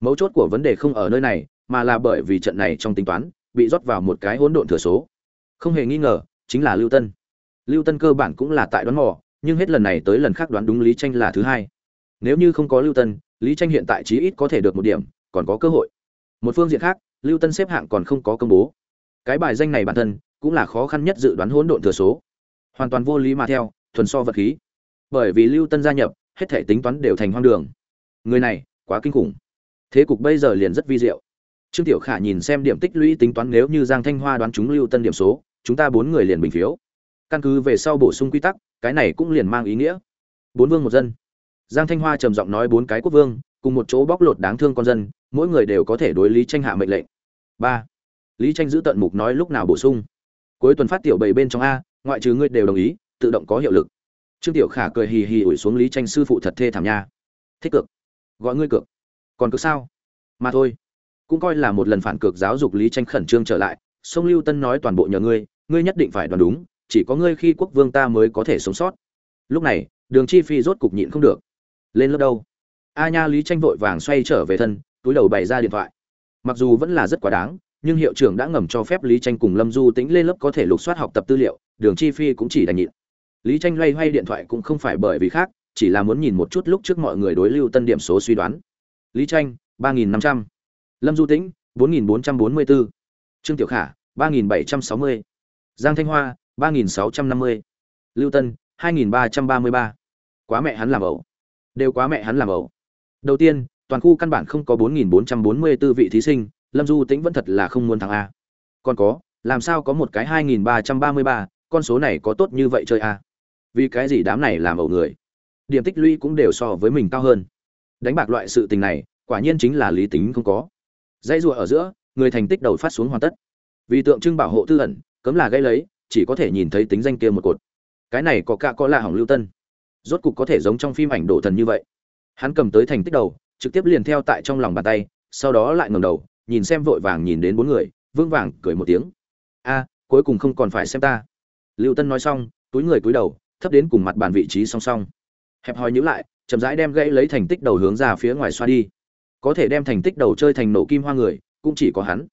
mấu chốt của vấn đề không ở nơi này, mà là bởi vì trận này trong tính toán, bị rót vào một cái hỗn độn thừa số. Không hề nghi ngờ, chính là lưu tân. Lưu tân cơ bản cũng là tại đoán mò, nhưng hết lần này tới lần khác đoán đúng lý tranh là thứ hai. Nếu như không có lưu tân, lý tranh hiện tại chí ít có thể được một điểm, còn có cơ hội. Một phương diện khác, lưu tân xếp hạng còn không có công bố. Cái bài danh này bản thân, cũng là khó khăn nhất dự đoán hỗn độn thừa số. Hoàn toàn vô lý mà theo, thuần so vật khí. Bởi vì lưu tân gia nhập, hết thể tính toán đều thành hoang đường. Người này, quá kinh khủng thế cục bây giờ liền rất vi diệu. Trương tiểu khả nhìn xem điểm tích lũy tính toán nếu như giang thanh hoa đoán chúng lưu tân điểm số, chúng ta bốn người liền bình phiếu. Căn cứ về sau bổ sung quy tắc, cái này cũng liền mang ý nghĩa. Bốn vương một dân. Giang thanh hoa trầm giọng nói bốn cái quốc vương, cùng một chỗ bóc lột đáng thương con dân, mỗi người đều có thể đối lý tranh hạ mệnh lệnh. Ba. Lý tranh giữ tận mục nói lúc nào bổ sung. Cuối tuần phát tiểu bảy bên trong a, ngoại trừ ngươi đều đồng ý, tự động có hiệu lực. Trương tiểu khả cười hì hì ủi xuống lý tranh sư phụ thật thê thảm nha. Thích cực. Gọi ngươi cực còn cực sao? Mà thôi, cũng coi là một lần phản cực giáo dục lý tranh khẩn trương trở lại. Sông lưu tân nói toàn bộ nhờ ngươi ngươi nhất định phải đoán đúng, chỉ có ngươi khi quốc vương ta mới có thể sống sót. Lúc này, đường chi phi rốt cục nhịn không được. Lên lớp đâu? A nha lý tranh vội vàng xoay trở về thân, túi đầu bày ra điện thoại. Mặc dù vẫn là rất quá đáng, nhưng hiệu trưởng đã ngầm cho phép lý tranh cùng lâm du tính lên lớp có thể lục soát học tập tư liệu, đường chi phi cũng chỉ đành nhịn. Lý tranh loay hoay điện thoại cũng không phải bởi vì khác, chỉ là muốn nhìn một chút lúc trước mọi người đối lưu tân điểm số suy đoán lý tranh, ba nghìn năm trăm. Lâm du tĩnh, bốn nghìn bốn trăm bốn mươi bốn trương tiểu khả, ba nghìn bảy trăm sáu mươi. Giang thanh hoa, ba nghìn sáu trăm năm mươi. Lưu tân, hai nghìn ba trăm ba mươi ba. Quá mẹ hắn làm ẩu. Đều quá mẹ hắn làm ẩu. Đầu tiên, toàn khu căn bản không có bốn nghìn bốn trăm bốn mươi b ố vị thí sinh, lâm du tĩnh vẫn thật là không muốn thắng a. Còn có, làm sao có một cái hai nghìn ba trăm ba mươi ba, con số này có tốt như vậy chơi a? Vì cái gì đám này làm ẩu người? Điểm tích lũy cũng đều so với mình cao hơn đánh bạc loại sự tình này, quả nhiên chính là lý tính không có. Dãy rùa ở giữa, người thành tích đầu phát xuống hoàn tất. Vì tượng trưng bảo hộ tư ẩn, cấm là gây lấy, chỉ có thể nhìn thấy tính danh kia một cột. Cái này có cả có là hỏng lưu tân. Rốt cục có thể giống trong phim ảnh đổ thần như vậy. Hắn cầm tới thành tích đầu, trực tiếp liền theo tại trong lòng bàn tay, sau đó lại ngẩng đầu, nhìn xem vội vàng nhìn đến bốn người vương vàng cười một tiếng. A, cuối cùng không còn phải xem ta. Lưu tân nói xong, túi người cúi đầu, thấp đến cùng mặt bàn vị trí song song. Hẹp hòi nhữ lại chậm rãi đem gãy lấy thành tích đầu hướng ra phía ngoài xoa đi. Có thể đem thành tích đầu chơi thành nổ kim hoa người, cũng chỉ có hắn.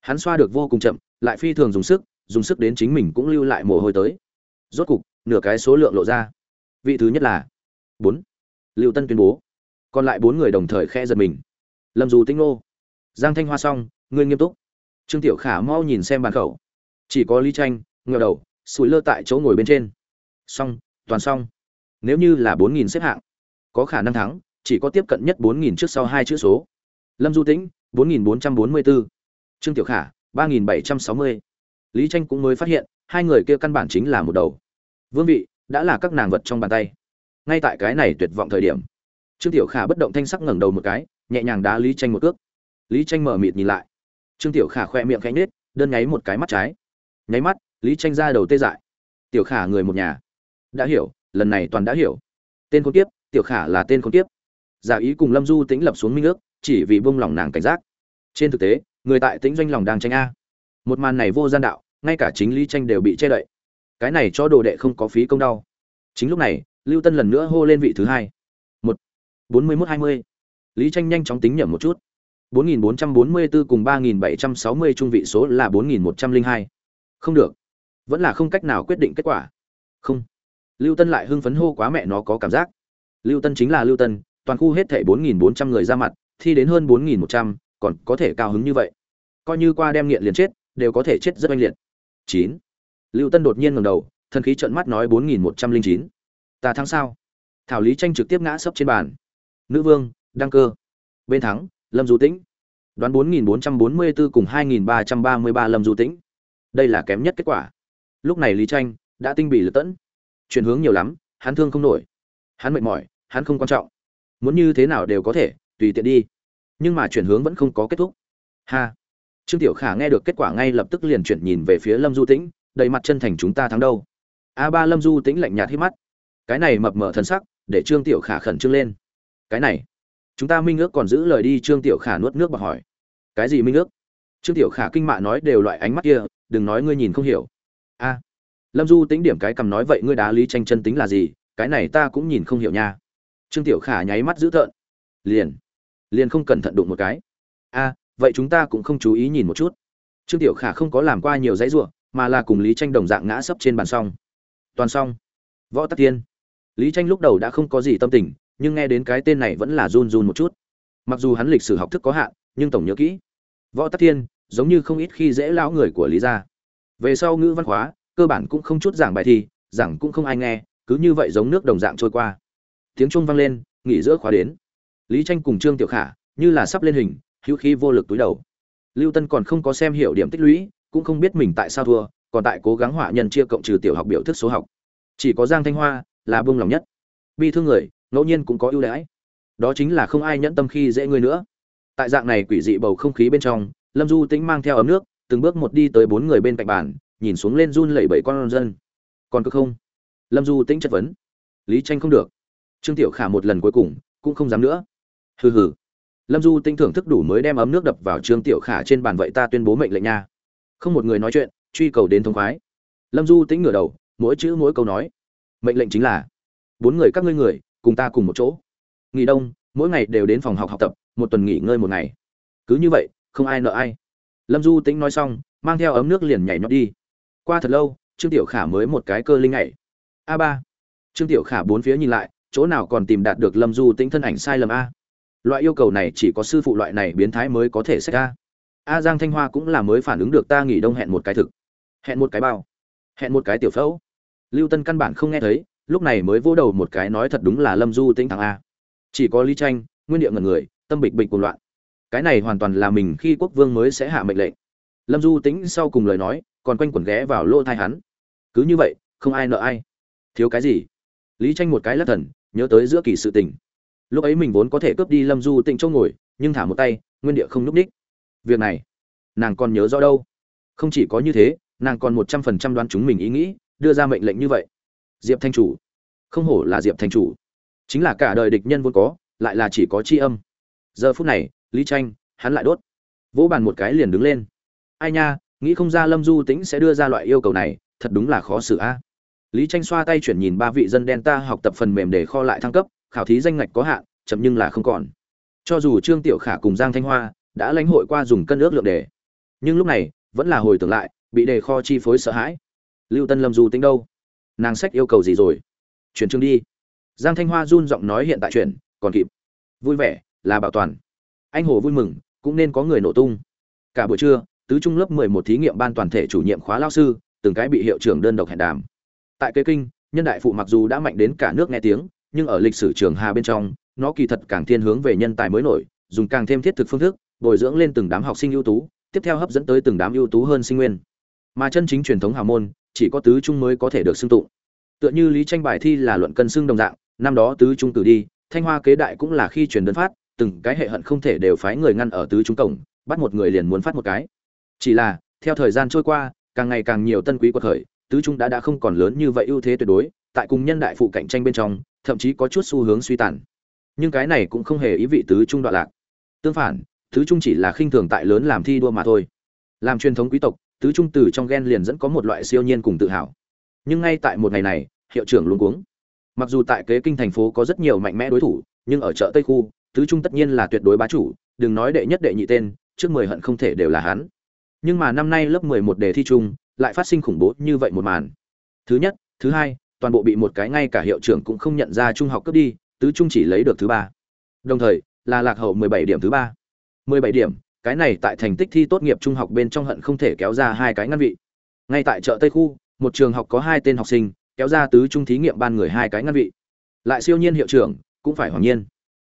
Hắn xoa được vô cùng chậm, lại phi thường dùng sức dùng sức đến chính mình cũng lưu lại mồ hôi tới. Rốt cục, nửa cái số lượng lộ ra. Vị thứ nhất là bốn. Lưu tân tuyên bố. Còn lại bốn người đồng thời khe giật mình. Lâm dù tinh nô. Giang thanh hoa xong, ngươi nghiêm túc. Trương tiểu khả mau nhìn xem bàn khẩu. Chỉ có lý tranh ngờ đầu, sủi lơ tại chỗ ngồi bên trên. Xong, toàn xong. Nếu như là bốn nghìn xếp hạng có khả năng thắng, chỉ có tiếp cận nhất bốn nghìn trước sau hai chữ số. Lâm du tĩnh, bốn nghìn bốn trăm bốn mươi bốn trương tiểu khả, ba nghìn bảy trăm sáu mươi. Lý tranh cũng mới phát hiện, hai người kia căn bản chính là một đầu. Vương vị, đã là các nàng vật trong bàn tay. Ngay tại cái này tuyệt vọng thời điểm, trương tiểu khả bất động thanh sắc ngẩng đầu một cái, nhẹ nhàng đá lý tranh một cước. Lý tranh mở mịt nhìn lại. Trương tiểu khả khoe miệng khẽ nết đơn nháy một cái mắt trái. Nháy mắt, lý tranh ra đầu tê dại. Tiểu khả người một nhà. Đã hiểu, lần này toàn đã hiểu. Tên con tiếp tiểu khả là tên con tiếp giả ý cùng lâm du tĩnh lập xuống minh ước, chỉ vì buông lòng nàng cảnh giác. Trên thực tế, người tại tĩnh doanh lòng đang tranh a. Một màn này vô gian đạo, ngay cả chính lý tranh đều bị che đậy. Cái này cho đồ đệ không có phí công đau. Chính lúc này, lưu tân lần nữa hô lên vị thứ hai. Một, bốn mươi mốt, hai mươi. Lý tranh nhanh chóng tính nhẩm một chút. bốn nghìn bốn trăm bốn mươi bốn cùng ba nghìn bảy trăm sáu mươi trung vị số là bốn nghìn một trăm linh hai. Không được. Vẫn là không cách nào quyết định kết quả. Không. Lưu tân lại hưng phấn hô quá mẹ nó có cảm giác lưu tân chính là lưu tân, toàn khu hết thảy bốn nghìn bốn trăm người ra mặt, thi đến hơn bốn nghìn một trăm, còn có thể cao hứng như vậy. Coi như qua đem nghiện liền chết, đều có thể chết rất oanh liệt. Chín. Lưu tân đột nhiên ngẩng đầu, thần khí trợn mắt nói bốn nghìn một trăm linh chín. Ta thắng sao? Thảo lý tranh trực tiếp ngã sấp trên bàn. Nữ vương, đăng cơ. Bên thắng, lâm du tĩnh. Đoán bốn nghìn bốn trăm bốn mươi bốn cùng hai nghìn ba trăm ba mươi ba lâm du tĩnh. Đây là kém nhất kết quả. Lúc này lý tranh đã tinh bị lật tẫn. Chuyển hướng nhiều lắm, hắn thương không nổi. Hắn mệt mỏi hắn không quan trọng. Muốn như thế nào đều có thể, tùy tiện đi. Nhưng mà chuyển hướng vẫn không có kết thúc. Ha. Trương tiểu khả nghe được kết quả ngay lập tức liền chuyển nhìn về phía lâm du tĩnh, đầy mặt chân thành chúng ta thắng đâu. A ba lâm du tĩnh lạnh nhạt hít mắt. Cái này mập mờ thân sắc, để trương tiểu khả khẩn trương lên. Cái này, chúng ta minh ước còn giữ lời đi, trương tiểu khả nuốt nước và hỏi. Cái gì minh ước? Trương tiểu khả kinh mạ nói đều loại ánh mắt kia, đừng nói ngươi nhìn không hiểu. A. Lâm du tính điểm cái cầm nói vậy ngươi đá lý tranh chân tính là gì, cái này ta cũng nhìn không hiểu nha trương tiểu khả nháy mắt dữ tợn. Liền liền không cẩn thận đụng một cái. A vậy chúng ta cũng không chú ý nhìn một chút. Trương tiểu khả không có làm qua nhiều dãy ruộng mà là cùng lý tranh đồng dạng ngã sấp trên bàn xong. Toàn xong. Võ tắc tiên. lý tranh lúc đầu đã không có gì tâm tình, nhưng nghe đến cái tên này vẫn là run run một chút. Mặc dù hắn lịch sử học thức có hạn, nhưng tổng nhớ kỹ. Võ tắc thiên giống như không ít khi dễ lão người của lý gia. Về sau ngữ văn hóa cơ bản cũng không chút giảng bài thi, giảng cũng không ai nghe, cứ như vậy giống nước đồng dạng trôi qua tiếng trung vang lên, nghỉ giữa khóa đến. Lý tranh cùng trương tiểu khả như là sắp lên hình, hữu khí vô lực túi đầu. Lưu tân còn không có xem hiểu điểm tích lũy, cũng không biết mình tại sao thua, còn tại cố gắng hỏa nhân chia cộng trừ tiểu học biểu thức số học. Chỉ có giang thanh hoa là buông lòng nhất. Bi thương người, ngẫu nhiên cũng có ưu đãi. Đó chính là không ai nhẫn tâm khi dễ ngươi nữa. Tại dạng này quỷ dị bầu không khí bên trong, lâm du tĩnh mang theo ấm nước, từng bước một đi tới bốn người bên cạnh bàn, nhìn xuống lên run lẩy bẩy con dân. Còn cứ không? Lâm du tĩnh chất vấn. Lý tranh không được trương tiểu khả một lần cuối cùng cũng không dám nữa. Hừ hừ. Lâm du tĩnh thưởng thức đủ mới đem ấm nước đập vào trương tiểu khả trên bàn vậy ta tuyên bố mệnh lệnh nha. Không một người nói chuyện, truy cầu đến thông khoái. Lâm du tĩnh ngửa đầu, mỗi chữ mỗi câu nói. Mệnh lệnh chính là, bốn người các ngươi người, cùng ta cùng một chỗ. Nghỉ đông, mỗi ngày đều đến phòng học học tập, một tuần nghỉ ngơi một ngày. Cứ như vậy, không ai nợ ai. Lâm du tĩnh nói xong, mang theo ấm nước liền nhảy nhót đi. Qua thật lâu, trương tiểu khả mới một cái cơ linh nhảy. A ba. Trương tiểu khả bốn phía nhìn lại chỗ nào còn tìm đạt được lâm du tĩnh thân ảnh sai lầm a? Loại yêu cầu này chỉ có sư phụ loại này biến thái mới có thể xét ra. A giang thanh hoa cũng là mới phản ứng được ta nghỉ đông hẹn một cái thực. Hẹn một cái bao. Hẹn một cái tiểu phẫu. Lưu tân căn bản không nghe thấy, lúc này mới vỗ đầu một cái nói thật đúng là lâm du tĩnh thằng a. Chỉ có lý tranh, nguyên địa ngần người, tâm bịch bịch cuồng loạn. Cái này hoàn toàn là mình khi quốc vương mới sẽ hạ mệnh lệnh. Lâm du tĩnh sau cùng lời nói, còn quanh quẩn ghé vào lỗ thai hắn. Cứ như vậy, không ai nợ ai. Thiếu cái gì? Lý tranh một cái lắc thần nhớ tới giữa kỳ sự tình. Lúc ấy mình vốn có thể cướp đi lâm du tĩnh chỗ ngồi, nhưng thả một tay, nguyên địa không núp đích việc này, nàng còn nhớ rõ đâu? Không chỉ có như thế, nàng còn một trăm phần trăm đoán chúng mình ý nghĩ, đưa ra mệnh lệnh như vậy. Diệp thanh chủ. Không hổ là diệp thanh chủ. Chính là cả đời địch nhân vốn có, lại là chỉ có c h i âm. Giờ phút này, lý tranh, hắn lại đốt. Vỗ bàn một cái liền đứng lên. Ai nha, nghĩ không ra lâm du tĩnh sẽ đưa ra loại yêu cầu này, thật đúng là khó xử a lý tranh xoa tay chuyển nhìn ba vị dân đen ta học tập phần mềm để kho lại thăng cấp, khảo thí danh ngạch có hạn, chậm nhưng là không còn. Cho dù trương tiểu khả cùng giang thanh hoa đã lãnh hội qua dùng cân ước lượng đề, nhưng lúc này vẫn là hồi tưởng lại, bị đề kho chi phối sợ hãi. Lưu tân lâm du tính đâu? Nàng sách yêu cầu gì rồi? Chuyển chương đi. Giang thanh hoa run giọng nói hiện tại chuyển, còn kịp. Vui vẻ, là bảo toàn. Anh hồ vui mừng, cũng nên có người nổ tung. Cả buổi trưa, tứ trung lớp 11 thí nghiệm ban toàn thể chủ nhiệm khóa lao sư, từng cái bị hiệu trưởng đơn độc hẹn đàm tại kế kinh, nhân đại phụ mặc dù đã mạnh đến cả nước nghe tiếng, nhưng ở lịch sử trường hà bên trong, nó kỳ thật càng thiên hướng về nhân tài mới nổi, dùng càng thêm thiết thực phương thức, bồi dưỡng lên từng đám học sinh ưu tú, tiếp theo hấp dẫn tới từng đám ưu tú hơn sinh nguyên. Mà chân chính truyền thống hào môn, chỉ có tứ trung mới có thể được xưng tụng. Tựa như lý tranh bài thi là luận cân xưng đồng dạng, năm đó tứ trung tử đi, thanh hoa kế đại cũng là khi truyền đơn phát, từng cái hệ hận không thể đều phái người ngăn ở tứ trung cổng, bắt một người liền muốn phát một cái. Chỉ là, theo thời gian trôi qua, càng ngày càng nhiều tân quý quật khởi tứ trung đã đã không còn lớn như vậy ưu thế tuyệt đối, tại cùng nhân đại phụ cạnh tranh bên trong, thậm chí có chút xu hướng suy tàn. Nhưng cái này cũng không hề ý vị tứ trung đoạn lạc. Tương phản, tứ trung chỉ là khinh thường tại lớn làm thi đua mà thôi. Làm truyền thống quý tộc, tứ trung từ trong ghen liền dẫn có một loại siêu nhiên cùng tự hào. Nhưng ngay tại một ngày này, hiệu trưởng luôn cuống. Mặc dù tại kế kinh thành phố có rất nhiều mạnh mẽ đối thủ, nhưng ở chợ tây khu, tứ trung tất nhiên là tuyệt đối bá chủ, đừng nói đệ nhất đệ nhị tên, trước mười hận không thể đều là hắn. Nhưng mà năm nay lớp mười một đề thi chung lại phát sinh khủng bố như vậy một màn. Thứ nhất, thứ hai, toàn bộ bị một cái ngay cả hiệu trưởng cũng không nhận ra trung học cướp đi, tứ trung chỉ lấy được thứ ba. Đồng thời, là lạc hậu mười bảy điểm thứ ba. mười bảy điểm, cái này tại thành tích thi tốt nghiệp trung học bên trong hận không thể kéo ra hai cái ngăn vị. Ngay tại chợ tây khu, một trường học có hai tên học sinh, kéo ra tứ trung thí nghiệm ban người hai cái ngăn vị. Lại siêu nhiên hiệu trưởng, cũng phải hoàng nhiên.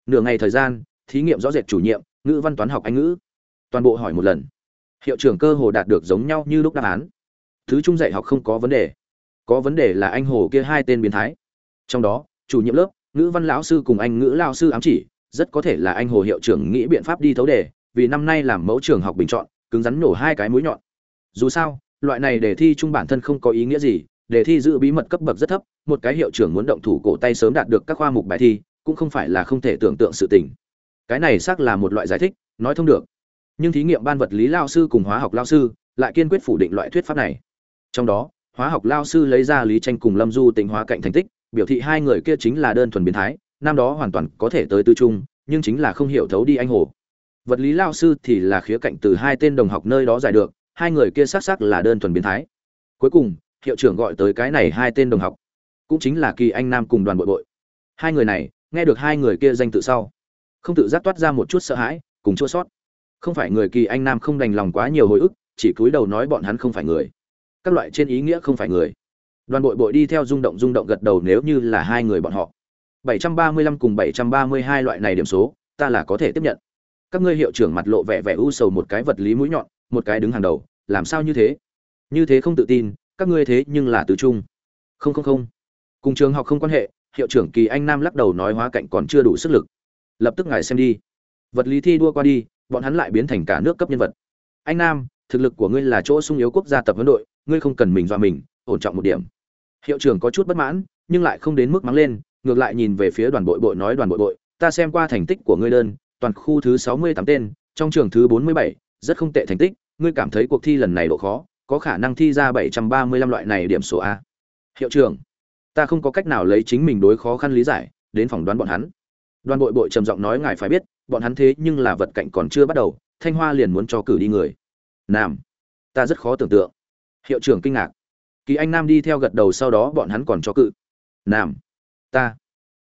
Nửa ngày thời gian, thí nghiệm rõ rệt chủ nhiệm, ngữ văn toán học anh ngữ. Toàn bộ hỏi một lần. Hiệu trưởng cơ hồ đạt được giống nhau như lúc đáp án thứ trung dạy học không có vấn đề. Có vấn đề là anh hồ kia hai tên biến thái. Trong đó, chủ nhiệm lớp, ngữ văn lão sư cùng anh ngữ lao sư ám chỉ, rất có thể là anh hồ hiệu trưởng nghĩ biện pháp đi thấu đề, vì năm nay làm mẫu trường học bình chọn, cứng rắn nổ hai cái mũi nhọn. Dù sao, loại này đề thi chung bản thân không có ý nghĩa gì, đề thi giữ bí mật cấp bậc rất thấp, một cái hiệu trưởng muốn động thủ cổ tay sớm đạt được các khoa mục bài thi, cũng không phải là không thể tưởng tượng sự tình. Cái này xác là một loại giải thích, nói thông được. Nhưng thí nghiệm ban vật lý lao sư cùng hóa học lao sư lại kiên quyết phủ định loại thuyết pháp này trong đó, hóa học lao sư lấy ra lý tranh cùng lâm du tính hóa cạnh thành tích, biểu thị hai người kia chính là đơn thuần biến thái, năm đó hoàn toàn có thể tới tư trung, nhưng chính là không hiểu thấu đi anh hồ. Vật lý lao sư thì là khía cạnh từ hai tên đồng học nơi đó giải được, hai người kia xác xác là đơn thuần biến thái. Cuối cùng, hiệu trưởng gọi tới cái này hai tên đồng học, cũng chính là kỳ anh nam cùng đoàn bội bội. Hai người này, nghe được hai người kia danh tự sau, không tự giác toát ra một chút sợ hãi, cùng chua sót. Không phải người kỳ anh nam không đành lòng quá nhiều hồi ức, chỉ cúi đầu nói bọn hắn không phải người các loại trên ý nghĩa không phải người. Đoàn bội bội đi theo rung động rung động gật đầu nếu như là hai người bọn họ. 735 cùng 732 loại này điểm số, ta là có thể tiếp nhận. Các ngươi hiệu trưởng mặt lộ vẻ vẻ u sầu một cái vật lý mũi nhọn, một cái đứng hàng đầu, làm sao như thế? Như thế không tự tin, các ngươi thế nhưng là tự trung. Không không không. Cùng trường học không quan hệ, hiệu trưởng kỳ anh nam lắc đầu nói hóa cạnh còn chưa đủ sức lực. Lập tức ngài xem đi. Vật lý thi đua qua đi, bọn hắn lại biến thành cả nước cấp nhân vật. Anh nam thực lực của ngươi là chỗ sung yếu quốc gia tập huấn đội, ngươi không cần mình dọa mình, ổn trọng một điểm. Hiệu trưởng có chút bất mãn, nhưng lại không đến mức mắng lên, ngược lại nhìn về phía đoàn bội bội nói đoàn bội bội, ta xem qua thành tích của ngươi đơn, toàn khu thứ sáu mươi tám tên, trong trường thứ bốn mươi bảy, rất không tệ thành tích, ngươi cảm thấy cuộc thi lần này độ khó, có khả năng thi ra bảy trăm ba mươi lăm loại này điểm số a. Hiệu trưởng, ta không có cách nào lấy chính mình đối khó khăn lý giải, đến phỏng đoán bọn hắn. Đoàn bội bội trầm giọng nói ngài phải biết, bọn hắn thế nhưng là vật cạnh còn chưa bắt đầu, thanh hoa liền muốn cho cử đi người nam. Ta rất khó tưởng tượng. Hiệu trưởng kinh ngạc. Kỳ anh nam đi theo gật đầu sau đó bọn hắn còn cho cự. Nam. Ta.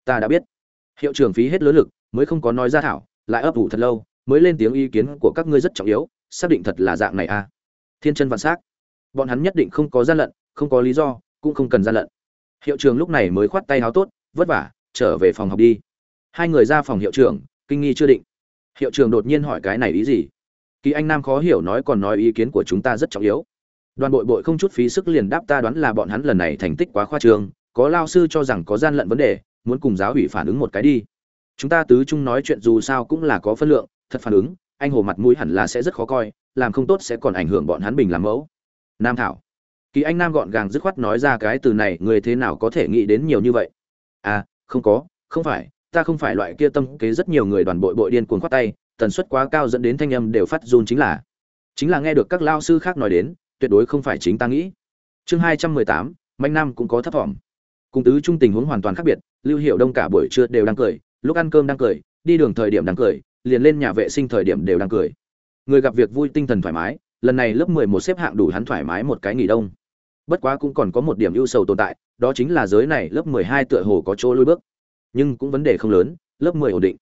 Ta đã biết. Hiệu trưởng phí hết lớn lực, mới không có nói ra thảo, lại ấp ủ thật lâu, mới lên tiếng ý kiến của các ngươi rất trọng yếu, xác định thật là dạng này à. Thiên chân vạn s á c bọn hắn nhất định không có gian lận, không có lý do, cũng không cần gian lận. Hiệu trưởng lúc này mới khoát tay háo tốt, vất vả, trở về phòng học đi. Hai người ra phòng hiệu trưởng, kinh nghi chưa định. Hiệu trưởng đột nhiên hỏi cái này ý gì? Kỳ anh nam khó hiểu nói còn nói ý kiến của chúng ta rất trọng yếu. Đoàn bội bội không chút phí sức liền đáp ta đoán là bọn hắn lần này thành tích quá khoa trương, có lao sư cho rằng có gian lận vấn đề, muốn cùng giáo ủy phản ứng một cái đi. Chúng ta tứ trung nói chuyện dù sao cũng là có phân lượng, thật phản ứng, anh hồ mặt mũi hẳn là sẽ rất khó coi, làm không tốt sẽ còn ảnh hưởng bọn hắn bình làm mẫu. Nam thảo. Kỳ anh nam gọn gàng dứt khoát nói ra cái từ này, người thế nào có thể nghĩ đến nhiều như vậy? À không có, không phải, ta không phải loại kia tâm kế rất nhiều người đoàn bội bội điên cuồng khoát tay tần suất quá cao dẫn đến thanh âm đều phát run chính là chính là nghe được các lao sư khác nói đến, tuyệt đối không phải chính ta nghĩ. Chương hai trăm mười tám manh nam cũng có thấp thỏm. Cùng tứ trung tình huống hoàn toàn khác biệt, lưu hiệu đông cả buổi trưa đều đang cười, lúc ăn cơm đang cười, đi đường thời điểm đang cười, liền lên nhà vệ sinh thời điểm đều đang cười. Người gặp việc vui tinh thần thoải mái, lần này lớp mười một xếp hạng đủ hắn thoải mái một cái nghỉ đông. Bất quá cũng còn có một điểm ưu sầu tồn tại, đó chính là giới này lớp mười hai tựa hồ có chỗ lôi bước. Nhưng cũng vấn đề không lớn, lớp mười ổn định.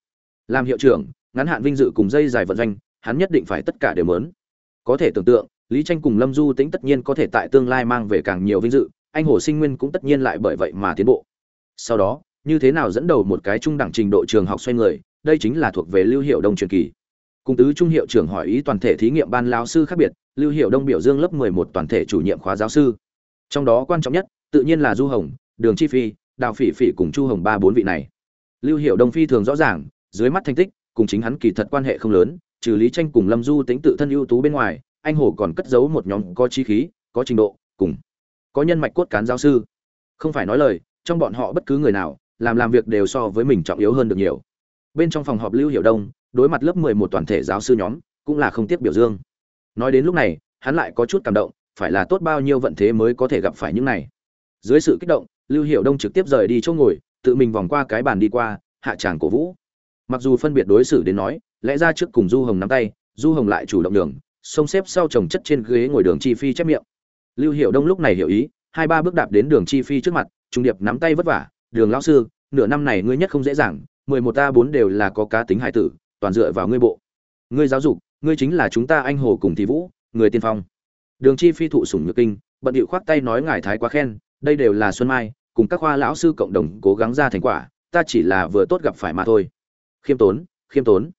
Làm hiệu trưởng ngắn hạn vinh dự cùng dây dài vận doanh, hắn nhất định phải tất cả đều muốn. có thể tưởng tượng, lý tranh cùng lâm du tĩnh tất nhiên có thể tại tương lai mang về càng nhiều vinh dự, anh hồ sinh nguyên cũng tất nhiên lại bởi vậy mà tiến bộ. Sau đó, như thế nào dẫn đầu một cái trung đẳng trình độ trường học xoay người, đây chính là thuộc về lưu hiệu đông truyền kỳ. Cùng tứ trung hiệu trưởng hỏi ý toàn thể thí nghiệm ban giáo sư khác biệt, lưu hiệu đông biểu dương lớp 11 toàn thể chủ nhiệm khóa giáo sư. Trong đó quan trọng nhất, tự nhiên là du hồng, đường chi phi, đào phỉ phỉ cùng chu hồng ba bốn vị này. Lưu hiệu đông phi thường rõ ràng, dưới mắt thành tích cùng chính hắn kỳ thật quan hệ không lớn, trừ lý tranh cùng lâm du tính tự thân ưu tú bên ngoài, anh hồ còn cất giấu một nhóm có chí khí, có trình độ, cùng có nhân mạch cốt cán giáo sư. Không phải nói lời, trong bọn họ bất cứ người nào, làm làm việc đều so với mình trọng yếu hơn được nhiều. Bên trong phòng họp lưu hiểu đông, đối mặt lớp 11 toàn thể giáo sư nhóm, cũng là không tiếc biểu dương. Nói đến lúc này, hắn lại có chút cảm động, phải là tốt bao nhiêu vận thế mới có thể gặp phải những này. Dưới sự kích động, lưu hiểu đông trực tiếp rời đi chỗ ngồi, tự mình vòng qua cái bàn đi qua, hạ tràng cổ vũ mặc dù phân biệt đối xử đến nói, lẽ ra trước cùng du hồng nắm tay, du hồng lại chủ động đường xông xếp sau chồng chất trên ghế ngồi đường chi phi chép miệng. Lưu hiểu đông lúc này hiểu ý, hai ba bước đạp đến đường chi phi trước mặt, trung điệp nắm tay vất vả, đường lão sư, nửa năm này ngươi nhất không dễ dàng, mười một ta bốn đều là có cá tính hải tử, toàn dựa vào ngươi bộ. Ngươi giáo dục, ngươi chính là chúng ta anh hồ cùng thị vũ, người tiên phong. Đường chi phi thụ sủng nhược kinh, bận điệu khoác tay nói, ngài thái quá khen, đây đều là xuân mai, cùng các khoa lão sư cộng đồng cố gắng ra thành quả, ta chỉ là vừa tốt gặp phải mà thôi khiêm tốn khiêm tốn.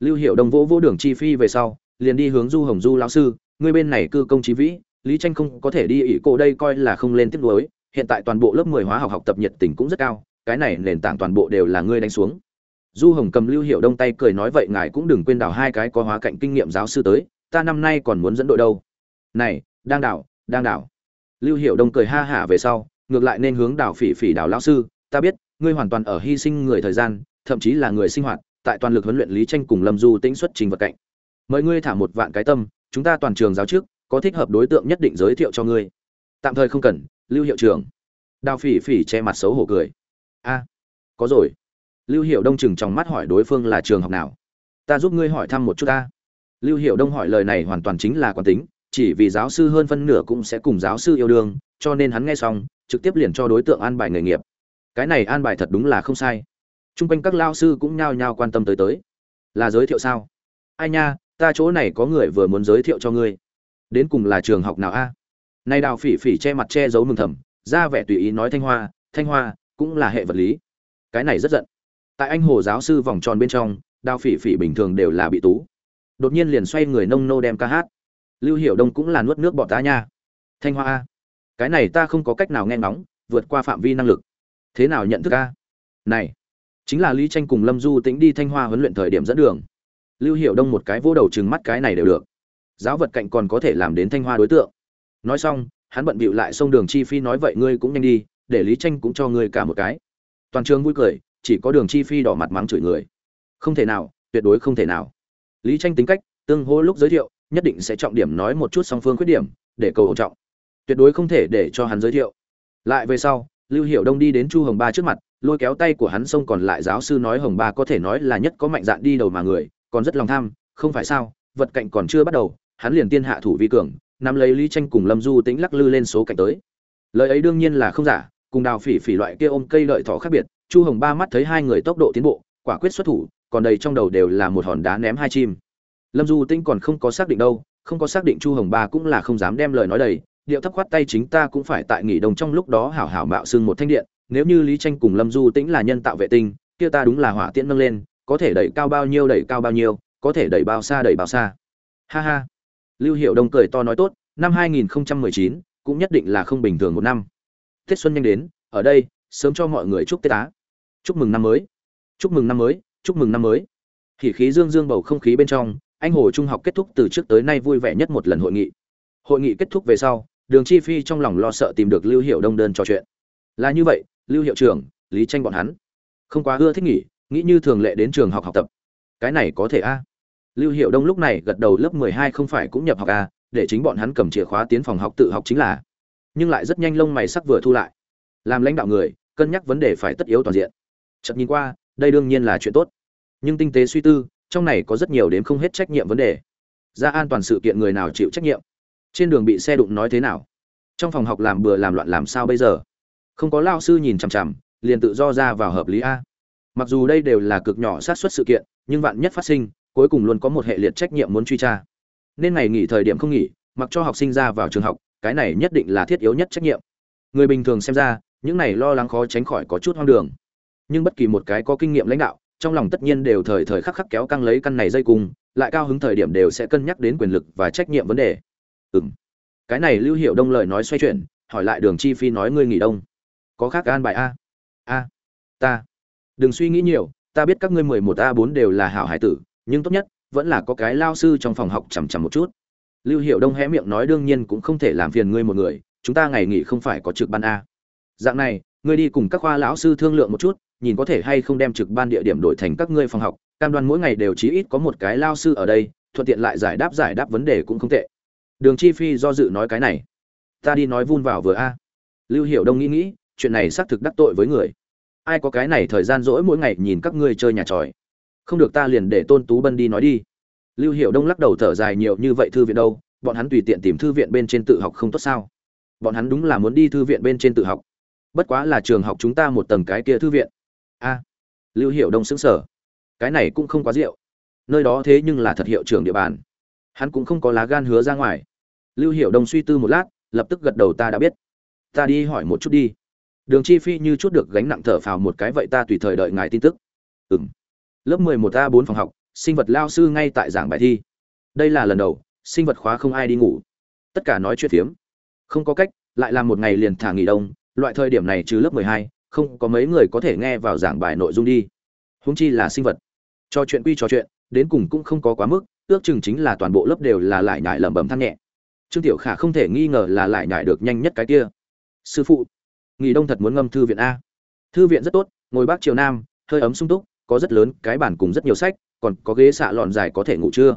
Lưu hiệu đồng vỗ vỗ đường chi phi về sau liền đi hướng du hồng du lão sư ngươi bên này cư công trí vĩ lý tranh không có thể đi ỷ cô đây coi là không lên tiếp nối hiện tại toàn bộ lớp mười hóa học học tập nhiệt tình cũng rất cao cái này nền tảng toàn bộ đều là ngươi đánh xuống. Du hồng cầm lưu hiệu đông tay cười nói vậy ngài cũng đừng quên đào hai cái có hóa cạnh kinh nghiệm giáo sư tới ta năm nay còn muốn dẫn đội đâu. Này đang đào, đang đào, lưu hiệu đông cười ha hả về sau ngược lại nên hướng đào phỉ phỉ đào lão sư ta biết ngươi hoàn toàn ở hy sinh người thời gian thậm chí là người sinh hoạt, tại toàn lực huấn luyện lý tranh cùng lâm du tĩnh xuất trình vật cạnh. Mời ngươi thả một vạn cái tâm, chúng ta toàn trường giáo trước, có thích hợp đối tượng nhất định giới thiệu cho ngươi. Tạm thời không cần, lưu hiệu trưởng đào phỉ phỉ che mặt xấu hổ cười. A, có rồi. Lưu hiệu đông chừng trong mắt hỏi đối phương là trường học nào. Ta giúp ngươi hỏi thăm một chút ta. Lưu hiệu đông hỏi lời này hoàn toàn chính là quán tính, chỉ vì giáo sư hơn phân nửa cũng sẽ cùng giáo sư yêu đương, cho nên hắn nghe xong, trực tiếp liền cho đối tượng an bài nghề nghiệp. Cái này an bài thật đúng là không sai t r u n g quanh các lao sư cũng nhao nhao quan tâm tới tới. Là giới thiệu sao? Ai nha, ta chỗ này có người vừa muốn giới thiệu cho ngươi. Đến cùng là trường học nào a? Nay đào phỉ phỉ che mặt che giấu mừng thầm, ra vẻ tùy ý nói thanh hoa thanh hoa cũng là hệ vật lý. Cái này rất giận. Tại anh hồ giáo sư vòng tròn bên trong, đào phỉ phỉ bình thường đều là bị tú. Đột nhiên liền xoay người nông nô đem ca hát. Lưu hiểu đông cũng là nuốt nước bọt tá nha. Thanh hoa a, cái này ta không có cách nào nghe ngóng, vượt qua phạm vi năng lực. Thế nào nhận thức a? Này chính là lý tranh cùng lâm du tĩnh đi thanh hoa huấn luyện thời điểm dẫn đường. Lưu hiểu đông một cái vỗ đầu chừng mắt cái này đều được. Giáo vật cạnh còn có thể làm đến thanh hoa đối tượng. Nói xong, hắn bận bịu lại xông đường chi phi nói vậy ngươi cũng nhanh đi, để lý tranh cũng cho ngươi cả một cái. Toàn trường vui cười, chỉ có đường chi phi đỏ mặt mắng chửi người. Không thể nào, tuyệt đối không thể nào. Lý tranh tính cách, tương hô lúc giới thiệu, nhất định sẽ trọng điểm nói một chút song phương khuyết điểm, để cầu hỗ trọng. Tuyệt đối không thể để cho hắn giới thiệu. Lại về sau, lưu Hiểu đông đi đến chu hồng ba trước mặt lôi kéo tay của hắn xông còn lại giáo sư nói hồng ba có thể nói là nhất có mạnh dạn đi đầu mà người, còn rất lòng tham, không phải sao, vật cạnh còn chưa bắt đầu, hắn liền tiên hạ thủ vi cường, nắm lấy lý tranh cùng lâm du tính lắc lư lên số cạnh tới. Lời ấy đương nhiên là không giả, cùng đào phỉ phỉ loại kia ôm cây lợi thỏ khác biệt, chu hồng ba mắt thấy hai người tốc độ tiến bộ, quả quyết xuất thủ, còn đầy trong đầu đều là một hòn đá ném hai chim. Lâm du tinh còn không có xác định đâu, không có xác định chu hồng ba cũng là không dám đem lời nói đầy, điệu thấp khoát tay chính ta cũng phải tại nghỉ đồng trong lúc đó hảo hảo mạo xương một thanh điện nếu như lý tranh cùng lâm du tĩnh là nhân tạo vệ tinh kia ta đúng là hỏa tiễn nâng lên có thể đẩy cao bao nhiêu đẩy cao bao nhiêu có thể đẩy bao xa đẩy bao xa. Ha ha. Lưu hiệu đông cười to nói tốt năm 2019 cũng nhất định là không bình thường một năm. Tết xuân nhanh đến ở đây sớm cho mọi người chúc tết á. Chúc mừng năm mới. Chúc mừng năm mới chúc mừng năm mới. Hỉ khí dương dương bầu không khí bên trong, anh hồ trung học kết thúc từ trước tới nay vui vẻ nhất một lần hội nghị. Hội nghị kết thúc về sau, Đường Chi Phi trong lòng lo sợ tìm được Lưu Hiệu Đông đơn trò chuyện. Là như vậy, Lưu hiệu trưởng, Lý Tranh bọn hắn không quá ưa thích nghỉ, nghĩ như thường lệ đến trường học học tập. Cái này có thể a? Lưu Hiệu Đông lúc này gật đầu lớp 12 không phải cũng nhập học a, để chính bọn hắn cầm chìa khóa tiến phòng học tự học chính là. Nhưng lại rất nhanh lông mày sắc vừa thu lại. Làm lãnh đạo người, cân nhắc vấn đề phải tất yếu toàn diện. Chợt nhìn qua, đây đương nhiên là chuyện tốt nhưng tinh tế suy tư trong này có rất nhiều đến không hết trách nhiệm vấn đề ra an toàn sự kiện người nào chịu trách nhiệm trên đường bị xe đụng nói thế nào trong phòng học làm bừa làm loạn làm sao bây giờ không có lao sư nhìn chằm chằm, liền tự do ra vào hợp lý a. Mặc dù đây đều là cực nhỏ sát xuất sự kiện, nhưng vạn nhất phát sinh, cuối cùng luôn có một hệ liệt trách nhiệm muốn truy tra. Nên ngày nghỉ thời điểm không nghỉ, mặc cho học sinh ra vào trường học, cái này nhất định là thiết yếu nhất trách nhiệm. Người bình thường xem ra, những này lo lắng khó tránh khỏi có chút hoang đường. Nhưng bất kỳ một cái có kinh nghiệm lãnh đạo, trong lòng tất nhiên đều thời thời khắc khắc kéo căng lấy căn này dây cung, lại cao hứng thời điểm đều sẽ cân nhắc đến quyền lực và trách nhiệm vấn đề. Ừ m cái này lưu hiệu đông lời nói xoay chuyển, hỏi lại đường chi phi nói ngươi nghỉ đông có khác an bài a. A. Ta. Đừng suy nghĩ nhiều, ta biết các ngươi mười một a bốn đều là hảo hải tử, nhưng tốt nhất, vẫn là có cái lao sư trong phòng học chằm chằm một chút. Lưu hiệu đông hé miệng nói đương nhiên cũng không thể làm phiền ngươi một người, chúng ta ngày nghỉ không phải có trực ban a. Dạng này, ngươi đi cùng các khoa lão sư thương lượng một chút, nhìn có thể hay không đem trực ban địa điểm đổi thành các ngươi phòng học, cam đoan mỗi ngày đều chí ít có một cái lao sư ở đây, thuận tiện lại giải đáp giải đáp vấn đề cũng không tệ. Đường chi phi do dự nói cái này. Ta đi nói vun vào vừa a. Lưu hiểu đông nghĩ nghĩ chuyện này xác thực đắc tội với người. Ai có cái này thời gian rỗi mỗi ngày nhìn các ngươi chơi nhà tròi? Không được ta liền để tôn tú bân đi nói đi. Lưu hiểu đông lắc đầu thở dài nhiều như vậy thư viện đâu, bọn hắn tùy tiện tìm thư viện bên trên tự học không tốt sao? Bọn hắn đúng là muốn đi thư viện bên trên tự học. Bất quá là trường học chúng ta một tầng cái kia thư viện. A. Lưu hiệu đông xứng sở cái này cũng không quá rượu. Nơi đó thế nhưng là thật hiệu trưởng địa bàn. Hắn cũng không có lá gan hứa ra ngoài. Lưu hiệu đông suy tư một lát, lập tức gật đầu ta đã biết. Ta đi hỏi một chút đi đường chi phi như chút được gánh nặng thở phào một cái vậy ta tùy thời đợi ngài tin tức. Ừm. lớp mười một a bốn phòng học, sinh vật lao sư ngay tại giảng bài thi. Đây là lần đầu, sinh vật khóa không ai đi ngủ. Tất cả nói chuyện phiếm. Không có cách, lại làm một ngày liền thả nghỉ đông, loại thời điểm này trừ lớp mười hai, không có mấy người có thể nghe vào giảng bài nội dung đi. Húng chi là sinh vật. Trò chuyện quy trò chuyện, đến cùng cũng không có quá mức, ước chừng chính là toàn bộ lớp đều là lại nhải lẩm bẩm than nhẹ. Trương tiểu khả không thể nghi ngờ là lại nhải được nhanh nhất cái kia. Sư phụ nghỉ đông thật muốn ngâm thư viện a. Thư viện rất tốt, ngồi bắc triều nam, hơi ấm sung túc, có rất lớn, cái bản cùng rất nhiều sách, còn có ghế xạ lọn dài có thể ngủ trưa.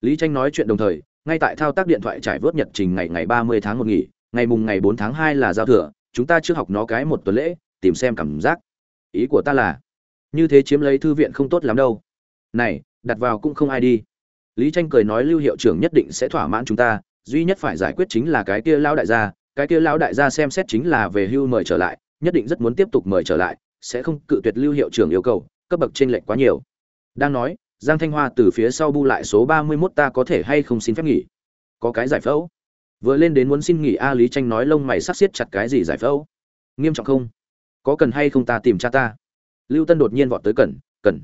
Lý tranh nói chuyện đồng thời, ngay tại thao tác điện thoại trải vớt nhật trình ngày ngày ba mươi tháng một nghỉ, ngày mùng ngày bốn tháng hai là giao thừa, chúng ta chưa học nó cái một tuần lễ, tìm xem cảm giác. Ý của ta là, như thế chiếm lấy thư viện không tốt lắm đâu. Này, đặt vào cũng không ai đi. Lý tranh cười nói lưu hiệu trưởng nhất định sẽ thỏa mãn chúng ta, duy nhất phải giải quyết chính là cái kia lão đại gia cái kia lão đại gia xem xét chính là về hưu mời trở lại, nhất định rất muốn tiếp tục mời trở lại, sẽ không cự tuyệt lưu hiệu trưởng yêu cầu, cấp bậc trên lệnh quá nhiều. Đang nói, giang thanh hoa từ phía sau bu lại số ba mươi 31 ta có thể hay không xin phép nghỉ? Có cái giải phẫu. Vừa lên đến muốn xin nghỉ, a lý tranh nói lông mày sắc xiết chặt cái gì giải phẫu? Nghiêm trọng không? Có cần hay không ta tìm cha ta? Lưu tân đột nhiên vọt tới cần cần.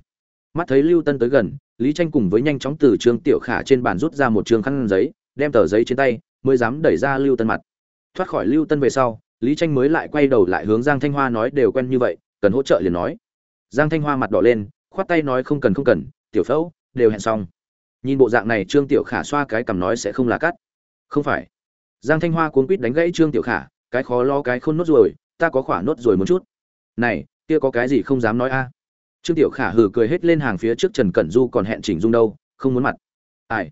Mắt thấy lưu tân tới gần, lý tranh cùng với nhanh chóng từ trương tiểu khả trên bàn rút ra một trường khăn giấy, đem tờ giấy trên tay, mới dám đẩy ra lưu tân mặt thoát khỏi lưu tân về sau, lý tranh mới lại quay đầu lại hướng giang thanh hoa nói đều quen như vậy, cần hỗ trợ liền nói. Giang thanh hoa mặt đỏ lên, khoát tay nói không cần không cần, tiểu phẫu, đều hẹn xong. Nhìn bộ dạng này trương tiểu khả xoa cái cằm nói sẽ không là cắt. Không phải. Giang thanh hoa cuốn quýt đánh gãy trương tiểu khả, cái khó lo cái khôn nốt rồi ta có khỏa nốt rồi một chút. Này, kia có cái gì không dám nói a? Trương tiểu khả hừ cười hết lên hàng phía trước trần cẩn du còn hẹn chỉnh dung đâu, không muốn mặt. Ai?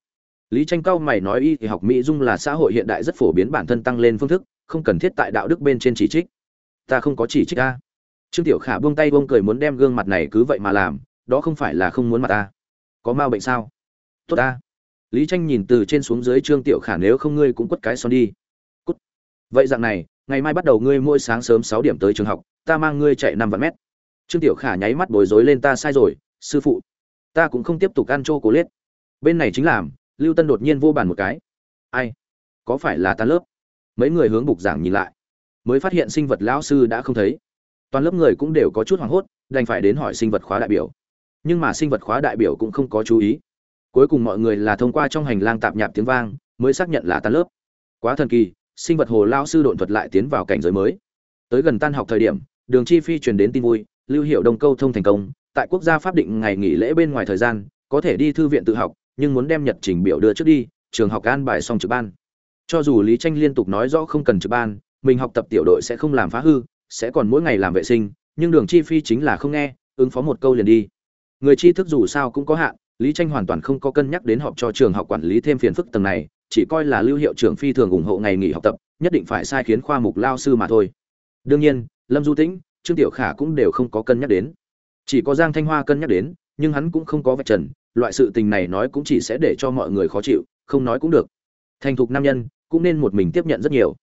Lý tranh cao mày nói y thì học mỹ dung là xã hội hiện đại rất phổ biến bản thân tăng lên phương thức, không cần thiết tại đạo đức bên trên chỉ trích. Ta không có chỉ trích a. Trương tiểu khả buông tay buông cười muốn đem gương mặt này cứ vậy mà làm, đó không phải là không muốn mặt ta. Có ma bệnh sao? Tốt ta. Lý tranh nhìn từ trên xuống dưới trương tiểu khả nếu không ngươi cũng quất cái son đi. Cút. Vậy dạng này, ngày mai bắt đầu ngươi mỗi sáng sớm sáu điểm tới trường học, ta mang ngươi chạy năm vạn mét. Trương tiểu khả nháy mắt bối rối lên ta sai rồi, sư phụ. Ta cũng không tiếp tục ăn chô cố liết. Bên này chính làm lưu tân đột nhiên vô bàn một cái. Ai? Có phải là tan lớp? Mấy người hướng bục giảng nhìn lại. Mới phát hiện sinh vật lão sư đã không thấy. Toàn lớp người cũng đều có chút hoảng hốt, đành phải đến hỏi sinh vật khóa đại biểu. Nhưng mà sinh vật khóa đại biểu cũng không có chú ý. Cuối cùng mọi người là thông qua trong hành lang tạp nhạp tiếng vang, mới xác nhận là tan lớp. Quá thần kỳ, sinh vật hồ lao sư độn thuật lại tiến vào cảnh giới mới. Tới gần tan học thời điểm, đường chi phi truyền đến tin vui, lưu hiệu đông câu thông thành công, tại quốc gia pháp định ngày nghỉ lễ bên ngoài thời gian, có thể đi thư viện tự học nhưng muốn đem nhật trình biểu đưa trước đi, trường học an bài xong trực ban. Cho dù lý tranh liên tục nói rõ không cần trực ban, mình học tập tiểu đội sẽ không làm phá hư, sẽ còn mỗi ngày làm vệ sinh, nhưng đường chi phi chính là không nghe, ứng phó một câu liền đi. Người tri thức dù sao cũng có hạn, lý tranh hoàn toàn không có cân nhắc đến họp cho trường học quản lý thêm phiền phức tầng này, chỉ coi là lưu hiệu trưởng phi thường ủng hộ ngày nghỉ học tập, nhất định phải sai khiến khoa mục lao sư mà thôi. Đương nhiên, lâm du tĩnh, trương tiểu khả cũng đều không có cân nhắc đến. Chỉ có giang thanh hoa cân nhắc đến, nhưng hắn cũng không có vạch trần loại sự tình này nói cũng chỉ sẽ để cho mọi người khó chịu, không nói cũng được. Thành thục nam nhân cũng nên một mình tiếp nhận rất nhiều.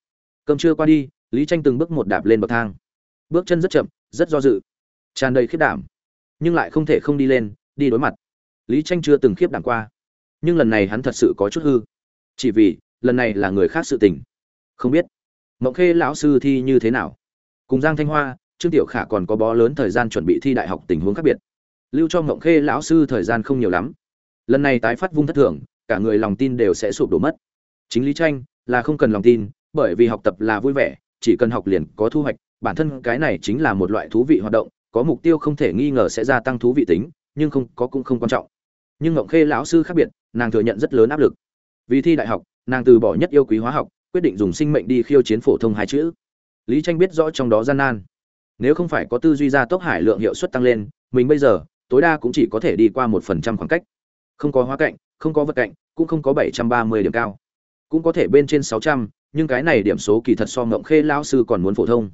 Cơm trưa qua đi, lý tranh từng bước một đạp lên bậc thang. Bước chân rất chậm, rất do dự. Tràn đầy khiếp đảm, nhưng lại không thể không đi lên, đi đối mặt. Lý tranh chưa từng khiếp đảm qua. Nhưng lần này hắn thật sự có chút hư. Chỉ vì, lần này là người khác sự tình. Không biết, mộng khê lão sư thi như thế nào? Cùng giang thanh hoa, trương tiểu khả còn có bó lớn thời gian chuẩn bị thi đại học tình huống khác biệt lưu cho ngộng khê lão sư thời gian không nhiều lắm. Lần này tái phát vung thất thường, cả người lòng tin đều sẽ sụp đổ mất. Chính lý tranh là không cần lòng tin, bởi vì học tập là vui vẻ, chỉ cần học liền có thu hoạch. Bản thân cái này chính là một loại thú vị hoạt động, có mục tiêu không thể nghi ngờ sẽ gia tăng thú vị tính, nhưng không có cũng không quan trọng. Nhưng ngộng khê lão sư khác biệt, nàng thừa nhận rất lớn áp lực. Vì thi đại học, nàng từ bỏ nhất yêu quý hóa học, quyết định dùng sinh mệnh đi khiêu chiến phổ thông hai chữ. Lý tranh biết rõ trong đó gian nan. Nếu không phải có tư duy gia tốc hải lượng hiệu suất tăng lên, mình bây giờ tối đa cũng chỉ có thể đi qua một phần trăm khoảng cách. Không có hóa cạnh, không có vật cạnh, cũng không có bảy trăm ba mươi điểm cao. Cũng có thể bên trên sáu trăm, nhưng cái này điểm số kỳ thật so ngộng khê lão sư còn muốn phổ thông.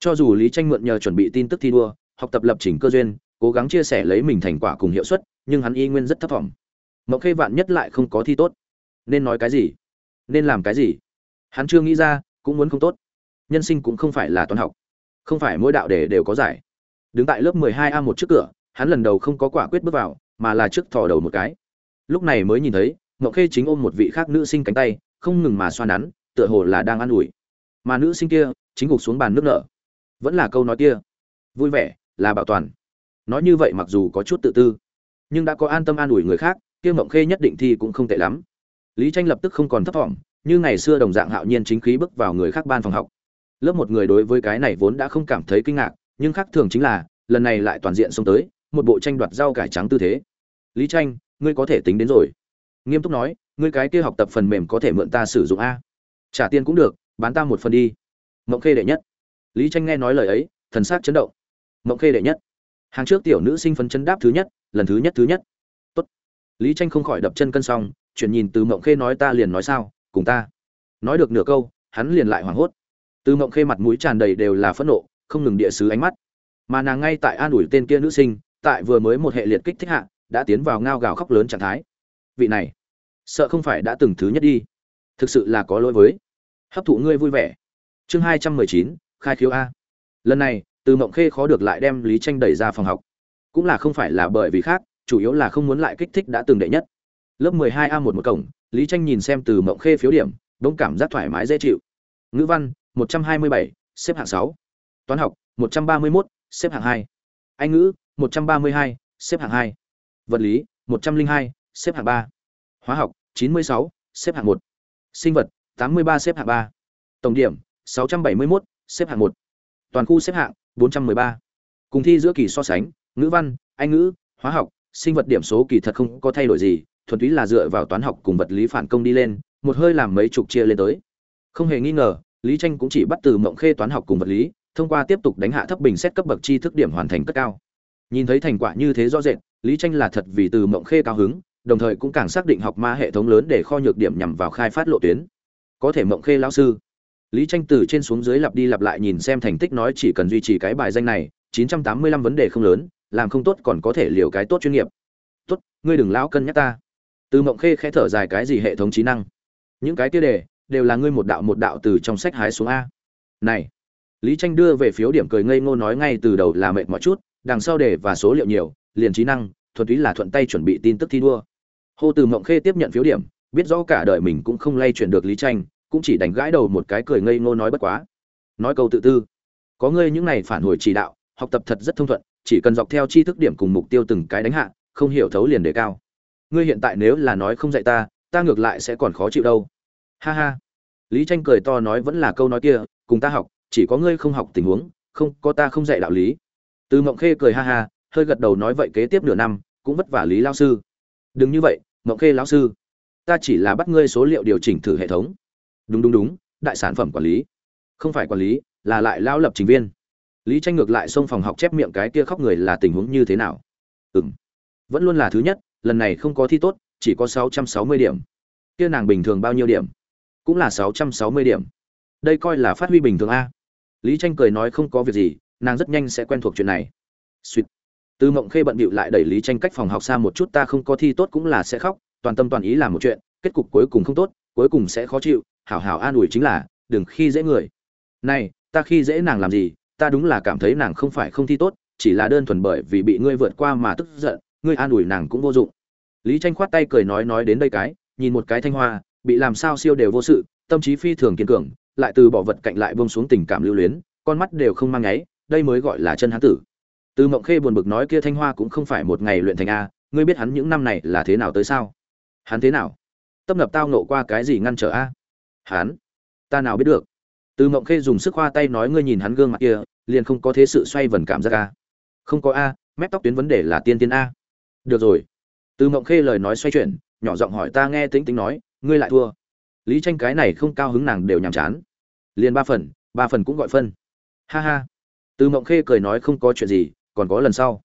Cho dù lý tranh mượn nhờ chuẩn bị tin tức thi đua, học tập lập trình cơ duyên, cố gắng chia sẻ lấy mình thành quả cùng hiệu suất, nhưng hắn y nguyên rất thấp thỏm. Ngộng khê vạn nhất lại không có thi tốt, nên nói cái gì? Nên làm cái gì? Hắn chưa nghĩ ra, cũng muốn không tốt. Nhân sinh cũng không phải là toán học. Không phải mỗi đạo đề đều có giải. Đứng tại lớp 12 a một trước cửa hắn lần đầu không có quả quyết bước vào, mà là trước thò đầu một cái. Lúc này mới nhìn thấy mộng khê chính ôm một vị khác nữ sinh cánh tay, không ngừng mà xoa nắn, tựa hồ là đang ă n ủi. Mà nữ sinh kia, chính gục xuống bàn nước nở. Vẫn là câu nói kia. Vui vẻ, là bảo toàn. Nói như vậy mặc dù có chút tự tư, nhưng đã có an tâm an ủi người khác, kia mộng khê nhất định thi cũng không tệ lắm. Lý tranh lập tức không còn thấp thỏm như ngày xưa đồng dạng hạo nhiên chính khí bước vào người khác ban phòng học. Lớp một người đối với cái này vốn đã không cảm thấy kinh ngạc, nhưng khác thường chính là, lần này lại toàn diện xông tới một bộ tranh đoạt rau cải trắng tư thế. Lý tranh, ngươi có thể tính đến rồi. Nghiêm túc nói, ngươi cái kia học tập phần mềm có thể mượn ta sử dụng a. Trả tiền cũng được, bán ta một phần đi. Mộng khê đệ nhất. Lý tranh nghe nói lời ấy, thần sắc chấn động. Mộng khê đệ nhất. Hàng trước tiểu nữ sinh phấn chấn đáp thứ nhất, lần thứ nhất thứ nhất. Tốt. Lý tranh không khỏi đập chân cân xong, chuyển nhìn từ mộng khê nói ta liền nói sao, cùng ta. Nói được nửa câu, hắn liền lại hoảng hốt. Từ mộng khê mặt mũi tràn đầy đều là phẫn nộ, không ngừng địa sứ ánh mắt. Mà nàng ngay tại an ủi tên kia nữ sinh tại vừa mới một hệ liệt kích thích hạ đã tiến vào ngao gào khóc lớn trạng thái. Vị này sợ không phải đã từng thứ nhất đi. Thực sự là có lỗi với. Hấp thụ ngươi vui vẻ. Chương hai trăm mười chín khai khiếu a. Lần này từ mộng khê khó được lại đem lý tranh đẩy ra phòng học. Cũng là không phải là bởi vì khác chủ yếu là không muốn lại kích thích đã từng đệ nhất. Lớp mười hai a một một cổng lý tranh nhìn xem từ mộng khê phiếu điểm bỗng cảm giác thoải mái dễ chịu. Ngữ văn một trăm hai mươi bảy xếp hạng sáu. Toán học một trăm ba mươi 131, xếp hạng hai. Anh ngữ một trăm ba mươi hai xếp hạng 2. vật lý một trăm linh hai xếp hạng 3. hóa học chín mươi sáu xếp hạng 1. sinh vật tám mươi ba xếp hạng 3. tổng điểm 671, xếp hạng 1. toàn khu xếp hạng 413. cùng thi giữa kỳ so sánh ngữ văn anh ngữ hóa học sinh vật điểm số kỳ thật không có thay đổi gì thuần túy là dựa vào toán học cùng vật lý phản công đi lên một hơi làm mấy chục chia lên tới không hề nghi ngờ lý tranh cũng chỉ bắt từ mộng khê toán học cùng vật lý thông qua tiếp tục đánh hạ thấp bình xét cấp bậc tri thức điểm hoàn thành cất cao nhìn thấy thành quả như thế rõ rệt, lý tranh là thật vì từ mộng khê cao hứng, đồng thời cũng càng xác định học ma hệ thống lớn để kho nhược điểm nhằm vào khai phát lộ tuyến. Có thể mộng khê lão sư. Lý tranh từ trên xuống dưới lặp đi lặp lại nhìn xem thành tích nói chỉ cần duy trì cái bài danh này 985 vấn đề không lớn, làm không tốt còn có thể liều cái tốt chuyên nghiệp. Tốt, ngươi đừng lão cân nhắc ta. Từ mộng khê khẽ thở dài cái gì hệ thống trí năng? Những cái tiêu đề, đều là ngươi một đạo một đạo từ trong sách hái xuống a. Này, lý tranh đưa về phiếu điểm cười ngây ngô nói ngay từ đầu là mệt mọi chút đằng sau đề và số liệu nhiều, liền trí năng, thuần túy là thuận tay chuẩn bị tin tức thi đua. Hồ từ mộng khê tiếp nhận phiếu điểm, biết rõ cả đời mình cũng không lay chuyển được lý tranh, cũng chỉ đánh gãi đầu một cái cười ngây ngô nói bất quá. Nói câu tự tư. Có ngươi những này phản hồi chỉ đạo, học tập thật rất thông thuận, chỉ cần dọc theo tri thức điểm cùng mục tiêu từng cái đánh hạ, không hiểu thấu liền đề cao. Ngươi hiện tại nếu là nói không dạy ta ta ngược lại sẽ còn khó chịu đâu. Ha ha. Lý tranh cười to nói vẫn là câu nói kia, cùng ta học, chỉ có ngươi không học tình huống, không, có ta không dạy đạo lý từ mộng khê cười ha ha, hơi gật đầu nói vậy kế tiếp nửa năm, cũng vất vả lý lao sư. Đừng như vậy, mộng khê lão sư. Ta chỉ là bắt ngươi số liệu điều chỉnh thử hệ thống. Đúng đúng đúng, đại sản phẩm quản lý. Không phải quản lý, là lại lao lập trình viên. Lý tranh ngược lại xông phòng học chép miệng cái kia khóc người là tình huống như thế nào? Ừm. Vẫn luôn là thứ nhất, lần này không có thi tốt, chỉ có 660 điểm. Kia nàng bình thường bao nhiêu điểm? Cũng là 660 điểm. Đây coi là phát huy bình thường a. Lý tranh cười nói không có việc gì nàng rất nhanh sẽ quen thuộc chuyện này. Suýt từ mộng khê bận bịu lại đẩy lý tranh cách phòng học xa một chút, ta không có thi tốt cũng là sẽ khóc, toàn tâm toàn ý làm một chuyện, kết cục cuối cùng không tốt, cuối cùng sẽ khó chịu, hảo hảo an ủi chính là, đừng khi dễ người. Này, ta khi dễ nàng làm gì? Ta đúng là cảm thấy nàng không phải không thi tốt, chỉ là đơn thuần bởi vì bị ngươi vượt qua mà tức giận, ngươi an ủi nàng cũng vô dụng. Lý tranh khoát tay cười nói nói đến đây cái, nhìn một cái thanh hoa, bị làm sao siêu đều vô sự, tâm trí phi thường kiên cường, lại từ bỏ vật cạnh lại buông xuống tình cảm lưu luyến, con mắt đều không mang ngáy đây mới gọi là chân hán tử. Từ mộng khê buồn bực nói kia thanh hoa cũng không phải một ngày luyện thành a, ngươi biết hắn những năm này là thế nào tới sao? Hắn thế nào? Tâm lập tao nộ qua cái gì ngăn trở a? Hắn? Ta nào biết được? Từ mộng khê dùng sức khoa tay nói ngươi nhìn hắn gương mặt kia, liền không có thế sự xoay vần cảm giác a. Không có a, mép tóc tuyến vấn đề là tiên tiên a. Được rồi. Từ mộng khê lời nói xoay chuyển, nhỏ giọng hỏi ta nghe tính tính nói, ngươi lại thua. Lý tranh cái này không cao hứng nàng đều nhàm chán. Liền ba phần ba phần cũng gọi phân. Ha ha từ mộng khê cười nói không có chuyện gì còn có lần sau.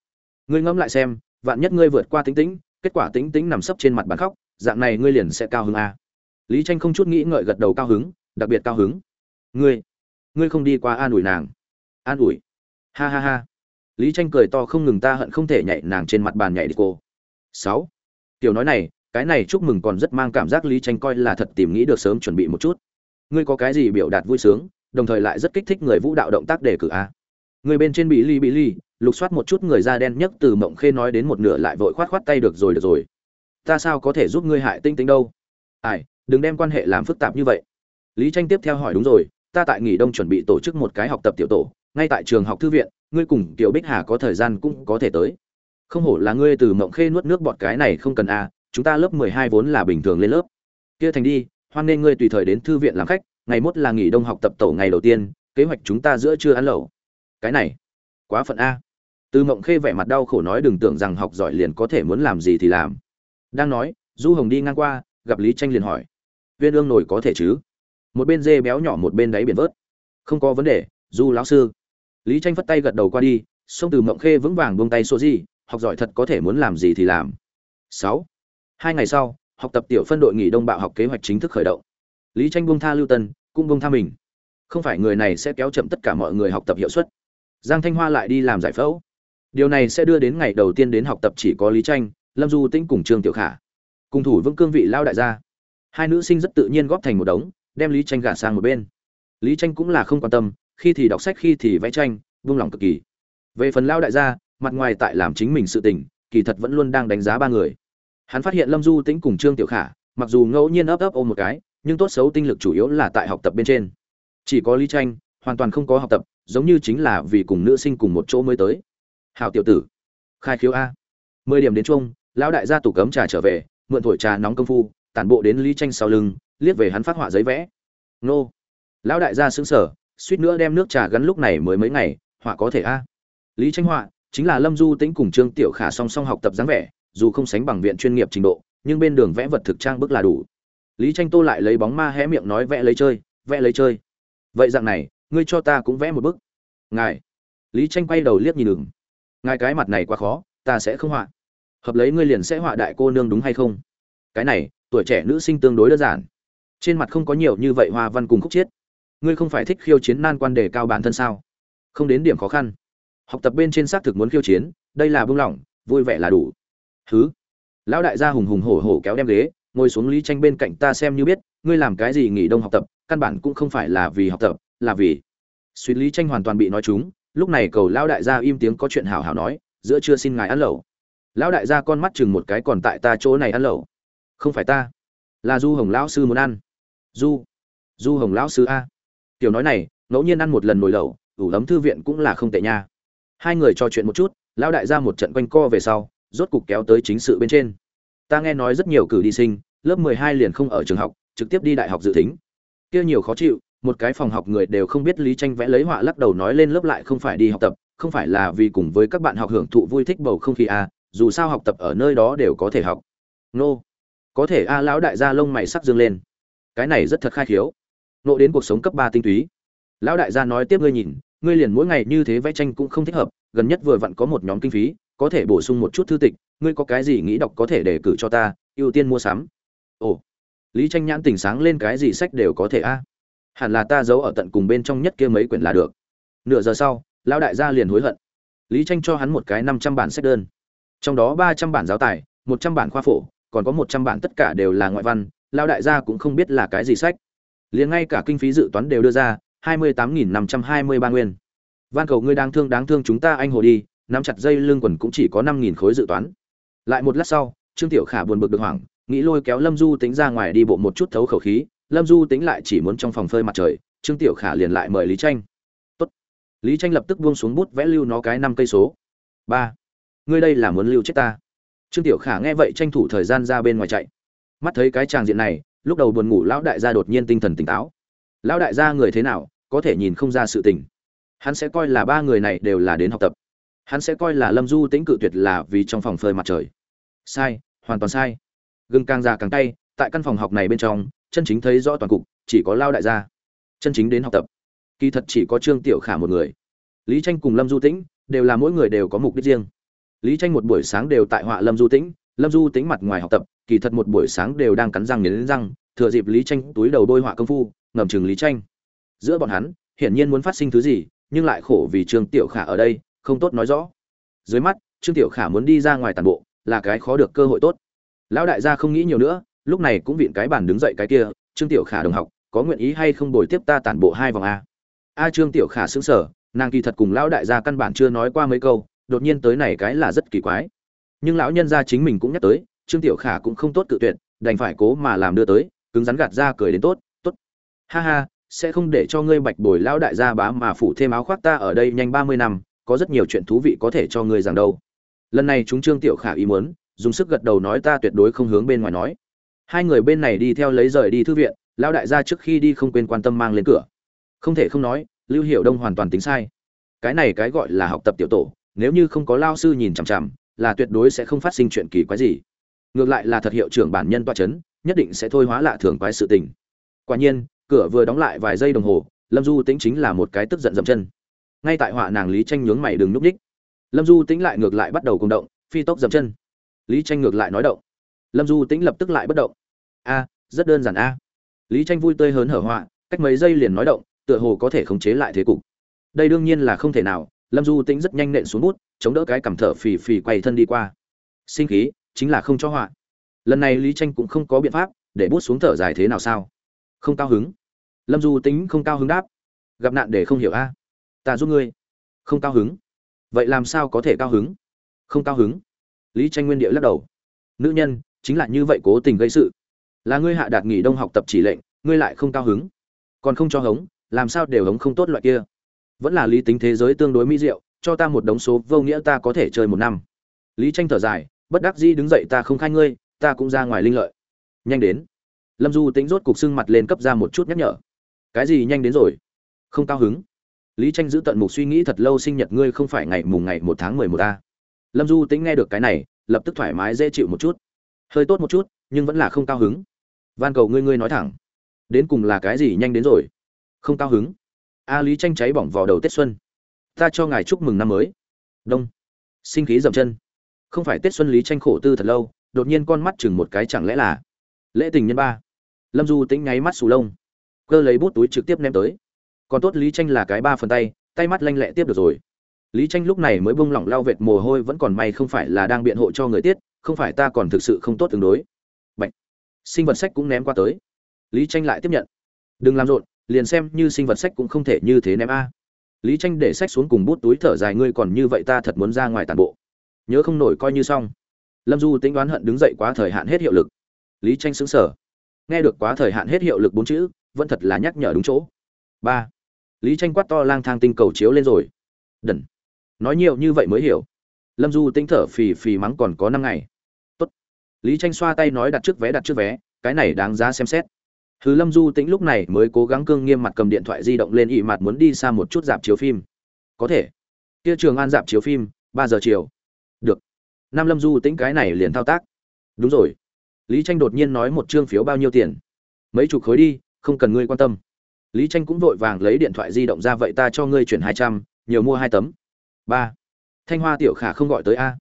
Ngươi ngẫm lại xem vạn nhất ngươi vượt qua tính tĩnh, kết quả tính tĩnh nằm sấp trên mặt bàn khóc dạng này ngươi liền sẽ cao hứng a lý tranh không chút nghĩ ngợi gật đầu cao hứng đặc biệt cao hứng. Ngươi ngươi không đi qua an ủi nàng. An ủi. Ha ha ha. Lý tranh cười to không ngừng ta hận không thể nhảy nàng trên mặt bàn nhảy đi cô. Sáu. Tiểu nói này cái này chúc mừng còn rất mang cảm giác lý tranh coi là thật tìm nghĩ được sớm chuẩn bị một chút. Ngươi có cái gì biểu đạt vui sướng đồng thời lại rất kích thích người vũ đạo động tác đề cử a người bên trên bị ly bị ly lục soát một chút người da đen nhất từ mộng khê nói đến một nửa lại vội khoát khoát tay được rồi được rồi. Ta sao có thể giúp ngươi hại tinh tinh đâu? Ai đừng đem quan hệ làm phức tạp như vậy. Lý tranh tiếp theo hỏi đúng rồi ta tại nghỉ đông chuẩn bị tổ chức một cái học tập tiểu tổ ngay tại trường học thư viện ngươi cùng tiểu bích hà có thời gian cũng có thể tới. Không hổ là ngươi từ mộng khê nuốt nước bọt cái này không cần a à, chúng ta lớp mười hai vốn là bình thường lên lớp. Kia thành đi hoan nên ngươi tùy thời đến thư viện làm khách ngày mốt là nghỉ đông học tập tổ ngày đầu tiên kế hoạch chúng ta giữa trưa ăn lẩu cái này, quá phận a. Từ mộng khê vẻ mặt đau khổ nói đừng tưởng rằng học giỏi liền có thể muốn làm gì thì làm. Đang nói, du hồng đi ngang qua, gặp lý tranh liền hỏi, viên ương nổi có thể chứ? Một bên dê béo nhỏ một bên đáy biển vớt. Không có vấn đề, du lão sư. Lý tranh phất tay gật đầu qua đi, xong từ mộng khê vững vàng buông tay số gì học giỏi thật có thể muốn làm gì thì làm. Sáu. Hai ngày sau, học tập tiểu phân đội nghỉ đông bạo học kế hoạch chính thức khởi động. Lý tranh buông tha lưu tân, cũng buông tha mình. Không phải người này sẽ kéo chậm tất cả mọi người học tập hiệu suất giang thanh hoa lại đi làm giải phẫu. Điều này sẽ đưa đến ngày đầu tiên đến học tập chỉ có lý tranh lâm du tĩnh cùng trương tiểu khả. Cùng thủ vững cương vị lao đại gia. Hai nữ sinh rất tự nhiên góp thành một đống, đem lý tranh gạt sang một bên. Lý tranh cũng là không quan tâm, khi thì đọc sách khi thì vẽ tranh vung lòng cực kỳ. Về phần lao đại gia, mặt ngoài tại làm chính mình sự tình, kỳ thật vẫn luôn đang đánh giá ba người. Hắn phát hiện lâm du tĩnh cùng trương tiểu khả, mặc dù ngẫu nhiên ấp ấp ôm một cái, nhưng tốt xấu tinh lực chủ yếu là tại học tập bên trên. Chỉ có lý tranh hoàn toàn không có học tập giống như chính là vì cùng nữ sinh cùng một chỗ mới tới. Hào tiểu tử, khai khiếu a. Mười điểm đến chung lão đại gia tủ cấm trà trở về, mượn thổi trà nóng công phu, tản bộ đến lý tranh sau lưng, liếc về hắn phát họa giấy vẽ. Nô. Lão đại gia sững sở suýt nữa đem nước trà gắn lúc này mới mấy ngày, họa có thể a. Lý tranh họa, chính là lâm du tĩnh cùng trương tiểu khả song song học tập dáng vẻ, dù không sánh bằng viện chuyên nghiệp trình độ, nhưng bên đường vẽ vật thực trang bức là đủ. Lý tranh tô lại lấy bóng ma hé miệng nói vẽ lấy chơi, vẽ lấy chơi. Vậy dạng này ngươi cho ta cũng vẽ một bức. Ngài. Lý tranh quay đầu liếc nhìn đường ngài cái mặt này quá khó, ta sẽ không họa. Hợp lấy ngươi liền sẽ họa đại cô nương đúng hay không? Cái này, tuổi trẻ nữ sinh tương đối đơn giản. Trên mặt không có nhiều như vậy hoa văn cùng khúc chiết. Ngươi không phải thích khiêu chiến nan quan đề cao bản thân sao? Không đến điểm khó khăn. Học tập bên trên xác thực muốn khiêu chiến, đây là buông lỏng, vui vẻ là đủ. Thứ lão đại gia hùng hùng hổ hổ kéo đem ghế, ngồi xuống lý tranh bên cạnh ta xem như biết, ngươi làm cái gì nghỉ đông học tập, căn bản cũng không phải là vì học tập là vì suy lý tranh hoàn toàn bị nói trúng lúc này cầu lão đại gia im tiếng có chuyện hào hào nói, giữa chưa xin ngài ăn lẩu. Lão đại gia con mắt chừng một cái còn tại ta chỗ này ăn lẩu. Không phải ta, là du hồng lão sư muốn ăn. Du du hồng lão sư a. Tiểu nói này, ngẫu nhiên ăn một lần nồi lẩu, ủ lắm thư viện cũng là không tệ nha. Hai người trò chuyện một chút, lão đại gia một trận quanh co về sau, rốt cục kéo tới chính sự bên trên. Ta nghe nói rất nhiều cử đi sinh, lớp mười hai liền không ở trường học, trực tiếp đi đại học dự tính. Kia nhiều khó chịu một cái phòng học người đều không biết lý tranh vẽ lấy họa lắc đầu nói lên lớp lại không phải đi học tập, không phải là vì cùng với các bạn học hưởng thụ vui thích bầu không khí à dù sao học tập ở nơi đó đều có thể học. Nô. Có thể a lão đại gia lông mày sắc dương lên. Cái này rất thật khai khiếu. Nộ đến cuộc sống cấp ba tinh túy. Lão đại gia nói tiếp ngươi nhìn, ngươi liền mỗi ngày như thế vẽ tranh cũng không thích hợp, gần nhất vừa vặn có một nhóm kinh phí, có thể bổ sung một chút thư tịch, ngươi có cái gì nghĩ đọc có thể đề cử cho ta, ưu tiên mua sắm. Ồ. Lý tranh nhãn tỉnh sáng lên cái gì sách đều có thể a? Hẳn là ta giấu ở tận cùng bên trong nhất kia mấy quyển là được. Nửa giờ sau, lão đại gia liền hối hận. Lý tranh cho hắn một cái năm trăm bản sách đơn. Trong đó ba trăm bản giáo tài, một trăm bản khoa phổ, còn có một trăm bản tất cả đều là ngoại văn, lão đại gia cũng không biết là cái gì sách. Liền ngay cả kinh phí dự toán đều đưa ra, hai mươi tám nghìn năm trăm hai mươi ba nguyên. Van cầu ngươi đang thương, đáng thương chúng ta anh hồ đi, nắm chặt dây lưng quần cũng chỉ có năm nghìn khối dự toán. Lại một lát sau, trương tiểu khả buồn bực được hoảng, nghĩ lôi kéo lâm du tính ra ngoài đi bộ một chút thấu khẩu khí lâm du tính lại chỉ muốn trong phòng phơi mặt trời, trương tiểu khả liền lại mời lý tranh Tốt. lý tranh lập tức buông xuống bút vẽ lưu nó cái năm cây số. Ba. Ngươi đây là muốn lưu chết ta? Trương tiểu khả nghe vậy tranh thủ thời gian ra bên ngoài chạy. Mắt thấy cái tràng diện này, lúc đầu buồn ngủ lão đại gia đột nhiên tinh thần tỉnh táo. Lão đại gia người thế nào, có thể nhìn không ra sự tình. Hắn sẽ coi là ba người này đều là đến học tập. Hắn sẽ coi là lâm du tính cự tuyệt là vì trong phòng phơi mặt trời. Sai, hoàn toàn sai. Gừng càng già càng tay tại căn phòng học này bên trong chân chính thấy rõ toàn cục, chỉ có lao đại gia. Chân chính đến học tập. Kỳ thật chỉ có trương tiểu khả một người. Lý tranh cùng lâm du tĩnh đều là mỗi người đều có mục đích riêng. Lý tranh một buổi sáng đều tại họa lâm du tĩnh, lâm du tĩnh mặt ngoài học tập, kỳ thật một buổi sáng đều đang cắn răng nghiến răng, thừa dịp lý tranh túi đầu đôi họa công phu, ngầm chừng lý tranh. Giữa bọn hắn, hiển nhiên muốn phát sinh thứ gì, nhưng lại khổ vì trương tiểu khả ở đây, không tốt nói rõ. Dưới mắt, trương tiểu khả muốn đi ra ngoài tàn bộ, là cái khó được cơ hội tốt. Lão đại gia không nghĩ nhiều nữa lúc này cũng viện cái bàn đứng dậy cái kia, trương tiểu khả đồng học, có nguyện ý hay không bồi tiếp ta tản bộ hai vòng a? A trương tiểu khả xứng sở nàng kỳ thật cùng lão đại gia căn bản chưa nói qua mấy câu, đột nhiên tới này cái là rất kỳ quái. Nhưng lão nhân gia chính mình cũng nhắc tới, trương tiểu khả cũng không tốt cự tuyệt, đành phải cố mà làm đưa tới, cứng rắn gạt ra cười đến tốt tốt. Ha ha, sẽ không để cho ngươi bạch bồi lão đại gia bá mà phủ thêm áo khoác ta ở đây nhanh ba mươi năm, có rất nhiều chuyện thú vị có thể cho ngươi giảng đâu. Lần này chúng trương tiểu khả ý muốn, dùng sức gật đầu nói ta tuyệt đối không hướng bên ngoài nói hai người bên này đi theo lấy rời đi thư viện, lão đại gia trước khi đi không quên quan tâm mang lên cửa. Không thể không nói, lưu hiệu đông hoàn toàn tính sai. Cái này cái gọi là học tập tiểu tổ, nếu như không có lao sư nhìn chằm chằm, là tuyệt đối sẽ không phát sinh chuyện kỳ quái gì. Ngược lại là thật hiệu trưởng bản nhân toa chấn, nhất định sẽ thôi hóa lạ thường quái sự tình. Quả nhiên, cửa vừa đóng lại vài giây đồng hồ, lâm du tính chính là một cái tức giận dậm chân. Ngay tại họa nàng lý tranh nhướng mày đừng núp ních lâm du tính lại ngược lại bắt đầu cùng động, phi tốc dậm chân. Lý tranh ngược lại nói động lâm du Tĩnh lập tức lại bất động. A, rất đơn giản a. Lý tranh vui tươi hớn hở họa, cách mấy giây liền nói động, tựa hồ có thể khống chế lại thế cục. Đây đương nhiên là không thể nào, lâm du tĩnh rất nhanh nện xuống bút, chống đỡ cái cảm thở phì phì quay thân đi qua. Sinh khí, chính là không cho họa. Lần này lý tranh cũng không có biện pháp để bút xuống thở dài thế nào sao. Không cao hứng. Lâm du tính không cao hứng đáp. Gặp nạn để không hiểu a. Ta giúp ngươi. Không cao hứng. Vậy làm sao có thể cao hứng? Không cao hứng. Lý tranh nguyên địa lắc đầu. Nữ nhân chính là như vậy cố tình gây sự. Là ngươi hạ đạt nghỉ đông học tập chỉ lệnh, ngươi lại không cao hứng. Còn không cho hống, làm sao đều hống không tốt loại kia. Vẫn là lý tính thế giới tương đối mỹ diệu, cho ta một đống số vô nghĩa ta có thể chơi một năm. Lý tranh thở dài, bất đắc dĩ đứng dậy ta không khai ngươi, ta cũng ra ngoài linh lợi. Nhanh đến. Lâm du tính rốt cục sưng mặt lên cấp ra một chút nhắc nhở. Cái gì nhanh đến rồi? Không cao hứng. Lý tranh giữ tận mục suy nghĩ thật lâu sinh nhật ngươi không phải ngày mùng ngày một tháng mười một a. Lâm du tính nghe được cái này, lập tức thoải mái dễ chịu một chút hơi tốt một chút, nhưng vẫn là không cao hứng. Van cầu ngươi ngươi nói thẳng. Đến cùng là cái gì nhanh đến rồi? Không cao hứng. A lý tranh cháy bỏng vào đầu tết xuân. Ta cho ngài chúc mừng năm mới. Đông. Sinh khí dậm chân. Không phải tết xuân lý tranh khổ tư thật lâu, đột nhiên con mắt chừng một cái chẳng lẽ là lễ tình nhân ba. Lâm du tính nháy mắt sù lông. Cơ lấy bút túi trực tiếp ném tới. Còn tốt lý tranh là cái ba phần tay tay mắt lanh lẹ tiếp được rồi. Lý tranh lúc này mới bung lỏng lao vệt mồ hôi vẫn còn may không phải là đang biện hộ cho người tiết không phải ta còn thực sự không tốt tương đối. Bạch. sinh vật sách cũng ném qua tới. Lý tranh lại tiếp nhận. Đừng làm rộn, liền xem như sinh vật sách cũng không thể như thế ném a. Lý tranh để sách xuống cùng bút túi thở dài, ngươi còn như vậy ta thật muốn ra ngoài tàn bộ. Nhớ không nổi coi như xong. Lâm du tính đoán hận đứng dậy quá thời hạn hết hiệu lực. Lý tranh xứng sở nghe được quá thời hạn hết hiệu lực bốn chữ, vẫn thật là nhắc nhở đúng chỗ. Ba. Lý tranh quát to lang thang tinh cầu chiếu lên rồi. Đần. Nói nhiều như vậy mới hiểu. Lâm du tính thở phì phì mắng còn có năm ngày lý tranh xoa tay nói đặt trước vé đặt trước vé cái này đáng giá xem xét thứ Lâm Du Tĩnh lúc này mới cố gắng cương nghiêm mặt cầm điện thoại di động lên ị mặt muốn đi xa một chút dạp chiếu phim. Có thể. Kia Trường An dạp chiếu phim, ba giờ chiều. Được. Nam Lâm Du Tĩnh cái này liền thao tác. Đúng rồi. Lý Tranh đột nhiên nói một trương phiếu bao nhiêu tiền? Mấy chục khối đi, không cần ngươi quan tâm. Lý Tranh cũng vội vàng lấy điện thoại di động ra vậy ta cho ngươi chuyển hai trăm, nhiều mua hai tấm. ba Thanh Hoa tiểu khả không gọi tới a.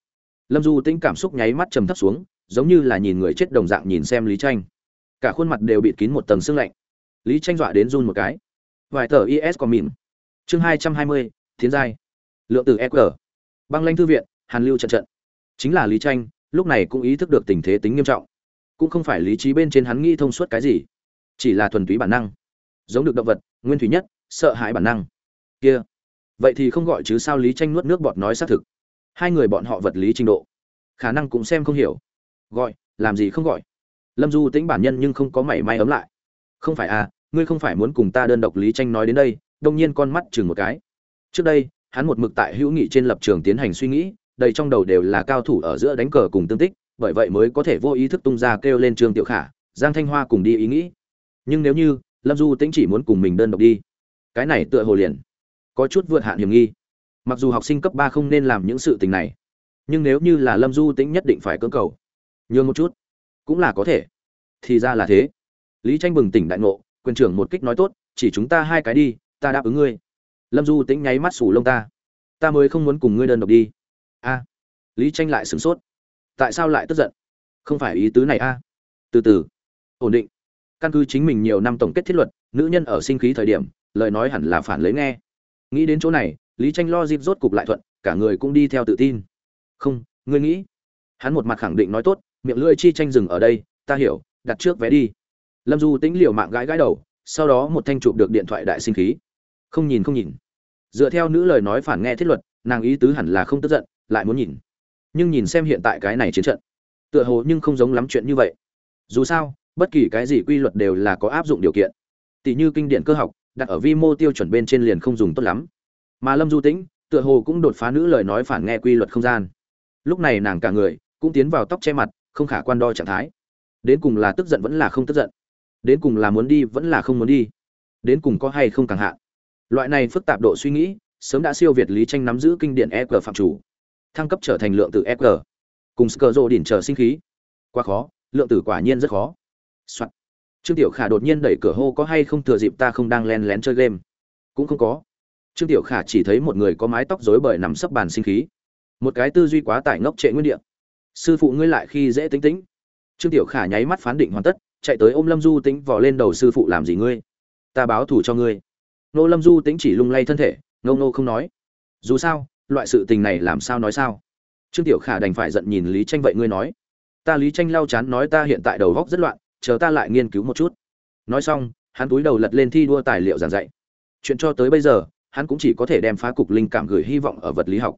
Lâm Du Tĩnh cảm xúc nháy mắt trầm thấp xuống, giống như là nhìn người chết đồng dạng nhìn xem Lý Tranh cả khuôn mặt đều bịt kín một tầng sương lạnh. Lý tranh dọa đến run một cái. Vài tờ is còn mỉm. Chương hai trăm hai mươi Thiên giai. Lượng từ eq băng lanh thư viện, hàn lưu trận trận. Chính là lý tranh lúc này cũng ý thức được tình thế tính nghiêm trọng. Cũng không phải lý trí bên trên hắn nghĩ thông suốt cái gì. Chỉ là thuần túy bản năng. Giống được động vật, nguyên thủy nhất, sợ hãi bản năng. Kia. Vậy thì không gọi chứ sao lý tranh nuốt nước bọt nói xác thực. Hai người bọn họ vật lý trình độ. Khả năng cũng xem không hiểu gọi, làm gì không gọi? Lâm du tĩnh bản nhân nhưng không có mảy may ấm lại. Không phải à ngươi không phải muốn cùng ta đơn độc lý tranh nói đến đây, đông nhiên con mắt chừng một cái. Trước đây, hắn một mực tại hữu nghị trên lập trường tiến hành suy nghĩ, đầy trong đầu đều là cao thủ ở giữa đánh cờ cùng tương tích, bởi vậy mới có thể vô ý thức tung ra kêu lên trương tiểu khả, giang thanh hoa cùng đi ý nghĩ. Nhưng nếu như, lâm du tĩnh chỉ muốn cùng mình đơn độc đi, cái này tựa hồ liền có chút vượt hạn hiểm nghi. Mặc dù học sinh cấp ba không nên làm những sự tình này, nhưng nếu như là lâm du tĩnh nhất định phải cưỡng cầu nhường một chút. Cũng là có thể. Thì ra là thế. Lý tranh bừng tỉnh đại ngộ, quyền trưởng một kích nói tốt, chỉ chúng ta hai cái đi, ta đáp ứng ngươi. Lâm du tĩnh nháy mắt sủ lông ta. Ta mới không muốn cùng ngươi đơn độc đi. A. Lý tranh lại sửng sốt. Tại sao lại tức giận? Không phải ý tứ này a. Từ từ. Ổn định. Căn cứ chính mình nhiều năm tổng kết thiết luật, nữ nhân ở sinh khí thời điểm, lời nói hẳn là phản lấy nghe. Nghĩ đến chỗ này, lý tranh lo dịp rốt cục lại thuận, cả người cũng đi theo tự tin. Không, ngươi nghĩ. Hắn một mặt khẳng định nói tốt miệng lưỡi chi tranh dừng ở đây, ta hiểu, đặt trước vé đi. Lâm du tĩnh liều mạng gãi gãi đầu, sau đó một thanh chụp được điện thoại đại sinh khí. Không nhìn không nhìn. Dựa theo nữ lời nói phản nghe thiết luật, nàng ý tứ hẳn là không tức giận, lại muốn nhìn. Nhưng nhìn xem hiện tại cái này chiến trận, tựa hồ nhưng không giống lắm chuyện như vậy. Dù sao, bất kỳ cái gì quy luật đều là có áp dụng điều kiện. Tỷ như kinh điển cơ học, đặt ở vi mô tiêu chuẩn bên trên liền không dùng tốt lắm. Mà lâm du tĩnh, tựa hồ cũng đột phá nữ lời nói phản nghe quy luật không gian. Lúc này nàng cả người cũng tiến vào tóc che mặt không khả quan đo trạng thái. Đến cùng là tức giận vẫn là không tức giận. Đến cùng là muốn đi vẫn là không muốn đi. Đến cùng có hay không càng hạn. Loại này phức tạp độ suy nghĩ, sớm đã siêu việt lý tranh nắm giữ kinh điển EQ phạm chủ. Thăng cấp trở thành lượng tử EQ cùng skơ rô đỉnh chờ sinh khí. Quá khó, lượng tử quả nhiên rất khó. Soạn. trương tiểu khả đột nhiên đẩy cửa hô có hay không thừa dịp ta không đang len lén chơi game? Cũng không có. Trương tiểu khả chỉ thấy một người có mái tóc rối bời nằm sấp bàn sinh khí. Một cái tư duy quá tải ngốc trệ nguyên địa sư phụ ngươi lại khi dễ tính tính trương tiểu khả nháy mắt phán định hoàn tất, chạy tới ôm lâm du tính vò lên đầu sư phụ làm gì ngươi? Ta báo thủ cho ngươi. Nô lâm du tính chỉ lung lay thân thể ngâu nô không nói. Dù sao, loại sự tình này làm sao nói sao? Trương tiểu khả đành phải giận nhìn lý tranh vậy ngươi nói. Ta lý tranh lau chán nói ta hiện tại đầu góc rất loạn, chờ ta lại nghiên cứu một chút. Nói xong, hắn túi đầu lật lên thi đua tài liệu giảng dạy. Chuyện cho tới bây giờ, hắn cũng chỉ có thể đem phá cục linh cảm gửi hy vọng ở vật lý học.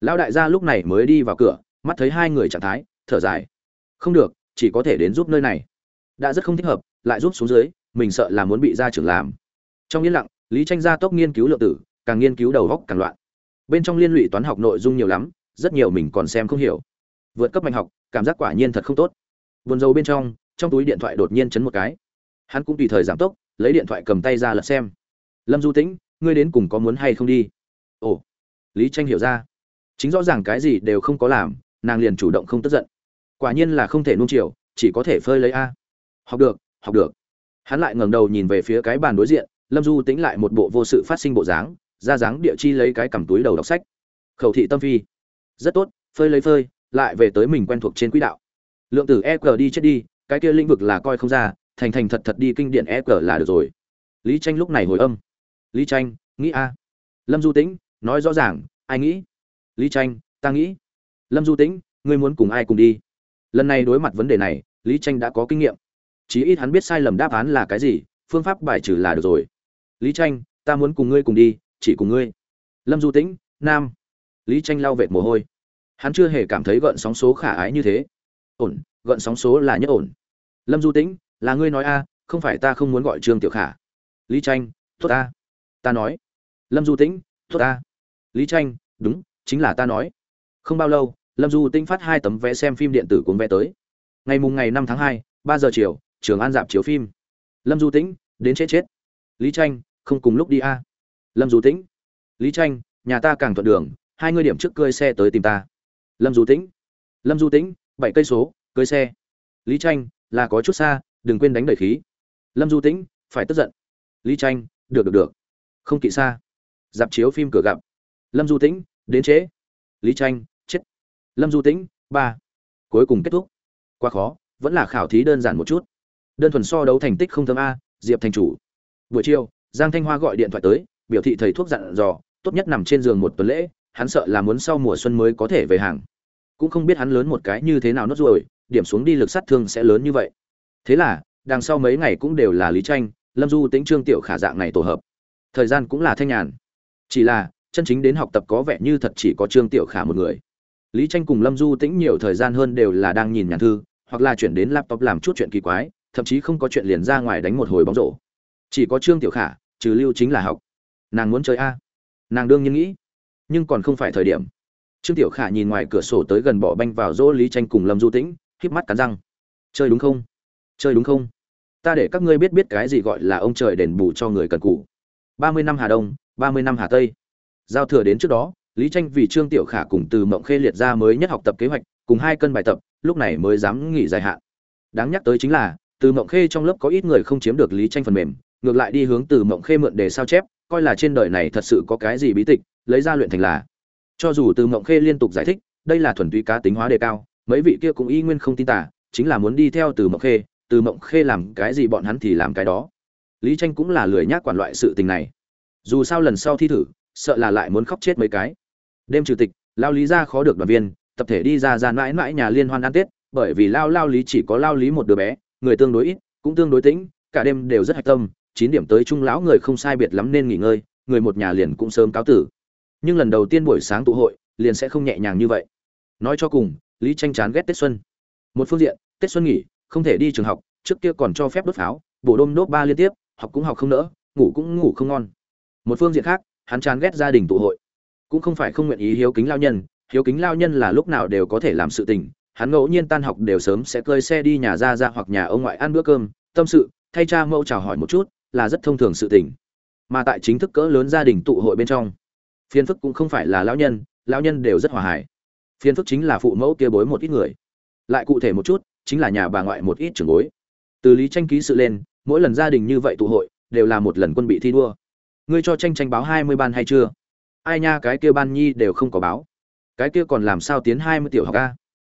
Lão đại gia lúc này mới đi vào cửa mắt thấy hai người trạng thái, thở dài. Không được, chỉ có thể đến giúp nơi này. Đã rất không thích hợp, lại giúp xuống dưới, mình sợ là muốn bị gia trưởng làm. Trong yên lặng, lý tranh gia tốc nghiên cứu lượng tử, càng nghiên cứu đầu góc càng loạn. Bên trong liên lụy toán học nội dung nhiều lắm, rất nhiều mình còn xem không hiểu. Vượt cấp mạnh học, cảm giác quả nhiên thật không tốt. Buồn dầu bên trong trong túi điện thoại đột nhiên chấn một cái. Hắn cũng tùy thời giảm tốc, lấy điện thoại cầm tay ra lật xem. Lâm du tĩnh, ngươi đến cùng có muốn hay không đi? Ồ, lý tranh hiểu ra. Chính rõ ràng cái gì đều không có làm nàng liền chủ động không tức giận. Quả nhiên là không thể nung chiều, chỉ có thể phơi lấy a. Học được học được. Hắn lại ngẩng đầu nhìn về phía cái bàn đối diện, lâm du tính lại một bộ vô sự phát sinh bộ dáng, ra dáng địa chi lấy cái cầm túi đầu đọc sách. Khẩu thị tâm phi. Rất tốt, phơi lấy phơi, lại về tới mình quen thuộc trên quỹ đạo. Lượng tử e q đi chết đi, cái kia lĩnh vực là coi không ra, thành thành thật thật đi kinh điển e q là được rồi. Lý tranh lúc này hồi âm. Lý tranh nghĩ a. Lâm du tĩnh, nói rõ ràng, ai nghĩ? Lý tranh ta nghĩ lâm du tĩnh, ngươi muốn cùng ai cùng đi? Lần này đối mặt vấn đề này, lý tranh đã có kinh nghiệm. Chí ít hắn biết sai lầm đáp án là cái gì, phương pháp bài trừ là được rồi. Lý tranh ta muốn cùng ngươi cùng đi, chỉ cùng ngươi. Lâm du tĩnh, nam. Lý tranh lau vệt mồ hôi. Hắn chưa hề cảm thấy gợn sóng số khả ái như thế. Ổn, gợn sóng số là nhất ổn. Lâm du tĩnh, là ngươi nói a, không phải ta không muốn gọi trương tiểu khả. Lý tranh thốt ta. Ta nói. Lâm du tĩnh thốt ta. Lý tranh đúng, chính là ta nói. Không bao lâu lâm du tĩnh phát hai tấm vé xem phim điện tử cuốn vé tới. Ngày mùng ngày năm tháng hai, ba giờ chiều, trường an dạp chiếu phim. Lâm du tĩnh, đến chết chết. Lý tranh, không cùng lúc đi a. Lâm du tĩnh. Lý tranh, nhà ta càng thuận đường, hai người điểm trước cơi xe tới tìm ta. Lâm du tĩnh. Lâm du tĩnh, bảy cây số, cơi xe. Lý tranh, là có chút xa, đừng quên đánh đẩy khí. Lâm du tĩnh, phải tức giận. Lý tranh, được được được. Không kỵ xa. Dạp chiếu phim cửa gặp. Lâm du tĩnh, đến trễ. Lý tranh lâm du tĩnh, ba. Cuối cùng kết thúc. Quá khó, vẫn là khảo thí đơn giản một chút. Đơn thuần so đấu thành tích không thấm a, diệp thành chủ. Buổi chiều, giang thanh hoa gọi điện thoại tới, biểu thị thầy thuốc dặn dò, tốt nhất nằm trên giường một tuần lễ, hắn sợ là muốn sau mùa xuân mới có thể về hàng. Cũng không biết hắn lớn một cái như thế nào nốt rồi điểm xuống đi lực sát thương sẽ lớn như vậy. Thế là, đằng sau mấy ngày cũng đều là lý tranh, lâm du tính trương tiểu khả dạng này tổ hợp. Thời gian cũng là thanh nhàn. Chỉ là, chân chính đến học tập có vẻ như thật chỉ có trương tiểu khả một người lý tranh cùng lâm du tĩnh nhiều thời gian hơn đều là đang nhìn nhàn thư, hoặc là chuyển đến laptop làm chút chuyện kỳ quái, thậm chí không có chuyện liền ra ngoài đánh một hồi bóng rổ. Chỉ có trương tiểu khả, trừ lưu chính là học. Nàng muốn chơi a. Nàng đương nhiên nghĩ. Nhưng còn không phải thời điểm. Trương tiểu khả nhìn ngoài cửa sổ tới gần bỏ banh vào dỗ lý tranh cùng lâm du tĩnh, híp mắt cắn răng. Chơi đúng không? Chơi đúng không? Ta để các ngươi biết biết cái gì gọi là ông trời đền bù cho người cần cù. Ba mươi năm hà đông, ba mươi năm hà tây. Giao thừa đến trước đó lý tranh vì trương tiểu khả cùng từ mộng khê liệt ra mới nhất học tập kế hoạch, cùng hai cân bài tập, lúc này mới dám nghỉ dài hạn. Đáng nhắc tới chính là, từ mộng khê trong lớp có ít người không chiếm được lý tranh phần mềm, ngược lại đi hướng từ mộng khê mượn để sao chép, coi là trên đời này thật sự có cái gì bí tịch, lấy ra luyện thành là. Cho dù từ mộng khê liên tục giải thích, đây là thuần túy cá tính hóa đề cao, mấy vị kia cũng y nguyên không tin tả chính là muốn đi theo từ mộng khê, từ mộng khê làm cái gì bọn hắn thì làm cái đó. Lý tranh cũng là lười nhác quản loại sự tình này. Dù sao lần sau thi thử, sợ là lại muốn khóc chết mấy cái đêm trừ tịch, lao lý ra khó được đoàn viên, tập thể đi ra ra mãi mãi nhà liên hoan ăn tết, bởi vì lao lao lý chỉ có lao lý một đứa bé, người tương đối ít, cũng tương đối tĩnh, cả đêm đều rất hạch tâm, chín điểm tới trung lão người không sai biệt lắm nên nghỉ ngơi, người một nhà liền cũng sớm cáo tử. Nhưng lần đầu tiên buổi sáng tụ hội, liền sẽ không nhẹ nhàng như vậy. Nói cho cùng, lý tranh chán ghét tết xuân. Một phương diện, tết xuân nghỉ, không thể đi trường học, trước kia còn cho phép đốt pháo, bổ đôm đốt ba liên tiếp, học cũng học không nỡ, ngủ cũng ngủ không ngon. Một phương diện khác, hắn chán ghét gia đình tụ hội cũng không phải không nguyện ý hiếu kính lao nhân, hiếu kính lao nhân là lúc nào đều có thể làm sự tình, hắn ngẫu nhiên tan học đều sớm sẽ cơi xe đi nhà ra ra hoặc nhà ông ngoại ăn bữa cơm, tâm sự, thay cha mẫu chào hỏi một chút, là rất thông thường sự tình. Mà tại chính thức cỡ lớn gia đình tụ hội bên trong, phiền phức cũng không phải là lão nhân lão nhân đều rất hòa hải phiền phức chính là phụ mẫu kia bối một ít người. Lại cụ thể một chút, chính là nhà bà ngoại một ít trưởng bối. Từ lý tranh ký sự lên, mỗi lần gia đình như vậy tụ hội, đều là một lần quân bị thi đua. Ngươi cho tranh tranh báo hai mươi ban hay chưa? Ai nha, cái kia ban nhi đều không có báo. Cái kia còn làm sao tiến hai mươi tiểu học a?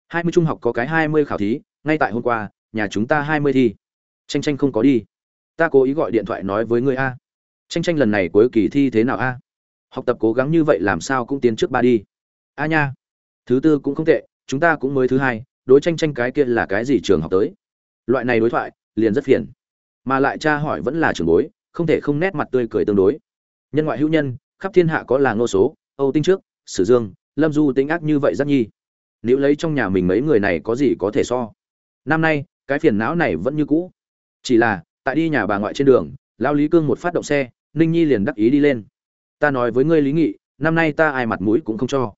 Hai mươi trung học có cái hai mươi khảo thí, ngay tại hôm qua, nhà chúng ta hai mươi thi. Tranh tranh không có đi. Ta cố ý gọi điện thoại nói với người a. Tranh tranh lần này cuối kỳ thi thế nào a? Học tập cố gắng như vậy làm sao cũng tiến trước ba đi. A nha. Thứ tư cũng không tệ, chúng ta cũng mới thứ hai, đối tranh tranh cái kia là cái gì trường học tới? Loại này đối thoại, liền rất phiền. Mà lại cha hỏi vẫn là trường bối, không thể không nét mặt tươi cười tương đối. Nhân ngoại hữu nhân khắp thiên hạ có là ngô số, âu tinh trước, sử dương, lâm du tính ác như vậy rất nhi. Nếu lấy trong nhà mình mấy người này có gì có thể so? Năm nay, cái phiền não này vẫn như cũ. Chỉ là, tại đi nhà bà ngoại trên đường lao lý cương một phát động xe, ninh nhi liền đắc ý đi lên. Ta nói với ngươi lý nghị, năm nay ta ai mặt mũi cũng không cho.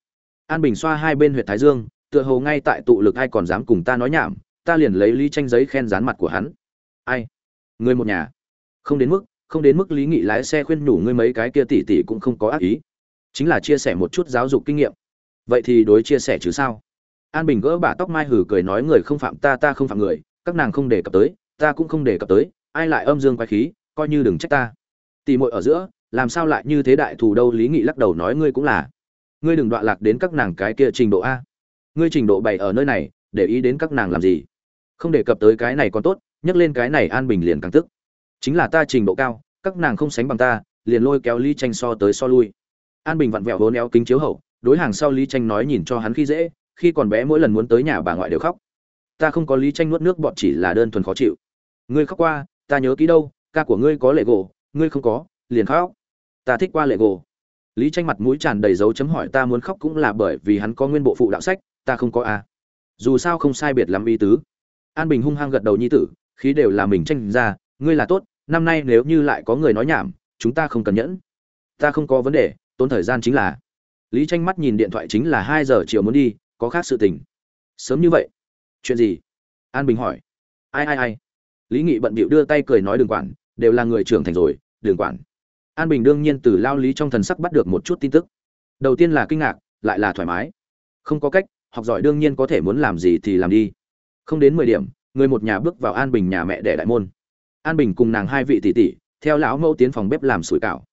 An bình xoa hai bên huyện thái dương, tựa hồ ngay tại tụ lực ai còn dám cùng ta nói nhảm, ta liền lấy lý tranh giấy khen dán mặt của hắn. Ai? Người một nhà. Không đến mức không đến mức lý nghị lái xe khuyên nhủ ngươi mấy cái kia tỉ tỉ cũng không có ác ý. Chính là chia sẻ một chút giáo dục kinh nghiệm. Vậy thì đối chia sẻ chứ sao? An bình gỡ bà tóc mai hử cười nói người không phạm ta ta không phạm người, các nàng không đề cập tới, ta cũng không đề cập tới, ai lại âm dương quái khí, coi như đừng trách ta. Tỉ muội ở giữa, làm sao lại như thế đại thù đâu, lý nghị lắc đầu nói ngươi cũng là. Ngươi đừng đọa lạc đến các nàng cái kia trình độ a. Ngươi trình độ bày ở nơi này, để ý đến các nàng làm gì. Không đề cập tới cái này còn tốt, nhắc lên cái này an bình liền càng tức chính là ta trình độ cao, các nàng không sánh bằng ta, liền lôi kéo lý tranh so tới so lui. An bình vặn vẹo hố néo kính chiếu hậu, đối hàng sau lý tranh nói nhìn cho hắn khi dễ, khi còn bé mỗi lần muốn tới nhà bà ngoại đều khóc. Ta không có lý tranh nuốt nước bọt chỉ là đơn thuần khó chịu. Ngươi khóc qua, ta nhớ kỹ đâu, ca của ngươi có lệ gỗ, ngươi không có, liền khóc. Ta thích qua lệ gỗ. Lý tranh mặt mũi tràn đầy dấu chấm hỏi ta muốn khóc cũng là bởi vì hắn có nguyên bộ phụ đạo sách, ta không có a dù sao không sai biệt lắm ý tứ. An bình hung hăng gật đầu nhi tử, khí đều là mình tranh ra ngươi là tốt, năm nay nếu như lại có người nói nhảm, chúng ta không cần nhẫn. Ta không có vấn đề, tốn thời gian chính là. Lý tranh mắt nhìn điện thoại chính là hai giờ chiều muốn đi, có khác sự tình. Sớm như vậy. Chuyện gì? An bình hỏi. Ai ai ai? Lý nghị bận bịu đưa tay cười nói Đường quản, đều là người trưởng thành rồi Đường quản. An bình đương nhiên từ lao lý trong thần sắc bắt được một chút tin tức. Đầu tiên là kinh ngạc, lại là thoải mái. Không có cách, học giỏi đương nhiên có thể muốn làm gì thì làm đi. Không đến mười điểm, người một nhà bước vào an bình nhà mẹ đẻ đại môn an bình cùng nàng hai vị tỷ tỷ, theo lão mẫu tiến phòng bếp làm sủi cảo.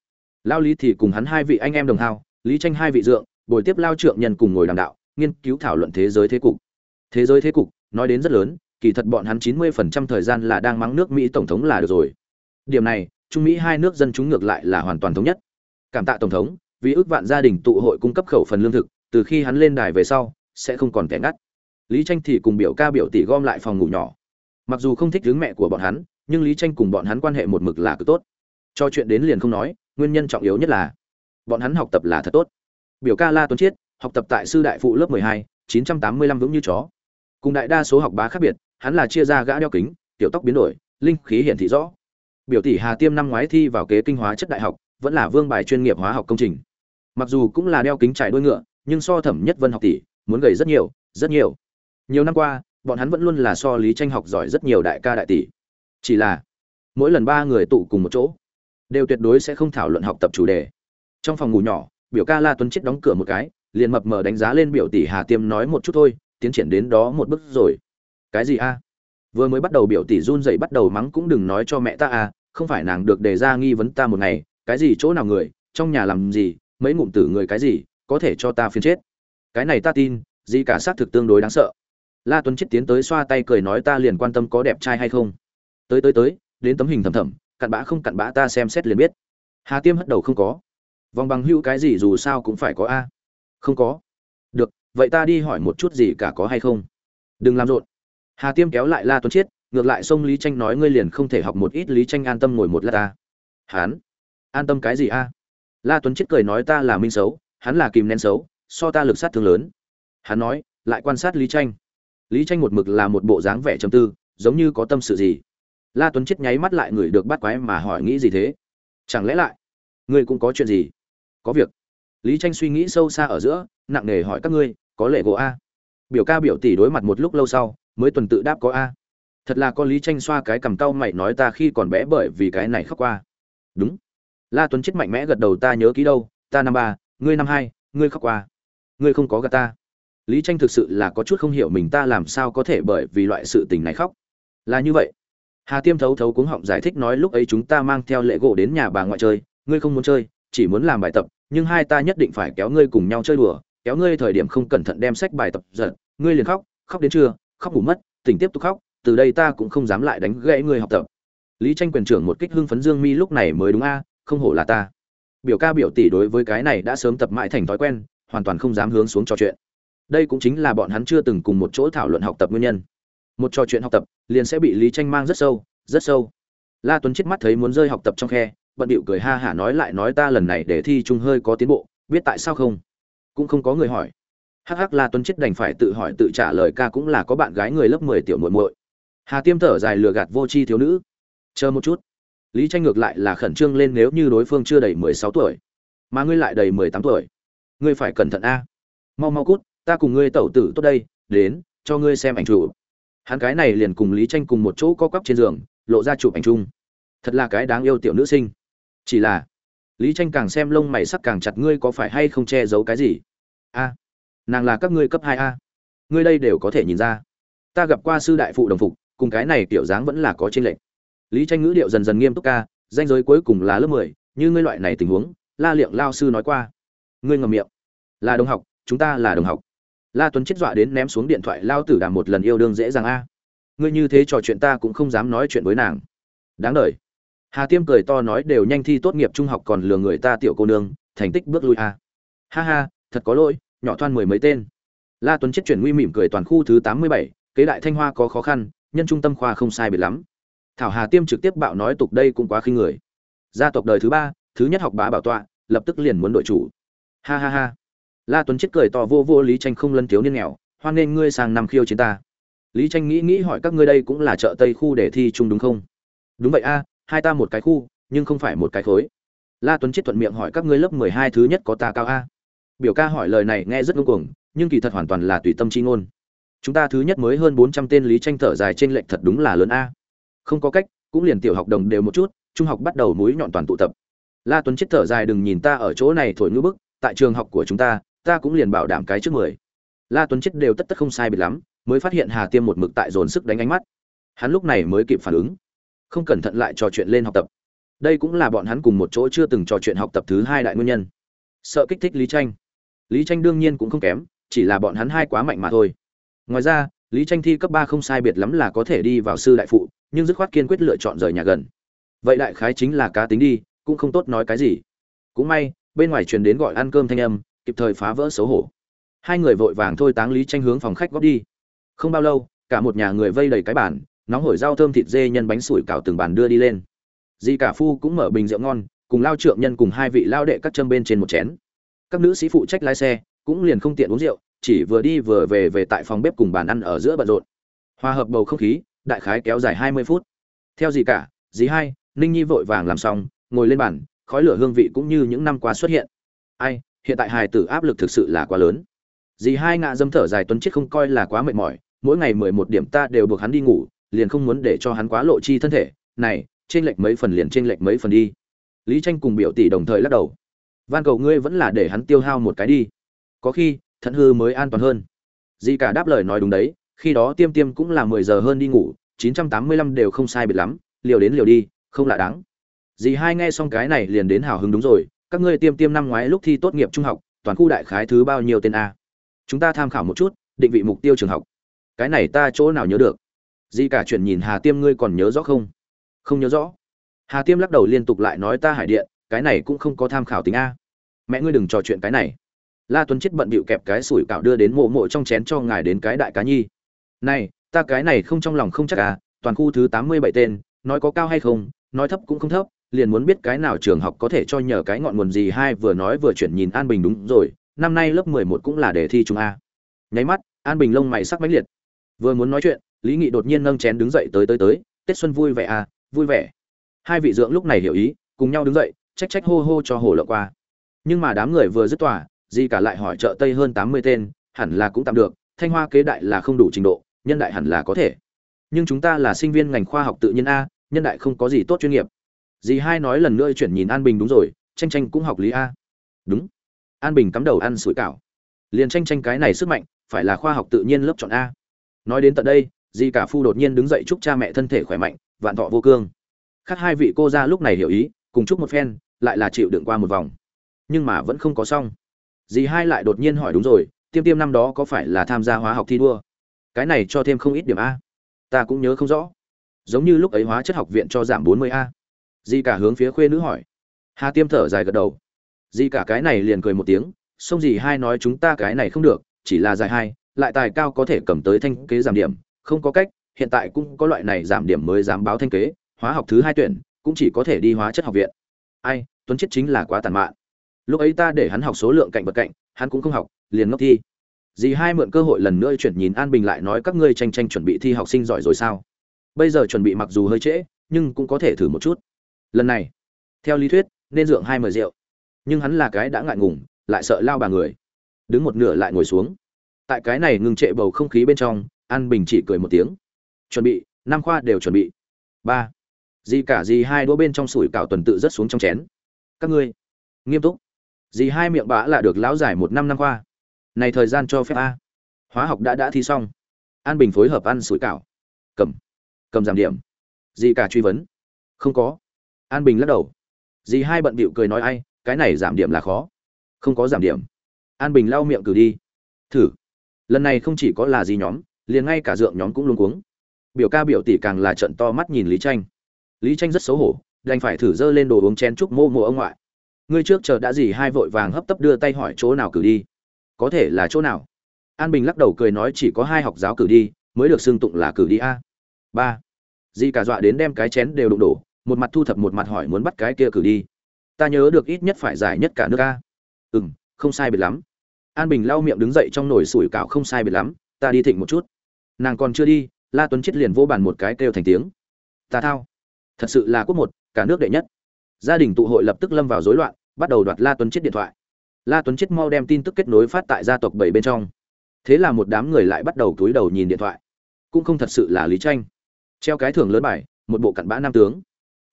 Lao lý thì cùng hắn hai vị anh em đồng hao, lý tranh hai vị dượng bồi tiếp lao trượng nhân cùng ngồi đàm đạo, nghiên cứu thảo luận thế giới thế cục. Thế giới thế cục, nói đến rất lớn, kỳ thật bọn hắn chín mươi phần trăm thời gian là đang mắng nước mỹ tổng thống là được rồi. Điểm này, trung mỹ hai nước dân chúng ngược lại là hoàn toàn thống nhất. Cảm tạ tổng thống, vì ước vạn gia đình tụ hội cung cấp khẩu phần lương thực, từ khi hắn lên đài về sau, sẽ không còn kẻ ngắt. Lý tranh thì cùng biểu ca biểu tỷ gom lại phòng ngủ nhỏ. Mặc dù không thích hướng mẹ của bọn hắn nhưng lý tranh cùng bọn hắn quan hệ một mực là cứ tốt. Cho chuyện đến liền không nói nguyên nhân trọng yếu nhất là bọn hắn học tập là thật tốt. Biểu ca la tuấn chiết học tập tại sư đại phụ lớp 12, 985 vững như chó. Cùng đại đa số học bá khác biệt hắn là chia ra gã đeo kính tiểu tóc biến đổi linh khí hiển thị rõ. Biểu tỷ hà tiêm năm ngoái thi vào kế kinh hóa chất đại học vẫn là vương bài chuyên nghiệp hóa học công trình. Mặc dù cũng là đeo kính trải đuôi ngựa nhưng so thẩm nhất vân học tỷ muốn gầy rất nhiều rất nhiều. Nhiều năm qua bọn hắn vẫn luôn là so lý tranh học giỏi rất nhiều đại ca đại tỷ chỉ là, mỗi lần ba người tụ cùng một chỗ, đều tuyệt đối sẽ không thảo luận học tập chủ đề. Trong phòng ngủ nhỏ, biểu ca la tuấn chết đóng cửa một cái, liền mập mờ đánh giá lên biểu tỷ hà tiêm nói một chút thôi, tiến triển đến đó một bước rồi. Cái gì a? À? Vừa mới bắt đầu biểu tỷ run dậy bắt đầu mắng cũng đừng nói cho mẹ ta à không phải nàng được đề ra nghi vấn ta một ngày, cái gì chỗ nào người, trong nhà làm gì, mấy ngụm tử người cái gì, có thể cho ta phiền chết. Cái này ta tin, gì cả xác thực tương đối đáng sợ. La tuấn chết tiến tới xoa tay cười nói ta liền quan tâm có đẹp trai hay không tới tới tới, đến tấm hình thầm thầm, cặn bã không cặn bã ta xem xét liền biết. Hà tiêm hất đầu không có. Vòng bằng hữu cái gì dù sao cũng phải có a. Không có. Được, vậy ta đi hỏi một chút gì cả có hay không? Đừng làm rộn. Hà tiêm kéo lại la tuấn chiết, ngược lại sông lý tranh nói ngươi liền không thể học một ít lý tranh an tâm ngồi một lát ta. Hán. An tâm cái gì a? La tuấn chiết cười nói ta là minh xấu, hắn là kìm nén xấu, so ta lực sát thương lớn. Hắn nói, lại quan sát lý tranh. Lý tranh một mực là một bộ dáng vẻ trầm tư, giống như có tâm sự gì la tuấn chết nháy mắt lại người được bắt quái mà hỏi nghĩ gì thế? Chẳng lẽ lại, ngươi cũng có chuyện gì? Có việc. Lý tranh suy nghĩ sâu xa ở giữa, nặng nề hỏi các ngươi, có lệ gỗ a? Biểu ca biểu tỷ đối mặt một lúc lâu sau, mới tuần tự đáp có a. Thật là con lý tranh xoa cái cầm cau mày nói ta khi còn bé bởi vì cái này khóc qua. Đúng. La tuấn chết mạnh mẽ gật đầu ta nhớ kỹ đâu, ta năm ba, ngươi năm hai, ngươi khóc qua. Ngươi không có gạt ta. Lý tranh thực sự là có chút không hiểu mình ta làm sao có thể bởi vì loại sự tình này khóc. Là như vậy hà tiêm thấu thấu cuống họng giải thích nói lúc ấy chúng ta mang theo lệ gỗ đến nhà bà ngoại chơi, ngươi không muốn chơi, chỉ muốn làm bài tập, nhưng hai ta nhất định phải kéo ngươi cùng nhau chơi đùa, kéo ngươi thời điểm không cẩn thận đem sách bài tập giật, ngươi liền khóc khóc đến trưa, khóc ngủ mất, tỉnh tiếp tục khóc, từ đây ta cũng không dám lại đánh gãy ngươi học tập. Lý tranh quyền trưởng một kích hưng phấn dương mi lúc này mới đúng a, không hổ là ta. Biểu ca biểu tỷ đối với cái này đã sớm tập mãi thành thói quen, hoàn toàn không dám hướng xuống trò chuyện. Đây cũng chính là bọn hắn chưa từng cùng một chỗ thảo luận học tập nguyên nhân một trò chuyện học tập, liền sẽ bị lý tranh mang rất sâu rất sâu. La tuấn chết mắt thấy muốn rơi học tập trong khe, bận bịu cười ha hả nói lại nói ta lần này để thi chung hơi có tiến bộ, biết tại sao không? Cũng không có người hỏi. Hắc hắc, la tuấn chết đành phải tự hỏi tự trả lời ca cũng là có bạn gái người lớp mười tiểu muội muội. Hà tiêm thở dài lừa gạt vô tri thiếu nữ. Chờ một chút. Lý tranh ngược lại là khẩn trương lên nếu như đối phương chưa đầy mười sáu tuổi. Mà ngươi lại đầy mười tám tuổi. Ngươi phải cẩn thận a. Mau mau cút, ta cùng ngươi tẩu tử tốt đây, đến, cho ngươi xem ảnh chụp hắn cái này liền cùng lý tranh cùng một chỗ co quắp trên giường, lộ ra chụp ảnh chung. Thật là cái đáng yêu tiểu nữ sinh. Chỉ là, lý tranh càng xem lông mày sắc càng chặt, ngươi có phải hay không che giấu cái gì? A, nàng là các ngươi cấp hai a. Ngươi đây đều có thể nhìn ra. Ta gặp qua sư đại phụ đồng phục, cùng cái này tiểu dáng vẫn là có trên lệnh lý tranh ngữ điệu dần dần nghiêm túc ca, danh giới cuối cùng là lớp mười, như ngươi loại này tình huống, la liệng lao sư nói qua. Ngươi ngậm miệng. Là đồng học, chúng ta là đồng học la tuấn chết dọa đến ném xuống điện thoại, lao tử đàm một lần yêu đương dễ dàng a. Ngươi như thế trò chuyện ta cũng không dám nói chuyện với nàng. Đáng đời. Hà tiêm cười to nói đều nhanh thi tốt nghiệp trung học còn lừa người ta tiểu cô nương, thành tích bước lui a. Ha ha, thật có lỗi, nhỏ thoan mười mấy tên. La tuấn chết chuyển nguy mỉm cười toàn khu thứ tám mươi bảy, kế đại thanh hoa có khó khăn, nhân trung tâm khoa không sai biệt lắm. Thảo hà tiêm trực tiếp bạo nói tục đây cũng quá khinh người. Gia tộc đời thứ ba, thứ nhất học bá bảo tọa, lập tức liền muốn đội chủ. Ha ha ha la tuấn chết cười to, vô vô lý tranh không lân thiếu niên nghèo, hoan nên ngươi sang năm khiêu chiến ta. Lý tranh nghĩ nghĩ hỏi, các ngươi đây cũng là chợ tây khu để thi chung đúng không? Đúng vậy a, hai ta một cái khu, nhưng không phải một cái khối. La tuấn chết thuận miệng hỏi, các ngươi lớp mười hai thứ nhất có ta cao a? Biểu ca hỏi lời này nghe rất ngông cuồng, nhưng kỳ thật hoàn toàn là tùy tâm chi ngôn. Chúng ta thứ nhất mới hơn bốn trăm tên lý tranh thở dài trên lệnh thật đúng là lớn a. Không có cách, cũng liền tiểu học đồng đều một chút, trung học bắt đầu mũi nhọn toàn tụ tập. La tuấn chết thở dài, đừng nhìn ta ở chỗ này thổi ngữ bức, tại trường học của chúng ta ta cũng liền bảo đảm cái trước mười. La tuấn chết đều tất tất không sai biệt lắm, mới phát hiện hà tiêm một mực tại dồn sức đánh ánh mắt. Hắn lúc này mới kịp phản ứng, không cẩn thận lại trò chuyện lên học tập. Đây cũng là bọn hắn cùng một chỗ chưa từng trò chuyện học tập thứ hai đại nguyên nhân. Sợ kích thích lý tranh. Lý tranh đương nhiên cũng không kém, chỉ là bọn hắn hai quá mạnh mà thôi. Ngoài ra, lý tranh thi cấp ba không sai biệt lắm là có thể đi vào sư đại phụ, nhưng dứt khoát kiên quyết lựa chọn rời nhà gần. Vậy đại khái chính là cá tính đi, cũng không tốt nói cái gì. Cũng may, bên ngoài truyền đến gọi ăn cơm thanh âm kịp thời phá vỡ xấu hổ. Hai người vội vàng thôi táng lý tranh hướng phòng khách góp đi. Không bao lâu, cả một nhà người vây đầy cái bàn, nóng hổi rau thơm thịt dê nhân bánh sủi cảo từng bàn đưa đi lên. Dì cả phu cũng mở bình rượu ngon, cùng lao trượng nhân cùng hai vị lao đệ các châm bên trên một chén. Các nữ sĩ phụ trách lái xe, cũng liền không tiện uống rượu, chỉ vừa đi vừa về về tại phòng bếp cùng bàn ăn ở giữa bận rộn. Hòa hợp bầu không khí, đại khái kéo dài hai mươi phút. Theo dì cả, dì hai, ninh nhi vội vàng làm xong, ngồi lên bàn, khói lửa hương vị cũng như những năm qua xuất hiện. Ai hiện tại hài tử áp lực thực sự là quá lớn. Dì hai ngạ dâm thở dài tuấn chết không coi là quá mệt mỏi, mỗi ngày mười một điểm ta đều buộc hắn đi ngủ, liền không muốn để cho hắn quá lộ chi thân thể. Này trên lệch mấy phần liền trên lệch mấy phần đi. Lý tranh cùng biểu tỷ đồng thời lắc đầu. Van cầu ngươi vẫn là để hắn tiêu hao một cái đi. Có khi, thận hư mới an toàn hơn. Dì cả đáp lời nói đúng đấy, khi đó tiêm tiêm cũng là mười giờ hơn đi ngủ, chín trăm tám mươi lăm đều không sai biệt lắm, liều đến liều đi, không lạ đáng. Dì hai nghe xong cái này liền đến hào hứng đúng rồi các ngươi tiêm tiêm năm ngoái lúc thi tốt nghiệp trung học, toàn khu đại khái thứ bao nhiêu tên a? Chúng ta tham khảo một chút, định vị mục tiêu trường học. Cái này ta chỗ nào nhớ được? Di cả chuyện nhìn hà tiêm ngươi còn nhớ rõ không? Không nhớ rõ. Hà tiêm lắc đầu liên tục lại nói ta hải điện, cái này cũng không có tham khảo tính a. Mẹ ngươi đừng trò chuyện cái này. La tuấn chết bận bịu kẹp cái sủi cảo đưa đến mộ mộ trong chén cho ngài đến cái đại cá nhi. Này, ta cái này không trong lòng không chắc à toàn khu thứ tám mươi bảy tên, nói có cao hay không, nói thấp cũng không thấp liền muốn biết cái nào trường học có thể cho nhờ cái ngọn nguồn gì hai vừa nói vừa chuyển nhìn an bình đúng rồi, năm nay lớp mười một cũng là đề thi chúng a. Nháy mắt, an bình lông mày sắc mãnh liệt. Vừa muốn nói chuyện, lý nghị đột nhiên nâng chén đứng dậy tới tới tới, tết xuân vui vẻ à vui vẻ. Hai vị dưỡng lúc này hiểu ý, cùng nhau đứng dậy, trách trách hô hô cho hồ lộ qua. Nhưng mà đám người vừa dứt tỏa gì cả lại hỏi chợ tây hơn tám mươi tên, hẳn là cũng tạm được, thanh hoa kế đại là không đủ trình độ, nhân đại hẳn là có thể. Nhưng chúng ta là sinh viên ngành khoa học tự nhiên a, nhân đại không có gì tốt chuyên nghiệp dì hai nói lần nữa chuyển nhìn an bình đúng rồi tranh tranh cũng học lý a. Đúng. An bình cắm đầu ăn sủi cảo. Liền tranh tranh cái này sức mạnh, phải là khoa học tự nhiên lớp chọn a. Nói đến tận đây, dì cả phu đột nhiên đứng dậy chúc cha mẹ thân thể khỏe mạnh, vạn thọ vô cương. Khác hai vị cô ra lúc này hiểu ý, cùng chúc một phen, lại là chịu đựng qua một vòng. Nhưng mà vẫn không có xong. Dì hai lại đột nhiên hỏi đúng rồi, tiêm tiêm năm đó có phải là tham gia hóa học thi đua? Cái này cho thêm không ít điểm a. Ta cũng nhớ không rõ. Giống như lúc ấy hóa chất học viện cho giảm bốn mươi a di cả hướng phía khuê nữ hỏi. Hà tiêm thở dài gật đầu. Di cả cái này liền cười một tiếng xong gì hai nói chúng ta cái này không được, chỉ là dài hai, lại tài cao có thể cầm tới thanh kế giảm điểm, không có cách, hiện tại cũng có loại này giảm điểm mới dám báo thanh kế, hóa học thứ hai tuyển, cũng chỉ có thể đi hóa chất học viện. Ai, tuấn chết chính là quá tàn mạn. Lúc ấy ta để hắn học số lượng cạnh vật cạnh, hắn cũng không học, liền ngốc thi. Dì hai mượn cơ hội lần nữa chuyển nhìn an bình lại nói các ngươi tranh tranh chuẩn bị thi học sinh giỏi rồi sao? Bây giờ chuẩn bị mặc dù hơi trễ, nhưng cũng có thể thử một chút lần này, theo lý thuyết, nên dượng hai mời rượu. Nhưng hắn là cái đã ngại ngùng, lại sợ lao bà người. Đứng một nửa lại ngồi xuống. Tại cái này ngừng trệ bầu không khí bên trong, an bình chỉ cười một tiếng. Chuẩn bị, năm khoa đều chuẩn bị. Ba. Dì cả dì hai đũa bên trong sủi cảo tuần tự rất xuống trong chén. Các ngươi, nghiêm túc. Dì hai miệng bã là được lão giải một năm năm khoa. Này thời gian cho phép a. Hóa học đã đã thi xong. An bình phối hợp ăn sủi cảo. Cầm. Cầm giảm điểm. Dì cả truy vấn. Không có an bình lắc đầu. Dì hai bận bịu cười nói ai, cái này giảm điểm là khó. Không có giảm điểm. An bình lau miệng cử đi. Thử. Lần này không chỉ có là dì nhóm, liền ngay cả dượng nhóm cũng luôn cuống. Biểu ca biểu tỷ càng là trận to mắt nhìn lý tranh. Lý tranh rất xấu hổ, đành phải thử dơ lên đồ uống chén chúc mô mô ông ngoại. Ngươi trước chờ đã gì hai vội vàng hấp tấp đưa tay hỏi chỗ nào cử đi. Có thể là chỗ nào? An bình lắc đầu cười nói chỉ có hai học giáo cử đi, mới được xưng tụng là cử đi a. Ba. Di cả dọa đến đem cái chén đều đụng đổ một mặt thu thập một mặt hỏi muốn bắt cái kia cử đi. Ta nhớ được ít nhất phải giải nhất cả nước a. Ừ m không sai biệt lắm. An bình lau miệng đứng dậy trong nồi sủi cảo không sai biệt lắm, ta đi thịnh một chút. Nàng còn chưa đi, la tuấn chết liền vô bàn một cái kêu thành tiếng. Ta thao. Thật sự là quốc một, cả nước đệ nhất. Gia đình tụ hội lập tức lâm vào rối loạn, bắt đầu đoạt la tuấn chết điện thoại. La tuấn chết mau đem tin tức kết nối phát tại gia tộc bảy bên trong. Thế là một đám người lại bắt đầu túi đầu nhìn điện thoại. Cũng không thật sự là lý tranh. Treo cái thưởng lớn bài, một bộ cặn bã nam tướng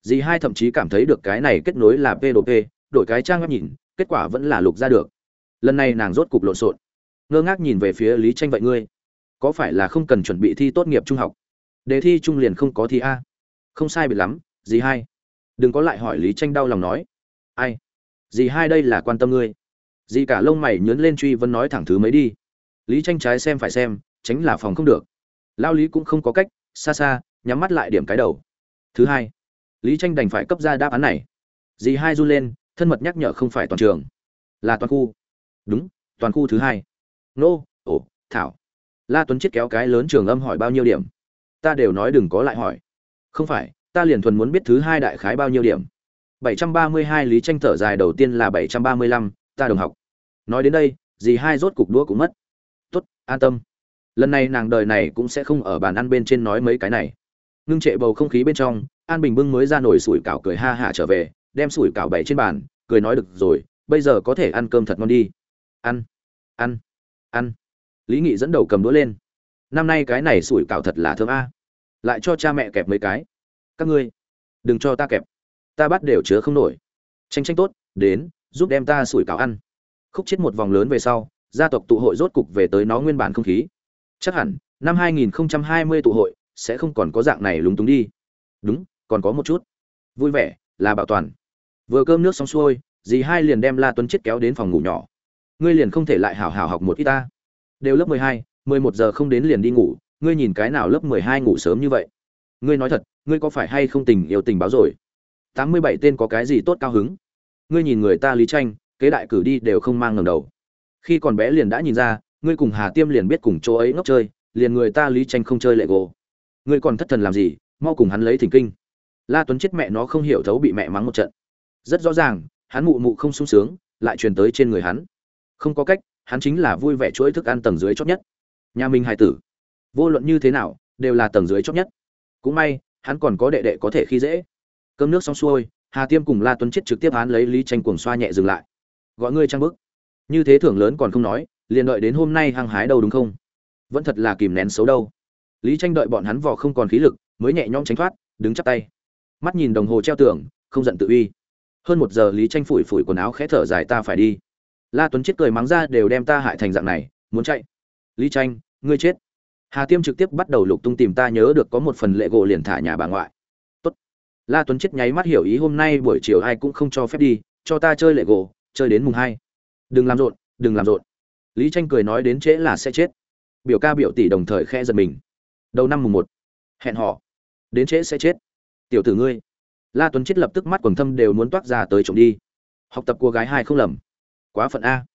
dì hai thậm chí cảm thấy được cái này kết nối là p p, đổi cái trang web nhìn, kết quả vẫn là lục ra được. Lần này nàng rốt cục lộn xộn. Ngơ ngác nhìn về phía lý tranh vậy ngươi, có phải là không cần chuẩn bị thi tốt nghiệp trung học? Đề thi trung liền không có thi a. Không sai biệt lắm, dì hai. Đừng có lại hỏi lý tranh đau lòng nói. Ai? Dì hai đây là quan tâm ngươi. Dì cả lông mày nhớn lên truy vấn nói thẳng thứ mấy đi. Lý tranh trái xem phải xem, tránh là phòng không được. Lao lý cũng không có cách, xa xa, nhắm mắt lại điểm cái đầu. Thứ hai lý tranh đành phải cấp ra đáp án này. Dì hai run lên thân mật nhắc nhở không phải toàn trường là toàn khu. Đúng toàn khu thứ hai. Nô ồ thảo. La tuấn Chiết kéo cái lớn trường âm hỏi bao nhiêu điểm? Ta đều nói đừng có lại hỏi. Không phải ta liền thuần muốn biết thứ hai đại khái bao nhiêu điểm. 732 lý tranh thở dài đầu tiên là 735, ta đồng học. Nói đến đây dì hai rốt cục đũa cũng mất. Tốt an tâm. Lần này nàng đời này cũng sẽ không ở bàn ăn bên trên nói mấy cái này ngưng trệ bầu không khí bên trong, an bình bưng mới ra nổi sủi cảo cười ha hả trở về, đem sủi cảo bày trên bàn, cười nói được rồi, bây giờ có thể ăn cơm thật ngon đi. Ăn ăn ăn. Lý nghị dẫn đầu cầm đũa lên. Năm nay cái này sủi cảo thật là thơm a. Lại cho cha mẹ kẹp mấy cái. Các ngươi, đừng cho ta kẹp. Ta bắt đều chứa không nổi. Tranh tranh tốt, đến, giúp đem ta sủi cảo ăn. Khúc chết một vòng lớn về sau, gia tộc tụ hội rốt cục về tới nó nguyên bản không khí. Chắc hẳn, năm 2020 tụ hội sẽ không còn có dạng này lúng túng đi. Đúng, còn có một chút. Vui vẻ, là bảo toàn. Vừa cơm nước xong xuôi, dì hai liền đem la tuấn chết kéo đến phòng ngủ nhỏ. Ngươi liền không thể lại hảo hảo học một ít ta. Đều lớp mười hai, mười một giờ không đến liền đi ngủ, ngươi nhìn cái nào lớp mười hai ngủ sớm như vậy? Ngươi nói thật, ngươi có phải hay không tình yêu tình báo rồi? Tám mươi bảy tên có cái gì tốt cao hứng? Ngươi nhìn người ta lý tranh, kế đại cử đi đều không mang ngầm đầu. Khi còn bé liền đã nhìn ra, ngươi cùng hà tiêm liền biết cùng chỗ ấy ngốc chơi, liền người ta lý tranh không chơi lệ gỗ ngươi còn thất thần làm gì, mau cùng hắn lấy thỉnh kinh. La tuấn chết mẹ nó không hiểu thấu bị mẹ mắng một trận. Rất rõ ràng, hắn mụ mụ không sung sướng, lại truyền tới trên người hắn. Không có cách, hắn chính là vui vẻ chuỗi thức ăn tầng dưới chót nhất. Nhà mình hài tử. Vô luận như thế nào, đều là tầng dưới chót nhất. Cũng may, hắn còn có đệ đệ có thể khi dễ. Cơm nước xong xuôi, hà tiêm cùng la tuấn chết trực tiếp hắn lấy lý tranh cuồng xoa nhẹ dừng lại. Gọi ngươi trang bức. Như thế thưởng lớn còn không nói, liền đợi đến hôm nay hăng hái đâu đúng không? Vẫn thật là kìm nén xấu đâu lý tranh đợi bọn hắn vò không còn khí lực, mới nhẹ nhõm tránh thoát, đứng chắp tay. Mắt nhìn đồng hồ treo tường, không giận tự uy. Hơn một giờ lý tranh phủi phủi quần áo khẽ thở dài, ta phải đi. La tuấn chết cười mắng ra, đều đem ta hại thành dạng này, muốn chạy. Lý tranh, ngươi chết. Hà tiêm trực tiếp bắt đầu lục tung tìm ta nhớ được có một phần lệ gỗ liền thả nhà bà ngoại. Tốt. La tuấn chết nháy mắt hiểu ý, hôm nay buổi chiều ai cũng không cho phép đi, cho ta chơi lệ gỗ, chơi đến mùng hai. Đừng làm rộn, đừng làm rộn. Lý tranh cười nói đến trễ là sẽ chết. Biểu ca biểu tỷ đồng thời khe giật mình đầu năm mùng một. Hẹn họ đến trễ sẽ chết. Tiểu tử ngươi. La tuấn chết lập tức mắt quần thâm đều muốn toát ra tới trộm đi. Học tập cô gái hai không lầm. Quá phận a.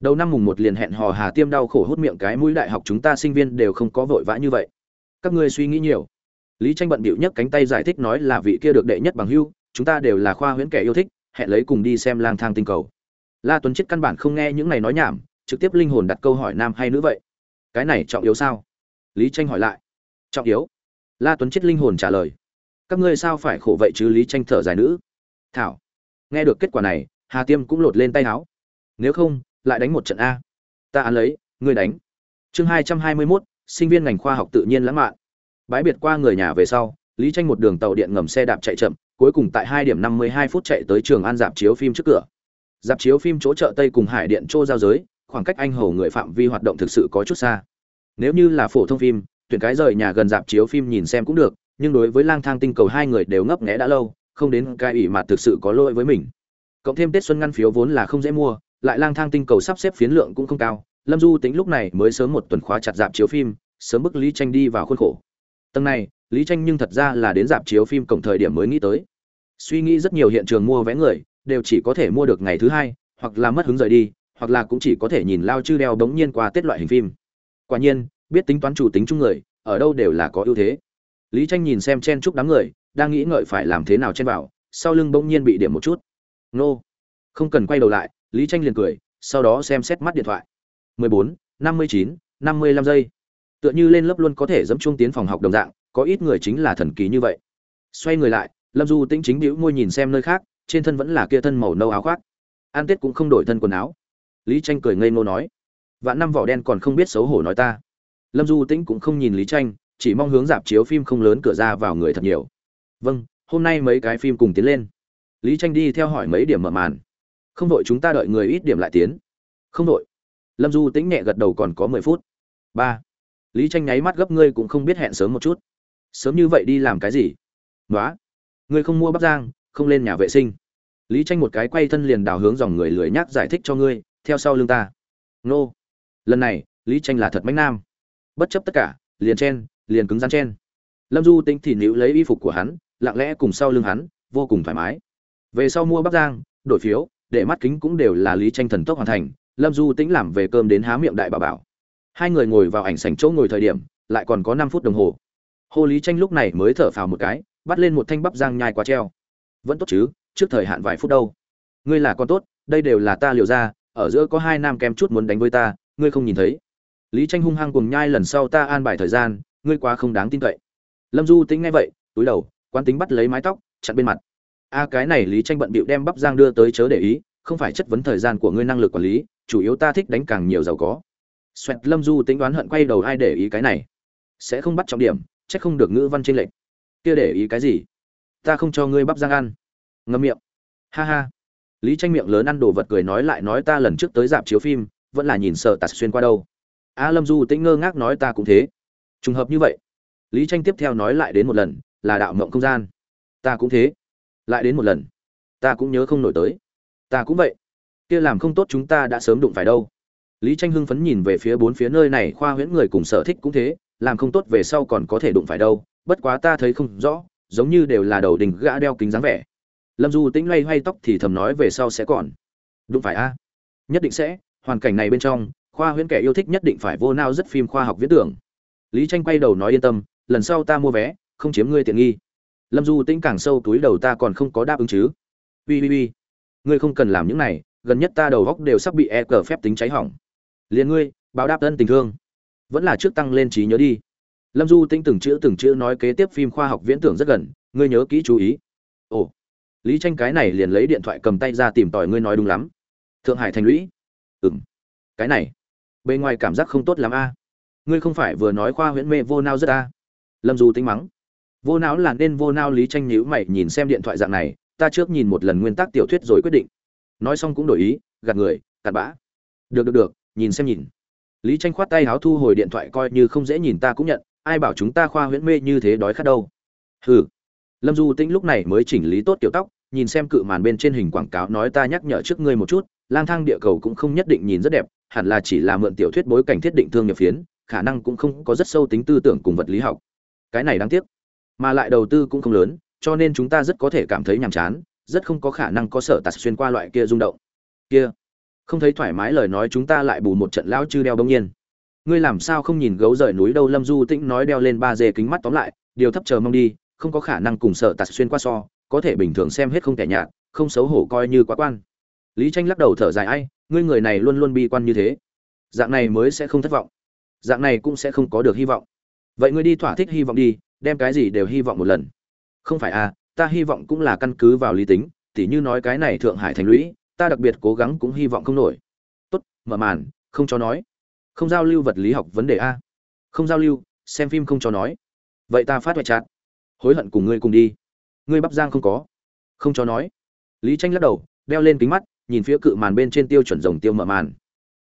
Đầu năm mùng một liền hẹn hò hà tiêm đau khổ hút miệng cái mũi đại học chúng ta sinh viên đều không có vội vã như vậy. Các ngươi suy nghĩ nhiều. Lý tranh bận bịu nhất cánh tay giải thích nói là vị kia được đệ nhất bằng hưu, chúng ta đều là khoa huyễn kẻ yêu thích, hẹn lấy cùng đi xem lang thang tinh cầu. La tuấn chết căn bản không nghe những này nói nhảm, trực tiếp linh hồn đặt câu hỏi nam hay nữ vậy. Cái này trọng yếu sao? Lý tranh hỏi lại trọng yếu. La tuấn chết linh hồn trả lời. Các ngươi sao phải khổ vậy chứ, lý tranh thở dài nữ? Thảo. Nghe được kết quả này, hà tiêm cũng lột lên tay áo. Nếu không, lại đánh một trận a. Ta án lấy, ngươi đánh. Chương hai trăm hai mươi mốt, sinh viên ngành khoa học tự nhiên lãng mạn. Bãi biệt qua người nhà về sau, lý tranh một đường tàu điện ngầm xe đạp chạy chậm, cuối cùng tại hai điểm năm mươi hai phút chạy tới trường an dạp chiếu phim trước cửa. Dạp chiếu phim chỗ chợ tây cùng hải điện chỗ giao giới, khoảng cách anh hầu người phạm vi hoạt động thực sự có chút xa. Nếu như là phổ thông phim tuyển cái rời nhà gần dạp chiếu phim nhìn xem cũng được, nhưng đối với lang thang tinh cầu hai người đều ngấp nghé đã lâu, không đến cái ủy mặt thực sự có lỗi với mình. Cộng thêm tết xuân ngăn phiếu vốn là không dễ mua, lại lang thang tinh cầu sắp xếp phiến lượng cũng không cao, lâm du tính lúc này mới sớm một tuần khóa chặt dạp chiếu phim, sớm bức lý tranh đi vào khuôn khổ. Tầng này, lý tranh nhưng thật ra là đến dạp chiếu phim cổng thời điểm mới nghĩ tới. Suy nghĩ rất nhiều hiện trường mua vé người, đều chỉ có thể mua được ngày thứ hai, hoặc là mất hứng rời đi, hoặc là cũng chỉ có thể nhìn lao chư đeo bỗng nhiên qua tết loại hình phim. Quả nhiên biết tính toán chủ tính chung người ở đâu đều là có ưu thế. Lý tranh nhìn xem chen chúc đám người đang nghĩ ngợi phải làm thế nào chen vào sau lưng bỗng nhiên bị điểm một chút. Nô. Không cần quay đầu lại lý tranh liền cười sau đó xem xét mắt điện thoại. 14, 59, 55 giây. Tựa như lên lớp luôn có thể dẫm chuông tiến phòng học đồng dạng có ít người chính là thần kỳ như vậy. Xoay người lại lâm du tĩnh chính bĩu môi nhìn xem nơi khác trên thân vẫn là kia thân màu nâu áo khoác. An tết cũng không đổi thân quần áo. Lý tranh cười ngây ngô nói vạn năm vỏ đen còn không biết xấu hổ nói ta lâm du tĩnh cũng không nhìn lý tranh, chỉ mong hướng dạp chiếu phim không lớn cửa ra vào người thật nhiều. Vâng hôm nay mấy cái phim cùng tiến lên. Lý tranh đi theo hỏi mấy điểm mở màn. Không đội chúng ta đợi người ít điểm lại tiến. Không đội. Lâm du tĩnh nhẹ gật đầu còn có mười phút. Ba. Lý tranh nháy mắt gấp ngươi cũng không biết hẹn sớm một chút. Sớm như vậy đi làm cái gì? Nói ngươi không mua bắp giang, không lên nhà vệ sinh. Lý tranh một cái quay thân liền đào hướng dòng người lười nhác giải thích cho ngươi, theo sau lưng ta. Nô. Lần này, lý tranh là thật mãnh nam bất chấp tất cả, liền chen, liền cứng rắn chen. Lâm du tính thì níu lấy y phục của hắn, lặng lẽ cùng sau lưng hắn, vô cùng thoải mái. Về sau mua bắp giang đổi phiếu, để mắt kính cũng đều là lý tranh thần tốc hoàn thành, lâm du tính làm về cơm đến há miệng đại bảo bảo. Hai người ngồi vào ảnh sảnh chỗ ngồi thời điểm, lại còn có năm phút đồng hồ. Hồ lý tranh lúc này mới thở phào một cái, bắt lên một thanh bắp giang nhai qua treo. Vẫn tốt chứ, trước thời hạn vài phút đâu. Ngươi là con tốt, đây đều là ta liều ra, ở giữa có hai nam kem chút muốn đánh với ta, ngươi không nhìn thấy lý tranh hung hăng cùng nhai lần sau ta an bài thời gian, ngươi quá không đáng tin cậy. Lâm du tính ngay vậy, túi đầu quan tính bắt lấy mái tóc, chặn bên mặt. A, cái này lý tranh bận bịu đem bắp giang đưa tới chớ để ý, không phải chất vấn thời gian của ngươi năng lực quản lý, chủ yếu ta thích đánh càng nhiều giàu có. Xoẹt, lâm du tính đoán hận quay đầu ai để ý cái này. Sẽ không bắt trọng điểm, chắc không được ngữ văn trên lệnh kia để ý cái gì? Ta không cho ngươi bắp giang ăn. Ngâm miệng. Ha ha. Lý tranh miệng lớn ăn đồ vật cười nói lại nói ta lần trước tới dạp chiếu phim, vẫn là nhìn sợ tạt xuyên qua đâu a lâm du tĩnh ngơ ngác nói ta cũng thế. Trùng hợp như vậy, lý tranh tiếp theo nói lại đến một lần, là đạo mộng không gian. Ta cũng thế. Lại đến một lần, ta cũng nhớ không nổi tới. Ta cũng vậy. Kia làm không tốt chúng ta đã sớm đụng phải đâu. Lý tranh hưng phấn nhìn về phía bốn phía nơi này, khoa huyễn người cùng sở thích cũng thế, làm không tốt về sau còn có thể đụng phải đâu. Bất quá ta thấy không rõ, giống như đều là đầu đình gã đeo kính dáng vẻ. Lâm du tĩnh loay hoay tóc thì thầm nói về sau sẽ còn. Đụng phải a. Nhất định sẽ, hoàn cảnh này bên trong khoa huyễn kẻ yêu thích nhất định phải vô nao rất phim khoa học viễn tưởng. Lý tranh quay đầu nói yên tâm, lần sau ta mua vé, không chiếm ngươi tiện nghi. Lâm du tĩnh càng sâu túi đầu ta còn không có đáp ứng chứ. Ui ui ui ngươi không cần làm những này, gần nhất ta đầu góc đều sắp bị e cờ phép tính cháy hỏng. Liền ngươi, báo đáp ân tình thương. Vẫn là trước tăng lên trí nhớ đi. Lâm du tĩnh từng chữ từng chữ nói kế tiếp phim khoa học viễn tưởng rất gần, ngươi nhớ kỹ chú ý. Ồ. Lý tranh cái này liền lấy điện thoại cầm tay ra tìm tòi ngươi nói đúng lắm. Thượng hải thành lũy. Ừm. Cái này bề ngoài cảm giác không tốt lắm a. Ngươi không phải vừa nói khoa huyễn mê vô nao rất a? Lâm du tính mắng. Vô não là nên vô nao lý tranh nhíu mày nhìn xem điện thoại dạng này, ta trước nhìn một lần nguyên tắc tiểu thuyết rồi quyết định. Nói xong cũng đổi ý, gạt người, cặn bã. Được được được, nhìn xem nhìn. Lý tranh khoát tay háo thu hồi điện thoại coi như không dễ nhìn ta cũng nhận, ai bảo chúng ta khoa huyễn mê như thế đói khát đâu. Hừ. Lâm du tĩnh lúc này mới chỉnh lý tốt tiểu tóc, nhìn xem cự màn bên trên hình quảng cáo nói ta nhắc nhở trước ngươi một chút, lang thang địa cầu cũng không nhất định nhìn rất đẹp hẳn là chỉ là mượn tiểu thuyết bối cảnh thiết định thương nghiệp phiến, khả năng cũng không có rất sâu tính tư tưởng cùng vật lý học. Cái này đáng tiếc. Mà lại đầu tư cũng không lớn, cho nên chúng ta rất có thể cảm thấy nhàm chán, rất không có khả năng có sở tạt xuyên qua loại kia rung động. Kia. Không thấy thoải mái lời nói chúng ta lại bù một trận lão chư đeo đông nhiên. Ngươi làm sao không nhìn gấu rời núi đâu lâm du tĩnh nói đeo lên ba dê kính mắt tóm lại, điều thấp chờ mong đi, không có khả năng cùng sở tạt xuyên qua so, có thể bình thường xem hết không kẻ nhạt, không xấu hổ coi như quá quan lý tranh lắc đầu thở dài, ai, ngươi người này luôn luôn bi quan như thế. Dạng này mới sẽ không thất vọng. Dạng này cũng sẽ không có được hy vọng. Vậy ngươi đi thỏa thích hy vọng đi, đem cái gì đều hy vọng một lần. Không phải à ta hy vọng cũng là căn cứ vào lý tính, tỉ như nói cái này thượng hải thành lũy, ta đặc biệt cố gắng cũng hy vọng không nổi. Tốt, mở màn, không cho nói. Không giao lưu vật lý học vấn đề a. Không giao lưu, xem phim không cho nói. Vậy ta phát hoại chặt hối hận cùng ngươi cùng đi. Ngươi bắp giang không có. Không cho nói. Lý tranh lắc đầu, đeo lên kính mắt nhìn phía cự màn bên trên tiêu chuẩn rồng tiêu mở màn.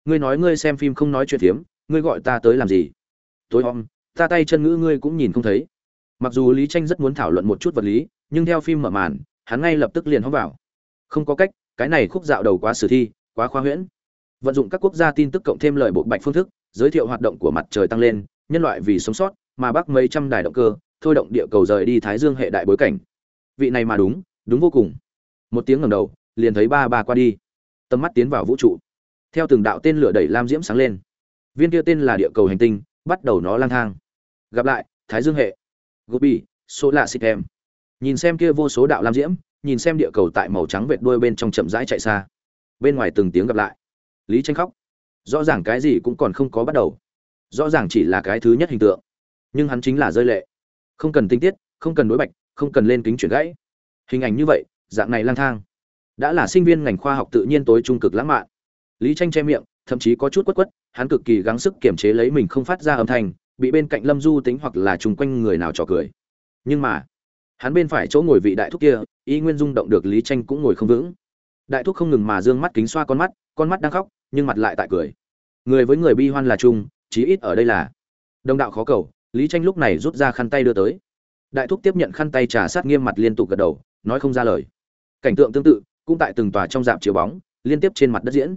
Ngươi nói ngươi xem phim không nói chuyện phiếm, ngươi gọi ta tới làm gì? Tối om, ta tay chân ngữ ngươi cũng nhìn không thấy. Mặc dù lý tranh rất muốn thảo luận một chút vật lý, nhưng theo phim mở màn, hắn ngay lập tức liền hóng vào. Không có cách, cái này khúc dạo đầu quá sử thi, quá khoa huyễn. Vận dụng các quốc gia tin tức cộng thêm lời bộ bạch phương thức, giới thiệu hoạt động của mặt trời tăng lên, nhân loại vì sống sót, mà bắc mấy trăm đài động cơ, thôi động địa cầu rời đi thái dương hệ đại bối cảnh. Vị này mà đúng đúng vô cùng. Một tiếng ngẩng đầu liền thấy ba ba qua đi. Tầm mắt tiến vào vũ trụ. Theo từng đạo tên lửa đẩy lam diễm sáng lên. Viên kia tên là địa cầu hành tinh, bắt đầu nó lang thang. Gặp lại, thái dương hệ. Gobi số lạ xịt em. Nhìn xem kia vô số đạo lam diễm, nhìn xem địa cầu tại màu trắng vệt đuôi bên trong chậm rãi chạy xa. Bên ngoài từng tiếng gặp lại. Lý tranh khóc. Rõ ràng cái gì cũng còn không có bắt đầu. Rõ ràng chỉ là cái thứ nhất hình tượng. Nhưng hắn chính là rơi lệ. Không cần tinh tiết, không cần đối bạch, không cần lên kính chuyển gãy. Hình ảnh như vậy, dạng này lang thang đã là sinh viên ngành khoa học tự nhiên tối trung cực lãng mạn. Lý tranh che miệng, thậm chí có chút quất quất, hắn cực kỳ gắng sức kiềm chế lấy mình không phát ra âm thanh, bị bên cạnh lâm du tính hoặc là chung quanh người nào trò cười. Nhưng mà, hắn bên phải chỗ ngồi vị đại thúc kia, y nguyên rung động được lý tranh cũng ngồi không vững. Đại thúc không ngừng mà dương mắt kính xoa con mắt con mắt đang khóc, nhưng mặt lại tại cười. Người với người bi hoan là chung, chí ít ở đây là. Đồng đạo khó cầu, lý tranh lúc này rút ra khăn tay đưa tới. Đại thúc tiếp nhận khăn tay trà sát nghiêm mặt liên tục gật đầu, nói không ra lời. Cảnh tượng tương tự cũng tại từng tòa trong dạp chiếu bóng, liên tiếp trên mặt đất diễn.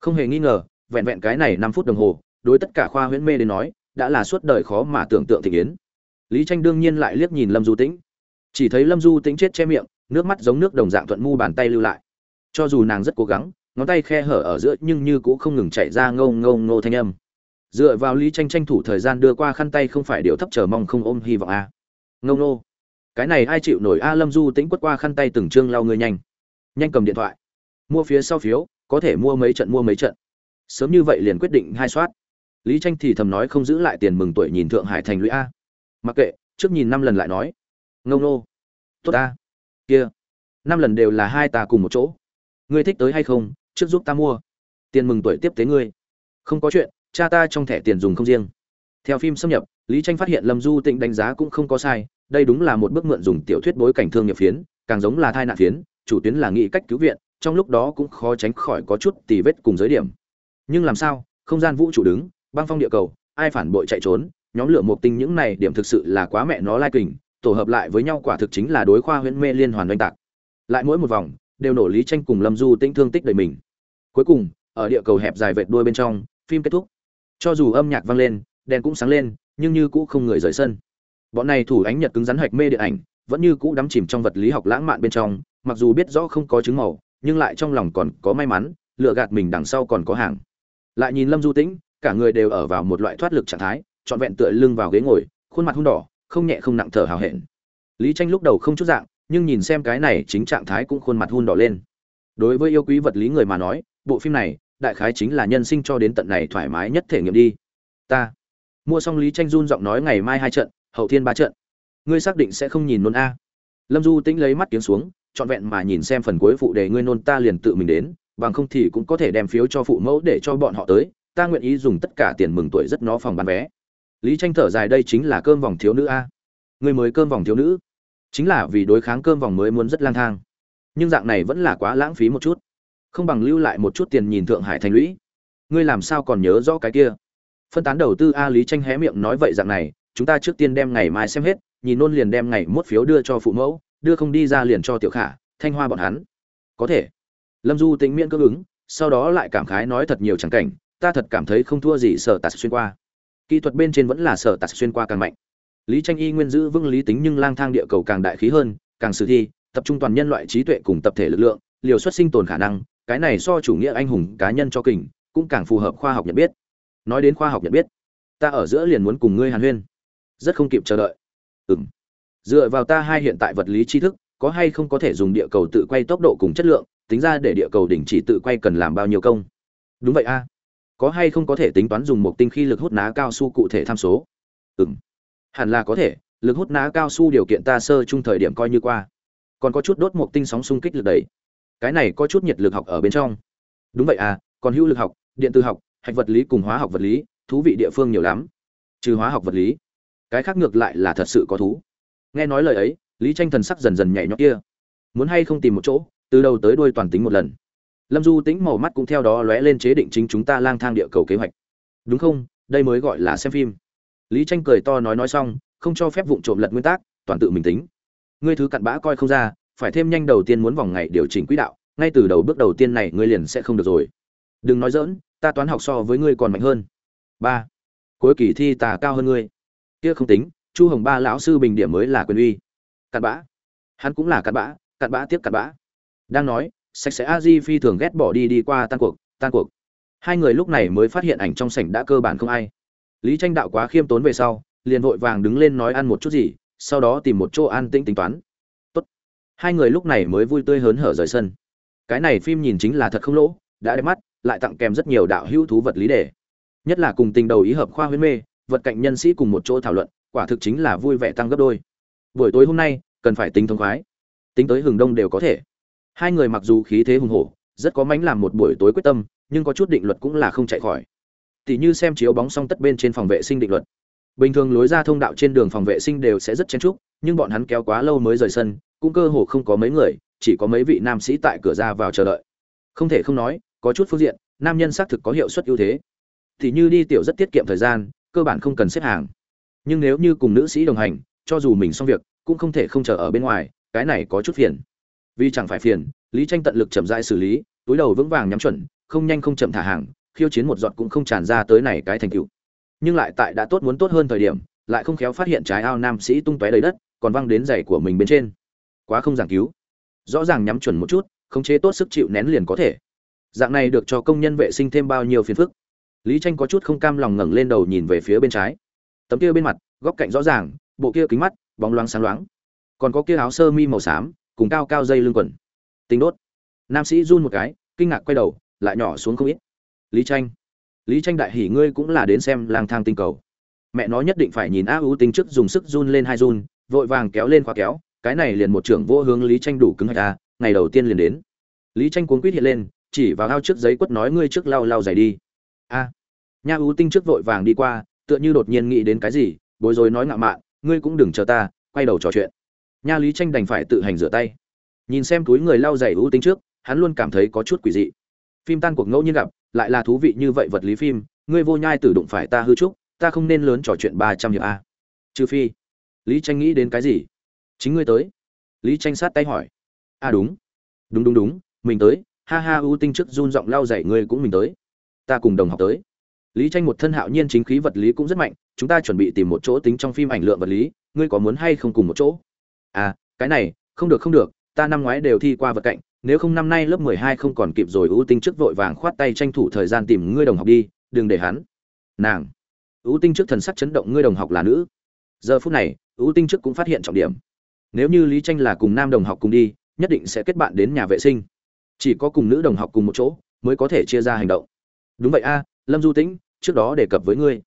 Không hề nghi ngờ, vẹn vẹn cái này năm phút đồng hồ, đối tất cả khoa huyễn mê đến nói, đã là suốt đời khó mà tưởng tượng thịnh yến. Lý tranh đương nhiên lại liếc nhìn lâm du tĩnh. Chỉ thấy lâm du tĩnh chết che miệng, nước mắt giống nước đồng dạng thuận mu bàn tay lưu lại. Cho dù nàng rất cố gắng, ngón tay khe hở ở giữa nhưng như cũng không ngừng chảy ra ngâu ngâu ngô thanh âm. Dựa vào lý tranh tranh thủ thời gian đưa qua khăn tay không phải điều thấp chờ mong không ôm hy vọng a à. ngâu nô cái này ai chịu nổi a, lâm du tĩnh quất qua khăn tay từng trương lau người nhanh nhanh cầm điện thoại. Mua phía sau phiếu, có thể mua mấy trận, mua mấy trận. Sớm như vậy liền quyết định hai soát. Lý tranh thì thầm nói không giữ lại tiền mừng tuổi nhìn thượng hải thành lũy a. Mặc kệ, trước nhìn năm lần lại nói. Ngâu nô. Tốt a. Kia. Năm lần đều là hai ta cùng một chỗ. Ngươi thích tới hay không, trước giúp ta mua. Tiền mừng tuổi tiếp tế ngươi. Không có chuyện, cha ta trong thẻ tiền dùng không riêng. Theo phim xâm nhập, lý tranh phát hiện lâm du tịnh đánh giá cũng không có sai, đây đúng là một bước mượn dùng tiểu thuyết bối cảnh thương nghiệp phiến, càng giống là thai nạn phiến chủ tuyến là nghĩ cách cứu viện, trong lúc đó cũng khó tránh khỏi có chút tì vết cùng giới điểm. Nhưng làm sao, không gian vũ trụ đứng, băng phong địa cầu, ai phản bội chạy trốn, nhóm lửa mộc tinh những này điểm thực sự là quá mẹ nó lai kình, tổ hợp lại với nhau quả thực chính là đối khoa huyễn mê liên hoàn oanh tạc. Lại mỗi một vòng, đều nổ lý tranh cùng lâm du tĩnh thương tích đời mình. Cuối cùng, ở địa cầu hẹp dài vệt đuôi bên trong, phim kết thúc. Cho dù âm nhạc vang lên, đèn cũng sáng lên, nhưng như cũ không người rời sân. Bọn này thủ ánh nhật cứng rắn hạch mê điện ảnh, vẫn như cũ đắm chìm trong vật lý học lãng mạn bên trong mặc dù biết rõ không có chứng màu, nhưng lại trong lòng còn có may mắn, lựa gạt mình đằng sau còn có hàng. Lại nhìn lâm du tĩnh, cả người đều ở vào một loại thoát lực trạng thái, trọn vẹn tựa lưng vào ghế ngồi, khuôn mặt hung đỏ, không nhẹ không nặng thở hào hẹn. Lý tranh lúc đầu không chút dạng, nhưng nhìn xem cái này chính trạng thái cũng khuôn mặt hun đỏ lên. Đối với yêu quý vật lý người mà nói, bộ phim này, đại khái chính là nhân sinh cho đến tận này thoải mái nhất thể nghiệm đi. Ta. Mua xong lý tranh run giọng nói ngày mai hai trận, hậu thiên ba trận. Ngươi xác định sẽ không nhìn nôn a. Lâm du tĩnh lấy mắt tiếng xuống trọn vẹn mà nhìn xem phần cuối phụ đề ngươi nôn ta liền tự mình đến, bằng không thì cũng có thể đem phiếu cho phụ mẫu để cho bọn họ tới, ta nguyện ý dùng tất cả tiền mừng tuổi rất nó phòng bán vé. Lý tranh thở dài, đây chính là cơm vòng thiếu nữ a. Người mới cơm vòng thiếu nữ. Chính là vì đối kháng cơm vòng mới muốn rất lang thang. Nhưng dạng này vẫn là quá lãng phí một chút. Không bằng lưu lại một chút tiền nhìn thượng hải thành lũy. Ngươi làm sao còn nhớ rõ cái kia? Phân tán đầu tư a lý tranh hé miệng nói vậy dạng này, chúng ta trước tiên đem ngày mai xem hết, nhìn nôn liền đem ngày mốt phiếu đưa cho phụ mẫu đưa không đi ra liền cho tiểu khả, thanh hoa bọn hắn. Có thể. Lâm du tính miễn cưỡng ứng, sau đó lại cảm khái nói thật nhiều chẳng cảnh, ta thật cảm thấy không thua gì sở tạt xuyên qua. Kỹ thuật bên trên vẫn là sở tạt xuyên qua càng mạnh. Lý tranh y nguyên giữ vững lý tính nhưng lang thang địa cầu càng đại khí hơn, càng sử thi, tập trung toàn nhân loại trí tuệ cùng tập thể lực lượng, liều xuất sinh tồn khả năng, cái này so chủ nghĩa anh hùng, cá nhân cho kình, cũng càng phù hợp khoa học nhận biết. Nói đến khoa học nhận biết, ta ở giữa liền muốn cùng ngươi hàn huyên. Rất không kịp chờ đợi. Ừ dựa vào ta hai hiện tại vật lý tri thức, có hay không có thể dùng địa cầu tự quay tốc độ cùng chất lượng, tính ra để địa cầu đỉnh chỉ tự quay cần làm bao nhiêu công? Đúng vậy a. Có hay không có thể tính toán dùng một tinh khi lực hút ná cao su cụ thể tham số? Ừ m hẳn là có thể, lực hút ná cao su điều kiện ta sơ chung thời điểm coi như qua. Còn có chút đốt một tinh sóng xung kích lực đẩy cái này có chút nhiệt lực học ở bên trong. Đúng vậy à còn hữu lực học, điện tử học, hạch vật lý cùng hóa học vật lý, thú vị địa phương nhiều lắm. Trừ hóa học vật lý, cái khác ngược lại là thật sự có thú nghe nói lời ấy, lý tranh thần sắc dần dần nhảy nhót kia. Muốn hay không tìm một chỗ, từ đầu tới đuôi toàn tính một lần. Lâm du tính màu mắt cũng theo đó lóe lên chế định chính chúng ta lang thang địa cầu kế hoạch. Đúng không? Đây mới gọi là xem phim. Lý tranh cười to nói nói xong, không cho phép vụng trộm lật nguyên tắc, toàn tự mình tính. Ngươi thứ cặn bã coi không ra, phải thêm nhanh đầu tiên muốn vòng ngày điều chỉnh quỹ đạo, ngay từ đầu bước đầu tiên này ngươi liền sẽ không được rồi. Đừng nói dỡn ta toán học so với ngươi còn mạnh hơn. Ba. Cuối kỳ thi ta cao hơn ngươi. Kia không tính chu hồng ba lão sư bình điểm mới là quyền uy. Cặn bã. Hắn cũng là cặn bã cặn bã tiếp cặn bã. Đang nói, sạch sẽ a di phi thường ghét bỏ đi đi qua tan cuộc tan cuộc. Hai người lúc này mới phát hiện ảnh trong sảnh đã cơ bản không ai. Lý tranh đạo quá khiêm tốn về sau, liền vội vàng đứng lên nói ăn một chút gì, sau đó tìm một chỗ an tĩnh tính toán. Tốt. hai người lúc này mới vui tươi hớn hở rời sân. Cái này phim nhìn chính là thật không lỗ, đã đẹp mắt, lại tặng kèm rất nhiều đạo hữu thú vật lý đề. Nhất là cùng tình đầu ý hợp khoa huyễn mê, vật cạnh nhân sĩ cùng một chỗ thảo luận quả thực chính là vui vẻ tăng gấp đôi. Buổi tối hôm nay, cần phải tính thông khoái. Tính tới hừng đông đều có thể. Hai người mặc dù khí thế hùng hổ, rất có mánh làm một buổi tối quyết tâm, nhưng có chút định luật cũng là không chạy khỏi. Tỷ như xem chiếu bóng xong tất bên trên phòng vệ sinh định luật. Bình thường lối ra thông đạo trên đường phòng vệ sinh đều sẽ rất chen chúc, nhưng bọn hắn kéo quá lâu mới rời sân, cũng cơ hồ không có mấy người, chỉ có mấy vị nam sĩ tại cửa ra vào chờ đợi. Không thể không nói, có chút phương diện, nam nhân xác thực có hiệu suất ưu thế. Thì như đi tiểu rất tiết kiệm thời gian, cơ bản không cần xếp hàng nhưng nếu như cùng nữ sĩ đồng hành, cho dù mình xong việc, cũng không thể không chờ ở bên ngoài, cái này có chút phiền. Vì chẳng phải phiền, lý tranh tận lực chậm rãi xử lý, túi đầu vững vàng nhắm chuẩn, không nhanh không chậm thả hàng, khiêu chiến một giọt cũng không tràn ra tới này cái thành tựu. Nhưng lại tại đã tốt muốn tốt hơn thời điểm, lại không khéo phát hiện trái ao nam sĩ tung tóe đầy đất, còn văng đến giày của mình bên trên. Quá không giảng cứu. Rõ ràng nhắm chuẩn một chút, khống chế tốt sức chịu nén liền có thể. Dạng này được cho công nhân vệ sinh thêm bao nhiêu phiền phức. Lý tranh có chút không cam lòng ngẩng lên đầu nhìn về phía bên trái tấm kia bên mặt, góc cạnh rõ ràng, bộ kia kính mắt, bóng loáng sáng loáng. Còn có kia áo sơ mi màu xám, cùng cao cao dây lưng quần. Tính đốt. Nam sĩ run một cái, kinh ngạc quay đầu, lại nhỏ xuống không ít. Lý tranh. Lý tranh đại hỉ ngươi cũng là đến xem lang thang tinh cầu. Mẹ nó nhất định phải nhìn a ưu tinh trước dùng sức run lên hai run, vội vàng kéo lên khóa kéo, cái này liền một trưởng vô hướng lý tranh đủ cứng hạch a ngày đầu tiên liền đến. Lý tranh cuốn quýt hiện lên, chỉ vào ao trước giấy quất nói ngươi trước lau lau giày đi. A. Nha ưu tinh trước vội vàng đi qua tựa như đột nhiên nghĩ đến cái gì, bối rối nói ngạo mạn, ngươi cũng đừng chờ ta, quay đầu trò chuyện. Nha lý tranh đành phải tự hành rửa tay. Nhìn xem túi người lau giày ưu tinh trước, hắn luôn cảm thấy có chút quỷ dị. Phim tan cuộc ngẫu nhiên gặp, lại là thú vị như vậy vật lý phim, ngươi vô nhai tử đụng phải ta hư trúc, ta không nên lớn trò chuyện ba trăm hiệp a. Trừ phi, lý tranh nghĩ đến cái gì? Chính ngươi tới. Lý tranh sát tay hỏi. A đúng. Đúng đúng đúng, mình tới, ha ha, ưu tinh trước run giọng lau dạy ngươi cũng mình tới. Ta cùng đồng học tới lý tranh một thân hạo nhiên chính khí vật lý cũng rất mạnh, chúng ta chuẩn bị tìm một chỗ tính trong phim ảnh lượng vật lý, ngươi có muốn hay không cùng một chỗ? À cái này, không được không được, ta năm ngoái đều thi qua vật cạnh, nếu không năm nay lớp mười hai không còn kịp rồi ưu tinh trước vội vàng khoát tay tranh thủ thời gian tìm ngươi đồng học đi, đừng để hắn. Nàng. Ưu tinh trước thần sắc chấn động, ngươi đồng học là nữ. Giờ phút này ưu tinh trước cũng phát hiện trọng điểm. Nếu như lý tranh là cùng nam đồng học cùng đi, nhất định sẽ kết bạn đến nhà vệ sinh. Chỉ có cùng nữ đồng học cùng một chỗ, mới có thể chia ra hành động. Đúng vậy a lâm du tĩnh, trước đó đề cập với ngươi.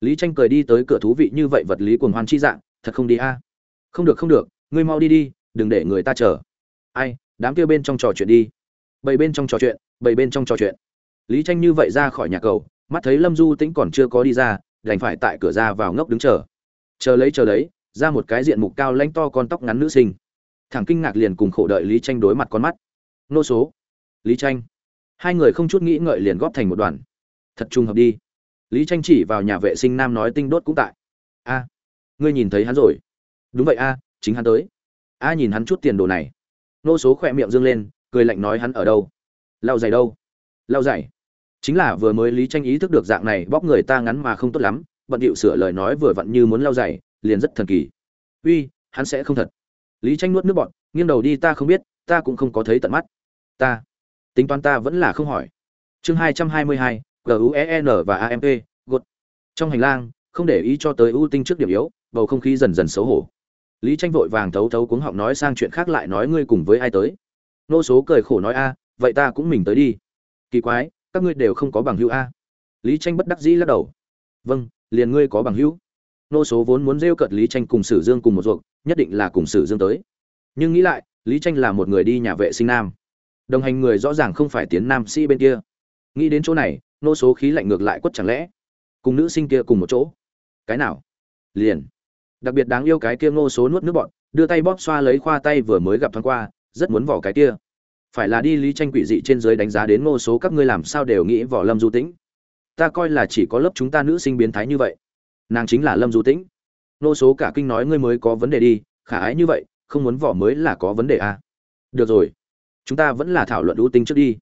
Lý tranh cười đi tới cửa thú vị như vậy vật lý cuồng hoan chi dạng, thật không đi a? Không được không được, ngươi mau đi đi, đừng để người ta chờ. Ai, đám kia bên trong trò chuyện đi. Bầy bên trong trò chuyện bầy bên trong trò chuyện. Lý tranh như vậy ra khỏi nhà cầu, mắt thấy lâm du tĩnh còn chưa có đi ra, đành phải tại cửa ra vào ngốc đứng chờ. Chờ lấy chờ lấy, ra một cái diện mục cao lãnh to con tóc ngắn nữ sinh. Thằng kinh ngạc liền cùng khổ đợi lý tranh đối mặt con mắt. Nô số. Lý tranh. Hai người không chút nghĩ ngợi liền góp thành một đoàn thật trùng hợp đi. Lý tranh chỉ vào nhà vệ sinh nam nói tinh đốt cũng tại. A, ngươi nhìn thấy hắn rồi. Đúng vậy a, chính hắn tới. A nhìn hắn chút tiền đồ này. Nô số khỏe miệng dương lên, cười lạnh nói hắn ở đâu? Lao dày đâu? Lao dày chính là vừa mới lý tranh ý thức được dạng này bóc người ta ngắn mà không tốt lắm, bận điệu sửa lời nói vừa vặn như muốn lao dày liền rất thần kỳ. Uy, hắn sẽ không thật. Lý tranh nuốt nước bọn nghiêng đầu đi, ta không biết, ta cũng không có thấy tận mắt. Ta, tính toán ta vẫn là không hỏi. Chương hai trăm hai mươi hai guen và amp gột. Trong hành lang không để ý cho tới ưu tinh trước điểm yếu bầu không khí dần dần xấu hổ. Lý tranh vội vàng thấu thấu cuống họng nói sang chuyện khác lại nói ngươi cùng với ai tới. Nô số cười khổ nói a vậy ta cũng mình tới đi. Kỳ quái các ngươi đều không có bằng hữu a. Lý tranh bất đắc dĩ lắc đầu. Vâng liền ngươi có bằng hữu. Nô số vốn muốn rêu cợt lý tranh cùng sử dương cùng một ruộng, nhất định là cùng sử dương tới. Nhưng nghĩ lại lý tranh là một người đi nhà vệ sinh nam. Đồng hành người rõ ràng không phải tiến nam sĩ bên kia. Nghĩ đến chỗ này nô số khí lạnh ngược lại quất chẳng lẽ? Cùng nữ sinh kia cùng một chỗ. Cái nào? Liền. Đặc biệt đáng yêu cái kia nô số nuốt nước bọn, đưa tay bóp xoa lấy khoa tay vừa mới gặp thoáng qua, rất muốn vỏ cái kia. Phải là đi lý tranh quỷ dị trên dưới đánh giá đến nô số các ngươi làm sao đều nghĩ vỏ lâm du tĩnh. Ta coi là chỉ có lớp chúng ta nữ sinh biến thái như vậy. Nàng chính là lâm du tĩnh. Nô số cả kinh nói ngươi mới có vấn đề đi, khả ái như vậy, không muốn vỏ mới là có vấn đề à. được rồi. Chúng ta vẫn là thảo luận ưu tinh trước đi.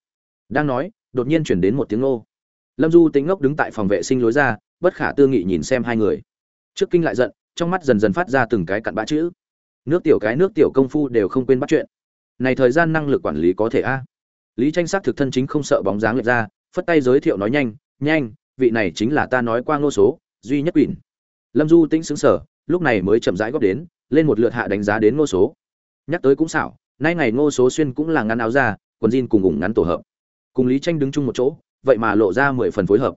Đang nói, đột nhiên chuyển đến một tiếng ngô lâm du tính ngốc đứng tại phòng vệ sinh lối ra, bất khả tư nghị nhìn xem hai người. Trước kinh lại giận, trong mắt dần dần phát ra từng cái cặn bã chữ. Nước tiểu cái nước tiểu công phu đều không quên bắt chuyện. Này thời gian năng lực quản lý có thể a? Lý tranh sắc thực thân chính không sợ bóng dáng lệch ra, phất tay giới thiệu nói nhanh nhanh, vị này chính là ta nói qua ngô số, duy nhất quỷ lâm du tĩnh xứng sở lúc này mới chậm rãi góp đến, lên một lượt hạ đánh giá đến ngô số. Nhắc tới cũng xảo, nay ngày ngô số xuyên cũng là ngắn áo ra quần jean cùng ủng ngắn tổ hợp. Cùng lý tranh đứng chung một chỗ vậy mà lộ ra mười phần phối hợp.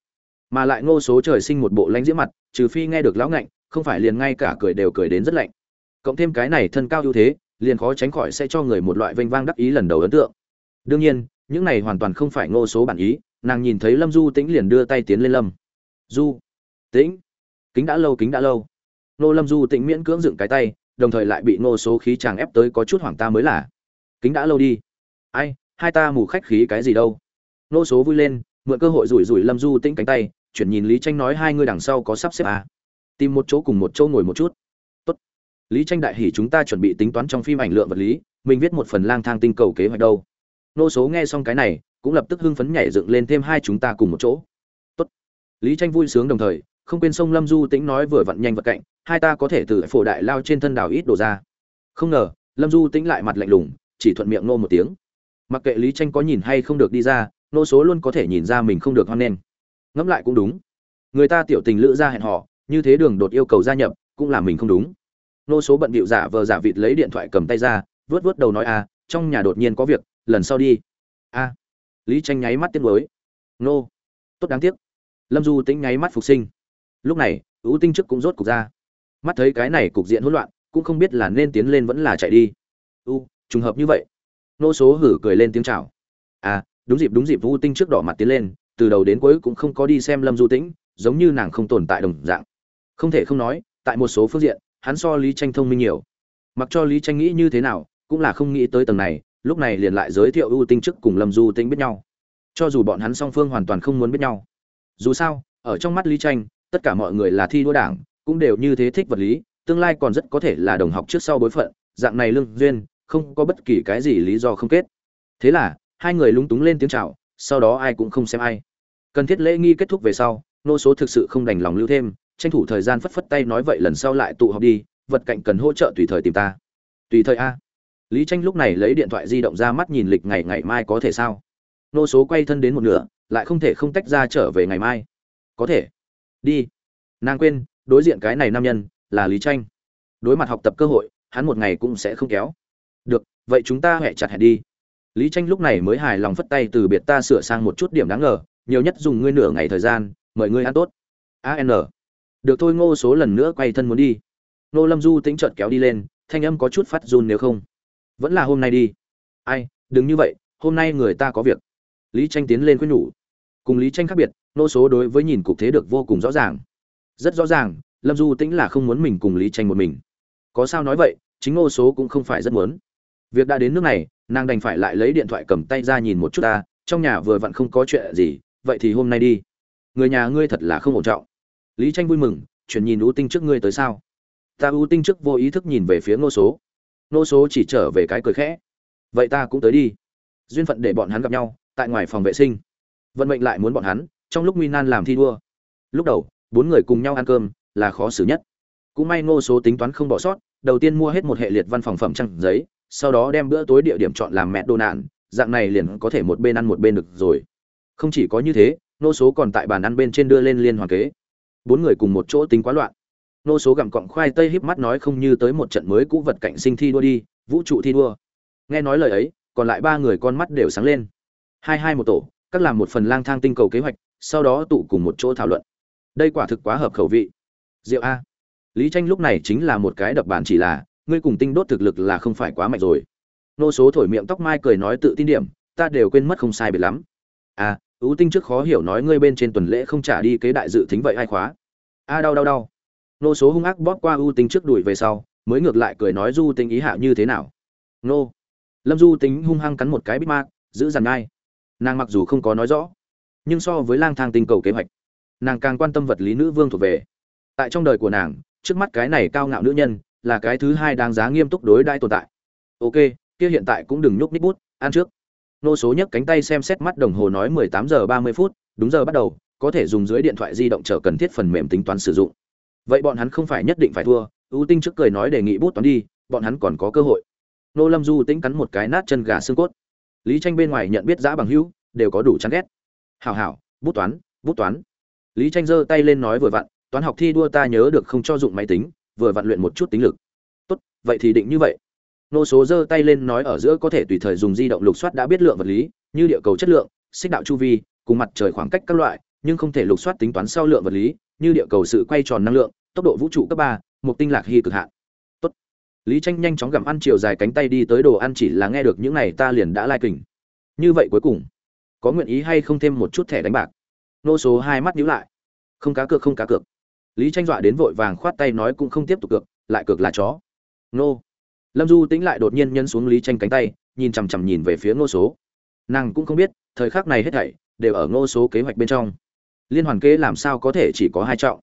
Mà lại ngô số trời sinh một bộ lãnh diễm mặt, trừ phi nghe được lão ngạnh, không phải liền ngay cả cười đều cười đến rất lạnh. Cộng thêm cái này thân cao ưu thế, liền khó tránh khỏi sẽ cho người một loại vênh vang đắc ý lần đầu ấn tượng. Đương nhiên, những này hoàn toàn không phải ngô số bản ý, nàng nhìn thấy lâm du tĩnh liền đưa tay tiến lên lâm. Du, tĩnh, kính đã lâu, kính đã lâu. Nô lâm du tĩnh miễn cưỡng dựng cái tay, đồng thời lại bị ngô số khí chàng ép tới có chút hoảng ta mới là. Kính đã lâu đi. Ai, hai ta mù khách khí cái gì đâu. Nô số vui lên mượn cơ hội rủi rủi lâm du tĩnh cánh tay, chuyển nhìn lý tranh nói hai người đằng sau có sắp xếp à. tìm một chỗ cùng một chỗ ngồi một chút. Tốt. Lý tranh đại hỉ chúng ta chuẩn bị tính toán trong phim ảnh lượng vật lý, mình viết một phần lang thang tinh cầu kế hoạch đâu. Nô số nghe xong cái này, cũng lập tức hưng phấn nhảy dựng lên thêm hai chúng ta cùng một chỗ. Tốt. Lý tranh vui sướng đồng thời, không quên sông lâm du tĩnh nói vừa vặn nhanh vật cạnh, hai ta có thể từ phổ đại lao trên thân đảo ít đổ ra. Không ngờ, lâm du tĩnh lại mặt lạnh lùng, chỉ thuận miệng nô một tiếng. Mặc kệ lý tranh có nhìn hay không được đi ra nô số luôn có thể nhìn ra mình không được hoan nghênh. Ngẫm lại cũng đúng. Người ta tiểu tình lữ ra hẹn họ như thế đường đột yêu cầu gia nhập, cũng là mình không đúng. Nô số bận bịu giả vờ giả vịt lấy điện thoại cầm tay ra vớt vớt đầu nói a trong nhà đột nhiên có việc, lần sau đi. A. Lý tranh nháy mắt tiếc mới nô. Tốt đáng tiếc. Lâm du tính nháy mắt phục sinh. Lúc này, ưu tinh chức cũng rốt cục ra. Mắt thấy cái này cục diện hỗn loạn, cũng không biết là nên tiến lên vẫn là chạy đi. U, trùng hợp như vậy. Nô số hử cười lên tiếng chào. À đúng dịp đúng dịp Vu tinh trước đỏ mặt tiến lên, từ đầu đến cuối cũng không có đi xem lâm du tĩnh, giống như nàng không tồn tại đồng dạng. Không thể không nói, tại một số phương diện, hắn so lý tranh thông minh nhiều. Mặc cho lý tranh nghĩ như thế nào, cũng là không nghĩ tới tầng này, lúc này liền lại giới thiệu ưu tinh trước cùng lâm du tĩnh biết nhau. Cho dù bọn hắn song phương hoàn toàn không muốn biết nhau. Dù sao, ở trong mắt lý tranh, tất cả mọi người là thi đua đảng, cũng đều như thế thích vật lý, tương lai còn rất có thể là đồng học trước sau bối phận, dạng này lương duyên, không có bất kỳ cái gì lý do không kết. Thế là hai người lúng túng lên tiếng chào, sau đó ai cũng không xem ai. Cần thiết lễ nghi kết thúc về sau, nô số thực sự không đành lòng lưu thêm, tranh thủ thời gian phất phất tay nói vậy lần sau lại tụ họp đi, vật cạnh cần hỗ trợ tùy thời tìm ta. Tùy thời a. Lý tranh lúc này lấy điện thoại di động ra mắt nhìn lịch ngày ngày mai có thể sao? Nô số quay thân đến một nửa, lại không thể không tách ra trở về ngày mai. Có thể. Đi. Nàng quên, đối diện cái này nam nhân, là lý tranh. Đối mặt học tập cơ hội, hắn một ngày cũng sẽ không kéo. Được, vậy chúng ta hẹn chặt hẹn đi lý tranh lúc này mới hài lòng phất tay từ biệt ta sửa sang một chút điểm đáng ngờ, nhiều nhất dùng ngươi nửa ngày thời gian, mời ngươi ăn tốt. An được thôi, ngô số lần nữa quay thân muốn đi. Nô lâm du tính trợt kéo đi lên, thanh âm có chút phát run nếu không. Vẫn là hôm nay đi. Ai, đừng như vậy, hôm nay người ta có việc. Lý tranh tiến lên khuyên nhủ. Cùng lý tranh khác biệt nô số đối với nhìn cục thế được vô cùng rõ ràng. Rất rõ ràng, lâm du tĩnh là không muốn mình cùng lý tranh một mình. Có sao nói vậy, chính nô số cũng không phải rất muốn việc đã đến nước này, nàng đành phải lại lấy điện thoại cầm tay ra nhìn một chút ta, trong nhà vừa vặn không có chuyện gì, vậy thì hôm nay đi. Người nhà ngươi thật là không ổn trọng. Lý tranh vui mừng, chuyển nhìn ưu tinh trước ngươi tới sao? Ta ưu tinh trước vô ý thức nhìn về phía ngô số. Ngô số chỉ trở về cái cười khẽ. Vậy ta cũng tới đi. Duyên phận để bọn hắn gặp nhau, tại ngoài phòng vệ sinh. Vận mệnh lại muốn bọn hắn, trong lúc nguy nan làm thi đua. Lúc đầu, bốn người cùng nhau ăn cơm, là khó xử nhất. Cũng may ngô số tính toán không bỏ sót, đầu tiên mua hết một hệ liệt văn phòng phẩm trăng giấy sau đó đem bữa tối địa điểm chọn làm mẹ đồ nạn, dạng này liền có thể một bên ăn một bên được rồi. Không chỉ có như thế, nô số còn tại bàn ăn bên trên đưa lên liên hoàn kế. Bốn người cùng một chỗ tính quá loạn. Nô số gặm cọng khoai tây híp mắt nói không như tới một trận mới cũ vật cạnh sinh thi đua đi, vũ trụ thi đua. Nghe nói lời ấy, còn lại ba người con mắt đều sáng lên. Hai hai một tổ, các làm một phần lang thang tinh cầu kế hoạch, sau đó tụ cùng một chỗ thảo luận. Đây quả thực quá hợp khẩu vị. Rượu a. Lý tranh lúc này chính là một cái đập bàn chỉ là ngươi cùng tinh đốt thực lực là không phải quá mạnh rồi. Nô số thổi miệng tóc mai cười nói tự tin điểm, ta đều quên mất không sai biệt lắm. À ưu tinh trước khó hiểu nói ngươi bên trên tuần lễ không trả đi kế đại dự thính vậy ai khóa? A đau đau đau. Nô số hung ác bóp qua ưu tinh trước đuổi về sau, mới ngược lại cười nói du tinh ý hạ như thế nào? Nô. Lâm du tính hung hăng cắn một cái bít mạc giữ dằn ngay nàng mặc dù không có nói rõ, nhưng so với lang thang tinh cầu kế hoạch, nàng càng quan tâm vật lý nữ vương thuộc về. Tại trong đời của nàng, trước mắt cái này cao ngạo nữ nhân là cái thứ hai đáng giá nghiêm túc đối đãi tồn tại. Ok, kia hiện tại cũng đừng nhúc nít bút, ăn trước. Nô số nhấc cánh tay xem xét mắt đồng hồ nói 18 giờ 30 phút, đúng giờ bắt đầu, có thể dùng dưới điện thoại di động chờ cần thiết phần mềm tính toán sử dụng. Vậy bọn hắn không phải nhất định phải thua, ưu tinh trước cười nói đề nghị bút toán đi, bọn hắn còn có cơ hội. Nô lâm du tính cắn một cái nát chân gà xương cốt. Lý tranh bên ngoài nhận biết giã bằng hữu, đều có đủ chán ghét. Hảo hảo, bút toán bút toán. Lý tranh giơ tay lên nói vừa vặn, toán học thi đua ta nhớ được không cho dụng máy tính vừa vặn luyện một chút tính lực. Tốt, vậy thì định như vậy. Nô số giơ tay lên nói ở giữa có thể tùy thời dùng di động lục soát đã biết lượng vật lý, như địa cầu chất lượng, xích đạo chu vi, cùng mặt trời khoảng cách các loại, nhưng không thể lục soát tính toán sau lượng vật lý, như địa cầu sự quay tròn năng lượng, tốc độ vũ trụ cấp ba một tinh lạc hy cực hạn. Tốt. Lý tranh nhanh chóng gặm ăn chiều dài cánh tay đi tới đồ ăn chỉ là nghe được những này ta liền đã lai kình. Như vậy cuối cùng, có nguyện ý hay không thêm một chút thẻ đánh bạc? Nô số hai mắt nhíu lại. Không cá cược, không cá cược lý tranh dọa đến vội vàng khoát tay nói cũng không tiếp tục cược, lại cược là chó. Nô. Lâm du tĩnh lại đột nhiên nhân xuống lý tranh cánh tay, nhìn chằm chằm nhìn về phía ngô số. Nàng cũng không biết, thời khắc này hết thảy, đều ở ngô số kế hoạch bên trong. Liên hoàn kế làm sao có thể chỉ có hai trọng?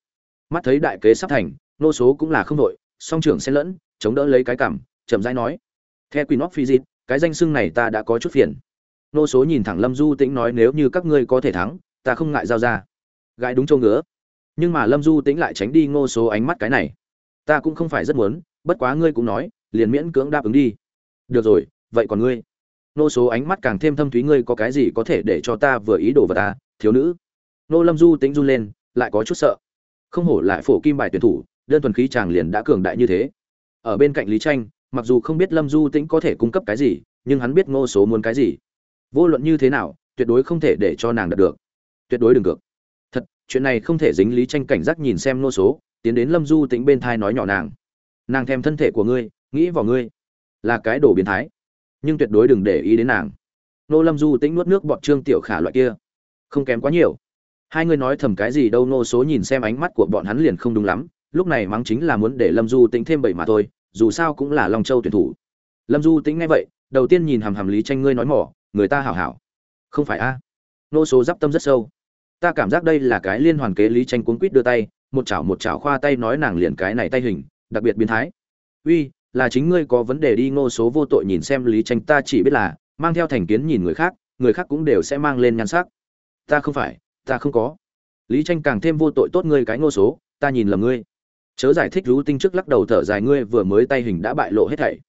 Mắt thấy đại kế sắp thành, ngô số cũng là không đội song trưởng xen lẫn, chống đỡ lấy cái cảm, chậm rãi nói. Theo nóc phi dịt cái danh xưng này ta đã có chút phiền. Ngô số nhìn thẳng lâm du tĩnh nói nếu như các ngươi có thể thắng, ta không ngại giao ra. Gái đúng châu ngứa nhưng mà lâm du tĩnh lại tránh đi ngô số ánh mắt cái này. Ta cũng không phải rất muốn, bất quá ngươi cũng nói, liền miễn cưỡng đáp ứng đi. Được rồi, vậy còn ngươi? Nô số ánh mắt càng thêm thâm thúy, ngươi có cái gì có thể để cho ta vừa ý đồ vào ta, thiếu nữ? Nô lâm du tính run lên, lại có chút sợ. Không hổ lại phổ kim bài tuyển thủ, đơn thuần khí chàng liền đã cường đại như thế. Ở bên cạnh lý tranh, mặc dù không biết lâm du tĩnh có thể cung cấp cái gì, nhưng hắn biết ngô số muốn cái gì. Vô luận như thế nào, tuyệt đối không thể để cho nàng đạt được. Tuyệt đối đừng được chuyện này không thể dính lý tranh cảnh giác nhìn xem nô số, tiến đến lâm du tĩnh bên thai nói nhỏ nàng. Nàng thèm thân thể của ngươi, nghĩ vào ngươi, là cái đồ biến thái. Nhưng tuyệt đối đừng để ý đến nàng. Nô lâm du tĩnh nuốt nước bọt trương tiểu khả loại kia. Không kém quá nhiều. Hai người nói thầm cái gì đâu, nô số nhìn xem ánh mắt của bọn hắn liền không đúng lắm. Lúc này mắng chính là muốn để lâm du tĩnh thêm bảy mà thôi, dù sao cũng là long châu tuyển thủ. Lâm du tĩnh nghe vậy, đầu tiên nhìn hàm hàm lý tranh ngươi nói mỏ, người ta hảo hảo. Không phải a? Nô số d tâm rất sâu ta cảm giác đây là cái liên hoàn kế lý tranh cuốn quýt đưa tay, một chảo một chảo khoa tay nói nàng liền cái này tay hình, đặc biệt biến thái. Uy, là chính ngươi có vấn đề đi ngô số vô tội nhìn xem lý tranh, ta chỉ biết là, mang theo thành kiến nhìn người khác người khác cũng đều sẽ mang lên nhan sắc. Ta không phải, ta không có. Lý tranh càng thêm vô tội tốt ngươi cái ngô số, ta nhìn lầm ngươi. Chớ giải thích rú tinh trước lắc đầu thở dài ngươi vừa mới tay hình đã bại lộ hết thảy.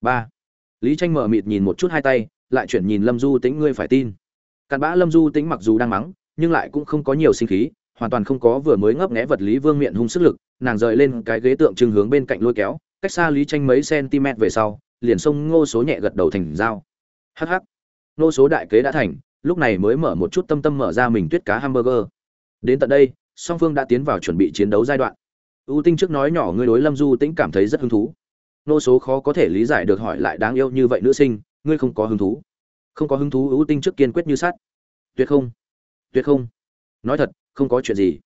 Ba. Lý tranh mở mịt nhìn một chút hai tay, lại chuyển nhìn lâm du tĩnh, ngươi phải tin. Cặn bã lâm du tĩnh mặc dù đang mắng nhưng lại cũng không có nhiều sinh khí, hoàn toàn không có vừa mới ngấp nghé vật lý vương miệng hung sức lực, nàng rời lên cái ghế tượng trưng hướng bên cạnh lôi kéo, cách xa lý tranh mấy cm về sau, liền xông ngô số nhẹ gật đầu thành dao hh ngô số đại kế đã thành, lúc này mới mở một chút tâm tâm mở ra mình tuyết cá hamburger. Đến tận đây, song phương đã tiến vào chuẩn bị chiến đấu giai đoạn. Ưu tinh trước nói nhỏ ngươi đối lâm du tĩnh cảm thấy rất hứng thú. Nô số khó có thể lý giải được hỏi lại đáng yêu như vậy nữ sinh, ngươi không có hứng thú. Không có hứng thú ưu tinh trước kiên quyết như sát tuyệt không tuyệt không. Nói thật, không có chuyện gì.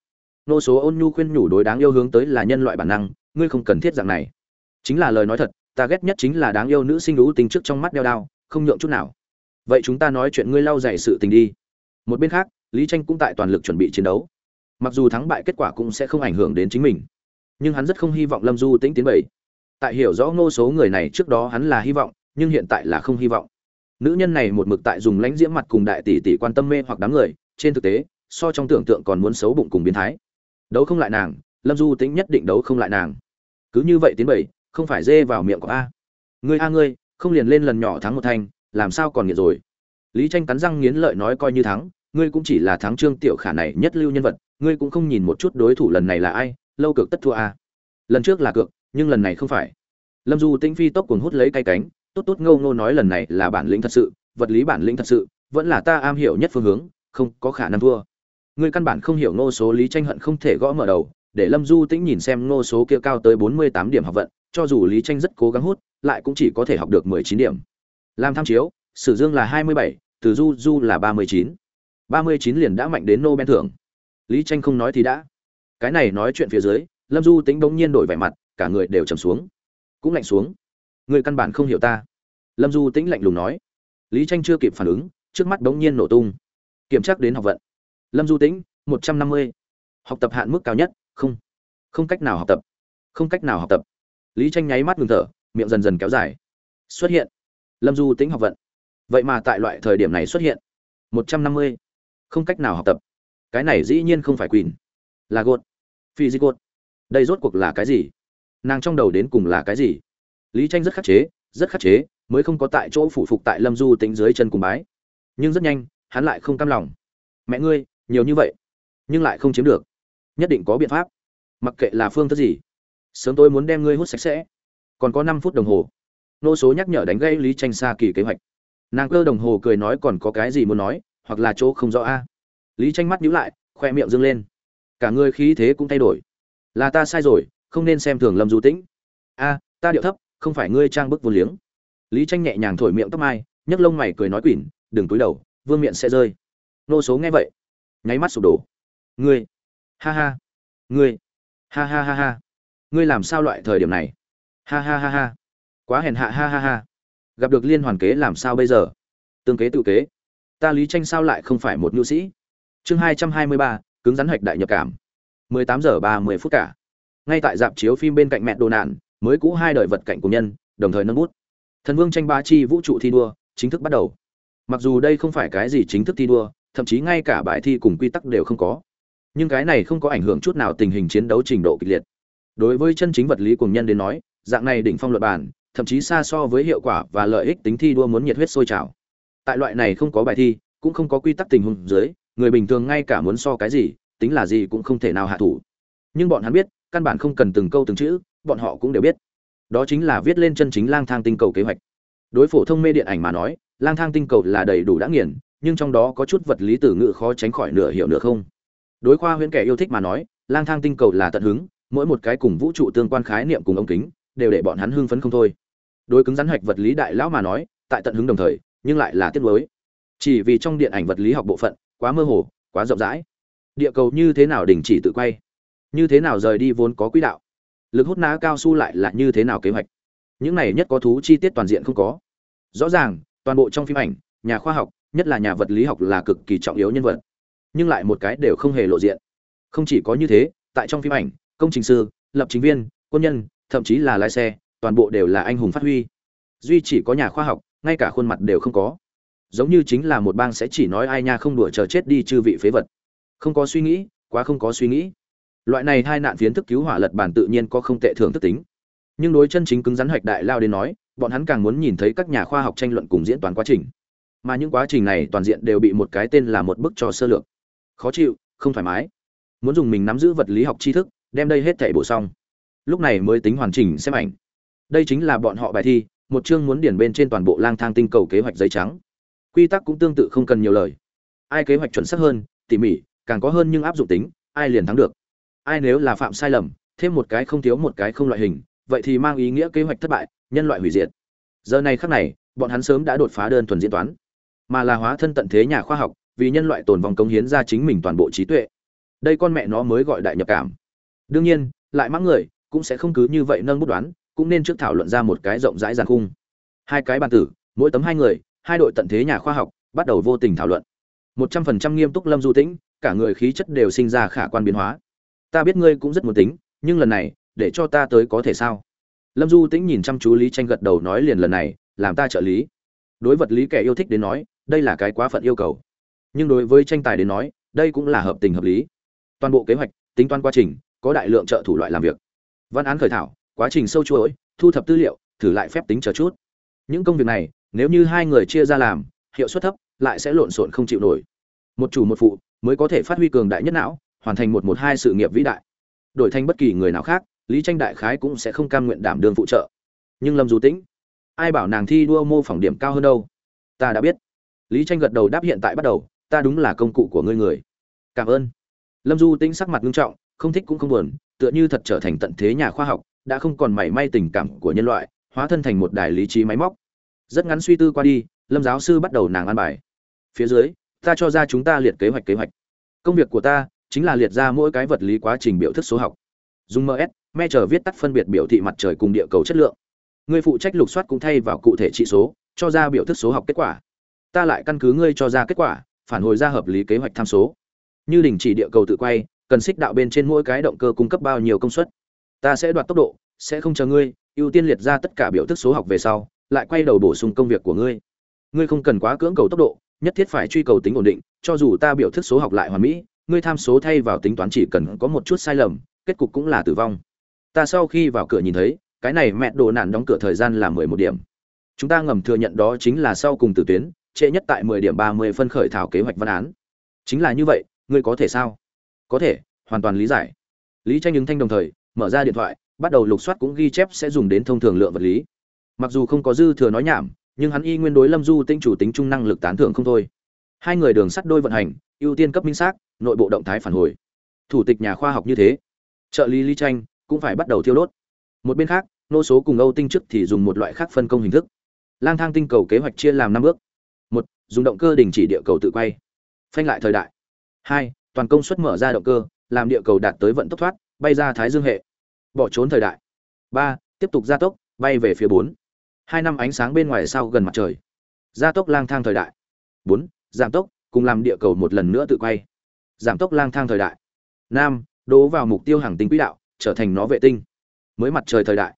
Nô số ôn nhu khuyên nhủ đối đáng yêu hướng tới là nhân loại bản năng, ngươi không cần thiết dạng này. Chính là lời nói thật, ta ghét nhất chính là đáng yêu nữ sinh lũ tính trước trong mắt đeo đao, không nhượng chút nào. Vậy chúng ta nói chuyện ngươi lau dày sự tình đi. Một bên khác, lý tranh cũng tại toàn lực chuẩn bị chiến đấu. Mặc dù thắng bại kết quả cũng sẽ không ảnh hưởng đến chính mình, nhưng hắn rất không hy vọng lâm du tĩnh tiến bảy. Tại hiểu rõ ngô số người này trước đó hắn là hy vọng, nhưng hiện tại là không hy vọng. Nữ nhân này một mực tại dùng lãnh diễm mặt cùng đại tỷ tỷ quan tâm mê hoặc đám người trên thực tế, so trong tưởng tượng còn muốn xấu bụng cùng biến thái. Đấu không lại nàng, lâm du tĩnh nhất định đấu không lại nàng. Cứ như vậy tiến bảy không phải dê vào miệng của a. Ngươi a ngươi, không liền lên lần nhỏ thắng một thanh làm sao còn nghiện rồi? Lý tranh cắn răng nghiến lợi nói coi như thắng, ngươi cũng chỉ là thắng trương tiểu khả này nhất lưu nhân vật, ngươi cũng không nhìn một chút đối thủ lần này là ai, lâu cược tất thua a. lần trước là cược, nhưng lần này không phải. Lâm du tĩnh phi tốc cuồng hút lấy cay cánh, tốt tốt ngâu ngô nói lần này là bản lĩnh thật sự, vật lý bản lĩnh thật sự, vẫn là ta am hiểu nhất phương hướng không có khả năng thua. Ngươi căn bản không hiểu ngô số lý tranh hận không thể gõ mở đầu, để lâm du tĩnh nhìn xem ngô số kia cao tới bốn mươi tám điểm học vận, cho dù lý tranh rất cố gắng hút, lại cũng chỉ có thể học được mười chín điểm. Làm tham chiếu, sử dương là hai mươi bảy, từ du du là ba mươi chín. ba mươi chín liền đã mạnh đến nô ben thưởng. Lý tranh không nói thì đã. Cái này nói chuyện phía dưới, lâm du tĩnh bỗng nhiên đổi vẻ mặt, cả người đều trầm xuống. Cũng lạnh xuống. Người căn bản không hiểu ta. Lâm du tĩnh lạnh lùng nói. Lý tranh chưa kịp phản ứng, trước mắt bỗng nhiên nổ tung kiểm tra đến học vận. Lâm du tĩnh, một trăm năm mươi. Học tập hạn mức cao nhất, không. Không cách nào học tập. Không cách nào học tập. Lý tranh nháy mắt ngừng thở, miệng dần dần kéo dài. Xuất hiện. Lâm du tĩnh học vận. Vậy mà tại loại thời điểm này xuất hiện. một trăm năm mươi. Không cách nào học tập. Cái này dĩ nhiên không phải quỳnh. Là gột. Phi di gột. Đây rốt cuộc là cái gì? Nàng trong đầu đến cùng là cái gì? Lý tranh rất khắc chế, rất khắc chế, mới không có tại chỗ phủ phục tại lâm du tính dưới chân cùng bái. Nhưng rất nhanh hắn lại không cam lòng. Mẹ ngươi, nhiều như vậy, nhưng lại không chiếm được. Nhất định có biện pháp. Mặc kệ là phương thức gì, sớm tôi muốn đem ngươi hút sạch sẽ. Còn có năm phút đồng hồ. Nô số nhắc nhở đánh gây lý tranh xa kỳ kế hoạch. Nàng cơ đồng hồ cười nói còn có cái gì muốn nói, hoặc là chỗ không rõ a. Lý tranh mắt nhíu lại, khoe miệng dương lên. Cả người khí thế cũng thay đổi. Là ta sai rồi, không nên xem thường lâm du tĩnh. A, ta điệu thấp, không phải ngươi trang bức vô liếng. Lý tranh nhẹ nhàng thổi miệng tóc mai, nhấc lông mày cười nói quỷ đừng tối đầu vương miệng sẽ rơi. Nô số nghe vậy, nháy mắt sụp đổ. Ngươi, ha ha, ngươi, ha ha ha ha, ngươi làm sao loại thời điểm này? Ha ha ha ha, quá hèn hạ, ha ha ha. Gặp được liên hoàn kế làm sao bây giờ? Tương kế tự kế. Ta lý tranh sao lại không phải một nhu sĩ? Chương hai trăm hai mươi ba, cứng rắn hạch đại nhập cảm. mười tám giờ ba mươi phút cả. Ngay tại dạp chiếu phim bên cạnh mẹ đồ nạn, mới cũ hai đời vật cạnh của nhân, đồng thời nâng bút. Thần vương tranh ba chi vũ trụ thi đua, chính thức bắt đầu mặc dù đây không phải cái gì chính thức thi đua, thậm chí ngay cả bài thi cùng quy tắc đều không có. Nhưng cái này không có ảnh hưởng chút nào tình hình chiến đấu trình độ kịch liệt. Đối với chân chính vật lý cùng nhân đến nói, dạng này đỉnh phong luật bản, thậm chí xa so với hiệu quả và lợi ích tính thi đua muốn nhiệt huyết sôi trào. Tại loại này không có bài thi, cũng không có quy tắc tình huống dưới, người bình thường ngay cả muốn so cái gì, tính là gì cũng không thể nào hạ thủ. Nhưng bọn hắn biết, căn bản không cần từng câu từng chữ, bọn họ cũng đều biết. Đó chính là viết lên chân chính lang thang tinh cầu kế hoạch. Đối phổ thông mê điện ảnh mà nói lang thang tinh cầu là đầy đủ đã nghiền, nhưng trong đó có chút vật lý tử ngữ khó tránh khỏi nửa hiểu nửa không. Đối khoa huyễn kẻ yêu thích mà nói, lang thang tinh cầu là tận hứng, mỗi một cái cùng vũ trụ tương quan khái niệm cùng ống kính, đều để bọn hắn hưng phấn không thôi. Đối cứng rắn hạch vật lý đại lão mà nói, tại tận hứng đồng thời, nhưng lại là tiết nuối. Chỉ vì trong điện ảnh vật lý học bộ phận, quá mơ hồ, quá rộng rãi. Địa cầu như thế nào đình chỉ tự quay? Như thế nào rời đi vốn có quỹ đạo? Lực hút ná cao su lại là như thế nào kế hoạch? Những này nhất có thú chi tiết toàn diện không có. Rõ ràng toàn bộ trong phim ảnh, nhà khoa học, nhất là nhà vật lý học là cực kỳ trọng yếu nhân vật. Nhưng lại một cái đều không hề lộ diện. Không chỉ có như thế, tại trong phim ảnh, công trình sư, lập trình viên, quân nhân, thậm chí là lái xe, toàn bộ đều là anh hùng phát huy. Duy chỉ có nhà khoa học, ngay cả khuôn mặt đều không có. Giống như chính là một bang sẽ chỉ nói ai nha không đùa chờ chết đi chư vị phế vật. Không có suy nghĩ, quá không có suy nghĩ. Loại này hai nạn phiến thức cứu hỏa lật bản tự nhiên có không tệ thường thức tính. Nhưng đối chân chính cứng rắn hoạch đại lao đến nói bọn hắn càng muốn nhìn thấy các nhà khoa học tranh luận cùng diễn toán quá trình. Mà những quá trình này toàn diện đều bị một cái tên là một bức trò sơ lược. Khó chịu, không thoải mái. Muốn dùng mình nắm giữ vật lý học tri thức, đem đây hết thảy bổ xong. Lúc này mới tính hoàn chỉnh xem ảnh. Đây chính là bọn họ bài thi, một chương muốn điển bên trên toàn bộ lang thang tinh cầu kế hoạch giấy trắng. Quy tắc cũng tương tự không cần nhiều lời. Ai kế hoạch chuẩn xác hơn, tỉ mỉ, càng có hơn nhưng áp dụng tính, ai liền thắng được. Ai nếu là phạm sai lầm, thêm một cái không thiếu một cái không loại hình vậy thì mang ý nghĩa kế hoạch thất bại, nhân loại hủy diệt. Giờ này khắc này, bọn hắn sớm đã đột phá đơn thuần diễn toán. Mà là hóa thân tận thế nhà khoa học, vì nhân loại tồn vong công hiến ra chính mình toàn bộ trí tuệ. Đây con mẹ nó mới gọi đại nhập cảm. Đương nhiên, lại mắng người, cũng sẽ không cứ như vậy nâng bút đoán, cũng nên trước thảo luận ra một cái rộng rãi giàn khung. Hai cái bàn tử, mỗi tấm hai người, hai đội tận thế nhà khoa học, bắt đầu vô tình thảo luận. Một trăm phần trăm nghiêm túc lâm du tĩnh, cả người khí chất đều sinh ra khả quan biến hóa. Ta biết ngươi cũng rất muốn tính, nhưng lần này để cho ta tới có thể sao? Lâm du tĩnh nhìn chăm chú lý tranh gật đầu nói liền lần này, làm ta trợ lý. Đối vật lý kẻ yêu thích đến nói, đây là cái quá phận yêu cầu. Nhưng đối với tranh tài đến nói, đây cũng là hợp tình hợp lý. Toàn bộ kế hoạch, tính toán quá trình, có đại lượng trợ thủ loại làm việc. Văn án khởi thảo, quá trình sâu chuỗi, thu thập tư liệu, thử lại phép tính chờ chút. Những công việc này, nếu như hai người chia ra làm, hiệu suất thấp, lại sẽ lộn xộn không chịu nổi. Một chủ một phụ, mới có thể phát huy cường đại nhất não, hoàn thành một một hai sự nghiệp vĩ đại. Đổi thành bất kỳ người nào khác lý tranh đại khái cũng sẽ không cam nguyện đảm đương phụ trợ. Nhưng lâm du tĩnh, ai bảo nàng thi đua mô phỏng điểm cao hơn đâu? Ta đã biết. Lý tranh gật đầu đáp hiện tại bắt đầu, ta đúng là công cụ của ngươi người. Cảm ơn. Lâm du tĩnh sắc mặt nghiêm trọng, không thích cũng không buồn, tựa như thật trở thành tận thế nhà khoa học, đã không còn mảy may tình cảm của nhân loại, hóa thân thành một đài lý trí máy móc. Rất ngắn suy tư qua đi, lâm giáo sư bắt đầu nàng an bài. Phía dưới, ta cho ra chúng ta liệt kế hoạch kế hoạch. Công việc của ta chính là liệt ra mỗi cái vật lý quá trình biểu thức số học. Dùng ms me chờ viết tắt phân biệt biểu thị mặt trời cùng địa cầu chất lượng. Người phụ trách lục soát cũng thay vào cụ thể trị số, cho ra biểu thức số học kết quả. Ta lại căn cứ ngươi cho ra kết quả, phản hồi ra hợp lý kế hoạch tham số. Như đình chỉ địa cầu tự quay, cần xích đạo bên trên mỗi cái động cơ cung cấp bao nhiêu công suất. Ta sẽ đoạt tốc độ, sẽ không chờ ngươi, ưu tiên liệt ra tất cả biểu thức số học về sau, lại quay đầu bổ sung công việc của ngươi. Ngươi không cần quá cưỡng cầu tốc độ, nhất thiết phải truy cầu tính ổn định, cho dù ta biểu thức số học lại hoàn mỹ, ngươi tham số thay vào tính toán chỉ cần có một chút sai lầm, kết cục cũng là tử vong ta sau khi vào cửa nhìn thấy, cái này mẹ đồ nạn đóng cửa thời gian là mười một điểm. Chúng ta ngầm thừa nhận đó chính là sau cùng tử tuyến, trễ nhất tại mười điểm ba mươi phân khởi thảo kế hoạch văn án. Chính là như vậy, ngươi có thể sao? Có thể, hoàn toàn lý giải. Lý tranh ứng thanh đồng thời, mở ra điện thoại, bắt đầu lục soát cũng ghi chép sẽ dùng đến thông thường lượng vật lý. Mặc dù không có dư thừa nói nhảm, nhưng hắn y nguyên đối lâm du tinh chủ tính trung năng lực tán thưởng không thôi. Hai người đường sắt đôi vận hành, ưu tiên cấp minh xác, nội bộ động thái phản hồi. Thủ tịch nhà khoa học như thế. Trợ lý lý tranh cũng phải bắt đầu thiêu đốt. Một bên khác, nô số cùng âu tinh trước thì dùng một loại khác phân công hình thức. Lang thang tinh cầu kế hoạch chia làm năm bước. Một, dùng động cơ đình chỉ địa cầu tự quay. Phanh lại thời đại. Hai, toàn công suất mở ra động cơ, làm địa cầu đạt tới vận tốc thoát, bay ra thái dương hệ. Bỏ trốn thời đại. Ba, tiếp tục gia tốc, bay về phía bốn. Hai năm ánh sáng bên ngoài sau gần mặt trời. Gia tốc lang thang thời đại. Bốn, giảm tốc, cùng làm địa cầu một lần nữa tự quay. Giảm tốc lang thang thời đại. Năm, đố vào mục tiêu hàng tinh quỹ đạo trở thành nó vệ tinh. Mới mặt trời thời đại.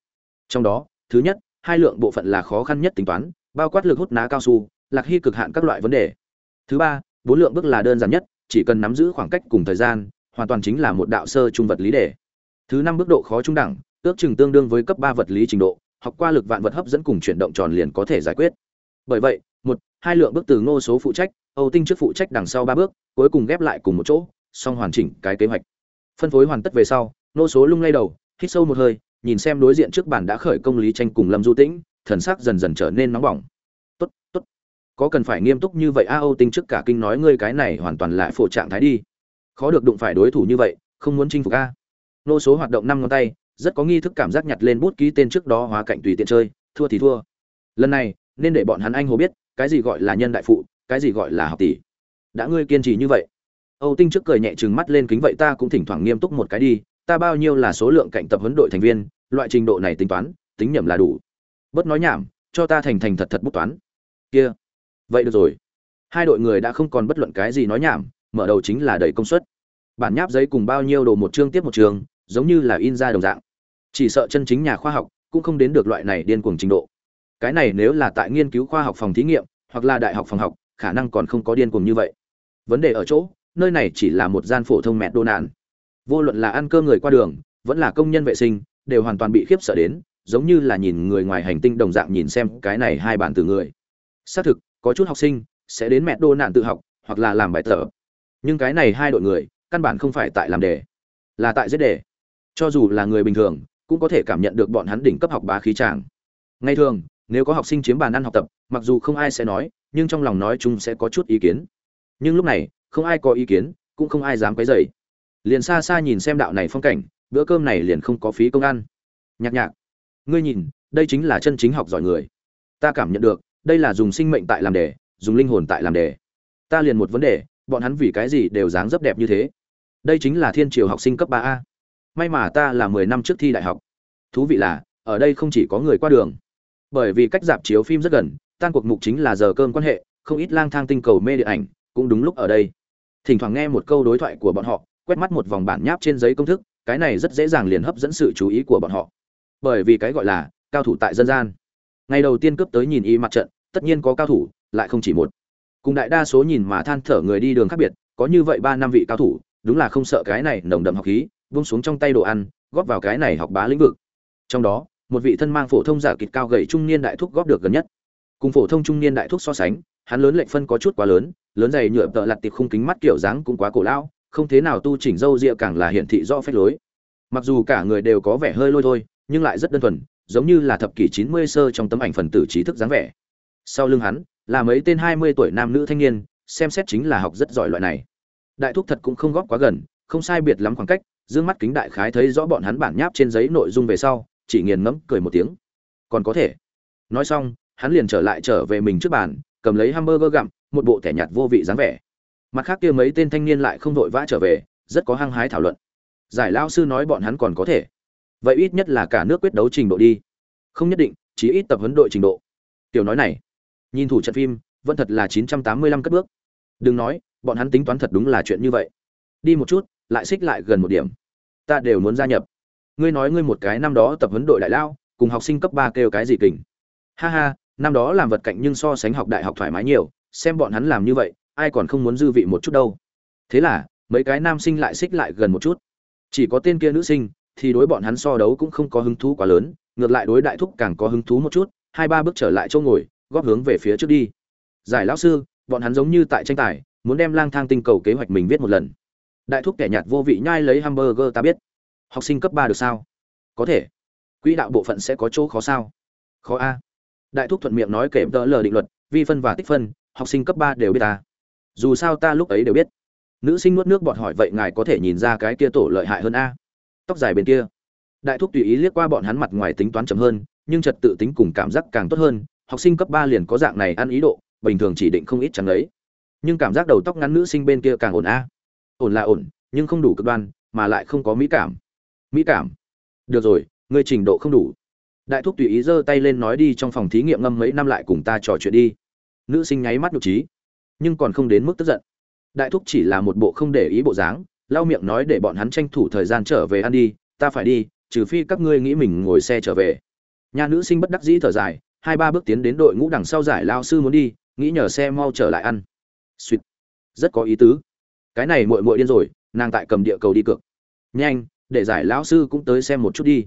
Trong đó, thứ nhất, hai lượng bộ phận là khó khăn nhất tính toán, bao quát lực hút ná cao su, lạc hy cực hạn các loại vấn đề. Thứ ba, bốn lượng bước là đơn giản nhất, chỉ cần nắm giữ khoảng cách cùng thời gian, hoàn toàn chính là một đạo sơ trung vật lý đề. Thứ năm bước độ khó trung đẳng, ước chừng tương đương với cấp ba vật lý trình độ, học qua lực vạn vật hấp dẫn cùng chuyển động tròn liền có thể giải quyết. Bởi vậy, một, hai lượng bước từ ngô số phụ trách, âu tinh trước phụ trách đằng sau ba bước, cuối cùng ghép lại cùng một chỗ xong hoàn chỉnh cái kế hoạch. Phân phối hoàn tất về sau Nô số lung lay đầu, hít sâu một hơi, nhìn xem đối diện trước bàn đã khởi công lý tranh cùng lâm du tĩnh, thần sắc dần dần trở nên nóng bỏng. Tốt tốt. Có cần phải nghiêm túc như vậy a, âu tinh trước cả kinh nói ngươi cái này hoàn toàn lại phổ trạng thái đi. Khó được đụng phải đối thủ như vậy, không muốn chinh phục a. Nô số hoạt động năm ngón tay, rất có nghi thức cảm giác nhặt lên bút ký tên trước đó hóa cạnh tùy tiện chơi, thua thì thua. Lần này, nên để bọn hắn anh hồ biết, cái gì gọi là nhân đại phụ, cái gì gọi là học tỷ. Đã ngươi kiên trì như vậy. Âu tinh trước cười nhẹ trừng mắt lên, kính vậy ta cũng thỉnh thoảng nghiêm túc một cái đi ta bao nhiêu là số lượng cạnh tập huấn đội thành viên, loại trình độ này tính toán, tính nhầm là đủ. Bớt nói nhảm, cho ta thành thành thật thật bút toán. Kia. Vậy được rồi. Hai đội người đã không còn bất luận cái gì nói nhảm, mở đầu chính là đầy công suất. Bản nháp giấy cùng bao nhiêu đồ một chương tiếp một chương giống như là in ra đồng dạng. Chỉ sợ chân chính nhà khoa học cũng không đến được loại này điên cuồng trình độ. Cái này nếu là tại nghiên cứu khoa học phòng thí nghiệm, hoặc là đại học phòng học, khả năng còn không có điên cuồng như vậy. Vấn đề ở chỗ, nơi này chỉ là một gian phổ thông mẹ đô nạn vô luận là ăn cơm người qua đường, vẫn là công nhân vệ sinh, đều hoàn toàn bị khiếp sợ đến, giống như là nhìn người ngoài hành tinh đồng dạng nhìn xem cái này hai bản từ người. Xác thực, có chút học sinh sẽ đến mẹ đô nạn tự học, hoặc là làm bài tập. Nhưng cái này hai đội người, căn bản không phải tại làm đề, là tại giết đề. Cho dù là người bình thường, cũng có thể cảm nhận được bọn hắn đỉnh cấp học bá khí tràng ngay thường, nếu có học sinh chiếm bàn ăn học tập, mặc dù không ai sẽ nói, nhưng trong lòng nói chung sẽ có chút ý kiến. Nhưng lúc này, không ai có ý kiến, cũng không ai dám quấy dày liền xa xa nhìn xem đạo này phong cảnh, bữa cơm này liền không có phí công ăn. Nhạc nhạc, ngươi nhìn, đây chính là chân chính học giỏi người. Ta cảm nhận được, đây là dùng sinh mệnh tại làm đề, dùng linh hồn tại làm đề. Ta liền một vấn đề, bọn hắn vì cái gì đều dáng dấp đẹp như thế? Đây chính là thiên triều học sinh cấp ba a. May mà ta là mười năm trước thi đại học. Thú vị là, ở đây không chỉ có người qua đường. Bởi vì cách dạp chiếu phim rất gần, tan cuộc mục chính là giờ cơm quan hệ, không ít lang thang tinh cầu mê điện ảnh, cũng đúng lúc ở đây. Thỉnh thoảng nghe một câu đối thoại của bọn họ quét mắt một vòng bản nháp trên giấy công thức, cái này rất dễ dàng liền hấp dẫn sự chú ý của bọn họ. Bởi vì cái gọi là cao thủ tại dân gian. Ngày đầu tiên cướp tới nhìn y mặt trận, tất nhiên có cao thủ, lại không chỉ một. Cùng đại đa số nhìn mà than thở người đi đường khác biệt, có như vậy ba năm vị cao thủ, đúng là không sợ cái này nồng đậm học khí vung xuống trong tay đồ ăn, góp vào cái này học bá lĩnh vực. Trong đó, một vị thân mang phổ thông giả kịch cao gầy trung niên đại thúc góp được gần nhất. Cùng phổ thông trung niên đại thúc so sánh, hắn lớn lệnh phân có chút quá lớn lớn dày nhựa tợ lặt tiệp khung kính mắt kiểu dáng cũng quá cổ lão không thế nào tu chỉnh râu ria càng là hiển thị rõ phách lối. Mặc dù cả người đều có vẻ hơi lôi thôi, nhưng lại rất đơn thuần, giống như là thập kỷ chín mươi sơ trong tấm ảnh phần tử trí thức dáng vẻ. Sau lưng hắn, là mấy tên hai mươi tuổi nam nữ thanh niên, xem xét chính là học rất giỏi loại này. Đại thúc thật cũng không góp quá gần, không sai biệt lắm khoảng cách, dương mắt kính đại khái thấy rõ bọn hắn bản nháp trên giấy nội dung về sau, chỉ nghiền ngẫm cười một tiếng. Còn có thể. Nói xong, hắn liền trở lại trở về mình trước bàn, cầm lấy hamburger gặm, một bộ thẻ nhạt vô vị dáng vẻ mặt khác kia mấy tên thanh niên lại không vội vã trở về, rất có hăng hái thảo luận. Giải lao sư nói bọn hắn còn có thể. Vậy ít nhất là cả nước quyết đấu trình độ đi. Không nhất định chỉ ít tập huấn đội trình độ. Tiểu nói này, nhìn thủ trận phim, vẫn thật là chín trăm tám mươi lăm cất bước. Đừng nói, bọn hắn tính toán thật đúng là chuyện như vậy. Đi một chút, lại xích lại gần một điểm. Ta đều muốn gia nhập. Ngươi nói ngươi một cái năm đó tập huấn đội đại lao, cùng học sinh cấp ba kêu cái gì kình. Ha ha, năm đó làm vật cạnh nhưng so sánh học đại học thoải mái nhiều, xem bọn hắn làm như vậy ai còn không muốn dư vị một chút đâu. Thế là, mấy cái nam sinh lại xích lại gần một chút. Chỉ có tên kia nữ sinh, thì đối bọn hắn so đấu cũng không có hứng thú quá lớn, ngược lại đối đại thúc càng có hứng thú một chút, hai ba bước trở lại chỗ ngồi, góp hướng về phía trước đi. Giải lão sư, bọn hắn giống như tại tranh tài, muốn đem lang thang tinh cầu kế hoạch mình viết một lần. Đại thúc kẻ nhạt vô vị nhai lấy hamburger ta biết. Học sinh cấp ba được sao? Có thể. Quỹ đạo bộ phận sẽ có chỗ khó sao? Khó a. Đại thúc thuận miệng nói kể tờ lờ định luật, vi phân và tích phân, học sinh cấp ba đều biết ta dù sao ta lúc ấy đều biết. Nữ sinh nuốt nước bọt hỏi, vậy ngài có thể nhìn ra cái kia tổ lợi hại hơn a? Tóc dài bên kia. Đại thúc tùy ý liếc qua bọn hắn mặt ngoài tính toán chậm hơn, nhưng trật tự tính cùng cảm giác càng tốt hơn. Học sinh cấp ba liền có dạng này ăn ý độ, bình thường chỉ định không ít chẳng ấy. Nhưng cảm giác đầu tóc ngắn nữ sinh bên kia càng ổn a. Ổn là ổn, nhưng không đủ cực đoan, mà lại không có mỹ cảm. Mỹ cảm. Được rồi, ngươi trình độ không đủ. Đại thúc tùy ý giơ tay lên nói đi, trong phòng thí nghiệm ngâm mấy năm lại cùng ta trò chuyện đi. Nữ sinh nháy mắt nhục trí nhưng còn không đến mức tức giận. Đại thúc chỉ là một bộ không để ý bộ dáng, lau miệng nói để bọn hắn tranh thủ thời gian trở về ăn đi, ta phải đi, trừ phi các ngươi nghĩ mình ngồi xe trở về. Nhà nữ sinh bất đắc dĩ thở dài, hai ba bước tiến đến đội ngũ đằng sau giải lao sư muốn đi, nghĩ nhờ xe mau trở lại ăn. Suýt rất có ý tứ. Cái này muội muội điên rồi, nàng tại cầm địa cầu đi cược. Nhanh, để giải lão sư cũng tới xem một chút đi.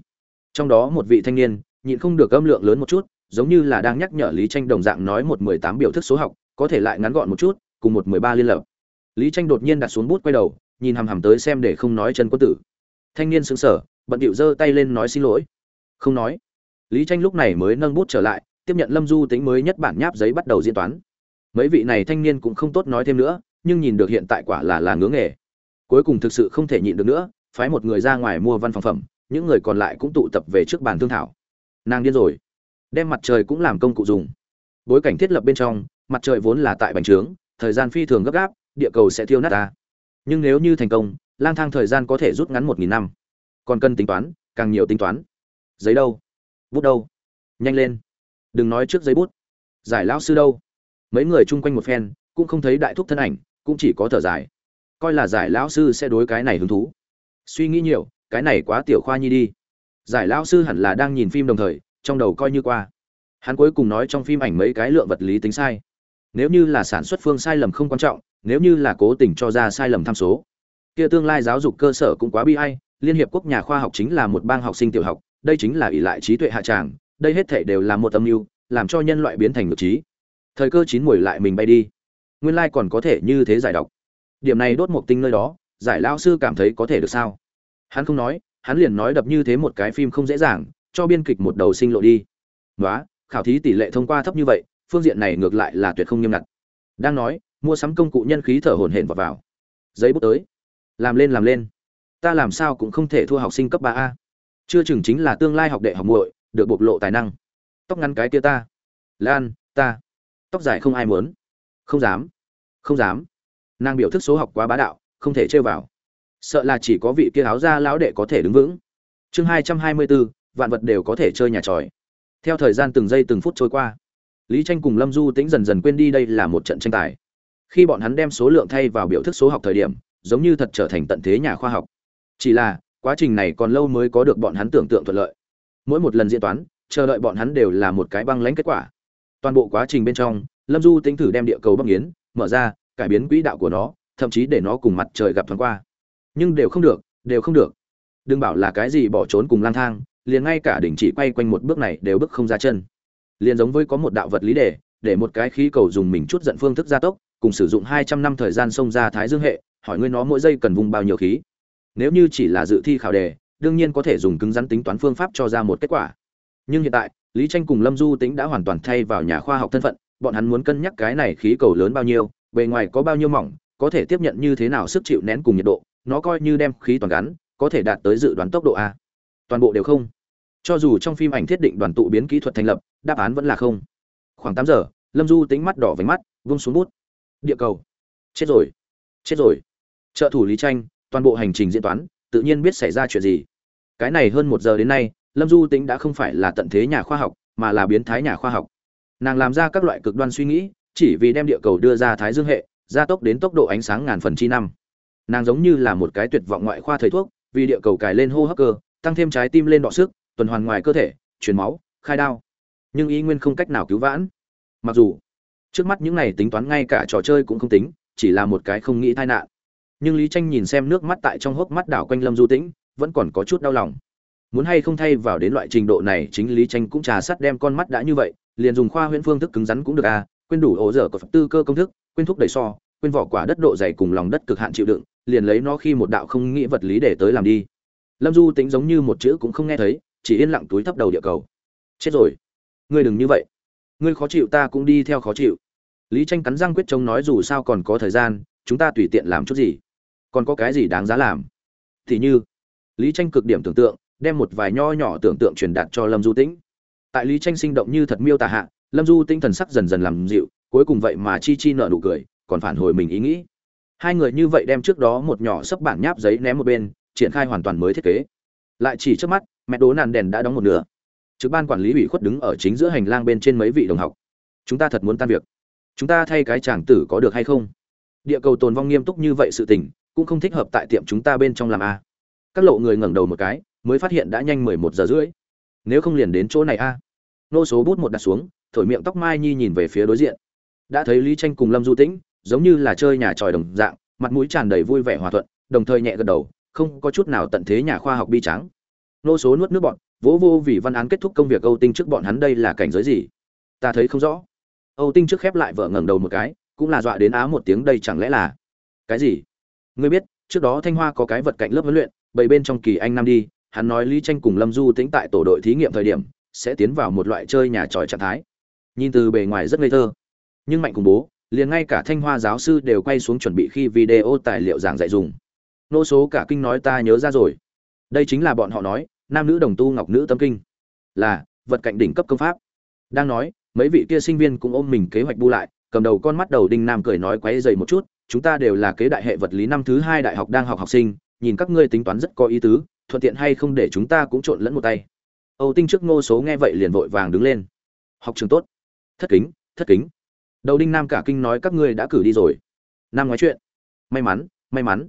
Trong đó một vị thanh niên, nhịn không được âm lượng lớn một chút, giống như là đang nhắc nhở lý tranh đồng dạng nói một mười tám biểu thức số học có thể lại ngắn gọn một chút, cùng một mười ba liên lập. Lý tranh đột nhiên đặt xuống bút quay đầu, nhìn hằm hằm tới xem để không nói chân quân tử. Thanh niên sững sờ, bận điệu giơ tay lên nói xin lỗi. Không nói. Lý tranh lúc này mới nâng bút trở lại, tiếp nhận lâm du tính mới nhất bản nháp giấy bắt đầu diễn toán. Mấy vị này thanh niên cũng không tốt nói thêm nữa, nhưng nhìn được hiện tại quả là là ngưỡng nghề. Cuối cùng thực sự không thể nhịn được nữa, phái một người ra ngoài mua văn phòng phẩm, những người còn lại cũng tụ tập về trước bàn thương thảo. Nàng điên rồi. Đem mặt trời cũng làm công cụ dùng. Bối cảnh thiết lập bên trong mặt trời vốn là tại bành trướng, thời gian phi thường gấp gáp, địa cầu sẽ thiêu nát ta. Nhưng nếu như thành công, lang thang thời gian có thể rút ngắn một nghìn năm. Còn cần tính toán, càng nhiều tính toán. Giấy đâu? Bút đâu? Nhanh lên. Đừng nói trước giấy bút. Giải lão sư đâu? Mấy người chung quanh một phen, cũng không thấy đại thúc thân ảnh, cũng chỉ có thở dài. Coi là giải lão sư sẽ đối cái này hứng thú. Suy nghĩ nhiều, cái này quá tiểu khoa nhi đi. Giải lão sư hẳn là đang nhìn phim đồng thời, trong đầu coi như qua. Hắn cuối cùng nói trong phim ảnh mấy cái lượng vật lý tính sai nếu như là sản xuất phương sai lầm không quan trọng, nếu như là cố tình cho ra sai lầm tham số. Kia tương lai giáo dục cơ sở cũng quá bi hay liên hiệp quốc nhà khoa học chính là một bang học sinh tiểu học, đây chính là ỷ lại trí tuệ hạ tràng, đây hết thể đều là một âm mưu, làm cho nhân loại biến thành ngược trí. Thời cơ chín mùi lại mình bay đi. Nguyên lai còn có thể như thế giải độc. Điểm này đốt một tinh nơi đó, giải lao sư cảm thấy có thể được sao? Hắn không nói, hắn liền nói đập như thế một cái phim không dễ dàng, cho biên kịch một đầu sinh lộ đi. Nói khảo thí tỷ lệ thông qua thấp như vậy phương diện này ngược lại là tuyệt không nghiêm ngặt. Đang nói, mua sắm công cụ nhân khí thở hổn hển vào vào. Giấy bút tới. Làm lên làm lên. Ta làm sao cũng không thể thua học sinh cấp ba a. Chưa chừng chính là tương lai học đệ học muội, được bộc lộ tài năng. Tóc ngắn cái kia ta. Lan, ta. Tóc dài không ai muốn. Không dám. Không dám. Nàng biểu thức số học quá bá đạo, không thể chơi vào. Sợ là chỉ có vị kia áo da lão đệ có thể đứng vững. Chương hai trăm hai mươi bốn, vạn vật đều có thể chơi nhà tròi. Theo thời gian từng giây từng phút trôi qua lý tranh cùng lâm du tĩnh dần dần quên đi đây là một trận tranh tài. Khi bọn hắn đem số lượng thay vào biểu thức số học thời điểm, giống như thật trở thành tận thế nhà khoa học. Chỉ là, quá trình này còn lâu mới có được bọn hắn tưởng tượng thuận lợi. Mỗi một lần diễn toán, chờ đợi bọn hắn đều là một cái băng lãnh kết quả. Toàn bộ quá trình bên trong, lâm du tính thử đem địa cầu bóc nghiến, mở ra, cải biến quỹ đạo của nó, thậm chí để nó cùng mặt trời gặp thoáng qua. Nhưng đều không được, đều không được. Đừng bảo là cái gì bỏ trốn cùng lang thang, liền ngay cả đỉnh chỉ quay quanh một bước này đều bước không ra chân liền giống với có một đạo vật lý đề, để một cái khí cầu dùng mình chút giận phương thức gia tốc, cùng sử dụng hai trăm năm thời gian xông ra thái dương hệ, hỏi ngươi nó mỗi giây cần vùng bao nhiêu khí. Nếu như chỉ là dự thi khảo đề, đương nhiên có thể dùng cứng rắn tính toán phương pháp cho ra một kết quả. Nhưng hiện tại, lý tranh cùng lâm du tính đã hoàn toàn thay vào nhà khoa học thân phận, bọn hắn muốn cân nhắc cái này khí cầu lớn bao nhiêu, bề ngoài có bao nhiêu mỏng, có thể tiếp nhận như thế nào sức chịu nén cùng nhiệt độ, nó coi như đem khí toàn gắn, có thể đạt tới dự đoán tốc độ a. Toàn bộ đều không cho dù trong phim ảnh thiết định đoàn tụ biến kỹ thuật thành lập, đáp án vẫn là không. Khoảng tám giờ, lâm du tính mắt đỏ vánh mắt, vung xuống bút. Địa cầu. Chết rồi. Chết rồi. Trợ thủ lý tranh, toàn bộ hành trình diễn toán, tự nhiên biết xảy ra chuyện gì. Cái này hơn một giờ đến nay, lâm du tính đã không phải là tận thế nhà khoa học, mà là biến thái nhà khoa học. Nàng làm ra các loại cực đoan suy nghĩ, chỉ vì đem địa cầu đưa ra thái dương hệ, gia tốc đến tốc độ ánh sáng ngàn phần chi năm. Nàng giống như là một cái tuyệt vọng ngoại khoa thầy thuốc, vì địa cầu cài lên hô hấp cơ, tăng thêm trái tim lên đọ sức tuần hoàn ngoài cơ thể truyền máu, khai đao. Nhưng ý nguyên không cách nào cứu vãn. Mặc dù, trước mắt những này tính toán ngay cả trò chơi cũng không tính, chỉ là một cái không nghĩ tai nạn. Nhưng lý tranh nhìn xem nước mắt tại trong hốc mắt đảo quanh lâm du tĩnh, vẫn còn có chút đau lòng. Muốn hay không thay vào đến loại trình độ này, chính lý tranh cũng trà sắt đem con mắt đã như vậy, liền dùng khoa huyễn phương thức cứng rắn cũng được à quên đủ ổ dở của phật tư cơ công thức, quên thuốc đẩy so, quên vỏ quả đất độ dày cùng lòng đất cực hạn chịu đựng, liền lấy nó khi một đạo không nghĩ vật lý để tới làm đi. Lâm du tính giống như một chữ cũng không nghe thấy chỉ yên lặng túi thấp đầu địa cầu. Chết rồi. Ngươi đừng như vậy. Ngươi khó chịu ta cũng đi theo khó chịu. Lý tranh cắn răng quyết chống nói dù sao còn có thời gian, chúng ta tùy tiện làm chút gì. Còn có cái gì đáng giá làm? Thì như, lý tranh cực điểm tưởng tượng, đem một vài nho nhỏ tưởng tượng truyền đạt cho lâm du tĩnh. Tại lý tranh sinh động như thật miêu tả hạ, lâm du tĩnh thần sắc dần dần làm dịu, cuối cùng vậy mà chi chi nợ nụ cười, còn phản hồi mình ý nghĩ. Hai người như vậy đem trước đó một nhỏ sấp bản nháp giấy ném một bên, triển khai hoàn toàn mới thiết kế. Lại chỉ trước mắt mẹ đố nàn đèn đã đóng một nửa. Trực ban quản lý ủy khuất đứng ở chính giữa hành lang bên trên mấy vị đồng học. Chúng ta thật muốn tan việc. Chúng ta thay cái chàng tử có được hay không? Địa cầu tồn vong nghiêm túc như vậy sự tình, cũng không thích hợp tại tiệm chúng ta bên trong làm a. Các lộ người ngẩng đầu một cái, mới phát hiện đã nhanh mười một giờ rưỡi. Nếu không liền đến chỗ này a. Nô số bút một đặt xuống, thổi miệng tóc mai nhi nhìn về phía đối diện. Đã thấy lý tranh cùng lâm du tĩnh, giống như là chơi nhà tròi đồng dạng, mặt mũi tràn đầy vui vẻ hòa thuận, đồng thời nhẹ gật đầu, không có chút nào tận thế nhà khoa học bi trắng nô số nuốt nước bọn, vỗ vô vì văn án kết thúc công việc âu tinh trước bọn hắn đây là cảnh giới gì? Ta thấy không rõ. Âu tinh trước khép lại vợ ngẩng đầu một cái, cũng là dọa đến á một tiếng đây chẳng lẽ là cái gì? Ngươi biết, trước đó thanh hoa có cái vật cạnh lớp huấn luyện bảy bên trong kỳ anh nam đi, hắn nói lý tranh cùng lâm du tính tại tổ đội thí nghiệm thời điểm, sẽ tiến vào một loại chơi nhà tròi trạng thái. Nhìn từ bề ngoài rất ngây thơ. Nhưng mạnh cùng bố, liền ngay cả thanh hoa giáo sư đều quay xuống chuẩn bị khi video tài liệu giảng dạy dùng. Nô số cả kinh nói ta nhớ ra rồi. Đây chính là bọn họ nói nam nữ đồng tu ngọc nữ tâm kinh, là vật cạnh đỉnh cấp công pháp. Đang nói, mấy vị kia sinh viên cũng ôm mình kế hoạch bu lại, cầm đầu con mắt đầu đinh nam cười nói quấy dày một chút, chúng ta đều là kế đại hệ vật lý năm thứ hai đại học đang học học sinh, nhìn các ngươi tính toán rất có ý tứ, thuận tiện hay không để chúng ta cũng trộn lẫn một tay. Âu tinh trước ngô số nghe vậy liền vội vàng đứng lên. Học trường tốt. Thất kính thất kính. Đầu đinh nam cả kinh nói, các ngươi đã cử đi rồi. Nam nói chuyện. May mắn may mắn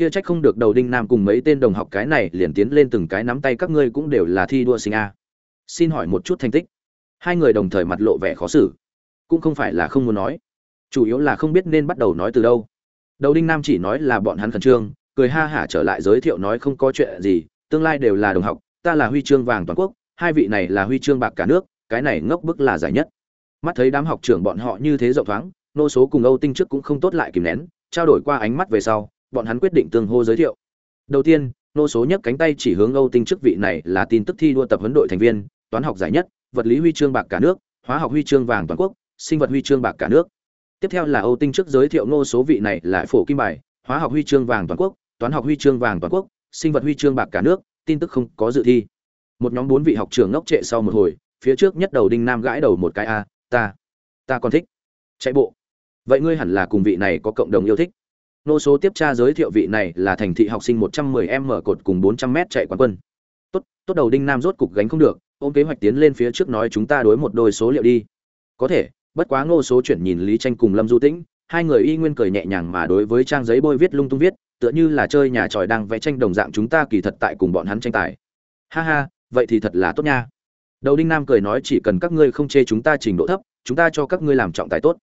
kia trách không được đầu đinh nam cùng mấy tên đồng học cái này liền tiến lên từng cái nắm tay các ngươi cũng đều là thi đua sinh a. Xin hỏi một chút thành tích. Hai người đồng thời mặt lộ vẻ khó xử. Cũng không phải là không muốn nói. Chủ yếu là không biết nên bắt đầu nói từ đâu. Đầu đinh nam chỉ nói là bọn hắn khẩn trương, cười ha hả trở lại giới thiệu nói không có chuyện gì, tương lai đều là đồng học, ta là huy chương vàng toàn quốc, hai vị này là huy chương bạc cả nước, cái này ngốc bức là giải nhất. Mắt thấy đám học trưởng bọn họ như thế rộng thoáng, nô số cùng âu tinh trước cũng không tốt lại kìm nén, trao đổi qua ánh mắt về sau bọn hắn quyết định tương hô giới thiệu. Đầu tiên, nô số nhấc cánh tay chỉ hướng âu tinh trước vị này là tin tức thi đua tập huấn đội thành viên, toán học giải nhất, vật lý huy chương bạc cả nước, hóa học huy chương vàng toàn quốc, sinh vật huy chương bạc cả nước. Tiếp theo là âu tinh trước giới thiệu nô số vị này là phổ kim bài, hóa học huy chương vàng toàn quốc, toán học huy chương vàng toàn quốc, sinh vật huy chương bạc cả nước, tin tức không có dự thi. Một nhóm bốn vị học trường ngốc trệ sau một hồi, phía trước nhất đầu đinh nam gãi đầu một cái, a, ta ta còn thích chạy bộ. Vậy ngươi hẳn là cùng vị này có cộng đồng yêu thích nô số tiếp tra giới thiệu vị này là thành thị học sinh một trăm mười m cột cùng bốn trăm m chạy quán quân. Tốt tốt đầu đinh nam rốt cục gánh không được, ôm kế hoạch tiến lên phía trước nói chúng ta đối một đôi số liệu đi. Có thể, bất quá nô số chuyển nhìn lý tranh cùng lâm du tĩnh, hai người y nguyên cười nhẹ nhàng mà đối với trang giấy bôi viết lung tung viết, tựa như là chơi nhà tròi đang vẽ tranh đồng dạng chúng ta kỳ thật tại cùng bọn hắn tranh tài. Ha ha, vậy thì thật là tốt nha. Đầu đinh nam cười nói chỉ cần các ngươi không chê chúng ta trình độ thấp, chúng ta cho các ngươi làm trọng tài tốt.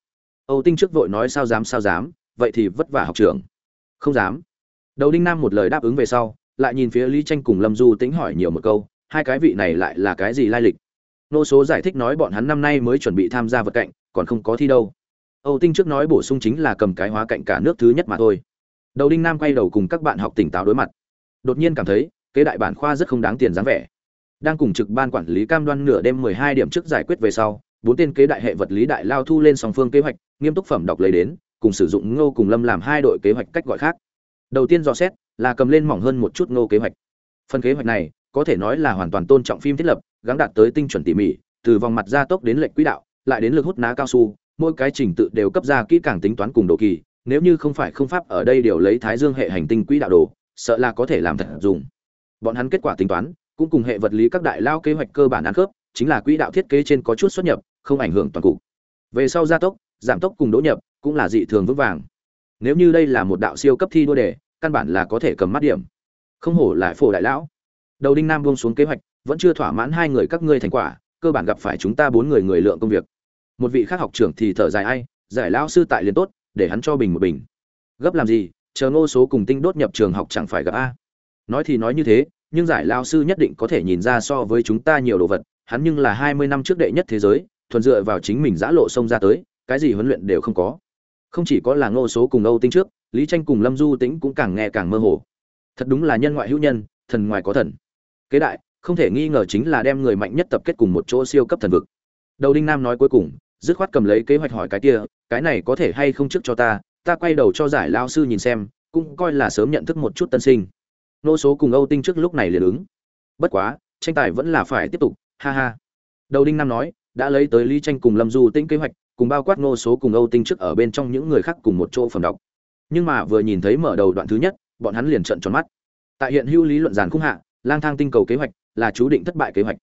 Âu tinh trước vội nói sao dám sao dám vậy thì vất vả học trưởng. Không dám. Đầu đinh nam một lời đáp ứng về sau, lại nhìn phía lý tranh cùng lâm du tính hỏi nhiều một câu, hai cái vị này lại là cái gì lai lịch? Nô số giải thích nói bọn hắn năm nay mới chuẩn bị tham gia vật cạnh, còn không có thi đâu. Âu tinh trước nói bổ sung chính là cầm cái hóa cạnh cả nước thứ nhất mà thôi. Đầu đinh nam quay đầu cùng các bạn học tỉnh táo đối mặt. Đột nhiên cảm thấy, kế đại bản khoa rất không đáng tiền dáng vẻ. Đang cùng trực ban quản lý cam đoan nửa đêm 12 điểm trước giải quyết về sau, bốn tên kế đại hệ vật lý đại lao thu lên song phương kế hoạch, nghiêm túc phẩm đọc lấy đến cùng sử dụng ngô cùng lâm làm hai đội kế hoạch cách gọi khác. Đầu tiên dò xét, là cầm lên mỏng hơn một chút ngô kế hoạch. Phần kế hoạch này, có thể nói là hoàn toàn tôn trọng phim thiết lập, gắng đạt tới tinh chuẩn tỉ mỉ, từ vòng mặt gia tốc đến lệnh quỹ đạo, lại đến lực hút ná cao su, mỗi cái trình tự đều cấp ra kỹ càng tính toán cùng độ kỳ, nếu như không phải không pháp ở đây đều lấy thái dương hệ hành tinh quỹ đạo đồ, sợ là có thể làm thật dùng. Bọn hắn kết quả tính toán, cũng cùng hệ vật lý các đại lao kế hoạch cơ bản ăn khớp, chính là quỹ đạo thiết kế trên có chút xuất nhập, không ảnh hưởng toàn cục. Về sau gia tốc, giảm tốc cùng đỗ nhập cũng là dị thường vững vàng. Nếu như đây là một đạo siêu cấp thi đua đề, căn bản là có thể cầm mắt điểm. Không hổ lại phổ đại lão. Đầu đinh nam buông xuống kế hoạch, vẫn chưa thỏa mãn hai người các ngươi thành quả, cơ bản gặp phải chúng ta bốn người người lượng công việc. Một vị khác học trưởng thì thở dài ai, giải lão sư tại liền tốt, để hắn cho bình một bình. Gấp làm gì, chờ ngô số cùng tinh đốt nhập trường học chẳng phải gặp a. Nói thì nói như thế, nhưng giải lao sư nhất định có thể nhìn ra so với chúng ta nhiều đồ vật, hắn nhưng là hai mươi năm trước đệ nhất thế giới, thuần dựa vào chính mình giã lộ sông ra tới, cái gì huấn luyện đều không có không chỉ có là ngô số cùng âu tinh trước, lý tranh cùng lâm du tĩnh cũng càng nghe càng mơ hồ. Thật đúng là nhân ngoại hữu nhân, thần ngoài có thần. Kế đại, không thể nghi ngờ chính là đem người mạnh nhất tập kết cùng một chỗ siêu cấp thần vực. Đầu đinh nam nói cuối cùng, dứt khoát cầm lấy kế hoạch hỏi cái kia, cái này có thể hay không trước cho ta ta quay đầu cho giải lao sư nhìn xem, cũng coi là sớm nhận thức một chút tân sinh. Nô số cùng âu tinh trước lúc này liền ứng. Bất quá, tranh tài vẫn là phải tiếp tục, ha ha. Đầu đinh nam nói, đã lấy tới lý tranh cùng lâm du tĩnh kế hoạch cùng bao quát nô số cùng âu tinh trước ở bên trong những người khác cùng một chỗ phẩm đọc. Nhưng mà vừa nhìn thấy mở đầu đoạn thứ nhất, bọn hắn liền trợn tròn mắt. Tại hiện hữu lý luận giàn khung hạ, lang thang tinh cầu kế hoạch là chú định thất bại kế hoạch.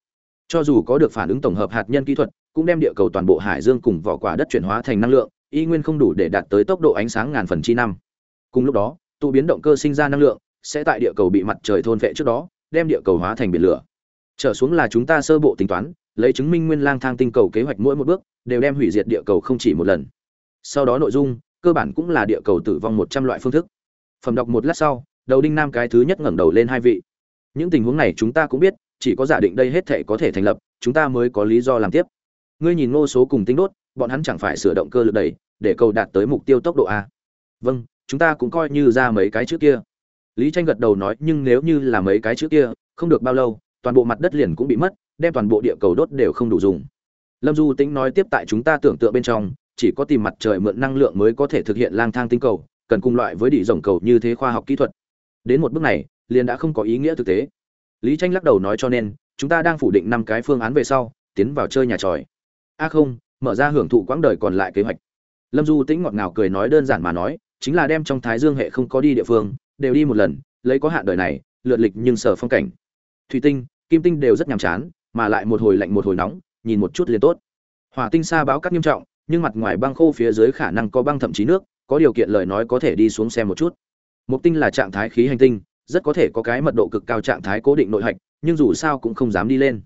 Cho dù có được phản ứng tổng hợp hạt nhân kỹ thuật, cũng đem địa cầu toàn bộ hải dương cùng vỏ quả đất chuyển hóa thành năng lượng, y nguyên không đủ để đạt tới tốc độ ánh sáng ngàn phần chi năm. Cùng lúc đó, tụ biến động cơ sinh ra năng lượng, sẽ tại địa cầu bị mặt trời thôn vệ trước đó, đem địa cầu hóa thành biển lửa. Trở xuống là chúng ta sơ bộ tính toán, lấy chứng minh nguyên lang thang tinh cầu kế hoạch mỗi một bước đều đem hủy diệt địa cầu không chỉ một lần. Sau đó nội dung, cơ bản cũng là địa cầu tử vong một trăm loại phương thức. Phẩm đọc một lát sau, đầu đinh nam cái thứ nhất ngẩng đầu lên hai vị. Những tình huống này chúng ta cũng biết, chỉ có giả định đây hết thể có thể thành lập, chúng ta mới có lý do làm tiếp. Ngươi nhìn ngô số cùng tính đốt, bọn hắn chẳng phải sửa động cơ lực đẩy, để cầu đạt tới mục tiêu tốc độ a. Vâng chúng ta cũng coi như ra mấy cái trước kia. Lý tranh gật đầu nói, nhưng nếu như là mấy cái trước kia, không được bao lâu, toàn bộ mặt đất liền cũng bị mất, đem toàn bộ địa cầu đốt đều không đủ dùng lâm du tĩnh nói tiếp tại chúng ta tưởng tượng bên trong, chỉ có tìm mặt trời mượn năng lượng mới có thể thực hiện lang thang tinh cầu, cần cùng loại với đỉ rồng cầu như thế khoa học kỹ thuật. Đến một bước này, liền đã không có ý nghĩa thực tế. Lý tranh lắc đầu nói cho nên, chúng ta đang phủ định năm cái phương án về sau, tiến vào chơi nhà tròi. A không, mở ra hưởng thụ quãng đời còn lại kế hoạch. Lâm du tĩnh ngọt ngào cười nói đơn giản mà nói, chính là đem trong thái dương hệ không có đi địa phương, đều đi một lần, lấy có hạn đời này, lượt lịch nhưng sở phong cảnh. Thủy tinh, kim tinh đều rất nhàm chán, mà lại một hồi lạnh một hồi nóng nhìn một chút liền tốt. Hỏa tinh xa báo cắt nghiêm trọng, nhưng mặt ngoài băng khô phía dưới khả năng có băng thậm chí nước, có điều kiện lời nói có thể đi xuống xem một chút. Mục tinh là trạng thái khí hành tinh, rất có thể có cái mật độ cực cao trạng thái cố định nội hạch, nhưng dù sao cũng không dám đi lên.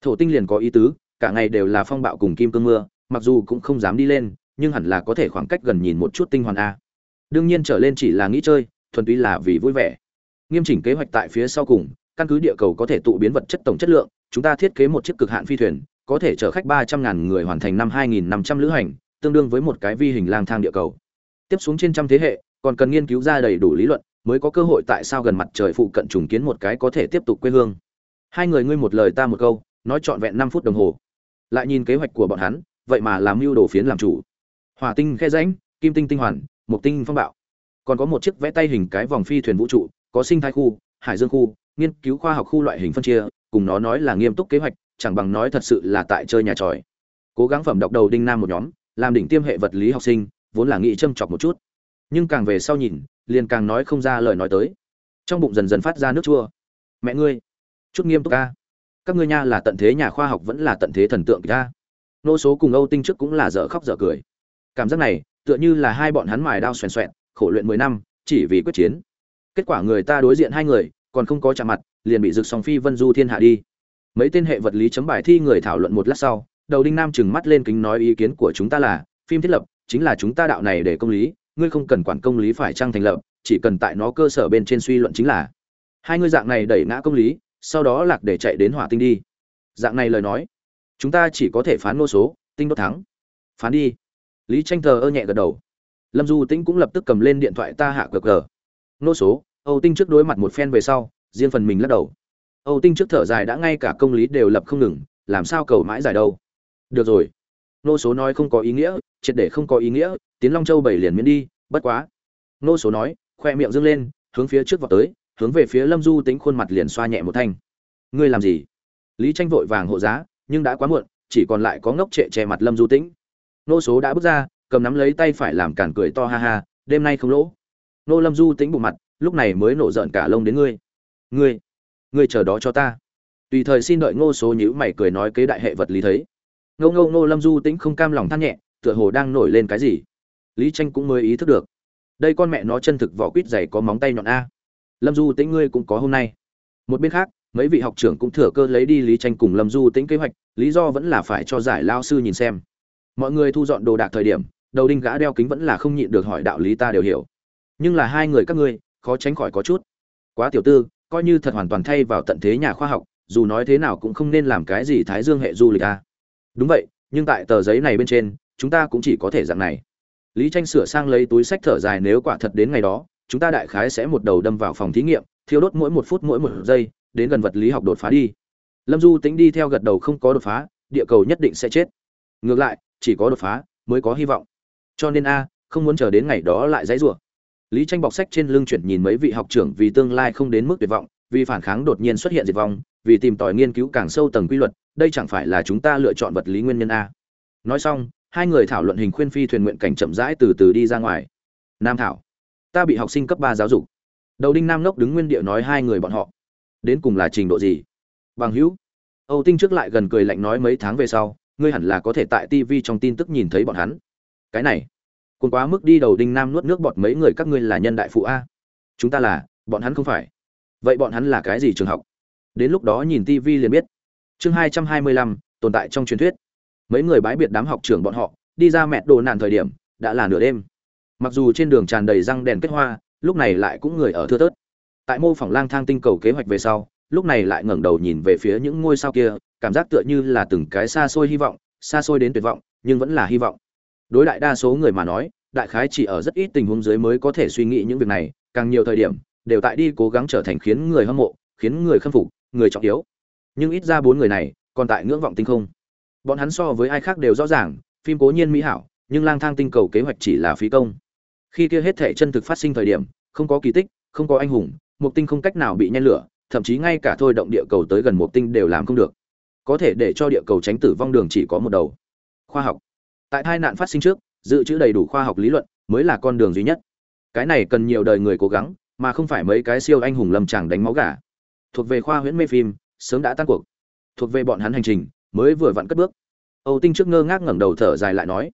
Thổ tinh liền có ý tứ, cả ngày đều là phong bạo cùng kim cương mưa, mặc dù cũng không dám đi lên, nhưng hẳn là có thể khoảng cách gần nhìn một chút tinh hoàn a. Đương nhiên trở lên chỉ là nghĩ chơi, thuần túy là vì vui vẻ. Nghiêm chỉnh kế hoạch tại phía sau cùng, căn cứ địa cầu có thể tụ biến vật chất tổng chất lượng, chúng ta thiết kế một chiếc cực hạn phi thuyền có thể chở khách ba trăm ngàn người hoàn thành năm hai nghìn năm trăm lữ hành, tương đương với một cái vi hình lang thang địa cầu. Tiếp xuống trên trăm thế hệ, còn cần nghiên cứu ra đầy đủ lý luận, mới có cơ hội tại sao gần mặt trời phụ cận trùng kiến một cái có thể tiếp tục quê hương. Hai người ngươi một lời ta một câu, nói trọn vẹn năm phút đồng hồ. Lại nhìn kế hoạch của bọn hắn, vậy mà làm mưu đồ phiến làm chủ. Hỏa tinh khe rãnh, kim tinh tinh hoàn mục tinh phong bạo. Còn có một chiếc vẽ tay hình cái vòng phi thuyền vũ trụ, có sinh thái khu, hải dương khu, nghiên cứu khoa học khu loại hình phân chia, cùng nó nói là nghiêm túc kế hoạch chẳng bằng nói thật sự là tại chơi nhà tròi. Cố gắng phẩm đọc đầu đinh nam một nhóm, làm đỉnh tiêm hệ vật lý học sinh, vốn là nghĩ châm chọc một chút. Nhưng càng về sau nhìn, liền càng nói không ra lời nói tới. Trong bụng dần dần phát ra nước chua. Mẹ ngươi, chút nghiêm túc ca. Các ngươi nha là tận thế nhà khoa học vẫn là tận thế thần tượng ca. Nô số cùng âu tinh trước cũng là dở khóc dở cười. Cảm giác này, tựa như là hai bọn hắn mài đao xoèn xoẹn, khổ luyện mười năm, chỉ vì quyết chiến. Kết quả người ta đối diện hai người, còn không có chạm mặt, liền bị rực song phi vân du thiên hạ đi mấy tên hệ vật lý chấm bài thi người thảo luận một lát sau, đầu đinh nam chừng mắt lên kính nói ý kiến của chúng ta là, phim thiết lập, chính là chúng ta đạo này để công lý, ngươi không cần quản công lý phải trang thành lập, chỉ cần tại nó cơ sở bên trên suy luận chính là. Hai ngươi dạng này đẩy ngã công lý, sau đó lạc để chạy đến hỏa tinh đi. Dạng này lời nói, chúng ta chỉ có thể phán nô số, tinh đốt thắng. Phán đi. Lý tranh thờ ơ nhẹ gật đầu. Lâm du tĩnh cũng lập tức cầm lên điện thoại ta hạ cờ cờ. Nô số, âu tinh trước đối mặt một phen về sau, riêng phần mình lắc đầu âu tinh trước thở dài đã ngay cả công lý đều lập không ngừng, làm sao cầu mãi giải đâu? Được rồi. Nô số nói không có ý nghĩa, triệt để không có ý nghĩa, tiến long châu bảy liền miễn đi, bất quá. Nô số nói, khoe miệng dương lên, hướng phía trước vọt tới, hướng về phía lâm du tính khuôn mặt liền xoa nhẹ một thanh. Ngươi làm gì? Lý tranh vội vàng hộ giá, nhưng đã quá muộn, chỉ còn lại có ngốc trệ che mặt lâm du tĩnh nô số đã bước ra, cầm nắm lấy tay phải làm cản cười to ha ha, đêm nay không lỗ. Nô lâm du tĩnh bụng mặt, lúc này mới nổ giận cả lông đến ngươi. Ngươi? Ngươi chờ đó cho ta. Tùy thời xin đợi ngô số nhữ mày cười nói kế đại hệ vật lý thấy. Ngô ngô ngô lâm du tĩnh không cam lòng than nhẹ, tựa hồ đang nổi lên cái gì. Lý tranh cũng mới ý thức được. Đây con mẹ nó chân thực vỏ quýt dày có móng tay nhọn a. Lâm du tĩnh ngươi cũng có hôm nay. Một bên khác, mấy vị học trưởng cũng thừa cơ lấy đi lý tranh cùng lâm du tĩnh kế hoạch, lý do vẫn là phải cho giải lao sư nhìn xem. Mọi người thu dọn đồ đạc thời điểm, đầu đinh gã đeo kính vẫn là không nhịn được hỏi đạo lý ta đều hiểu. Nhưng là hai người các ngươi, khó tránh khỏi có chút. Quá tiểu tư coi như thật hoàn toàn thay vào tận thế nhà khoa học, dù nói thế nào cũng không nên làm cái gì thái dương hệ du lịch a. Đúng vậy, nhưng tại tờ giấy này bên trên, chúng ta cũng chỉ có thể dạng này. Lý tranh sửa sang lấy túi sách thở dài, nếu quả thật đến ngày đó, chúng ta đại khái sẽ một đầu đâm vào phòng thí nghiệm, thiêu đốt mỗi một phút mỗi một giây, đến gần vật lý học đột phá đi. Lâm du tính đi theo gật đầu không có đột phá, địa cầu nhất định sẽ chết. Ngược lại, chỉ có đột phá mới có hy vọng. Cho nên a, không muốn chờ đến ngày đó lại dãy rủa lý tranh bọc sách trên lưng chuyển nhìn mấy vị học trưởng vì tương lai không đến mức tuyệt vọng, vì phản kháng đột nhiên xuất hiện diệt vong, vì tìm tòi nghiên cứu càng sâu tầng quy luật, đây chẳng phải là chúng ta lựa chọn vật lý nguyên nhân a. Nói xong, hai người thảo luận hình khuyên phi thuyền nguyện cảnh chậm rãi từ từ đi ra ngoài. Nam thảo, ta bị học sinh cấp ba giáo dục. Đầu đinh nam lốc đứng nguyên địa nói hai người bọn họ. Đến cùng là trình độ gì? Bằng hữu. Âu tinh trước lại gần cười lạnh nói mấy tháng về sau, ngươi hẳn là có thể tại tv trong tin tức nhìn thấy bọn hắn. Cái này còn quá mức đi đầu đinh nam nuốt nước bọt mấy người, các ngươi là nhân đại phụ a? Chúng ta là, bọn hắn không phải. Vậy bọn hắn là cái gì trường học? Đến lúc đó nhìn tivi liền biết. Chương hai trăm hai mươi lăm, tồn tại trong truyền thuyết. Mấy người bái biệt đám học trưởng bọn họ, đi ra mẹ đồ nạn thời điểm, đã là nửa đêm. Mặc dù trên đường tràn đầy răng đèn kết hoa, lúc này lại cũng người ở thưa tớt tại mô phỏng lang thang tinh cầu kế hoạch về sau, lúc này lại ngẩng đầu nhìn về phía những ngôi sao kia, cảm giác tựa như là từng cái xa xôi hy vọng, xa xôi đến tuyệt vọng, nhưng vẫn là hy vọng đối đại đa số người mà nói, đại khái chỉ ở rất ít tình huống dưới mới có thể suy nghĩ những việc này, càng nhiều thời điểm, đều tại đi cố gắng trở thành khiến người hâm mộ, khiến người khâm phục, người trọng yếu. Nhưng ít ra bốn người này, còn tại ngưỡng vọng tinh không. Bọn hắn so với ai khác đều rõ ràng, phim cố nhiên mỹ hảo, nhưng lang thang tinh cầu kế hoạch chỉ là phí công. Khi kia hết thể chân thực phát sinh thời điểm, không có kỳ tích, không có anh hùng mục tinh không cách nào bị nhen lửa, thậm chí ngay cả thôi động địa cầu tới gần mục tinh đều làm không được. Có thể để cho địa cầu tránh tử vong đường chỉ có một đầu. Khoa học tại tai nạn phát sinh trước, dự trữ đầy đủ khoa học lý luận mới là con đường duy nhất. Cái này cần nhiều đời người cố gắng, mà không phải mấy cái siêu anh hùng lâm chẳng đánh máu gà. Thuộc về khoa huyễn mê phim, sớm đã tan cuộc. Thuộc về bọn hắn hành trình, mới vừa vặn cất bước. Âu tinh trước ngơ ngác ngẩng đầu thở dài lại nói,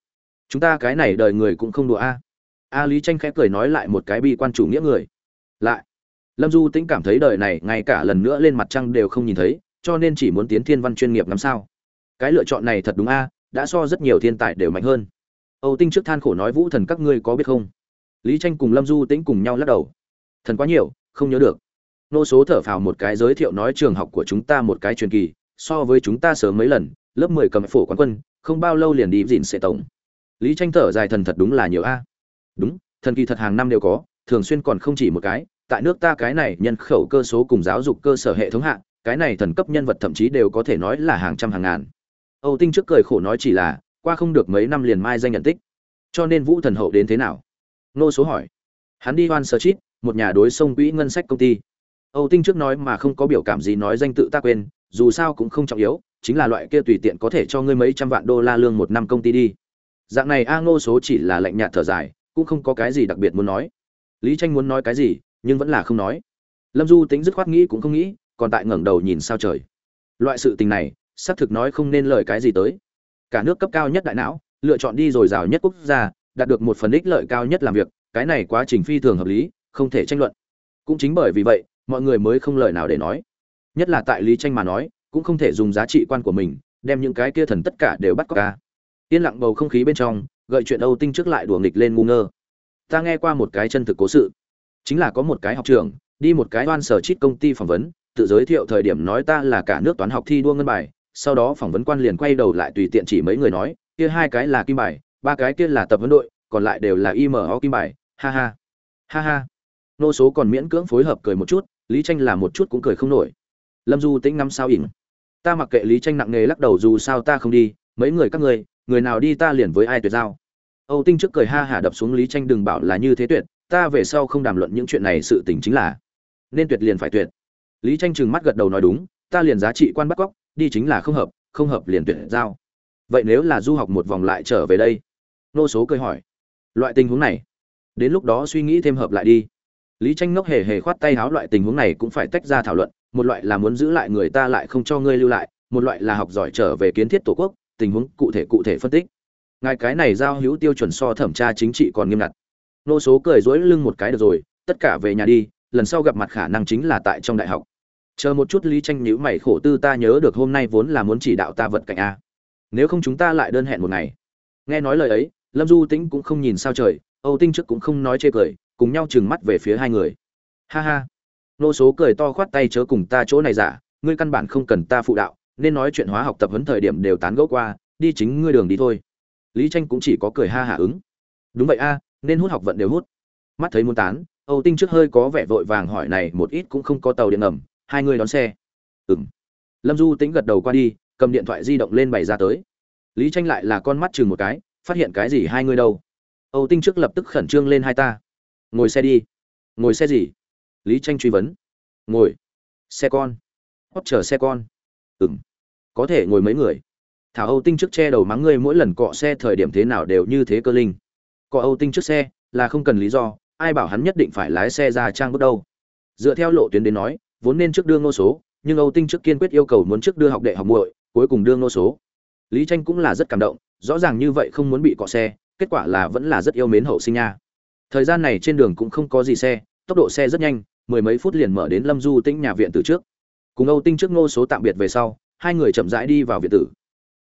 chúng ta cái này đời người cũng không đùa a. A lý tranh khẽ cười nói lại một cái bi quan chủ nghĩa người. Lại, lâm du tĩnh cảm thấy đời này ngay cả lần nữa lên mặt trăng đều không nhìn thấy, cho nên chỉ muốn tiến thiên văn chuyên nghiệp làm sao. Cái lựa chọn này thật đúng a đã so rất nhiều thiên tài đều mạnh hơn. Âu tinh trước than khổ nói, vũ thần các ngươi có biết không? Lý tranh cùng lâm du tĩnh cùng nhau lắc đầu. Thần quá nhiều, không nhớ được. Nô số thở phào một cái giới thiệu nói, trường học của chúng ta một cái truyền kỳ, so với chúng ta sớm mấy lần, lớp mười cầm phổ quán quân, không bao lâu liền đi dịn sẽ tổng. Lý tranh thở dài, thần thật đúng là nhiều a. Đúng, thần kỳ thật hàng năm đều có, thường xuyên còn không chỉ một cái, tại nước ta cái này nhân khẩu cơ số cùng giáo dục cơ sở hệ thống hạ, cái này thần cấp nhân vật thậm chí đều có thể nói là hàng trăm hàng ngàn âu tinh trước cười khổ nói chỉ là, qua không được mấy năm liền mai danh nhận tích. Cho nên vũ thần hậu đến thế nào? Nô số hỏi. Hắn đi hoan Sở chít, một nhà đối sông quỹ ngân sách công ty. Âu tinh trước nói mà không có biểu cảm gì nói danh tự ta quên, dù sao cũng không trọng yếu, chính là loại kia tùy tiện có thể cho ngươi mấy trăm vạn đô la lương một năm công ty đi. Dạng này a ngô số chỉ là lạnh nhạt thở dài, cũng không có cái gì đặc biệt muốn nói. Lý tranh muốn nói cái gì, nhưng vẫn là không nói. Lâm du tính dứt khoát nghĩ cũng không nghĩ, còn tại ngẩng đầu nhìn sao trời. Loại sự tình này xác thực nói không nên lời cái gì tới. Cả nước cấp cao nhất đại não, lựa chọn đi rồi rào nhất quốc gia, đạt được một phần ích lợi cao nhất làm việc, cái này quá trình phi thường hợp lý, không thể tranh luận. Cũng chính bởi vì vậy, mọi người mới không lời nào để nói. Nhất là tại lý tranh mà nói, cũng không thể dùng giá trị quan của mình, đem những cái kia thần tất cả đều bắt cóc ca yên lặng bầu không khí bên trong, gợi chuyện âu tinh trước lại đùa nghịch lên ngu ngơ. Ta nghe qua một cái chân thực cố sự. Chính là có một cái học trường đi một cái oan sở chít công ty phỏng vấn, tự giới thiệu thời điểm nói ta là cả nước toán học thi đua ngân bài sau đó phỏng vấn quan liền quay đầu lại tùy tiện chỉ mấy người nói, kia hai cái là kim bài, ba cái kia là tập vấn đội, còn lại đều là imo kim bài. Ha ha. Ha ha. Nô số còn miễn cưỡng phối hợp cười một chút, lý tranh là một chút cũng cười không nổi. Lâm du tĩnh năm sao ỉn ta mặc kệ lý tranh nặng nề lắc đầu dù sao ta không đi, mấy người các ngươi, người nào đi ta liền với ai tuyệt giao. Âu tinh trước cười ha hả đập xuống lý tranh đừng bảo là như thế tuyệt, ta về sau không đàm luận những chuyện này sự tình chính là nên tuyệt liền phải tuyệt. Lý tranh trừng mắt gật đầu nói đúng, ta liền giá trị quan bắt cóc đi chính là không hợp không hợp liền tuyển giao. Vậy nếu là du học một vòng lại trở về đây? Nô số cười hỏi. Loại tình huống này, đến lúc đó suy nghĩ thêm hợp lại đi. Lý tranh ngốc hề hề khoát tay háo loại tình huống này cũng phải tách ra thảo luận, một loại là muốn giữ lại người ta lại không cho ngươi lưu lại, một loại là học giỏi trở về kiến thiết tổ quốc, tình huống cụ thể cụ thể phân tích. Ngài cái này giao hữu tiêu chuẩn so thẩm tra chính trị còn nghiêm ngặt. Nô số cười dối lưng một cái được rồi, tất cả về nhà đi, lần sau gặp mặt khả năng chính là tại trong đại học chờ một chút lý tranh nhữ mày, khổ tư ta nhớ được hôm nay vốn là muốn chỉ đạo ta vật cảnh a. Nếu không chúng ta lại đơn hẹn một ngày. Nghe nói lời ấy, lâm du tĩnh cũng không nhìn sao trời, âu tinh trước cũng không nói chê cười, cùng nhau trừng mắt về phía hai người. Ha ha. Nô số cười to khoát tay chớ cùng ta chỗ này giả, ngươi căn bản không cần ta phụ đạo, nên nói chuyện hóa học tập huấn thời điểm đều tán gẫu qua, đi chính ngươi đường đi thôi. Lý tranh cũng chỉ có cười ha hả ứng. Đúng vậy a, nên hút học vận đều hút. Mắt thấy muốn tán, âu tinh trước hơi có vẻ vội vàng hỏi này, một ít cũng không có tàu điện ngầm hai người đón xe. Ừm. Lâm du tính gật đầu qua đi, cầm điện thoại di động lên bày ra tới. Lý tranh lại là con mắt chừng một cái, phát hiện cái gì hai người đâu? Âu tinh trước lập tức khẩn trương lên hai ta. Ngồi xe đi. Ngồi xe gì? Lý tranh truy vấn. Ngồi. Xe con. Hót chờ xe con. Ừm. Có thể ngồi mấy người? Thảo âu tinh trước che đầu mắng ngươi mỗi lần cọ xe thời điểm thế nào đều như thế cơ linh. Cọ âu tinh trước xe là không cần lý do, ai bảo hắn nhất định phải lái xe ra trang bước đâu. Dựa theo lộ tuyến đến nói vốn nên trước đưa ngô số, nhưng âu tinh trước kiên quyết yêu cầu muốn trước đưa học đệ học muội, cuối cùng đưa ngô số. Lý tranh cũng là rất cảm động, rõ ràng như vậy không muốn bị cọ xe, kết quả là vẫn là rất yêu mến hậu sinh nha. Thời gian này trên đường cũng không có gì xe, tốc độ xe rất nhanh, mười mấy phút liền mở đến lâm du tĩnh nhà viện từ trước. Cùng âu tinh trước ngô số tạm biệt về sau, hai người chậm rãi đi vào viện tử.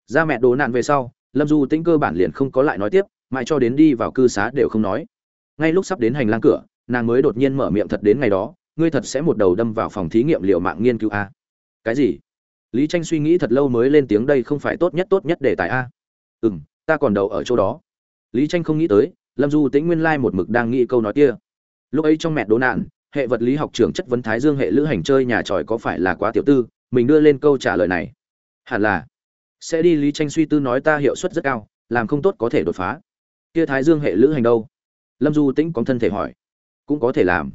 Ra mẹ đồ nạn về sau, lâm du tĩnh cơ bản liền không có lại nói tiếp, mãi cho đến đi vào cư xá đều không nói. Ngay lúc sắp đến hành lang cửa, nàng mới đột nhiên mở miệng thật đến ngày đó ngươi thật sẽ một đầu đâm vào phòng thí nghiệm liệu mạng nghiên cứu a. Cái gì? Lý tranh suy nghĩ thật lâu mới lên tiếng, đây không phải tốt nhất tốt nhất để tài a. Ừ m ta còn đầu ở chỗ đó. Lý tranh không nghĩ tới, lâm du tĩnh nguyên lai một mực đang nghĩ câu nói kia. Lúc ấy trong mẹ đố nạn, hệ vật lý học trưởng chất vấn thái dương hệ lữ hành chơi nhà tròi có phải là quá tiểu tư, mình đưa lên câu trả lời này. Hẳn là. Sẽ đi, lý tranh suy tư nói ta hiệu suất rất cao, làm không tốt có thể đột phá. Kia thái dương hệ lữ hành đâu? Lâm du tĩnh có thân thể hỏi. Cũng có thể làm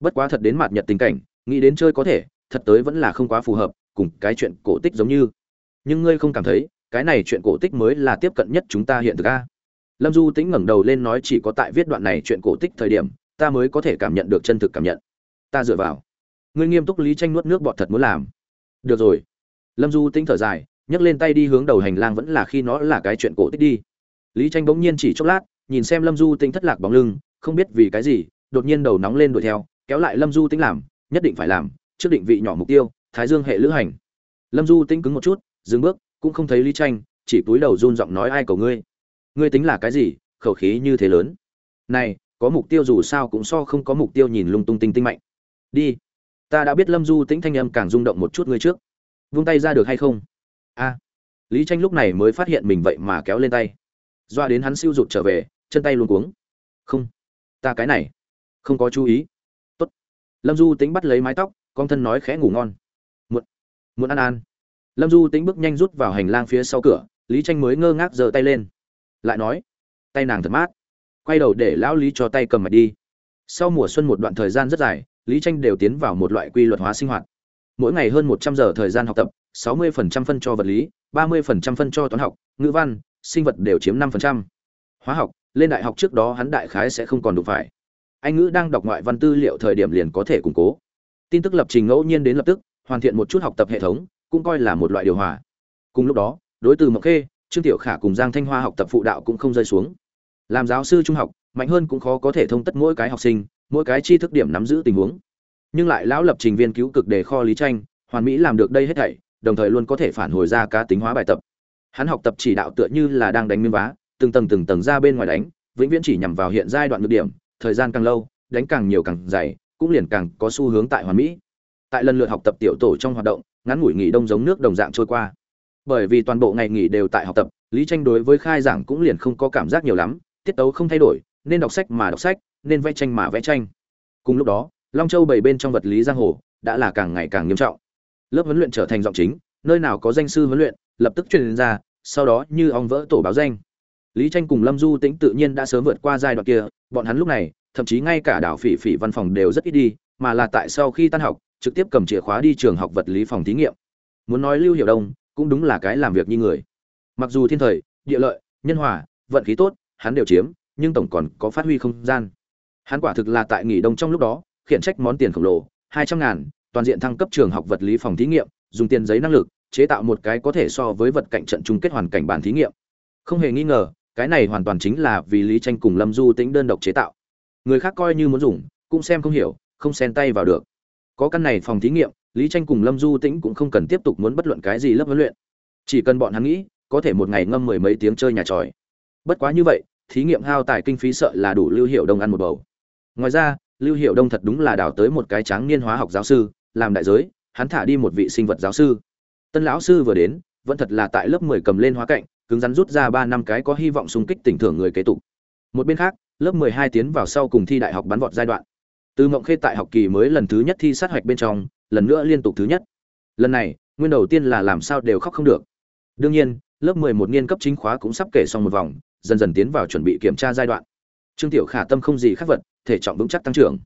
bất quá thật đến mạt nhật tình cảnh, nghĩ đến chơi có thể, thật tới vẫn là không quá phù hợp, cùng cái chuyện cổ tích giống như. Nhưng ngươi không cảm thấy, cái này chuyện cổ tích mới là tiếp cận nhất chúng ta hiện thực a? Lâm du tĩnh ngẩng đầu lên nói chỉ có tại viết đoạn này chuyện cổ tích thời điểm, ta mới có thể cảm nhận được chân thực cảm nhận. Ta dựa vào. Ngươi nghiêm túc lý tranh nuốt nước bọt thật muốn làm. Được rồi. Lâm du tĩnh thở dài, nhấc lên tay đi hướng đầu hành lang vẫn là khi nó là cái chuyện cổ tích đi. Lý tranh bỗng nhiên chỉ chốc lát, nhìn xem lâm du tĩnh thất lạc bóng lưng, không biết vì cái gì, đột nhiên đầu nóng lên đuổi theo kéo lại lâm du tĩnh làm, nhất định phải làm, trước định vị nhỏ mục tiêu, thái dương hệ lữ hành. Lâm du tĩnh cứng một chút, dừng bước, cũng không thấy lý tranh, chỉ túi đầu run giọng nói ai cầu ngươi. Ngươi tính là cái gì, khẩu khí như thế lớn? Này, có mục tiêu dù sao cũng so không có mục tiêu nhìn lung tung tinh tinh mạnh. Đi. Ta đã biết lâm du tĩnh thanh âm càng rung động một chút ngươi trước. Vung tay ra được hay không? A. Lý tranh lúc này mới phát hiện mình vậy mà kéo lên tay. Doa đến hắn siêu rụt trở về, chân tay luôn cuống. Không. Ta cái này không có chú ý lâm du tính bắt lấy mái tóc con thân nói khẽ ngủ ngon. Muộn muộn ăn ăn. Lâm du tính bước nhanh rút vào hành lang phía sau cửa lý tranh mới ngơ ngác giơ tay lên. Lại nói tay nàng thật mát. Quay đầu để lão lý cho tay cầm mạch đi. Sau mùa xuân một đoạn thời gian rất dài lý tranh đều tiến vào một loại quy luật hóa sinh hoạt. Mỗi ngày hơn một trăm giờ thời gian học tập 60% phân cho vật lý, 30% phân cho toán học, ngữ văn, sinh vật đều chiếm năm phần trăm, Hóa học, lên đại học trước đó hắn đại khái sẽ không còn đủ phải. Anh ngữ đang đọc ngoại văn tư liệu thời điểm liền có thể củng cố. Tin tức lập trình ngẫu nhiên đến lập tức, hoàn thiện một chút học tập hệ thống, cũng coi là một loại điều hòa. Cùng lúc đó, đối từ Mộc Khê, Trương Tiểu Khả cùng Giang Thanh Hoa học tập phụ đạo cũng không rơi xuống. Làm giáo sư trung học, mạnh hơn cũng khó có thể thông tất mỗi cái học sinh, mỗi cái tri thức điểm nắm giữ tình huống. Nhưng lại lão lập trình viên cứu cực đề kho lý tranh, hoàn mỹ làm được đây hết thảy, đồng thời luôn có thể phản hồi ra cá tính hóa bài tập hắn học tập chỉ đạo tựa như là đang đánh miếng vá từng tầng từng tầng ra bên ngoài đánh vĩnh viễn chỉ nhằm vào hiện giai đoạn ngược điểm thời gian càng lâu, đánh càng nhiều càng dày, cũng liền càng có xu hướng tại hoàn mỹ. Tại lần lượt học tập tiểu tổ trong hoạt động, ngắn ngủi nghỉ đông giống nước đồng dạng trôi qua. Bởi vì toàn bộ ngày nghỉ đều tại học tập, lý tranh đối với khai giảng cũng liền không có cảm giác nhiều lắm, tiết tấu không thay đổi, nên đọc sách mà đọc sách, nên vẽ tranh mà vẽ tranh. Cùng lúc đó, long châu bảy bên trong vật lý giang hồ đã là càng ngày càng nghiêm trọng. Lớp huấn luyện trở thành giọng chính, nơi nào có danh sư huấn luyện, lập tức truyền ra, sau đó như ong vỡ tổ báo danh lý tranh cùng lâm du tĩnh tự nhiên đã sớm vượt qua giai đoạn kia, bọn hắn lúc này, thậm chí ngay cả đảo phỉ phỉ văn phòng đều rất ít đi, mà là tại sau khi tan học, trực tiếp cầm chìa khóa đi trường học vật lý phòng thí nghiệm. Muốn nói lưu hiểu đông, cũng đúng là cái làm việc như người. Mặc dù thiên thời, địa lợi, nhân hòa, vận khí tốt, hắn đều chiếm, nhưng tổng còn có phát huy không gian. Hắn quả thực là tại nghỉ đông trong lúc đó, khiển trách món tiền khổng lồ, hai trăm ngàn, toàn diện thăng cấp trường học vật lý phòng thí nghiệm, dùng tiền giấy năng lực, chế tạo một cái có thể so với vật cạnh trận chung kết hoàn cảnh bản thí nghiệm. Không hề nghi ngờ cái này hoàn toàn chính là vì lý tranh cùng lâm du tĩnh đơn độc chế tạo. Người khác coi như muốn dùng, cũng xem không hiểu, không xen tay vào được. Có căn này phòng thí nghiệm, lý tranh cùng lâm du tĩnh cũng không cần tiếp tục muốn bất luận cái gì lớp huấn luyện. Chỉ cần bọn hắn nghĩ, có thể một ngày ngâm mười mấy tiếng chơi nhà tròi. Bất quá như vậy, thí nghiệm hao tài kinh phí sợ là đủ lưu hiệu đông ăn một bầu. Ngoài ra, lưu hiệu đông thật đúng là đào tới một cái tráng niên hóa học giáo sư, làm đại giới, hắn thả đi một vị sinh vật giáo sư. Tân lão sư vừa đến, vẫn thật là tại lớp mười cầm lên hóa cạnh cứng rắn rút ra ba năm cái có hy vọng xung kích tỉnh thưởng người kế tục. Một bên khác, lớp mười hai tiến vào sau cùng thi đại học bắn vọt giai đoạn. Từ mộng khê tại học kỳ mới lần thứ nhất thi sát hoạch bên trong, lần nữa liên tục thứ nhất. Lần này, nguyên đầu tiên là làm sao đều khóc không được. Đương nhiên, lớp mười một niên cấp chính khóa cũng sắp kể xong một vòng, dần dần tiến vào chuẩn bị kiểm tra giai đoạn. Trương tiểu khả tâm không gì khác vật, thể trọng vững chắc tăng trưởng.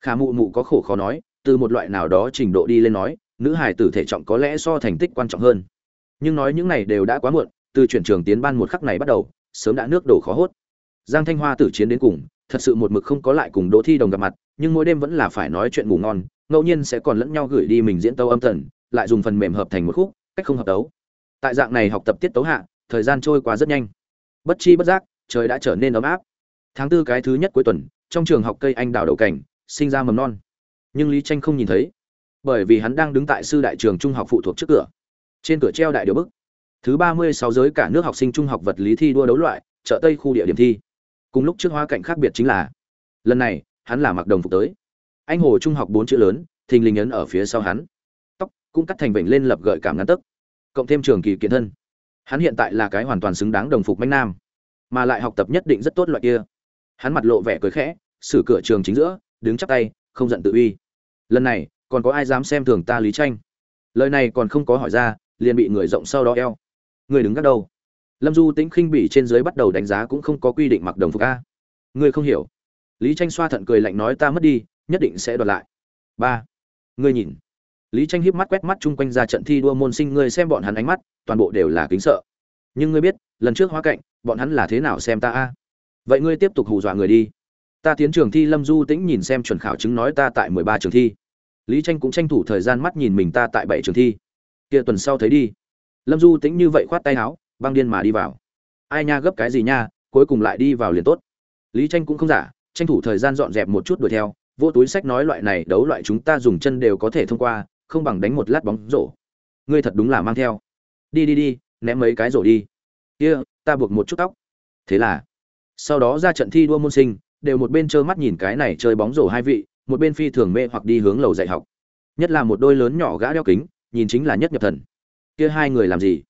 Khả mụ mụ có khổ khó nói, từ một loại nào đó trình độ đi lên nói, nữ hài tử thể trọng có lẽ so thành tích quan trọng hơn. Nhưng nói những này đều đã quá muộn từ chuyển trường tiến ban một khắc này bắt đầu, sớm đã nước đổ khó hốt. Giang thanh hoa tử chiến đến cùng, thật sự một mực không có lại cùng đỗ thi đồng gặp mặt, nhưng mỗi đêm vẫn là phải nói chuyện ngủ ngon, ngẫu nhiên sẽ còn lẫn nhau gửi đi mình diễn tấu âm thần, lại dùng phần mềm hợp thành một khúc, cách không hợp tấu. Tại dạng này học tập tiết tấu hạ, thời gian trôi qua rất nhanh. Bất chi bất giác, trời đã trở nên ấm áp. Tháng tư cái thứ nhất cuối tuần, trong trường học cây anh đào đậu cảnh sinh ra mầm non. Nhưng lý tranh không nhìn thấy, bởi vì hắn đang đứng tại sư đại trường trung học phụ thuộc trước cửa. Trên cửa treo đại điều bức thứ ba mươi sáu giới cả nước học sinh trung học vật lý thi đua đấu loại, chợ tây khu địa điểm thi. Cùng lúc trước hoa cảnh khác biệt chính là, lần này, hắn là mặc đồng phục tới. Anh hồ trung học bốn chữ lớn, thình lình ấn ở phía sau hắn. Tóc cũng cắt thành vểnh lên lập gợi cảm ngắn tấc, cộng thêm trường kỳ kiện thân. Hắn hiện tại là cái hoàn toàn xứng đáng đồng phục manh nam, mà lại học tập nhất định rất tốt loại kia. Hắn mặt lộ vẻ cười khẽ, xử cửa trường chính giữa, đứng chắp tay, không giận tự uy. Lần này, còn có ai dám xem thường ta lý tranh lời này còn không có hỏi ra, liền bị người rộng sau đó eo người đứng gác đâu? Lâm du tĩnh khinh bỉ trên dưới bắt đầu đánh giá cũng không có quy định mặc đồng phục a. Ngươi không hiểu. Lý tranh xoa thận cười lạnh nói ta mất đi, nhất định sẽ đoạt lại. Ba. Ngươi nhìn. Lý tranh híp mắt quét mắt chung quanh ra trận thi đua môn sinh, ngươi xem bọn hắn ánh mắt, toàn bộ đều là kính sợ. Nhưng ngươi biết, lần trước hóa cạnh, bọn hắn là thế nào xem ta a? Vậy ngươi tiếp tục hù dọa người đi. Ta tiến trường thi, lâm du tĩnh nhìn xem chuẩn khảo chứng nói ta tại mười ba trường thi. Lý tranh cũng tranh thủ thời gian mắt nhìn mình ta tại bảy trường thi. Kia tuần sau thấy đi lâm du tĩnh như vậy khoát tay áo băng điên mà đi vào. Ai nha gấp cái gì nha cuối cùng lại đi vào liền tốt. Lý tranh cũng không giả tranh thủ thời gian dọn dẹp một chút đuổi theo vô túi sách nói loại này đấu loại chúng ta dùng chân đều có thể thông qua không bằng đánh một lát bóng rổ. Ngươi thật đúng là mang theo. Đi đi đi ném mấy cái rổ đi. Kia、yeah, ta buộc một chút tóc. Thế là sau đó ra trận thi đua môn sinh đều một bên trơ mắt nhìn cái này chơi bóng rổ hai vị một bên phi thường mê hoặc đi hướng lầu dạy học. Nhất là một đôi lớn nhỏ gã đeo kính nhìn chính là nhất nhập thần kia hai người làm gì?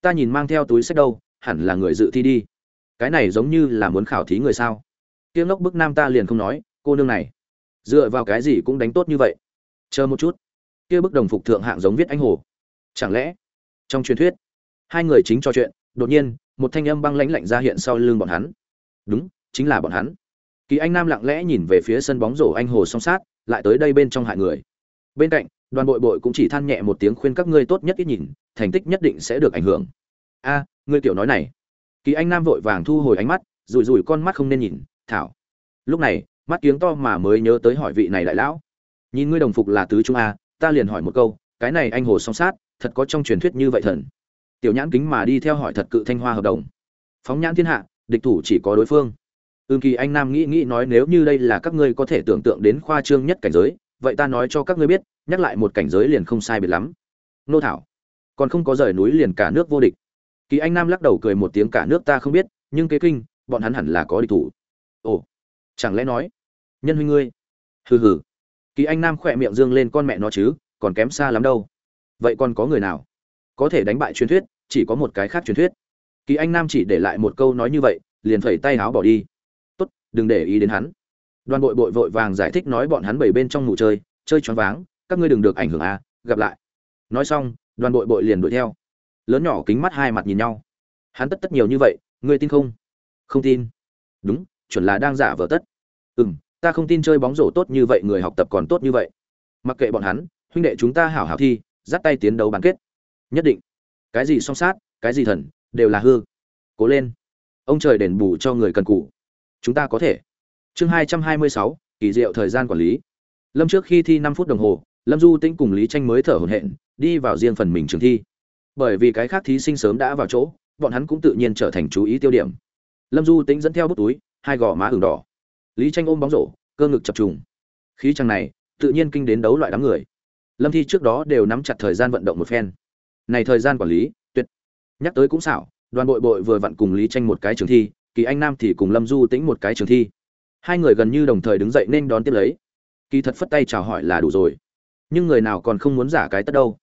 Ta nhìn mang theo túi sách đâu, hẳn là người dự thi đi. Cái này giống như là muốn khảo thí người sao? Kia ngốc bức nam ta liền không nói, cô nương này, dựa vào cái gì cũng đánh tốt như vậy? Chờ một chút. Kia bức đồng phục thượng hạng giống viết anh hồ. Chẳng lẽ, trong truyền thuyết, hai người chính trò chuyện, đột nhiên, một thanh âm băng lãnh lạnh ra hiện sau lưng bọn hắn. Đúng, chính là bọn hắn. Kỳ anh nam lặng lẽ nhìn về phía sân bóng rổ anh hồ song sát, lại tới đây bên trong hại người. Bên cạnh đoàn bội bội cũng chỉ than nhẹ một tiếng khuyên các ngươi tốt nhất ít nhìn, thành tích nhất định sẽ được ảnh hưởng. A, ngươi tiểu nói này. Kỳ anh nam vội vàng thu hồi ánh mắt, rủi rủi con mắt không nên nhìn, thảo. Lúc này, mắt kiếng to mà mới nhớ tới hỏi vị này đại lão. Nhìn ngươi đồng phục là tứ trung a, ta liền hỏi một câu, cái này anh hồ song sát, thật có trong truyền thuyết như vậy thần? Tiểu nhãn kính mà đi theo hỏi thật cự thanh hoa hợp đồng. Phóng nhãn thiên hạ, địch thủ chỉ có đối phương. Ương kỳ anh nam nghĩ nghĩ nói nếu như đây là các ngươi có thể tưởng tượng đến khoa trương nhất cảnh giới vậy ta nói cho các ngươi biết, nhắc lại một cảnh giới liền không sai biệt lắm. Nô thảo, còn không có rời núi liền cả nước vô địch. Kỳ anh nam lắc đầu cười một tiếng, cả nước ta không biết, nhưng kế kinh, bọn hắn hẳn là có địch thủ. Ồ, chẳng lẽ nói, nhân huynh ngươi? Hừ hừ. Kỳ anh nam khỏe miệng dương lên, con mẹ nó chứ, còn kém xa lắm đâu. Vậy còn có người nào? Có thể đánh bại truyền thuyết, chỉ có một cái khác truyền thuyết. Kỳ anh nam chỉ để lại một câu nói như vậy, liền phẩy tay áo bỏ đi. Tốt, đừng để ý đến hắn đoàn bội bội vội vàng giải thích nói bọn hắn bảy bên trong ngủ chơi chơi choáng váng, các ngươi đừng được ảnh hưởng à gặp lại. Nói xong, đoàn bội bội liền đuổi theo. Lớn nhỏ kính mắt hai mặt nhìn nhau. Hắn tất tất nhiều như vậy, ngươi tin không? Không tin. Đúng, chuẩn là đang giả vờ tất. Ừ m ta không tin chơi bóng rổ tốt như vậy, người học tập còn tốt như vậy. Mặc kệ bọn hắn, huynh đệ chúng ta hảo hảo thi, dắt tay tiến đấu bán kết. Nhất định. Cái gì song sát, cái gì thần, đều là hư. Cố lên. Ông trời đền bù cho người cần cù. Chúng ta có thể chương hai trăm hai mươi sáu, kỳ diệu thời gian quản lý. Lâm trước khi thi năm phút đồng hồ, lâm du tĩnh cùng lý tranh mới thở hổn hển, đi vào riêng phần mình trường thi. Bởi vì cái khác thí sinh sớm đã vào chỗ, bọn hắn cũng tự nhiên trở thành chú ý tiêu điểm. Lâm du tĩnh dẫn theo bút túi, hai gò má ửng đỏ. Lý tranh ôm bóng rổ, cơ ngực chập trùng. Khí chàng này, tự nhiên kinh đến đấu loại đám người. Lâm thi trước đó đều nắm chặt thời gian vận động một phen. Này thời gian quản lý, tuyệt. Nhắc tới cũng xảo, đoàn bội bội vừa vặn cùng lý tranh một cái trường thi, kỳ anh nam thì cùng lâm du tĩnh một cái trường thi hai người gần như đồng thời đứng dậy nên đón tiếp lấy. Kỳ thật phất tay chào hỏi là đủ rồi. Nhưng người nào còn không muốn giả cái tất đâu.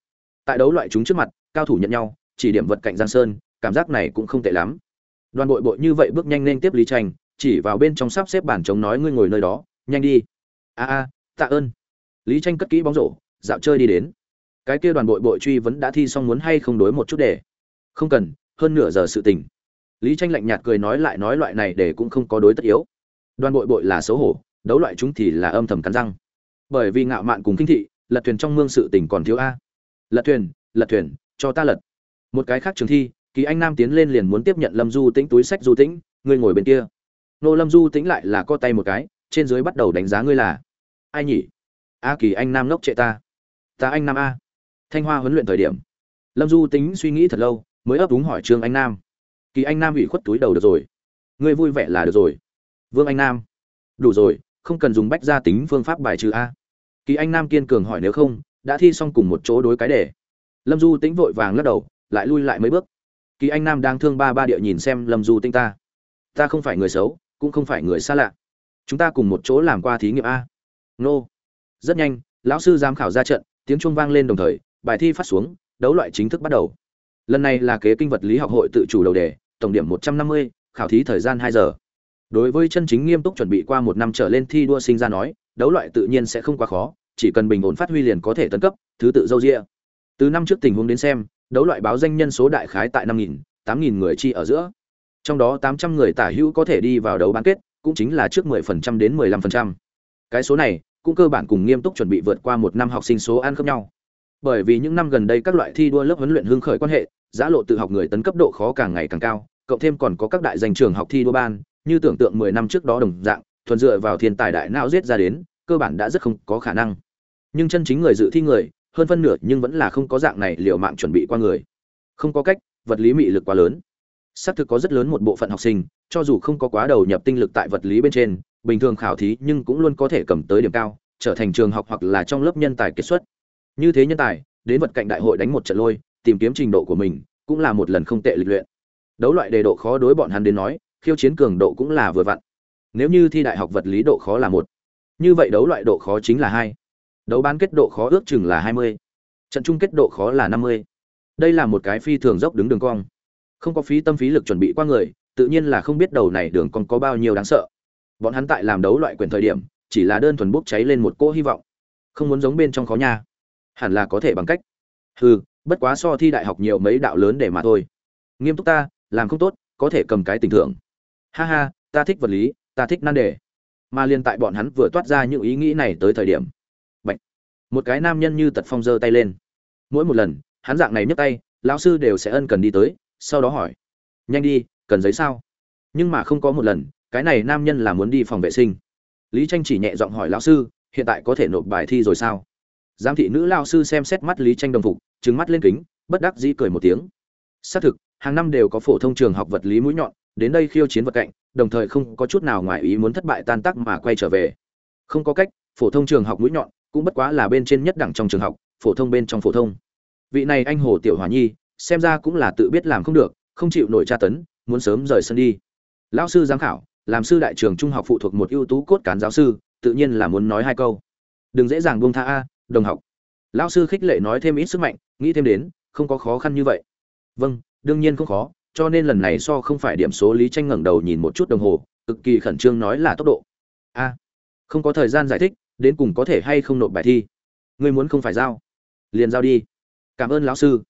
Tại đấu loại chúng trước mặt, cao thủ nhận nhau, chỉ điểm vật cạnh giang sơn, cảm giác này cũng không tệ lắm. Đoàn bội bội như vậy bước nhanh lên tiếp lý tranh, chỉ vào bên trong sắp xếp bàn chống nói ngươi ngồi nơi đó, nhanh đi. A a, tạ ơn. Lý tranh cất kỹ bóng rổ, dạo chơi đi đến. Cái kia đoàn bội bội truy vẫn đã thi xong muốn hay không đối một chút để. Không cần, hơn nửa giờ sự tình. Lý tranh lạnh nhạt cười nói lại nói loại này để cũng không có đối tất yếu đoàn bội bội là xấu hổ, đấu loại chúng thì là âm thầm cắn răng. Bởi vì ngạo mạn cùng kinh thị, lật thuyền trong mương sự tình còn thiếu a. Lật thuyền lật thuyền, cho ta lật. Một cái khác trường thi, kỳ anh nam tiến lên liền muốn tiếp nhận lâm du tĩnh túi sách du tĩnh, ngươi ngồi bên kia. Nô lâm du tĩnh lại là co tay một cái, trên dưới bắt đầu đánh giá ngươi là ai nhỉ? A kỳ anh nam ngốc trệ ta. Ta anh nam a. Thanh hoa huấn luyện thời điểm, lâm du tính suy nghĩ thật lâu, mới ấp úng hỏi trương anh nam. Kỳ anh nam ủy khuất túi đầu được rồi. Ngươi vui vẻ là được rồi vương anh nam. Đủ rồi, không cần dùng bách gia tính phương pháp bài trừ a. Kỳ anh nam kiên cường hỏi nếu không, đã thi xong cùng một chỗ đối cái để lâm du Tĩnh vội vàng lắc đầu, lại lui lại mấy bước. Kỳ anh nam đang thương ba ba địa nhìn xem lâm du tinh ta. Ta không phải người xấu, cũng không phải người xa lạ. Chúng ta cùng một chỗ làm qua thí nghiệm a. Nô. Rất nhanh, lão sư giám khảo ra trận, tiếng chuông vang lên đồng thời, bài thi phát xuống, đấu loại chính thức bắt đầu. Lần này là kế kinh vật lý học hội tự chủ đầu đề, tổng điểm một trăm năm mươi, khảo thí thời gian hai giờ đối với chân chính nghiêm túc chuẩn bị qua một năm trở lên thi đua sinh ra nói, đấu loại tự nhiên sẽ không quá khó, chỉ cần bình ổn phát huy liền có thể tấn cấp, thứ tự dâu rịa từ năm trước tình huống đến xem, đấu loại báo danh nhân số đại khái tại năm nghìn, tám nghìn người chi ở giữa. Trong đó tám trăm người tả hữu có thể đi vào đấu bán kết, cũng chính là trước mười phần trăm đến mười lăm phần trăm. Cái số này, cũng cơ bản cùng nghiêm túc chuẩn bị vượt qua một năm học sinh số ăn khớp nhau. Bởi vì những năm gần đây các loại thi đua lớp huấn luyện hưng khởi quan hệ giã lộ tự học người tấn cấp độ khó càng ngày càng cao, cộng thêm còn có các đại danh trường học thi đua ban như tưởng tượng mười năm trước đó đồng dạng, thuần dựa vào thiên tài đại não giết ra đến, cơ bản đã rất không có khả năng. Nhưng chân chính người dự thi người, hơn phân nửa nhưng vẫn là không có dạng này liệu mạng chuẩn bị qua người. Không có cách, vật lý mị lực quá lớn. Xác thực có rất lớn một bộ phận học sinh, cho dù không có quá đầu nhập tinh lực tại vật lý bên trên, bình thường khảo thí nhưng cũng luôn có thể cầm tới điểm cao, trở thành trường học hoặc là trong lớp nhân tài kết xuất. Như thế nhân tài, đến vật cạnh đại hội đánh một trận lôi, tìm kiếm trình độ của mình, cũng là một lần không tệ lịch luyện. Đấu loại đề độ khó đối bọn hắn đến nói khiêu chiến cường độ cũng là vừa vặn. Nếu như thi đại học vật lý độ khó là một, như vậy đấu loại độ khó chính là hai. Đấu bán kết độ khó ước chừng là hai mươi. Trận chung kết độ khó là năm mươi. Đây là một cái phi thường dốc đứng đường cong. Không có phí tâm phí lực chuẩn bị qua người, tự nhiên là không biết đầu này đường còn có bao nhiêu đáng sợ. Bọn hắn tại làm đấu loại quyền thời điểm, chỉ là đơn thuần bốc cháy lên một cỗ hy vọng. Không muốn giống bên trong khó nha. Hẳn là có thể bằng cách. Hừ, bất quá so thi đại học nhiều mấy đạo lớn để mà thôi. Nghiêm túc ta, làm không tốt, có thể cầm cái tình thưởng ha ha, ta thích vật lý, ta thích nan đề. Mà liên tại bọn hắn vừa toát ra những ý nghĩ này tới thời điểm. Bạch. một cái nam nhân như tật phong giơ tay lên. Mỗi một lần, hắn dạng này nhấc tay, lão sư đều sẽ ân cần đi tới, sau đó hỏi. Nhanh đi, cần giấy sao? Nhưng mà không có một lần, cái này nam nhân là muốn đi phòng vệ sinh. Lý tranh chỉ nhẹ giọng hỏi lão sư, hiện tại có thể nộp bài thi rồi sao? Giám thị nữ lao sư xem xét mắt lý tranh đồng phục, trừng mắt lên kính, bất đắc dĩ cười một tiếng. Xác thực, hàng năm đều có phổ thông trường học vật lý mũi nhọn đến đây khiêu chiến vật cạnh, đồng thời không có chút nào ngoài ý muốn thất bại tan tác mà quay trở về. Không có cách, phổ thông trường học mũi nhọn cũng bất quá là bên trên nhất đẳng trong trường học, phổ thông bên trong phổ thông. Vị này anh hồ tiểu hòa nhi, xem ra cũng là tự biết làm không được, không chịu nổi tra tấn, muốn sớm rời sân đi. Lão sư giám khảo, làm sư đại trường trung học phụ thuộc một ưu tú cốt cán giáo sư, tự nhiên là muốn nói hai câu. Đừng dễ dàng buông tha a, đồng học. Lão sư khích lệ nói thêm ít sức mạnh, nghĩ thêm đến, không có khó khăn như vậy. Vâng đương nhiên không khó cho nên lần này so không phải điểm số lý tranh ngẩng đầu nhìn một chút đồng hồ, cực kỳ khẩn trương nói là tốc độ. A, không có thời gian giải thích, đến cùng có thể hay không nộp bài thi? Ngươi muốn không phải giao. Liền giao đi. Cảm ơn lão sư.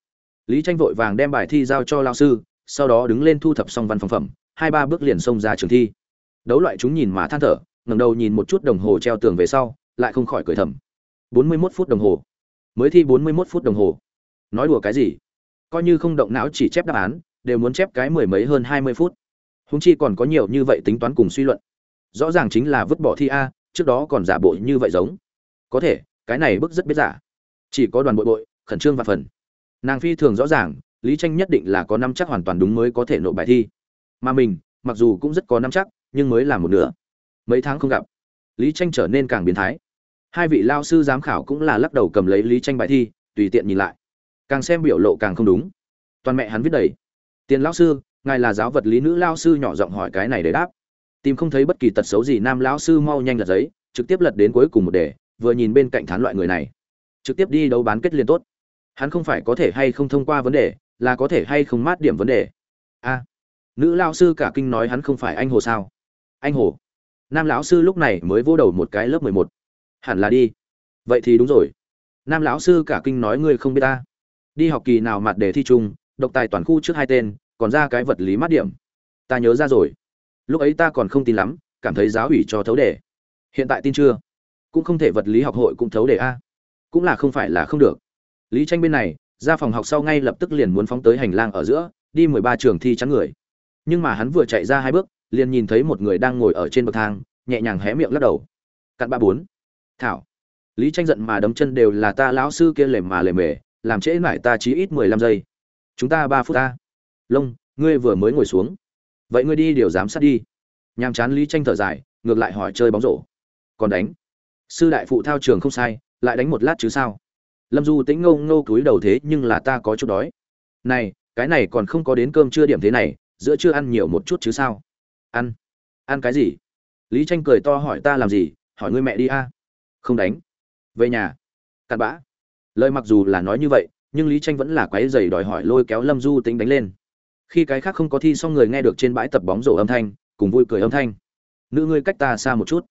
Lý tranh vội vàng đem bài thi giao cho lão sư, sau đó đứng lên thu thập xong văn phòng phẩm, hai ba bước liền xông ra trường thi. Đấu loại chúng nhìn mà than thở, ngẩng đầu nhìn một chút đồng hồ treo tường về sau, lại không khỏi cười thầm. 41 phút đồng hồ. Mới thi 41 phút đồng hồ. Nói đùa cái gì? Coi như không động não chỉ chép đáp án đều muốn chép cái mười mấy hơn 20 phút. Húng chi còn có nhiều như vậy tính toán cùng suy luận. Rõ ràng chính là vứt bỏ thi a, trước đó còn giả bộ như vậy giống. Có thể, cái này bức rất biết giả. Chỉ có đoàn bội bội, khẩn trương và phần. Nàng phi thường rõ ràng, lý tranh nhất định là có năm chắc hoàn toàn đúng mới có thể nộp bài thi. Mà mình, mặc dù cũng rất có năm chắc, nhưng mới là một nửa. Mấy tháng không gặp, lý tranh trở nên càng biến thái. Hai vị lao sư giám khảo cũng là lắc đầu cầm lấy lý tranh bài thi, tùy tiện nhìn lại. Càng xem biểu lộ càng không đúng. Toàn mẹ hắn viết đầy tiền lão sư, ngài là giáo vật lý nữ lao sư nhỏ giọng hỏi cái này để đáp. Tìm không thấy bất kỳ tật xấu gì, nam lão sư mau nhanh lật giấy, trực tiếp lật đến cuối cùng một đề, vừa nhìn bên cạnh thán loại người này. Trực tiếp đi đấu bán kết liên tốt. Hắn không phải có thể hay không thông qua vấn đề, là có thể hay không mát điểm vấn đề. A. Nữ lao sư cả kinh nói hắn không phải anh hồ sao? Anh hồ? Nam lão sư lúc này mới vô đầu một cái lớp mười một. Hẳn là đi. Vậy thì đúng rồi. Nam lão sư cả kinh nói ngươi không biết ta. Đi học kỳ nào mặt đề thi chung độc tài toàn khu trước hai tên, còn ra cái vật lý mát điểm. Ta nhớ ra rồi. Lúc ấy ta còn không tin lắm, cảm thấy giáo ủy cho thấu đề. Hiện tại tin chưa? Cũng không thể vật lý học hội cũng thấu đề a. Cũng là không phải là không được. Lý tranh bên này, ra phòng học sau ngay lập tức liền muốn phóng tới hành lang ở giữa, đi mười ba trường thi chắn người. Nhưng mà hắn vừa chạy ra hai bước, liền nhìn thấy một người đang ngồi ở trên bậc thang, nhẹ nhàng hé miệng lắc đầu. Cặn ba bốn. Thảo. Lý tranh giận mà đấm chân đều là ta lão sư kia lề mà lề mề, làm trễ mải ta chí ít mười lăm giây chúng ta ba phút ta. Lông, ngươi vừa mới ngồi xuống. Vậy ngươi đi điều giám sát đi. Nhàm chán lý tranh thở dài, ngược lại hỏi chơi bóng rổ. Còn đánh. Sư đại phụ thao trường không sai, lại đánh một lát chứ sao? Lâm du tĩnh ngâu ngâu cúi đầu thế nhưng là ta có chút đói. Này, cái này còn không có đến cơm chưa điểm thế này, giữa chưa ăn nhiều một chút chứ sao? Ăn. Ăn cái gì? Lý tranh cười to hỏi ta làm gì? Hỏi ngươi mẹ đi a. Không đánh. Về nhà. Cặn bã. Lời mặc dù là nói như vậy nhưng lý tranh vẫn là quái dày đòi hỏi lôi kéo lâm du tính đánh lên. Khi cái khác không có thi xong người nghe được trên bãi tập bóng rổ âm thanh, cùng vui cười âm thanh. Nữ ngươi cách ta xa một chút.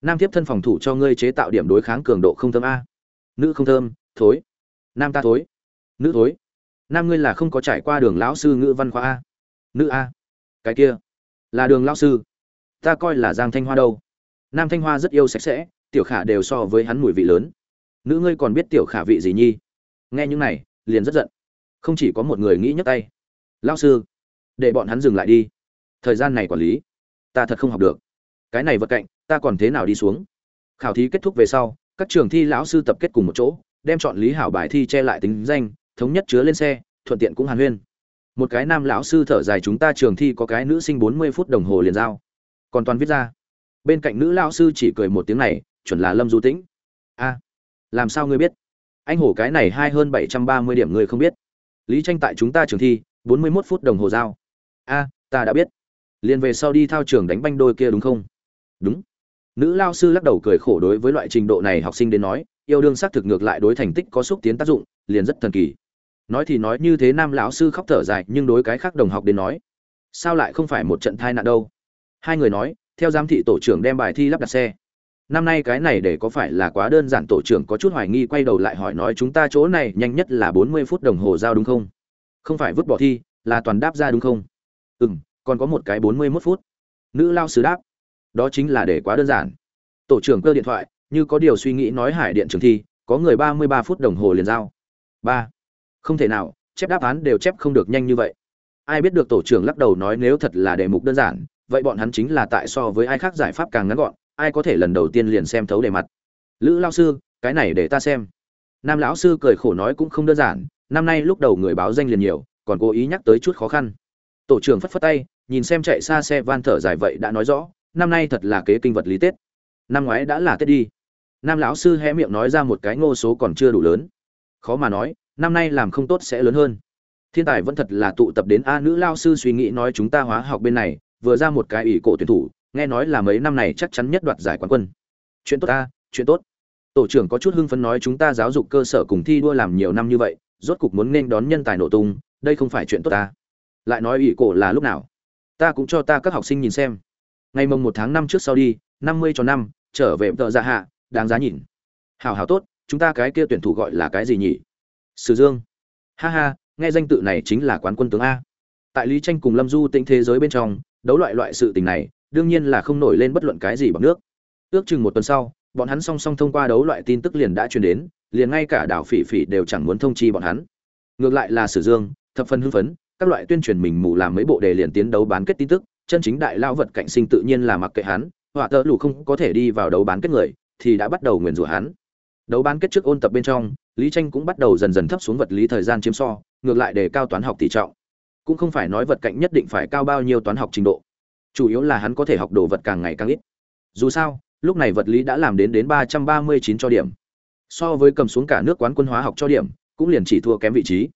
Nam tiếp thân phòng thủ cho ngươi chế tạo điểm đối kháng cường độ không thơm a. Nữ không thơm, thối. Nam ta thối. Nữ thối. Nam ngươi là không có trải qua đường lão sư ngữ văn khoa a. Nữ a. Cái kia. Là đường lão sư. Ta coi là giang thanh hoa đâu. Nam thanh hoa rất yêu sạch sẽ, tiểu khả đều so với hắn mùi vị lớn. Nữ ngươi còn biết tiểu khả vị gì nhi? Nghe những này, liền rất giận. Không chỉ có một người nghĩ nhấc tay. Lão sư, để bọn hắn dừng lại đi. Thời gian này quản lý, ta thật không học được. Cái này vật cạnh, ta còn thế nào đi xuống? Khảo thí kết thúc về sau, các trường thi lão sư tập kết cùng một chỗ, đem chọn lý hảo bài thi che lại tính danh, thống nhất chứa lên xe, thuận tiện cũng hàn huyên. Một cái nam lão sư thở dài, chúng ta trường thi có cái nữ sinh bốn mươi phút đồng hồ liền giao. Còn toàn viết ra. Bên cạnh nữ lão sư chỉ cười một tiếng này, chuẩn là lâm du tĩnh. A, làm sao ngươi biết? Anh hổ cái này hai hơn bảy trăm ba mươi điểm ngươi không biết. Lý tranh tại chúng ta trường thi, bốn mươi 41 phút đồng hồ giao. A, ta đã biết. Liền về sau đi thao trường đánh banh đôi kia đúng không? Đúng. Nữ lao sư lắc đầu cười khổ đối với loại trình độ này học sinh đến nói, yêu đương xác thực ngược lại đối thành tích có xúc tiến tác dụng, liền rất thần kỳ. Nói thì nói như thế nam lão sư khóc thở dài, nhưng đối cái khác đồng học đến nói, sao lại không phải một trận thai nạn đâu? Hai người nói, theo giám thị tổ trưởng đem bài thi lắp đặt xe năm nay cái này để có phải là quá đơn giản, tổ trưởng có chút hoài nghi, quay đầu lại hỏi nói, chúng ta chỗ này nhanh nhất là bốn mươi phút đồng hồ giao đúng không? Không phải, vứt bỏ thi, là toàn đáp ra đúng không? Ừ m còn có một cái bốn mươi mốt phút. Nữ lao sứ đáp, đó chính là để quá đơn giản. Tổ trưởng cơ điện thoại, như có điều suy nghĩ nói, hải điện trường thi, có người ba mươi ba phút đồng hồ liền giao. Ba, không thể nào, chép đáp án đều chép không được nhanh như vậy. Ai biết được tổ trưởng lắc đầu nói, nếu thật là đề mục đơn giản, vậy bọn hắn chính là tại so với ai khác giải pháp càng ngắn gọn ai có thể lần đầu tiên liền xem thấu đề mặt. Lữ lao sư, cái này để ta xem. Nam lão sư cười khổ nói cũng không đơn giản, năm nay lúc đầu người báo danh liền nhiều, còn cố ý nhắc tới chút khó khăn. Tổ trưởng phất phất tay, nhìn xem chạy xa xe van thở dài vậy đã nói rõ, năm nay thật là kế kinh vật lý tết. Năm ngoái đã là tết đi. Nam lão sư hé miệng nói ra một cái ngô số còn chưa đủ lớn. Khó mà nói, năm nay làm không tốt sẽ lớn hơn. Thiên tài vẫn thật là tụ tập đến a nữ lao sư suy nghĩ nói chúng ta hóa học bên này, vừa ra một cái ủy cổ tuyển thủ nghe nói là mấy năm này chắc chắn nhất đoạt giải quán quân. Chuyện tốt ta, chuyện tốt. Tổ trưởng có chút hưng phấn nói chúng ta giáo dục cơ sở cùng thi đua làm nhiều năm như vậy, rốt cục muốn nên đón nhân tài nổ tung, đây không phải chuyện tốt ta. Lại nói ủy cổ là lúc nào? Ta cũng cho ta các học sinh nhìn xem. Ngày mồng một tháng năm trước sau đi, năm mươi cho năm, trở về tợ dạ hạ, đáng giá nhìn. Hào hào tốt, chúng ta cái kia tuyển thủ gọi là cái gì nhỉ? Sử dương. Ha ha, nghe danh tự này chính là quán quân tướng a. Tại lý tranh cùng lâm du tĩnh thế giới bên trong, đấu loại loại sự tình này đương nhiên là không nổi lên bất luận cái gì bằng nước. Ước chừng một tuần sau, bọn hắn song song thông qua đấu loại tin tức liền đã truyền đến, liền ngay cả đảo phỉ phỉ đều chẳng muốn thông chi bọn hắn. Ngược lại là sử dương, thập phân hưng phấn, các loại tuyên truyền mình mù làm mấy bộ đề liền tiến đấu bán kết tin tức, chân chính đại lao vật cạnh sinh tự nhiên là mặc kệ hắn, họa tợ lù không có thể đi vào đấu bán kết người, thì đã bắt đầu nguyền rủa hắn. Đấu bán kết trước ôn tập bên trong, lý tranh cũng bắt đầu dần dần thấp xuống vật lý thời gian chiếm so, ngược lại để cao toán học tỷ trọng. Cũng không phải nói vật cạnh nhất định phải cao bao nhiêu toán học trình độ chủ yếu là hắn có thể học đồ vật càng ngày càng ít. Dù sao lúc này vật lý đã làm đến đến ba trăm ba mươi chín cho điểm. So với cầm xuống cả nước quán quân hóa học cho điểm cũng liền chỉ thua kém vị trí.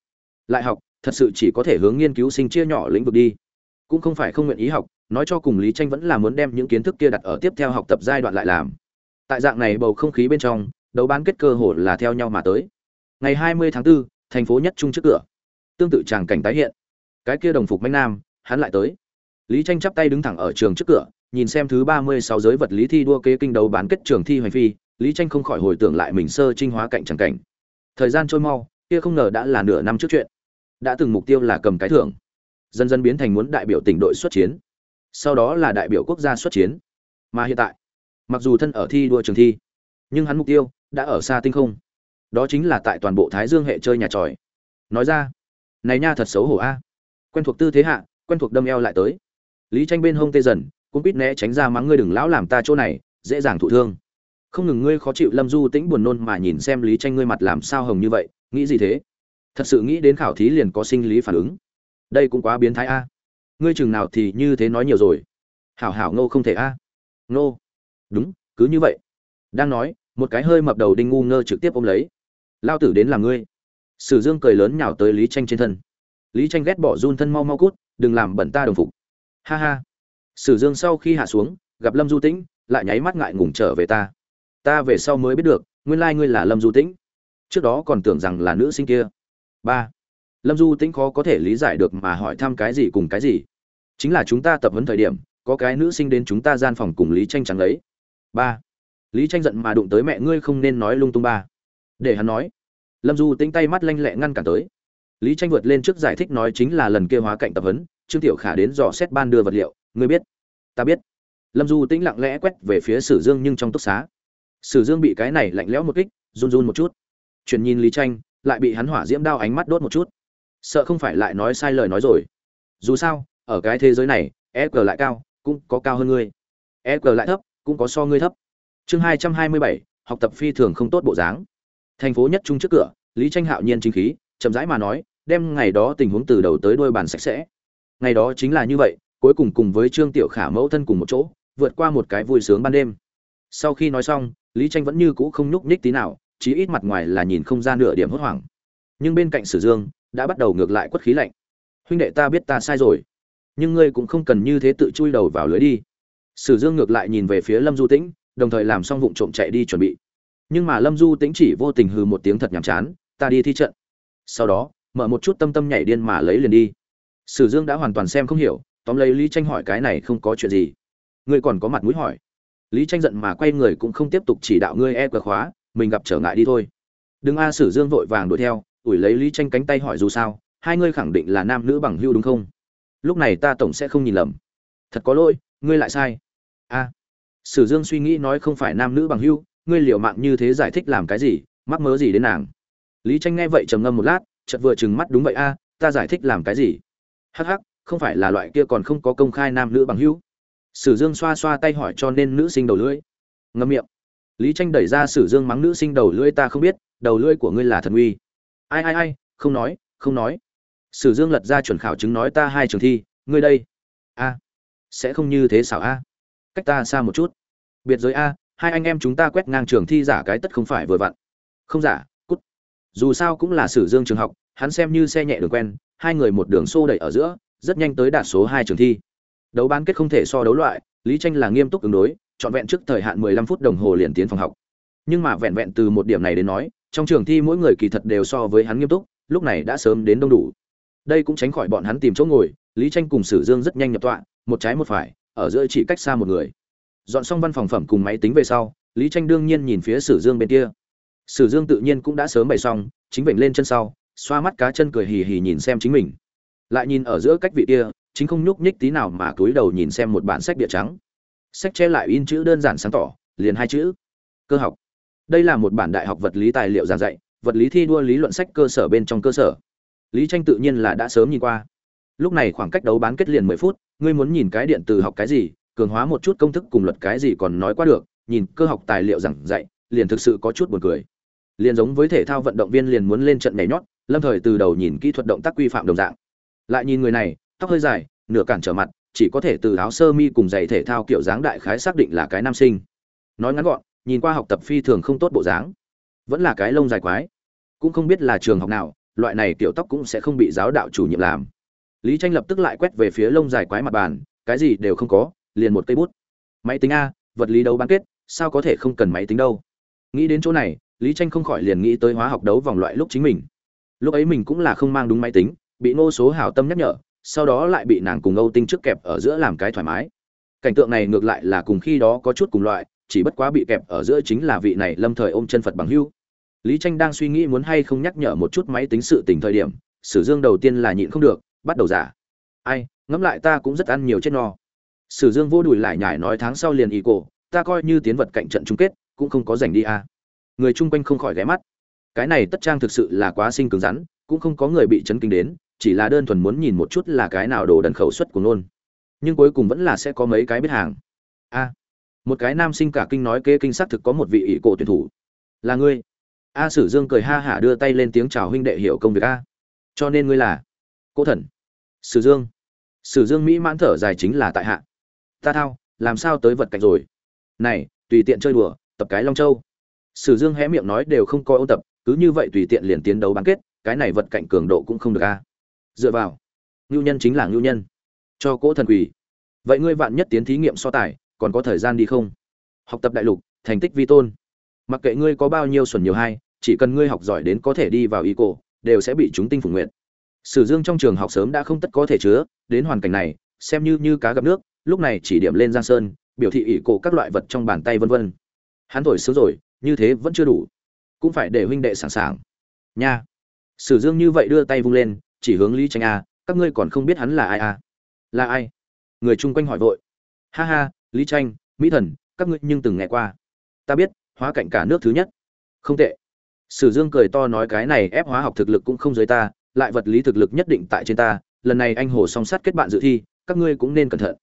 Lại học thật sự chỉ có thể hướng nghiên cứu sinh chia nhỏ lĩnh vực đi. Cũng không phải không nguyện ý học nói cho cùng lý tranh vẫn là muốn đem những kiến thức kia đặt ở tiếp theo học tập giai đoạn lại làm. Tại dạng này bầu không khí bên trong đấu bán kết cơ hội là theo nhau mà tới. Ngày 20 tháng 4, thành phố nhất trung trước cửa. Tương tự tràng cảnh tái hiện. Cái kia đồng phục manh nam hắn lại tới lý tranh chắp tay đứng thẳng ở trường trước cửa, nhìn xem thứ 36 giới vật lý thi đua kế kinh đấu bán kết trường thi hoành phi, lý tranh không khỏi hồi tưởng lại mình sơ trinh hóa cạnh chẳng cảnh. Thời gian trôi mau, kia không ngờ đã là nửa năm trước chuyện. Đã từng mục tiêu là cầm cái thưởng. Dần dần biến thành muốn đại biểu tỉnh đội xuất chiến. Sau đó là đại biểu quốc gia xuất chiến. Mà hiện tại, mặc dù thân ở thi đua trường thi, nhưng hắn mục tiêu đã ở xa tinh không. Đó chính là tại toàn bộ thái dương hệ chơi nhà tròi. Nói ra, này nha, thật xấu hổ a. Quen thuộc tư thế hạ, quen thuộc đâm eo lại tới lý tranh bên hông tê dần cũng biết né tránh ra mắng ngươi đừng lão làm ta chỗ này, dễ dàng thụ thương. Không ngừng ngươi khó chịu lâm du tĩnh buồn nôn mà nhìn xem lý tranh ngươi mặt làm sao hồng như vậy, nghĩ gì thế? Thật sự nghĩ đến khảo thí liền có sinh lý phản ứng. Đây cũng quá biến thái a. Ngươi chừng nào thì như thế nói nhiều rồi. Hảo hảo ngô không thể a. Ngô. Đúng, cứ như vậy. Đang nói, một cái hơi mập đầu đinh ngu ngơ trực tiếp ôm lấy. Lao tử đến làm ngươi. Sử dương cười lớn nhào tới lý tranh trên thân. Lý tranh ghét bỏ run thân mau mau cút, đừng làm bẩn ta đồng phục ha ha. Sử dương sau khi hạ xuống, gặp lâm du tĩnh, lại nháy mắt ngại ngùng trở về ta. Ta về sau mới biết được, nguyên lai ngươi là lâm du tĩnh. Trước đó còn tưởng rằng là nữ sinh kia. Ba. Lâm du tĩnh khó có thể lý giải được mà hỏi thăm cái gì cùng cái gì. Chính là chúng ta tập huấn thời điểm, có cái nữ sinh đến chúng ta gian phòng cùng lý tranh trắng lấy. Ba. Lý tranh giận mà đụng tới mẹ ngươi không nên nói lung tung ba. Để hắn nói. Lâm du tĩnh tay mắt lanh lẹ ngăn cản tới. Lý tranh vượt lên trước giải thích nói chính là lần kia hóa cạnh tập huấn trương tiểu khả đến dò xét ban đưa vật liệu, ngươi biết? Ta biết. Lâm du tĩnh lặng lẽ quét về phía sử dương nhưng trong túc xá. Sử dương bị cái này lạnh lẽo một kích, run run một chút. Chuyển nhìn lý tranh, lại bị hắn hỏa diễm đao ánh mắt đốt một chút. Sợ không phải lại nói sai lời nói rồi. Dù sao, ở cái thế giới này e g lại cao, cũng có cao hơn ngươi. E g lại thấp, cũng có so ngươi thấp. Chương hai trăm hai mươi bảy, học tập phi thường không tốt bộ dáng. Thành phố nhất trung trước cửa, lý tranh hạo nhiên chính khí, chậm rãi mà nói, đem ngày đó tình huống từ đầu tới đuôi bàn sạch sẽ ngày đó chính là như vậy, cuối cùng cùng với trương tiểu khả mẫu thân cùng một chỗ, vượt qua một cái vui sướng ban đêm. Sau khi nói xong, lý tranh vẫn như cũ không nhúc nhích tí nào, chí ít mặt ngoài là nhìn không ra nửa điểm hốt hoảng. Nhưng bên cạnh sử dương, đã bắt đầu ngược lại quất khí lạnh. Huynh đệ ta biết ta sai rồi, nhưng ngươi cũng không cần như thế tự chui đầu vào lưới đi. Sử dương ngược lại nhìn về phía lâm du tĩnh, đồng thời làm xong vụng trộm chạy đi chuẩn bị. Nhưng mà lâm du tĩnh chỉ vô tình hừ một tiếng thật nhàm chán, ta đi thi trận. Sau đó, mở một chút tâm tâm nhảy điên mà lấy liền đi sử dương đã hoàn toàn xem không hiểu, tóm lấy lý tranh hỏi cái này không có chuyện gì. Ngươi còn có mặt mũi hỏi. Lý tranh giận mà quay người cũng không tiếp tục chỉ đạo ngươi e cờ khóa, mình gặp trở ngại đi thôi. Đừng a, sử dương vội vàng đuổi theo, ủi lấy lý tranh cánh tay hỏi dù sao, hai ngươi khẳng định là nam nữ bằng hưu đúng không? Lúc này ta tổng sẽ không nhìn lầm. Thật có lỗi, ngươi lại sai. A. Sử dương suy nghĩ nói không phải nam nữ bằng hưu ngươi liều mạng như thế giải thích làm cái gì, mắc mớ gì đến nàng? Lý tranh nghe vậy trầm ngâm một lát, chợt vừa trừng mắt đúng vậy a, ta giải thích làm cái gì? Hắc hắc, không phải là loại kia còn không có công khai nam nữ bằng hữu. sử dương xoa xoa tay hỏi cho nên nữ sinh đầu lưỡi. Ngâm miệng. Lý tranh đẩy ra sử dương mắng nữ sinh đầu lưỡi ta không biết, đầu lưỡi của ngươi là thần uy. Ai ai ai, không nói không nói. Sử dương lật ra chuẩn khảo chứng nói ta hai trường thi, ngươi đây. A. Sẽ không như thế xảo a. Cách ta xa một chút. Biệt giới a, hai anh em chúng ta quét ngang trường thi giả cái tất không phải vừa vặn. Không giả, cút. Dù sao cũng là sử dương trường học, hắn xem như xe nhẹ đường quen hai người một đường xô đẩy ở giữa, rất nhanh tới đạt số hai trường thi. Đấu bán kết không thể so đấu loại, lý tranh là nghiêm túc ứng đối chọn vẹn trước thời hạn 15 phút đồng hồ liền tiến phòng học. Nhưng mà vẹn vẹn từ một điểm này đến nói, trong trường thi mỗi người kỳ thật đều so với hắn nghiêm túc, lúc này đã sớm đến đông đủ. Đây cũng tránh khỏi bọn hắn tìm chỗ ngồi, lý tranh cùng sử dương rất nhanh nhập tọa, một trái một phải, ở giữa chỉ cách xa một người. Dọn xong văn phòng phẩm cùng máy tính về sau, lý tranh đương nhiên nhìn phía sử dương bên kia. Sử dương tự nhiên cũng đã sớm bày xong, chính vịnh lên chân sau xoa mắt cá chân cười hì hì nhìn xem chính mình. Lại nhìn ở giữa cách vị kia, chính không nhúc nhích tí nào mà cúi đầu nhìn xem một bản sách địa trắng. Sách che lại in chữ đơn giản sáng tỏ, liền hai chữ. Cơ học. Đây là một bản đại học vật lý tài liệu giảng dạy, vật lý thi đua lý luận sách cơ sở bên trong cơ sở. Lý tranh tự nhiên là đã sớm nhìn qua. Lúc này khoảng cách đấu bán kết liền mười phút, ngươi muốn nhìn cái điện từ học cái gì, cường hóa một chút công thức cùng luật cái gì còn nói qua được, nhìn cơ học tài liệu giảng dạy, liền thực sự có chút buồn cười. Liền giống với thể thao vận động viên liền muốn lên trận nhảy nhót lâm thời từ đầu nhìn kỹ thuật động tác quy phạm đồng dạng. Lại nhìn người này, tóc hơi dài, nửa cản trở mặt, chỉ có thể từ áo sơ mi cùng giày thể thao kiểu dáng đại khái xác định là cái nam sinh. Nói ngắn gọn, nhìn qua học tập phi thường không tốt bộ dáng, vẫn là cái lông dài quái. Cũng không biết là trường học nào, loại này tiểu tóc cũng sẽ không bị giáo đạo chủ nhiệm làm. Lý tranh lập tức lại quét về phía lông dài quái mặt bàn, cái gì đều không có, liền một cây bút. Máy tính a, vật lý đấu bán kết, sao có thể không cần máy tính đâu? Nghĩ đến chỗ này, lý tranh không khỏi liền nghĩ tới hóa học đấu vòng loại lúc chính mình lúc ấy mình cũng là không mang đúng máy tính, bị ngô số hảo tâm nhắc nhở, sau đó lại bị nàng cùng âu tinh trước kẹp ở giữa làm cái thoải mái. Cảnh tượng này ngược lại là cùng khi đó có chút cùng loại, chỉ bất quá bị kẹp ở giữa chính là vị này lâm thời ôm chân phật bằng hưu. Lý tranh đang suy nghĩ muốn hay không nhắc nhở một chút máy tính sự tình thời điểm, sử dương đầu tiên là nhịn không được, bắt đầu giả. Ai, ngẫm lại ta cũng rất ăn nhiều chết no. Sử dương vô đùi lại nhải nói tháng sau liền y cổ, ta coi như tiến vật cạnh trận chung kết, cũng không có giành đi à. người chung quanh không khỏi ghé mắt cái này tất trang thực sự là quá sinh cứng rắn, cũng không có người bị chấn kinh đến, chỉ là đơn thuần muốn nhìn một chút là cái nào đồ đần khẩu suất của nôn nhưng cuối cùng vẫn là sẽ có mấy cái biết hàng. A, một cái nam sinh cả kinh nói kê kinh xác thực có một vị ỷ cổ tuyển thủ. Là ngươi? A sử dương cười ha hả đưa tay lên tiếng chào huynh đệ hiểu công việc a. Cho nên ngươi là? Cố thần. Sử dương. Sử dương mỹ mãn thở dài chính là tại hạ. Ta thao, làm sao tới vật cạnh rồi? Này, tùy tiện chơi đùa, tập cái long châu. Sử dương hé miệng nói đều không coi ôn tập cứ như vậy tùy tiện liền tiến đấu bán kết, cái này vật cạnh cường độ cũng không được a. Dựa vào, ngưu nhân chính là ngưu nhân. Cho cỗ thần quỷ. Vậy ngươi vạn nhất tiến thí nghiệm so tài, còn có thời gian đi không? Học tập đại lục, thành tích vi tôn. Mặc kệ ngươi có bao nhiêu xuẩn nhiều hay, chỉ cần ngươi học giỏi đến có thể đi vào y cổ, đều sẽ bị chúng tinh phủ nguyện sử dương trong trường học sớm đã không tất có thể chứa, đến hoàn cảnh này, xem như như cá gặp nước, lúc này chỉ điểm lên giang sơn, biểu thị ỷ cổ các loại vật trong bàn tay vân vân. Hắn thổi sướng rồi, như thế vẫn chưa đủ cũng phải để huynh đệ sẵn sàng nha. Sử dương như vậy đưa tay vung lên, chỉ hướng lý tranh a, các ngươi còn không biết hắn là ai a là ai? Người chung quanh hỏi vội. Ha ha, lý tranh mỹ thần, các ngươi nhưng từng nghe qua. Ta biết, hóa cảnh cả nước thứ nhất. Không tệ. Sử dương cười to nói cái này ép hóa học thực lực cũng không dưới ta, lại vật lý thực lực nhất định tại trên ta, lần này anh hồ song sát kết bạn dự thi, các ngươi cũng nên cẩn thận.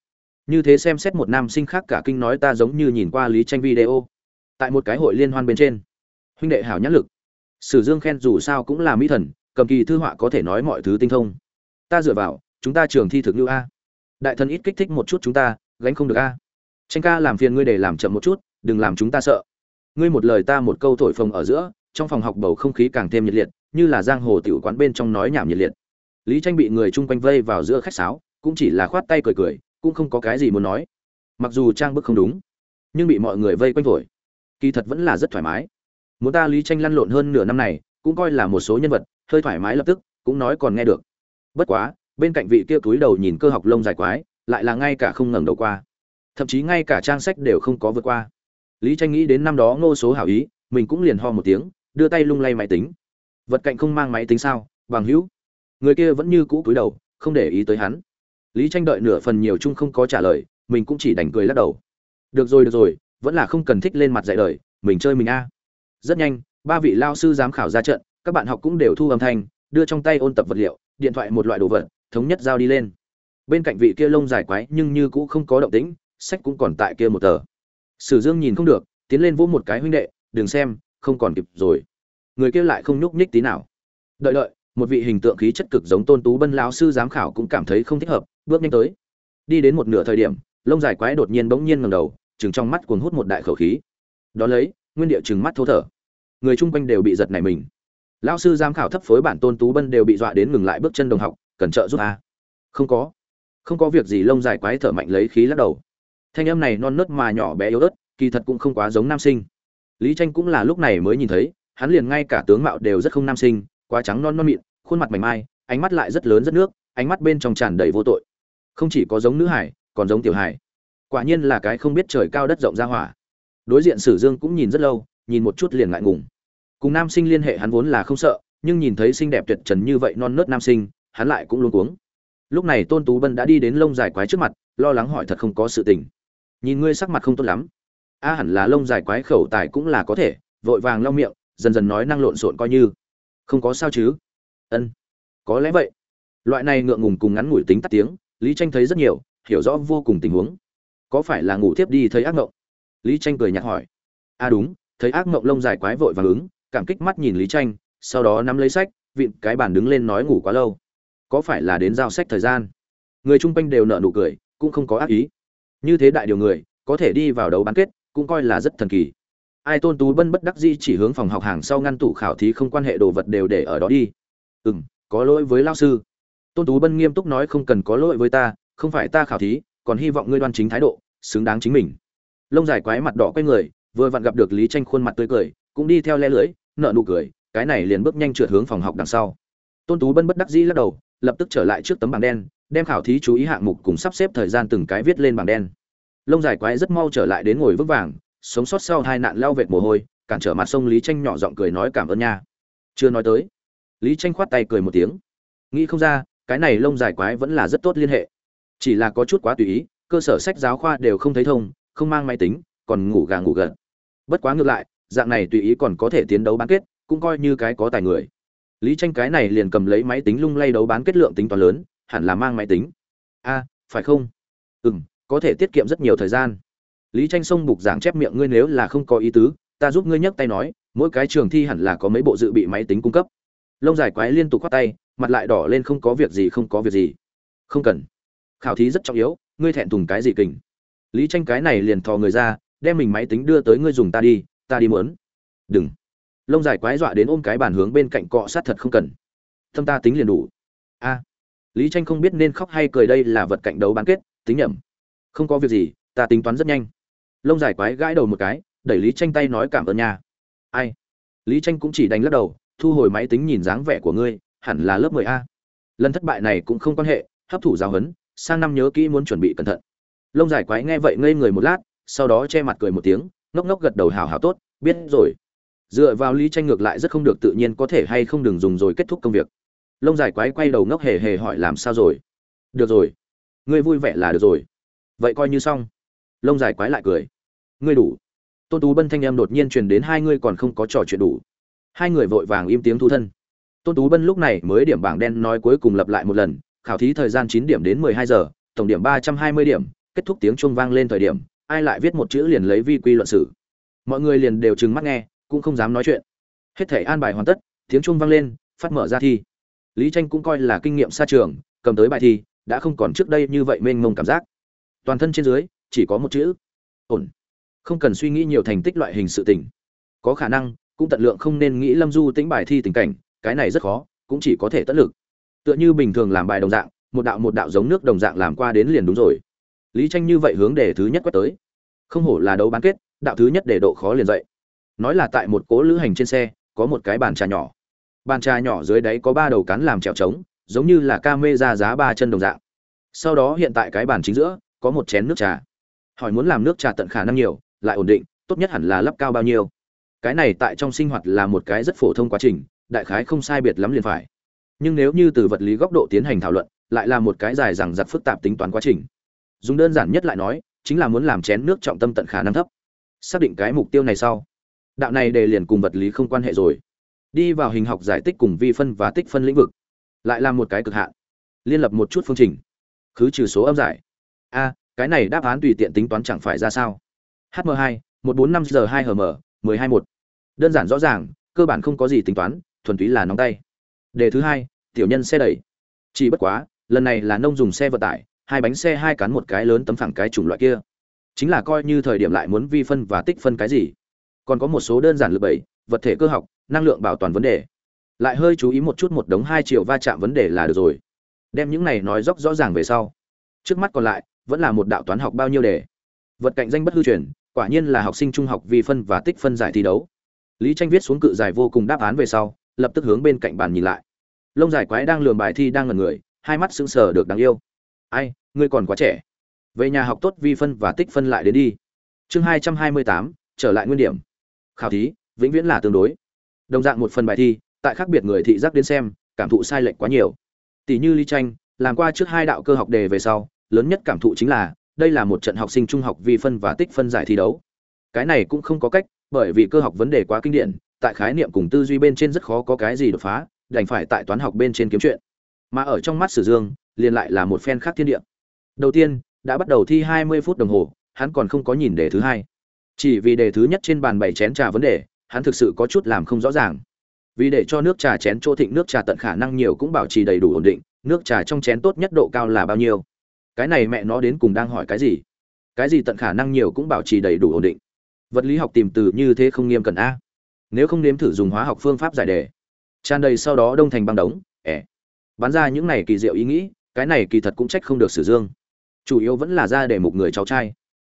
Như thế xem xét một nam sinh khác cả kinh nói ta giống như nhìn qua lý tranh video. Tại một cái hội liên hoan bên trên huynh đệ hảo nhãn lực. Sử dương khen dù sao cũng là mỹ thần, cầm kỳ thư họa có thể nói mọi thứ tinh thông. Ta dựa vào, chúng ta trường thi thực lưu a. Đại thần ít kích thích một chút chúng ta, gánh không được a. Tranh ca làm phiền ngươi để làm chậm một chút, đừng làm chúng ta sợ. Ngươi một lời ta một câu thổi phồng ở giữa, trong phòng học bầu không khí càng thêm nhiệt liệt, như là giang hồ tiểu quán bên trong nói nhảm nhiệt liệt. Lý tranh bị người chung quanh vây vào giữa khách sáo, cũng chỉ là khoát tay cười cười, cũng không có cái gì muốn nói. Mặc dù trang bức không đúng, nhưng bị mọi người vây quanh thổi kỳ thật vẫn là rất thoải mái muốn ta lý tranh lăn lộn hơn nửa năm này, cũng coi là một số nhân vật, hơi thoải mái lập tức, cũng nói còn nghe được. Bất quá, bên cạnh vị kia túi đầu nhìn cơ học lông dài quái, lại là ngay cả không ngẩng đầu qua. Thậm chí ngay cả trang sách đều không có vượt qua. Lý tranh nghĩ đến năm đó ngô số hảo ý, mình cũng liền ho một tiếng, đưa tay lung lay máy tính. Vật cạnh không mang máy tính sao? Bằng hữu. Người kia vẫn như cũ cúi đầu, không để ý tới hắn. Lý tranh đợi nửa phần nhiều chung không có trả lời, mình cũng chỉ đành cười lắc đầu. Được rồi được rồi, vẫn là không cần thích lên mặt dạy đời, mình chơi mình a rất nhanh, ba vị lao sư giám khảo ra trận, các bạn học cũng đều thu âm thanh, đưa trong tay ôn tập vật liệu, điện thoại một loại đồ vật, thống nhất giao đi lên. Bên cạnh vị kia lông dài quái nhưng như cũ không có động tĩnh, sách cũng còn tại kia một tờ. Sử dương nhìn không được, tiến lên vỗ một cái huynh đệ, đừng xem, không còn kịp rồi. Người kia lại không nhúc nhích tí nào. Đợi đợi, một vị hình tượng khí chất cực giống tôn tú bân lão sư giám khảo cũng cảm thấy không thích hợp, bước nhanh tới. Đi đến một nửa thời điểm, lông dài quái đột nhiên bỗng nhiên ngẩng đầu, chừng trong mắt cuồng hút một đại khẩu khí. Đó lấy nguyên địa chừng mắt thô thở. Người chung quanh đều bị giật nảy mình. Lão sư giám khảo thấp phối bản tôn tú bân đều bị dọa đến ngừng lại bước chân đồng học, cần trợ giúp a? Không có. Không có việc gì, lông dài quái thở mạnh lấy khí lắc đầu. Thanh âm này non nớt mà nhỏ bé yếu ớt, kỳ thật cũng không quá giống nam sinh. Lý tranh cũng là lúc này mới nhìn thấy, hắn liền ngay cả tướng mạo đều rất không nam sinh, quá trắng non non mịn, khuôn mặt mảnh mai, ánh mắt lại rất lớn rất nước, ánh mắt bên trong tràn đầy vô tội. Không chỉ có giống nữ hải, còn giống tiểu hải. Quả nhiên là cái không biết trời cao đất rộng ra hỏa đối diện sử dương cũng nhìn rất lâu, nhìn một chút liền ngại ngùng. Cùng nam sinh liên hệ hắn vốn là không sợ, nhưng nhìn thấy xinh đẹp tuyệt trần như vậy non nớt nam sinh, hắn lại cũng luôn cuống. Lúc này tôn tú bân đã đi đến lông dài quái trước mặt, lo lắng hỏi thật không có sự tình. Nhìn ngươi sắc mặt không tốt lắm. A, hẳn là lông dài quái khẩu tài cũng là có thể, vội vàng lau miệng, dần dần nói năng lộn xộn coi như. Không có sao chứ? Ân, có lẽ vậy. Loại này ngượng ngùng cùng ngắn ngủi tính tắt tiếng, lý tranh thấy rất nhiều, hiểu rõ vô cùng tình huống. Có phải là ngủ tiếp đi thấy ác mộng lý tranh cười nhạt hỏi. A đúng, thấy ác mộng lông dài quái vội vàng ứng, cảm kích mắt nhìn lý tranh sau đó nắm lấy sách, vịn cái bàn đứng lên nói ngủ quá lâu. Có phải là đến giao sách thời gian? Người chung quanh đều nợ nụ cười, cũng không có ác ý. Như thế đại điều người, có thể đi vào đấu bán kết, cũng coi là rất thần kỳ. Ai tôn tú bân bất đắc dĩ chỉ hướng phòng học hàng sau ngăn tủ khảo thí không quan hệ đồ vật đều để ở đó đi. Ừ m có lỗi với lao sư. Tôn tú bân nghiêm túc nói không cần có lỗi với ta, không phải ta khảo thí, còn hy vọng ngươi đoan chính thái độ, xứng đáng chính mình lông dài quái mặt đỏ quay người, vừa vặn gặp được lý tranh khuôn mặt tươi cười, cũng đi theo le lưỡi nợ nụ cười, cái này liền bước nhanh trượt hướng phòng học đằng sau. Tôn tú bân bất đắc dĩ lắc đầu, lập tức trở lại trước tấm bảng đen, đem khảo thí chú ý hạng mục cùng sắp xếp thời gian từng cái viết lên bảng đen. Lông dài quái rất mau trở lại đến ngồi vững vàng, sống sót sau hai nạn lao vệt mồ hôi, cản trở mặt sông lý tranh nhỏ giọng cười nói cảm ơn nha. Chưa nói tới, lý tranh khoát tay cười một tiếng. Nghĩ không ra, cái này lông dài quái vẫn là rất tốt liên hệ. Chỉ là có chút quá tùy ý, cơ sở sách giáo khoa đều không thấy thông không mang máy tính, còn ngủ gà ngủ gật. Bất quá ngược lại, dạng này tùy ý còn có thể tiến đấu bán kết, cũng coi như cái có tài người. Lý tranh cái này liền cầm lấy máy tính lung lay đấu bán kết lượng tính toán lớn, hẳn là mang máy tính. A, phải không? Ừ m có thể tiết kiệm rất nhiều thời gian. Lý tranh xông bục giảng chép miệng ngươi nếu là không có ý tứ, ta giúp ngươi nhấc tay nói, mỗi cái trường thi hẳn là có mấy bộ dự bị máy tính cung cấp. Lông dài quái liên tục khoát tay, mặt lại đỏ lên không có việc gì không có việc gì. Không cần. Khảo thí rất trọng yếu, ngươi thẹn thùng cái gì kình? Lý tranh cái này liền thò người ra, đem mình máy tính đưa tới ngươi dùng ta đi ta đi mớn. Đừng. Lông dài quái dọa đến ôm cái bàn hướng bên cạnh cọ sát thật không cần. Thâm ta tính liền đủ. A. Lý tranh không biết nên khóc hay cười đây là vật cạnh đấu bán kết, tính nhầm không có việc gì, ta tính toán rất nhanh. Lông dài quái gãi đầu một cái, đẩy lý tranh tay nói cảm ơn nhà. ai? Lý tranh cũng chỉ đánh lắc đầu, thu hồi máy tính nhìn dáng vẻ của ngươi, hẳn là lớp 10 a. Lần thất bại này cũng không quan hệ, hấp thụ giáo huấn, sang năm nhớ kỹ muốn chuẩn bị cẩn thận lông dài quái nghe vậy ngây người một lát, sau đó che mặt cười một tiếng, ngốc ngốc gật đầu hào hào tốt, biết rồi. Dựa vào lý tranh ngược lại rất không được tự nhiên có thể hay không đừng dùng rồi kết thúc công việc. Lông dài quái quay đầu ngốc hề hề hỏi làm sao rồi? Được rồi. Ngươi vui vẻ là được rồi. Vậy coi như xong. Lông dài quái lại cười. Ngươi đủ. Tôn tú bân thanh em đột nhiên truyền đến hai ngươi còn không có trò chuyện đủ. Hai người vội vàng im tiếng thu thân. Tôn tú bân lúc này mới điểm bảng đen nói cuối cùng lặp lại một lần, khảo thí thời gian chín điểm đến mười hai giờ, tổng điểm ba trăm hai mươi điểm kết thúc tiếng chuông vang lên thời điểm, ai lại viết một chữ liền lấy vi quy luận sử. Mọi người liền đều trừng mắt nghe, cũng không dám nói chuyện. Hết thể an bài hoàn tất, tiếng chuông vang lên, phát mở ra thi. Lý tranh cũng coi là kinh nghiệm xa trường, cầm tới bài thi, đã không còn trước đây như vậy mênh mông cảm giác. Toàn thân trên dưới, chỉ có một chữ, ổn. Không cần suy nghĩ nhiều thành tích loại hình sự tình. Có khả năng, cũng tận lượng không nên nghĩ lâm du tính bài thi tình cảnh, cái này rất khó, cũng chỉ có thể tất lực. Tựa như bình thường làm bài đồng dạng, một đạo một đạo giống nước đồng dạng làm qua đến liền đúng rồi lý tranh như vậy hướng đề thứ nhất quét tới. Không hổ là đấu bán kết, đạo thứ nhất để độ khó liền dậy. Nói là tại một cố lữ hành trên xe, có một cái bàn trà nhỏ. Bàn trà nhỏ dưới đáy có ba đầu cán làm trèo trống, giống như là ca mê ra giá ba chân đồng dạng. Sau đó hiện tại cái bàn chính giữa, có một chén nước trà. Hỏi muốn làm nước trà tận khả năng nhiều, lại ổn định, tốt nhất hẳn là lắp cao bao nhiêu. Cái này tại trong sinh hoạt là một cái rất phổ thông quá trình, đại khái không sai biệt lắm liền phải. Nhưng nếu như từ vật lý góc độ tiến hành thảo luận, lại là một cái dài dằng giặc phức tạp tính toán quá trình dùng đơn giản nhất lại nói, chính là muốn làm chén nước trọng tâm tận khả năng thấp. Xác định cái mục tiêu này sau, đạo này đề liền cùng vật lý không quan hệ rồi. Đi vào hình học giải tích cùng vi phân và tích phân lĩnh vực, lại là một cái cực hạn. Liên lập một chút phương trình, khứ trừ số âm giải. A, cái này đáp án tùy tiện tính toán chẳng phải ra sao? Hm hai, một bốn năm giờ hai hm mười hai một đơn giản rõ ràng, cơ bản không có gì tính toán, thuần túy là nóng tay. Đề thứ hai, tiểu nhân xe đẩy. Chỉ bất quá, lần này là nông dùng xe vận tải hai bánh xe hai cán một cái lớn tấm phẳng cái chủng loại kia. Chính là coi như thời điểm lại muốn vi phân và tích phân cái gì. Còn có một số đơn giản lực bảy vật thể cơ học, năng lượng bảo toàn vấn đề. Lại hơi chú ý một chút một đống hai triệu va chạm vấn đề là được rồi. Đem những này nói dốc rõ ràng về sau. Trước mắt còn lại, vẫn là một đạo toán học bao nhiêu đề. Vật cạnh danh bất hư truyền, quả nhiên là học sinh trung học vi phân và tích phân giải thi đấu. Lý tranh viết xuống cự giải vô cùng đáp án về sau, lập tức hướng bên cạnh bàn nhìn lại. Lông giải quái đang lường bài thi đang ngẩn người, hai mắt sững sờ được đáng yêu. Ai? Ngươi còn quá trẻ. Về nhà học tốt vi phân và tích phân lại đến đi. Chương hai trăm hai mươi tám, trở lại nguyên điểm. Khảo thí, vĩnh viễn là tương đối. Đồng dạng một phần bài thi, tại khác biệt người thị giác đến xem, cảm thụ sai lệch quá nhiều. Tỷ như ly tranh, làm qua trước hai đạo cơ học đề về sau, lớn nhất cảm thụ chính là, đây là một trận học sinh trung học vi phân và tích phân giải thi đấu. Cái này cũng không có cách, bởi vì cơ học vấn đề quá kinh điển, tại khái niệm cùng tư duy bên trên rất khó có cái gì đột phá, đành phải tại toán học bên trên kiếm chuyện. Mà ở trong mắt sử dương, liền lại là một phen khác thiên địa đầu tiên, đã bắt đầu thi hai mươi phút đồng hồ, hắn còn không có nhìn đề thứ hai. Chỉ vì đề thứ nhất trên bàn bảy chén trà vấn đề, hắn thực sự có chút làm không rõ ràng. Vì để cho nước trà chén chỗ thịnh nước trà tận khả năng nhiều cũng bảo trì đầy đủ ổn định, nước trà trong chén tốt nhất độ cao là bao nhiêu? Cái này mẹ nó đến cùng đang hỏi cái gì? Cái gì tận khả năng nhiều cũng bảo trì đầy đủ ổn định? Vật lý học tìm từ như thế không nghiêm cẩn a. Nếu không nếm thử dùng hóa học phương pháp giải đề. Tràn đầy sau đó đông thành băng đống, ẻ. Bán ra những này kỳ diệu ý nghĩ, cái này kỳ thật cũng trách không được sử dương chủ yếu vẫn là ra để mục người cháu trai.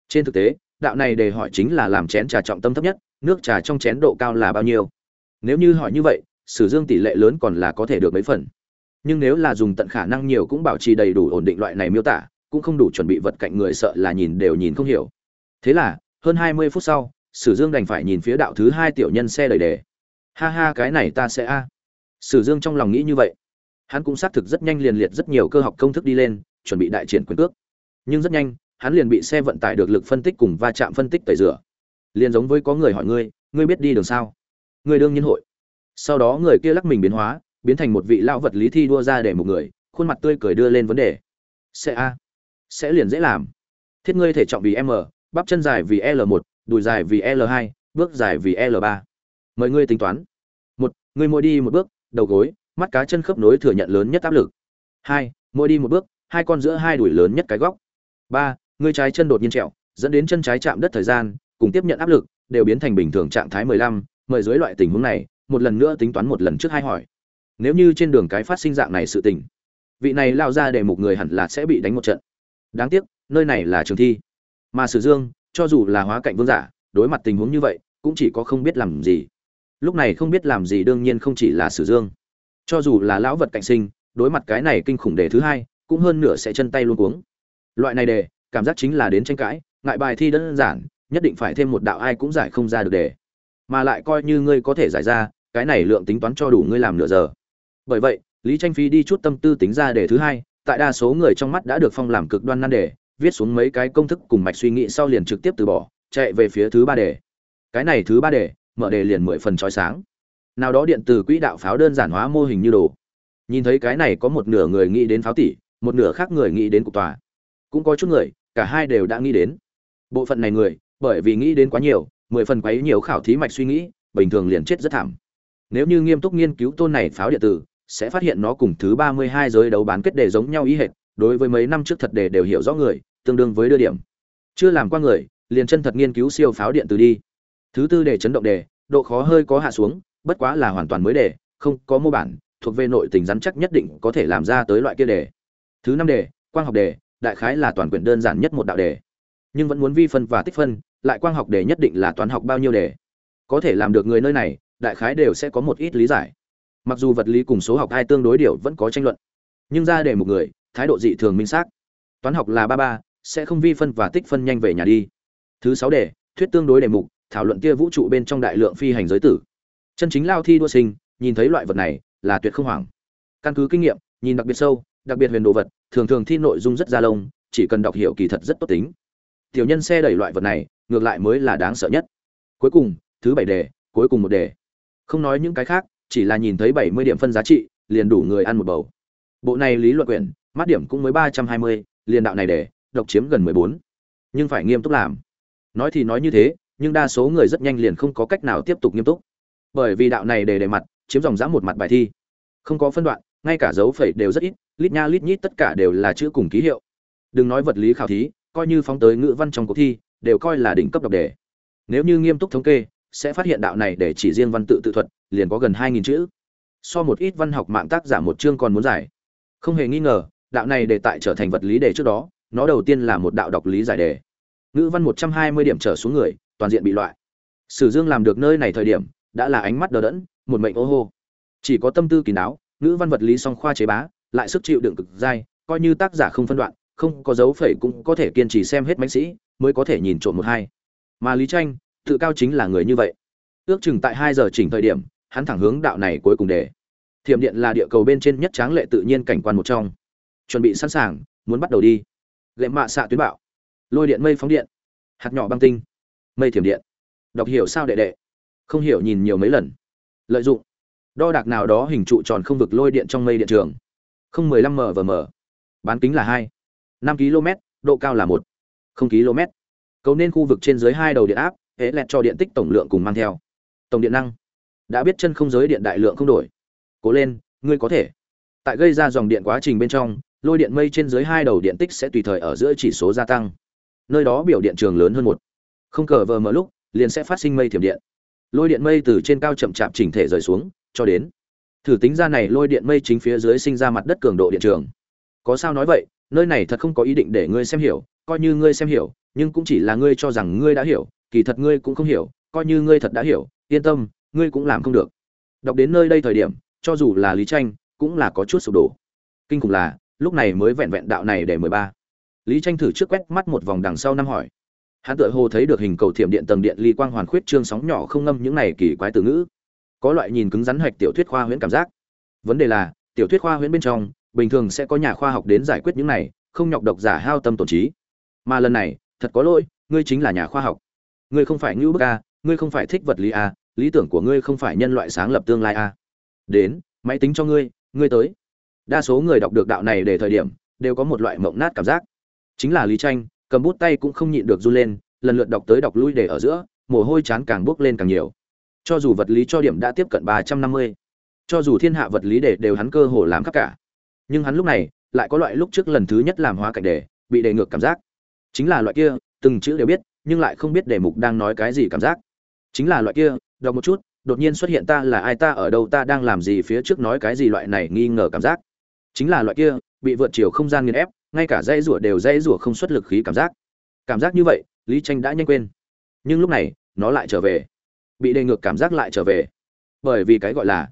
Trên thực tế, đạo này đề hỏi chính là làm chén trà trọng tâm thấp nhất, nước trà trong chén độ cao là bao nhiêu? Nếu như hỏi như vậy, sử dương tỷ lệ lớn còn là có thể được mấy phần. Nhưng nếu là dùng tận khả năng nhiều cũng bảo trì đầy đủ ổn định loại này miêu tả, cũng không đủ chuẩn bị vật cạnh người sợ là nhìn đều nhìn không hiểu. Thế là, hơn hai mươi phút sau, sử dương đành phải nhìn phía đạo thứ hai tiểu nhân xe đầy đề. Ha ha, cái này ta sẽ a. Sử dương trong lòng nghĩ như vậy. Hắn cũng xác thực rất nhanh liền liệt rất nhiều cơ học công thức đi lên, chuẩn bị đại triển quyền cước nhưng rất nhanh, hắn liền bị xe vận tải được lực phân tích cùng va chạm phân tích tẩy rửa. Liền giống với có người hỏi ngươi ngươi biết đi đường sao? Ngươi đương nhiên hội. Sau đó người kia lắc mình biến hóa, biến thành một vị lão vật lý thi đua ra để một người, khuôn mặt tươi cười đưa lên vấn đề. Sẽ a, sẽ liền dễ làm. Thiết ngươi thể trọng vì m, bắp chân dài vì l 1 đùi dài vì l 2 bước dài vì l 3 mời ngươi tính toán. Một, ngươi mỗi đi một bước, đầu gối, mắt cá chân khớp nối thừa nhận lớn nhất áp lực. Hai, mỗi đi một bước, hai con giữa hai đùi lớn nhất cái góc ba ngươi trái chân đột nhiên trẹo dẫn đến chân trái chạm đất thời gian cùng tiếp nhận áp lực đều biến thành bình thường trạng thái 15, mời dưới loại tình huống này một lần nữa tính toán một lần trước hai hỏi. Nếu như trên đường cái phát sinh dạng này sự tình vị này lao ra để một người hẳn là sẽ bị đánh một trận. Đáng tiếc nơi này là trường thi. Mà sử dương cho dù là hóa cạnh vương giả đối mặt tình huống như vậy cũng chỉ có không biết làm gì. Lúc này không biết làm gì đương nhiên không chỉ là sử dương. Cho dù là lão vật cạnh sinh đối mặt cái này kinh khủng đề thứ hai cũng hơn nửa sẽ chân tay luôn cuống loại này đề, cảm giác chính là đến tranh cãi, ngại bài thi đơn giản, nhất định phải thêm một đạo ai cũng giải không ra được đề. Mà lại coi như ngươi có thể giải ra, cái này lượng tính toán cho đủ ngươi làm nửa giờ. Bởi vậy, lý tranh phi đi chút tâm tư tính ra đề thứ hai, tại đa số người trong mắt đã được phong làm cực đoan nan đề, viết xuống mấy cái công thức cùng mạch suy nghĩ sau liền trực tiếp từ bỏ, chạy về phía thứ ba đề. Cái này thứ ba đề, mở đề liền mười phần trói sáng. Nào đó điện từ quỹ đạo pháo đơn giản hóa mô hình như đồ. Nhìn thấy cái này có một nửa người nghĩ đến pháo tỷ một nửa khác người nghĩ đến cục tòa cũng có chút người, cả hai đều đã nghĩ đến. Bộ phận này người, bởi vì nghĩ đến quá nhiều, mười phần quấy nhiều khảo thí mạch suy nghĩ, bình thường liền chết rất thảm. Nếu như nghiêm túc nghiên cứu tôn này pháo điện tử, sẽ phát hiện nó cùng thứ ba mươi hai giới đấu bán kết đề giống nhau ý hệt, đối với mấy năm trước thật đề đều hiểu rõ người, tương đương với đưa điểm. Chưa làm qua người, liền chân thật nghiên cứu siêu pháo điện tử đi. Thứ tư đề chấn động đề, độ khó hơi có hạ xuống, bất quá là hoàn toàn mới đề, không có mô bản, thuộc về nội tình rắn chắc nhất định có thể làm ra tới loại kia đề. Thứ năm đề, quang học đề đại khái là toàn quyển đơn giản nhất một đạo đề. Nhưng vẫn muốn vi phân và tích phân, lại quang học đề nhất định là toán học bao nhiêu đề. Có thể làm được người nơi này, đại khái đều sẽ có một ít lý giải. Mặc dù vật lý cùng số học hai tương đối điều vẫn có tranh luận, nhưng ra đề một người, thái độ dị thường minh xác. Toán học là ba ba, sẽ không vi phân và tích phân nhanh về nhà đi. Thứ sáu đề, thuyết tương đối đề mục, thảo luận kia vũ trụ bên trong đại lượng phi hành giới tử. Chân chính lao thi đua sinh, nhìn thấy loại vật này, là tuyệt không hoảng. Căn cứ kinh nghiệm, nhìn đặc biệt sâu đặc biệt huyền đồ vật, thường thường thi nội dung rất ra lông, chỉ cần đọc hiểu kỳ thật rất tốt tính. Tiểu nhân xe đẩy loại vật này, ngược lại mới là đáng sợ nhất. Cuối cùng, thứ bảy đề, cuối cùng một đề. Không nói những cái khác, chỉ là nhìn thấy bảy mươi điểm phân giá trị, liền đủ người ăn một bầu. Bộ này lý luận quyển mắt điểm cũng mới ba trăm hai mươi, liền đạo này để độc chiếm gần mười bốn. Nhưng phải nghiêm túc làm. Nói thì nói như thế, nhưng đa số người rất nhanh liền không có cách nào tiếp tục nghiêm túc. Bởi vì đạo này để đề mặt, chiếm dòng dã một mặt bài thi. Không có phân đoạn ngay cả dấu phẩy đều rất ít, lít nha lít nhít tất cả đều là chữ cùng ký hiệu. Đừng nói vật lý khảo thí, coi như phóng tới ngữ văn trong cuộc thi, đều coi là đỉnh cấp độc đề. Nếu như nghiêm túc thống kê, sẽ phát hiện đạo này để chỉ riêng văn tự tự thuật, liền có gần hai nghìn chữ. So một ít văn học mạng tác giả một chương còn muốn giải không hề nghi ngờ, đạo này để tại trở thành vật lý đề trước đó, nó đầu tiên là một đạo đọc lý giải đề. Ngữ văn một trăm hai mươi điểm trở xuống người, toàn diện bị loại. Sử dương làm được nơi này thời điểm, đã là ánh mắt đờ đẫn, một mệnh ô hô. Chỉ có tâm tư kỳ đáo ngữ văn vật lý song khoa chế bá, lại sức chịu đựng cực dai, coi như tác giả không phân đoạn, không có dấu phẩy cũng có thể kiên trì xem hết mãnh sĩ, mới có thể nhìn trộm một hai. Mà lý tranh, tự cao chính là người như vậy. Ước chừng tại hai giờ chỉnh thời điểm, hắn thẳng hướng đạo này cuối cùng để thiểm điện là địa cầu bên trên nhất tráng lệ tự nhiên cảnh quan một trong. Chuẩn bị sẵn sàng, muốn bắt đầu đi. Lệ mạ xạ tuyến bạo lôi điện mây phóng điện. Hạt nhỏ băng tinh. Mây thiểm điện. Đọc hiểu sao đệ đệ. Không hiểu nhìn nhiều mấy lần. Lợi dụng đo đạc nào đó hình trụ tròn không vực lôi điện trong mây điện trường. Không mười lăm m và m. Bán kính là hai. Năm km độ cao là một. Không km cầu nên khu vực trên dưới hai đầu điện áp, hễ lẹt cho điện tích tổng lượng cùng mang theo. Tổng điện năng. Đã biết chân không giới điện đại lượng không đổi. Cố lên, ngươi có thể. Tại gây ra dòng điện quá trình bên trong, lôi điện mây trên dưới hai đầu điện tích sẽ tùy thời ở giữa chỉ số gia tăng. Nơi đó biểu điện trường lớn hơn một. Không cờ vờ mở lúc, liền sẽ phát sinh mây thiểm điện. Lôi điện mây từ trên cao chậm chạp chỉnh thể rời xuống cho đến. Thử tính ra này lôi điện mây chính phía dưới sinh ra mặt đất cường độ điện trường. Có sao nói vậy, nơi này thật không có ý định để ngươi xem hiểu, coi như ngươi xem hiểu, nhưng cũng chỉ là ngươi cho rằng ngươi đã hiểu, kỳ thật ngươi cũng không hiểu, coi như ngươi thật đã hiểu, yên tâm, ngươi cũng làm không được. Đọc đến nơi đây thời điểm, cho dù là lý tranh cũng là có chút sụp đổ. Kinh khủng là, lúc này mới vẹn vẹn đạo này để mười ba. Lý tranh thử trước quét mắt một vòng đằng sau năm hỏi. Hắn tựa hồ thấy được hình cầu thiểm điện tầng điện ly quang hoàn khuyết trương sóng nhỏ không ngâm những này kỳ quái từ ngữ có loại nhìn cứng rắn hạch tiểu thuyết khoa huyễn cảm giác. Vấn đề là, tiểu thuyết khoa huyễn bên trong, bình thường sẽ có nhà khoa học đến giải quyết những này, không nhọc độc giả hao tâm tổn trí. Mà lần này, thật có lỗi, ngươi chính là nhà khoa học. Ngươi không phải ngữ bức a, ngươi không phải thích vật lý a, lý tưởng của ngươi không phải nhân loại sáng lập tương lai a. Đến, máy tính cho ngươi ngươi tới. Đa số người đọc được đạo này để thời điểm, đều có một loại mộng nát cảm giác. Chính là lý tranh, cầm bút tay cũng không nhịn được run lên, lần lượt đọc tới đọc lui để ở giữa, mồ hôi chán càng bước lên càng nhiều cho dù vật lý cho điểm đã tiếp cận ba trăm năm mươi, cho dù thiên hạ vật lý để đều hắn cơ hồ làm khắp cả. Nhưng hắn lúc này lại có loại lúc trước lần thứ nhất làm hóa cảnh đề, bị đề ngược cảm giác. Chính là loại kia, từng chữ đều biết, nhưng lại không biết đề mục đang nói cái gì cảm giác. Chính là loại kia, đọc một chút, đột nhiên xuất hiện ta là ai, ta ở đâu, ta đang làm gì, phía trước nói cái gì loại này nghi ngờ cảm giác. Chính là loại kia, bị vượt chiều không gian nghiền ép, ngay cả dây rủa đều dây rủa không xuất lực khí cảm giác. Cảm giác như vậy, lý tranh đã nhanh quên. Nhưng lúc này, nó lại trở về bị đề ngược cảm giác lại trở về. Bởi vì cái gọi là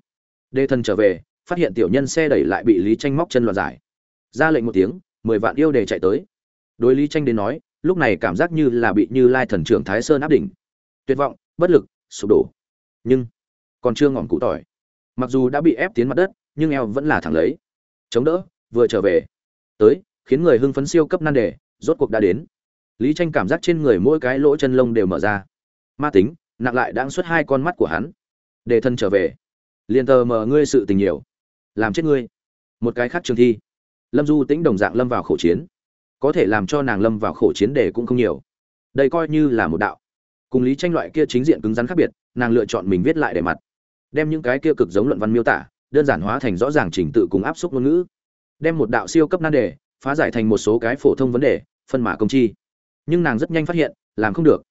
đề thần trở về, phát hiện tiểu nhân xe đẩy lại bị lý tranh móc chân loạn giải. Ra lệnh một tiếng, mười vạn yêu đề chạy tới. Đối lý tranh đến nói, lúc này cảm giác như là bị như lai thần trưởng thái sơn áp đỉnh. Tuyệt vọng, bất lực, sụp đổ. Nhưng còn chưa ngỏm cụ tỏi. Mặc dù đã bị ép tiến mặt đất, nhưng eo vẫn là thẳng lấy. Chống đỡ, vừa trở về. Tới, khiến người hưng phấn siêu cấp nan đề, rốt cuộc đã đến. Lý tranh cảm giác trên người mỗi cái lỗ chân lông đều mở ra. Ma tính nặng lại đang xuất hai con mắt của hắn. Để thân trở về. Liền tờ mờ ngươi sự tình nhiều. Làm chết ngươi. Một cái khác trường thi. Lâm du tĩnh đồng dạng lâm vào khổ chiến. Có thể làm cho nàng lâm vào khổ chiến để cũng không nhiều. Đây coi như là một đạo. Cùng lý tranh loại kia chính diện cứng rắn khác biệt, nàng lựa chọn mình viết lại để mặt. Đem những cái kia cực giống luận văn miêu tả, đơn giản hóa thành rõ ràng trình tự cùng áp suất ngôn ngữ. Đem một đạo siêu cấp nan đề, phá giải thành một số cái phổ thông vấn đề, phân mã công chi. Nhưng nàng rất nhanh phát hiện, làm không được.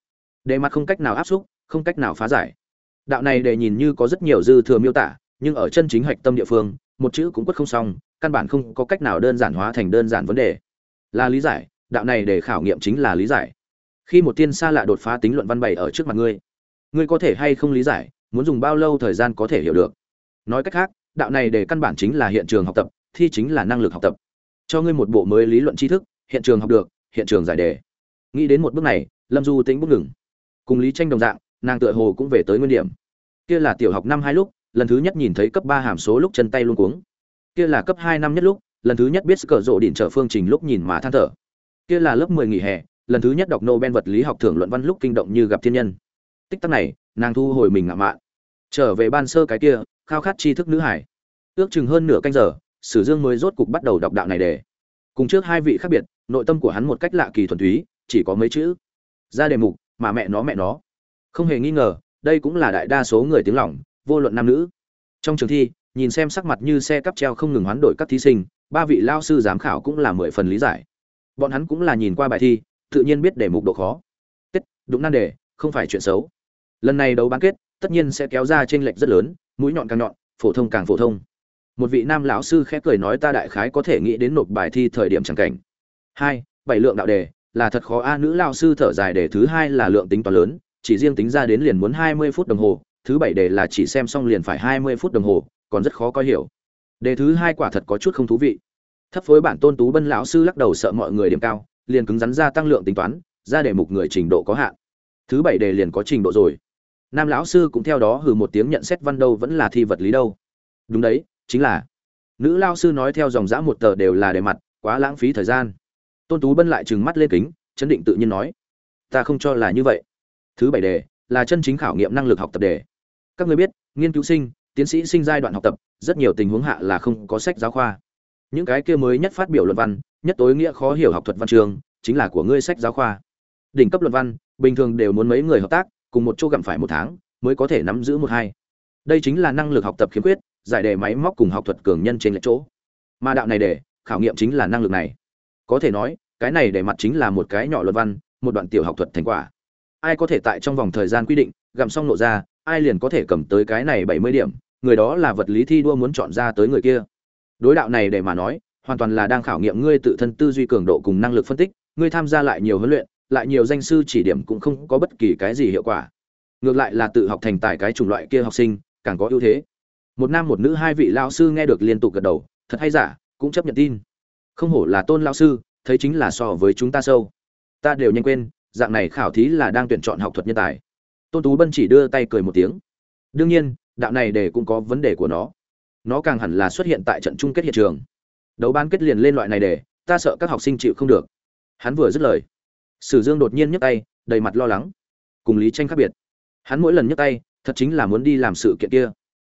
Đề mặt không cách nào áp suất không cách nào phá giải. Đạo này để nhìn như có rất nhiều dư thừa miêu tả, nhưng ở chân chính hạch tâm địa phương, một chữ cũng quất không xong, căn bản không có cách nào đơn giản hóa thành đơn giản vấn đề. Là lý giải, đạo này để khảo nghiệm chính là lý giải. Khi một tiên xa lạ đột phá tính luận văn bày ở trước mặt ngươi ngươi có thể hay không lý giải, muốn dùng bao lâu thời gian có thể hiểu được? Nói cách khác, đạo này để căn bản chính là hiện trường học tập, thi chính là năng lực học tập. Cho ngươi một bộ mới lý luận tri thức, hiện trường học được, hiện trường giải đề. Nghĩ đến một bước này, lâm du tính bước ngừng. Cùng lý tranh đồng dạng nàng tựa hồ cũng về tới nguyên điểm. Kia là tiểu học năm hai lúc, lần thứ nhất nhìn thấy cấp ba hàm số lúc chân tay luôn cuống. Kia là cấp hai năm nhất lúc, lần thứ nhất biết cờ rộ đỉnh trở phương trình lúc nhìn mà than thở. Kia là lớp mười nghỉ hè, lần thứ nhất đọc nobel vật lý học thưởng luận văn lúc kinh động như gặp thiên nhân. Tích tắc này, nàng thu hồi mình ngạo mạn. Trở về ban sơ cái kia, khao khát tri thức nữ hải. Ước chừng hơn nửa canh giờ, sử dương mới rốt cục bắt đầu đọc đạo này để. Cùng trước hai vị khác biệt, nội tâm của hắn một cách lạ kỳ thuần túy, chỉ có mấy chữ. Ra đề mục, mà mẹ nó mẹ nó không hề nghi ngờ, đây cũng là đại đa số người tiếng lỏng, vô luận nam nữ. Trong trường thi, nhìn xem sắc mặt như xe cắp treo không ngừng hoán đổi các thí sinh, ba vị lao sư giám khảo cũng là mười phần lý giải. Bọn hắn cũng là nhìn qua bài thi, tự nhiên biết để mục độ khó. Tết đúng nan đề, không phải chuyện xấu. Lần này đấu bán kết, tất nhiên sẽ kéo ra trên lệch rất lớn, mũi nhọn càng nhọn, phổ thông càng phổ thông. Một vị nam lão sư khẽ cười nói ta đại khái có thể nghĩ đến nộp bài thi thời điểm chẳng cảnh. Hai, bảy lượng đạo đề, là thật khó. A, nữ lao sư thở dài, đề thứ hai là lượng tính toán lớn chỉ riêng tính ra đến liền muốn hai mươi phút đồng hồ, thứ bảy đề là chỉ xem xong liền phải hai mươi phút đồng hồ, còn rất khó coi hiểu. Đề thứ hai quả thật có chút không thú vị. Thấp phối bản tôn tú bân lão sư lắc đầu sợ mọi người điểm cao, liền cứng rắn ra tăng lượng tính toán, ra đề mục người trình độ có hạn. Thứ bảy đề liền có trình độ rồi. Nam lão sư cũng theo đó hừ một tiếng nhận xét văn đâu vẫn là thi vật lý đâu. Đúng đấy, chính là. Nữ lão sư nói theo dòng dã một tờ đều là đề mặt, quá lãng phí thời gian. Tôn tú bân lại trừng mắt lên kính, chấn định tự nhiên nói. Ta không cho là như vậy thứ bảy đề, là chân chính khảo nghiệm năng lực học tập đề. Các người biết, nghiên cứu sinh, tiến sĩ sinh giai đoạn học tập, rất nhiều tình huống hạ là không có sách giáo khoa. Những cái kia mới nhất phát biểu luận văn, nhất tối nghĩa khó hiểu học thuật văn trường, chính là của ngươi sách giáo khoa. Đỉnh cấp luận văn, bình thường đều muốn mấy người hợp tác, cùng một chỗ gặm phải một tháng, mới có thể nắm giữ một hai. Đây chính là năng lực học tập khiếm khuyết, giải đề máy móc cùng học thuật cường nhân trên lệch chỗ. Mà đạo này để khảo nghiệm chính là năng lực này. Có thể nói, cái này để mặt chính là một cái nhỏ luận văn, một đoạn tiểu học thuật thành quả ai có thể tại trong vòng thời gian quy định, gặm xong nộ ra, ai liền có thể cầm tới cái này bảy mươi điểm, người đó là vật lý thi đua muốn chọn ra tới người kia. Đối đạo này để mà nói, hoàn toàn là đang khảo nghiệm ngươi tự thân tư duy cường độ cùng năng lực phân tích, ngươi tham gia lại nhiều huấn luyện, lại nhiều danh sư chỉ điểm cũng không có bất kỳ cái gì hiệu quả. Ngược lại là tự học thành tài cái chủng loại kia học sinh, càng có ưu thế. Một nam một nữ hai vị lao sư nghe được liên tục gật đầu, thật hay giả, cũng chấp nhận tin. Không hổ là tôn lao sư, thấy chính là so với chúng ta sâu. Ta đều nhanh quên dạng này khảo thí là đang tuyển chọn học thuật nhân tài. Tôn tú bân chỉ đưa tay cười một tiếng. Đương nhiên, đạo này để cũng có vấn đề của nó. Nó càng hẳn là xuất hiện tại trận chung kết hiện trường. Đấu ban kết liền lên loại này để ta sợ các học sinh chịu không được. Hắn vừa dứt lời. Sử dương đột nhiên nhấc tay, đầy mặt lo lắng. Cùng lý tranh khác biệt. Hắn mỗi lần nhấc tay, thật chính là muốn đi làm sự kiện kia.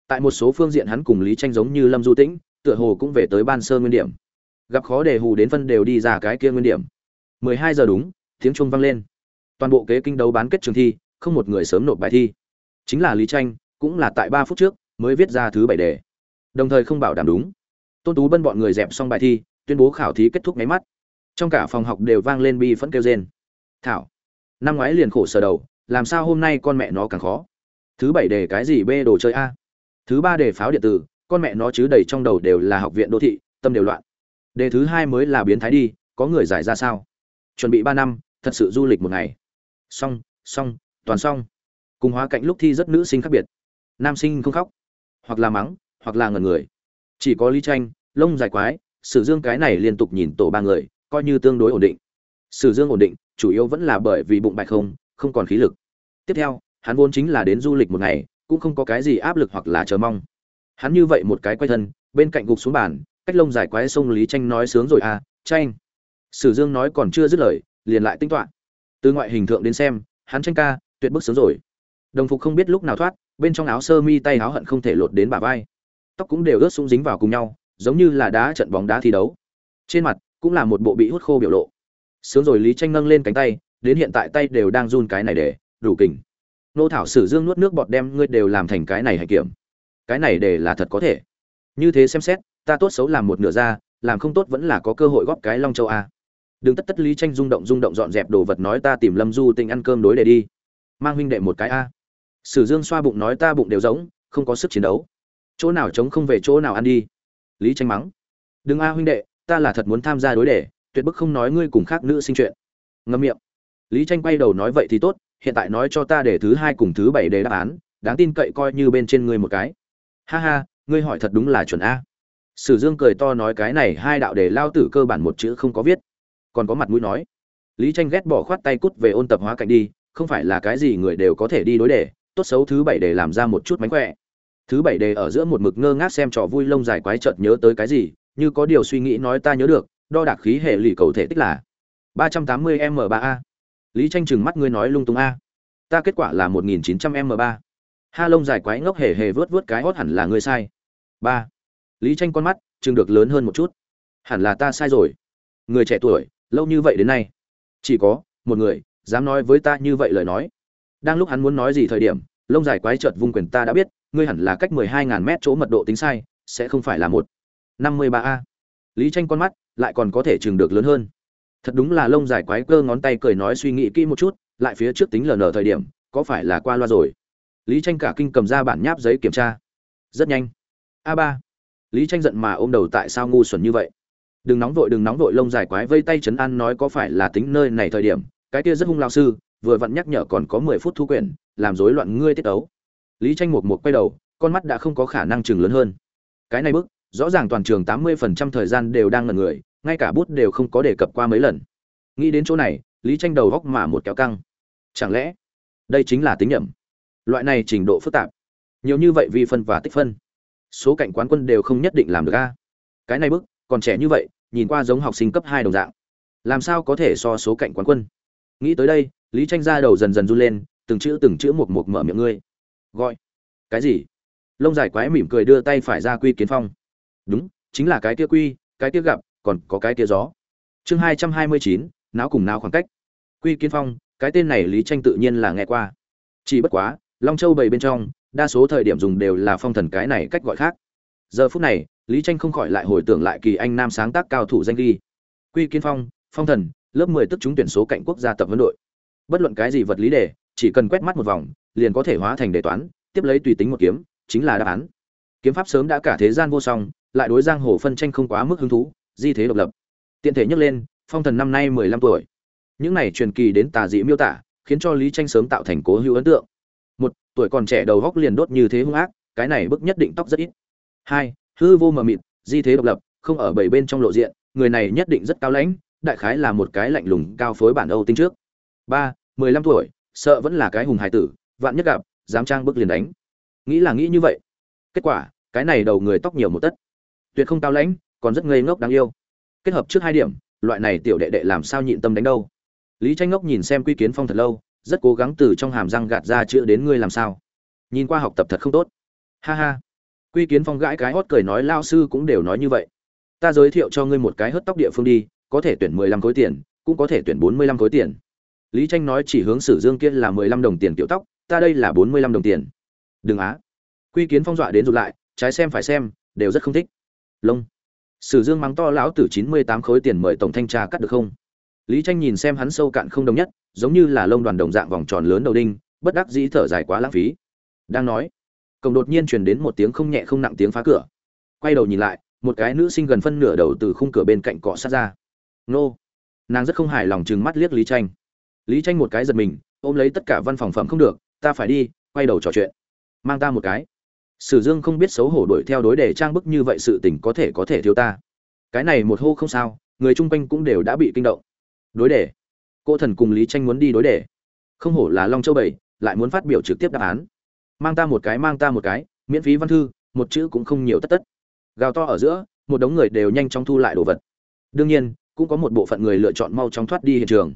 Tại một số phương diện hắn cùng lý tranh giống như lâm du tĩnh, tựa hồ cũng về tới ban sơ nguyên điểm. Gặp khó để hù đến phân đều đi ra cái kia nguyên điểm. 12 giờ đúng tiếng chuông vang lên. Toàn bộ kế kinh đấu bán kết trường thi, không một người sớm nộp bài thi. Chính là lý tranh cũng là tại ba phút trước mới viết ra thứ bảy đề. Đồng thời không bảo đảm đúng. Tôn tú bân bọn người dẹp xong bài thi, tuyên bố khảo thí kết thúc máy mắt. Trong cả phòng học đều vang lên bi phẫn kêu rên. Thảo, năm ngoái liền khổ sở đầu, làm sao hôm nay con mẹ nó càng khó? Thứ bảy đề cái gì bê đồ chơi a? Thứ ba đề pháo điện tử, con mẹ nó chứ đầy trong đầu đều là học viện đô thị, tâm đều loạn. Đề thứ hai mới là biến thái đi, có người giải ra sao? Chuẩn bị ba năm thật sự du lịch một ngày. Xong xong, toàn xong. Cùng hóa cạnh lúc thi rất nữ sinh khác biệt. Nam sinh không khóc, hoặc là mắng, hoặc là ngẩn người. Chỉ có lý tranh, lông dài quái, sử dương cái này liên tục nhìn tổ ba người, coi như tương đối ổn định. Sử dương ổn định, chủ yếu vẫn là bởi vì bụng bạch không không còn khí lực. Tiếp theo, hắn vốn chính là đến du lịch một ngày, cũng không có cái gì áp lực hoặc là chờ mong. Hắn như vậy một cái quay thân, bên cạnh gục xuống bàn, cách lông dài quái sông lý tranh nói sướng rồi à tranh. Sử dương nói còn chưa dứt lời liền lại tinh toán từ ngoại hình thượng đến xem, hắn tranh ca, tuyệt bức sướng rồi. Đồng phục không biết lúc nào thoát, bên trong áo sơ mi tay áo hận không thể lột đến bả vai. Tóc cũng đều ướt sũng dính vào cùng nhau, giống như là đá trận bóng đá thi đấu. Trên mặt cũng là một bộ bị hút khô biểu lộ. Sướng rồi lý tranh nâng lên cánh tay, đến hiện tại tay đều đang run cái này để, đủ kình. Nô thảo sử dương nuốt nước bọt đem ngươi đều làm thành cái này hay kiểm. Cái này để là thật có thể. Như thế xem xét, ta tốt xấu làm một nửa ra, làm không tốt vẫn là có cơ hội góp cái long châu a đừng tất tất lý tranh rung động rung động dọn dẹp đồ vật nói ta tìm lâm du tình ăn cơm đối để đi. Mang huynh đệ một cái a. Sử dương xoa bụng nói ta bụng đều giống, không có sức chiến đấu. Chỗ nào chống không về chỗ nào ăn đi. Lý tranh mắng. Đừng a huynh đệ, ta là thật muốn tham gia đối đề tuyệt bức không nói ngươi cùng khác nữ sinh chuyện. Ngâm miệng. Lý tranh quay đầu nói vậy thì tốt, hiện tại nói cho ta để thứ hai cùng thứ bảy để đáp án, đáng tin cậy coi như bên trên ngươi một cái. Ha ha, ngươi hỏi thật đúng là chuẩn a. Sử dương cười to nói cái này hai đạo để lao tử cơ bản một chữ không có viết còn có mặt mũi nói. Lý tranh ghét bỏ khoát tay cút về ôn tập hóa cạnh đi, không phải là cái gì người đều có thể đi đối đề, tốt xấu thứ bảy đề làm ra một chút mánh khỏe. Thứ bảy đề ở giữa một mực ngơ ngác xem trò vui lông dài quái chợt nhớ tới cái gì, như có điều suy nghĩ nói ta nhớ được, đo đạc khí hệ lì cầu thể tích là ba trăm tám mươi m ba a. Lý tranh chừng mắt ngươi nói lung tung a. Ta kết quả là một nghìn chín trăm m ba. Ha, lông dài quái ngốc hề hề vớt vớt cái hót hẳn là ngươi sai. Ba. Lý tranh con mắt chừng được lớn hơn một chút. Hẳn là ta sai rồi. Người trẻ tuổi lâu như vậy đến nay. Chỉ có, một người, dám nói với ta như vậy lời nói. Đang lúc hắn muốn nói gì thời điểm, lông dài quái chợt vung quyền ta đã biết, ngươi hẳn là cách mười hai ngàn mét chỗ mật độ tính sai, sẽ không phải là một. năm mươi ba a. Lý tranh con mắt lại còn có thể chừng được lớn hơn. Thật đúng là lông dài quái cơ ngón tay cười nói suy nghĩ kỹ một chút, lại phía trước tính lờ nở thời điểm, có phải là qua loa rồi? Lý tranh cả kinh cầm ra bản nháp giấy kiểm tra. Rất nhanh. A ba. Lý tranh giận mà ôm đầu tại sao ngu xuẩn như vậy? Đừng nóng vội, đừng nóng vội, lông dài quái vây tay chấn an nói có phải là tính nơi này thời điểm, cái kia rất hung lao sư, vừa vặn nhắc nhở còn có mười phút thu quyển, làm rối loạn ngươi tiết ấu lý tranh một một quay đầu, con mắt đã không có khả năng chừng lớn hơn. Cái này bức, rõ ràng toàn trường tám mươi phần trăm thời gian đều đang ngẩn người, ngay cả bút đều không có đề cập qua mấy lần. Nghĩ đến chỗ này, lý tranh đầu góc mà một kéo căng. Chẳng lẽ, đây chính là tính nhầm loại này trình độ phức tạp. Nhiều như vậy vi phân và tích phân. Số cạnh quán quân đều không nhất định làm được a. Cái này bức còn trẻ như vậy, nhìn qua giống học sinh cấp hai đồng dạng. Làm sao có thể so số cạnh quán quân? Nghĩ tới đây, lý tranh ra đầu dần dần run lên, từng chữ từng chữ một một mở miệng ngươi. Gọi. Cái gì? Lông dài quái mỉm cười đưa tay phải ra quy kiến phong. Đúng, chính là cái kia quy, cái kia gặp, còn có cái kia gió. Chương hai trăm hai mươi chín não cùng não khoảng cách. Quy kiến phong, cái tên này lý tranh tự nhiên là nghe qua. Chỉ bất quá, long châu bầy bên trong, đa số thời điểm dùng đều là phong thần cái này cách gọi khác. Giờ phút này lý tranh không khỏi lại hồi tưởng lại kỳ anh nam sáng tác cao thủ danh ghi. Quy kiến phong phong thần, lớp mười tức chúng tuyển số cạnh quốc gia tập vấn đội. Bất luận cái gì vật lý đề, chỉ cần quét mắt một vòng, liền có thể hóa thành đề toán, tiếp lấy tùy tính một kiếm, chính là đáp án. Kiếm pháp sớm đã cả thế gian vô song, lại đối giang hồ phân tranh không quá mức hứng thú, di thế độc lập. Tiện thể nhắc lên, phong thần năm nay mười lăm tuổi. Những này truyền kỳ đến tà dị miêu tả, khiến cho lý tranh sớm tạo thành cố hữu ấn tượng. Một, tuổi còn trẻ đầu góc liền đốt như thế hung ác, cái này bức nhất định tóc rất ít. Hai hư vô mờ mịt, di thế độc lập, không ở bảy bên trong lộ diện, người này nhất định rất cao lãnh, đại khái là một cái lạnh lùng cao phối bản âu tinh trước. Ba, mười lăm tuổi, sợ vẫn là cái hùng hải tử, vạn nhất gặp, dám trang bức liền đánh. Nghĩ là nghĩ như vậy. Kết quả, cái này đầu người tóc nhiều một tất. Tuyệt không cao lãnh, còn rất ngây ngốc đáng yêu. Kết hợp trước hai điểm, loại này tiểu đệ đệ làm sao nhịn tâm đánh đâu? Lý tranh ngốc nhìn xem quy kiến phong thật lâu, rất cố gắng từ trong hàm răng gạt ra chữ đến ngươi làm sao. Nhìn qua học tập thật không tốt. Ha ha quy kiến phong gãi cái hót cười nói, lao sư cũng đều nói như vậy. Ta giới thiệu cho ngươi một cái hớt tóc địa phương đi, có thể tuyển mười lăm khối tiền, cũng có thể tuyển bốn mươi lăm khối tiền. Lý tranh nói, chỉ hướng sử dương kia là mười lăm đồng tiền kiểu tóc, ta đây là bốn mươi lăm đồng tiền. Đừng á. Quy kiến phong dọa đến rụt lại, trái xem phải xem, đều rất không thích. Lông. Sử dương mắng to, lão tử chín mươi tám khối tiền mời tổng thanh tra cắt được không? Lý tranh nhìn xem hắn sâu cạn không đồng nhất, giống như là lông đoàn đồng dạng vòng tròn lớn đầu đinh, bất đắc dĩ thở dài quá lãng phí. Đang nói cổng đột nhiên truyền đến một tiếng không nhẹ không nặng tiếng phá cửa. Quay đầu nhìn lại, một cái nữ sinh gần phân nửa đầu từ khung cửa bên cạnh cọ sát ra. Nô! Nàng rất không hài lòng chừng mắt liếc lý tranh. Lý tranh một cái giật mình, ôm lấy tất cả văn phòng phẩm không được, ta phải đi, quay đầu trò chuyện. Mang ta một cái. Sử dương không biết xấu hổ đuổi theo đối đề trang bức như vậy sự tình có thể có thể thiếu ta. Cái này một hô không sao, người chung quanh cũng đều đã bị kinh động. Đối đề. Cô thần cùng lý tranh muốn đi đối đề. Không hổ là long châu bảy, lại muốn phát biểu trực tiếp đáp án mang ta một cái, mang ta một cái, miễn phí văn thư, một chữ cũng không nhiều tất tất. Gào to ở giữa, một đống người đều nhanh chóng thu lại đồ vật. Đương nhiên, cũng có một bộ phận người lựa chọn mau chóng thoát đi hiện trường.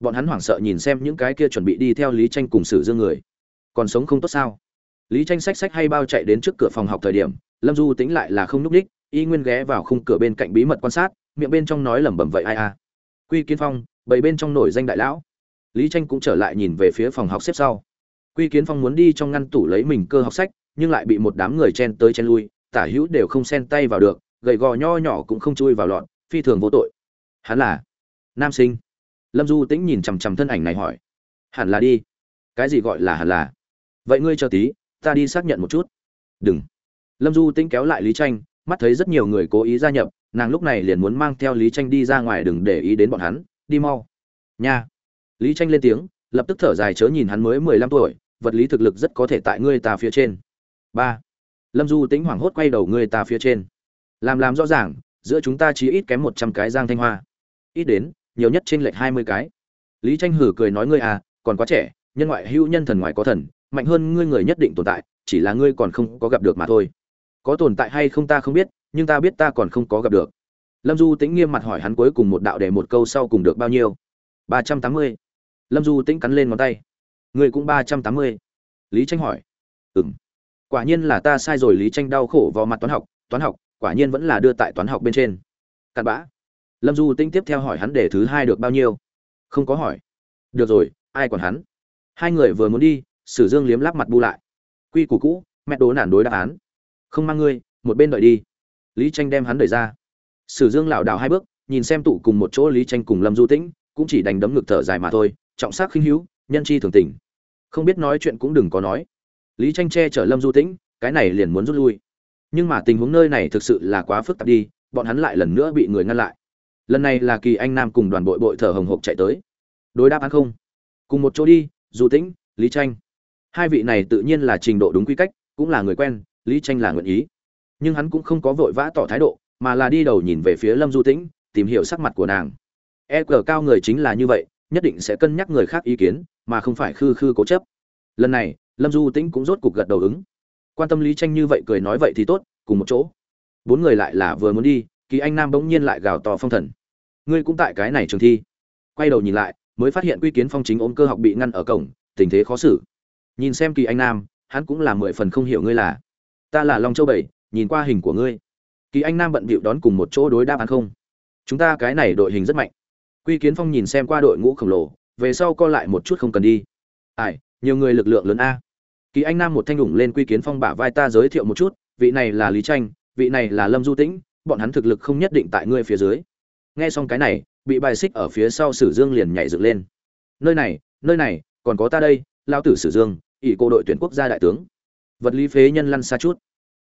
Bọn hắn hoảng sợ nhìn xem những cái kia chuẩn bị đi theo lý tranh cùng xử dương người. Còn sống không tốt sao? Lý tranh sách sách hay bao chạy đến trước cửa phòng học thời điểm, lâm du tính lại là không núp đích, y nguyên ghé vào khung cửa bên cạnh bí mật quan sát, miệng bên trong nói lẩm bẩm vậy ai à? Quy kiến phong bảy bên trong nổi danh đại lão. Lý tranh cũng trở lại nhìn về phía phòng học xếp sau quy kiến phong muốn đi trong ngăn tủ lấy mình cơ học sách, nhưng lại bị một đám người chen tới chen lui, tả hữu đều không xen tay vào được, gầy gò nho nhỏ cũng không chui vào lọn, phi thường vô tội. Hắn là nam sinh. Lâm du tĩnh nhìn chằm chằm thân ảnh này hỏi. Hẳn là đi. Cái gì gọi là hẳn là? Vậy ngươi chờ tí, ta đi xác nhận một chút. Đừng. Lâm du tĩnh kéo lại lý tranh, mắt thấy rất nhiều người cố ý gia nhập, nàng lúc này liền muốn mang theo lý tranh đi ra ngoài đừng để ý đến bọn hắn, đi mau. Nha. Lý tranh lên tiếng lập tức thở dài chớ nhìn hắn mới mười lăm tuổi, vật lý thực lực rất có thể tại ngươi ta phía trên. Ba. Lâm du tĩnh hoảng hốt quay đầu ngươi ta phía trên. Làm làm rõ ràng, giữa chúng ta chỉ ít kém một trăm cái giang thanh hoa. Ít đến, nhiều nhất trên lệch hai mươi cái. Lý tranh hử cười nói ngươi à còn quá trẻ, nhân ngoại hữu nhân thần ngoại có thần, mạnh hơn ngươi người nhất định tồn tại, chỉ là ngươi còn không có gặp được mà thôi. Có tồn tại hay không ta không biết, nhưng ta biết ta còn không có gặp được. Lâm du tĩnh nghiêm mặt hỏi hắn cuối cùng một đạo để một câu sau cùng được bao nhiêu? Ba trăm tám mươi lâm du tĩnh cắn lên ngón tay. Ngươi cũng ba trăm tám mươi. Lý tranh hỏi. Ừ m quả nhiên là ta sai rồi, lý tranh đau khổ vào mặt toán học. Toán học, quả nhiên vẫn là đưa tại toán học bên trên. Cặn bã. Lâm du tĩnh tiếp theo hỏi hắn để thứ hai được bao nhiêu? Không có hỏi. Được rồi, ai còn hắn? Hai người vừa muốn đi, sử dương liếm lắp mặt bu lại. Quy củ cũ, mẹ đố nản đối đáp án. Không mang ngươi, một bên đợi đi. Lý tranh đem hắn đẩy ra. Sử dương lảo đảo hai bước, nhìn xem tụ cùng một chỗ lý tranh cùng lâm du tĩnh, cũng chỉ đành đấm ngực thở dài mà thôi trọng sắc khinh hữu, nhân chi thường tình. Không biết nói chuyện cũng đừng có nói. Lý tranh che chở lâm du tĩnh, cái này liền muốn rút lui. Nhưng mà tình huống nơi này thực sự là quá phức tạp đi, bọn hắn lại lần nữa bị người ngăn lại. Lần này là kỳ anh nam cùng đoàn bội bội thở hồng hộc chạy tới. Đối đáp án không. Cùng một chỗ đi, du tĩnh, lý tranh. Hai vị này tự nhiên là trình độ đúng quy cách, cũng là người quen, lý tranh là nguyện ý. Nhưng hắn cũng không có vội vã tỏ thái độ, mà là đi đầu nhìn về phía lâm du tĩnh, tìm hiểu sắc mặt của nàng. E cờ cao người chính là như vậy nhất định sẽ cân nhắc người khác ý kiến, mà không phải khư khư cố chấp. Lần này, lâm du tĩnh cũng rốt cục gật đầu ứng. Quan tâm lý tranh như vậy cười nói vậy thì tốt, cùng một chỗ. Bốn người lại là vừa muốn đi, kỳ anh nam bỗng nhiên lại gào to phong thần. Ngươi cũng tại cái này trường thi. Quay đầu nhìn lại, mới phát hiện quy kiến phong chính ôm cơ học bị ngăn ở cổng, tình thế khó xử. Nhìn xem kỳ anh nam, hắn cũng là mười phần không hiểu ngươi là. Ta là long châu bảy, nhìn qua hình của ngươi. Kỳ anh nam bận bịu đón cùng một chỗ đối đáp án không. Chúng ta cái này đội hình rất mạnh quy kiến phong nhìn xem qua đội ngũ khổng lồ, về sau co lại một chút không cần đi. Ai, nhiều người lực lượng lớn a. Kỳ anh nam một thanh đủng lên quy kiến phong bả vai ta giới thiệu một chút, vị này là lý tranh, vị này là lâm du tĩnh, bọn hắn thực lực không nhất định tại ngươi phía dưới. Nghe xong cái này, bị bài xích ở phía sau sử dương liền nhảy dựng lên. Nơi này nơi này, còn có ta đây, Lão tử sử dương, ỷ cô đội tuyển quốc gia đại tướng. Vật lý phế nhân lăn xa chút.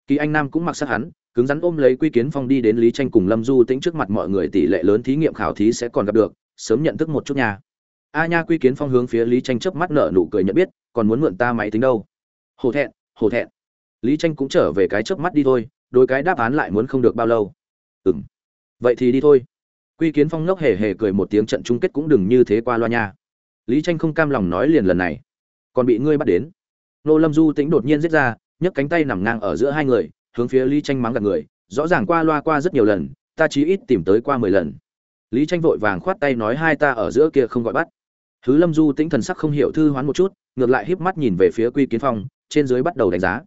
Kỳ anh nam cũng mặc sắc hắn cứng rắn ôm lấy quy kiến phong đi đến lý tranh cùng lâm du tĩnh trước mặt mọi người tỷ lệ lớn thí nghiệm khảo thí sẽ còn gặp được, sớm nhận thức một chút nha. A nha, quy kiến phong hướng phía lý tranh chớp mắt nở nụ cười nhận biết, còn muốn mượn ta máy tính đâu? Hổ thẹn hổ thẹn. Lý tranh cũng trở về cái chớp mắt đi thôi, đôi cái đáp án lại muốn không được bao lâu. Ừm. Vậy thì đi thôi. Quy kiến phong ngốc hề hề cười một tiếng trận chung kết cũng đừng như thế qua loa nha. Lý tranh không cam lòng nói liền lần này. Còn bị ngươi bắt đến. Nô lâm du tĩnh đột nhiên giết ra, nhấc cánh tay nằm ngang ở giữa hai người hướng phía lý tranh mắng gạt người, rõ ràng qua loa qua rất nhiều lần, ta chí ít tìm tới qua mười lần. Lý tranh vội vàng khoát tay nói hai ta ở giữa kia không gọi bắt. Thứ lâm du tĩnh thần sắc không hiểu thư hoán một chút, ngược lại híp mắt nhìn về phía quy kiến phong, trên dưới bắt đầu đánh giá.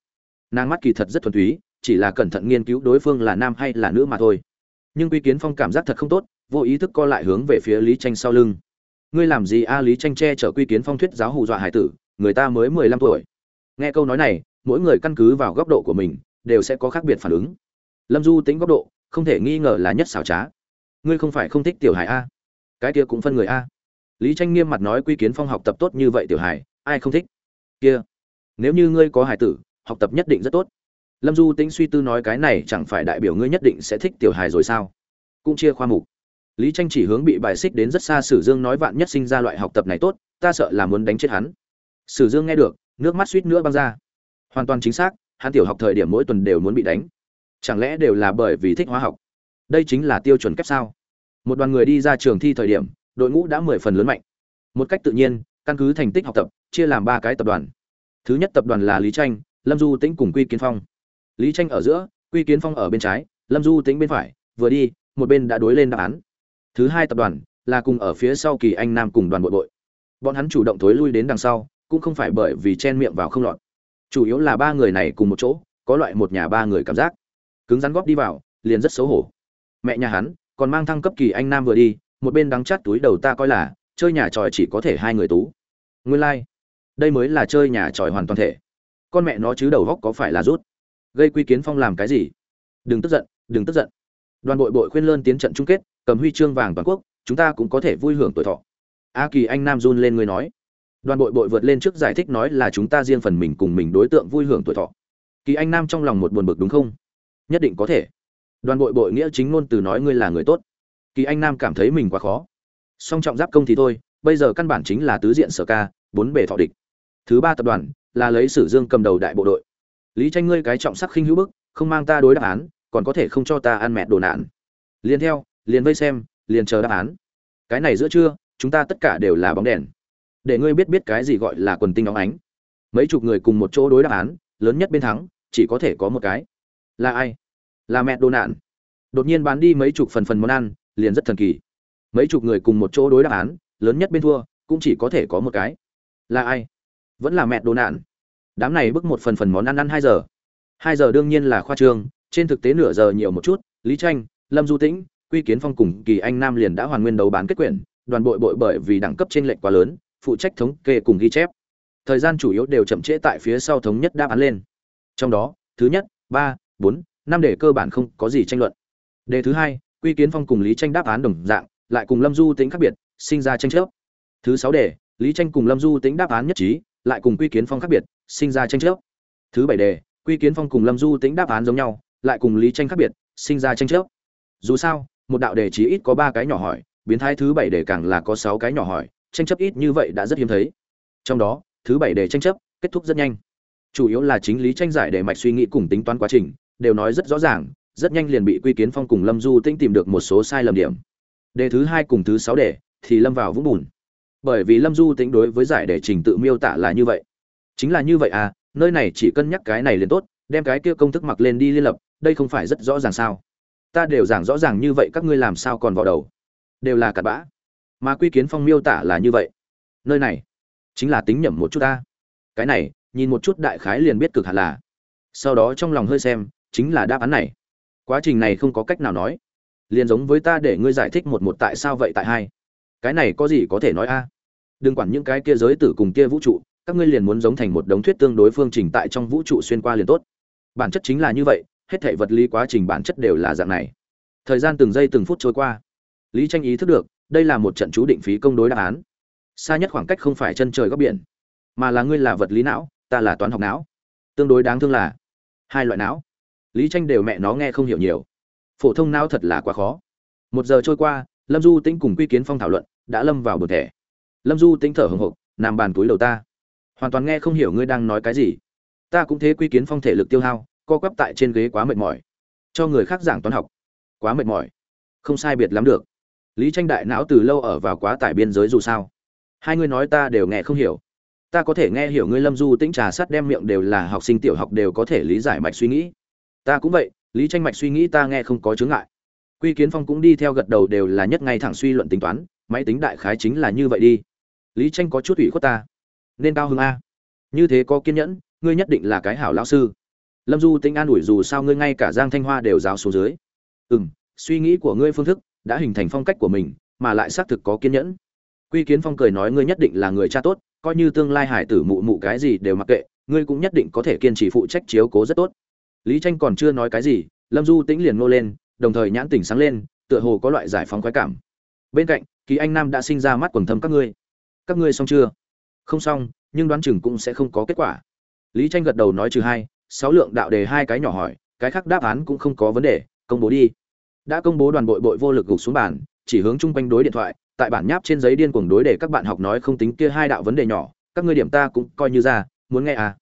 Nàng mắt kỳ thật rất thuần túy, chỉ là cẩn thận nghiên cứu đối phương là nam hay là nữ mà thôi. Nhưng quy kiến phong cảm giác thật không tốt, vô ý thức co lại hướng về phía lý tranh sau lưng. Ngươi làm gì a? Lý tranh che chở quy kiến phong thuyết giáo hù dọa hải tử, người ta mới mười lăm tuổi. Nghe câu nói này, mỗi người căn cứ vào góc độ của mình đều sẽ có khác biệt phản ứng. Lâm du tính góc độ, không thể nghi ngờ là nhất xảo trá. Ngươi không phải không thích tiểu hải a. Cái kia cũng phân người a. Lý tranh nghiêm mặt nói quy kiến phong học tập tốt như vậy tiểu hải ai không thích? Kia, nếu như ngươi có hải tử, học tập nhất định rất tốt. Lâm du tính suy tư nói cái này chẳng phải đại biểu ngươi nhất định sẽ thích tiểu hài rồi sao? Cũng chia khoa mục. Lý tranh chỉ hướng bị bài xích đến rất xa sử dương nói vạn nhất sinh ra loại học tập này tốt, ta sợ là muốn đánh chết hắn. Sử dương nghe được, nước mắt suýt nữa băng ra. Hoàn toàn chính xác hắn tiểu học thời điểm mỗi tuần đều muốn bị đánh. Chẳng lẽ đều là bởi vì thích hóa học? Đây chính là tiêu chuẩn kép sao? Một đoàn người đi ra trường thi thời điểm, đội ngũ đã mười phần lớn mạnh. Một cách tự nhiên, căn cứ thành tích học tập, chia làm ba cái tập đoàn. Thứ nhất tập đoàn là lý tranh lâm du tĩnh cùng quy kiến phong. Lý tranh ở giữa, quy kiến phong ở bên trái, lâm du tĩnh bên phải, vừa đi, một bên đã đối lên đáp án. Thứ hai tập đoàn là cùng ở phía sau kỳ anh nam cùng đoàn bộ đội. Bọn hắn chủ động thối lui đến đằng sau, cũng không phải bởi vì chen miệng vào không lọt chủ yếu là ba người này cùng một chỗ, có loại một nhà ba người cảm giác. Cứng rắn góp đi vào, liền rất xấu hổ. Mẹ nhà hắn, còn mang thăng cấp kỳ anh nam vừa đi, một bên đắng chát túi đầu ta coi là, chơi nhà tròi chỉ có thể hai người tú. Nguyên lai、like. đây mới là chơi nhà tròi hoàn toàn thể. Con mẹ nó chứ đầu góc có phải là rút. Gây quy kiến phong làm cái gì? Đừng tức giận, đừng tức giận. Đoàn bội bội khuyên lơn tiến trận chung kết, cầm huy chương vàng toàn quốc, chúng ta cũng có thể vui hưởng tuổi thọ. A kỳ anh nam run lên người nói đoàn bội bội vượt lên trước giải thích nói là chúng ta riêng phần mình cùng mình đối tượng vui hưởng tuổi thọ. Kỳ anh nam trong lòng một buồn bực đúng không? Nhất định có thể. Đoàn bội bội nghĩa chính ngôn từ nói ngươi là người tốt. Kỳ anh nam cảm thấy mình quá khó. Song trọng giáp công thì thôi, bây giờ căn bản chính là tứ diện sở ca, bốn bề thọ địch. Thứ ba tập đoàn là lấy sử dương cầm đầu đại bộ đội. Lý tranh ngươi cái trọng sắc khinh hữu bức, không mang ta đối đáp án, còn có thể không cho ta ăn mẹ đồ nạn. Liền theo, liền vây xem, liền chờ đáp án. Cái này giữa trưa, chúng ta tất cả đều là bóng đèn để ngươi biết biết cái gì gọi là quần tinh óng ánh. Mấy chục người cùng một chỗ đối đáp án, lớn nhất bên thắng, chỉ có thể có một cái. Là ai? Là mẹ đồ nạn. Đột nhiên bán đi mấy chục phần phần món ăn, liền rất thần kỳ. Mấy chục người cùng một chỗ đối đáp án, lớn nhất bên thua, cũng chỉ có thể có một cái. Là ai? Vẫn là mẹ đồ nạn. Đám này bức một phần phần món ăn ăn hai giờ. Hai giờ đương nhiên là khoa trương, trên thực tế nửa giờ nhiều một chút, lý tranh, lâm du tĩnh, quy kiến phong cùng kỳ anh nam liền đã hoàn nguyên đấu bán kết quyển, đoàn bội bội bởi vì đẳng cấp trên lệnh quá lớn phụ trách thống kê cùng ghi chép. Thời gian chủ yếu đều chậm trễ tại phía sau thống nhất đáp án lên. Trong đó, thứ nhất, ba, bốn, năm đề cơ bản không có gì tranh luận. Đề thứ hai, quy kiến phong cùng lý tranh đáp án đồng dạng, lại cùng lâm du tính khác biệt, sinh ra tranh chấp. Thứ sáu đề, lý tranh cùng lâm du tính đáp án nhất trí, lại cùng quy kiến phong khác biệt, sinh ra tranh chấp. Thứ bảy đề, quy kiến phong cùng lâm du tính đáp án giống nhau, lại cùng lý tranh khác biệt, sinh ra tranh chấp. Dù sao, một đạo đề chí ít có ba cái nhỏ hỏi, biến thái thứ bảy đề càng là có sáu cái nhỏ hỏi tranh chấp ít như vậy đã rất hiếm thấy. Trong đó, thứ bảy đề tranh chấp, kết thúc rất nhanh. Chủ yếu là chính lý tranh giải đề mạch suy nghĩ cùng tính toán quá trình, đều nói rất rõ ràng, rất nhanh liền bị quy kiến phong cùng lâm du tĩnh tìm được một số sai lầm điểm. Đề thứ hai cùng thứ sáu đề thì lâm vào vũng bùn. Bởi vì lâm du tĩnh đối với giải đề trình tự miêu tả là như vậy. Chính là như vậy à nơi này chỉ cân nhắc cái này liền tốt, đem cái kia công thức mặc lên đi liên lập, đây không phải rất rõ ràng sao? Ta đều giảng rõ ràng như vậy, các ngươi làm sao còn vào đầu? Đều là cặn bã mà quy kiến phong miêu tả là như vậy. Nơi này chính là tính nhẩm một chút ta. Cái này, nhìn một chút đại khái liền biết cực hạt là. Sau đó trong lòng hơi xem, chính là đáp án này. Quá trình này không có cách nào nói. Liền giống với ta để ngươi giải thích một một tại sao vậy tại hai. Cái này có gì có thể nói a? Đừng quản những cái kia giới tử cùng kia vũ trụ, các ngươi liền muốn giống thành một đống thuyết tương đối phương trình tại trong vũ trụ xuyên qua liền tốt. Bản chất chính là như vậy, hết thể vật lý quá trình bản chất đều là dạng này. Thời gian từng giây từng phút trôi qua. Lý tranh ý thức được đây là một trận chú định phí công đối đáp án. Xa nhất khoảng cách không phải chân trời góc biển, mà là ngươi là vật lý não, ta là toán học não. Tương đối đáng thương là, hai loại não, lý tranh đều mẹ nó nghe không hiểu nhiều. Phổ thông não thật là quá khó. Một giờ trôi qua, lâm du tĩnh cùng quy kiến phong thảo luận, đã lâm vào bột thẻ. Lâm du tĩnh thở hồng hộc, nằm bàn túi đầu ta. Hoàn toàn nghe không hiểu ngươi đang nói cái gì. Ta cũng thế quy kiến phong thể lực tiêu hao, co quắp tại trên ghế quá mệt mỏi. Cho người khác giảng toán học, quá mệt mỏi. Không sai biệt lắm được lý tranh đại não từ lâu ở vào quá tải biên giới dù sao. Hai ngươi nói ta đều nghe không hiểu. Ta có thể nghe hiểu ngươi lâm du tĩnh trà sắt đem miệng đều là học sinh tiểu học đều có thể lý giải mạch suy nghĩ. Ta cũng vậy, lý tranh mạch suy nghĩ ta nghe không có chướng ngại. Quy kiến phong cũng đi theo gật đầu đều là nhất ngay thẳng suy luận tính toán, máy tính đại khái chính là như vậy đi. Lý tranh có chút ủy khuất ta. Nên cao hứng a. Như thế có kiên nhẫn, ngươi nhất định là cái hảo lão sư. Lâm du tĩnh an ủi dù sao ngươi ngay cả giang thanh hoa đều giáo xuống dưới. Ừ m suy nghĩ của ngươi phương thức đã hình thành phong cách của mình, mà lại xác thực có kiên nhẫn. Quy kiến phong cười nói, ngươi nhất định là người cha tốt, coi như tương lai hải tử mụ mụ cái gì đều mặc kệ, ngươi cũng nhất định có thể kiên trì phụ trách chiếu cố rất tốt. Lý tranh còn chưa nói cái gì, lâm du tĩnh liền ngô lên, đồng thời nhãn tỉnh sáng lên, tựa hồ có loại giải phóng khoái cảm. Bên cạnh, kỳ anh nam đã sinh ra mắt quần thâm các ngươi. Các ngươi xong chưa? Không xong, nhưng đoán chừng cũng sẽ không có kết quả. Lý tranh gật đầu nói trừ hai, sáu lượng đạo đề hai cái nhỏ hỏi, cái khác đáp án cũng không có vấn đề, công bố đi đã công bố đoàn bội bội vô lực gục xuống bàn, chỉ hướng chung quanh đối điện thoại, tại bản nháp trên giấy điên cuồng đối để các bạn học nói không tính kia hai đạo vấn đề nhỏ, các ngươi điểm ta cũng coi như ra, muốn nghe à?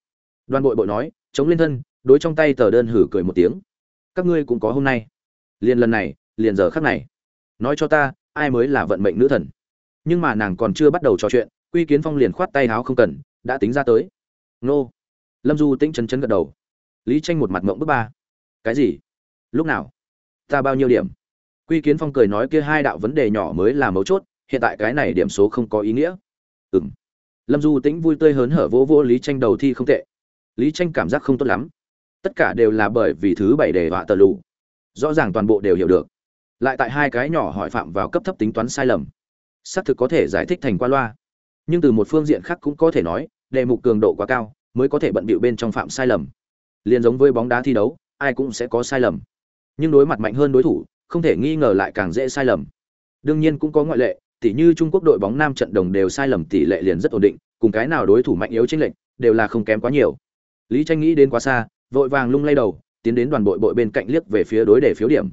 Đoàn bội bội nói, chống lên thân, đối trong tay tờ đơn hử cười một tiếng. Các ngươi cũng có hôm nay. Liền lần này, liền giờ khắc này. Nói cho ta, ai mới là vận mệnh nữ thần? Nhưng mà nàng còn chưa bắt đầu trò chuyện, quy kiến phong liền khoát tay háo không cần, đã tính ra tới. Nô. Lâm du tĩnh chấn chấn gật đầu. Lý tranh một mặt mộng bước ba. Cái gì? Lúc nào? Ta bao nhiêu điểm? Quy kiến phong cười nói kia hai đạo vấn đề nhỏ mới là mấu chốt, hiện tại cái này điểm số không có ý nghĩa. Ừ m lâm du tĩnh vui tươi hớn hở vỗ vỗ lý tranh đầu thi không tệ. Lý tranh cảm giác không tốt lắm. Tất cả đều là bởi vì thứ bảy đề họa tờ lụ rõ ràng toàn bộ đều hiểu được. Lại tại hai cái nhỏ hỏi phạm vào cấp thấp tính toán sai lầm. Xác thực có thể giải thích thành qua loa. Nhưng từ một phương diện khác cũng có thể nói, đề mục cường độ quá cao, mới có thể bận bịu bên trong phạm sai lầm. Liền giống với bóng đá thi đấu, ai cũng sẽ có sai lầm nhưng đối mặt mạnh hơn đối thủ, không thể nghi ngờ lại càng dễ sai lầm. Đương nhiên cũng có ngoại lệ, tỉ như trung quốc đội bóng nam trận đồng đều sai lầm tỷ lệ liền rất ổn định, cùng cái nào đối thủ mạnh yếu chênh lệch đều là không kém quá nhiều. Lý tranh nghĩ đến quá xa, vội vàng lung lay đầu, tiến đến đoàn bội bội bên cạnh liếc về phía đối đề phiếu điểm.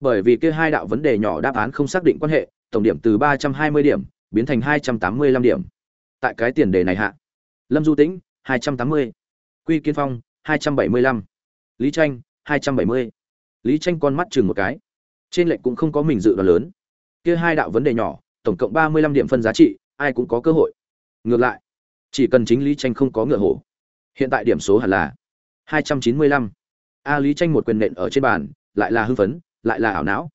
Bởi vì kia hai đạo vấn đề nhỏ đáp án không xác định quan hệ, tổng điểm từ ba trăm hai mươi điểm, biến thành hai trăm tám mươi lăm điểm. Tại cái tiền đề này hạ, lâm du tĩnh, hai trăm tám mươi. Quy kiến phong, hai trăm bảy mươi lăm. Lý tranh, hai trăm bảy mươi lý tranh con mắt chừng một cái. Trên lệnh cũng không có mình dự đoán lớn. Kia hai đạo vấn đề nhỏ, tổng cộng ba mươi lăm điểm phân giá trị, ai cũng có cơ hội. Ngược lại, chỉ cần chính lý tranh không có ngựa hổ. Hiện tại điểm số hẳn là hai trăm chín mươi lăm. A lý tranh một quyền nện ở trên bàn, lại là hưng phấn, lại là ảo não.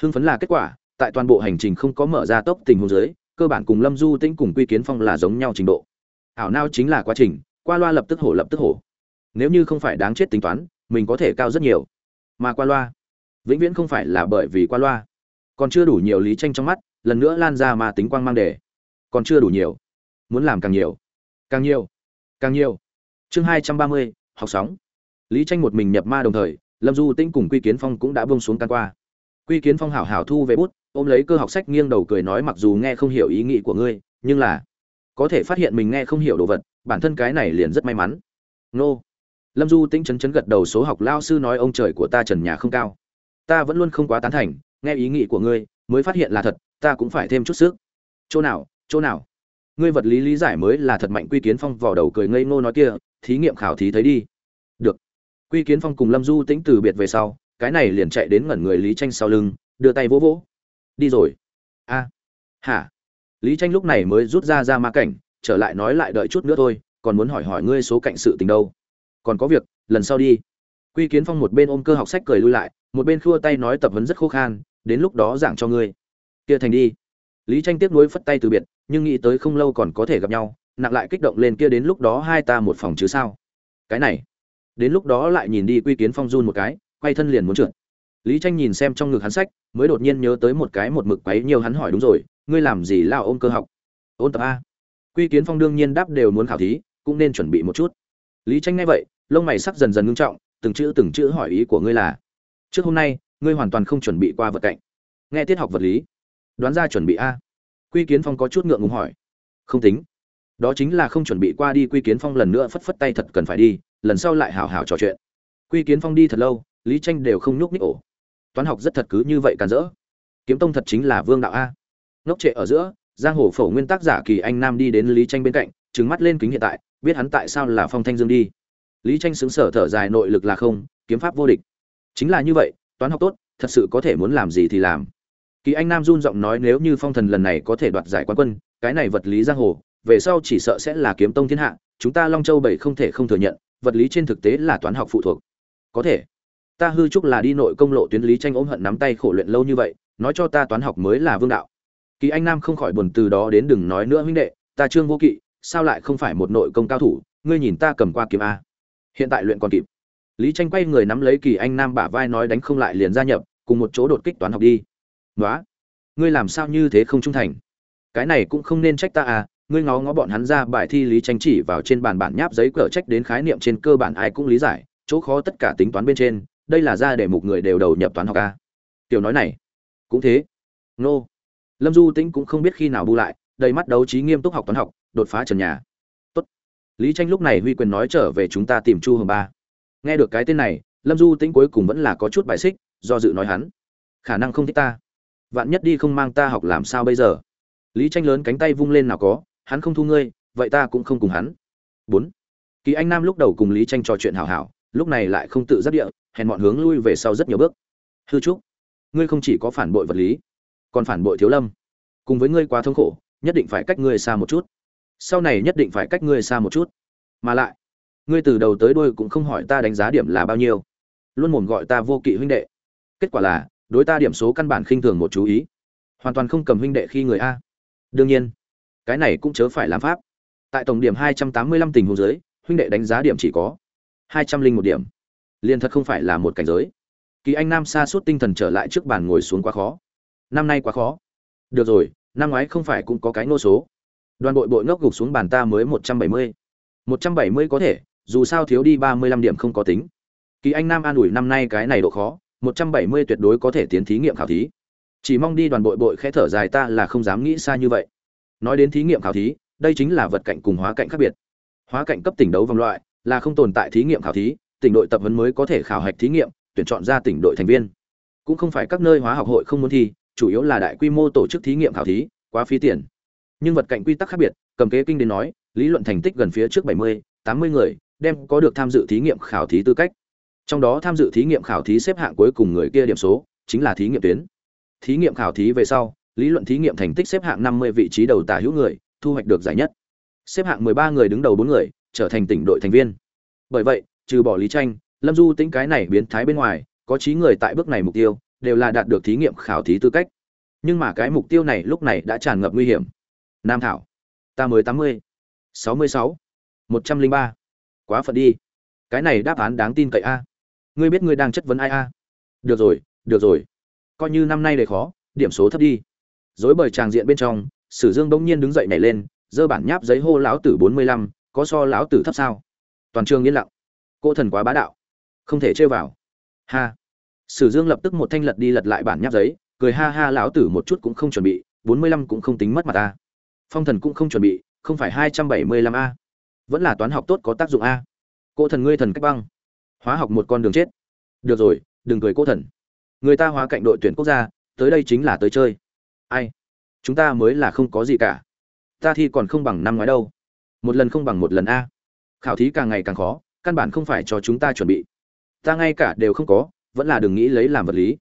Hưng phấn là kết quả, tại toàn bộ hành trình không có mở ra tốc tình huống dưới, cơ bản cùng lâm du tĩnh cùng quy kiến phong là giống nhau trình độ. Ảo não chính là quá trình, qua loa lập tức hổ lập tức hổ. Nếu như không phải đáng chết tính toán, mình có thể cao rất nhiều mà qua loa. Vĩnh viễn không phải là bởi vì qua loa. Còn chưa đủ nhiều lý tranh trong mắt, lần nữa lan ra mà tính quang mang đề còn chưa đủ nhiều. Muốn làm càng nhiều. Càng nhiều. Càng nhiều. Chương hai trăm ba mươi, học sóng. Lý tranh một mình nhập ma đồng thời, lâm du tĩnh cùng quy kiến phong cũng đã bông xuống can qua. Quy kiến phong hảo hảo thu về bút, ôm lấy cơ học sách nghiêng đầu cười nói mặc dù nghe không hiểu ý nghĩ của ngươi, nhưng là có thể phát hiện mình nghe không hiểu đồ vật, bản thân cái này liền rất may mắn. Nô lâm du tĩnh chấn chấn gật đầu, số học lao sư nói ông trời của ta trần nhà không cao. Ta vẫn luôn không quá tán thành, nghe ý nghĩ của ngươi, mới phát hiện là thật, ta cũng phải thêm chút sức. Chỗ nào chỗ nào? Ngươi vật lý lý giải mới là thật mạnh. Quy kiến phong vò đầu cười ngây ngô nói kia, thí nghiệm khảo thí thấy đi. Được. Quy kiến phong cùng lâm du tĩnh từ biệt về sau, cái này liền chạy đến ngẩn người lý tranh sau lưng, đưa tay vỗ vỗ. Đi rồi. A, hả? Lý tranh lúc này mới rút ra ra ma cảnh, trở lại nói lại đợi chút nữa thôi, còn muốn hỏi hỏi ngươi số cạnh sự tình đâu còn có việc, lần sau đi. Quy kiến phong một bên ôm cơ học sách cười lui lại, một bên khua tay nói tập huấn rất khô khan, đến lúc đó giảng cho ngươi. Kia thành đi. Lý tranh tiếp nối phất tay từ biệt, nhưng nghĩ tới không lâu còn có thể gặp nhau, nặng lại kích động lên kia đến lúc đó hai ta một phòng chứ sao. Cái này. Đến lúc đó lại nhìn đi quy kiến phong run một cái, quay thân liền muốn trượt. Lý tranh nhìn xem trong ngực hắn sách, mới đột nhiên nhớ tới một cái một mực quấy nhiều hắn hỏi đúng rồi, ngươi làm gì lao ôm cơ học? Ôn tập a. Quy kiến phong đương nhiên đáp đều muốn khảo thí, cũng nên chuẩn bị một chút. Lý tranh nghe vậy lông mày sắc dần dần ngưng trọng, từng chữ từng chữ hỏi ý của ngươi là, trước hôm nay, ngươi hoàn toàn không chuẩn bị qua vật cạnh. Nghe tiết học vật lý, đoán ra chuẩn bị a. Quy kiến phong có chút ngượng ngùng hỏi, không tính. Đó chính là không chuẩn bị qua đi, quy kiến phong lần nữa phất phất tay thật cần phải đi, lần sau lại hào hào trò chuyện. Quy kiến phong đi thật lâu, lý tranh đều không nhúc nhích ổ. Toán học rất thật cứ như vậy càn rỡ. Kiếm tông thật chính là vương đạo a. Ngốc trệ ở giữa, giang hồ phổ nguyên tác giả kỳ anh nam đi đến lý tranh bên cạnh, trừng mắt lên kính hiện tại, biết hắn tại sao là phong thanh dương đi lý tranh xứng sở thở dài nội lực là không, kiếm pháp vô địch. Chính là như vậy, toán học tốt, thật sự có thể muốn làm gì thì làm. Kỳ anh nam run giọng nói nếu như phong thần lần này có thể đoạt giải quán quân, cái này vật lý giang hồ, về sau chỉ sợ sẽ là kiếm tông thiên hạ, chúng ta long châu bảy không thể không thừa nhận, vật lý trên thực tế là toán học phụ thuộc. Có thể. Ta hư chúc là đi nội công lộ tuyến lý tranh ôm hận nắm tay khổ luyện lâu như vậy, nói cho ta toán học mới là vương đạo. Kỳ anh nam không khỏi buồn từ đó đến đừng nói nữa huynh đệ, ta trương vô kỵ, sao lại không phải một nội công cao thủ, ngươi nhìn ta cầm qua kiếm a hiện tại luyện còn kịp. Lý tranh quay người nắm lấy kỳ anh nam bả vai nói đánh không lại liền gia nhập, cùng một chỗ đột kích toán học đi. Nói ngươi làm sao như thế không trung thành? Cái này cũng không nên trách ta à ngươi ngó ngó bọn hắn ra bài thi lý tranh chỉ vào trên bàn bản nháp giấy cờ trách đến khái niệm trên cơ bản ai cũng lý giải, chỗ khó tất cả tính toán bên trên, đây là ra để một người đều đầu nhập toán học a tiểu nói này, cũng thế. Nô, lâm du tĩnh cũng không biết khi nào bu lại, đầy mắt đấu trí nghiêm túc học toán học, đột phá trần nhà lý tranh lúc này huy quyền nói trở về chúng ta tìm chu hồng ba. Nghe được cái tên này, lâm du tĩnh cuối cùng vẫn là có chút bài xích, do dự nói hắn, khả năng không thích ta. Vạn nhất đi không mang ta học làm sao bây giờ? Lý tranh lớn cánh tay vung lên nào có, hắn không thu ngươi, vậy ta cũng không cùng hắn. Bốn. Kỳ anh nam lúc đầu cùng lý tranh trò chuyện hảo hảo, lúc này lại không tự giác địa, hèn mọn hướng lui về sau rất nhiều bước. Hư trúc, ngươi không chỉ có phản bội vật lý, còn phản bội thiếu lâm. Cùng với ngươi quá thống khổ, nhất định phải cách ngươi xa một chút sau này nhất định phải cách ngươi xa một chút. Mà lại, ngươi từ đầu tới đuôi cũng không hỏi ta đánh giá điểm là bao nhiêu. Luôn mồm gọi ta vô kỵ huynh đệ. Kết quả là, đối ta điểm số căn bản khinh thường một chú ý. Hoàn toàn không cầm huynh đệ khi người a. Đương nhiên, cái này cũng chớ phải làm pháp. Tại tổng điểm hai trăm tám mươi lăm tình huống dưới, huynh đệ đánh giá điểm chỉ có hai trăm linh một điểm. Liền thật không phải là một cảnh giới. Kỳ anh nam xa suốt tinh thần trở lại trước bàn ngồi xuống quá khó. Năm nay quá khó. Được rồi, năm ngoái không phải cũng có cái nô số đoàn bội bội ngốc gục xuống bàn ta mới một trăm bảy mươi. một trăm bảy mươi có thể, dù sao thiếu đi ba mươi lăm điểm không có tính. Kỳ anh nam an ủi năm nay cái này độ khó, một trăm bảy mươi tuyệt đối có thể tiến thí nghiệm khảo thí. Chỉ mong đi đoàn bội bội khẽ thở dài ta là không dám nghĩ xa như vậy. Nói đến thí nghiệm khảo thí, đây chính là vật cạnh cùng hóa cạnh khác biệt. Hóa cạnh cấp tỉnh đấu vòng loại, là không tồn tại thí nghiệm khảo thí, tỉnh đội tập huấn mới có thể khảo hạch thí nghiệm, tuyển chọn ra tỉnh đội thành viên. Cũng không phải các nơi hóa học hội không muốn thi, chủ yếu là đại quy mô tổ chức thí nghiệm khảo thí, quá phí tiền nhưng vật cạnh quy tắc khác biệt cầm kế kinh đến nói lý luận thành tích gần phía trước 70, 80 người đem có được tham dự thí nghiệm khảo thí tư cách. Trong đó tham dự thí nghiệm khảo thí xếp hạng cuối cùng người kia điểm số chính là thí nghiệm tuyến. Thí nghiệm khảo thí về sau lý luận thí nghiệm thành tích xếp hạng 50 vị trí đầu tả hữu người thu hoạch được giải nhất. Xếp hạng 13 người đứng đầu bốn người trở thành tỉnh đội thành viên. Bởi vậy trừ bỏ lý tranh lâm du tính cái này biến thái bên ngoài có trí người tại bước này mục tiêu đều là đạt được thí nghiệm khảo thí tư cách. Nhưng mà cái mục tiêu này lúc này đã tràn ngập nguy hiểm nam thảo. Ta mới tám mươi, sáu mươi sáu, một trăm linh ba. Quá phận đi. Cái này đáp án đáng tin cậy a. Ngươi biết ngươi đang chất vấn ai a? Được rồi được rồi. Coi như năm nay đầy khó, điểm số thấp đi. Dối bởi tràng diện bên trong, sử dương bỗng nhiên đứng dậy nhảy lên, giơ bản nháp giấy hô lão tử bốn mươi lăm, có so lão tử thấp sao? Toàn trường yên lặng. Cô thần quá bá đạo. Không thể chơi vào. Ha. Sử dương lập tức một thanh lật đi lật lại bản nháp giấy, cười ha ha lão tử một chút cũng không chuẩn bị, bốn mươi lăm cũng không tính mất mặt ta phong thần cũng không chuẩn bị, không phải hai trăm bảy mươi lăm a. Vẫn là toán học tốt có tác dụng a. Cô thần ngươi thần cách băng. Hóa học một con đường chết. Được rồi, đừng cười cô thần. Người ta hóa cạnh đội tuyển quốc gia, tới đây chính là tới chơi. Ai? Chúng ta mới là không có gì cả. Ta thi còn không bằng năm ngoái đâu. Một lần không bằng một lần a. Khảo thí càng ngày càng khó, căn bản không phải cho chúng ta chuẩn bị. Ta ngay cả đều không có, vẫn là đừng nghĩ lấy làm vật lý.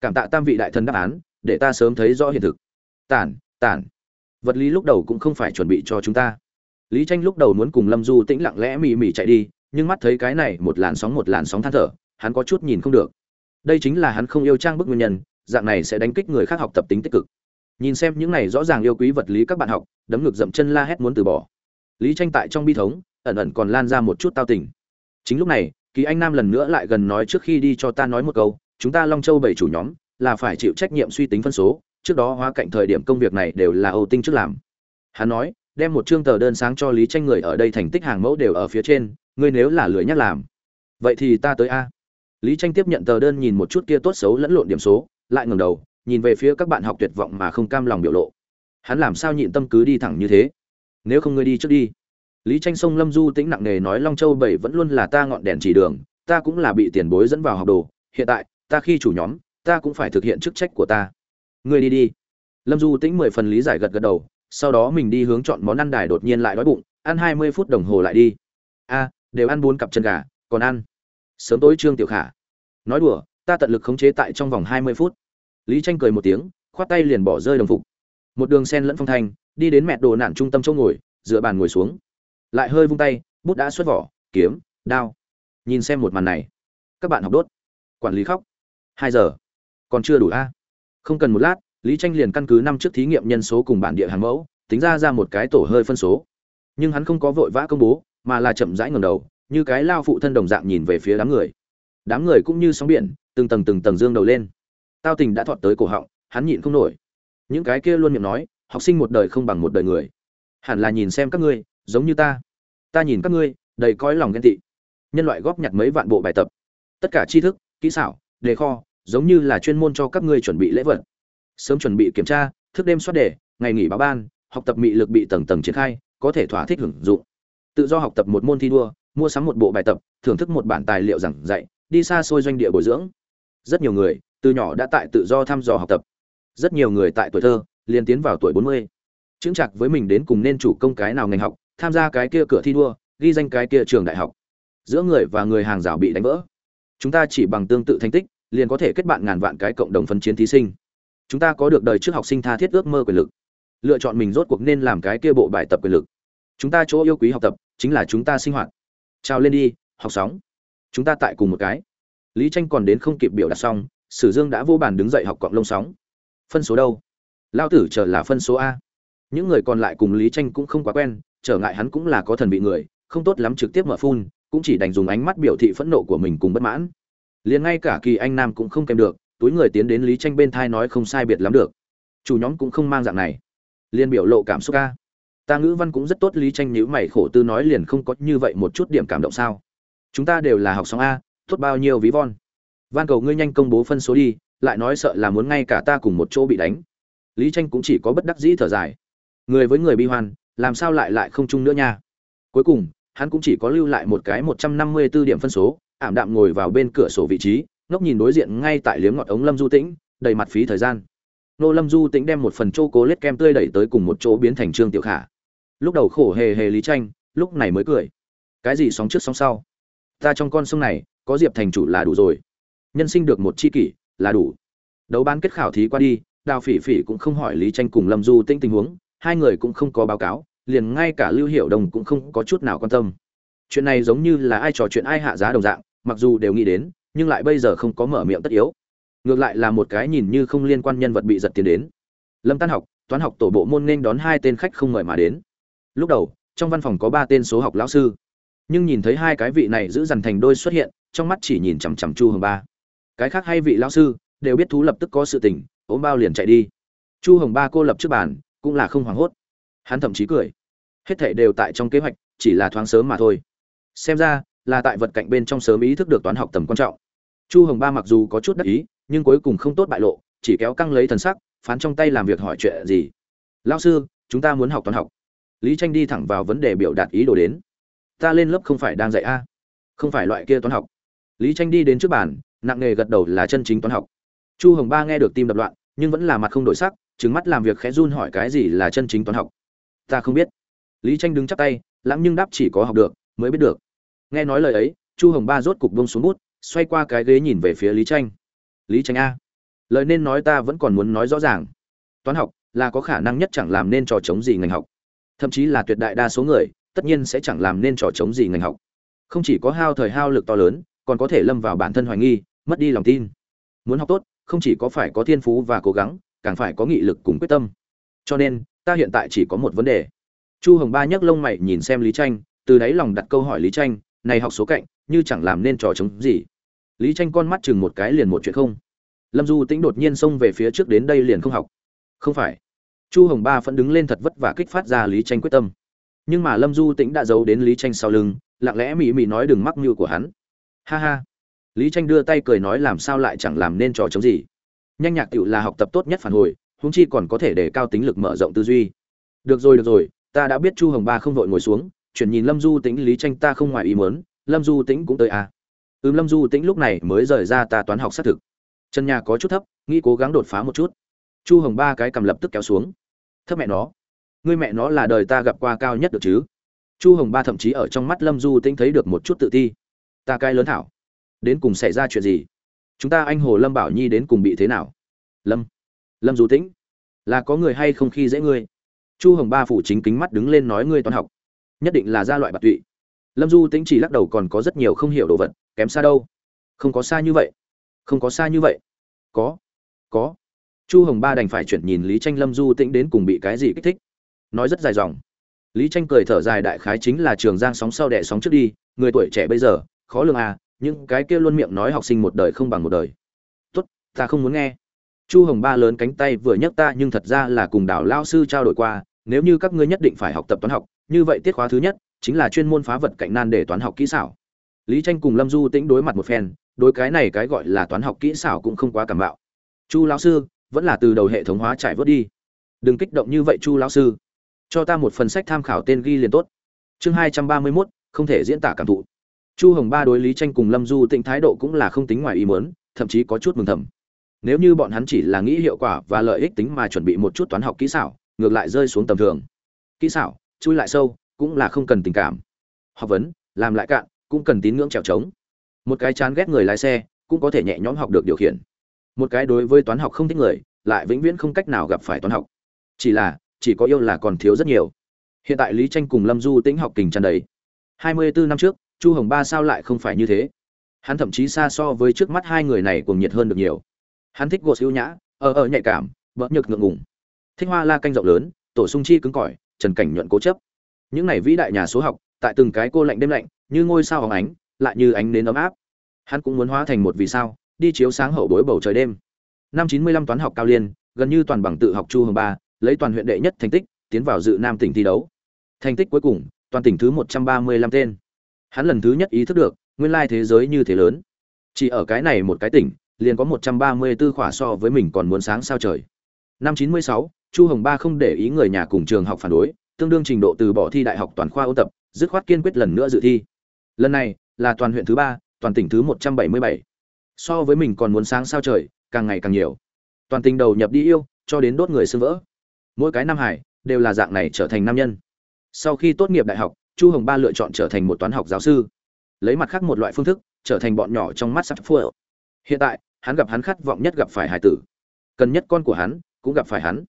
Cảm tạ tam vị đại thần đáp án, để ta sớm thấy rõ hiện thực. Tản tản vật lý lúc đầu cũng không phải chuẩn bị cho chúng ta. Lý tranh lúc đầu muốn cùng lâm du tĩnh lặng lẽ mỉ mỉ chạy đi, nhưng mắt thấy cái này một làn sóng một làn sóng than thở, hắn có chút nhìn không được. Đây chính là hắn không yêu trang bức nguyên nhân, dạng này sẽ đánh kích người khác học tập tính tích cực. Nhìn xem những này rõ ràng yêu quý vật lý các bạn học, đấm ngực dậm chân la hét muốn từ bỏ. Lý tranh tại trong bi thống, ẩn ẩn còn lan ra một chút tao tình. Chính lúc này, kỳ anh nam lần nữa lại gần nói trước khi đi cho ta nói một câu, chúng ta long châu bảy chủ nhóm, là phải chịu trách nhiệm suy tính phân số trước đó hóa cạnh thời điểm công việc này đều là âu tinh trước làm. Hắn nói, đem một chương tờ đơn sáng cho lý tranh người ở đây thành tích hàng mẫu đều ở phía trên, ngươi nếu là lười nhắc làm. Vậy thì ta tới a. Lý tranh tiếp nhận tờ đơn nhìn một chút kia tốt xấu lẫn lộn điểm số, lại ngẩng đầu, nhìn về phía các bạn học tuyệt vọng mà không cam lòng biểu lộ. Hắn làm sao nhịn tâm cứ đi thẳng như thế? Nếu không ngươi đi trước đi. Lý tranh sông lâm du tĩnh nặng nề nói long châu bảy vẫn luôn là ta ngọn đèn chỉ đường, ta cũng là bị tiền bối dẫn vào học đồ. Hiện tại, ta khi chủ nhóm, ta cũng phải thực hiện chức trách của ta ngươi đi đi. Lâm du tĩnh mười phần lý giải gật gật đầu, sau đó mình đi hướng chọn món ăn đài đột nhiên lại đói bụng, ăn hai mươi phút đồng hồ lại đi. A, đều ăn bốn cặp chân gà, còn ăn. Sớm tối trương tiểu khả. Nói đùa, ta tận lực khống chế tại trong vòng hai mươi phút. Lý tranh cười một tiếng, khoát tay liền bỏ rơi đồng phục. Một đường sen lẫn phong thanh, đi đến mẹ đồ nạn trung tâm chỗ ngồi, dựa bàn ngồi xuống. Lại hơi vung tay, bút đã xuất vỏ, kiếm, đao. Nhìn xem một màn này. Các bạn học đốt. Quản lý khóc. Hai giờ. Còn chưa đủ a không cần một lát, lý tranh liền căn cứ năm trước thí nghiệm nhân số cùng bản địa hàng mẫu, tính ra ra một cái tổ hơi phân số. Nhưng hắn không có vội vã công bố, mà là chậm rãi ngẩng đầu, như cái lao phụ thân đồng dạng nhìn về phía đám người. Đám người cũng như sóng biển, từng tầng từng tầng dương đầu lên. Tao tình đã thọt tới cổ họng, hắn nhịn không nổi. Những cái kia luôn miệng nói, học sinh một đời không bằng một đời người. Hẳn là nhìn xem các ngươi, giống như ta. Ta nhìn các ngươi, đầy cõi lòng ghen tị. Nhân loại góp nhặt mấy vạn bộ bài tập. Tất cả tri thức, kỹ xảo, đề kho giống như là chuyên môn cho các ngươi chuẩn bị lễ vật. Sớm chuẩn bị kiểm tra, thức đêm soát đề, ngày nghỉ báo ban, học tập mị lực bị tầng tầng triển khai, có thể thỏa thích hưởng dụng. Tự do học tập một môn thi đua, mua sắm một bộ bài tập, thưởng thức một bản tài liệu giảng dạy, đi xa xôi doanh địa bồi dưỡng. Rất nhiều người, từ nhỏ đã tại tự do thăm dò học tập. Rất nhiều người tại tuổi thơ, liền tiến vào tuổi 40. chứng chặt với mình đến cùng nên chủ công cái nào ngành học, tham gia cái kia cửa thi đua, ghi danh cái kia trường đại học. Giữa người và người hàng rào bị đánh vỡ. Chúng ta chỉ bằng tương tự thành tích liền có thể kết bạn ngàn vạn cái cộng đồng phân chiến thí sinh. Chúng ta có được đời trước học sinh tha thiết ước mơ quyền lực. Lựa chọn mình rốt cuộc nên làm cái kia bộ bài tập quyền lực. Chúng ta chỗ yêu quý học tập, chính là chúng ta sinh hoạt. Trao lên đi, học sóng. Chúng ta tại cùng một cái. Lý tranh còn đến không kịp biểu đạt xong, sử dương đã vô bàn đứng dậy học cọng lông sóng. Phân số đâu? Lao tử chờ là phân số a. Những người còn lại cùng lý tranh cũng không quá quen, trở ngại hắn cũng là có thần bị người, không tốt lắm trực tiếp mở phun, cũng chỉ đành dùng ánh mắt biểu thị phẫn nộ của mình cùng bất mãn liền ngay cả kỳ anh nam cũng không kèm được, túi người tiến đến lý tranh bên thai nói không sai biệt lắm được. Chủ nhóm cũng không mang dạng này. Liền biểu lộ cảm xúc ca ta ngữ văn cũng rất tốt, lý tranh nhữ mày khổ tư nói liền không có như vậy một chút điểm cảm động sao. Chúng ta đều là học xong a, tốt bao nhiêu ví von. Van cầu ngươi nhanh công bố phân số đi, lại nói sợ là muốn ngay cả ta cùng một chỗ bị đánh. Lý tranh cũng chỉ có bất đắc dĩ thở dài. Người với người bi hoan, làm sao lại lại không chung nữa nha. Cuối cùng, hắn cũng chỉ có lưu lại một cái một trăm năm mươi 154 điểm phân số ảm đạm ngồi vào bên cửa sổ vị trí, ngốc nhìn đối diện ngay tại liếm ngọt ống lâm du tĩnh, đầy mặt phí thời gian. Nô lâm du tĩnh đem một phần chô cố lết kem tươi đẩy tới cùng một chỗ biến thành trương tiểu khả. Lúc đầu khổ hề hề lý tranh, lúc này mới cười. Cái gì sóng trước sóng sau? Ta trong con sông này, có diệp thành chủ là đủ rồi. Nhân sinh được một chi kỷ, là đủ. Đấu bán kết khảo thí qua đi, đào phỉ phỉ cũng không hỏi lý tranh cùng lâm du tĩnh tình huống, hai người cũng không có báo cáo, liền ngay cả lưu hiệu đồng cũng không có chút nào quan tâm chuyện này giống như là ai trò chuyện ai hạ giá đồng dạng, mặc dù đều nghĩ đến, nhưng lại bây giờ không có mở miệng tất yếu. Ngược lại là một cái nhìn như không liên quan nhân vật bị giật tiền đến. Lâm tan học, toán học tổ bộ môn nên đón hai tên khách không mời mà đến. Lúc đầu, trong văn phòng có ba tên số học lão sư. Nhưng nhìn thấy hai cái vị này giữ dằn thành đôi xuất hiện, trong mắt chỉ nhìn chằm chằm chu hồng ba. Cái khác hai vị lão sư đều biết thú lập tức có sự tình, ốm bao liền chạy đi. Chu hồng ba cô lập trước bàn, cũng là không hoảng hốt. Hắn thậm chí cười. Hết thảy đều tại trong kế hoạch, chỉ là thoáng sớm mà thôi xem ra, là tại vật cạnh bên trong sớm ý thức được toán học tầm quan trọng. Chu hồng ba mặc dù có chút đắc ý, nhưng cuối cùng không tốt bại lộ, chỉ kéo căng lấy thần sắc, phán trong tay làm việc hỏi chuyện gì. Lao sư, chúng ta muốn học toán học. Lý tranh đi thẳng vào vấn đề biểu đạt ý đồ đến. Ta lên lớp không phải đang dạy a, không phải loại kia toán học. Lý tranh đi đến trước bàn, nặng nghề gật đầu là chân chính toán học. Chu hồng ba nghe được tim đập loạn, nhưng vẫn là mặt không đổi sắc, trừng mắt làm việc khẽ run hỏi cái gì là chân chính toán học. Ta không biết. Lý tranh đứng chắp tay lãng nhưng đáp chỉ có học được, mới biết được nghe nói lời ấy, chu hồng ba rốt cục bông xuống bút, xoay qua cái ghế nhìn về phía lý tranh lý tranh a, lời nên nói ta vẫn còn muốn nói rõ ràng. Toán học là có khả năng nhất chẳng làm nên trò chống gì ngành học. Thậm chí là tuyệt đại đa số người, tất nhiên sẽ chẳng làm nên trò chống gì ngành học. Không chỉ có hao thời hao lực to lớn, còn có thể lâm vào bản thân hoài nghi, mất đi lòng tin. Muốn học tốt, không chỉ có phải có thiên phú và cố gắng, càng phải có nghị lực cùng quyết tâm. Cho nên, ta hiện tại chỉ có một vấn đề. Chu hồng ba nhấc lông mày nhìn xem lý tranh từ đáy lòng đặt câu hỏi lý tranh này học số cạnh, như chẳng làm nên trò chống gì. Lý tranh con mắt chừng một cái liền một chuyện không. Lâm du tĩnh đột nhiên xông về phía trước đến đây liền không học. Không phải. Chu hồng ba vẫn đứng lên thật vất vả kích phát ra lý tranh quyết tâm. Nhưng mà lâm du tĩnh đã giấu đến lý tranh sau lưng, lặng lẽ mị mị nói đừng mắc mưu của hắn. Ha ha. Lý tranh đưa tay cười nói làm sao lại chẳng làm nên trò chống gì. Nhanh nhạc tựu là học tập tốt nhất phản hồi, huống chi còn có thể để cao tính lực mở rộng tư duy. Được rồi được rồi, ta đã biết chu hồng ba không vội ngồi xuống chuyển nhìn lâm du tĩnh, lý tranh ta không ngoài ý muốn, lâm du tĩnh cũng tới à. ừm lâm du tĩnh lúc này mới rời ra ta toán học xác thực. Chân nhà có chút thấp, nghĩ cố gắng đột phá một chút. Chu hồng ba cái cầm lập tức kéo xuống. Thấp mẹ nó. Ngươi mẹ nó là đời ta gặp qua cao nhất được chứ? Chu hồng ba thậm chí ở trong mắt lâm du tĩnh thấy được một chút tự ti. Ta cái lớn thảo. Đến cùng xảy ra chuyện gì? Chúng ta anh hồ lâm bảo nhi đến cùng bị thế nào? Lâm. Lâm du tĩnh. Là có người hay không khi dễ ngươi? Chu hồng ba phủ chính kính mắt đứng lên nói ngươi toán học nhất định là gia loại bạc tụy. Lâm du tĩnh chỉ lắc đầu còn có rất nhiều không hiểu đồ vật, kém xa đâu. Không có xa như vậy. Không có xa như vậy. Có. Có. Chu hồng ba đành phải chuyển nhìn lý tranh lâm du tĩnh đến cùng bị cái gì kích thích. Nói rất dài dòng. Lý tranh cười thở dài đại khái chính là trường giang sóng sau đẻ sóng trước đi, người tuổi trẻ bây giờ, khó lường à những cái kia luôn miệng nói học sinh một đời không bằng một đời. Tốt, ta không muốn nghe. Chu hồng ba lớn cánh tay vừa nhấc ta nhưng thật ra là cùng đảo lao sư trao đổi qua nếu như các ngươi nhất định phải học tập toán học, như vậy tiết khóa thứ nhất chính là chuyên môn phá vật cạnh nan để toán học kỹ xảo. Lý tranh cùng lâm du tĩnh đối mặt một phen, đối cái này cái gọi là toán học kỹ xảo cũng không quá cảm bạo. Chu lão sư, vẫn là từ đầu hệ thống hóa trải vớt đi. Đừng kích động như vậy chu lão sư. Cho ta một phần sách tham khảo tên ghi liền tốt. Chương hai trăm ba mươi mốt, không thể diễn tả cảm thụ. Chu hồng ba đối lý tranh cùng lâm du tĩnh thái độ cũng là không tính ngoài ý muốn, thậm chí có chút mừng thầm. Nếu như bọn hắn chỉ là nghĩ hiệu quả và lợi ích tính mà chuẩn bị một chút toán học kỹ xảo ngược lại rơi xuống tầm thường. Kỹ xảo, chui lại sâu, cũng là không cần tình cảm. Học vấn, làm lại cạn, cũng cần tín ngưỡng trèo trống. Một cái chán ghét người lái xe, cũng có thể nhẹ nhõm học được điều khiển. Một cái đối với toán học không thích người, lại vĩnh viễn không cách nào gặp phải toán học. Chỉ là, chỉ có yêu là còn thiếu rất nhiều. Hiện tại lý tranh cùng lâm du tĩnh học kình tràn đầy. Hai mươi bốn năm trước, chu hồng ba sao lại không phải như thế? Hắn thậm chí xa so với trước mắt hai người này cuồng nhiệt hơn được nhiều. Hắn thích gột ưu nhã ở ở nhạy cảm, bỡ nhược ngượng ngùng thích hoa la canh rộng lớn, tổ sung chi cứng cỏi, trần cảnh nhuận cố chấp. Những này vĩ đại nhà số học, tại từng cái cô lạnh đêm lạnh, như ngôi sao hóng ánh, lại như ánh nến ấm áp. Hắn cũng muốn hóa thành một vì sao, đi chiếu sáng hậu bối bầu trời đêm. Năm chín mươi lăm toán học cao liên, gần như toàn bằng tự học chu hồng ba, lấy toàn huyện đệ nhất thành tích, tiến vào dự nam tỉnh thi đấu. Thành tích cuối cùng, toàn tỉnh thứ một trăm ba mươi lăm tên. Hắn lần thứ nhất ý thức được, nguyên lai thế giới như thế lớn. Chỉ ở cái này một cái tỉnh, liền có một trăm ba mươi 134 khỏa so với mình còn muốn sáng sao trời năm chín mươi sáu, chu hồng ba không để ý người nhà cùng trường học phản đối, tương đương trình độ từ bỏ thi đại học toàn khoa ôn tập, dứt khoát kiên quyết lần nữa dự thi. Lần này là toàn huyện thứ ba, toàn tỉnh thứ một trăm bảy mươi bảy. So với mình còn muốn sáng sao trời, càng ngày càng nhiều. Toàn tình đầu nhập đi yêu, cho đến đốt người xương vỡ. Mỗi cái nam hải đều là dạng này trở thành nam nhân. Sau khi tốt nghiệp đại học, chu hồng ba lựa chọn trở thành một toán học giáo sư. Lấy mặt khác một loại phương thức, trở thành bọn nhỏ trong mắt sắp phua hiện tại, hắn gặp hắn khát vọng nhất gặp phải hải tử. Cần nhất con của hắn cũng gặp phải hắn.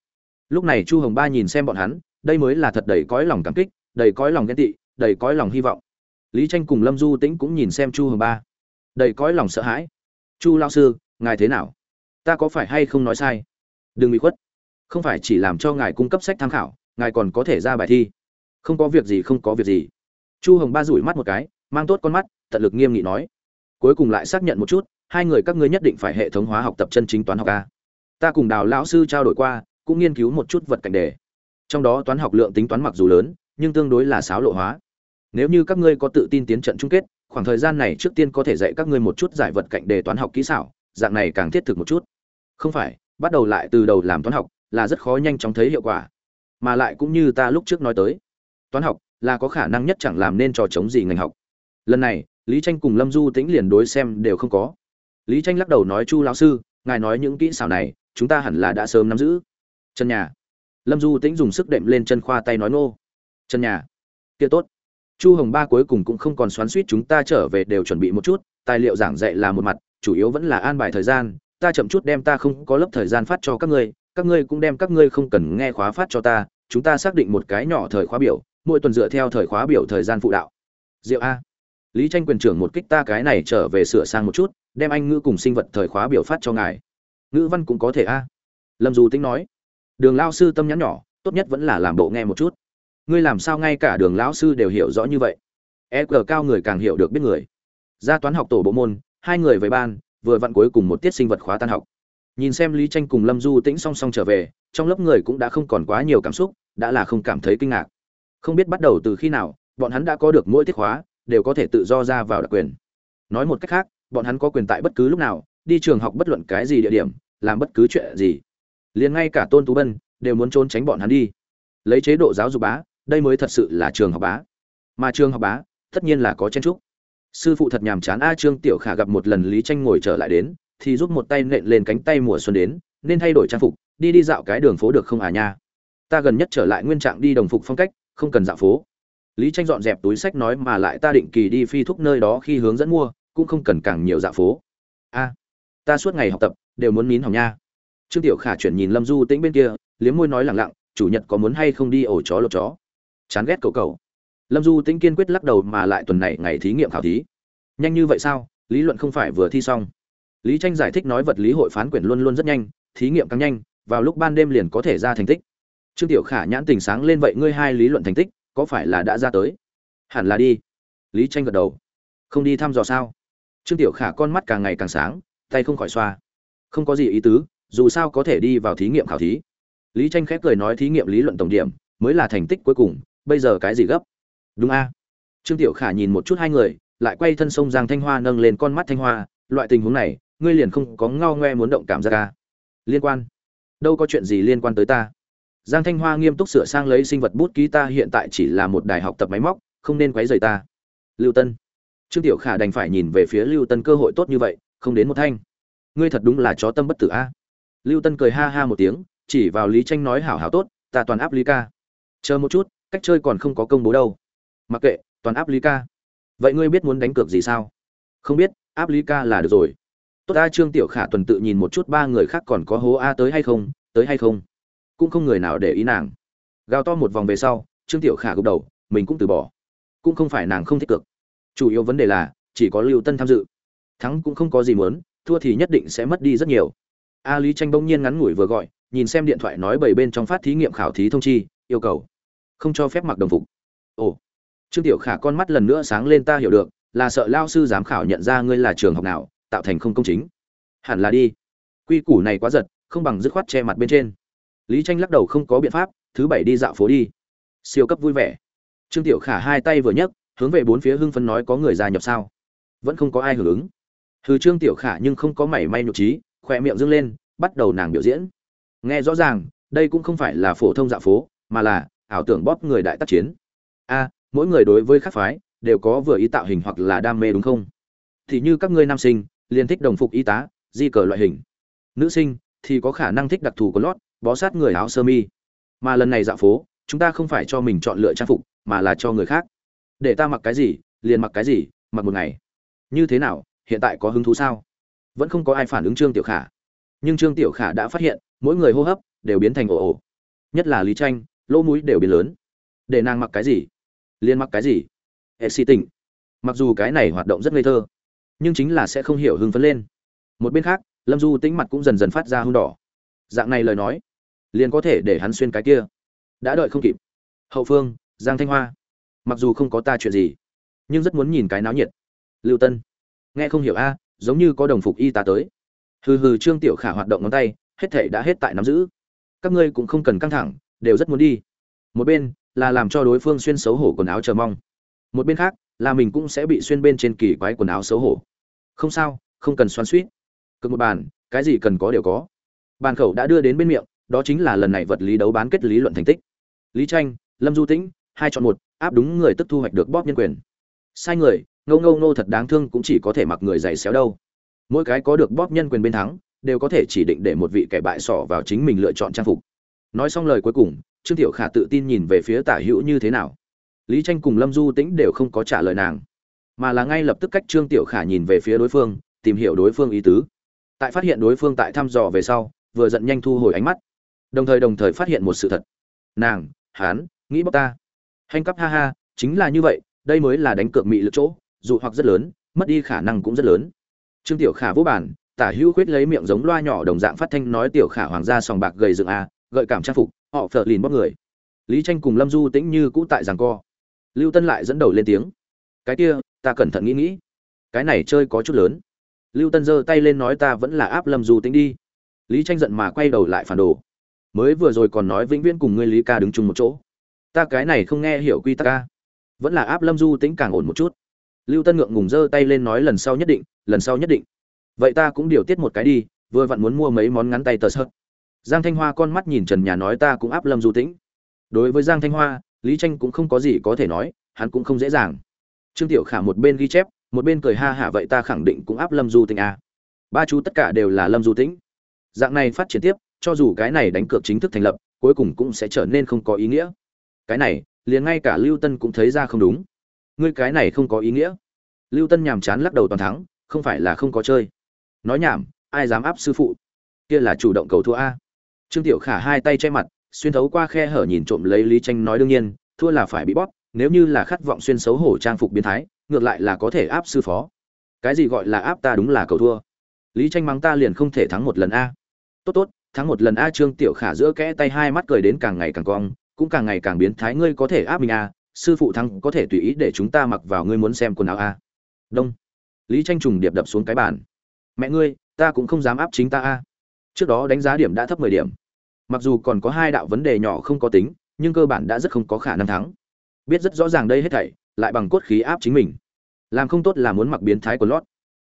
Lúc này chu hồng ba nhìn xem bọn hắn, đây mới là thật đầy cõi lòng cảm kích, đầy cõi lòng ghen tị, đầy cõi lòng hy vọng. Lý tranh cùng lâm du tĩnh cũng nhìn xem chu hồng ba. Đầy cõi lòng sợ hãi. Chu lão sư, ngài thế nào? Ta có phải hay không nói sai? Đừng bị khuất. Không phải chỉ làm cho ngài cung cấp sách tham khảo, ngài còn có thể ra bài thi. Không có việc gì, không có việc gì. Chu hồng ba rủi mắt một cái, mang tốt con mắt, tận lực nghiêm nghị nói. Cuối cùng lại xác nhận một chút, hai người các ngươi nhất định phải hệ thống hóa học tập chân chính toán học a ta cùng đào lão sư trao đổi qua, cũng nghiên cứu một chút vật cảnh đề. Trong đó toán học lượng tính toán mặc dù lớn, nhưng tương đối là sáo lộ hóa. Nếu như các ngươi có tự tin tiến trận chung kết, khoảng thời gian này trước tiên có thể dạy các ngươi một chút giải vật cạnh đề toán học kỹ xảo, dạng này càng thiết thực một chút. Không phải, bắt đầu lại từ đầu làm toán học, là rất khó nhanh chóng thấy hiệu quả. Mà lại cũng như ta lúc trước nói tới, toán học là có khả năng nhất chẳng làm nên trò chống gì ngành học. Lần này, lý tranh cùng lâm du tĩnh liền đối xem đều không có. Lý tranh lắc đầu nói, chu lão sư, ngài nói những kỹ xảo này chúng ta hẳn là đã sớm nắm giữ. Chân nhà. Lâm du tĩnh dùng sức đệm lên chân khoa tay nói nô chân nhà. Kia tốt. Chu hồng ba cuối cùng cũng không còn xoắn suýt chúng ta trở về đều chuẩn bị một chút, tài liệu giảng dạy là một mặt, chủ yếu vẫn là an bài thời gian, ta chậm chút đem ta không có lớp thời gian phát cho các ngươi các ngươi cũng đem các ngươi không cần nghe khóa phát cho ta, chúng ta xác định một cái nhỏ thời khóa biểu, mỗi tuần dựa theo thời khóa biểu thời gian phụ đạo. Diệu a. Lý tranh quyền trưởng một kích ta cái này trở về sửa sang một chút, đem anh ngữ cùng sinh vật thời khóa biểu phát cho ngài ngữ văn cũng có thể a. Lâm du tính nói, đường lao sư tâm nhắn nhỏ, tốt nhất vẫn là làm bộ nghe một chút. Ngươi làm sao ngay cả đường lão sư đều hiểu rõ như vậy? E g cao người càng hiểu được biết người. Ra toán học tổ bộ môn, hai người với ban, vừa vặn cuối cùng một tiết sinh vật khóa tan học. Nhìn xem lý tranh cùng lâm du tĩnh song song trở về, trong lớp người cũng đã không còn quá nhiều cảm xúc, đã là không cảm thấy kinh ngạc. Không biết bắt đầu từ khi nào, bọn hắn đã có được mỗi tiết khóa, đều có thể tự do ra vào đặc quyền. Nói một cách khác, bọn hắn có quyền tại bất cứ lúc nào đi trường học bất luận cái gì địa điểm, làm bất cứ chuyện gì. Liền ngay cả tôn tú bân đều muốn trốn tránh bọn hắn đi. Lấy chế độ giáo dục bá, đây mới thật sự là trường học bá. Mà trường học bá, tất nhiên là có chen trúc sư phụ thật nhàm chán, a trương, tiểu khả gặp một lần lý tranh ngồi trở lại đến, thì giúp một tay nện lên cánh tay mùa xuân đến, nên thay đổi trang phục, đi đi dạo cái đường phố được không à nha? Ta gần nhất trở lại nguyên trạng đi đồng phục phong cách, không cần dạo phố. Lý tranh dọn dẹp túi sách nói mà lại ta định kỳ đi phi thúc nơi đó khi hướng dẫn mua, cũng không cần càng nhiều dạo phố. A ta suốt ngày học tập, đều muốn nín hỏng nha. Trương tiểu khả chuyển nhìn lâm du tĩnh bên kia, liếm môi nói lẳng lặng, chủ nhật có muốn hay không đi ổ chó lột chó? Chán ghét cậu cậu. Lâm du tĩnh kiên quyết lắc đầu mà lại tuần này ngày thí nghiệm khảo thí. Nhanh như vậy sao? Lý luận không phải vừa thi xong. Lý tranh giải thích nói vật lý hội phán quyển luôn luôn rất nhanh, thí nghiệm càng nhanh, vào lúc ban đêm liền có thể ra thành tích. Trương tiểu khả nhãn tình sáng lên vậy ngươi hai lý luận thành tích, có phải là đã ra tới? Hẳn là đi. Lý tranh gật đầu. Không đi thăm dò sao? Trương tiểu khả con mắt càng ngày càng sáng tay không khỏi xoa. Không có gì ý tứ, dù sao có thể đi vào thí nghiệm khảo thí. Lý tranh khép cười nói thí nghiệm lý luận tổng điểm, mới là thành tích cuối cùng, bây giờ cái gì gấp? Đúng a. Trương tiểu khả nhìn một chút hai người, lại quay thân sông giang thanh hoa nâng lên con mắt thanh hoa, loại tình huống này, ngươi liền không có ngao ngoe muốn động cảm giác ca liên quan. Đâu có chuyện gì liên quan tới ta. Giang thanh hoa nghiêm túc sửa sang lấy sinh vật bút ký ta hiện tại chỉ là một đài học tập máy móc, không nên quấy rầy ta. Lưu tân. Trương tiểu khả đành phải nhìn về phía lưu tân cơ hội tốt như vậy không đến một thanh. Ngươi thật đúng là chó tâm bất tử a. Lưu tân cười ha ha một tiếng chỉ vào lý tranh nói hảo hảo tốt ta toàn áp lý ca. Chờ một chút cách chơi còn không có công bố đâu. Mặc kệ toàn áp lý ca. Vậy ngươi biết muốn đánh cược gì sao? Không biết áp lý ca là được rồi. Tốt a trương tiểu khả tuần tự nhìn một chút ba người khác còn có hố a tới hay không tới hay không. Cũng không người nào để ý nàng. Gào to một vòng về sau trương tiểu khả gục đầu mình cũng từ bỏ. Cũng không phải nàng không thích cược, chủ yếu vấn đề là chỉ có lưu tân tham dự thắng cũng không có gì muốn, thua thì nhất định sẽ mất đi rất nhiều. A lý tranh bỗng nhiên ngắn ngủi vừa gọi, nhìn xem điện thoại nói bảy bên trong phát thí nghiệm khảo thí thông chi, yêu cầu. Không cho phép mặc đồng phục. Ồ. Trương tiểu khả con mắt lần nữa sáng lên ta hiểu được, là sợ lao sư giám khảo nhận ra ngươi là trường học nào, tạo thành không công chính. Hẳn là đi. Quy củ này quá giật, không bằng dứt khoát che mặt bên trên. Lý tranh lắc đầu không có biện pháp, thứ bảy đi dạo phố đi. Siêu cấp vui vẻ. Trương tiểu khả hai tay vừa nhấc, hướng về bốn phía hưng phấn nói có người gia nhập sao? Vẫn không có ai hưởng ứng. Thứ trương tiểu khả nhưng không có mảy may nhục trí, khỏe miệng dương lên, bắt đầu nàng biểu diễn. Nghe rõ ràng, đây cũng không phải là phổ thông dạo phố, mà là ảo tưởng bóp người đại tác chiến. A, mỗi người đối với khác phái đều có vừa ý tạo hình hoặc là đam mê đúng không? Thì như các ngươi nam sinh, liền thích đồng phục y tá, di cờ loại hình. Nữ sinh thì có khả năng thích đặc thù của lót, bó sát người áo sơ mi. Mà lần này dạo phố, chúng ta không phải cho mình chọn lựa trang phục, mà là cho người khác. Để ta mặc cái gì, liền mặc cái gì, mặc một ngày. Như thế nào hiện tại có hứng thú sao? Vẫn không có ai phản ứng trương tiểu khả. Nhưng trương tiểu khả đã phát hiện, mỗi người hô hấp đều biến thành ồ ồ. Nhất là lý tranh, lỗ mũi đều biến lớn. Để nàng mặc cái gì? Liền mặc cái gì? Hệ si tỉnh. Mặc dù cái này hoạt động rất ngây thơ, nhưng chính là sẽ không hiểu hưng phấn lên. Một bên khác, lâm du tĩnh mặt cũng dần dần phát ra hưng đỏ. Dạng này lời nói, liền có thể để hắn xuyên cái kia. Đã đợi không kịp. Hậu phương, giang thanh hoa. Mặc dù không có ta chuyện gì, nhưng rất muốn nhìn cái náo nhiệt. Lưu tân nghe không hiểu a, giống như có đồng phục y tá tới. Hừ hừ, trương tiểu khả hoạt động ngón tay, hết thể đã hết tại nắm giữ. Các ngươi cũng không cần căng thẳng, đều rất muốn đi. Một bên là làm cho đối phương xuyên xấu hổ quần áo chờ mong. Một bên khác là mình cũng sẽ bị xuyên bên trên kỳ quái quần áo xấu hổ. Không sao, không cần xoắn suýt. Cực một bàn, cái gì cần có đều có. Bàn khẩu đã đưa đến bên miệng, đó chính là lần này vật lý đấu bán kết lý luận thành tích. Lý tranh, lâm du tĩnh, hai chọn một, áp đúng người tức thu hoạch được bóp nhân quyền. Sai người ngâu ngâu nô thật đáng thương cũng chỉ có thể mặc người giày xéo đâu. Mỗi cái có được bóp nhân quyền bên thắng, đều có thể chỉ định để một vị kẻ bại sỏ vào chính mình lựa chọn trang phục. Nói xong lời cuối cùng, trương tiểu khả tự tin nhìn về phía tả hữu như thế nào. Lý tranh cùng lâm du tĩnh đều không có trả lời nàng, mà là ngay lập tức cách trương tiểu khả nhìn về phía đối phương, tìm hiểu đối phương ý tứ. Tại phát hiện đối phương tại thăm dò về sau, vừa giận nhanh thu hồi ánh mắt. Đồng thời đồng thời phát hiện một sự thật. Nàng hán nghĩ bóc ta. Hành cấp ha ha, chính là như vậy, đây mới là đánh cược mị lực chỗ dụ hoặc rất lớn, mất đi khả năng cũng rất lớn. Trương tiểu khả vô bản, tả hữu khuyết lấy miệng giống loa nhỏ đồng dạng phát thanh nói tiểu khả hoàng gia sòng bạc gầy dựng a, gợi cảm trang phục, họ phở lìn bóc người. Lý tranh cùng lâm du tĩnh như cũ tại giằng co. Lưu tân lại dẫn đầu lên tiếng. Cái kia, ta cẩn thận nghĩ nghĩ. Cái này chơi có chút lớn. Lưu tân giơ tay lên nói ta vẫn là áp lâm du tĩnh đi. Lý tranh giận mà quay đầu lại phản đồ. Mới vừa rồi còn nói vĩnh viễn cùng ngươi lý ca đứng chung một chỗ. Ta cái này không nghe hiểu quy tắc ca vẫn là áp lâm du tĩnh càng ổn một chút lưu tân ngượng ngùng giơ tay lên nói lần sau nhất định, lần sau nhất định. Vậy ta cũng điều tiết một cái đi, vừa vặn muốn mua mấy món ngắn tay tờ sợt. Giang thanh hoa con mắt nhìn trần nhà nói ta cũng áp lâm du tĩnh. Đối với giang thanh hoa, lý tranh cũng không có gì có thể nói, hắn cũng không dễ dàng. Trương tiểu khả một bên ghi chép, một bên cười ha hả vậy ta khẳng định cũng áp lâm du tĩnh à. ba chú tất cả đều là lâm du tĩnh. Dạng này phát triển tiếp, cho dù cái này đánh cược chính thức thành lập, cuối cùng cũng sẽ trở nên không có ý nghĩa. Cái này, liền ngay cả lưu tân cũng thấy ra không đúng ngươi cái này không có ý nghĩa. Lưu tân nhàm chán lắc đầu toàn thắng, không phải là không có chơi. Nói nhảm, ai dám áp sư phụ? Kia là chủ động cầu thua a. Trương tiểu khả hai tay che mặt, xuyên thấu qua khe hở nhìn trộm lấy lý tranh nói đương nhiên, thua là phải bị bóp, nếu như là khát vọng xuyên xấu hổ trang phục biến thái, ngược lại là có thể áp sư phó. Cái gì gọi là áp ta đúng là cầu thua. Lý tranh mắng ta liền không thể thắng một lần a. Tốt tốt, thắng một lần a trương tiểu khả giữa kẽ tay hai mắt cười đến càng ngày càng cong, cũng càng ngày càng biến thái, ngươi có thể áp mình a sư phụ thắng có thể tùy ý để chúng ta mặc vào ngươi muốn xem quần áo a. Đông. Lý tranh trùng điệp đập xuống cái bàn. Mẹ ngươi, ta cũng không dám áp chính ta a. Trước đó đánh giá điểm đã thấp mười điểm. Mặc dù còn có hai đạo vấn đề nhỏ không có tính, nhưng cơ bản đã rất không có khả năng thắng. Biết rất rõ ràng đây hết thảy, lại bằng cốt khí áp chính mình. Làm không tốt là muốn mặc biến thái của lót.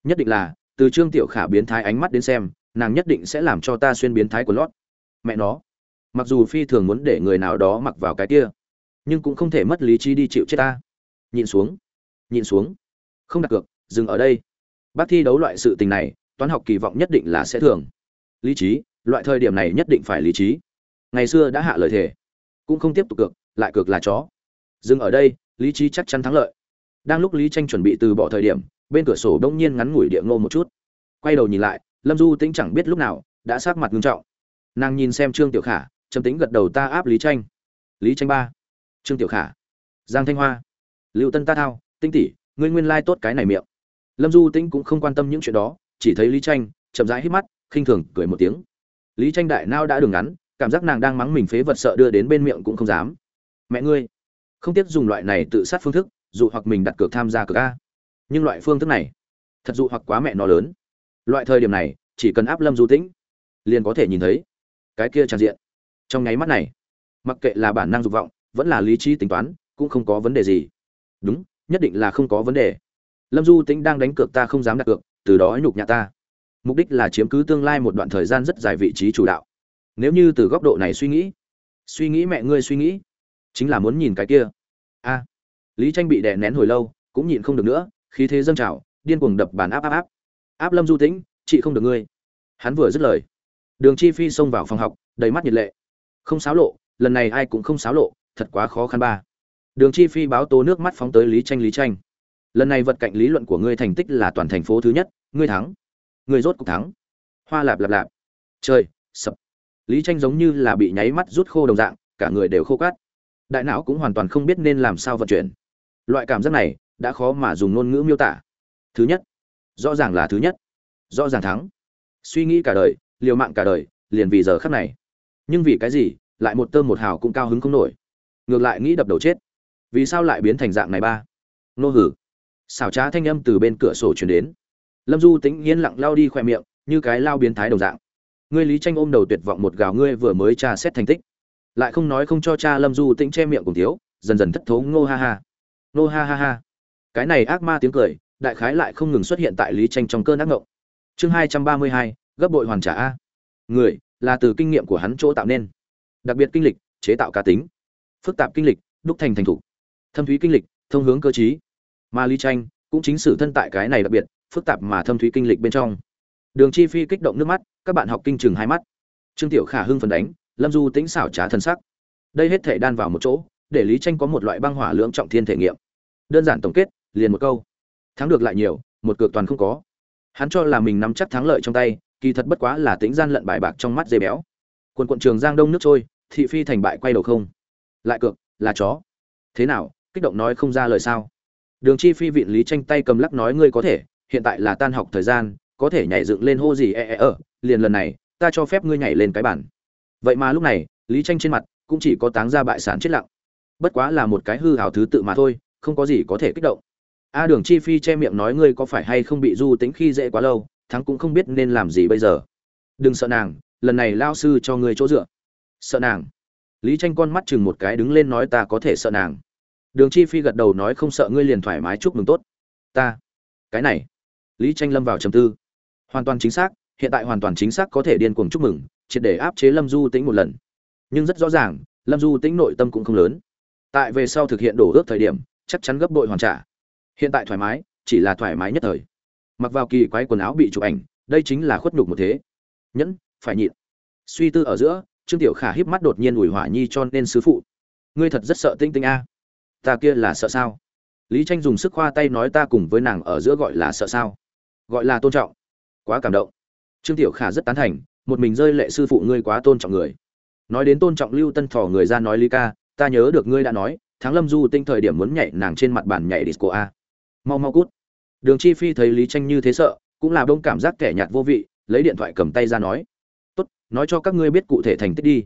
Nhất định là, từ trương tiểu khả biến thái ánh mắt đến xem, nàng nhất định sẽ làm cho ta xuyên biến thái của lót. Mẹ nó. Mặc dù phi thường muốn để người nào đó mặc vào cái kia nhưng cũng không thể mất lý trí đi chịu chết ta. Nhìn xuống nhìn xuống. Không đặt cược, dừng ở đây. Bác thi đấu loại sự tình này, toán học kỳ vọng nhất định là sẽ thường lý trí, loại thời điểm này nhất định phải lý trí. Ngày xưa đã hạ lời thề, cũng không tiếp tục cược, lại cược là chó. Dừng ở đây, lý trí chắc chắn thắng lợi. Đang lúc lý tranh chuẩn bị từ bỏ thời điểm, bên cửa sổ đông nhiên ngắn ngủi địa ngô một chút. Quay đầu nhìn lại, lâm du tĩnh chẳng biết lúc nào, đã sát mặt nghiêm trọng. Nàng nhìn xem trương tiểu khả, trầm tính gật đầu ta áp lý tranh. Lý tranh ba trương tiểu khả, giang thanh hoa, lưu tân ta thao, tinh tỷ, ngươi nguyên lai tốt cái này miệng. Lâm du tĩnh cũng không quan tâm những chuyện đó, chỉ thấy lý tranh, chậm rãi hít mắt, khinh thường cười một tiếng. Lý tranh đại nao đã đường ngắn, cảm giác nàng đang mắng mình phế vật sợ đưa đến bên miệng cũng không dám. Mẹ ngươi, không tiếc dùng loại này tự sát phương thức, dụ hoặc mình đặt cược tham gia cược a. Nhưng loại phương thức này, thật dụ hoặc quá mẹ nó lớn. Loại thời điểm này, chỉ cần áp lâm du tĩnh, liền có thể nhìn thấy cái kia tràn diện. Trong nháy mắt này, mặc kệ là bản năng dục vọng vẫn là lý trí tính toán, cũng không có vấn đề gì. Đúng, nhất định là không có vấn đề. Lâm du tĩnh đang đánh cược ta không dám đặt cược, từ đó nhục nhã ta. Mục đích là chiếm cứ tương lai một đoạn thời gian rất dài vị trí chủ đạo. Nếu như từ góc độ này suy nghĩ suy nghĩ mẹ ngươi suy nghĩ, chính là muốn nhìn cái kia. A. À, lý tranh bị đè nén hồi lâu, cũng nhịn không được nữa, khí thế dâng trào, điên cuồng đập bàn áp áp áp. Áp lâm du tĩnh, chị không được ngươi. Hắn vừa dứt lời, đường chi phi xông vào phòng học, đầy mắt nhiệt lệ. Không xáo lộ, lần này ai cũng không xáo lộ thật quá khó khăn ba. Đường chi phi báo tố nước mắt phóng tới lý tranh lý tranh lần này vật cạnh lý luận của ngươi thành tích là toàn thành phố thứ nhất, ngươi thắng. Ngươi rốt cuộc thắng. Hoa lạp lạp lạp. Trời, sập. Lý tranh giống như là bị nháy mắt rút khô đồng dạng, cả người đều khô cát. Đại não cũng hoàn toàn không biết nên làm sao vận chuyển. Loại cảm giác này đã khó mà dùng ngôn ngữ miêu tả. Thứ nhất, rõ ràng là thứ nhất. Rõ ràng thắng. Suy nghĩ cả đời, liều mạng cả đời, liền vì giờ khắc này. Nhưng vì cái gì, lại một tơ một hào cũng cao hứng không nổi ngược lại nghĩ đập đầu chết. Vì sao lại biến thành dạng này ba? Nô hử. Xảo trá thanh âm từ bên cửa sổ chuyển đến. Lâm du tính yên lặng lao đi khoe miệng, như cái lao biến thái đồng dạng. Ngươi lý tranh ôm đầu tuyệt vọng một gào, ngươi vừa mới tra xét thành tích. Lại không nói không cho cha lâm du tĩnh che miệng cùng thiếu, dần dần thất thố ngô ha ha. Ngô ha ha ha. Cái này ác ma tiếng cười, đại khái lại không ngừng xuất hiện tại lý tranh trong cơn ác ngộng. Chương hai trăm ba mươi hai, gấp bội hoàn trả a. Người, là từ kinh nghiệm của hắn chỗ tạo nên. Đặc biệt kinh lịch, chế tạo cá tính phức tạp kinh lịch, đúc thành thành thủ. Thâm thúy kinh lịch, thông hướng cơ chí mà lý tranh cũng chính sử thân tại cái này đặc biệt, phức tạp mà thâm thúy kinh lịch bên trong. Đường chi phi kích động nước mắt, các bạn học kinh chừng hai mắt. Trương tiểu khả hưng phần đánh, lâm du tĩnh xảo trá thân sắc. Đây hết thể đan vào một chỗ, để lý tranh có một loại băng hỏa lưỡng trọng thiên thể nghiệm. Đơn giản tổng kết, liền một câu. Thắng được lại nhiều, một cược toàn không có. Hắn cho là mình nắm chắc thắng lợi trong tay, kỳ thật bất quá là tính gian lận bài bạc trong mắt dây béo. Quần quận trường giang đông nước trôi, thị phi thành bại quay đầu không lại cược, là chó. Thế nào, kích động nói không ra lời sao? Đường chi phi viện lý tranh tay cầm lắc nói ngươi có thể, hiện tại là tan học thời gian, có thể nhảy dựng lên hô gì e e ở liền lần này, ta cho phép ngươi nhảy lên cái bản vậy mà lúc này, lý tranh trên mặt cũng chỉ có táng ra bại sản chết lặng. Bất quá là một cái hư hào thứ tự mà thôi, không có gì có thể kích động. A đường chi phi che miệng nói ngươi có phải hay không bị du tính khi dễ quá lâu, thắng cũng không biết nên làm gì bây giờ. Đừng sợ nàng, lần này lao sư cho ngươi chỗ dựa. Sợ nàng lý tranh con mắt chừng một cái đứng lên nói ta có thể sợ nàng. Đường chi phi gật đầu nói không sợ ngươi liền thoải mái chúc mừng tốt. Ta. Cái này. Lý tranh lâm vào trầm tư. Hoàn toàn chính xác, hiện tại hoàn toàn chính xác có thể điên cuồng chúc mừng, triệt để áp chế lâm du tĩnh một lần. Nhưng rất rõ ràng, lâm du tĩnh nội tâm cũng không lớn. Tại về sau thực hiện đổ ước thời điểm, chắc chắn gấp bội hoàn trả. Hiện tại thoải mái, chỉ là thoải mái nhất thời. Mặc vào kỳ quái quần áo bị chụp ảnh, đây chính là khuất nhục một thế. Nhẫn, phải nhịn. Suy tư ở giữa trương tiểu khả híp mắt đột nhiên ủi hỏa nhi cho nên sứ phụ. Ngươi thật rất sợ tinh tinh a. Ta kia là sợ sao? Lý tranh dùng sức khoa tay nói ta cùng với nàng ở giữa gọi là sợ sao? Gọi là tôn trọng. Quá cảm động. Trương tiểu khả rất tán thành, một mình rơi lệ sư phụ ngươi quá tôn trọng người. Nói đến tôn trọng lưu tân thỏ người ra nói lý ca, ta nhớ được ngươi đã nói, Thắng lâm du tinh thời điểm muốn nhảy nàng trên mặt bàn nhảy disco a. Mau mau cút. Đường chi phi thấy lý tranh như thế sợ, cũng là đông cảm giác kẻ nhạt vô vị, lấy điện thoại cầm tay ra nói nói cho các ngươi biết cụ thể thành tích đi.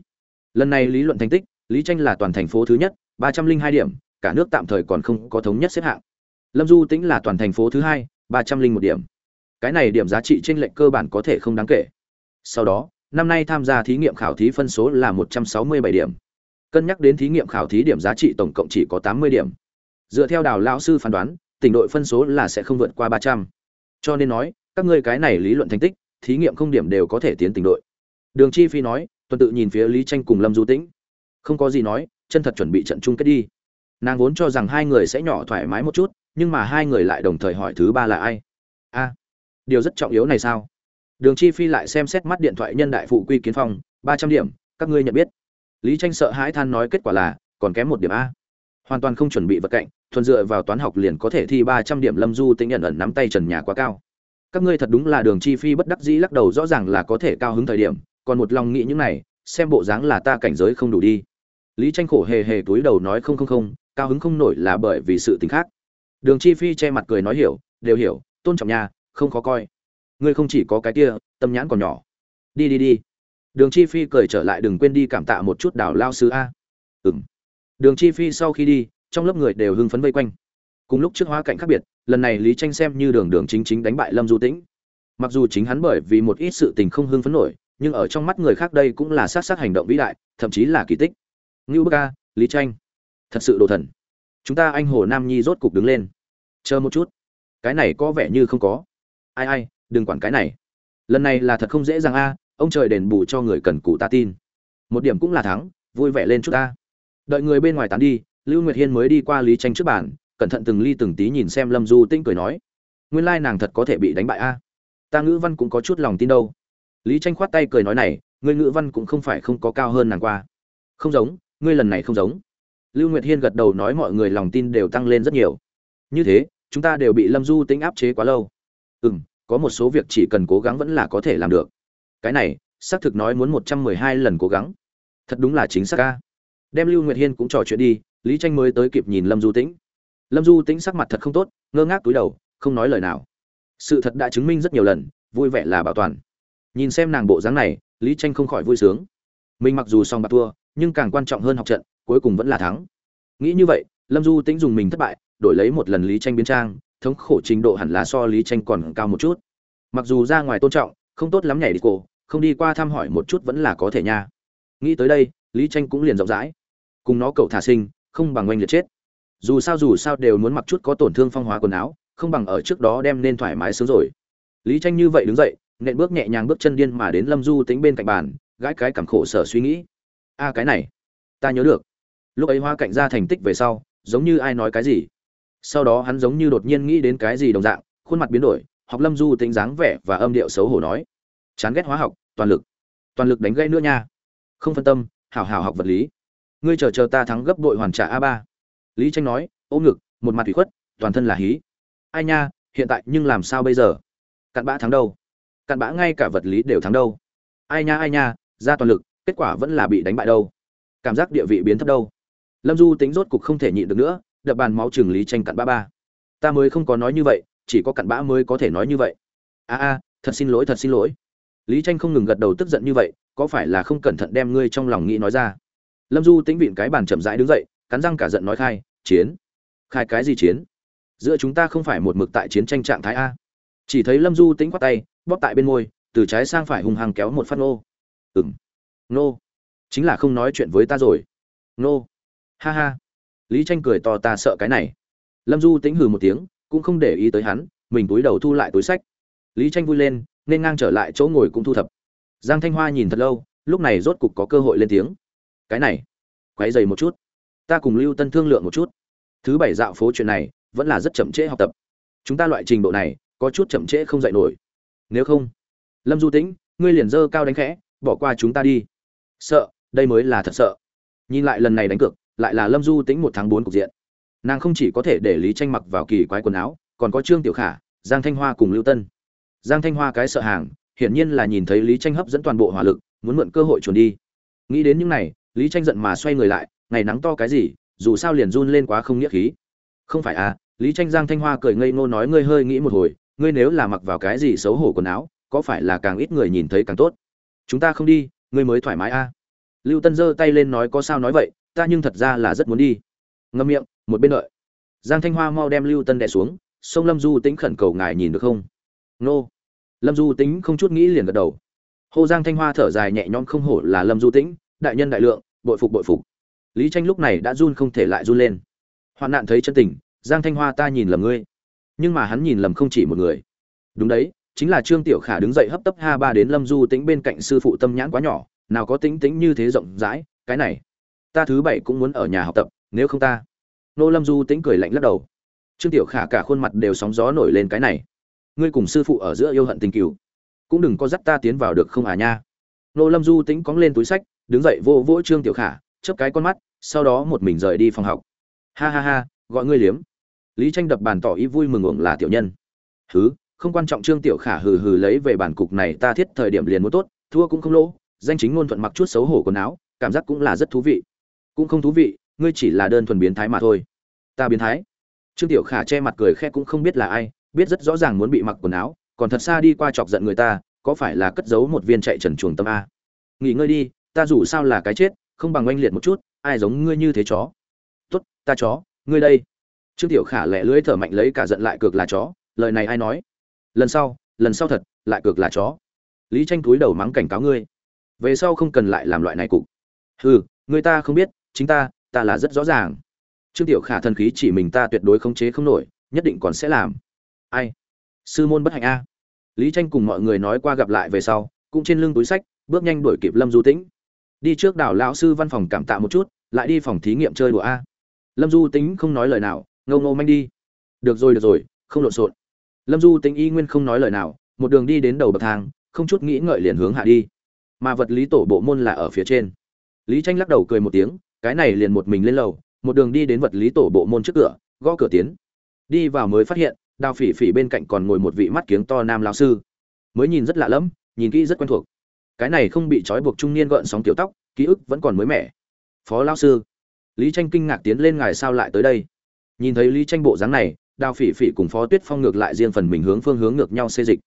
Lần này lý luận thành tích, lý tranh là toàn thành phố thứ nhất, ba trăm linh hai điểm, cả nước tạm thời còn không có thống nhất xếp hạng. Lâm du tĩnh là toàn thành phố thứ hai, ba trăm linh một điểm. Cái này điểm giá trị trên lệnh cơ bản có thể không đáng kể. Sau đó, năm nay tham gia thí nghiệm khảo thí phân số là một trăm sáu mươi bảy điểm. Cân nhắc đến thí nghiệm khảo thí điểm giá trị tổng cộng chỉ có tám mươi điểm. Dựa theo đào lão sư phán đoán, tỉnh đội phân số là sẽ không vượt qua ba trăm. Cho nên nói, các ngươi cái này lý luận thành tích, thí nghiệm không điểm đều có thể tiến tỉnh đội đường chi phi nói, tuần tự nhìn phía lý tranh cùng lâm du tĩnh. Không có gì nói, chân thật chuẩn bị trận chung kết đi. Nàng vốn cho rằng hai người sẽ nhỏ thoải mái một chút, nhưng mà hai người lại đồng thời hỏi thứ ba là ai? A, điều rất trọng yếu này sao? Đường chi phi lại xem xét mắt điện thoại nhân đại phụ quy kiến phong, ba trăm điểm, các ngươi nhận biết. Lý tranh sợ hãi than nói kết quả là, còn kém một điểm a. Hoàn toàn không chuẩn bị vật cạnh, thuần dựa vào toán học liền có thể thi ba trăm điểm lâm du tính nhận ẩn nắm tay trần nhà quá cao. Các ngươi thật đúng là đường chi phi bất đắc dĩ lắc đầu rõ ràng là có thể cao hứng thời điểm còn một lòng nghĩ những này, xem bộ dáng là ta cảnh giới không đủ đi. Lý tranh khổ hề hề túi đầu nói không không không, cao hứng không nổi là bởi vì sự tình khác. Đường chi phi che mặt cười nói hiểu, đều hiểu, tôn trọng nhà không khó coi. Ngươi không chỉ có cái kia, tâm nhãn còn nhỏ. Đi đi đi. Đường chi phi cười trở lại, đừng quên đi cảm tạ một chút đào lao sư a. Ừm. Đường chi phi sau khi đi, trong lớp người đều hưng phấn vây quanh. Cùng lúc trước hóa cảnh khác biệt, lần này lý tranh xem như đường đường chính chính đánh bại lâm du tĩnh. Mặc dù chính hắn bởi vì một ít sự tình không hưng phấn nổi nhưng ở trong mắt người khác đây cũng là sát sát hành động vĩ đại thậm chí là kỳ tích. Ngưu bức Ca, lý tranh thật sự đồ thần. Chúng ta anh hồ nam nhi rốt cục đứng lên. Chờ một chút. Cái này có vẻ như không có. Ai ai đừng quản cái này. Lần này là thật không dễ dàng a ông trời đền bù cho người cần cụ ta tin. Một điểm cũng là thắng vui vẻ lên chút ta. Đợi người bên ngoài tán đi lưu nguyệt hiên mới đi qua lý tranh trước bàn cẩn thận từng ly từng tí nhìn xem lâm du tinh cười nói. Nguyên lai nàng thật có thể bị đánh bại a. Ta ngữ văn cũng có chút lòng tin đâu lý tranh khoát tay cười nói này, ngươi ngữ văn cũng không phải không có cao hơn nàng qua. Không giống, ngươi lần này không giống. Lưu nguyệt hiên gật đầu nói mọi người lòng tin đều tăng lên rất nhiều. Như thế, chúng ta đều bị lâm du tính áp chế quá lâu. Ừ m có một số việc chỉ cần cố gắng vẫn là có thể làm được. Cái này, xác thực nói muốn một trăm mười hai lần cố gắng. Thật đúng là chính xác ca đem lưu nguyệt hiên cũng trò chuyện đi, lý tranh mới tới kịp nhìn lâm du tĩnh. Lâm du tĩnh sắc mặt thật không tốt, ngơ ngác túi đầu, không nói lời nào. Sự thật đã chứng minh rất nhiều lần, vui vẻ là bảo toàn nhìn xem nàng bộ dáng này, lý tranh không khỏi vui sướng. Mình mặc dù song bạc thua, nhưng càng quan trọng hơn học trận, cuối cùng vẫn là thắng. Nghĩ như vậy, lâm du tĩnh dùng mình thất bại, đổi lấy một lần lý tranh biến trang, thống khổ trình độ hẳn là so lý tranh còn cao một chút. Mặc dù ra ngoài tôn trọng, không tốt lắm nhảy đi cổ, không đi qua thăm hỏi một chút vẫn là có thể nha. Nghĩ tới đây, lý tranh cũng liền rộng rãi. Cùng nó cậu thả sinh, không bằng oanh liệt chết. Dù sao dù sao đều muốn mặc chút có tổn thương phong hóa quần áo, không bằng ở trước đó đem nên thoải mái sướng rồi. Lý tranh như vậy đứng dậy nện bước nhẹ nhàng bước chân điên mà đến lâm du tính bên cạnh bàn, gãi cái cảm khổ sở suy nghĩ. A, cái này, ta nhớ được. Lúc ấy hoa cạnh ra thành tích về sau, giống như ai nói cái gì. Sau đó hắn giống như đột nhiên nghĩ đến cái gì đồng dạng, khuôn mặt biến đổi, học lâm du tính dáng vẻ và âm điệu xấu hổ nói. Chán ghét hóa học, toàn lực. Toàn lực đánh gây nữa nha. Không phân tâm, hảo hảo học vật lý. Ngươi chờ chờ ta thắng gấp đội hoàn trả a ba. Lý tranh nói ôm ngực, một mặt thủy khuất, toàn thân là hí. Ai nha, hiện tại nhưng làm sao bây giờ? Cặn bã thắng đâu? Cặn bã ngay cả vật lý đều thắng đâu. Ai nha ai nha, ra toàn lực, kết quả vẫn là bị đánh bại đâu. Cảm giác địa vị biến thấp đâu. Lâm du tính rốt cục không thể nhịn được nữa, đập bàn máu trường lý tranh cặn bã ba. Ta mới không có nói như vậy, chỉ có cặn bã mới có thể nói như vậy. A a, thật xin lỗi, thật xin lỗi. Lý tranh không ngừng gật đầu tức giận như vậy, có phải là không cẩn thận đem ngươi trong lòng nghĩ nói ra? Lâm du tính vịn cái bàn chậm rãi đứng dậy, cắn răng cả giận nói khai, chiến. Khai cái gì chiến? Giữa chúng ta không phải một mực tại chiến tranh trạng thái a. Chỉ thấy lâm du tính quát tay bóp tại bên môi, từ trái sang phải hung hăng kéo một phát nô. Ừng nô. Chính là không nói chuyện với ta rồi. Nô. Ha ha. Lý tranh cười to ta sợ cái này. Lâm du tĩnh hừ một tiếng, cũng không để ý tới hắn, mình túi đầu thu lại túi sách. Lý tranh vui lên, nên ngang trở lại chỗ ngồi cũng thu thập. Giang thanh hoa nhìn thật lâu, lúc này rốt cục có cơ hội lên tiếng. Cái này, quấy dày một chút. Ta cùng lưu tân thương lượng một chút. Thứ bảy dạo phố chuyện này, vẫn là rất chậm trễ học tập. Chúng ta loại trình độ này, có chút chậm trễ không dạy nổi nếu không, lâm du tĩnh, ngươi liền dơ cao đánh khẽ, bỏ qua chúng ta đi. Sợ, đây mới là thật sợ. Nhìn lại lần này đánh cược, lại là lâm du tĩnh một tháng bốn cục diện. Nàng không chỉ có thể để lý tranh mặc vào kỳ quái quần áo, còn có trương tiểu khả, giang thanh hoa cùng lưu tân. Giang thanh hoa cái sợ hàng, hiển nhiên là nhìn thấy lý tranh hấp dẫn toàn bộ hỏa lực, muốn mượn cơ hội chuồn đi. Nghĩ đến những này, lý tranh giận mà xoay người lại, ngày nắng to cái gì, dù sao liền run lên quá không nghĩa khí. Không phải à lý tranh giang thanh hoa cười ngây ngô nói ngươi hơi nghĩ một hồi ngươi nếu là mặc vào cái gì xấu hổ quần áo, có phải là càng ít người nhìn thấy càng tốt? Chúng ta không đi, ngươi mới thoải mái à lưu tân giơ tay lên nói có sao nói vậy, ta nhưng thật ra là rất muốn đi. Ngâm miệng, một bên đợi. Giang thanh hoa mau đem lưu tân đẻ xuống, sông lâm du tĩnh khẩn cầu ngài nhìn được không? Nô. Lâm du tĩnh không chút nghĩ liền gật đầu. Hồ giang thanh hoa thở dài nhẹ nhõm không hổ là lâm du tĩnh, đại nhân đại lượng, bội phục bội phục. Lý tranh lúc này đã run không thể lại run lên. Hoạn nạn thấy chân tình, giang thanh hoa ta nhìn lầm ngươi nhưng mà hắn nhìn lầm không chỉ một người. Đúng đấy, chính là trương tiểu khả đứng dậy hấp tấp ha ba đến lâm du tĩnh bên cạnh sư phụ tâm nhãn quá nhỏ, nào có tính tính như thế rộng rãi, cái này, ta thứ bảy cũng muốn ở nhà học tập, nếu không ta. Nô lâm du tĩnh cười lạnh lắc đầu. Trương tiểu khả cả khuôn mặt đều sóng gió nổi lên cái này. Ngươi cùng sư phụ ở giữa yêu hận tình cừu, cũng đừng có dắt ta tiến vào được không à nha. Nô lâm du tĩnh cóng lên túi sách, đứng dậy vô vỗ trương tiểu khả, chớp cái con mắt, sau đó một mình rời đi phòng học. Ha ha ha, gọi ngươi liếm lý tranh đập bàn tỏ ý vui mừng ngưỡng là tiểu nhân. Hứ, không quan trọng trương tiểu khả hừ hừ lấy về bản cục này, ta thiết thời điểm liền muốn tốt, thua cũng không lỗ, danh chính ngôn thuận mặc chút xấu hổ quần áo, cảm giác cũng là rất thú vị. Cũng không thú vị, ngươi chỉ là đơn thuần biến thái mà thôi. Ta biến thái. Trương tiểu khả che mặt cười khẽ cũng không biết là ai, biết rất rõ ràng muốn bị mặc quần áo, còn thật xa đi qua chọc giận người ta, có phải là cất giấu một viên chạy trần chuồng tâm a? Nghỉ ngơi đi, ta dù sao là cái chết, không bằng oanh liệt một chút, ai giống ngươi như thế chó? Tốt, ta chó, ngươi đây trương tiểu khả lẹ lưỡi thở mạnh lấy cả giận lại cược là chó, lời này ai nói? Lần sau lần sau thật, lại cược là chó. Lý tranh túi đầu mắng cảnh cáo ngươi. Về sau không cần lại làm loại này cục. Hừ, người ta không biết, chính ta ta là rất rõ ràng. Trương tiểu khả thần khí chỉ mình ta tuyệt đối không chế không nổi, nhất định còn sẽ làm. Ai? Sư môn bất hạnh a. Lý tranh cùng mọi người nói qua gặp lại về sau, cũng trên lưng túi sách, bước nhanh đuổi kịp lâm du tĩnh. Đi trước đảo lão sư văn phòng cảm tạ một chút, lại đi phòng thí nghiệm chơi đùa a. Lâm du tĩnh không nói lời nào ngâu ngô manh đi. Được rồi được rồi, không lộn xộn. Lâm du tính y nguyên không nói lời nào, một đường đi đến đầu bậc thang, không chút nghĩ ngợi liền hướng hạ đi. Mà vật lý tổ bộ môn là ở phía trên. Lý tranh lắc đầu cười một tiếng, cái này liền một mình lên lầu, một đường đi đến vật lý tổ bộ môn trước cửa, gõ cửa tiến. Đi vào mới phát hiện, đào phỉ phỉ bên cạnh còn ngồi một vị mắt kiếng to nam lao sư. Mới nhìn rất lạ lẫm, nhìn kỹ rất quen thuộc. Cái này không bị trói buộc trung niên gợn sóng tiểu tóc, ký ức vẫn còn mới mẻ. Phó lao sư, lý tranh kinh ngạc tiến lên ngài sao lại tới đây? Nhìn thấy lý tranh bộ dáng này, đào phỉ phỉ cùng phó tuyết phong ngược lại riêng phần mình hướng phương hướng ngược nhau xê dịch.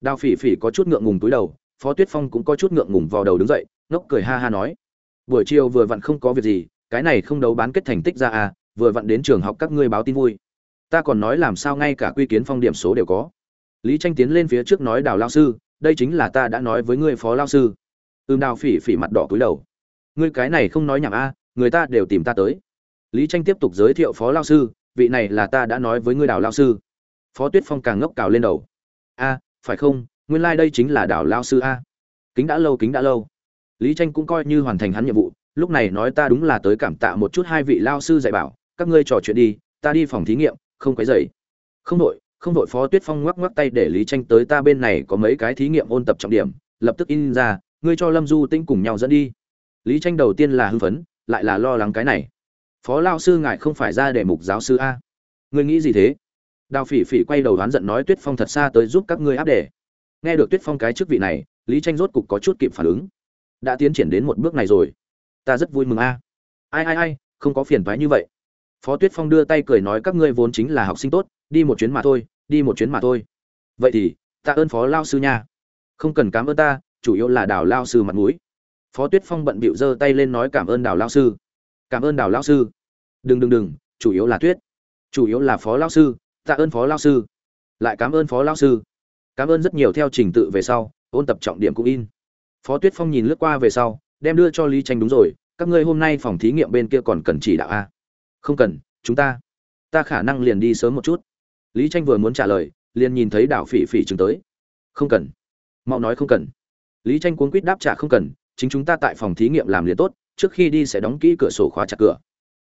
Đào phỉ phỉ có chút ngượng ngùng túi đầu, phó tuyết phong cũng có chút ngượng ngùng vào đầu đứng dậy, ngốc cười ha ha nói. Buổi chiều vừa vặn không có việc gì, cái này không đấu bán kết thành tích ra à vừa vặn đến trường học các ngươi báo tin vui. Ta còn nói làm sao ngay cả quy kiến phong điểm số đều có. Lý tranh tiến lên phía trước nói, đào lao sư, đây chính là ta đã nói với ngươi phó lao sư. Ưm đào phỉ phỉ mặt đỏ cúi đầu. Ngươi cái này không nói nhảm a người ta đều tìm ta tới lý tranh tiếp tục giới thiệu phó lao sư, vị này là ta đã nói với ngươi đào lao sư. Phó tuyết phong càng ngốc cào lên đầu. A, phải không? Nguyên lai、like、đây chính là đào lao sư a. Kính đã lâu, kính đã lâu. Lý tranh cũng coi như hoàn thành hắn nhiệm vụ. Lúc này nói ta đúng là tới cảm tạ một chút hai vị lao sư dạy bảo. Các ngươi trò chuyện đi, ta đi phòng thí nghiệm, không quấy dày không đội không đội, phó tuyết phong ngoắc ngoắc tay để lý tranh tới ta bên này có mấy cái thí nghiệm ôn tập trọng điểm. Lập tức in ra, ngươi cho lâm du tinh cùng nhau dẫn đi. Lý tranh đầu tiên là hưng phấn, lại là lo lắng cái này phó lao sư ngài không phải ra để mục giáo sư a? Ngươi nghĩ gì thế? Đào phỉ phỉ quay đầu đoán giận nói tuyết phong thật xa tới giúp các ngươi áp đề. Nghe được tuyết phong cái chức vị này, lý tranh rốt cục có chút kịp phản ứng. Đã tiến triển đến một bước này rồi. Ta rất vui mừng a. Ai ai ai, không có phiền toái như vậy. Phó tuyết phong đưa tay cười nói các ngươi vốn chính là học sinh tốt, đi một chuyến mà thôi, đi một chuyến mà thôi. Vậy thì tạ ơn phó lao sư nha. Không cần cảm ơn ta, chủ yếu là đào lao sư mặt mũi. Phó tuyết phong bận bịu giơ tay lên nói cảm ơn đào lao sư cảm ơn đào lao sư. Đừng đừng đừng, chủ yếu là tuyết chủ yếu là phó lao sư, tạ ơn phó lao sư. Lại cảm ơn phó lao sư. Cảm ơn rất nhiều theo trình tự về sau, ôn tập trọng điểm cũng in. Phó tuyết phong nhìn lướt qua về sau, đem đưa cho lý tranh đúng rồi, các ngươi hôm nay phòng thí nghiệm bên kia còn cần chỉ đạo a không cần, chúng ta ta khả năng liền đi sớm một chút. Lý tranh vừa muốn trả lời, liền nhìn thấy đảo phỉ phỉ chừng tới. Không cần. Mau nói không cần. Lý tranh cuốn quýt đáp trả không cần, chính chúng ta tại phòng thí nghiệm làm liền tốt trước khi đi sẽ đóng kỹ cửa sổ khóa chặt cửa.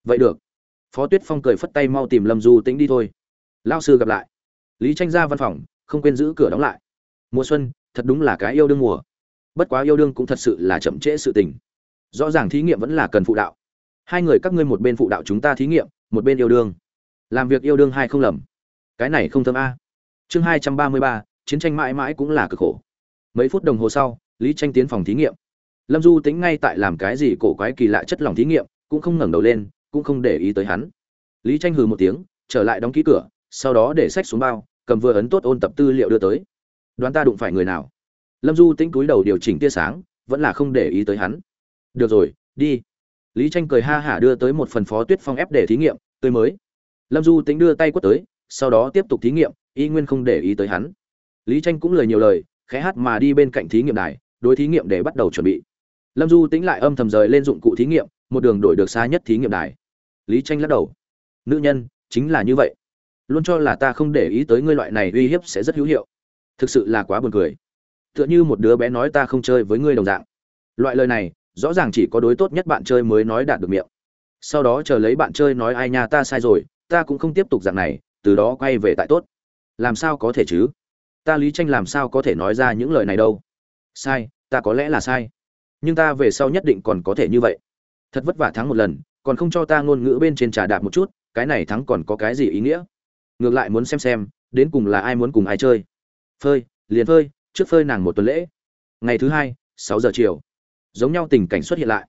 Vậy được. Phó tuyết phong cười phất tay mau tìm lâm du tính đi thôi. Lao sư gặp lại. Lý tranh ra văn phòng, không quên giữ cửa đóng lại. Mùa xuân, thật đúng là cái yêu đương mùa. Bất quá yêu đương cũng thật sự là chậm trễ sự tình. Rõ ràng thí nghiệm vẫn là cần phụ đạo. Hai người các ngươi một bên phụ đạo chúng ta thí nghiệm, một bên yêu đương. Làm việc yêu đương hai không lầm. Cái này không thơm a. Chương hai trăm ba mươi ba, chiến tranh mãi mãi cũng là cực khổ. Mấy phút đồng hồ sau, lý tranh tiến phòng thí nghiệm lâm du tính ngay tại làm cái gì cổ quái kỳ lạ chất lỏng thí nghiệm, cũng không ngẩng đầu lên, cũng không để ý tới hắn. Lý tranh hừ một tiếng, trở lại đóng ký cửa, sau đó để sách xuống bao, cầm vừa ấn tốt ôn tập tư liệu đưa tới. Đoán ta đụng phải người nào? Lâm du tính cúi đầu điều chỉnh tia sáng, vẫn là không để ý tới hắn. Được rồi, đi. Lý tranh cười ha hả đưa tới một phần phó tuyết phong ép để thí nghiệm, tươi mới. Lâm du tính đưa tay quất tới, sau đó tiếp tục thí nghiệm, y nguyên không để ý tới hắn. Lý tranh cũng lời nhiều lời, khẽ hát mà đi bên cạnh thí nghiệm đài, đối thí nghiệm để bắt đầu chuẩn bị lâm du tính lại âm thầm rời lên dụng cụ thí nghiệm, một đường đổi được xa nhất thí nghiệm đài. Lý tranh lắc đầu. Nữ nhân, chính là như vậy. Luôn cho là ta không để ý tới ngươi loại này uy hiếp sẽ rất hữu hiệu. Thực sự là quá buồn cười. Tựa như một đứa bé nói ta không chơi với ngươi đồng dạng. Loại lời này, rõ ràng chỉ có đối tốt nhất bạn chơi mới nói đạt được miệng. Sau đó chờ lấy bạn chơi nói ai nha ta sai rồi, ta cũng không tiếp tục dạng này, từ đó quay về tại tốt. Làm sao có thể chứ? Ta lý tranh làm sao có thể nói ra những lời này đâu? Sai, ta có lẽ là sai nhưng ta về sau nhất định còn có thể như vậy. Thật vất vả thắng một lần, còn không cho ta ngôn ngữ bên trên trà đạp một chút, cái này thắng còn có cái gì ý nghĩa? Ngược lại muốn xem xem, đến cùng là ai muốn cùng ai chơi. Phơi, liền phơi, trước phơi nàng một tuần lễ. Ngày thứ hai, sáu giờ chiều. Giống nhau tình cảnh xuất hiện lại.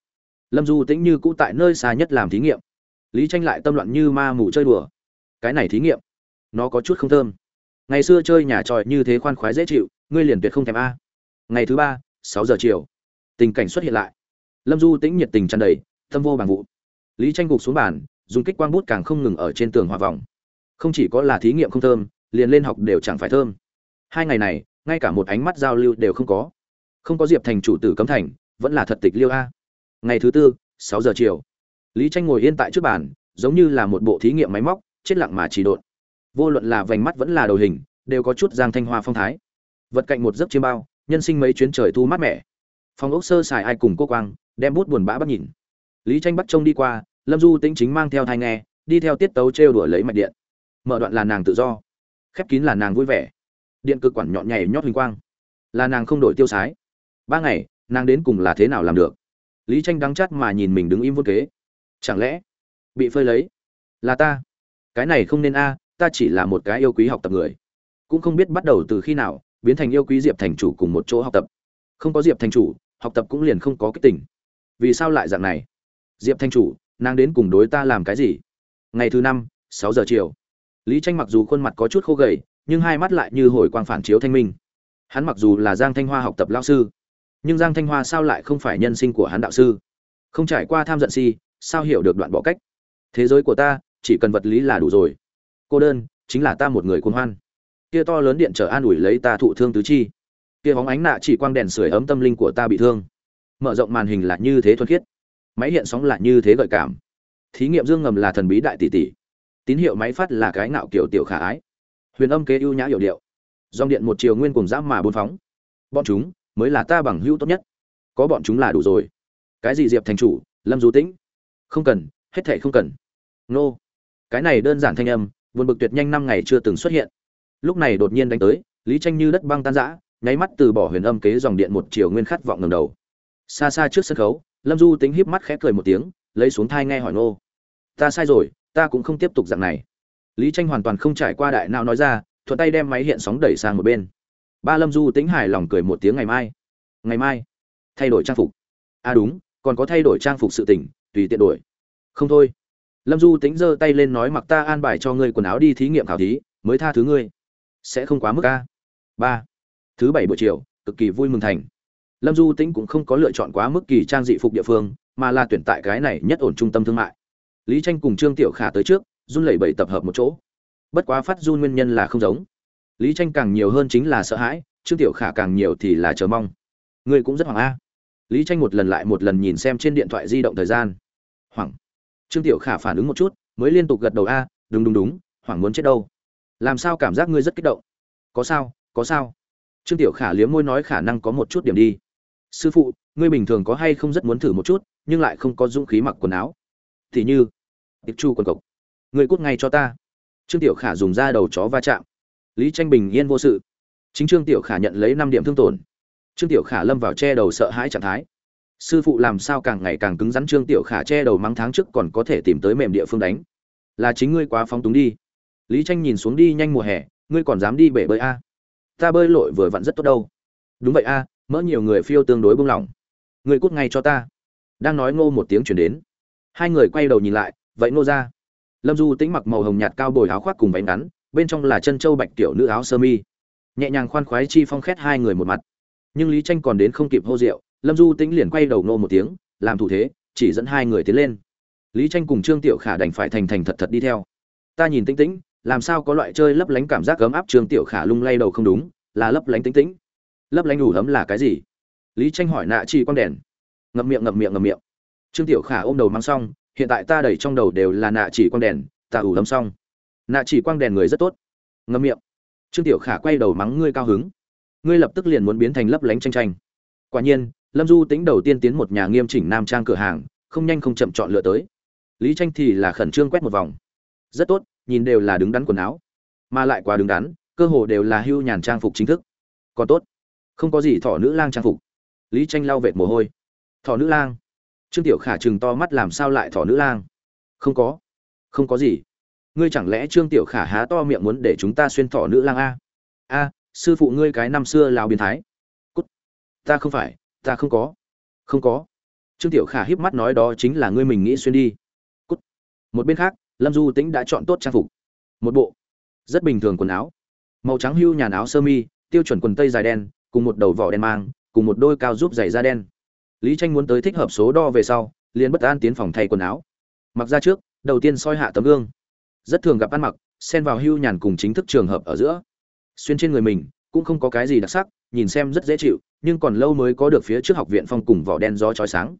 Lâm du tĩnh như cũ tại nơi xa nhất làm thí nghiệm. Lý tranh lại tâm loạn như ma mù chơi đùa. Cái này thí nghiệm, nó có chút không thơm. Ngày xưa chơi nhà tròi như thế khoan khoái dễ chịu, ngươi liền tuyệt không thèm a. Ngày thứ ba, sáu giờ chiều tình cảnh xuất hiện lại. Lâm du tĩnh nhiệt tình tràn đầy, tâm vô bằng vụ. Lý tranh gục xuống bàn, dùng kích quang bút càng không ngừng ở trên tường hòa vòng. Không chỉ có là thí nghiệm không thơm, liền lên học đều chẳng phải thơm. Hai ngày này, ngay cả một ánh mắt giao lưu đều không có. Không có diệp thành chủ tử cấm thành, vẫn là thật tịch liêu a. Ngày thứ tư, sáu giờ chiều. Lý tranh ngồi yên tại trước bàn, giống như là một bộ thí nghiệm máy móc, chết lặng mà chỉ độn. Vô luận là vành mắt vẫn là đầu hình, đều có chút giang thanh hoa phong thái. Vật cạnh một giấc chiêm bao, nhân sinh mấy chuyến trời thu mát mẻ phòng ốc sơ xài ai cùng cô quang, đem bút buồn bã bắt nhìn. Lý tranh bắt trông đi qua, lâm du tĩnh chính mang theo thai nghe, đi theo tiết tấu trêu đuổi lấy mạch điện. Mở đoạn là nàng tự do. Khép kín là nàng vui vẻ. Điện cực quản nhọn nhảy nhót huỳnh quang. Là nàng không đổi tiêu sái. Ba ngày, nàng đến cùng là thế nào làm được? Lý tranh đắng chắt mà nhìn mình đứng im vô kế. Chẳng lẽ bị phơi lấy? Là ta. Cái này không nên a, ta chỉ là một cái yêu quý học tập người. Cũng không biết bắt đầu từ khi nào, biến thành yêu quý diệp thành chủ cùng một chỗ học tập. Không có diệp thành chủ học tập cũng liền không có cái tỉnh. vì sao lại dạng này? Diệp Thanh chủ, nàng đến cùng đối ta làm cái gì? Ngày thứ năm, sáu giờ chiều. Lý tranh mặc dù khuôn mặt có chút khô gầy, nhưng hai mắt lại như hồi quang phản chiếu thanh minh. Hắn mặc dù là giang thanh hoa học tập lao sư, nhưng giang thanh hoa sao lại không phải nhân sinh của hắn đạo sư? Không trải qua tham giận si, sao hiểu được đoạn bỏ cách? Thế giới của ta, chỉ cần vật lý là đủ rồi. Cô đơn, chính là ta một người cuồng hoan. Kia to lớn điện trở an ủi lấy ta thụ thương tứ chi kia bóng ánh nạ chỉ quang đèn sưởi ấm tâm linh của ta bị thương. Mở rộng màn hình là như thế thuần khiết. Máy hiện sóng là như thế gợi cảm. Thí nghiệm dương ngầm là thần bí đại tỷ tỷ. Tín hiệu máy phát là cái ngạo kiểu tiểu khả ái. Huyền âm kế ưu nhã hiệu điệu. Dòng điện một chiều nguyên cùng giáp mà bốn phóng. Bọn chúng mới là ta bằng hữu tốt nhất. Có bọn chúng là đủ rồi. Cái gì diệp thành chủ, lâm du tĩnh? Không cần, hết thệ không cần. Nô. Cái này đơn giản thanh âm vượt bực tuyệt nhanh năm ngày chưa từng xuất hiện. Lúc này đột nhiên đánh tới, lý tranh như đất băng tan rã nháy mắt từ bỏ huyền âm kế dòng điện một chiều nguyên khát vọng ngầm đầu. Xa xa trước sân khấu, lâm du tính híp mắt khẽ cười một tiếng, lấy xuống thai nghe hỏi nô ta sai rồi, ta cũng không tiếp tục dạng này. Lý tranh hoàn toàn không trải qua đại não nói ra, thuận tay đem máy hiện sóng đẩy sang một bên. Ba lâm du tính hài lòng cười một tiếng ngày mai. Ngày mai, thay đổi trang phục. À đúng, còn có thay đổi trang phục sự tỉnh tùy tiện đổi. Không thôi. Lâm du tính giơ tay lên nói mặc ta an bài cho ngươi quần áo đi thí nghiệm khảo thí, mới tha thứ ngươi. Sẽ không quá mức a. Ba thứ bảy buổi chiều, cực kỳ vui mừng thành. Lâm du Tĩnh cũng không có lựa chọn quá mức kỳ trang dị phục địa phương, mà là tuyển tại cái này nhất ổn trung tâm thương mại. Lý tranh cùng trương tiểu khả tới trước, run lẩy bẩy tập hợp một chỗ. Bất quá phát run nguyên nhân là không giống. Lý tranh càng nhiều hơn chính là sợ hãi, trương tiểu khả càng nhiều thì là chờ mong. Ngươi cũng rất hoảng a. Lý tranh một lần lại một lần nhìn xem trên điện thoại di động thời gian. Hoảng. Trương tiểu khả phản ứng một chút, mới liên tục gật đầu a, đúng đúng đúng, hoảng muốn chết đâu. Làm sao cảm giác ngươi rất kích động? Có sao có sao trương tiểu khả liếm môi nói khả năng có một chút điểm đi. Sư phụ, ngươi bình thường có hay không rất muốn thử một chút, nhưng lại không có dũng khí mặc quần áo. Thì như tiệp chu quần cộc. Ngươi cút ngay cho ta. Trương tiểu khả dùng da đầu chó va chạm. Lý tranh bình yên vô sự. Chính trương tiểu khả nhận lấy năm điểm thương tổn. Trương tiểu khả lâm vào che đầu sợ hãi trạng thái. Sư phụ làm sao càng ngày càng cứng rắn, trương tiểu khả che đầu mắng tháng trước còn có thể tìm tới mềm địa phương đánh. Là chính ngươi quá phóng túng đi. Lý tranh nhìn xuống đi nhanh mùa hè, ngươi còn dám đi bể bơi a ta bơi lội vừa vặn rất tốt đâu. Đúng vậy a, mỡ nhiều người phiêu tương đối buông lỏng ngươi cút ngay cho ta. Đang nói ngô một tiếng chuyển đến. Hai người quay đầu nhìn lại, vậy ngô ra. Lâm du tĩnh mặc màu hồng nhạt cao bồi áo khoác cùng váy ngắn, bên trong là chân châu bạch tiểu nữ áo sơ mi. Nhẹ nhàng khoan khoái chi phong khét hai người một mặt. Nhưng lý tranh còn đến không kịp hô rượu, lâm du tĩnh liền quay đầu ngô một tiếng, làm thủ thế, chỉ dẫn hai người tiến lên. Lý tranh cùng trương tiểu khả đành phải thành thành thật thật đi theo. Ta nhìn tĩnh tĩnh làm sao có loại chơi lấp lánh cảm giác ấm áp trương tiểu khả lung lay đầu không đúng, là lấp lánh tĩnh tĩnh. Lấp lánh đủ ấm là cái gì? Lý tranh hỏi nạ chi quang đèn. Ngậm miệng ngậm miệng ngậm miệng. Trương tiểu khả ôm đầu mang xong, hiện tại ta đẩy trong đầu đều là nạ chỉ quang đèn, ta ủ ấm xong. Nạ chỉ quang đèn người rất tốt. Ngậm miệng. Trương tiểu khả quay đầu mắng ngươi cao hứng. Ngươi lập tức liền muốn biến thành lấp lánh tranh tranh. Quả nhiên, lâm du tính đầu tiên tiến một nhà nghiêm chỉnh nam trang cửa hàng, không nhanh không chậm chọn lựa tới. Lý tranh thì là khẩn trương quét một vòng. Rất tốt nhìn đều là đứng đắn quần áo, mà lại quá đứng đắn, cơ hồ đều là hưu nhàn trang phục chính thức. Còn tốt, không có gì thỏ nữ lang trang phục. Lý tranh lau vệt mồ hôi. Thỏ nữ lang? Trương tiểu khả chừng to mắt làm sao lại thỏ nữ lang? Không có không có gì. Ngươi chẳng lẽ trương tiểu khả há to miệng muốn để chúng ta xuyên thỏ nữ lang a? A, sư phụ ngươi cái năm xưa lào biến thái. Cút. Ta không phải, ta không có. Không có. Trương tiểu khả híp mắt nói đó chính là ngươi mình nghĩ xuyên đi. Cút. Một bên khác lâm du tĩnh đã chọn tốt trang phục. Một bộ rất bình thường quần áo. Màu trắng hưu nhàn áo sơ mi, tiêu chuẩn quần tây dài đen, cùng một đầu vỏ đen mang, cùng một đôi cao giúp giày da đen. Lý tranh muốn tới thích hợp số đo về sau, liền bất an tiến phòng thay quần áo. Mặc ra trước, đầu tiên soi hạ tấm gương. Rất thường gặp ăn mặc, xen vào hưu nhàn cùng chính thức trường hợp ở giữa. Xuyên trên người mình, cũng không có cái gì đặc sắc, nhìn xem rất dễ chịu, nhưng còn lâu mới có được phía trước học viện phong cùng vỏ đen gió chói sáng.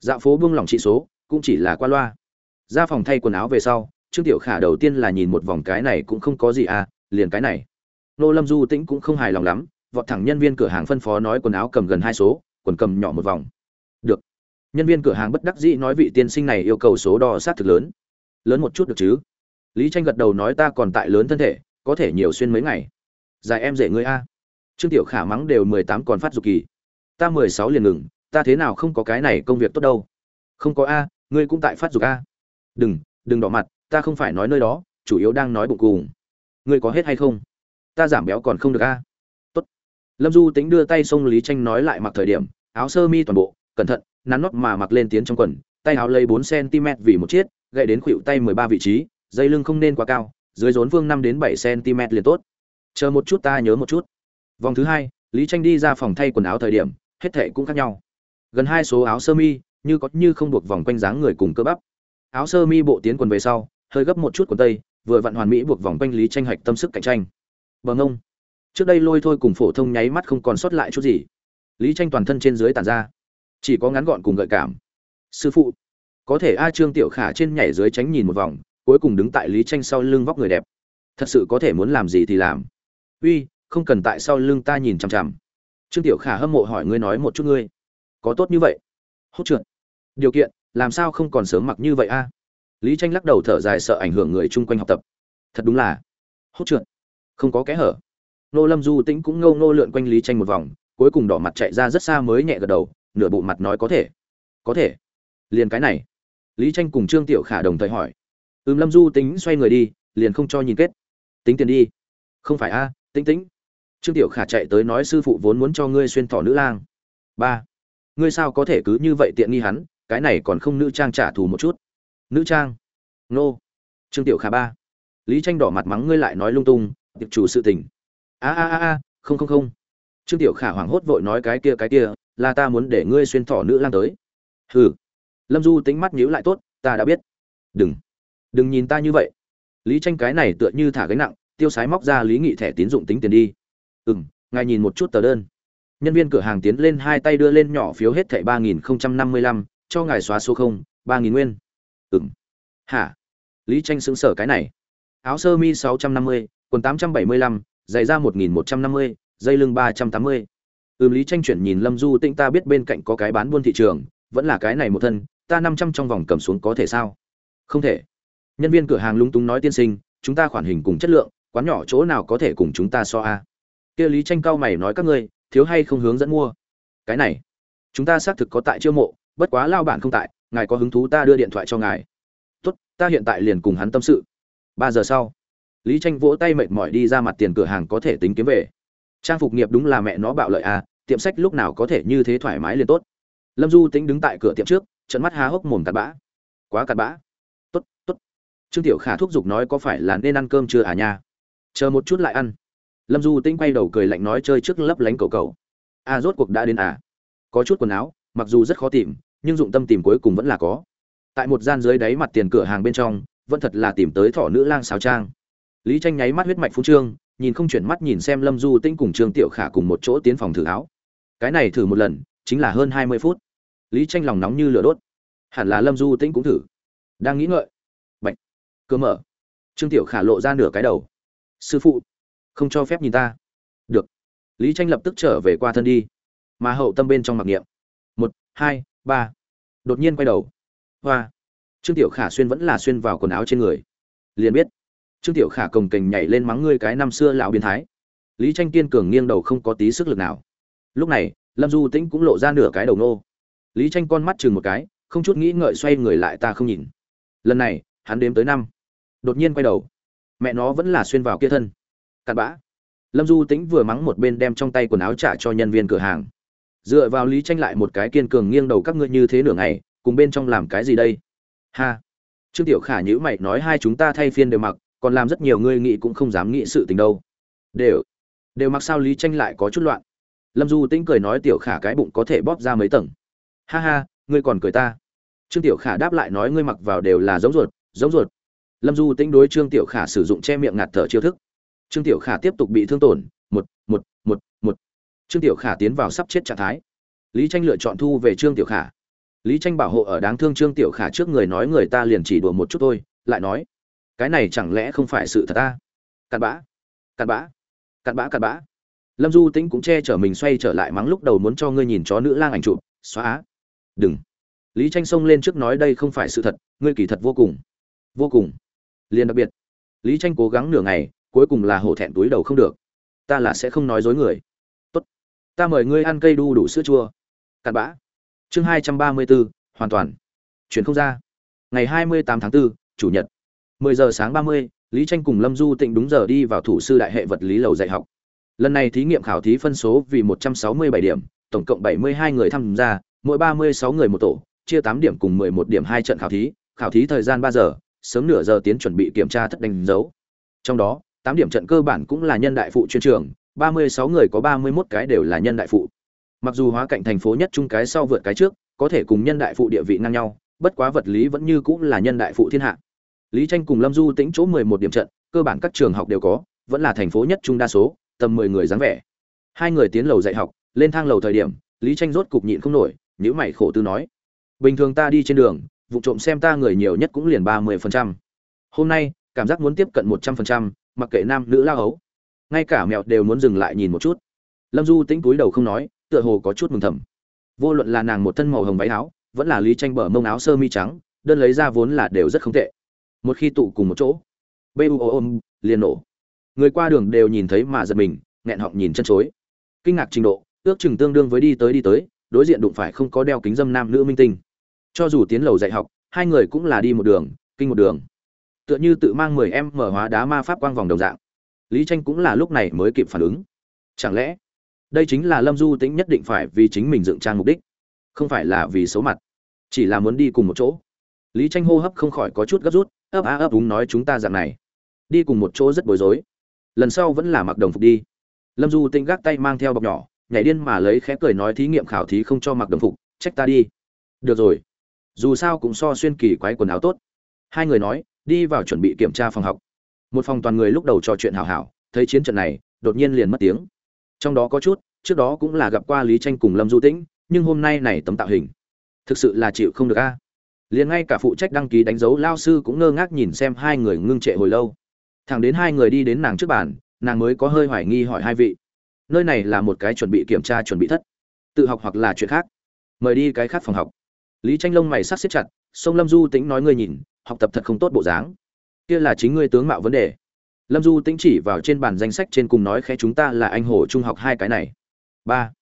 Dạo phố buông lỏng trị số, cũng chỉ là qua loa ra phòng thay quần áo về sau, trương tiểu khả đầu tiên là nhìn một vòng cái này cũng không có gì à liền cái này. Nô lâm du tĩnh cũng không hài lòng lắm, vọt thẳng nhân viên cửa hàng phân phó nói quần áo cầm gần hai số, quần cầm nhỏ một vòng. Được. Nhân viên cửa hàng bất đắc dĩ nói vị tiên sinh này yêu cầu số đo sát thực lớn. Lớn một chút được chứ? Lý tranh gật đầu nói ta còn tại lớn thân thể, có thể nhiều xuyên mấy ngày. Dài em rể ngươi a. Trương tiểu khả mắng đều mười tám còn phát dục kỳ. Ta mười sáu liền ngừng, ta thế nào không có cái này công việc tốt đâu? Không có a, ngươi cũng tại phát dục a đừng đừng đỏ mặt, ta không phải nói nơi đó, chủ yếu đang nói bụng cùng. Ngươi có hết hay không? Ta giảm béo còn không được a. Tốt. Lâm du tính đưa tay xông lý tranh nói lại mặc thời điểm, áo sơ mi toàn bộ, cẩn thận, nắn nót mà mặc lên tiến trong quần, tay áo lấy bốn cm vì một chiếc, gậy đến khuỷu tay mười ba vị trí, dây lưng không nên quá cao, dưới rốn vương năm đến bảy cm liền tốt. Chờ một chút ta nhớ một chút. Vòng thứ hai, lý tranh đi ra phòng thay quần áo thời điểm, hết thệ cũng khác nhau. Gần hai số áo sơ mi, như có như không buộc vòng quanh dáng người cùng cơ bắp áo sơ mi bộ tiến quần về sau, hơi gấp một chút quần tây, vừa vặn hoàn mỹ buộc vòng quanh lý tranh hạch tâm sức cạnh tranh. Bờ ngông. Trước đây lôi thôi cùng phổ thông nháy mắt không còn sót lại chút gì. Lý tranh toàn thân trên dưới tàn ra. Chỉ có ngắn gọn cùng gợi cảm. Sư phụ. Có thể a trương tiểu khả trên nhảy dưới tránh nhìn một vòng, cuối cùng đứng tại lý tranh sau lưng vóc người đẹp. Thật sự có thể muốn làm gì thì làm. Uy, không cần tại sau lưng ta nhìn chằm chằm. Trương tiểu khả hâm mộ hỏi ngươi nói một chút ngươi. Có tốt như vậy? Hốt trượt. Điều kiện làm sao không còn sớm mặc như vậy a? Lý tranh lắc đầu thở dài sợ ảnh hưởng người chung quanh học tập. Thật đúng là hốt trượt không có kẽ hở. Nô lâm du tĩnh cũng ngâu nô lượn quanh lý tranh một vòng cuối cùng đỏ mặt chạy ra rất xa mới nhẹ gật đầu nửa bộ mặt nói có thể có thể. Liền cái này. Lý tranh cùng trương tiểu khả đồng thời hỏi. Ừm lâm du tính xoay người đi liền không cho nhìn kết. Tính tiền đi. Không phải a à, tính tính trương tiểu khả chạy tới nói sư phụ vốn muốn cho ngươi xuyên thỏ nữ lang. Ba ngươi sao có thể cứ như vậy tiện nghi hắn? Cái này còn không nữ trang trả thù một chút. Nữ trang? Nô. Trương tiểu khả ba. Lý tranh đỏ mặt mắng ngươi lại nói lung tung tiệp chủ sự tình. A a a a, không không không. Trương tiểu khả hoảng hốt vội nói cái kia cái kia, là ta muốn để ngươi xuyên thỏ nữ lang tới. Hừ. Lâm du tính mắt nhíu lại tốt, ta đã biết. Đừng. Đừng nhìn ta như vậy. Lý tranh cái này tựa như thả gánh nặng, tiêu sái móc ra lý nghị thẻ tín dụng tính tiền đi. Ừm, ngài nhìn một chút tờ đơn. Nhân viên cửa hàng tiến lên hai tay đưa lên nhỏ phiếu hết thẻ ba nghìn không trăm năm mươi lăm cho ngài xóa số không, ba nghìn nguyên. Ừ hả? Lý tranh xứng sở cái này. Áo sơ mi sáu trăm năm mươi, quần tám trăm bảy mươi lăm, giày da một nghìn một trăm năm mươi, dây lưng ba trăm tám mươi. Ừm, lý tranh chuyển nhìn lâm du tĩnh, ta biết bên cạnh có cái bán buôn thị trường, vẫn là cái này một thân, ta năm trăm trong vòng cầm xuống có thể sao? Không thể. Nhân viên cửa hàng lúng túng nói tiên sinh, chúng ta khoản hình cùng chất lượng, quán nhỏ chỗ nào có thể cùng chúng ta so a? Kia lý tranh cao mày nói các ngươi, thiếu hay không hướng dẫn mua? Cái này, chúng ta xác thực có tại chiêu mộ bất quá lao bản không tại ngài có hứng thú ta đưa điện thoại cho ngài. Tốt ta hiện tại liền cùng hắn tâm sự. Ba giờ sau lý tranh vỗ tay mệt mỏi đi ra mặt tiền cửa hàng có thể tính kiếm về. Trang phục nghiệp đúng là mẹ nó bạo lợi à tiệm sách lúc nào có thể như thế thoải mái liền tốt. Lâm du tính đứng tại cửa tiệm trước trận mắt há hốc mồm cặn bã. Quá cặn bã. Tốt tốt. Trương tiểu khả thúc giục nói có phải là nên ăn cơm chưa à nha? Chờ một chút lại ăn. Lâm du tính quay đầu cười lạnh nói chơi trước lấp lánh cầu cầu. A à, rốt cuộc đã đến à? Có chút quần áo mặc dù rất khó tìm, nhưng dụng tâm tìm cuối cùng vẫn là có. Tại một gian dưới đáy mặt tiền cửa hàng bên trong, vẫn thật là tìm tới thỏ nữ lang xào trang. Lý tranh nháy mắt huyết mạch phú trương, nhìn không chuyển mắt nhìn xem lâm du tĩnh cùng trương tiểu khả cùng một chỗ tiến phòng thử áo. Cái này thử một lần, chính là hơn hai mươi phút. Lý tranh lòng nóng như lửa đốt. Hẳn là lâm du tĩnh cũng thử. Đang nghĩ ngợi. Bệnh cơ mở. Trương tiểu khả lộ ra nửa cái đầu. Sư phụ, không cho phép nhìn ta. Được. Lý tranh lập tức trở về qua thân đi. Mà hậu tâm bên trong mặc niệm hai, ba. Đột nhiên quay đầu. Hoa. Trương tiểu khả xuyên vẫn là xuyên vào quần áo trên người. Liền biết, trương tiểu khả cồng kềnh nhảy lên mắng ngươi cái năm xưa lão biến thái. Lý tranh kiên cường nghiêng đầu không có tí sức lực nào. Lúc này, lâm du tĩnh cũng lộ ra nửa cái đầu nô. Lý tranh con mắt chừng một cái, không chút nghĩ ngợi xoay người lại ta không nhìn. Lần này, hắn đếm tới năm. Đột nhiên quay đầu. Mẹ nó vẫn là xuyên vào kia thân. Cặn bã. Lâm du tĩnh vừa mắng một bên đem trong tay quần áo trả cho nhân viên cửa hàng dựa vào lý tranh lại một cái kiên cường nghiêng đầu các ngươi như thế nửa ngày, cùng bên trong làm cái gì đây? Ha! Trương tiểu khả nhữ mày nói hai chúng ta thay phiên đều mặc, còn làm rất nhiều ngươi nghĩ cũng không dám nghĩ sự tình đâu. Đều đều mặc sao lý tranh lại có chút loạn? Lâm du tĩnh cười nói tiểu khả cái bụng có thể bóp ra mấy tầng. Ha ha, ngươi còn cười ta. Trương tiểu khả đáp lại nói ngươi mặc vào đều là giống ruột giống ruột. Lâm du tĩnh đối trương tiểu khả sử dụng che miệng ngạt thở chiêu thức. Trương tiểu khả tiếp tục bị thương tổn. Một một một một trương tiểu khả tiến vào sắp chết trạng thái. Lý tranh lựa chọn thu về trương tiểu khả. Lý tranh bảo hộ ở đáng thương trương tiểu khả trước người nói người ta liền chỉ đùa một chút thôi, lại nói, cái này chẳng lẽ không phải sự thật ta? Cặn bã cặn bã cặn bã cặn bã. Lâm du tĩnh cũng che chở mình xoay trở lại mắng lúc đầu muốn cho ngươi nhìn chó nữ lang ảnh chụp, xóa đừng. Lý tranh xông lên trước nói, đây không phải sự thật, ngươi kỳ thật vô cùng vô cùng, liền đặc biệt. Lý tranh cố gắng nửa ngày, cuối cùng là hổ thẹn túi đầu không được. Ta là sẽ không nói dối người ta mời ngươi ăn cây đu đủ sữa chua. Cặn bã. Chương hai trăm ba mươi bốn hoàn toàn. Chuyển không ra. Ngày hai mươi tám tháng 4, chủ nhật. mười giờ sáng ba mươi lý tranh cùng lâm du tịnh đúng giờ đi vào thủ sư đại hệ vật lý lầu dạy học. Lần này thí nghiệm khảo thí phân số vì một trăm sáu mươi bảy điểm tổng cộng bảy mươi hai người tham gia mỗi ba mươi sáu người một tổ chia tám điểm cùng mười một điểm hai trận khảo thí. Khảo thí thời gian ba giờ sớm nửa giờ tiến chuẩn bị kiểm tra thất đánh dấu. Trong đó tám điểm trận cơ bản cũng là nhân đại phụ chuyên trường ba mươi sáu người có ba mươi 31 cái đều là nhân đại phụ. Mặc dù hóa cạnh thành phố nhất trung cái sau vượt cái trước, có thể cùng nhân đại phụ địa vị ngang nhau, bất quá vật lý vẫn như cũng là nhân đại phụ thiên hạ. Lý tranh cùng lâm du tĩnh chỗ mười một điểm trận, cơ bản các trường học đều có, vẫn là thành phố nhất trung đa số, tầm mười người dáng vẻ. Hai người tiến lầu dạy học, lên thang lầu thời điểm, lý tranh rốt cục nhịn không nổi, nhíu mày khổ tư nói, bình thường ta đi trên đường, vụ trộm xem ta người nhiều nhất cũng liền ba mươi phần trăm. Hôm nay, cảm giác muốn tiếp cận một trăm phần trăm, mặc kệ nam, nữ lao hấu ngay cả mèo đều muốn dừng lại nhìn một chút. Lâm du tĩnh túi đầu không nói, tựa hồ có chút mừng thầm. Vô luận là nàng một thân màu hồng váy áo, vẫn là lý tranh bờ mông áo sơ mi trắng, đơn lấy ra vốn là đều rất không tệ. Một khi tụ cùng một chỗ bu ôm liền nổ. Người qua đường đều nhìn thấy mà giật mình, nghẹn họng nhìn chân chối. Kinh ngạc trình độ, ước chừng tương đương với đi tới đi tới, đối diện đụng phải không có đeo kính dâm nam nữ minh tinh. Cho dù tiến lầu dạy học, hai người cũng là đi một đường, kinh một đường. Tựa như tự mang mười em mở hóa đá ma pháp quang vòng đồng dạng lý tranh cũng là lúc này mới kịp phản ứng. Chẳng lẽ, đây chính là lâm du tĩnh nhất định phải vì chính mình dựng trang mục đích? Không phải là vì xấu mặt, chỉ là muốn đi cùng một chỗ. Lý tranh hô hấp không khỏi có chút gấp rút, ấp á ấp đúng nói chúng ta dạng này, đi cùng một chỗ rất bối rối. Lần sau vẫn là mặc đồng phục đi. Lâm du tĩnh gác tay mang theo bọc nhỏ, nhảy điên mà lấy khẽ cười nói thí nghiệm khảo thí không cho mặc đồng phục, trách ta đi. Được rồi. Dù sao cũng so xuyên kỳ quái quần áo tốt. Hai người nói, đi vào chuẩn bị kiểm tra phòng học một phòng toàn người lúc đầu trò chuyện hào hảo, thấy chiến trận này, đột nhiên liền mất tiếng. Trong đó có chút, trước đó cũng là gặp qua lý tranh cùng lâm du tĩnh, nhưng hôm nay này tấm tạo hình, thực sự là chịu không được a. Liền ngay cả phụ trách đăng ký đánh dấu lao sư cũng ngơ ngác nhìn xem hai người ngưng trệ hồi lâu. Thẳng đến hai người đi đến nàng trước bàn, nàng mới có hơi hoài nghi hỏi hai vị. Nơi này là một cái chuẩn bị kiểm tra chuẩn bị thất, tự học hoặc là chuyện khác. Mời đi cái khác phòng học. Lý tranh lông mày sắc xếp chặt, sông lâm du tĩnh nói ngươi nhìn, học tập thật không tốt bộ dáng kia là chính ngươi tướng mạo vấn đề. Lâm du tĩnh chỉ vào trên bản danh sách trên cùng nói khẽ chúng ta là anh hồ trung học hai cái này. Ba.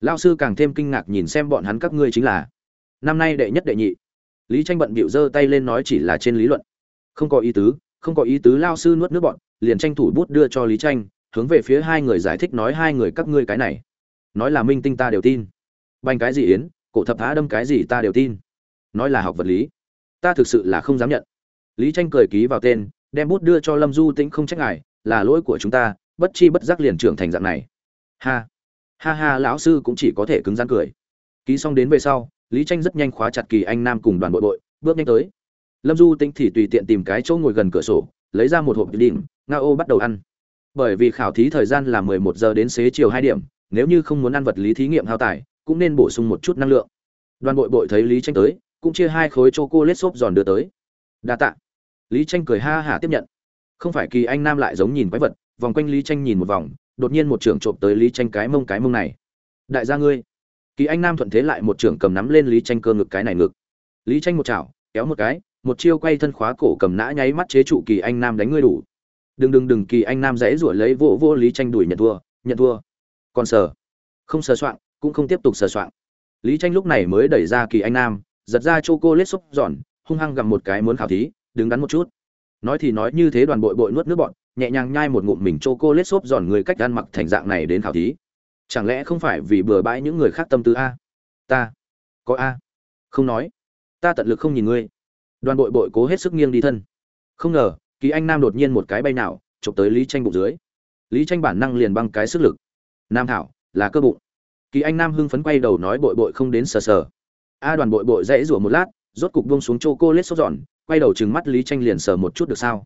Lao sư càng thêm kinh ngạc nhìn xem bọn hắn các ngươi chính là. Năm nay đệ nhất đệ nhị. Lý tranh bận bịu giơ tay lên nói chỉ là trên lý luận. Không có ý tứ, không có ý tứ lao sư nuốt nước bọn, liền tranh thủ bút đưa cho lý tranh, hướng về phía hai người giải thích nói hai người các ngươi cái này. Nói là minh tinh ta đều tin. Banh cái gì yến, cổ thập thá đâm cái gì ta đều tin. Nói là học vật lý. Ta thực sự là không dám nhận lý tranh cười ký vào tên, đem bút đưa cho lâm du tĩnh không trách ngài, là lỗi của chúng ta, bất chi bất giác liền trưởng thành dạng này. Ha ha ha, lão sư cũng chỉ có thể cứng rắn cười. Ký xong đến về sau, lý tranh rất nhanh khóa chặt kỳ anh nam cùng đoàn bộ đội, bước nhanh tới. Lâm du tĩnh thì tùy tiện tìm cái chỗ ngồi gần cửa sổ, lấy ra một hộp đỉnh, nga ô bắt đầu ăn. Bởi vì khảo thí thời gian là 11 giờ đến xế chiều 2 điểm, nếu như không muốn ăn vật lý thí nghiệm hao tài, cũng nên bổ sung một chút năng lượng. Đoàn bội bội thấy lý tranh tới, cũng chia hai khối chocolate xốp giòn đưa tới. Đa tạ lý tranh cười ha hả tiếp nhận. Không phải kỳ anh nam lại giống nhìn quái vật, vòng quanh lý tranh nhìn một vòng, đột nhiên một trưởng trộm tới lý tranh cái mông cái mông này. Đại gia ngươi. Kỳ anh nam thuận thế lại một trưởng cầm nắm lên lý tranh cơ ngực cái này ngực. Lý tranh một chảo, kéo một cái, một chiêu quay thân khóa cổ cầm nã nháy mắt chế trụ kỳ anh nam đánh ngươi đủ. Đừng đừng đừng, kỳ anh nam dãy rủa lấy vỗ vỗ lý tranh đuổi nhận thua nhận thua. Còn sờ. Không sờ soạn cũng không tiếp tục sờ soạn lý tranh lúc này mới đẩy ra kỳ anh nam, giật ra chô cô lết xúc giòn, hung hăng gặm một cái muốn khảo thí đứng đắn một chút. Nói thì nói như thế đoàn bội bội nuốt nước bọn, nhẹ nhàng nhai một ngụm mình chocolate cô lết xốp giòn người cách ăn mặc thành dạng này đến khảo thí. Chẳng lẽ không phải vì bừa bãi những người khác tâm tư a? Ta, có a? Không nói. Ta tận lực không nhìn ngươi. Đoàn bội bội cố hết sức nghiêng đi thân. Không ngờ, kỳ anh nam đột nhiên một cái bay nào, chụp tới lý tranh bụng dưới. Lý tranh bản năng liền băng cái sức lực. Nam thảo, là cơ bụng. Kỳ anh nam hưng phấn quay đầu nói bội bội không đến sờ sờ. A đoàn bội bội dãy rủa một lát, rốt cục buông xuống chô cô lết sốt giòn quay đầu trừng mắt lý tranh liền sờ một chút được sao?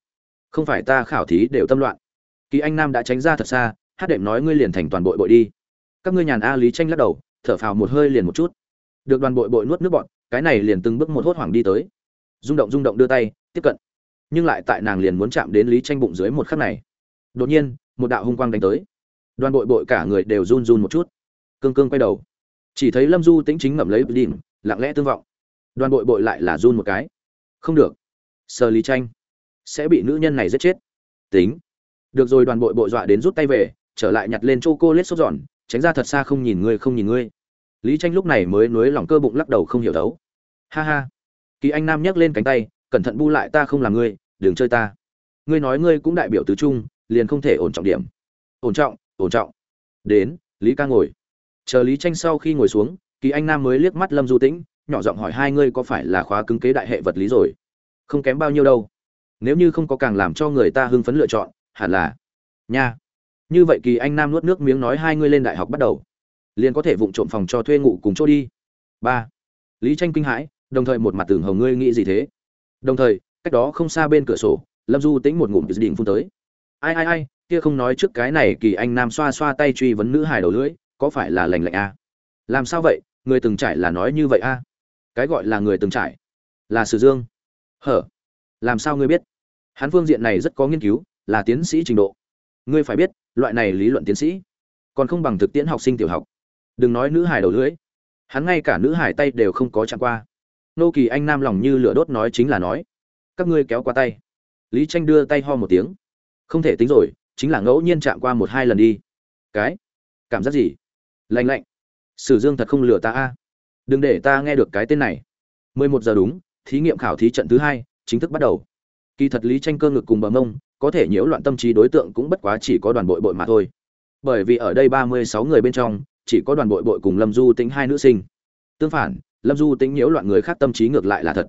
Không phải ta khảo thí đều tâm loạn. Kỳ anh nam đã tránh ra thật xa, hát đệm nói ngươi liền thành toàn bội bội đi. Các ngươi nhàn a, lý tranh lắc đầu, thở phào một hơi liền một chút. Được đoàn bội bội nuốt nước bọn cái này liền từng bước một hốt hoảng đi tới. Rung động rung động đưa tay, tiếp cận. Nhưng lại tại nàng liền muốn chạm đến lý tranh bụng dưới một khắc này. Đột nhiên, một đạo hung quang đánh tới. Đoàn bội bội cả người đều run run một chút. Cương cương quay đầu. Chỉ thấy lâm du tĩnh chính ngậm lấy đỉnh, lặng lẽ tương vọng. Đoàn bội bội lại là run một cái không được. Sờ lý tranh sẽ bị nữ nhân này giết chết. Tính. Được rồi, đoàn bội bội dọa đến rút tay về, trở lại nhặt lên chô cô lết sốt giòn, tránh ra thật xa không nhìn ngươi, không nhìn ngươi. Lý tranh lúc này mới nuối lòng cơ bụng lắc đầu không hiểu đấu. Ha ha. Kỳ anh nam nhấc lên cánh tay, cẩn thận bu lại ta không là ngươi, đừng chơi ta. Ngươi nói ngươi cũng đại biểu tứ trung, liền không thể ổn trọng điểm. Ổn trọng ổn trọng. Đến, lý ca ngồi. Chờ lý tranh sau khi ngồi xuống, kỳ anh nam mới liếc mắt lâm du tĩnh nhỏ giọng hỏi hai ngươi có phải là khóa cứng kế đại hệ vật lý rồi? Không kém bao nhiêu đâu. Nếu như không có càng làm cho người ta hưng phấn lựa chọn, hẳn là nha. Như vậy kỳ anh nam nuốt nước miếng nói hai ngươi lên đại học bắt đầu, liền có thể vụng trộm phòng cho thuê ngủ cùng chỗ đi. Ba. Lý tranh kinh hãi, đồng thời một mặt tưởng hồng ngươi nghĩ gì thế? Đồng thời, cách đó không xa bên cửa sổ, lâm du tĩnh một ngụm định phun tới. Ai ai ai, kia không nói trước cái này kỳ anh nam xoa xoa tay truy vấn nữ hài đầu lưỡi, có phải là lành lạnh a à? làm sao vậy? Người từng trải là nói như vậy a à? Cái gọi là người từng trải, là sử dương. Hở, làm sao ngươi biết? Hắn phương diện này rất có nghiên cứu, là tiến sĩ trình độ. Ngươi phải biết, loại này lý luận tiến sĩ, còn không bằng thực tiễn học sinh tiểu học. Đừng nói nữ hải đầu lưỡi. Hắn ngay cả nữ hải tay đều không có chạm qua. Nô kỳ anh nam lòng như lửa đốt nói chính là nói. Các ngươi kéo qua tay. Lý tranh đưa tay ho một tiếng. Không thể tính rồi, chính là ngẫu nhiên chạm qua một hai lần đi. Cái? Cảm giác gì? Lạnh lạnh. Sử dương thật không lừa ta a đừng để ta nghe được cái tên này. Mười một giờ đúng, thí nghiệm khảo thí trận thứ hai, chính thức bắt đầu. Kỳ thật lý tranh cơ ngực cùng bờ mông, có thể nhiễu loạn tâm trí đối tượng cũng bất quá chỉ có đoàn bội bội mà thôi. Bởi vì ở đây ba mươi sáu người bên trong, chỉ có đoàn bội bội cùng lâm du tính hai nữ sinh. Tương phản, lâm du tính nhiễu loạn người khác tâm trí ngược lại là thật.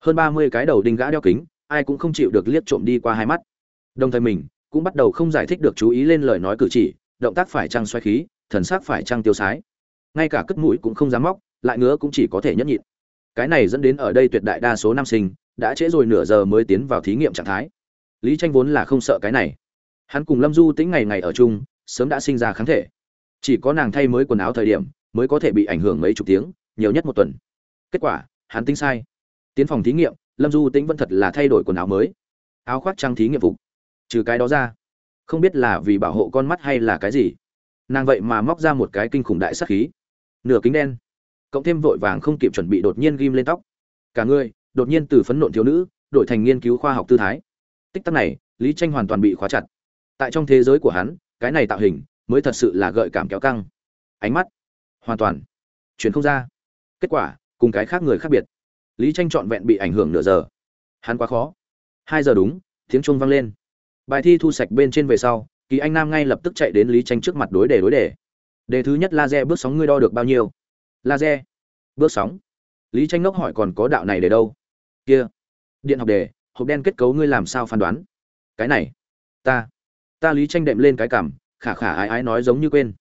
Hơn ba mươi cái đầu đinh gã đeo kính, ai cũng không chịu được liếc trộm đi qua hai mắt. Đồng thời mình cũng bắt đầu không giải thích được chú ý lên lời nói cử chỉ, động tác phải trăng xoay khí, thần sắc phải trăng tiêu sái. Ngay cả cất mũi cũng không dám móc lại ngứa cũng chỉ có thể nhẫn nhịn. Cái này dẫn đến ở đây tuyệt đại đa số nam sinh đã trễ rồi nửa giờ mới tiến vào thí nghiệm trạng thái. Lý tranh vốn là không sợ cái này. Hắn cùng lâm du tính ngày ngày ở chung, sớm đã sinh ra kháng thể. Chỉ có nàng thay mới quần áo thời điểm mới có thể bị ảnh hưởng mấy chục tiếng, nhiều nhất một tuần. Kết quả, hắn tính sai. Tiến phòng thí nghiệm, lâm du tính vẫn thật là thay đổi quần áo mới. Áo khoác trang thí nghiệm phục. Trừ cái đó ra, không biết là vì bảo hộ con mắt hay là cái gì, nàng vậy mà móc ra một cái kinh khủng đại sắc khí. Nửa kính đen cộng thêm vội vàng không kịp chuẩn bị đột nhiên ghim lên tóc. Cả người, đột nhiên từ phấn nộn thiếu nữ, đổi thành nghiên cứu khoa học tư thái. Tích tắc này, lý tranh hoàn toàn bị khóa chặt. Tại trong thế giới của hắn, cái này tạo hình mới thật sự là gợi cảm kéo căng. Ánh mắt hoàn toàn chuyển không ra. Kết quả, cùng cái khác người khác biệt. Lý tranh trọn vẹn bị ảnh hưởng nửa giờ. Hắn quá khó. Hai giờ đúng, tiếng chuông vang lên. Bài thi thu sạch bên trên về sau, kỳ anh nam ngay lập tức chạy đến lý tranh trước mặt đối đề đối đề. Đề thứ nhất laser bước sóng ngươi đo được bao nhiêu? Laser. Bước sóng. Lý tranh ngốc hỏi còn có đạo này để đâu? Kia. Điện học đề, hộp đen kết cấu ngươi làm sao phán đoán? Cái này. Ta. Ta lý tranh đệm lên cái cảm, khả khả ái ái nói giống như quên.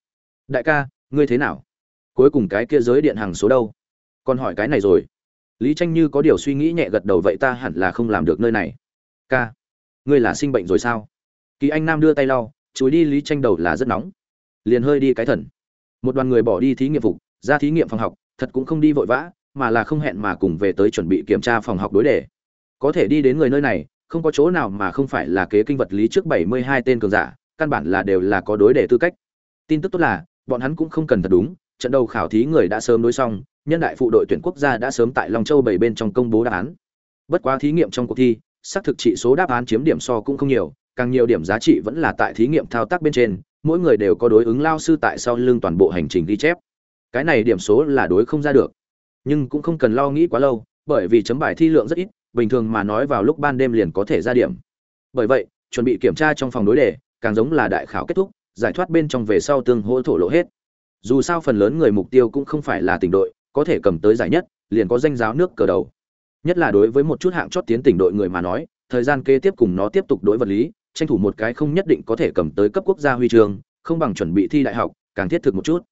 Đại ca, ngươi thế nào? Cuối cùng cái kia giới điện hàng số đâu? Còn hỏi cái này rồi. Lý tranh như có điều suy nghĩ nhẹ gật đầu vậy ta hẳn là không làm được nơi này. Ca. Ngươi là sinh bệnh rồi sao? Kỳ anh nam đưa tay lau chùi đi lý tranh đầu là rất nóng. Liền hơi đi cái thần. Một đoàn người bỏ đi thí nghiệm phục ra thí nghiệm phòng học, thật cũng không đi vội vã, mà là không hẹn mà cùng về tới chuẩn bị kiểm tra phòng học đối đề. Có thể đi đến người nơi này, không có chỗ nào mà không phải là kế kinh vật lý trước 72 tên cường giả, căn bản là đều là có đối đề tư cách. Tin tức tốt là, bọn hắn cũng không cần thật đúng, trận đầu khảo thí người đã sớm đối xong, nhân đại phụ đội tuyển quốc gia đã sớm tại long châu bảy bên trong công bố đáp án. Bất quá thí nghiệm trong cuộc thi, xác thực trị số đáp án chiếm điểm so cũng không nhiều, càng nhiều điểm giá trị vẫn là tại thí nghiệm thao tác bên trên, mỗi người đều có đối ứng lao sư tại sau lưng toàn bộ hành trình ghi chép cái này điểm số là đối không ra được. Nhưng cũng không cần lo nghĩ quá lâu, bởi vì chấm bài thi lượng rất ít, bình thường mà nói vào lúc ban đêm liền có thể ra điểm. Bởi vậy, chuẩn bị kiểm tra trong phòng đối đề, càng giống là đại khảo kết thúc, giải thoát bên trong về sau tương hỗ thổ lộ hết. Dù sao phần lớn người mục tiêu cũng không phải là tỉnh đội, có thể cầm tới giải nhất, liền có danh giáo nước cờ đầu. Nhất là đối với một chút hạng chót tiến tỉnh đội người mà nói, thời gian kế tiếp cùng nó tiếp tục đối vật lý, tranh thủ một cái không nhất định có thể cầm tới cấp quốc gia huy trường không bằng chuẩn bị thi đại học, càng thiết thực một chút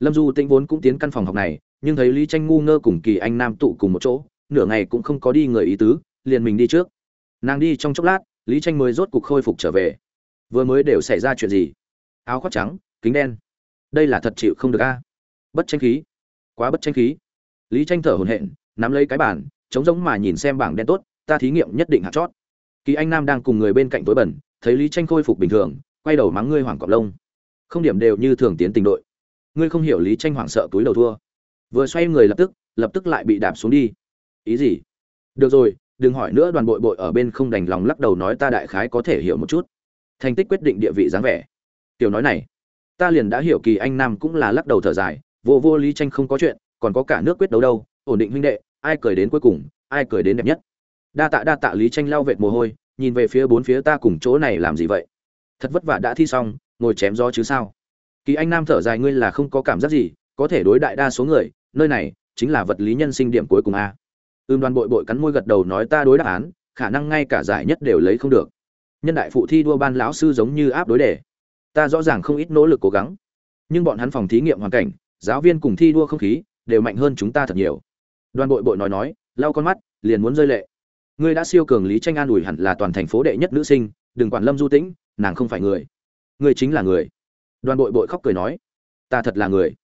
lâm du tĩnh vốn cũng tiến căn phòng học này, nhưng thấy lý tranh ngu ngơ cùng kỳ anh nam tụ cùng một chỗ, nửa ngày cũng không có đi người ý tứ, liền mình đi trước. Nàng đi trong chốc lát, lý tranh mới rốt cục khôi phục trở về. Vừa mới đều xảy ra chuyện gì? Áo khoác trắng, kính đen. Đây là thật chịu không được a. Bất tranh khí. Quá bất tranh khí. Lý tranh thở hổn hển, nắm lấy cái bản chống giống mà nhìn xem bảng đen tốt, ta thí nghiệm nhất định hạt chót. Kỳ anh nam đang cùng người bên cạnh tối bẩn, thấy lý tranh khôi phục bình thường, quay đầu mắng ngươi hoảng cọp lông. Không điểm đều như thường tiến tình đội ngươi không hiểu lý tranh hoảng sợ túi đầu thua. Vừa xoay người lập tức lập tức lại bị đạp xuống đi. Ý gì? Được rồi, đừng hỏi nữa, đoàn bội bội ở bên không đành lòng lắc đầu nói ta đại khái có thể hiểu một chút. Thành tích quyết định địa vị dáng vẻ. Tiểu nói này, ta liền đã hiểu kỳ anh nam cũng là lắc đầu thở dài, vô vô lý tranh không có chuyện, còn có cả nước quyết đấu đâu, ổn định huynh đệ, ai cười đến cuối cùng, ai cười đến đẹp nhất. Đa tạ đa tạ lý tranh lau vệt mồ hôi, nhìn về phía bốn phía ta cùng chỗ này làm gì vậy? Thật vất vả đã thi xong, ngồi chém gió chứ sao? Kỳ anh nam thở dài, ngươi là không có cảm giác gì, có thể đối đại đa số người, nơi này chính là vật lý nhân sinh điểm cuối cùng a. Ưm đoàn bội bội cắn môi gật đầu nói ta đối đáp án, khả năng ngay cả giải nhất đều lấy không được. Nhân đại phụ thi đua ban lão sư giống như áp đối đề. Ta rõ ràng không ít nỗ lực cố gắng, nhưng bọn hắn phòng thí nghiệm hoàn cảnh, giáo viên cùng thi đua không khí đều mạnh hơn chúng ta thật nhiều. Đoàn bội bội nói nói, lau con mắt, liền muốn rơi lệ. Ngươi đã siêu cường lý tranh an ủi hẳn là toàn thành phố đệ nhất nữ sinh, đừng quản lâm du tĩnh, nàng không phải người. Ngươi chính là người đoàn bội bội khóc cười nói, ta thật là người.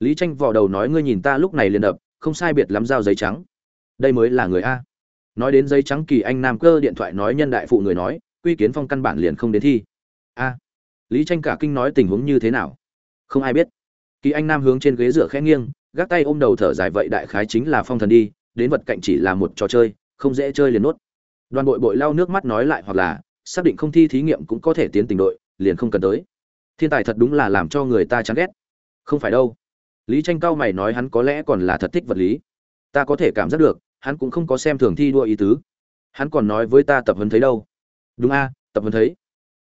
Lý tranh vò đầu nói ngươi nhìn ta lúc này liền đập, không sai biệt lắm dao giấy trắng. Đây mới là người a. Nói đến giấy trắng, kỳ anh nam cơ điện thoại nói nhân đại phụ người nói, quy kiến phong căn bản liền không đến thi. A. Lý tranh cả kinh nói tình huống như thế nào? Không ai biết. Kỳ anh nam hướng trên ghế dựa khẽ nghiêng, gác tay ôm đầu thở dài, vậy đại khái chính là phong thần đi, đến vật cạnh chỉ là một trò chơi, không dễ chơi liền nuốt đoàn bội bội lau nước mắt nói lại hoặc là, xác định không thi thí nghiệm cũng có thể tiến tình đội, liền không cần tới thiên tài thật đúng là làm cho người ta chán ghét. Không phải đâu. Lý tranh cao mày nói hắn có lẽ còn là thật thích vật lý. Ta có thể cảm giác được, hắn cũng không có xem thường thi đua ý tứ. Hắn còn nói với ta tập huấn thấy đâu. Đúng a, tập huấn thấy.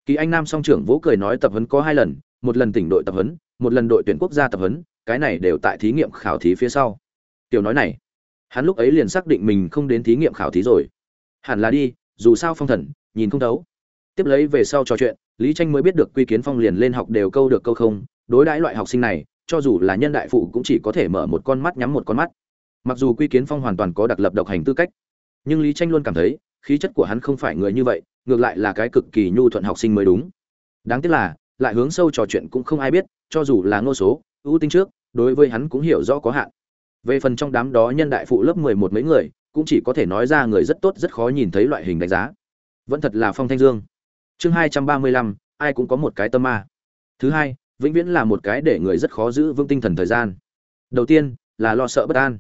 Kỳ anh nam song trưởng vỗ cười nói tập huấn có hai lần, một lần tỉnh đội tập huấn, một lần đội tuyển quốc gia tập huấn, cái này đều tại thí nghiệm khảo thí phía sau. Tiểu nói này, hắn lúc ấy liền xác định mình không đến thí nghiệm khảo thí rồi. Hẳn là đi, dù sao phong thần, nhìn không thấu. Tiếp lấy về sau trò chuyện lý tranh mới biết được quy kiến phong liền lên học đều câu được câu không, đối đãi loại học sinh này, cho dù là nhân đại phụ cũng chỉ có thể mở một con mắt nhắm một con mắt. Mặc dù quy kiến phong hoàn toàn có đặc lập độc hành tư cách, nhưng lý tranh luôn cảm thấy, khí chất của hắn không phải người như vậy, ngược lại là cái cực kỳ nhu thuận học sinh mới đúng. Đáng tiếc là, lại hướng sâu trò chuyện cũng không ai biết, cho dù là ngô số, ưu tinh trước, đối với hắn cũng hiểu rõ có hạn. Về phần trong đám đó nhân đại phụ lớp mười một mấy người, cũng chỉ có thể nói ra người rất tốt rất khó nhìn thấy loại hình đánh giá. Vẫn thật là phong thanh dương chương hai trăm ba mươi lăm, ai cũng có một cái tâm ma. Thứ hai, vĩnh viễn là một cái để người rất khó giữ vững tinh thần thời gian. Đầu tiên, là lo sợ bất an.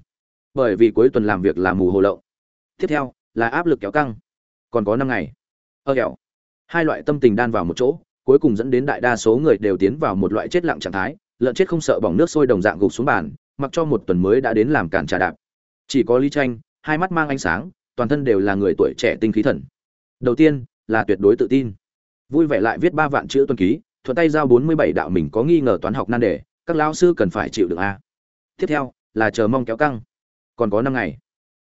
Bởi vì cuối tuần làm việc là mù hồ lậu. Tiếp theo, là áp lực kéo căng. Còn có năm ngày. Ơ kẹo. Hai loại tâm tình đan vào một chỗ, cuối cùng dẫn đến đại đa số người đều tiến vào một loại chết lặng trạng thái, lợn chết không sợ bỏng nước sôi đồng dạng gục xuống bàn, mặc cho một tuần mới đã đến làm cản trà đạp. Chỉ có lý tranh hai mắt mang ánh sáng, toàn thân đều là người tuổi trẻ tinh khí thần. Đầu tiên, là tuyệt đối tự tin vui vẻ lại viết ba vạn chữ tuần ký, thuận tay giao bốn mươi bảy đạo mình có nghi ngờ toán học nan đề, các lão sư cần phải chịu được a à. tiếp theo, là chờ mong kéo căng. Còn có năm ngày.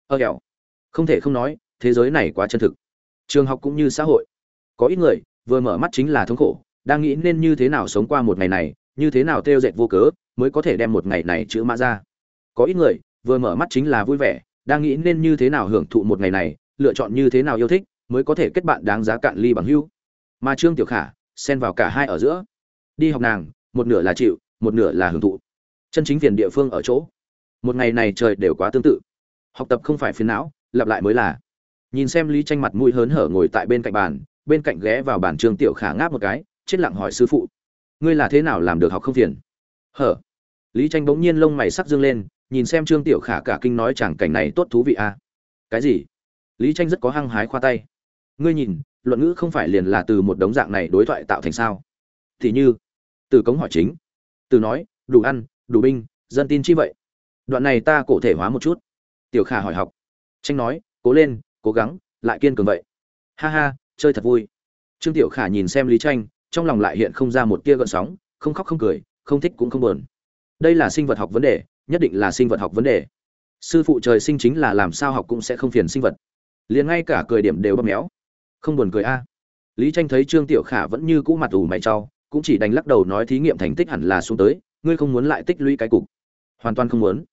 Ơ, kẹo. Không thể không nói, thế giới này quá chân thực. Trường học cũng như xã hội. Có ít người, vừa mở mắt chính là thống khổ, đang nghĩ nên như thế nào sống qua một ngày này, như thế nào theo dệt vô cớ, mới có thể đem một ngày này chữ mã ra. Có ít người, vừa mở mắt chính là vui vẻ, đang nghĩ nên như thế nào hưởng thụ một ngày này, lựa chọn như thế nào yêu thích, mới có thể kết bạn đáng giá cạn ly bằng hưu mà trương tiểu khả xen vào cả hai ở giữa. Đi học nàng, một nửa là chịu, một nửa là hưởng thụ. Chân chính phiền địa phương ở chỗ. Một ngày này trời đều quá tương tự. Học tập không phải phiền não, lặp lại mới là. Nhìn xem lý tranh mặt mũi hớn hở ngồi tại bên cạnh bàn, bên cạnh ghé vào bàn trương tiểu khả ngáp một cái, chết lặng hỏi sư phụ, ngươi là thế nào làm được học không phiền? Hở? Lý tranh bỗng nhiên lông mày sắc dương lên, nhìn xem trương tiểu khả cả kinh nói, chẳng cảnh này tốt thú vị à. Cái gì? Lý tranh rất có hăng hái khoa tay. Ngươi nhìn luận ngữ không phải liền là từ một đống dạng này đối thoại tạo thành sao? Thì như, từ cống hỏi chính, từ nói, đủ ăn, đủ binh, dân tin chi vậy? Đoạn này ta cụ thể hóa một chút. Tiểu khả hỏi học. Tranh nói, cố lên, cố gắng, lại kiên cường vậy. Ha ha, chơi thật vui. Trương tiểu khả nhìn xem lý tranh, trong lòng lại hiện không ra một tia gợn sóng, không khóc không cười, không thích cũng không buồn. Đây là sinh vật học vấn đề, nhất định là sinh vật học vấn đề. Sư phụ trời sinh chính là làm sao học cũng sẽ không phiền sinh vật. Liền ngay cả cười điểm đều bóp méo không buồn cười a. Lý tranh thấy trương tiểu khả vẫn như cũ mặt ủ mày trao cũng chỉ đành lắc đầu nói thí nghiệm thành tích hẳn là xuống tới, ngươi không muốn lại tích lũy cái cục. Hoàn toàn không muốn.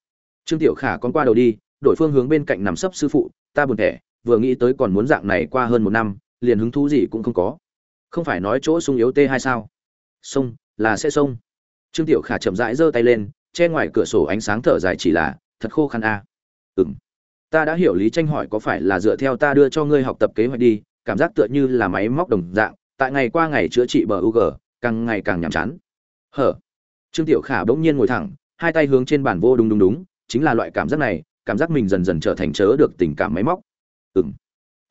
Trương tiểu khả con qua đầu đi, đổi phương hướng bên cạnh nằm sấp sư phụ, ta buồn thẻ, vừa nghĩ tới còn muốn dạng này qua hơn một năm, liền hứng thú gì cũng không có. Không phải nói chỗ sung yếu t hai sao? Sông là sẽ sông trương tiểu khả chậm rãi giơ tay lên, che ngoài cửa sổ ánh sáng thở dài chỉ là, thật khô khăn a. À. ừng ta đã hiểu lý tranh hỏi có phải là dựa theo ta đưa cho ngươi học tập kế hoạch đi cảm giác tựa như là máy móc đồng dạng, tại ngày qua ngày chữa trị bờ u g càng ngày càng nhàm chán. Hở. Trương tiểu khả bỗng nhiên ngồi thẳng, hai tay hướng trên bàn vô đúng đúng đúng chính là loại cảm giác này, cảm giác mình dần dần trở thành chớ được tình cảm máy móc. Ừ m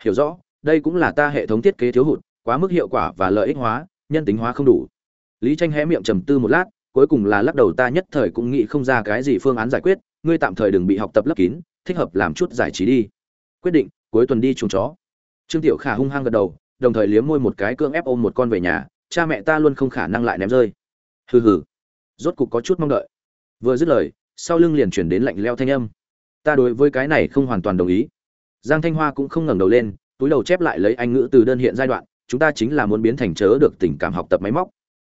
hiểu rõ, đây cũng là ta hệ thống thiết kế thiếu hụt, quá mức hiệu quả và lợi ích hóa, nhân tính hóa không đủ. Lý tranh hé miệng trầm tư một lát, cuối cùng là lắc đầu ta nhất thời cũng nghĩ không ra cái gì phương án giải quyết, ngươi tạm thời đừng bị học tập lấp kín, thích hợp làm chút giải trí đi. Quyết định, cuối tuần đi chuồng chó trương tiểu khả hung hăng gật đầu, đồng thời liếm môi một cái cưỡng ép ôm một con về nhà, cha mẹ ta luôn không khả năng lại ném rơi. Hừ hừ. Rốt cục có chút mong đợi. Vừa dứt lời, sau lưng liền chuyển đến lạnh leo thanh âm. Ta đối với cái này không hoàn toàn đồng ý. Giang thanh hoa cũng không ngẩng đầu lên, túi đầu chép lại lấy anh ngữ từ đơn hiện giai đoạn, chúng ta chính là muốn biến thành chớ được tình cảm học tập máy móc.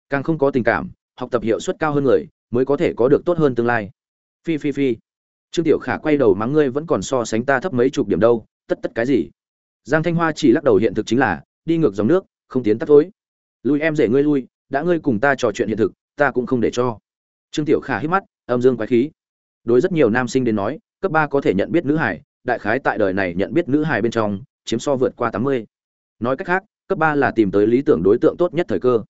Càng không có tình cảm, học tập hiệu suất cao hơn người, mới có thể có được tốt hơn tương lai. Phi phi phi. Trương tiểu khả quay đầu mắng ngươi vẫn còn so sánh ta thấp mấy chục điểm đâu, tất tất cái gì? Giang thanh hoa chỉ lắc đầu hiện thực chính là, đi ngược dòng nước, không tiến tắt thối. Lui em rể ngươi lui, đã ngươi cùng ta trò chuyện hiện thực, ta cũng không để cho. Trương tiểu khả hít mắt, âm dương quái khí. Đối rất nhiều nam sinh đến nói, cấp ba có thể nhận biết nữ hải, đại khái tại đời này nhận biết nữ hải bên trong, chiếm so vượt qua tám mươi. Nói cách khác, cấp ba là tìm tới lý tưởng đối tượng tốt nhất thời cơ.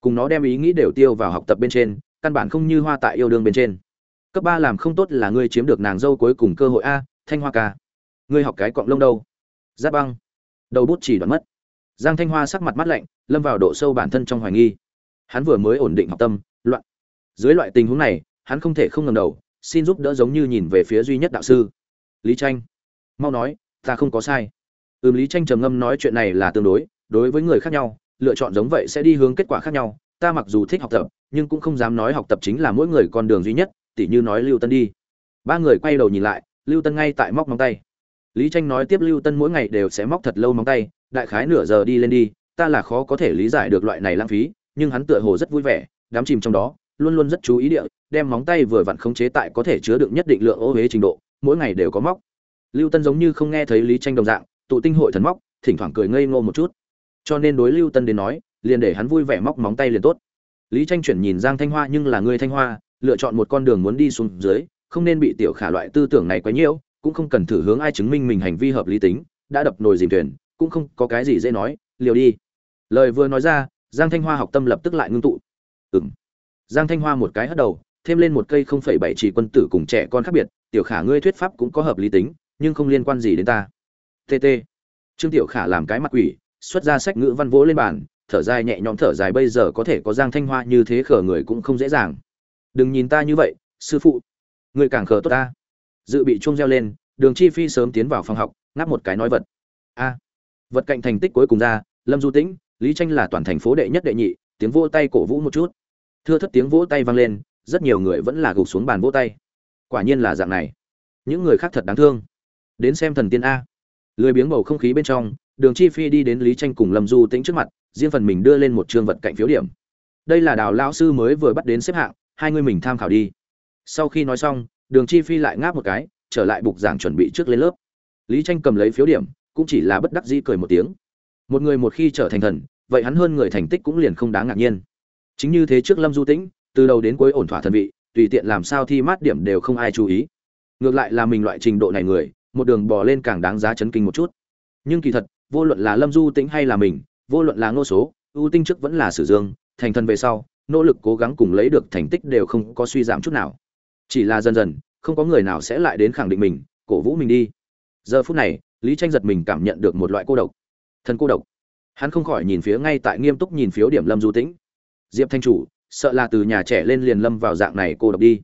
Cùng nó đem ý nghĩ đều tiêu vào học tập bên trên, căn bản không như hoa tại yêu đương bên trên. Cấp ba làm không tốt là ngươi chiếm được nàng dâu cuối cùng cơ hội a, thanh hoa ca. Ngươi học cái cọng lông đâu? Giáp băng. Đầu bút chỉ đoạn mất. Giang thanh hoa sắc mặt mắt lạnh, lâm vào độ sâu bản thân trong hoài nghi. Hắn vừa mới ổn định học tâm, loạn. Dưới loại tình huống này, hắn không thể không ngầm đầu, xin giúp đỡ giống như nhìn về phía duy nhất đạo sư. Lý tranh. Mau nói, ta không có sai. Ừm, lý tranh trầm ngâm nói chuyện này là tương đối đối với người khác nhau, lựa chọn giống vậy sẽ đi hướng kết quả khác nhau. Ta mặc dù thích học tập, nhưng cũng không dám nói học tập chính là mỗi người con đường duy nhất, tỉ như nói lưu tân đi. Ba người quay đầu nhìn lại, lưu tân ngay tại móc móng tay lý tranh nói tiếp lưu tân mỗi ngày đều sẽ móc thật lâu móng tay, đại khái nửa giờ đi lên đi, ta là khó có thể lý giải được loại này lãng phí, nhưng hắn tựa hồ rất vui vẻ, đám chìm trong đó, luôn luôn rất chú ý địa, đem móng tay vừa vặn khống chế tại có thể chứa đựng nhất định lượng ô huế trình độ, mỗi ngày đều có móc. Lưu tân giống như không nghe thấy lý tranh đồng dạng, tụ tinh hội thần móc, thỉnh thoảng cười ngây ngô một chút. Cho nên đối lưu tân đến nói, liền để hắn vui vẻ móc móng tay liền tốt. Lý tranh chuyển nhìn giang thanh hoa nhưng là người thanh hoa, lựa chọn một con đường muốn đi xuống dưới, không nên bị tiểu khả loại tư tưởng này quấy nhiễu cũng không cần thử hướng ai chứng minh mình hành vi hợp lý tính, đã đập nồi dìm thuyền, cũng không có cái gì dễ nói, liều đi. Lời vừa nói ra, giang thanh hoa học tâm lập tức lại ngưng tụ. Ừng giang thanh hoa một cái hất đầu, thêm lên một cây không phẩy bảy chỉ quân tử cùng trẻ con khác biệt, tiểu khả ngươi thuyết pháp cũng có hợp lý tính, nhưng không liên quan gì đến ta. Tt trương tiểu khả làm cái mặt quỷ, xuất ra sách ngữ văn vỗ lên bàn, thở dài nhẹ nhõm thở dài bây giờ có thể có giang thanh hoa như thế khở người cũng không dễ dàng. Đừng nhìn ta như vậy, sư phụ. Người càng khở tốt ta dự bị chuông reo lên, đường chi phi sớm tiến vào phòng học, ngáp một cái nói vật. A. Vật cạnh thành tích cuối cùng ra, lâm du tĩnh, lý tranh là toàn thành phố đệ nhất đệ nhị, tiếng vỗ tay cổ vũ một chút. Thưa thất tiếng vỗ tay vang lên, rất nhiều người vẫn là gục xuống bàn vỗ tay. Quả nhiên là dạng này. Những người khác thật đáng thương. Đến xem thần tiên a. Lười biếng bầu không khí bên trong, đường chi phi đi đến lý tranh cùng lâm du tĩnh trước mặt, riêng phần mình đưa lên một chương vật cạnh phiếu điểm. Đây là đào lão sư mới vừa bắt đến xếp hạng, hai người mình tham khảo đi. Sau khi nói xong đường chi phi lại ngáp một cái, trở lại bục giảng chuẩn bị trước lên lớp. Lý tranh cầm lấy phiếu điểm, cũng chỉ là bất đắc dĩ cười một tiếng. Một người một khi trở thành thần, vậy hắn hơn người thành tích cũng liền không đáng ngạc nhiên. Chính như thế trước lâm du tĩnh, từ đầu đến cuối ổn thỏa thần vị, tùy tiện làm sao thi mát điểm đều không ai chú ý. Ngược lại là mình loại trình độ này người, một đường bò lên càng đáng giá chấn kinh một chút. Nhưng kỳ thật, vô luận là lâm du tĩnh hay là mình, vô luận là ngô số, ưu tinh trước vẫn là sử dương, thành thần về sau, nỗ lực cố gắng cùng lấy được thành tích đều không có suy giảm chút nào chỉ là dần dần không có người nào sẽ lại đến khẳng định mình cổ vũ mình đi. Giờ phút này lý tranh giật mình cảm nhận được một loại cô độc. Thần cô độc. Hắn không khỏi nhìn phía ngay tại nghiêm túc nhìn phiếu điểm lâm du tĩnh. Diệp thanh chủ sợ là từ nhà trẻ lên liền lâm vào dạng này cô độc đi.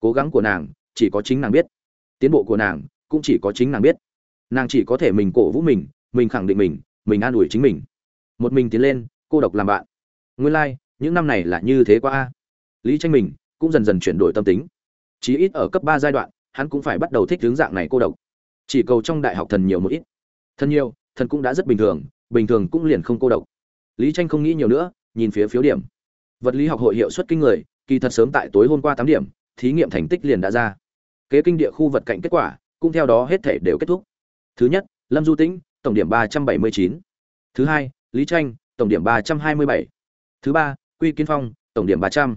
Cố gắng của nàng chỉ có chính nàng biết. Tiến bộ của nàng cũng chỉ có chính nàng biết. Nàng chỉ có thể mình cổ vũ mình mình khẳng định mình mình an ủi chính mình. Một mình tiến lên cô độc làm bạn. Nguyên lai、like, những năm này là như thế qua a. Lý tranh mình cũng dần dần chuyển đổi tâm tính chí ít ở cấp ba giai đoạn, hắn cũng phải bắt đầu thích hướng dạng này cô độc. Chỉ cầu trong đại học thần nhiều một ít. Thần nhiều, thần cũng đã rất bình thường bình thường cũng liền không cô độc. Lý tranh không nghĩ nhiều nữa, nhìn phía phiếu điểm. Vật lý học hội hiệu suất kinh người, kỳ thật sớm tại tối hôm qua tám điểm, thí nghiệm thành tích liền đã ra. Kế kinh địa khu vật cạnh kết quả, cũng theo đó hết thể đều kết thúc. Thứ nhất, lâm du tĩnh, tổng điểm ba trăm bảy mươi chín. Thứ hai, lý tranh, tổng điểm ba trăm hai mươi bảy. Thứ ba, quy kiến phong, tổng điểm ba trăm.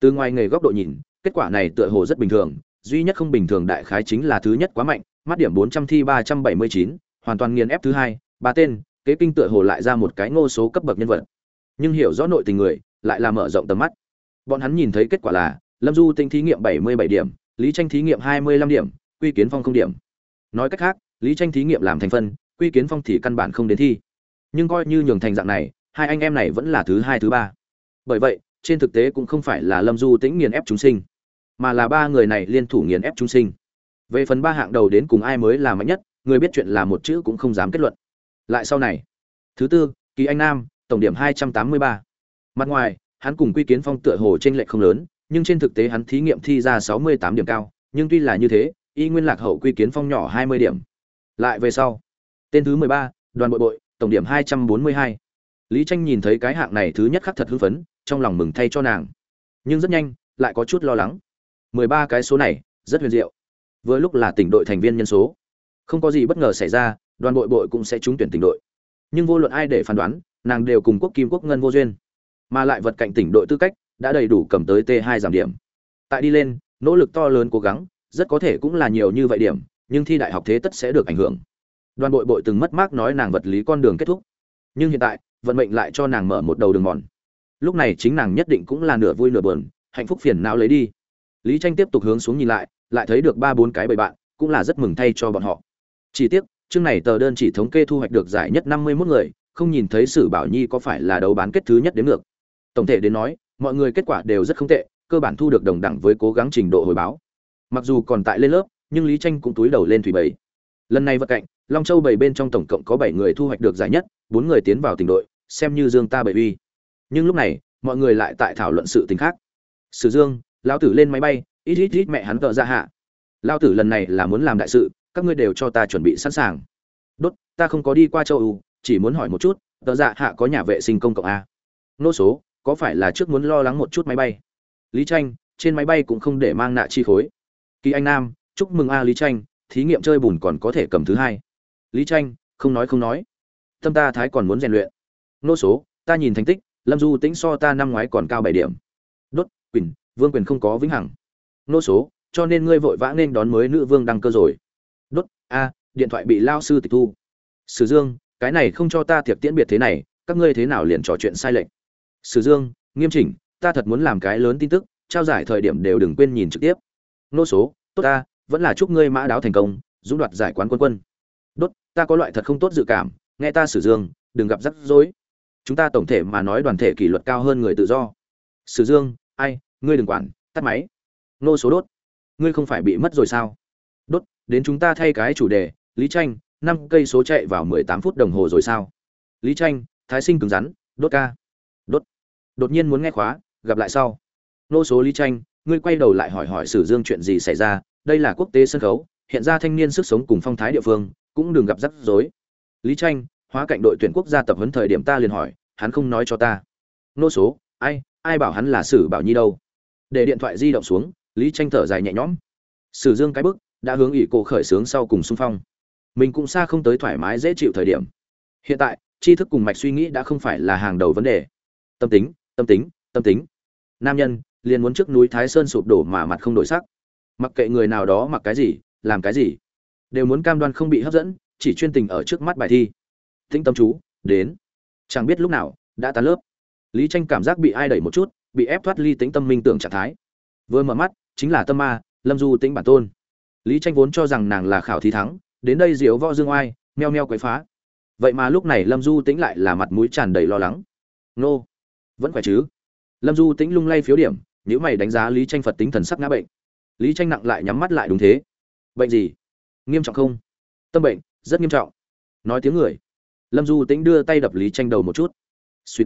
Từ ngoài nghề góc độ nhìn kết quả này tựa hồ rất bình thường, duy nhất không bình thường đại khái chính là thứ nhất quá mạnh, mắt điểm bốn trăm thi ba trăm bảy mươi chín, hoàn toàn nghiền ép thứ hai, ba tên, kế kinh tựa hồ lại ra một cái ngô số cấp bậc nhân vật. Nhưng hiểu rõ nội tình người, lại là mở rộng tầm mắt. Bọn hắn nhìn thấy kết quả là, lâm du tinh thí nghiệm bảy mươi bảy điểm, lý tranh thí nghiệm hai mươi lăm điểm, quy kiến phong không điểm. Nói cách khác, lý tranh thí nghiệm làm thành phân, quy kiến phong thì căn bản không đến thi. Nhưng coi như nhường thành dạng này, hai anh em này vẫn là thứ hai, thứ ba. Bởi vậy, trên thực tế cũng không phải là lâm du tĩnh nghiền ép chúng sinh mà là ba người này liên thủ nghiền ép chúng sinh. Về phần ba hạng đầu đến cùng ai mới là mạnh nhất, người biết chuyện là một chữ cũng không dám kết luận. Lại sau này. Thứ tư, kỳ anh nam, tổng điểm hai trăm tám mươi ba. Mặt ngoài, hắn cùng quy kiến phong tựa hồ t r ê n lệch không lớn, nhưng trên thực tế hắn thí nghiệm thi ra sáu mươi tám điểm cao, nhưng tuy là như thế, y nguyên lạc hậu quy kiến phong nhỏ hai mươi điểm. Lại về sau. Tên thứ mười ba, đoàn bội bội, tổng điểm hai trăm bốn mươi hai. Lý tranh nhìn thấy cái hạng này thứ nhất khắc thật hưng phấn, trong lòng mừng thay cho nàng. Nhưng rất nhanh, lại có chút lo lắng mười ba cái số này, rất huyền diệu. Vừa lúc là tỉnh đội thành viên nhân số. Không có gì bất ngờ xảy ra, đoàn bội bội cũng sẽ trúng tuyển tỉnh đội. Nhưng vô luận ai để phán đoán, nàng đều cùng quốc kim quốc ngân vô duyên. Mà lại vật cạnh tỉnh đội tư cách, đã đầy đủ cầm tới t 2 giảm điểm. Tại đi lên, nỗ lực to lớn cố gắng, rất có thể cũng là nhiều như vậy điểm, nhưng thi đại học thế tất sẽ được ảnh hưởng. Đoàn bội bội từng mất mát nói nàng vật lý con đường kết thúc. Nhưng hiện tại, vận mệnh lại cho nàng mở một đầu đường mòn. Lúc này chính nàng nhất định cũng là nửa vui nửa buồn, hạnh phúc phiền não lấy đi lý tranh tiếp tục hướng xuống nhìn lại lại thấy được ba bốn cái bầy bạn, cũng là rất mừng thay cho bọn họ. Chỉ tiếc, chương này tờ đơn chỉ thống kê thu hoạch được giải nhất năm mươi 51 người, không nhìn thấy sử bảo nhi có phải là đấu bán kết thứ nhất đến ngược. Tổng thể đến nói, mọi người kết quả đều rất không tệ, cơ bản thu được đồng đẳng với cố gắng trình độ hồi báo. Mặc dù còn tại lên lớp, nhưng lý tranh cũng túi đầu lên thủy bảy lần này vật cạnh, long châu bảy bên trong tổng cộng có bảy người thu hoạch được giải nhất, bốn người tiến vào tỉnh đội, xem như dương ta bảy uy. Nhưng lúc này, mọi người lại tại thảo luận sự tình khác. Sử dương lão tử lên máy bay, ít ít ít mẹ hắn tợ ra hạ. Lão tử lần này là muốn làm đại sự, các ngươi đều cho ta chuẩn bị sẵn sàng. Đốt, ta không có đi qua châu âu, chỉ muốn hỏi một chút, tợ dạ hạ có nhà vệ sinh công cộng a nô số, có phải là trước muốn lo lắng một chút máy bay? Lý tranh, trên máy bay cũng không để mang nạ chi khối. Kỳ anh nam, chúc mừng a lý tranh, thí nghiệm chơi bùn còn có thể cầm thứ hai. Lý tranh, không nói không nói. Tâm ta thái còn muốn rèn luyện. Nô số, ta nhìn thành tích, lâm du tĩnh so ta năm ngoái còn cao bảy điểm. Đốt, quỳnh vương quyền không có vĩnh hằng. Nô số, cho nên ngươi vội vã nên đón mới nữ vương đăng cơ rồi. Đốt, a, điện thoại bị lao sư tịch thu. Sử dương, cái này không cho ta tiệc tiễn biệt thế này, các ngươi thế nào liền trò chuyện sai lệch? Sử dương, nghiêm chỉnh, ta thật muốn làm cái lớn tin tức, trao giải thời điểm đều đừng quên nhìn trực tiếp. Nô số, tốt ta, vẫn là chúc ngươi mã đáo thành công, dũng đoạt giải quán quân quân. Đốt, ta có loại thật không tốt dự cảm, nghe ta sử dương, đừng gặp rắc rối. Chúng ta tổng thể mà nói đoàn thể kỷ luật cao hơn người tự do. Sử dương, ai ngươi đừng quản, tắt máy. Nô số đốt. Ngươi không phải bị mất rồi sao? Đốt, đến chúng ta thay cái chủ đề, lý tranh, năm cây số chạy vào mười tám phút đồng hồ rồi sao? Lý tranh, thái sinh cứng rắn, đốt ca. Đốt. Đột nhiên muốn nghe khóa, gặp lại sau. Nô số lý tranh, ngươi quay đầu lại hỏi hỏi sử dương chuyện gì xảy ra, đây là quốc tế sân khấu, hiện ra thanh niên sức sống cùng phong thái địa phương, cũng đừng gặp rắc rối. Lý tranh, hóa cạnh đội tuyển quốc gia tập huấn thời điểm ta liền hỏi, hắn không nói cho ta. Nô số, ai ai bảo hắn là sử bảo nhi đâu? Để điện thoại di động xuống, lý tranh thở dài nhẹ nhõm. Sử dương cái bức đã hướng ỷ cổ khởi sướng sau cùng xung phong. Mình cũng xa không tới thoải mái dễ chịu thời điểm. Hiện tại, tri thức cùng mạch suy nghĩ đã không phải là hàng đầu vấn đề. Tâm tính tâm tính tâm tính. Nam nhân, liền muốn trước núi thái sơn sụp đổ mà mặt không đổi sắc. Mặc kệ người nào đó mặc cái gì, làm cái gì, đều muốn cam đoan không bị hấp dẫn, chỉ chuyên tình ở trước mắt bài thi. Tĩnh tâm chú, đến. Chẳng biết lúc nào, đã tan lớp. Lý tranh cảm giác bị ai đẩy một chút bị ép thoát ly tĩnh tâm minh tưởng trạng thái. Vừa mở mắt, chính là tâm ma, lâm du tĩnh bản tôn. Lý tranh vốn cho rằng nàng là khảo thí thắng, đến đây diếu võ dương oai, meo meo quấy phá. Vậy mà lúc này lâm du tĩnh lại là mặt mũi tràn đầy lo lắng. Nô, vẫn khỏe chứ? Lâm du tĩnh lung lay phiếu điểm nếu mày đánh giá lý tranh phật tính thần sắc ngã bệnh. Lý tranh nặng lại nhắm mắt lại đúng thế. Bệnh gì? Nghiêm trọng không? Tâm bệnh, rất nghiêm trọng. Nói tiếng người. Lâm du tĩnh đưa tay đập lý tranh đầu một chút. Suýt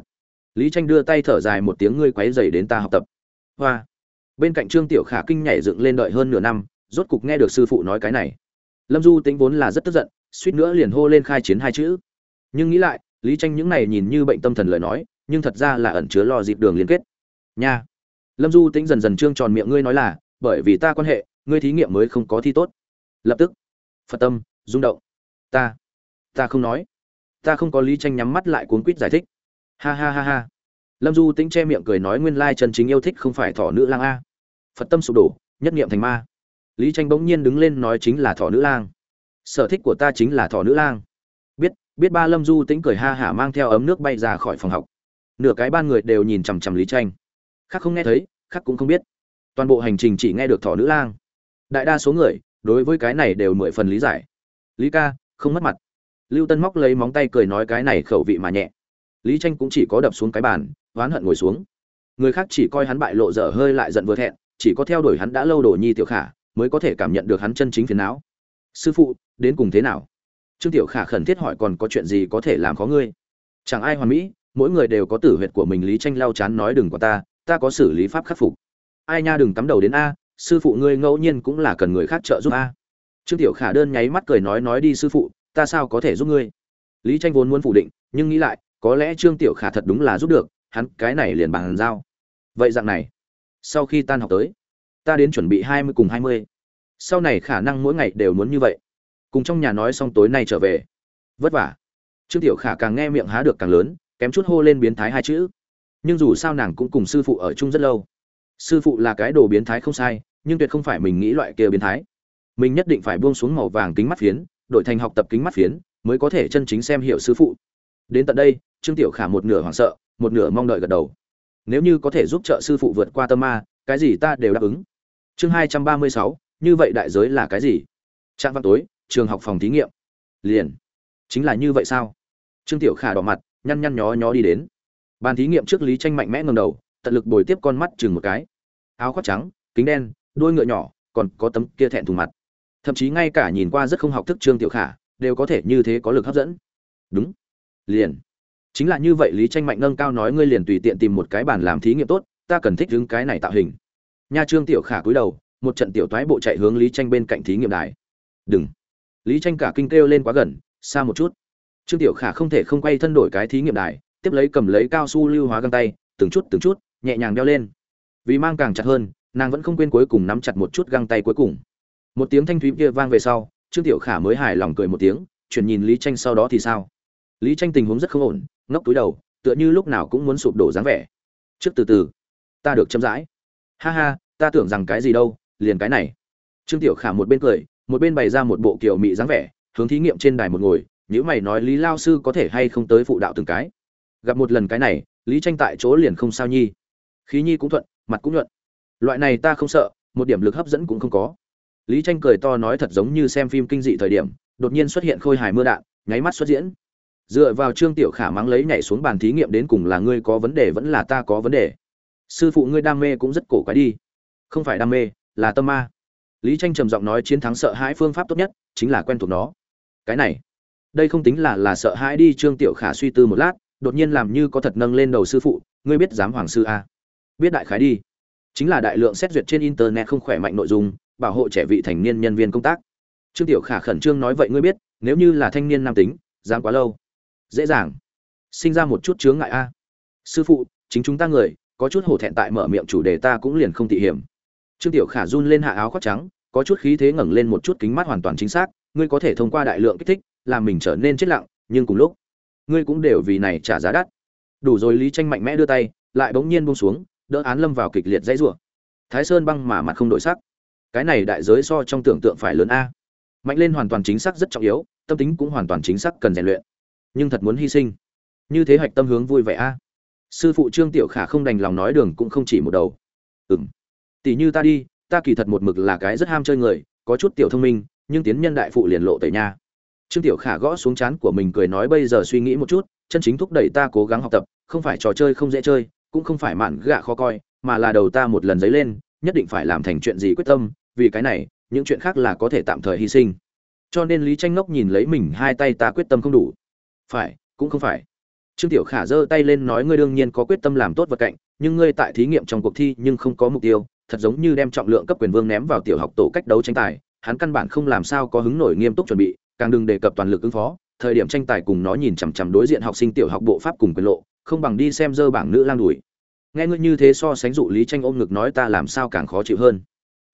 lý tranh đưa tay thở dài một tiếng, ngươi quấy dày đến ta học tập. Hoa. Bên cạnh trương tiểu khả kinh nhảy dựng lên đợi hơn nửa năm, rốt cục nghe được sư phụ nói cái này. Lâm du tĩnh vốn là rất tức giận, suýt nữa liền hô lên khai chiến hai chữ. Nhưng nghĩ lại, lý tranh những này nhìn như bệnh tâm thần lời nói, nhưng thật ra là ẩn chứa lo dịp đường liên kết. Nha. Lâm du tĩnh dần dần trương tròn miệng, ngươi nói là, bởi vì ta quan hệ, ngươi thí nghiệm mới không có thi tốt. Lập tức, phật tâm rung động. Ta ta không nói. Ta không có lý tranh nhắm mắt lại cuốn quýt giải thích ha ha ha ha. Lâm du tĩnh che miệng cười nói nguyên lai chân chính yêu thích không phải thỏ nữ lang a. Phật tâm sụp đổ, nhất niệm thành ma. Lý tranh bỗng nhiên đứng lên nói chính là thỏ nữ lang. Sở thích của ta chính là thỏ nữ lang. Biết biết ba lâm du tĩnh cười ha hả mang theo ấm nước bay ra khỏi phòng học. Nửa cái ban người đều nhìn chằm chằm lý tranh. Khác không nghe thấy, khác cũng không biết. Toàn bộ hành trình chỉ nghe được thỏ nữ lang. Đại đa số người, đối với cái này đều mười phần lý giải. Lý ca, không mất mặt. Lưu tân móc lấy móng tay cười nói cái này khẩu vị mà nhẹ lý tranh cũng chỉ có đập xuống cái bàn, oán hận ngồi xuống. Người khác chỉ coi hắn bại lộ dở hơi lại giận vừa thẹn, chỉ có theo đuổi hắn đã lâu đổ nhi tiểu khả mới có thể cảm nhận được hắn chân chính phiền não. Sư phụ, đến cùng thế nào? Trương tiểu khả khẩn thiết hỏi, còn có chuyện gì có thể làm khó ngươi? Chẳng ai hoàn mỹ, mỗi người đều có tử huyệt của mình, lý tranh lau chán nói đừng có ta ta có xử lý pháp khắc phục. Ai nha, đừng cắm đầu đến a, sư phụ ngươi ngẫu nhiên cũng là cần người khác trợ giúp a. Trương tiểu khả đơn nháy mắt cười nói nói đi sư phụ, ta sao có thể giúp ngươi? Lý tranh vốn muốn phủ định, nhưng nghĩ lại có lẽ trương tiểu khả thật đúng là giúp được, hắn cái này liền bàn giao. Vậy dạng này, sau khi tan học tới, ta đến chuẩn bị hai mươi cùng hai mươi. Sau này khả năng mỗi ngày đều muốn như vậy. Cùng trong nhà nói xong tối nay trở về. Vất vả. Trương tiểu khả càng nghe miệng há được càng lớn, kém chút hô lên biến thái hai chữ. Nhưng dù sao nàng cũng cùng sư phụ ở chung rất lâu. Sư phụ là cái đồ biến thái không sai, nhưng tuyệt không phải mình nghĩ loại kia biến thái. Mình nhất định phải buông xuống màu vàng kính mắt phiến, đổi thành học tập kính mắt phiến, mới có thể chân chính xem hiểu sư phụ đến tận đây, trương tiểu khả một nửa hoảng sợ, một nửa mong đợi gật đầu. Nếu như có thể giúp trợ sư phụ vượt qua tâm ma, cái gì ta đều đáp ứng. Chương hai trăm ba mươi sáu, như vậy đại giới là cái gì? Trạng văn tối, trường học phòng thí nghiệm. Liền. Chính là như vậy sao? Trương tiểu khả đỏ mặt, nhăn nhăn nhó nhó đi đến. Bàn thí nghiệm trước lý tranh mạnh mẽ ngầm đầu, tận lực bồi tiếp con mắt chừng một cái. Áo khoác trắng, kính đen, đuôi ngựa nhỏ, còn có tấm kia thẹn thùng mặt. Thậm chí ngay cả nhìn qua rất không học thức trương tiểu khả, đều có thể như thế có lực hấp dẫn. Đúng liền. Chính là như vậy lý tranh mạnh nâng cao nói ngươi liền tùy tiện tìm một cái bàn làm thí nghiệm tốt, ta cần thích đứng cái này tạo hình. Nha trương tiểu khả cúi đầu, một trận tiểu toái bộ chạy hướng lý tranh bên cạnh thí nghiệm đài. Đừng. Lý tranh cả kinh kêu lên quá gần, xa một chút. Trương tiểu khả không thể không quay thân đổi cái thí nghiệm đài, tiếp lấy cầm lấy cao su lưu hóa găng tay, từng chút từng chút, nhẹ nhàng đeo lên. Vì mang càng chặt hơn, nàng vẫn không quên cuối cùng nắm chặt một chút găng tay cuối cùng. Một tiếng thanh thúy kia vang về sau, trương tiểu khả mới hài lòng cười một tiếng, chuyển nhìn lý tranh sau đó thì sao? Lý tranh tình huống rất không ổn, ngốc túi đầu, tựa như lúc nào cũng muốn sụp đổ dáng vẻ. Trước từ từ, ta được chậm rãi. Ha ha, ta tưởng rằng cái gì đâu, liền cái này. Trương tiểu khả một bên cười, một bên bày ra một bộ kiểu mị dáng vẻ, hướng thí nghiệm trên đài một ngồi nếu mày nói lý lao sư có thể hay không tới phụ đạo từng cái. Gặp một lần cái này, lý tranh tại chỗ liền không sao nhi. Khí nhi cũng thuận, mặt cũng nhuận. Loại này ta không sợ, một điểm lực hấp dẫn cũng không có. Lý tranh cười to nói thật giống như xem phim kinh dị thời điểm, đột nhiên xuất hiện khôi hài mưa đạn, nháy mắt xuất diễn dựa vào trương tiểu khả mắng lấy nhảy xuống bàn thí nghiệm đến cùng là ngươi có vấn đề vẫn là ta có vấn đề. Sư phụ ngươi đam mê cũng rất cổ quái đi. Không phải đam mê, là tâm ma. Lý tranh trầm giọng nói chiến thắng sợ hãi phương pháp tốt nhất chính là quen thuộc nó. Cái này, đây không tính là là sợ hãi đi, trương tiểu khả suy tư một lát, đột nhiên làm như có thật nâng lên đầu sư phụ, ngươi biết giám hoàng sư a. Biết đại khái đi. Chính là đại lượng xét duyệt trên internet không khỏe mạnh nội dung, bảo hộ trẻ vị thành niên nhân viên công tác. Trương tiểu khả khẩn trương nói vậy ngươi biết, nếu như là thanh niên nam tính giam quá lâu dễ dàng. Sinh ra một chút chướng ngại a. Sư phụ, chính chúng ta người, có chút hổ thẹn tại mở miệng chủ đề ta cũng liền không tị hiểm. Trương tiểu khả run lên hạ áo khoác trắng, có chút khí thế ngẩng lên một chút kính mắt hoàn toàn chính xác, ngươi có thể thông qua đại lượng kích thích, làm mình trở nên chết lặng, nhưng cùng lúc, ngươi cũng đều vì này trả giá đắt. Đủ rồi lý tranh mạnh mẽ đưa tay, lại bỗng nhiên buông xuống, đỡ án lâm vào kịch liệt dãy rủa. Thái sơn băng mà mặt không đổi sắc. Cái này đại giới so trong tưởng tượng phải lớn a. Mạnh lên hoàn toàn chính xác rất trọng yếu, tâm tính cũng hoàn toàn chính xác cần rèn luyện nhưng thật muốn hy sinh. Như thế hạch tâm hướng vui vẻ a. Sư phụ trương tiểu khả không đành lòng nói đường cũng không chỉ một đầu. Ừm. Tỷ như ta đi, ta kỳ thật một mực là cái rất ham chơi người, có chút tiểu thông minh, nhưng tiến nhân đại phụ liền lộ tẩy nha. Trương tiểu khả gõ xuống chán của mình cười nói bây giờ suy nghĩ một chút, chân chính thúc đẩy ta cố gắng học tập, không phải trò chơi không dễ chơi, cũng không phải mạn gạ khó coi, mà là đầu ta một lần dấy lên, nhất định phải làm thành chuyện gì quyết tâm, vì cái này, những chuyện khác là có thể tạm thời hy sinh. Cho nên lý tranh ngốc nhìn lấy mình hai tay ta quyết tâm không đủ phải, cũng không phải. Trương tiểu khả giơ tay lên nói ngươi đương nhiên có quyết tâm làm tốt vật cạnh, nhưng ngươi tại thí nghiệm trong cuộc thi nhưng không có mục tiêu, thật giống như đem trọng lượng cấp quyền vương ném vào tiểu học tổ cách đấu tranh tài, hắn căn bản không làm sao có hứng nổi nghiêm túc chuẩn bị, càng đừng đề cập toàn lực ứng phó, thời điểm tranh tài cùng nó nhìn chằm chằm đối diện học sinh tiểu học bộ pháp cùng quyền lộ, không bằng đi xem dơ bảng nữ lang đuổi. Nghe ngươi như thế so sánh dụ lý tranh ôm ngực nói ta làm sao càng khó chịu hơn.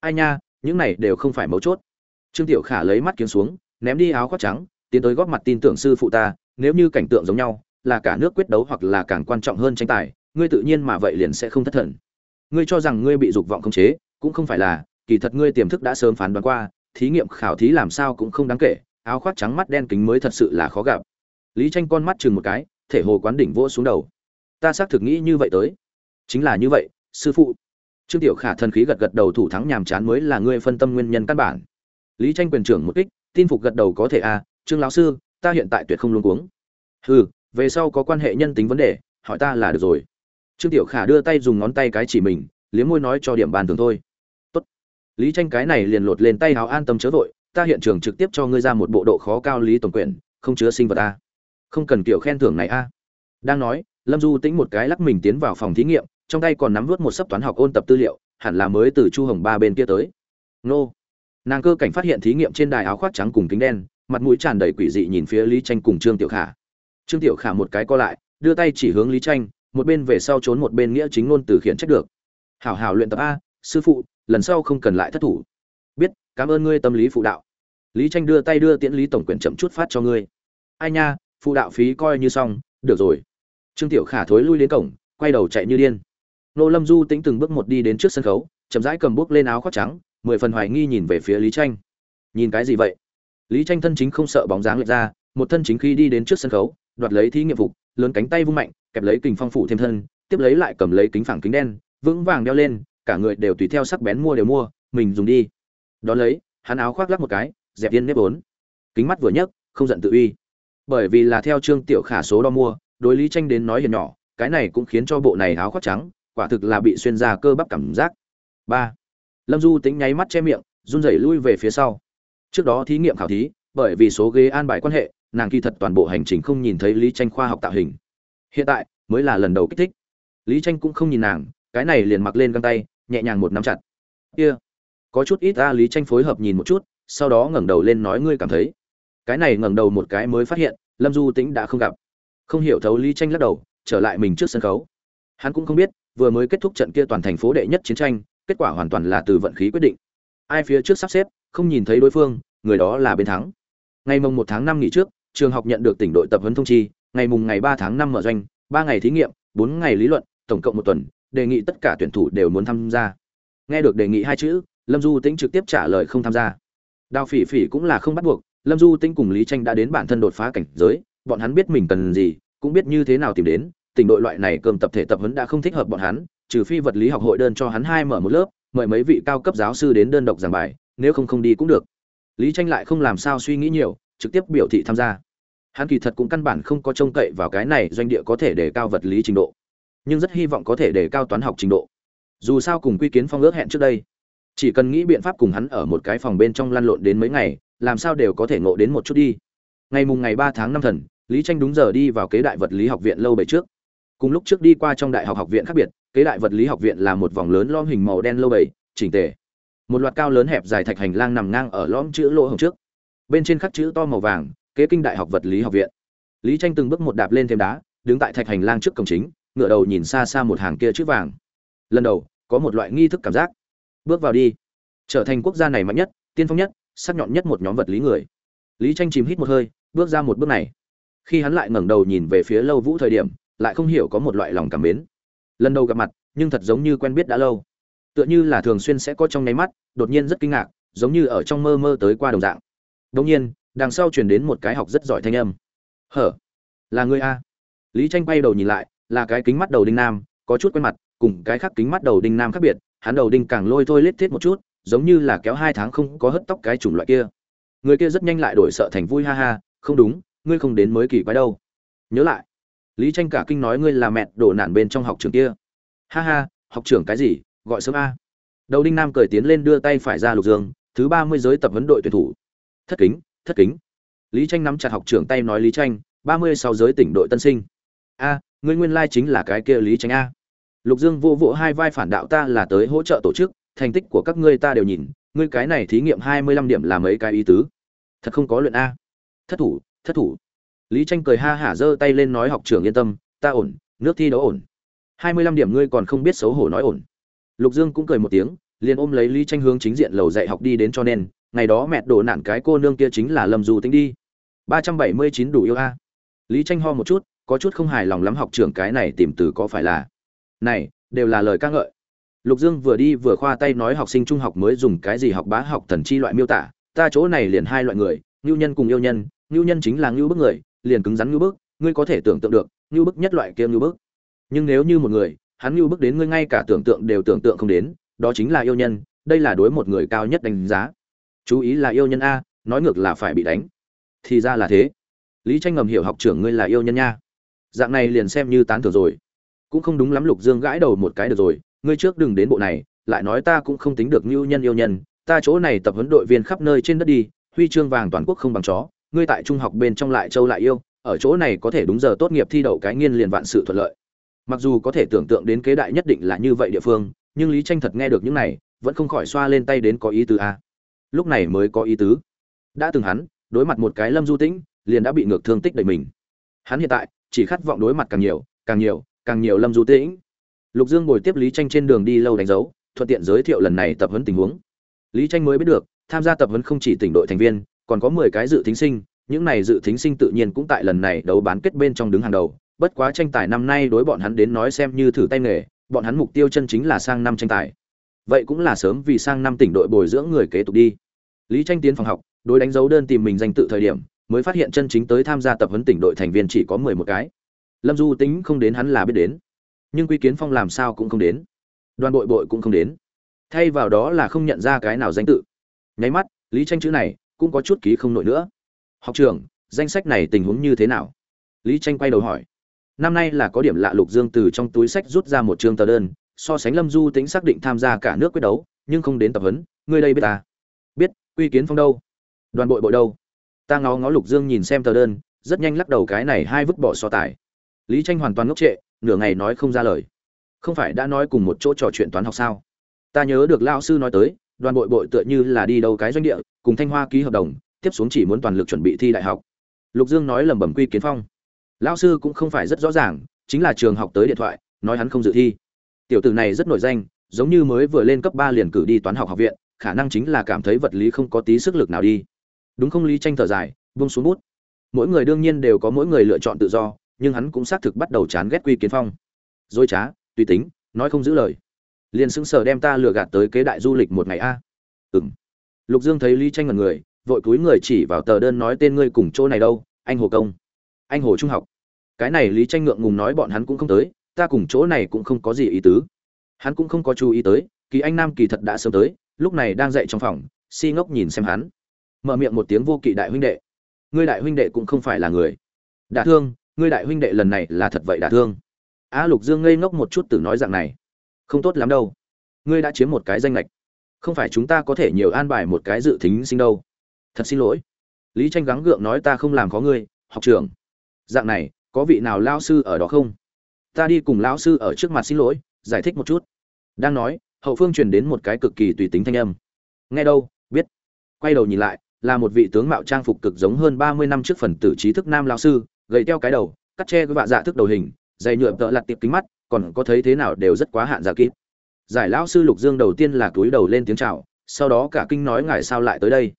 Ai nha, những này đều không phải mấu chốt. Trương tiểu khả lấy mắt kiếm xuống, ném đi áo khoác trắng, tiến tới góp mặt tin tưởng sư phụ ta nếu như cảnh tượng giống nhau là cả nước quyết đấu hoặc là càng quan trọng hơn tranh tài ngươi tự nhiên mà vậy liền sẽ không thất thần. Ngươi cho rằng ngươi bị dục vọng khống chế cũng không phải là kỳ thật ngươi tiềm thức đã sớm phán đoán qua thí nghiệm khảo thí làm sao cũng không đáng kể áo khoác trắng mắt đen kính mới thật sự là khó gặp. Lý tranh con mắt chừng một cái thể hồ quán đỉnh vỗ xuống đầu. Ta xác thực nghĩ như vậy tới. Chính là như vậy sư phụ. Trương tiểu khả thần khí gật gật đầu thủ thắng nhàm chán mới là ngươi phân tâm nguyên nhân căn bản. Lý tranh quyền trưởng một kích tin phục gật đầu có thể a à, trương lão sư ta hiện tại tuyệt không luống cuống. Hừ, về sau có quan hệ nhân tính vấn đề, hỏi ta là được rồi. Trương tiểu khả đưa tay dùng ngón tay cái chỉ mình, liếm môi nói cho điểm bàn thường thôi. Tốt. Lý tranh cái này liền lột lên tay hào an tâm chớ vội, ta hiện trường trực tiếp cho ngươi ra một bộ độ khó cao lý tổng quyền không chứa sinh vật a. Không cần kiểu khen thưởng này a. Đang nói, lâm du tĩnh một cái lắc mình tiến vào phòng thí nghiệm, trong tay còn nắm vớt một sấp toán học ôn tập tư liệu, hẳn là mới từ chu hồng ba bên kia tới. Nô. Nàng cơ cảnh phát hiện thí nghiệm trên đài áo khoác trắng cùng kính đen mặt mũi tràn đầy quỷ dị nhìn phía lý tranh cùng trương tiểu khả. Trương tiểu khả một cái co lại, đưa tay chỉ hướng lý tranh, một bên về sau trốn một bên nghĩa chính ngôn từ khiển trách được. Hảo hảo luyện tập a, sư phụ, lần sau không cần lại thất thủ. Biết, cảm ơn ngươi tâm lý phụ đạo. Lý tranh đưa tay đưa tiễn lý tổng quyền chậm chút phát cho ngươi. Ai nha, phụ đạo phí coi như xong, được rồi. Trương tiểu khả thối lui đến cổng, quay đầu chạy như điên. Nô lâm du tính từng bước một đi đến trước sân khấu, chậm rãi cầm bước lên áo khoác trắng, mười phần hoài nghi nhìn về phía lý tranh. Nhìn cái gì vậy? Lý tranh thân chính không sợ bóng dáng lệch ra, một thân chính khi đi đến trước sân khấu, đoạt lấy thí nghiệm phục, lớn cánh tay vung mạnh, kẹp lấy kình phong phủ thêm thân, tiếp lấy lại cầm lấy kính phẳng kính đen, vững vàng đeo lên, cả người đều tùy theo sắc bén mua đều mua, mình dùng đi. Đón lấy, hắn áo khoác lắc một cái, dẹp yên nếp bốn kính mắt vừa nhấc, không giận tự uy. Bởi vì là theo trương tiểu khả số đo mua, đối lý tranh đến nói hiền nhỏ, cái này cũng khiến cho bộ này áo khoác trắng, quả thực là bị xuyên ra cơ bắp cảm giác. Ba. Lâm du tính nháy mắt che miệng, run rẩy lui về phía sau trước đó thí nghiệm khảo thí, bởi vì số ghế an bài quan hệ, nàng kỳ thật toàn bộ hành trình không nhìn thấy lý tranh khoa học tạo hình. Hiện tại, mới là lần đầu kích thích. Lý tranh cũng không nhìn nàng, cái này liền mặc lên găng tay, nhẹ nhàng một nắm chặt. Kia. Có chút ít ta lý tranh phối hợp nhìn một chút, sau đó ngẩng đầu lên nói ngươi cảm thấy. Cái này ngẩng đầu một cái mới phát hiện, lâm du tĩnh đã không gặp. Không hiểu thấu lý tranh lắc đầu, trở lại mình trước sân khấu. Hắn cũng không biết, vừa mới kết thúc trận kia toàn thành phố đệ nhất chiến tranh, kết quả hoàn toàn là từ vận khí quyết định. Ai phía trước sắp xếp không nhìn thấy đối phương, người đó là bên thắng. Ngày mùng một tháng năm nghỉ trước, trường học nhận được tỉnh đội tập huấn thông chi, ngày mùng ngày ba tháng năm mở doanh, ba ngày thí nghiệm, bốn ngày lý luận, tổng cộng một tuần, đề nghị tất cả tuyển thủ đều muốn tham gia. Nghe được đề nghị hai chữ, lâm du tĩnh trực tiếp trả lời không tham gia. Đào phỉ phỉ cũng là không bắt buộc, lâm du tĩnh cùng lý tranh đã đến bản thân đột phá cảnh giới, bọn hắn biết mình cần gì, cũng biết như thế nào tìm đến, tỉnh đội loại này cơm tập thể tập huấn đã không thích hợp bọn hắn, trừ phi vật lý học hội đơn cho hắn hai mở một lớp, mời mấy vị cao cấp giáo sư đến đơn độc giảng bài nếu không không đi cũng được. Lý tranh lại không làm sao suy nghĩ nhiều, trực tiếp biểu thị tham gia. Hắn kỳ thật cũng căn bản không có trông cậy vào cái này doanh địa có thể đề cao vật lý trình độ, nhưng rất hy vọng có thể đề cao toán học trình độ. Dù sao cùng quy kiến phong ước hẹn trước đây, chỉ cần nghĩ biện pháp cùng hắn ở một cái phòng bên trong lăn lộn đến mấy ngày, làm sao đều có thể ngộ đến một chút đi. Ngày mùng ngày ba tháng năm thần, lý tranh đúng giờ đi vào kế đại vật lý học viện lâu bảy trước. Cùng lúc trước đi qua trong đại học học viện khác biệt, kế đại vật lý học viện là một vòng lớn lom hình màu đen lâu bảy chỉnh tề một loạt cao lớn hẹp dài thạch hành lang nằm ngang ở lõm chữ lỗ hồng trước. Bên trên khắc chữ to màu vàng, kế kinh đại học vật lý học viện. Lý tranh từng bước một đạp lên thêm đá, đứng tại thạch hành lang trước cổng chính, ngửa đầu nhìn xa xa một hàng kia chữ vàng. Lần đầu, có một loại nghi thức cảm giác. Bước vào đi. Trở thành quốc gia này mạnh nhất, tiên phong nhất, sắc nhọn nhất một nhóm vật lý người. Lý tranh chìm hít một hơi, bước ra một bước này. Khi hắn lại ngẩng đầu nhìn về phía lâu vũ thời điểm, lại không hiểu có một loại lòng cảm mến. Lần đầu gặp mặt, nhưng thật giống như quen biết đã lâu tựa như là thường xuyên sẽ có trong nháy mắt, đột nhiên rất kinh ngạc, giống như ở trong mơ mơ tới qua đồng dạng. Đột nhiên, đằng sau truyền đến một cái học rất giỏi thanh âm. Hở, là người a? Lý tranh quay đầu nhìn lại, là cái kính mắt đầu đinh nam, có chút quen mặt, cùng cái khác kính mắt đầu đinh nam khác biệt, hắn đầu đinh càng lôi thôi lết thiết một chút, giống như là kéo hai tháng không có hớt tóc cái chủng loại kia. Người kia rất nhanh lại đổi sợ thành vui ha ha, không đúng, ngươi không đến mới kỳ quái đâu. Nhớ lại, lý tranh cả kinh nói ngươi là mẹ đổ nạn bên trong học trường kia. Ha ha, học trưởng cái gì? Gọi sớm a. Đầu đinh nam cười tiến lên đưa tay phải ra lục dương, thứ ba mươi giới tập huấn đội tuyển thủ. Thất kính thất kính. Lý tranh nắm chặt học trưởng tay nói lý tranh, ba mươi sáu giới tỉnh đội tân sinh. A, ngươi nguyên lai chính là cái kia lý tranh a. Lục dương vô vỗ hai vai phản đạo ta là tới hỗ trợ tổ chức, thành tích của các ngươi ta đều nhìn, ngươi cái này thí nghiệm hai mươi lăm điểm là mấy cái ý tứ? Thật không có luyện a. Thất thủ thất thủ. Lý tranh cười ha hả giơ tay lên nói học trưởng yên tâm, ta ổn, nước thi đấu ổn. Hai mươi lăm điểm ngươi còn không biết xấu hổ nói ổn lục dương cũng cười một tiếng, liền ôm lấy lý tranh hướng chính diện lầu dạy học đi đến cho nên, ngày đó mẹ đổ nạn cái cô nương kia chính là lâm du tính đi. ba trăm bảy mươi chín đủ yêu a. Lý tranh ho một chút, có chút không hài lòng lắm học trưởng cái này tìm từ có phải là. Này, đều là lời ca ngợi. Lục dương vừa đi vừa khoa tay nói học sinh trung học mới dùng cái gì học bá học thần chi loại miêu tả, ta chỗ này liền hai loại người, ngưu nhân cùng yêu nhân, ngưu nhân chính là ngưu bức người, liền cứng rắn ngưu bức, ngươi có thể tưởng tượng được, ngưu bức nhất loại kia ngưu bức. Nhưng nếu như một người hắn như bước đến ngươi ngay cả tưởng tượng đều tưởng tượng không đến, đó chính là yêu nhân, đây là đối một người cao nhất đánh giá. Chú ý là yêu nhân a, nói ngược là phải bị đánh. Thì ra là thế. Lý tranh ngầm hiểu học trưởng ngươi là yêu nhân nha. Dạng này liền xem như tán thưởng rồi. Cũng không đúng lắm lục dương gãi đầu một cái được rồi, ngươi trước đừng đến bộ này, lại nói ta cũng không tính được như nhân yêu nhân, ta chỗ này tập huấn đội viên khắp nơi trên đất đi, huy chương vàng toàn quốc không bằng chó, ngươi tại trung học bên trong lại châu lại yêu, ở chỗ này có thể đúng giờ tốt nghiệp thi đậu cái nghiên liền vạn sự thuận lợi mặc dù có thể tưởng tượng đến kế đại nhất định là như vậy địa phương, nhưng lý tranh thật nghe được những này, vẫn không khỏi xoa lên tay đến có ý tứ a lúc này mới có ý tứ. Đã từng hắn, đối mặt một cái lâm du tĩnh, liền đã bị ngược thương tích đầy mình. Hắn hiện tại, chỉ khát vọng đối mặt càng nhiều càng nhiều càng nhiều lâm du tĩnh. Lục dương ngồi tiếp lý tranh trên đường đi lâu đánh dấu, thuận tiện giới thiệu lần này tập huấn tình huống. Lý tranh mới biết được, tham gia tập huấn không chỉ tỉnh đội thành viên, còn có mười cái dự thính sinh, những này dự thính sinh tự nhiên cũng tại lần này đấu bán kết bên trong đứng hàng đầu bất quá tranh tài năm nay đối bọn hắn đến nói xem như thử tay nghề, bọn hắn mục tiêu chân chính là sang năm tranh tài. Vậy cũng là sớm vì sang năm tỉnh đội bồi dưỡng người kế tục đi. Lý tranh tiến phòng học, đối đánh dấu đơn tìm mình danh tự thời điểm, mới phát hiện chân chính tới tham gia tập huấn tỉnh đội thành viên chỉ có mười một cái. Lâm du tính không đến hắn là biết đến. Nhưng quy kiến phong làm sao cũng không đến. Đoàn bội bội cũng không đến. Thay vào đó là không nhận ra cái nào danh tự. Nháy mắt, lý tranh chữ này cũng có chút ký không nổi nữa. Học trưởng, danh sách này tình huống như thế nào? Lý tranh quay đầu hỏi năm nay là có điểm lạ lục dương từ trong túi sách rút ra một chương tờ đơn, so sánh lâm du tính xác định tham gia cả nước quyết đấu, nhưng không đến tập huấn, ngươi đây biết ta. Biết, quy kiến phong đâu? Đoàn bội bội đâu? Ta ngó ngó lục dương nhìn xem tờ đơn, rất nhanh lắc đầu cái này hai vứt bỏ so tài. Lý tranh hoàn toàn ngốc trệ, nửa ngày nói không ra lời. Không phải đã nói cùng một chỗ trò chuyện toán học sao? Ta nhớ được lao sư nói tới, đoàn bội bội tựa như là đi đâu cái doanh địa, cùng thanh hoa ký hợp đồng, tiếp xuống chỉ muốn toàn lực chuẩn bị thi đại học. Lục dương nói lẩm bẩm quy kiến phong lão sư cũng không phải rất rõ ràng, chính là trường học tới điện thoại, nói hắn không dự thi. Tiểu tử này rất nổi danh, giống như mới vừa lên cấp ba liền cử đi toán học học viện, khả năng chính là cảm thấy vật lý không có tí sức lực nào đi. Đúng không lý tranh thở dài vung xuống bút. Mỗi người đương nhiên đều có mỗi người lựa chọn tự do, nhưng hắn cũng xác thực bắt đầu chán ghét quy kiến phong. Dối trá, tùy tính, nói không giữ lời. Liền sững sờ đem ta lừa gạt tới kế đại du lịch một ngày a. À. ừng lục dương thấy lý tranh ngần người, vội cúi người chỉ vào tờ đơn nói tên ngươi cùng chỗ này đâu, anh hồ công. Anh hồ trung học cái này lý tranh ngượng ngùng nói bọn hắn cũng không tới, ta cùng chỗ này cũng không có gì ý tứ. Hắn cũng không có chú ý tới, kỳ anh nam kỳ thật đã sớm tới, lúc này đang dậy trong phòng, si ngốc nhìn xem hắn. Mở miệng một tiếng vô kỵ đại huynh đệ. Ngươi đại huynh đệ cũng không phải là người. Đả thương, ngươi đại huynh đệ lần này là thật vậy đả thương. A lục dương ngây ngốc một chút từ nói dạng này. Không tốt lắm đâu. Ngươi đã chiếm một cái danh lệch không phải chúng ta có thể nhiều an bài một cái dự thính sinh đâu. Thật xin lỗi. Lý tranh gắng gượng nói ta không làm có ngươi, học trưởng. Dạng này có vị nào lao sư ở đó không? Ta đi cùng lão sư ở trước mặt xin lỗi, giải thích một chút. Đang nói, hậu phương truyền đến một cái cực kỳ tùy tính thanh âm. Nghe đâu, biết. Quay đầu nhìn lại, là một vị tướng mạo trang phục cực giống hơn ba mươi năm trước phần tử trí thức nam lao sư, gầy teo cái đầu, cắt che với vạ dạ thức đầu hình, dày nhựa tợ lặt tiệp kính mắt, còn có thấy thế nào đều rất quá hạn giả kịp. Giải lão sư lục dương đầu tiên là túi đầu lên tiếng chào, sau đó cả kinh nói ngài sao lại tới đây?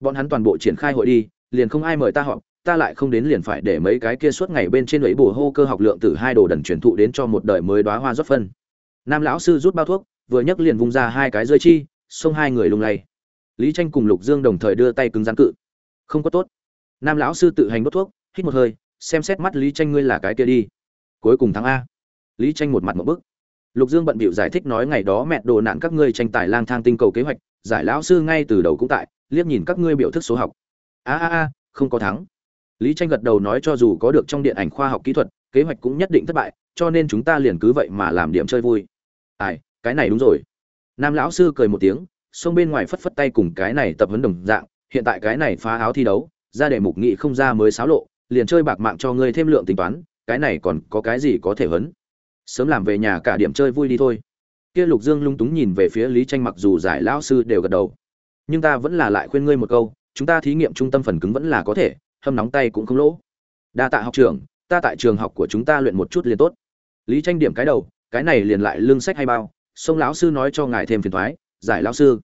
Bọn hắn toàn bộ triển khai hội đi, liền không ai mời ta họp ta lại không đến liền phải để mấy cái kia suốt ngày bên trên ấy bùa hô cơ học lượng từ hai đồ đần truyền thụ đến cho một đời mới đóa hoa rót phân. Nam lão sư rút bao thuốc, vừa nhấc liền vung ra hai cái rơi chi, xông hai người lung lay. Lý tranh cùng lục dương đồng thời đưa tay cứng rắn cự. Không có tốt. Nam lão sư tự hành đốt thuốc, hít một hơi, xem xét mắt lý tranh ngươi là cái kia đi. Cuối cùng thắng a. Lý tranh một mặt một bức. Lục dương bận bịu giải thích nói ngày đó mẹ đồ nạn các ngươi tranh tài lang thang tinh cầu kế hoạch, giải lão sư ngay từ đầu cũng tại, liếc nhìn các ngươi biểu thức số học. A a a, không có thắng lý tranh gật đầu nói cho dù có được trong điện ảnh khoa học kỹ thuật, kế hoạch cũng nhất định thất bại, cho nên chúng ta liền cứ vậy mà làm điểm chơi vui. Ai, cái này đúng rồi. Nam lão sư cười một tiếng, xông bên ngoài phất phất tay cùng cái này tập huấn đồng dạng, hiện tại cái này phá áo thi đấu, ra để mục nghị không ra mới xáo lộ, liền chơi bạc mạng cho ngươi thêm lượng tính toán, cái này còn có cái gì có thể huấn? sớm làm về nhà cả điểm chơi vui đi thôi. Kia lục dương lung túng nhìn về phía lý tranh mặc dù giải lão sư đều gật đầu. Nhưng ta vẫn là lại khuyên ngươi một câu, chúng ta thí nghiệm trung tâm phần cứng vẫn là có thể hâm nóng tay cũng không lỗ. Đa tạ học trường ta tại trường học của chúng ta luyện một chút liền tốt. Lý tranh điểm cái đầu, cái này liền lại lương sách hay bao, sông lão sư nói cho ngài thêm phiền thoái, giải lão sư.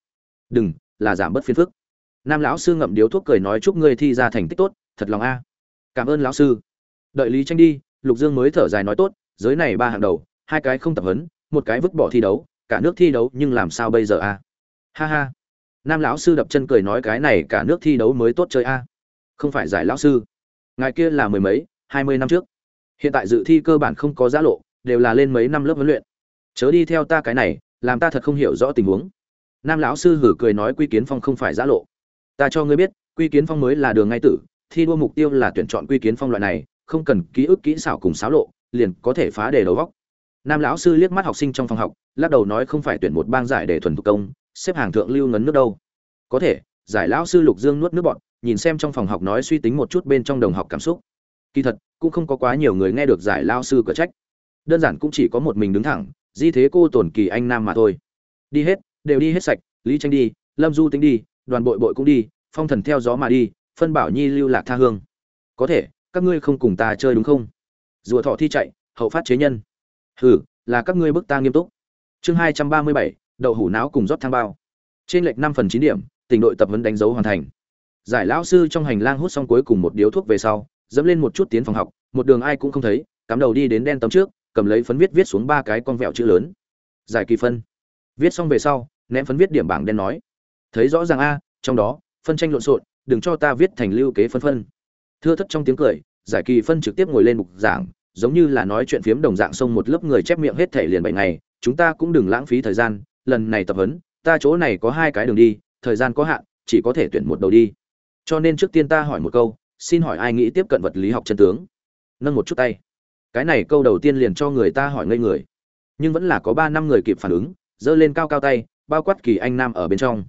Đừng, là giảm bớt phiền phức. Nam lão sư ngậm điếu thuốc cười nói chúc ngươi thi ra thành tích tốt, thật lòng a. Cảm ơn lão sư. Đợi lý tranh đi, lục dương mới thở dài nói tốt, giới này ba hàng đầu, hai cái không tập huấn, một cái vứt bỏ thi đấu, cả nước thi đấu nhưng làm sao bây giờ a? Ha ha. Nam lão sư đập chân cười nói cái này cả nước thi đấu mới tốt chơi a không phải giải lão sư. Ngài kia là mười mấy, hai mươi năm trước. Hiện tại dự thi cơ bản không có giá lộ, đều là lên mấy năm lớp huấn luyện. Chớ đi theo ta cái này, làm ta thật không hiểu rõ tình huống. Nam lão sư hử cười nói quy kiến phong không phải giá lộ. Ta cho ngươi biết, quy kiến phong mới là đường ngay tử, thi đua mục tiêu là tuyển chọn quy kiến phong loại này, không cần ký ức kỹ xảo cùng xáo lộ, liền có thể phá đề đầu vóc. nam lão sư liếc mắt học sinh trong phòng học, lắc đầu nói không phải tuyển một bang giải để thuần thủ công, xếp hàng thượng lưu ngấn nước đâu. Có thể, giải lão sư lục dương nuốt nước bọn nhìn xem trong phòng học nói suy tính một chút bên trong đồng học cảm xúc. Kỳ thật, cũng không có quá nhiều người nghe được giải lao sư cửa trách. Đơn giản cũng chỉ có một mình đứng thẳng, di thế cô tổn kỳ anh nam mà thôi. Đi hết, đều đi hết sạch, lý tranh đi, lâm du tính đi, đoàn bội bội cũng đi, phong thần theo gió mà đi, phân bảo nhi, lưu lạc tha hương. Có thể, các ngươi không cùng ta chơi đúng không? Rùa thọ thi chạy, hậu phát chế nhân. Hừ, là các ngươi bức ta nghiêm túc. Chương hai trăm ba mươi bảy, đậu hủ não cùng rót thang bao. Trên lệch năm phần chín điểm, tỉnh đội tập huấn đánh dấu hoàn thành giải lão sư trong hành lang hút xong cuối cùng một điếu thuốc về sau, dẫm lên một chút tiến phòng học, một đường ai cũng không thấy, cắm đầu đi đến đen tấm trước, cầm lấy phấn viết viết xuống ba cái con vẹo chữ lớn. Giải kỳ phân. Viết xong về sau, ném phấn viết điểm bảng đen nói. Thấy rõ ràng a, trong đó, phân tranh lộn xộn, đừng cho ta viết thành lưu kế phân phân. Thưa thất trong tiếng cười, giải kỳ phân trực tiếp ngồi lên mục giảng, giống như là nói chuyện phiếm đồng dạng xông một lớp người chép miệng hết thể liền bảy ngày, chúng ta cũng đừng lãng phí thời gian, lần này tập huấn, ta chỗ này có hai cái đường đi, thời gian có hạn, chỉ có thể tuyển một đầu đi cho nên trước tiên ta hỏi một câu, xin hỏi ai nghĩ tiếp cận vật lý học chân tướng? Nâng một chút tay. Cái này câu đầu tiên liền cho người ta hỏi ngây người. Nhưng vẫn là có ba năm người kịp phản ứng, giơ lên cao cao tay, bao quát kỳ anh nam ở bên trong.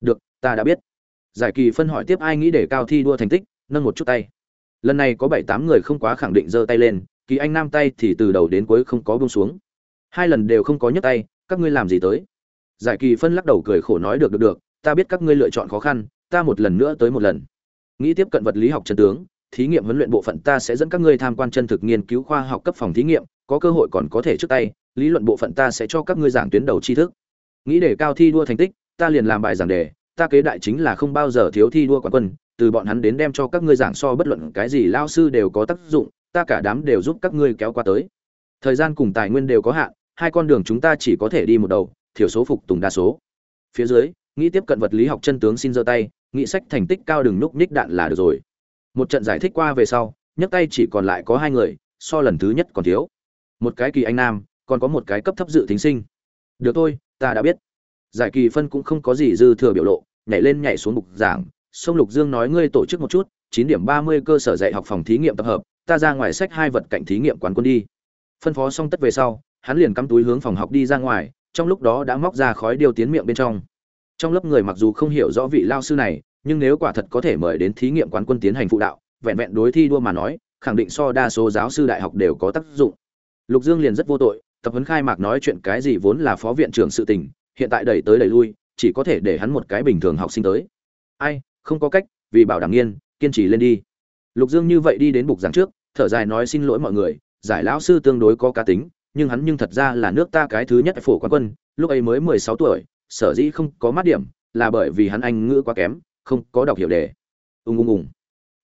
Được, ta đã biết. Giải kỳ phân hỏi tiếp ai nghĩ để cao thi đua thành tích, nâng một chút tay. Lần này có bảy tám người không quá khẳng định giơ tay lên, kỳ anh nam tay thì từ đầu đến cuối không có buông xuống. Hai lần đều không có nhấc tay, các ngươi làm gì tới? Giải kỳ phân lắc đầu cười khổ nói, được được được, ta biết các ngươi lựa chọn khó khăn ta một lần nữa tới một lần. Nghĩ tiếp cận vật lý học chân tướng, thí nghiệm huấn luyện bộ phận ta sẽ dẫn các ngươi tham quan chân thực nghiên cứu khoa học cấp phòng thí nghiệm, có cơ hội còn có thể trước tay, lý luận bộ phận ta sẽ cho các ngươi giảng tuyến đầu tri thức. Nghĩ để cao thi đua thành tích, ta liền làm bài giảng đề, ta kế đại chính là không bao giờ thiếu thi đua quán quân, từ bọn hắn đến đem cho các ngươi giảng so bất luận cái gì lao sư đều có tác dụng, ta cả đám đều giúp các ngươi kéo qua tới. Thời gian cùng tài nguyên đều có hạn, hai con đường chúng ta chỉ có thể đi một đầu, thiểu số phục tùng đa số. Phía dưới, nghĩ tiếp cận vật lý học chân tướng xin giơ tay nghị sách thành tích cao đừng núp nhích đạn là được rồi. Một trận giải thích qua về sau, nhấc tay chỉ còn lại có hai người, so lần thứ nhất còn thiếu. Một cái kỳ anh nam, còn có một cái cấp thấp dự thính sinh. Được thôi, ta đã biết. Giải kỳ phân cũng không có gì dư thừa biểu lộ, nhảy lên nhảy xuống bục giảng. Sông lục dương nói ngươi tổ chức một chút, chín điểm ba mươi cơ sở dạy học phòng thí nghiệm tập hợp, ta ra ngoài sách hai vật cạnh thí nghiệm quán quân đi. Phân phó xong tất về sau, hắn liền cắm túi hướng phòng học đi ra ngoài, trong lúc đó đã móc ra khói điều tiến miệng bên trong trong lớp người mặc dù không hiểu rõ vị lao sư này, nhưng nếu quả thật có thể mời đến thí nghiệm quán quân tiến hành phụ đạo, vẹn vẹn đối thi đua mà nói, khẳng định so đa số giáo sư đại học đều có tác dụng. Lục dương liền rất vô tội, tập huấn khai mạc nói chuyện cái gì vốn là phó viện trưởng sự tình, hiện tại đẩy tới đẩy lui, chỉ có thể để hắn một cái bình thường học sinh tới. Ai, không có cách, vì bảo đảm nghiên, kiên trì lên đi. Lục dương như vậy đi đến bục giảng trước, thở dài nói xin lỗi mọi người, giải lão sư tương đối có cá tính, nhưng hắn nhưng thật ra là nước ta cái thứ nhất phổ quán quân, lúc ấy mới mười sáu tuổi sở dĩ không có mát điểm là bởi vì hắn anh ngữ quá kém, không có đọc hiểu đề. Ung ung ung.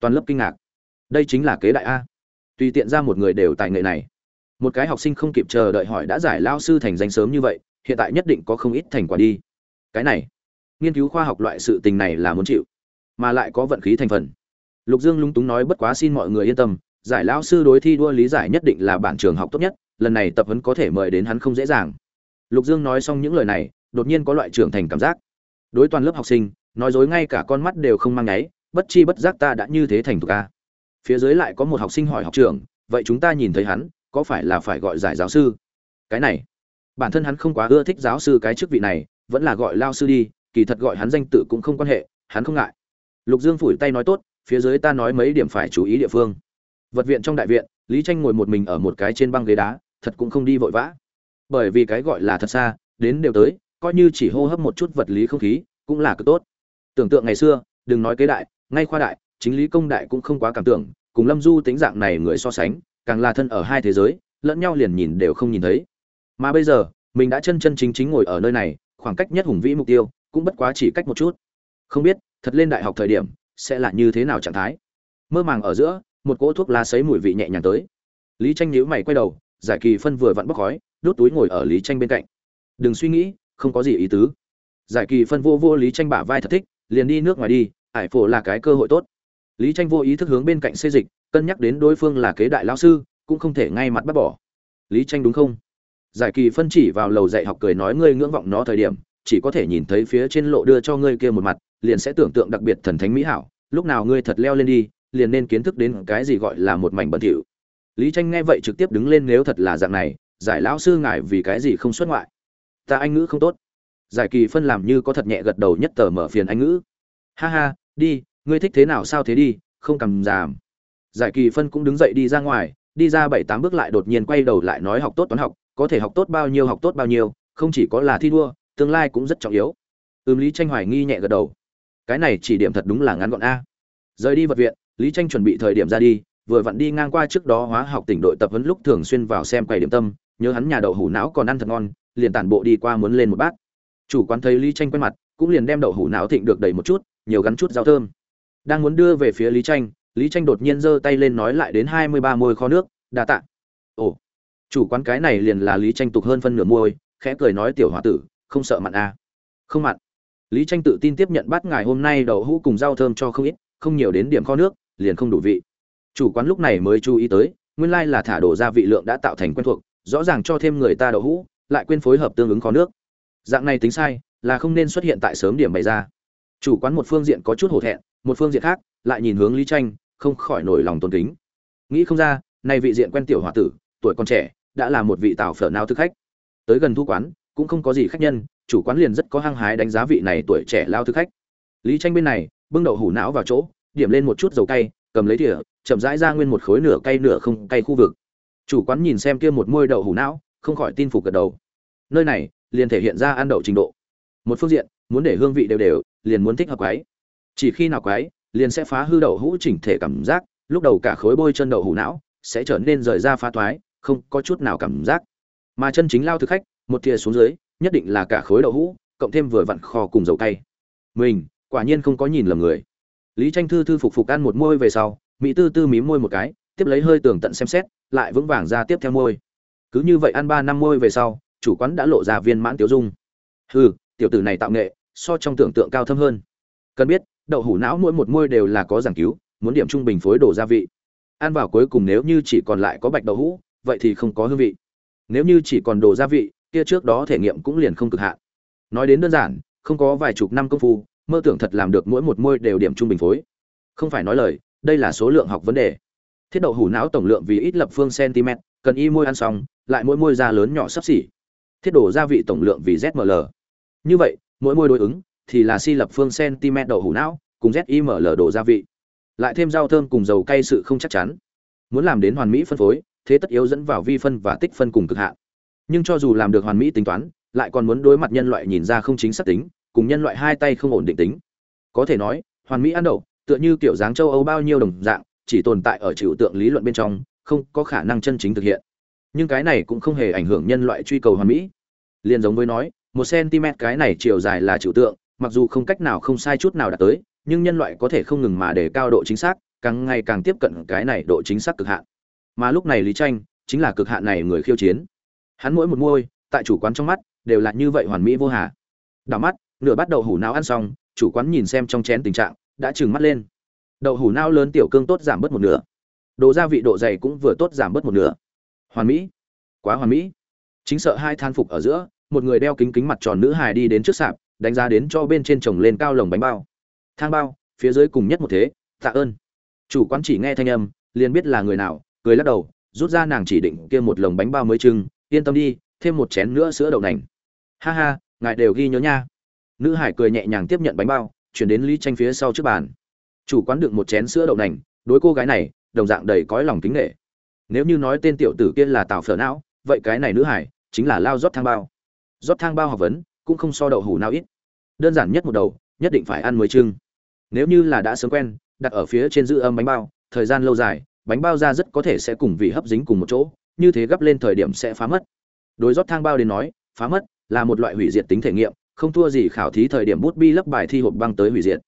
Toàn lớp kinh ngạc. Đây chính là kế đại a. Tùy tiện ra một người đều tài nghệ này. Một cái học sinh không kịp chờ đợi hỏi đã giải lao sư thành danh sớm như vậy, hiện tại nhất định có không ít thành quả đi. Cái này, nghiên cứu khoa học loại sự tình này là muốn chịu, mà lại có vận khí thành phần. Lục dương lung túng nói bất quá xin mọi người yên tâm, giải lao sư đối thi đua lý giải nhất định là bản trường học tốt nhất, lần này tập huấn có thể mời đến hắn không dễ dàng. Lục dương nói xong những lời này đột nhiên có loại trưởng thành cảm giác. Đối toàn lớp học sinh, nói dối ngay cả con mắt đều không mang nháy, bất chi bất giác ta đã như thế thành thục a. Phía dưới lại có một học sinh hỏi học trưởng, vậy chúng ta nhìn thấy hắn, có phải là phải gọi giải giáo sư? Cái này, bản thân hắn không quá ưa thích giáo sư cái chức vị này, vẫn là gọi lao sư đi, kỳ thật gọi hắn danh tự cũng không quan hệ, hắn không ngại. Lục dương phủi tay nói tốt, phía dưới ta nói mấy điểm phải chú ý địa phương. Vật viện trong đại viện, lý tranh ngồi một mình ở một cái trên băng ghế đá, thật cũng không đi vội vã. Bởi vì cái gọi là thật xa, đến đều tới coi như chỉ hô hấp một chút vật lý không khí, cũng là cực tốt. Tưởng tượng ngày xưa, đừng nói kế đại, ngay khoa đại, chính lý công đại cũng không quá cảm tưởng, cùng lâm du tính dạng này người so sánh, càng là thân ở hai thế giới, lẫn nhau liền nhìn đều không nhìn thấy. Mà bây giờ, mình đã chân chân chính chính ngồi ở nơi này, khoảng cách nhất hùng vĩ mục tiêu, cũng bất quá chỉ cách một chút. Không biết, thật lên đại học thời điểm, sẽ là như thế nào trạng thái? Mơ màng ở giữa, một cỗ thuốc lá sấy mùi vị nhẹ nhàng tới. Lý tranh nhíu mày quay đầu, giải kỳ phân vừa vặn bốc khói, đút túi ngồi ở lý tranh bên cạnh. Đừng suy nghĩ không có gì ý tứ. Giải kỳ phân vô vô lý tranh bả vai thật thích, liền đi nước ngoài đi ải phổ là cái cơ hội tốt. Lý tranh vô ý thức hướng bên cạnh xê dịch, cân nhắc đến đối phương là kế đại lao sư, cũng không thể ngay mặt bắt bỏ. Lý tranh đúng không? Giải kỳ phân chỉ vào lầu dạy học cười nói ngươi ngưỡng vọng nó thời điểm, chỉ có thể nhìn thấy phía trên lộ đưa cho ngươi kia một mặt, liền sẽ tưởng tượng đặc biệt thần thánh mỹ hảo, lúc nào ngươi thật leo lên đi, liền nên kiến thức đến cái gì gọi là một mảnh bẩn thỉu. Lý tranh nghe vậy trực tiếp đứng lên nếu thật là dạng này, giải lão sư ngài vì cái gì không xuất ngoại? Ta anh ngữ không tốt. Giải kỳ phân làm như có thật nhẹ gật đầu nhất tờ mở phiền anh ngữ. Ha ha, đi, ngươi thích thế nào sao thế đi, không cầm giảm giải kỳ phân cũng đứng dậy đi ra ngoài, đi ra bảy tám bước lại đột nhiên quay đầu lại nói học tốt toán học, có thể học tốt bao nhiêu học tốt bao nhiêu, không chỉ có là thi đua, tương lai cũng rất trọng yếu. Ừ lý tranh hoài nghi nhẹ gật đầu. Cái này chỉ điểm thật đúng là ngắn gọn a. Rời đi vật viện, lý tranh chuẩn bị thời điểm ra đi, vừa vặn đi ngang qua trước đó hóa học tỉnh đội tập huấn lúc thường xuyên vào xem quầy điểm tâm, nhớ hắn nhà đậu hủ não còn ăn thật ngon liền tản bộ đi qua muốn lên một bát. Chủ quán thấy lý tranh quen mặt, cũng liền đem đậu hủ não thịnh được đầy một chút, nhiều gắn chút rau thơm. Đang muốn đưa về phía lý tranh lý tranh đột nhiên giơ tay lên nói lại đến hai mươi ba môi kho nước, đa tạ. Ồ. Chủ quán cái này liền là lý tranh tục hơn phân nửa môi, khẽ cười nói, tiểu hòa tử, không sợ mặn à. không mặn. Lý tranh tự tin tiếp nhận bát ngài hôm nay đậu hũ cùng rau thơm cho không ít, không nhiều đến điểm kho nước, liền không đủ vị. Chủ quán lúc này mới chú ý tới, nguyên lai là thả đổ gia vị lượng đã tạo thành quen thuộc, rõ ràng cho thêm người ta đậu hũ lại quên phối hợp tương ứng có nước. Dạng này tính sai, là không nên xuất hiện tại sớm điểm bày ra. Chủ quán một phương diện có chút hổ thẹn, một phương diện khác, lại nhìn hướng lý tranh, không khỏi nổi lòng tôn kính. Nghĩ không ra nay vị diện quen tiểu hòa tử, tuổi còn trẻ, đã là một vị tào phở nào thức khách. Tới gần thu quán, cũng không có gì khách nhân, chủ quán liền rất có hăng hái đánh giá vị này tuổi trẻ lao thức khách. Lý tranh bên này, bưng đậu hủ não vào chỗ, điểm lên một chút dầu cay, cầm lấy thìa, chậm rãi ra nguyên một khối nửa cay nửa không cay khu vực. Chủ quán nhìn xem kia một môi đậu hủ não không khỏi tin phục gật đầu. Nơi này, liền thể hiện ra ăn đậu trình độ. Một phương diện, muốn để hương vị đều đều, liền muốn thích hợp quái. Chỉ khi nào quái, liền sẽ phá hư đậu hũ chỉnh thể cảm giác, lúc đầu cả khối bôi chân đậu hủ não sẽ trở nên rời ra phá toái không có chút nào cảm giác. Mà chân chính lao thực khách, một thìa xuống dưới, nhất định là cả khối đậu hũ, cộng thêm vừa vặn kho cùng dầu cay. Mình, quả nhiên không có nhìn lầm người. Lý tranh thư thư phục phục ăn một môi về sau, mỹ tư tư mím môi một cái, tiếp lấy hơi tưởng tận xem xét, lại vững vàng ra tiếp theo môi cứ như vậy ăn ba năm môi về sau, chủ quán đã lộ ra viên mãn tiêu dung. Hừ, tiểu tử này tạo nghệ, so trong tưởng tượng cao thâm hơn. Cần biết, đậu hủ não mỗi một môi đều là có giảng cứu, muốn điểm trung bình phối đồ gia vị. Ăn vào cuối cùng nếu như chỉ còn lại có bạch đậu hũ, vậy thì không có hương vị. Nếu như chỉ còn đồ gia vị, kia trước đó thể nghiệm cũng liền không cực hạn. Nói đến đơn giản, không có vài chục năm công phu, mơ tưởng thật làm được mỗi một môi đều điểm trung bình phối. Không phải nói lời, đây là số lượng học vấn đề. Thiết đậu hủ não tổng lượng vì ít lập phương cm cần y môi ăn xong, lại mỗi môi da lớn nhỏ sắp xỉ. Thiết đổ gia vị tổng lượng vì zml như vậy, mỗi môi đối ứng thì là si lập phương cm đậu hủ não cùng ziml đổ gia vị. Lại thêm rau thơm cùng dầu cay sự không chắc chắn. Muốn làm đến hoàn mỹ phân phối, thế tất yếu dẫn vào vi phân và tích phân cùng cực hạn. Nhưng cho dù làm được hoàn mỹ tính toán, lại còn muốn đối mặt nhân loại nhìn ra không chính xác tính, cùng nhân loại hai tay không ổn định tính. Có thể nói, hoàn mỹ ăn đậu, tựa như kiểu dáng châu âu bao nhiêu đồng dạng, chỉ tồn tại ở trừu tượng lý luận bên trong không có khả năng chân chính thực hiện. Nhưng cái này cũng không hề ảnh hưởng nhân loại truy cầu hoàn mỹ. Liền giống với nói, một cm cái này chiều dài là trừu tượng, mặc dù không cách nào không sai chút nào đạt tới, nhưng nhân loại có thể không ngừng mà để cao độ chính xác, càng ngày càng tiếp cận cái này độ chính xác cực hạn. Mà lúc này lý tranh chính là cực hạn này người khiêu chiến. Hắn mỗi một môi, tại chủ quán trong mắt, đều là như vậy hoàn mỹ vô hà. Đảo mắt, nửa bắt đậu hủ não ăn xong, chủ quán nhìn xem trong chén tình trạng, đã trừng mắt lên. Đậu hủ não lớn tiểu cương tốt giảm bớt một nửa đồ gia vị độ dày cũng vừa tốt giảm bớt một nửa. Hoàn mỹ. Quá hoàn mỹ. Chính sợ hai than phục ở giữa, một người đeo kính kính mặt tròn nữ hài đi đến trước sạp, đánh giá đến cho bên trên chồng lên cao lồng bánh bao. Thang bao, phía dưới cùng nhất một thế, tạ ơn. Chủ quán chỉ nghe thanh âm, liền biết là người nào, cười lắc đầu, rút ra nàng chỉ định kia một lồng bánh bao mới trưng yên tâm đi, thêm một chén nữa sữa đậu nành. Ha ha, ngài đều ghi nhớ nha. Nữ hải cười nhẹ nhàng tiếp nhận bánh bao, chuyển đến lý tranh phía sau trước bàn. Chủ quán đựng một chén sữa đậu nành, đối cô gái này đồng dạng đầy cõi lòng kính nghệ nếu như nói tên tiểu tử kia là tào phở não, vậy cái này nữ hải chính là lao rót thang bao. Rót thang bao học vấn cũng không so đậu hủ nào ít. Đơn giản nhất một đầu, nhất định phải ăn mới trưng nếu như là đã sớm quen, đặt ở phía trên giữ âm bánh bao, thời gian lâu dài, bánh bao ra rất có thể sẽ cùng vị hấp dính cùng một chỗ, như thế gấp lên thời điểm sẽ phá mất. Đối rót thang bao đến nói, phá mất là một loại hủy diệt tính thể nghiệm, không thua gì khảo thí thời điểm bút bi lấp bài thi hộp băng tới hủy diệt.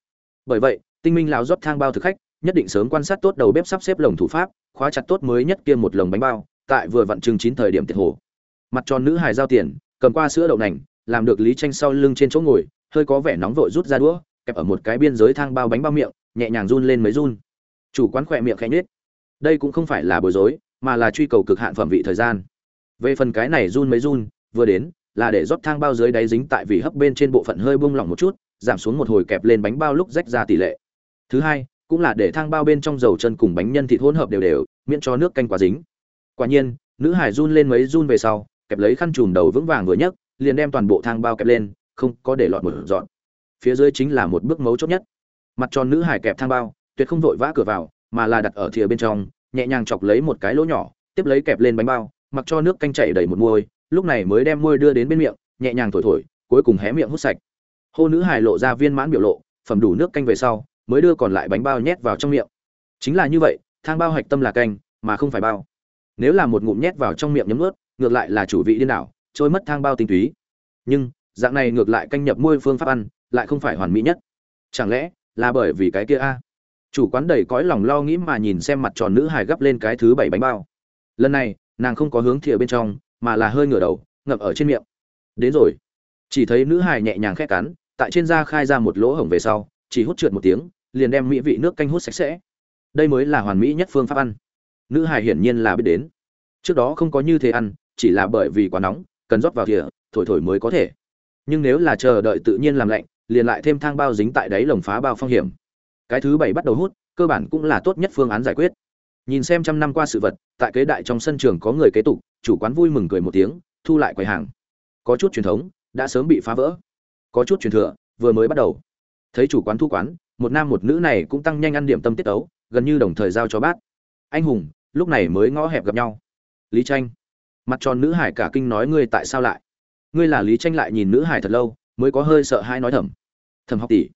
Bởi vậy, tinh minh lão rót thang bao thực khách nhất định sớm quan sát tốt đầu bếp sắp xếp lồng thủ pháp, khóa chặt tốt mới nhất kia một lồng bánh bao, tại vừa vặn chừng chín thời điểm tiệt hồ. Mặt tròn nữ hài giao tiền, cầm qua sữa đậu nành, làm được lý tranh sau lưng trên chỗ ngồi, hơi có vẻ nóng vội rút ra đũa, kẹp ở một cái biên giới thang bao bánh bao miệng, nhẹ nhàng run lên mấy run. Chủ quán khỏe miệng khẽ nhếch. Đây cũng không phải là bối rối, mà là truy cầu cực hạn phẩm vị thời gian. Về phần cái này run mấy run, vừa đến, là để rót thang bao dưới đáy dính tại vì hấp bên trên bộ phận hơi buông lỏng một chút, giảm xuống một hồi kẹp lên bánh bao lúc rách ra tỷ lệ. Thứ hai cũng là để thang bao bên trong dầu chân cùng bánh nhân thịt hỗn hợp đều đều, miễn cho nước canh quá dính. Quả nhiên, nữ hải run lên mấy run về sau, kẹp lấy khăn chùm đầu vững vàng vừa nhấc, liền đem toàn bộ thang bao kẹp lên, không có để lọt một dọn. Phía dưới chính là một bước mấu chốt nhất. Mặt tròn nữ hải kẹp thang bao, tuyệt không vội vã cửa vào, mà là đặt ở thìa bên trong, nhẹ nhàng chọc lấy một cái lỗ nhỏ, tiếp lấy kẹp lên bánh bao, mặc cho nước canh chảy đầy một môi, lúc này mới đem môi đưa đến bên miệng, nhẹ nhàng thổi thổi, cuối cùng hé miệng hút sạch. Hô nữ hải lộ ra viên mãn biểu lộ, phẩm đủ nước canh về sau mới đưa còn lại bánh bao nhét vào trong miệng. Chính là như vậy, thang bao hạch tâm là canh, mà không phải bao. Nếu là một ngụm nhét vào trong miệng nhấm ướt ngược lại là chủ vị điên đảo, trôi mất thang bao tinh túy. Nhưng, dạng này ngược lại canh nhập môi phương pháp ăn, lại không phải hoàn mỹ nhất. Chẳng lẽ là bởi vì cái kia a? Chủ quán đầy cõi lòng lo nghĩ mà nhìn xem mặt tròn nữ hài gấp lên cái thứ bảy bánh bao. Lần này, nàng không có hướng thìa bên trong, mà là hơi ngửa đầu ngập ở trên miệng. Đến rồi. Chỉ thấy nữ hài nhẹ nhàng khét cắn, tại trên da khai ra một lỗ hổng về sau chỉ hút trượt một tiếng, liền đem mỹ vị nước canh hút sạch sẽ. Đây mới là hoàn mỹ nhất phương pháp ăn. Nữ hài hiển nhiên là biết đến. Trước đó không có như thế ăn, chỉ là bởi vì quá nóng, cần rót vào thìa, thổi thổi mới có thể. Nhưng nếu là chờ đợi tự nhiên làm lạnh, liền lại thêm thang bao dính tại đáy lồng phá bao phong hiểm. Cái thứ bảy bắt đầu hút, cơ bản cũng là tốt nhất phương án giải quyết. Nhìn xem trăm năm qua sự vật, tại kế đại trong sân trường có người kế tục, chủ quán vui mừng cười một tiếng, thu lại quầy hàng. Có chút truyền thống, đã sớm bị phá vỡ. Có chút truyền thừa, vừa mới bắt đầu thấy chủ quán thu quán, một nam một nữ này cũng tăng nhanh ăn điểm tâm tiết ấu gần như đồng thời giao cho bát anh hùng, lúc này mới ngõ hẹp gặp nhau. Lý tranh. Mặt tròn nữ hải cả kinh nói ngươi tại sao lại? Ngươi là lý tranh lại nhìn nữ hải thật lâu, mới có hơi sợ hãi nói thầm. Thầm học tỷ.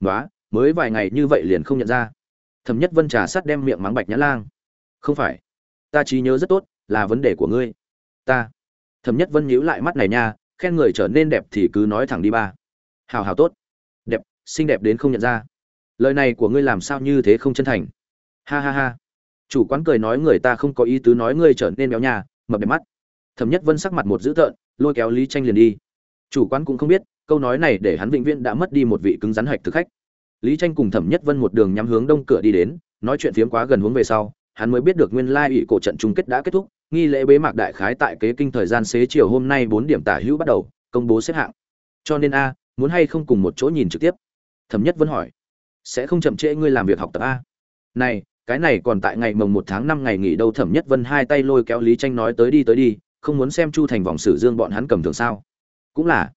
Nói mới vài ngày như vậy liền không nhận ra. Thầm nhất vân trà sắt đem miệng mắng bạch nhã lang. Không phải. Ta trí nhớ rất tốt, là vấn đề của ngươi. Ta. Thầm nhất vân nhíu lại mắt này nha, khen người trở nên đẹp thì cứ nói thẳng đi ba. Hào hào tốt xinh đẹp đến không nhận ra. Lời này của ngươi làm sao như thế không chân thành? Ha ha ha. Chủ quán cười nói người ta không có ý tứ nói ngươi trở nên béo nhà mập đẹp mắt. Thẩm nhất vân sắc mặt một dữ tợn, lôi kéo lý tranh liền đi. Chủ quán cũng không biết, câu nói này để hắn vĩnh viễn đã mất đi một vị cứng rắn hạch thực khách. Lý tranh cùng thẩm nhất vân một đường nhắm hướng đông cửa đi đến, nói chuyện phiếm quá gần hướng về sau, hắn mới biết được nguyên lai ủy cổ trận chung kết đã kết thúc, nghi lễ bế mạc đại khái tại kế kinh thời gian xế chiều hôm nay bốn điểm tả hữu bắt đầu, công bố xếp hạng. Cho nên a, muốn hay không cùng một chỗ nhìn trực tiếp thẩm nhất vẫn hỏi, sẽ không chậm trễ ngươi làm việc học tập a? Này, cái này còn tại ngày mồng một tháng năm ngày nghỉ đâu. Thẩm nhất vân hai tay lôi kéo lý tranh nói tới đi tới đi, không muốn xem chu thành vòng sử dương bọn hắn cầm thường sao? Cũng là.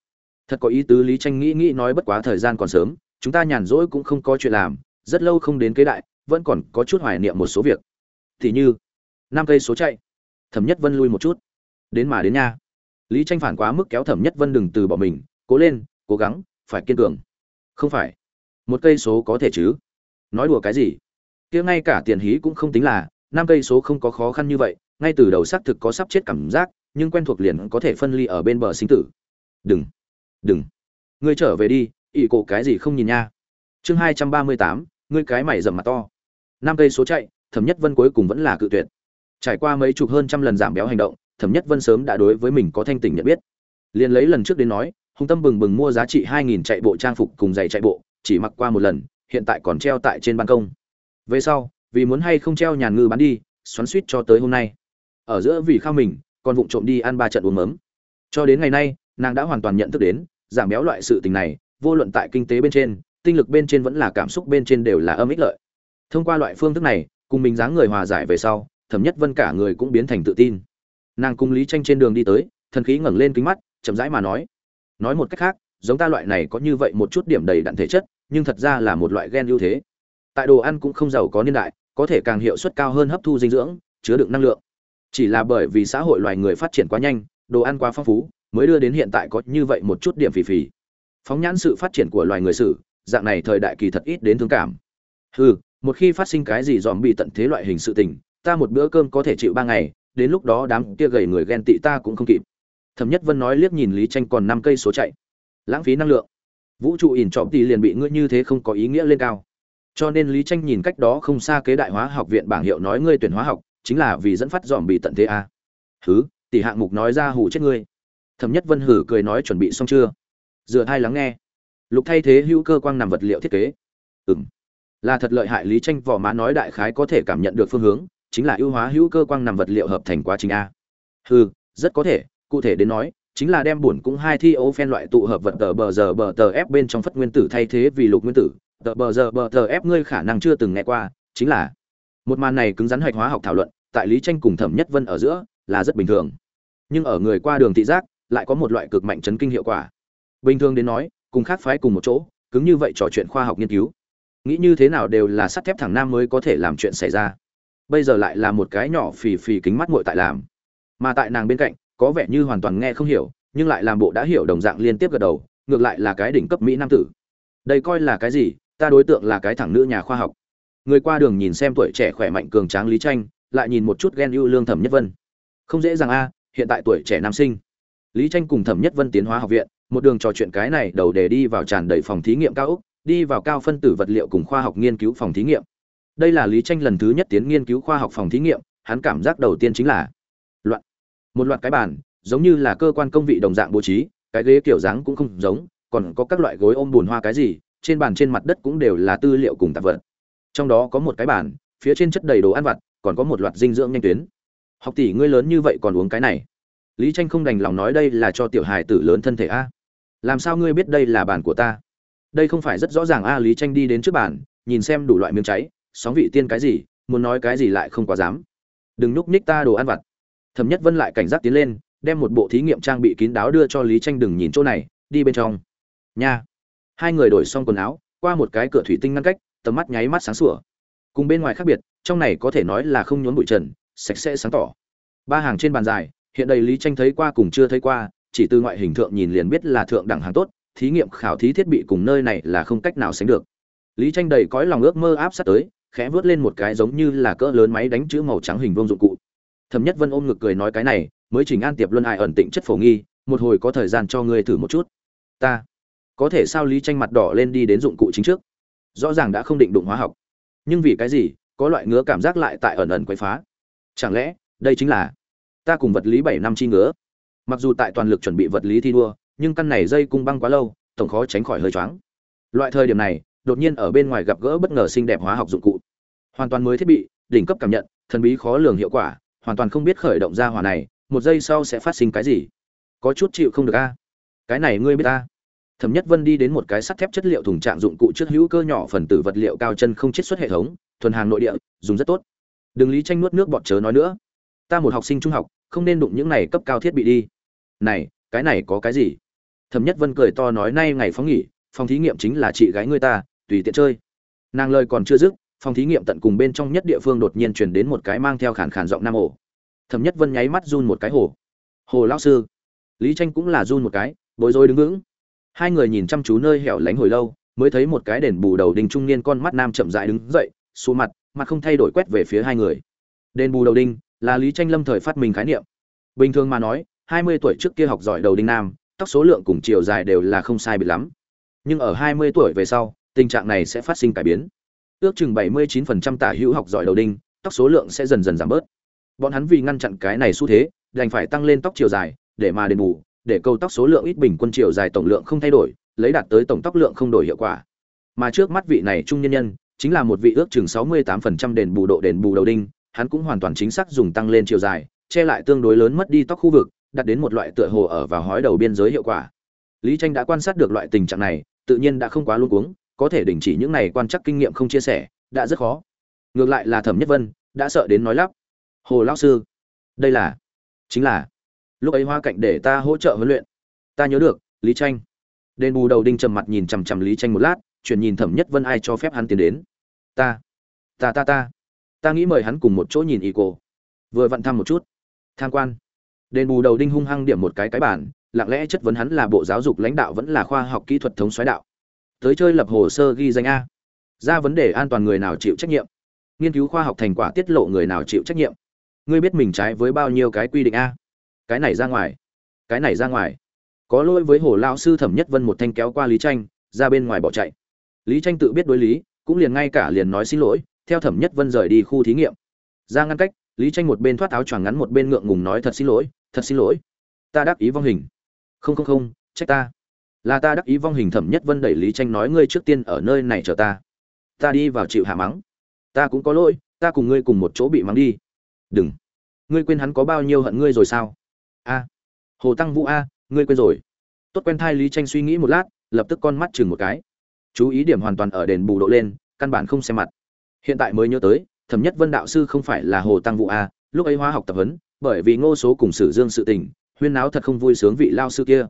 Thật có ý tứ, lý tranh nghĩ nghĩ nói bất quá thời gian còn sớm, chúng ta nhàn rỗi cũng không có chuyện làm, rất lâu không đến kế đại, vẫn còn có chút hoài niệm một số việc. Thì như, năm cây số chạy. Thẩm nhất vân lui một chút. Đến mà đến nha. Lý tranh phản quá mức kéo thẩm nhất vân đừng từ bỏ mình, cố lên, cố gắng, phải kiên cường. Không phải một cây số có thể chứ? Nói đùa cái gì? Kia ngay cả tiền hí cũng không tính là, năm cây số không có khó khăn như vậy, ngay từ đầu xác thực có sắp chết cảm giác, nhưng quen thuộc liền có thể phân ly ở bên bờ sinh tử. Đừng đừng. Ngươi trở về đi ỵ cổ cái gì không nhìn nha. Chương hai trăm ba mươi tám, ngươi cái mày dầm mặt to. Năm cây số chạy, thẩm nhất vân cuối cùng vẫn là cự tuyệt. Trải qua mấy chục hơn trăm lần giảm béo hành động, thẩm nhất vân sớm đã đối với mình có thanh tỉnh nhận biết. Liền lấy lần trước đến nói, hùng tâm bừng bừng mua giá trị hai nghìn chạy bộ trang phục cùng giày chạy bộ chỉ mặc qua một lần, hiện tại còn treo tại trên ban công. Về sau, vì muốn hay không treo nhàn ngư bán đi, xoắn suýt cho tới hôm nay. Ở giữa vì khao mình còn vụng trộm đi ăn ba trận uống mớm. Cho đến ngày nay, nàng đã hoàn toàn nhận thức đến, giảm béo loại sự tình này, vô luận tại kinh tế bên trên, tinh lực bên trên vẫn là cảm xúc bên trên đều là âm ích lợi. Thông qua loại phương thức này, cùng mình dáng người hòa giải về sau, thẩm nhất vân cả người cũng biến thành tự tin. Nàng cùng lý tranh trên đường đi tới, thần khí ngẩng lên kính mắt, chậm rãi mà nói. Nói một cách khác giống ta loại này có như vậy một chút điểm đầy đặn thể chất, nhưng thật ra là một loại gen ưu thế. Tại đồ ăn cũng không giàu có niên đại, có thể càng hiệu suất cao hơn hấp thu dinh dưỡng, chứa đựng năng lượng. Chỉ là bởi vì xã hội loài người phát triển quá nhanh, đồ ăn quá phong phú, mới đưa đến hiện tại có như vậy một chút điểm phì phì. Phóng nhãn sự phát triển của loài người sử, dạng này thời đại kỳ thật ít đến thương cảm. Hừ, một khi phát sinh cái gì dòm bị tận thế loại hình sự tình, ta một bữa cơm có thể chịu ba ngày, đến lúc đó đám kia gầy người ghen tị ta cũng không kịp. Thẩm nhất vân nói liếc nhìn lý tranh còn năm cây số chạy lãng phí năng lượng. Vũ trụ ỉn trọm thì liền bị ngươi như thế không có ý nghĩa lên cao. Cho nên lý tranh nhìn cách đó không xa kế đại hóa học viện bảng hiệu nói ngươi tuyển hóa học, chính là vì dẫn phát dòm bị tận thế a. À. thứ tỷ hạng mục nói ra hù chết ngươi. Thẩm nhất vân hử cười nói chuẩn bị xong chưa? Dựa hai lắng nghe. Lục thay thế hữu cơ quang nằm vật liệu thiết kế. Ừm. Là thật lợi hại lý tranh vỏ má nói đại khái có thể cảm nhận được phương hướng, chính là ưu hóa hữu cơ quang nằm vật liệu hợp thành quá trình a. Hừ, rất có thể, cụ thể đến nói chính là đem bổn cũng hai thi ô phen loại tụ hợp vật tờ bờ giờ bờ tờ ép bên trong phất nguyên tử thay thế vì lục nguyên tử. Tờ bờ giờ bờ tờ ép ngươi khả năng chưa từng nghe qua, chính là một màn này cứng rắn hạch hóa học thảo luận, tại lý tranh cùng thẩm nhất vân ở giữa là rất bình thường. Nhưng ở người qua đường thị giác, lại có một loại cực mạnh chấn kinh hiệu quả. Bình thường đến nói, cùng khác phái cùng một chỗ, cứng như vậy trò chuyện khoa học nghiên cứu. Nghĩ như thế nào đều là sắt thép thẳng nam mới có thể làm chuyện xảy ra. Bây giờ lại là một cái nhỏ phì phì kính mắt nguội tại làm. Mà tại nàng bên cạnh có vẻ như hoàn toàn nghe không hiểu, nhưng lại làm bộ đã hiểu đồng dạng liên tiếp gật đầu, ngược lại là cái đỉnh cấp mỹ nam tử. Đây coi là cái gì? Ta đối tượng là cái thẳng nữ nhà khoa học. Người qua đường nhìn xem tuổi trẻ khỏe mạnh cường tráng lý tranh lại nhìn một chút ghen ưu lương thẩm nhất vân. Không dễ dàng a, hiện tại tuổi trẻ nam sinh. Lý tranh cùng thẩm nhất vân tiến hóa học viện, một đường trò chuyện cái này đầu để đi vào tràn đầy phòng thí nghiệm cao ốc, đi vào cao phân tử vật liệu cùng khoa học nghiên cứu phòng thí nghiệm. Đây là lý tranh lần thứ nhất tiến nghiên cứu khoa học phòng thí nghiệm, hắn cảm giác đầu tiên chính là một loạt cái bàn, giống như là cơ quan công vị đồng dạng bố trí, cái ghế kiểu dáng cũng không giống, còn có các loại gối ôm bùn hoa cái gì, trên bàn trên mặt đất cũng đều là tư liệu cùng tạp vật. Trong đó có một cái bàn, phía trên chất đầy đồ ăn vặt, còn có một loạt dinh dưỡng nhanh tuyến. Học tỷ ngươi lớn như vậy còn uống cái này? Lý tranh không đành lòng nói đây là cho tiểu hài tử lớn thân thể a. Làm sao ngươi biết đây là bàn của ta? Đây không phải rất rõ ràng a, lý tranh đi đến trước bàn, nhìn xem đủ loại miếng cháy, sóng vị tiên cái gì, muốn nói cái gì lại không quá dám. Đừng núp nhích ta đồ ăn vặt thẩm nhất vân lại cảnh giác tiến lên, đem một bộ thí nghiệm trang bị kín đáo đưa cho lý tranh đừng nhìn chỗ này, đi bên trong. Nha. Hai người đổi xong quần áo, qua một cái cửa thủy tinh ngăn cách, tầm mắt nháy mắt sáng sủa. Cùng bên ngoài khác biệt, trong này có thể nói là không nhốn bụi trần, sạch sẽ sáng tỏ. Ba hàng trên bàn dài, hiện đầy lý tranh thấy qua cùng chưa thấy qua, chỉ từ ngoại hình thượng nhìn liền biết là thượng đẳng hàng tốt, thí nghiệm khảo thí thiết bị cùng nơi này là không cách nào sánh được. Lý tranh đầy cõi lòng ước mơ áp sát tới, khẽ vớt lên một cái giống như là cỡ lớn máy đánh chữ màu trắng hình vuông dụng cụ thẩm nhất vân ôm ngực cười nói cái này, mới chỉnh an tiệp luân ai ẩn tịnh chất phổ nghi, một hồi có thời gian cho ngươi thử một chút. Ta có thể sao lý tranh mặt đỏ lên đi đến dụng cụ chính trước. Rõ ràng đã không định đụng hóa học. Nhưng vì cái gì, có loại ngứa cảm giác lại tại ẩn ẩn quấy phá. Chẳng lẽ, đây chính là ta cùng vật lý bảy năm chi ngứa? Mặc dù tại toàn lực chuẩn bị vật lý thi đua, nhưng căn này dây cung băng quá lâu, tổng khó tránh khỏi hơi choáng. Loại thời điểm này, đột nhiên ở bên ngoài gặp gỡ bất ngờ xinh đẹp hóa học dụng cụ. Hoàn toàn mới thiết bị, đỉnh cấp cảm nhận, thần bí khó lường hiệu quả hoàn toàn không biết khởi động ra hỏa này, một giây sau sẽ phát sinh cái gì? Có chút chịu không được a. Cái này ngươi biết ta. Thẩm nhất vân đi đến một cái sắt thép chất liệu thùng trạng dụng cụ trước hữu cơ nhỏ phần tử vật liệu cao chân không chiết xuất hệ thống, thuần hàng nội địa, dùng rất tốt. Đừng lý tranh nuốt nước bọt chớ nói nữa. Ta một học sinh trung học, không nên đụng những này cấp cao thiết bị đi. Này, cái này có cái gì? Thẩm nhất vân cười to nói, nay ngày phóng nghỉ, phòng thí nghiệm chính là chị gái ngươi ta, tùy tiện chơi. Nàng lời còn chưa dứt phòng thí nghiệm tận cùng bên trong nhất địa phương đột nhiên truyền đến một cái mang theo khản khản giọng nam ổ thẩm nhất vân nháy mắt run một cái hồ. Hồ lão sư. Lý tranh cũng là run một cái, bối rối đứng vững. Hai người nhìn chăm chú nơi hẻo lánh hồi lâu, mới thấy một cái đền bù đầu đinh trung niên con mắt nam chậm rãi đứng dậy xuống mặt mặt không thay đổi quét về phía hai người. Đền bù đầu đinh là lý tranh lâm thời phát minh khái niệm. Bình thường mà nói, hai mươi tuổi trước kia học giỏi đầu đinh nam, tóc số lượng cùng chiều dài đều là không sai biệt lắm. Nhưng ở hai mươi tuổi về sau, tình trạng này sẽ phát sinh cải biến ước chừng 79% tả hữu học giỏi đầu đinh, tóc số lượng sẽ dần dần giảm bớt. Bọn hắn vì ngăn chặn cái này xu thế, đành phải tăng lên tóc chiều dài, để mà đền bù, để câu tóc số lượng ít bình quân chiều dài tổng lượng không thay đổi, lấy đạt tới tổng tóc lượng không đổi hiệu quả. Mà trước mắt vị này trung nhân nhân, chính là một vị ước chừng 68% đền bù độ đền bù đầu đinh, hắn cũng hoàn toàn chính xác dùng tăng lên chiều dài, che lại tương đối lớn mất đi tóc khu vực đạt đến một loại tựa hồ ở vào hói đầu biên giới hiệu quả. Lý tranh đã quan sát được loại tình trạng này, tự nhiên đã không quá luống cuống có thể đình chỉ những này quan chắc kinh nghiệm không chia sẻ, đã rất khó. Ngược lại là thẩm nhất vân, đã sợ đến nói lắp. Hồ lão sư, đây là, chính là, lúc ấy hoa cạnh để ta hỗ trợ huấn luyện. Ta nhớ được, lý tranh. Đền bù đầu đinh trầm mặt nhìn chằm chằm lý tranh một lát, chuyển nhìn thẩm nhất vân ai cho phép hắn tiến đến. Ta ta ta ta. Ta nghĩ mời hắn cùng một chỗ nhìn y cô vừa vặn thăm một chút. Tham quan. Đền bù đầu đinh hung hăng điểm một cái cái bản, lặng lẽ chất vấn hắn là bộ giáo dục lãnh đạo vẫn là khoa học kỹ thuật thống xoáy đạo tới chơi lập hồ sơ ghi danh a. Ra vấn đề an toàn người nào chịu trách nhiệm. Nghiên cứu khoa học thành quả tiết lộ người nào chịu trách nhiệm. Ngươi biết mình trái với bao nhiêu cái quy định a. Cái này ra ngoài. Cái này ra ngoài. Có lỗi với hồ lao sư thẩm nhất vân một thanh kéo qua lý tranh, ra bên ngoài bỏ chạy. Lý tranh tự biết đối lý, cũng liền ngay cả liền nói xin lỗi, theo thẩm nhất vân rời đi khu thí nghiệm. Ra ngăn cách, lý tranh một bên thoát áo choàng ngắn một bên ngượng ngùng nói thật xin lỗi, thật xin lỗi. Ta đáp ý vong hình. Không không không, trách ta là ta đắc ý vong hình thẩm nhất vân đẩy lý tranh nói ngươi trước tiên ở nơi này chờ ta. Ta đi vào chịu hạ mắng. Ta cũng có lỗi, ta cùng ngươi cùng một chỗ bị mắng đi. Đừng. Ngươi quên hắn có bao nhiêu hận ngươi rồi sao? A. Hồ tăng vũ a, ngươi quên rồi. Tốt quen thai lý tranh suy nghĩ một lát, lập tức con mắt chừng một cái. Chú ý điểm hoàn toàn ở đền bù độ lên, căn bản không xem mặt. Hiện tại mới nhớ tới, thẩm nhất vân đạo sư không phải là hồ tăng vũ a, lúc ấy hóa học tập huấn, bởi vì ngô số cùng sử dương sự tình, huyên náo thật không vui sướng vị lao sư kia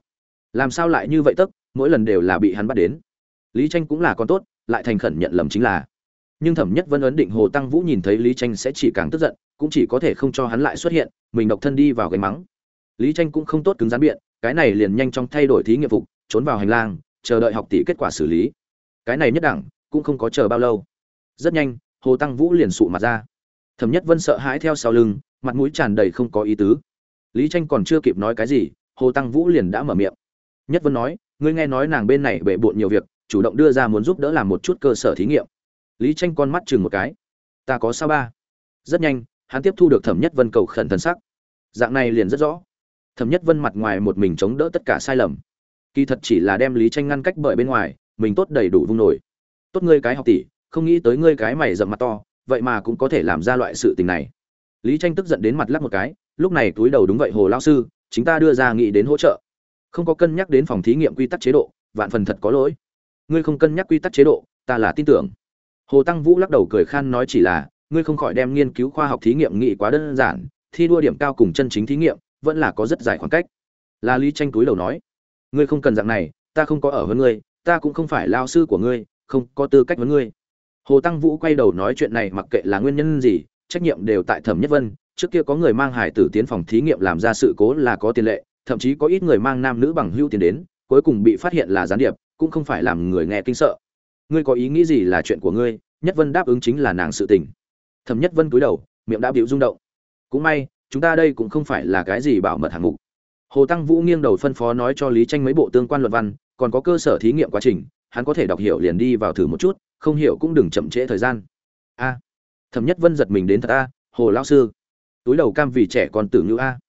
làm sao lại như vậy tức, mỗi lần đều là bị hắn bắt đến. Lý tranh cũng là con tốt, lại thành khẩn nhận lầm chính là. Nhưng thẩm nhất vân ấn định hồ tăng vũ nhìn thấy lý tranh sẽ chỉ càng tức giận, cũng chỉ có thể không cho hắn lại xuất hiện, mình độc thân đi vào gánh mắng. Lý tranh cũng không tốt cứng rắn biện, cái này liền nhanh chóng thay đổi thí nghiệm phục, trốn vào hành lang, chờ đợi học tỷ kết quả xử lý. Cái này nhất đẳng, cũng không có chờ bao lâu. Rất nhanh, hồ tăng vũ liền sụ mặt ra. Thẩm nhất vân sợ hãi theo sau lưng, mặt mũi tràn đầy không có ý tứ. Lý tranh còn chưa kịp nói cái gì, hồ tăng vũ liền đã mở miệng nhất vân nói, ngươi nghe nói nàng bên này bệ bộn nhiều việc, chủ động đưa ra muốn giúp đỡ làm một chút cơ sở thí nghiệm. Lý tranh con mắt chừng một cái. Ta có sao ba? Rất nhanh, hắn tiếp thu được thẩm nhất vân cầu khẩn thần sắc. Dạng này liền rất rõ. Thẩm nhất vân mặt ngoài một mình chống đỡ tất cả sai lầm. Kỳ thật chỉ là đem lý tranh ngăn cách bởi bên ngoài, mình tốt đầy đủ vung nổi. Tốt ngươi cái học tỷ, không nghĩ tới ngươi cái mày dầm mặt to, vậy mà cũng có thể làm ra loại sự tình này. Lý tranh tức giận đến mặt lắc một cái, lúc này túi đầu đúng vậy hồ lao sư, chính ta đưa ra nghị đến hỗ trợ không có cân nhắc đến phòng thí nghiệm quy tắc chế độ, vạn phần thật có lỗi. Ngươi không cân nhắc quy tắc chế độ, ta là tin tưởng. Hồ tăng vũ lắc đầu cười khan nói chỉ là, ngươi không khỏi đem nghiên cứu khoa học thí nghiệm nghị quá đơn giản, thi đua điểm cao cùng chân chính thí nghiệm, vẫn là có rất dài khoảng cách. Là lý tranh túi đầu nói, ngươi không cần dạng này, ta không có ở hơn ngươi, ta cũng không phải lao sư của ngươi, không có tư cách với ngươi. Hồ tăng vũ quay đầu nói chuyện này mặc kệ là nguyên nhân gì, trách nhiệm đều tại thẩm nhất vân, trước kia có người mang hải tử tiến phòng thí nghiệm làm ra sự cố là có tiền lệ thậm chí có ít người mang nam nữ bằng hưu tiền đến, cuối cùng bị phát hiện là gián điệp, cũng không phải làm người nghe kinh sợ. Ngươi có ý nghĩ gì là chuyện của ngươi? Nhất vân đáp ứng chính là nàng sự tình. Thẩm nhất vân cúi đầu, miệng đã bịu rung động. Cũng may, chúng ta đây cũng không phải là cái gì bảo mật hạng mục. Hồ tăng vũ nghiêng đầu phân phó nói cho lý tranh mấy bộ tương quan luận văn, còn có cơ sở thí nghiệm quá trình, hắn có thể đọc hiểu liền đi vào thử một chút, không hiểu cũng đừng chậm trễ thời gian. A. Thẩm nhất vân giật mình đến thật a, hồ lão sư, túi đầu cam vì trẻ còn tử ngữ a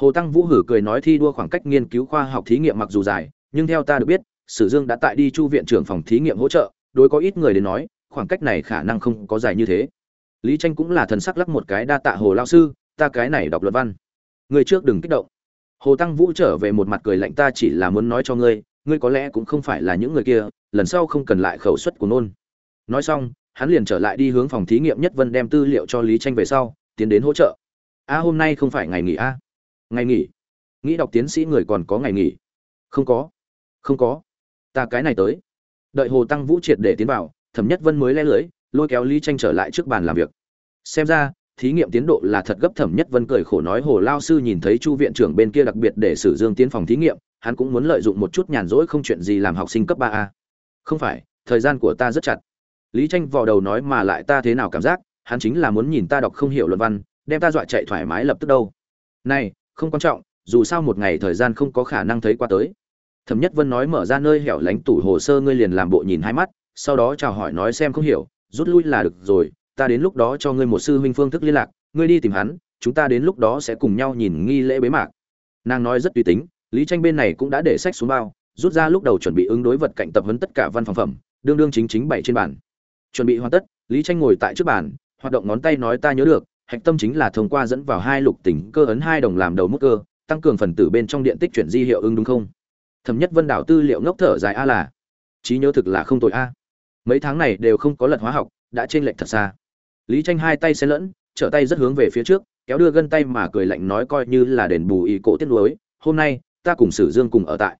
hồ tăng vũ hử cười nói thi đua khoảng cách nghiên cứu khoa học thí nghiệm mặc dù dài, nhưng theo ta được biết, sử dương đã tại đi chu viện trưởng phòng thí nghiệm hỗ trợ, đối có ít người đến nói, khoảng cách này khả năng không có dài như thế. Lý tranh cũng là thần sắc lắc một cái đa tạ hồ lão sư, ta cái này đọc luật văn. Người trước đừng kích động. Hồ tăng vũ trở về một mặt cười lạnh ta chỉ là muốn nói cho ngươi ngươi có lẽ cũng không phải là những người kia, lần sau không cần lại khẩu suất của nôn. Nói xong, hắn liền trở lại đi hướng phòng thí nghiệm nhất vân đem tư liệu cho lý tranh về sau, tiến đến hỗ trợ. A, hôm nay không phải ngày nghỉ a ngày nghỉ. Nghĩ đọc tiến sĩ người còn có ngày nghỉ. Không có. Không có. Ta cái này tới. Đợi hồ tăng vũ triệt để tiến vào, thẩm nhất vân mới le lưới, lôi kéo lý tranh trở lại trước bàn làm việc. Xem ra, thí nghiệm tiến độ là thật gấp, thẩm nhất vân cười khổ nói, hồ lao sư nhìn thấy chu viện trưởng bên kia đặc biệt để sử dương tiến phòng thí nghiệm, hắn cũng muốn lợi dụng một chút nhàn rỗi không chuyện gì làm học sinh cấp ba a. Không phải, thời gian của ta rất chặt. Lý tranh vò đầu nói, mà lại ta thế nào cảm giác, hắn chính là muốn nhìn ta đọc không hiểu luận văn, đem ta dọa chạy thoải mái lập tức đâu. Này không quan trọng, dù sao một ngày thời gian không có khả năng thấy qua tới. Thẩm nhất vân nói mở ra nơi hẻo lánh tủ hồ sơ ngươi liền làm bộ nhìn hai mắt, sau đó chào hỏi nói xem không hiểu, rút lui là được rồi, ta đến lúc đó cho ngươi một sư huynh phương thức liên lạc, ngươi đi tìm hắn, chúng ta đến lúc đó sẽ cùng nhau nhìn nghi lễ bế mạc. Nàng nói rất tùy tính, lý tranh bên này cũng đã để sách xuống bao, rút ra lúc đầu chuẩn bị ứng đối vật cạnh tập huấn tất cả văn phòng phẩm, đương đương chính chính bày trên bàn. Chuẩn bị hoàn tất, lý tranh ngồi tại trước bàn, hoạt động ngón tay nói ta nhớ được hạch tâm chính là thông qua dẫn vào hai lục tỉnh cơ ấn hai đồng làm đầu mức cơ, tăng cường phần tử bên trong điện tích chuyển di hiệu ứng đúng không? Thẩm nhất vân đảo tư liệu ngốc thở dài a là trí nhớ thực là không tội a. Mấy tháng này đều không có lật hóa học, đã trên lệch thật xa. Lý tranh hai tay xen lẫn, trở tay rất hướng về phía trước, kéo đưa gân tay mà cười lạnh nói coi như là đền bù ý cổ tiết lối hôm nay, ta cùng sử dương cùng ở tại.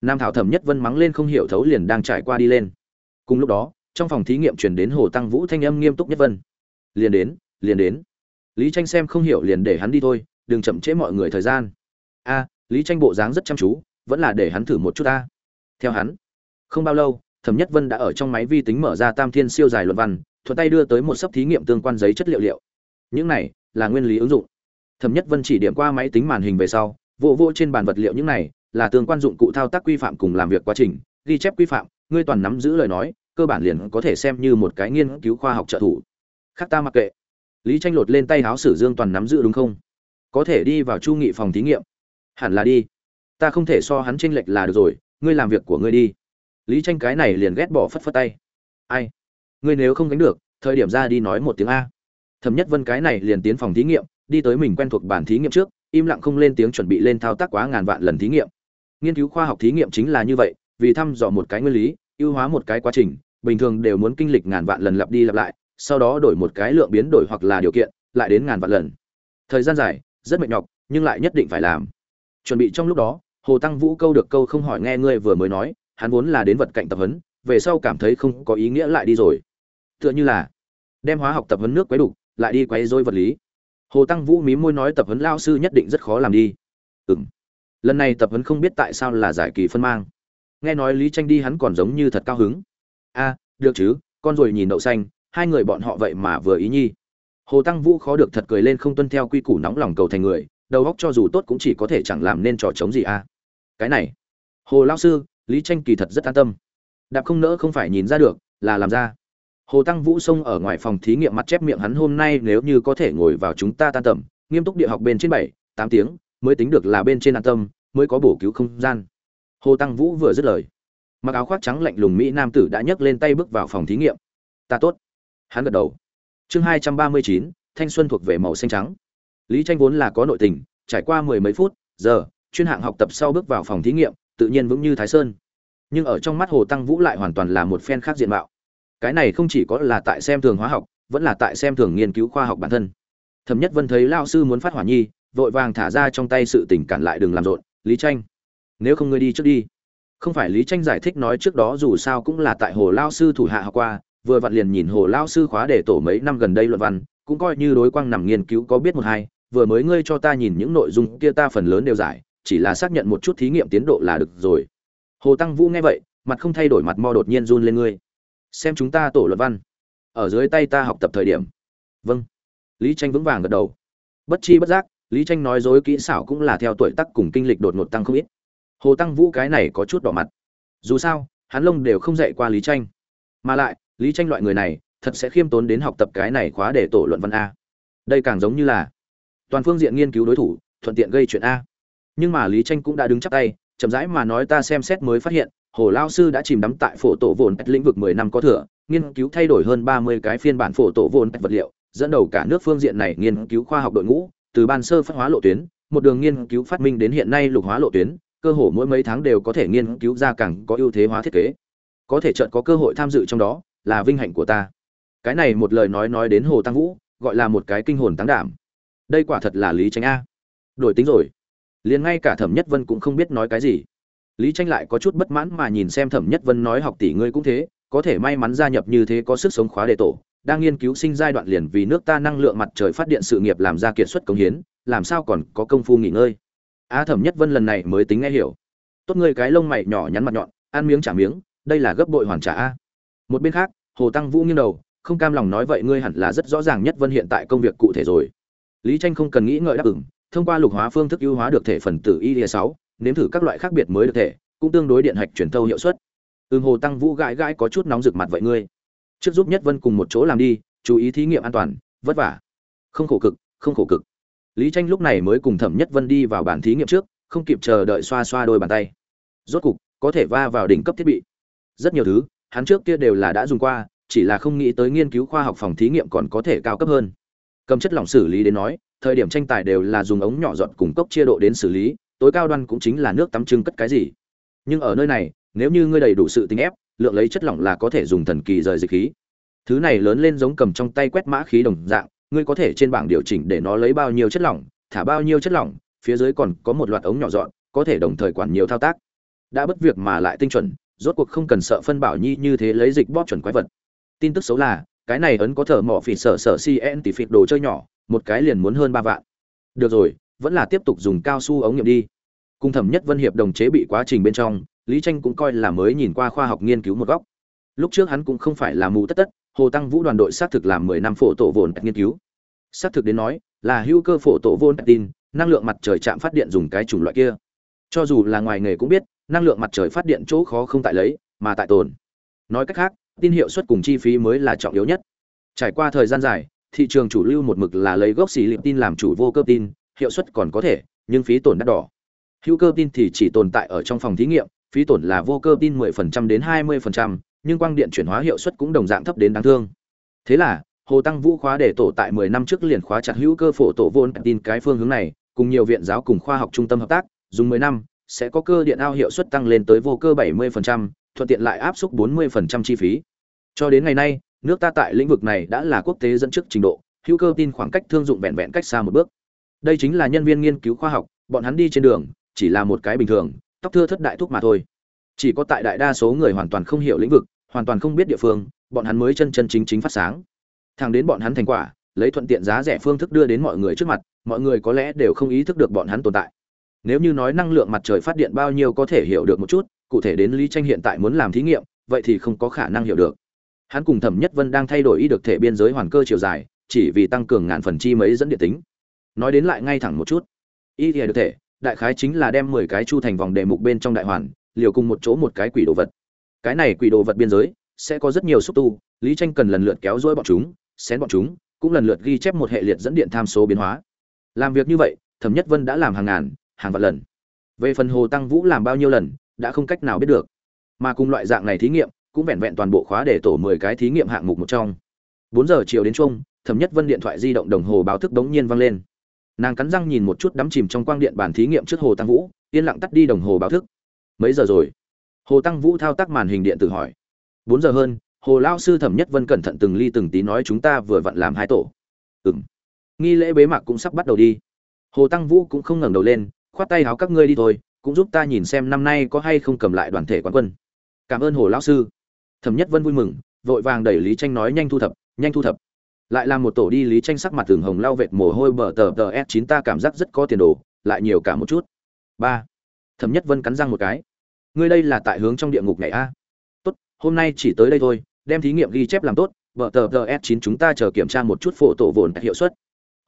Nam thảo thẩm nhất vân mắng lên không hiểu thấu liền đang trải qua đi lên. Cùng lúc đó, trong phòng thí nghiệm truyền đến hồ tăng vũ thanh âm nghiêm túc nhất vân. Liền đến liền đến lý tranh xem không hiểu liền để hắn đi thôi, đừng chậm trễ mọi người thời gian. A, lý tranh bộ dáng rất chăm chú, vẫn là để hắn thử một chút ta. Theo hắn, không bao lâu, thẩm nhất vân đã ở trong máy vi tính mở ra tam thiên siêu dài luận văn, thuận tay đưa tới một sấp thí nghiệm tương quan giấy chất liệu liệu. Những này là nguyên lý ứng dụng. Thẩm nhất vân chỉ điểm qua máy tính màn hình về sau vô vô trên bàn vật liệu những này, là tương quan dụng cụ thao tác quy phạm cùng làm việc quá trình, ghi chép quy phạm, ngươi toàn nắm giữ lời nói, cơ bản liền có thể xem như một cái nghiên cứu khoa học trợ thủ. Khác ta mặc kệ lý tranh lột lên tay háo sử dương toàn nắm giữ đúng không? Có thể đi vào chu nghị phòng thí nghiệm. Hẳn là đi. Ta không thể so hắn tranh lệch là được rồi. Ngươi làm việc của ngươi đi. Lý tranh cái này liền ghét bỏ phất phất tay. Ai? Ngươi nếu không gánh được, thời điểm ra đi nói một tiếng a. Thẩm nhất vân cái này liền tiến phòng thí nghiệm, đi tới mình quen thuộc bản thí nghiệm trước, im lặng không lên tiếng chuẩn bị lên thao tác quá ngàn vạn lần thí nghiệm. Nghiên cứu khoa học thí nghiệm chính là như vậy, vì thăm dò một cái nguyên lý, ưu hóa một cái quá trình, bình thường đều muốn kinh lịch ngàn vạn lần lặp đi lặp lại sau đó đổi một cái lượng biến đổi hoặc là điều kiện, lại đến ngàn vạn lần. Thời gian dài, rất mệt nhọc, nhưng lại nhất định phải làm. Chuẩn bị trong lúc đó, hồ tăng vũ câu được câu không hỏi nghe ngươi vừa mới nói, hắn vốn là đến vật cạnh tập huấn, về sau cảm thấy không có ý nghĩa lại đi rồi. Tựa như là đem hóa học tập huấn nước quấy đục, lại đi quấy dối vật lý. Hồ tăng vũ mí môi nói tập huấn lao sư nhất định rất khó làm đi. Ừng lần này tập huấn không biết tại sao là giải kỳ phân mang. Nghe nói lý tranh đi hắn còn giống như thật cao hứng. A, được chứ, con rồi nhìn đậu xanh hai người bọn họ vậy mà vừa ý nhi. Hồ tăng vũ khó được thật cười lên không tuân theo quy củ nóng lòng cầu thành người, đầu óc cho dù tốt cũng chỉ có thể chẳng làm nên trò chống gì a cái này, hồ lao sư, lý tranh kỳ thật rất an tâm. Đạp không nỡ không phải nhìn ra được, là làm ra. Hồ tăng vũ xông ở ngoài phòng thí nghiệm mặt chép miệng hắn hôm nay nếu như có thể ngồi vào chúng ta tan tầm, nghiêm túc địa học bên trên bảy, tám tiếng, mới tính được là bên trên an tâm, mới có bổ cứu không gian. Hồ tăng vũ vừa dứt lời, mặc áo khoác trắng lạnh lùng mỹ nam tử đã nhấc lên tay bước vào phòng thí nghiệm. Ta tốt hắn gật đầu. Chương hai trăm ba mươi chín, thanh xuân thuộc về màu xanh trắng. Lý tranh vốn là có nội tình, trải qua mười mấy phút, giờ, chuyên hạng học tập sau bước vào phòng thí nghiệm, tự nhiên vững như thái sơn. Nhưng ở trong mắt hồ tăng vũ lại hoàn toàn là một phen khác diện mạo. Cái này không chỉ có là tại xem thường hóa học, vẫn là tại xem thường nghiên cứu khoa học bản thân. Thẩm nhất vân thấy lao sư muốn phát hỏa nhi, vội vàng thả ra trong tay sự tình cản lại đừng làm rộn, lý tranh, nếu không ngươi đi trước đi. Không phải lý tranh giải thích nói trước đó dù sao cũng là tại hồ lao sư thủ hạ học qua vừa vặn liền nhìn hồ lao sư khóa để tổ mấy năm gần đây luận văn, cũng coi như đối quang nằm nghiên cứu có biết một hai, vừa mới ngươi cho ta nhìn những nội dung kia ta phần lớn đều giải, chỉ là xác nhận một chút thí nghiệm tiến độ là được rồi. Hồ tăng vũ nghe vậy, mặt không thay đổi mặt mo đột nhiên run lên ngươi. Xem chúng ta tổ luận văn. Ở dưới tay ta học tập thời điểm. Vâng. Lý tranh vững vàng gật đầu. Bất chi bất giác, lý tranh nói dối kỹ xảo cũng là theo tuổi tác cùng kinh lịch đột ngột tăng không ít. Hồ tăng vũ cái này có chút đỏ mặt. Dù sao, hắn lông đều không dạy qua lý tranh. Mà lại lý tranh loại người này thật sẽ khiêm tốn đến học tập cái này khóa để tổ luận văn a. Đây càng giống như là toàn phương diện nghiên cứu đối thủ, thuận tiện gây chuyện a. Nhưng mà lý tranh cũng đã đứng chắc tay, chậm rãi mà nói ta xem xét mới phát hiện, hồ lao sư đã chìm đắm tại phổ tổ vồn lĩnh vực 10 năm có thừa, nghiên cứu thay đổi hơn 30 cái phiên bản phổ tổ vồn vật liệu, dẫn đầu cả nước phương diện này nghiên cứu khoa học đội ngũ, từ ban sơ phát hóa lộ tuyến, một đường nghiên cứu phát minh đến hiện nay lục hóa lộ tuyến, cơ hồ mỗi mấy tháng đều có thể nghiên cứu ra càng có ưu thế hóa thiết kế. Có thể chợt có cơ hội tham dự trong đó là vinh hạnh của ta. Cái này một lời nói nói đến hồ tăng vũ, gọi là một cái kinh hồn tăng đảm. Đây quả thật là lý tranh a. Đổi tính rồi. Liền ngay cả thẩm nhất vân cũng không biết nói cái gì. Lý tranh lại có chút bất mãn mà nhìn xem thẩm nhất vân nói học tỷ ngươi cũng thế, có thể may mắn gia nhập như thế có sức sống khóa đề tổ, đang nghiên cứu sinh giai đoạn liền vì nước ta năng lượng mặt trời phát điện sự nghiệp làm ra kiệt xuất công hiến, làm sao còn có công phu nghỉ ngơi. A thẩm nhất vân lần này mới tính nghe hiểu. Tốt ngươi cái lông mày nhỏ nhắn mặt nhọn, ăn miếng trả miếng, đây là gấp bội hoàn trả a một bên khác, hồ tăng vũ nghiêng đầu, không cam lòng nói vậy ngươi hẳn là rất rõ ràng nhất vân hiện tại công việc cụ thể rồi. Lý tranh không cần nghĩ ngợi đáp ứng, thông qua lục hóa phương thức ưu hóa được thể phần tử y sáu, nếm thử các loại khác biệt mới được thể, cũng tương đối điện hạch truyền thâu hiệu suất. Ưng hồ tăng vũ gãi gãi có chút nóng rực mặt vậy ngươi. Trước giúp nhất vân cùng một chỗ làm đi, chú ý thí nghiệm an toàn, vất vả. Không khổ cực, không khổ cực. Lý tranh lúc này mới cùng thẩm nhất vân đi vào bản thí nghiệm trước, không kịp chờ đợi xoa xoa đôi bàn tay. Rốt cục, có thể va vào đỉnh cấp thiết bị. Rất nhiều thứ hắn trước kia đều là đã dùng qua, chỉ là không nghĩ tới nghiên cứu khoa học phòng thí nghiệm còn có thể cao cấp hơn. Cầm chất lỏng xử lý đến nói, thời điểm tranh tài đều là dùng ống nhỏ giọt cùng cốc chia độ đến xử lý, tối cao đoan cũng chính là nước tắm trưng cất cái gì. Nhưng ở nơi này, nếu như ngươi đầy đủ sự tính ép, lượng lấy chất lỏng là có thể dùng thần kỳ rời dịch khí. Thứ này lớn lên giống cầm trong tay quét mã khí đồng dạng, ngươi có thể trên bảng điều chỉnh để nó lấy bao nhiêu chất lỏng, thả bao nhiêu chất lỏng, phía dưới còn có một loạt ống nhỏ dọn có thể đồng thời quản nhiều thao tác. Đã bất việc mà lại tinh chuẩn rốt cuộc không cần sợ phân bảo nhi như thế lấy dịch bóp chuẩn quái vật. Tin tức xấu là, cái này ấn có thở mỏ phỉ sở sở cn tỷ phịt đồ chơi nhỏ, một cái liền muốn hơn ba vạn. Được rồi, vẫn là tiếp tục dùng cao su ống nghiệm đi. Cùng thẩm nhất vân hiệp đồng chế bị quá trình bên trong, lý tranh cũng coi là mới nhìn qua khoa học nghiên cứu một góc. Lúc trước hắn cũng không phải là mù tất tất, hồ tăng vũ đoàn đội xác thực làm mười năm phổ tổ vồn nghiên cứu. Xác thực đến nói, là hữu cơ phổ tổ vồn tin, năng lượng mặt trời chạm phát điện dùng cái chủng loại kia. Cho dù là ngoài nghề cũng biết năng lượng mặt trời phát điện chỗ khó không tại lấy mà tại tồn. Nói cách khác tin hiệu suất cùng chi phí mới là trọng yếu nhất. Trải qua thời gian dài thị trường chủ lưu một mực là lấy gốc xì lịp tin làm chủ vô cơ tin hiệu suất còn có thể nhưng phí tổn đắt đỏ. Hữu cơ tin thì chỉ tồn tại ở trong phòng thí nghiệm phí tổn là vô cơ tin 10% đến 20%, nhưng quang điện chuyển hóa hiệu suất cũng đồng dạng thấp đến đáng thương. Thế là hồ tăng vũ khóa để tổ tại 10 năm trước liền khóa chặt hữu cơ phổ tổ vôn tin cái phương hướng này cùng nhiều viện giáo cùng khoa học trung tâm hợp tác dùng 10 năm sẽ có cơ điện ao hiệu suất tăng lên tới vô cơ 70%, thuận tiện lại áp suất 40% chi phí. Cho đến ngày nay nước ta tại lĩnh vực này đã là quốc tế dẫn trước trình độ hữu cơ tin khoảng cách thương dụng vẹn vẹn cách xa một bước. Đây chính là nhân viên nghiên cứu khoa học bọn hắn đi trên đường chỉ là một cái bình thường tóc thưa thất đại thuốc mà thôi. Chỉ có tại đại đa số người hoàn toàn không hiểu lĩnh vực hoàn toàn không biết địa phương bọn hắn mới chân chân chính chính phát sáng. Thẳng đến bọn hắn thành quả lấy thuận tiện giá rẻ phương thức đưa đến mọi người trước mặt mọi người có lẽ đều không ý thức được bọn hắn tồn tại nếu như nói năng lượng mặt trời phát điện bao nhiêu có thể hiểu được một chút, cụ thể đến lý tranh hiện tại muốn làm thí nghiệm, vậy thì không có khả năng hiểu được. Hắn cùng thẩm nhất vân đang thay đổi y được thể biên giới hoàn cơ chiều dài, chỉ vì tăng cường ngàn phần chi mấy dẫn điện tính. Nói đến lại ngay thẳng một chút. Y thì được thể, đại khái chính là đem mười cái chu thành vòng đề mục bên trong đại hoàn, liều cùng một chỗ một cái quỷ đồ vật. Cái này quỷ đồ vật biên giới sẽ có rất nhiều xúc tu, lý tranh cần lần lượt kéo dối bọn chúng, xén bọn chúng, cũng lần lượt ghi chép một hệ liệt dẫn điện tham số biến hóa. Làm việc như vậy, thẩm nhất vân đã làm hàng ngàn hàng vạn lần. Về phần hồ tăng vũ làm bao nhiêu lần, đã không cách nào biết được. Mà cùng loại dạng này thí nghiệm, cũng vẹn vẹn toàn bộ khóa để tổ mười cái thí nghiệm hạng mục một trong. Bốn giờ chiều đến chung thẩm nhất vân điện thoại di động đồng hồ báo thức đống nhiên vang lên. Nàng cắn răng nhìn một chút đắm chìm trong quang điện bàn thí nghiệm trước hồ tăng vũ, yên lặng tắt đi đồng hồ báo thức. Mấy giờ rồi? Hồ tăng vũ thao tác màn hình điện tử hỏi. Bốn giờ hơn, hồ lao sư thẩm nhất vân cẩn thận từng ly từng tí nói chúng ta vừa vặn làm hai tổ. Ừ m nghi lễ bế mạc cũng sắp bắt đầu đi. Hồ tăng vũ cũng không ngẩng đầu lên khoát tay háo các ngươi đi thôi, cũng giúp ta nhìn xem năm nay có hay không cầm lại đoàn thể quán quân. Cảm ơn hồ lão sư. Thẩm nhất vân vui mừng, vội vàng đẩy lý tranh nói, nhanh thu thập, nhanh thu thập. Lại làm một tổ đi, lý tranh sắc mặt tường hồng lau vệt mồ hôi bờ tờ tờ s chín, ta cảm giác rất có tiền đồ, lại nhiều cả một chút. Ba. Thẩm nhất vân cắn răng một cái. Ngươi đây là tại hướng trong địa ngục này a? Tốt, hôm nay chỉ tới đây thôi, đem thí nghiệm ghi chép làm tốt vợ tờ tờ s chín chúng ta chờ kiểm tra một chút phổ tổ vồn hiệu suất.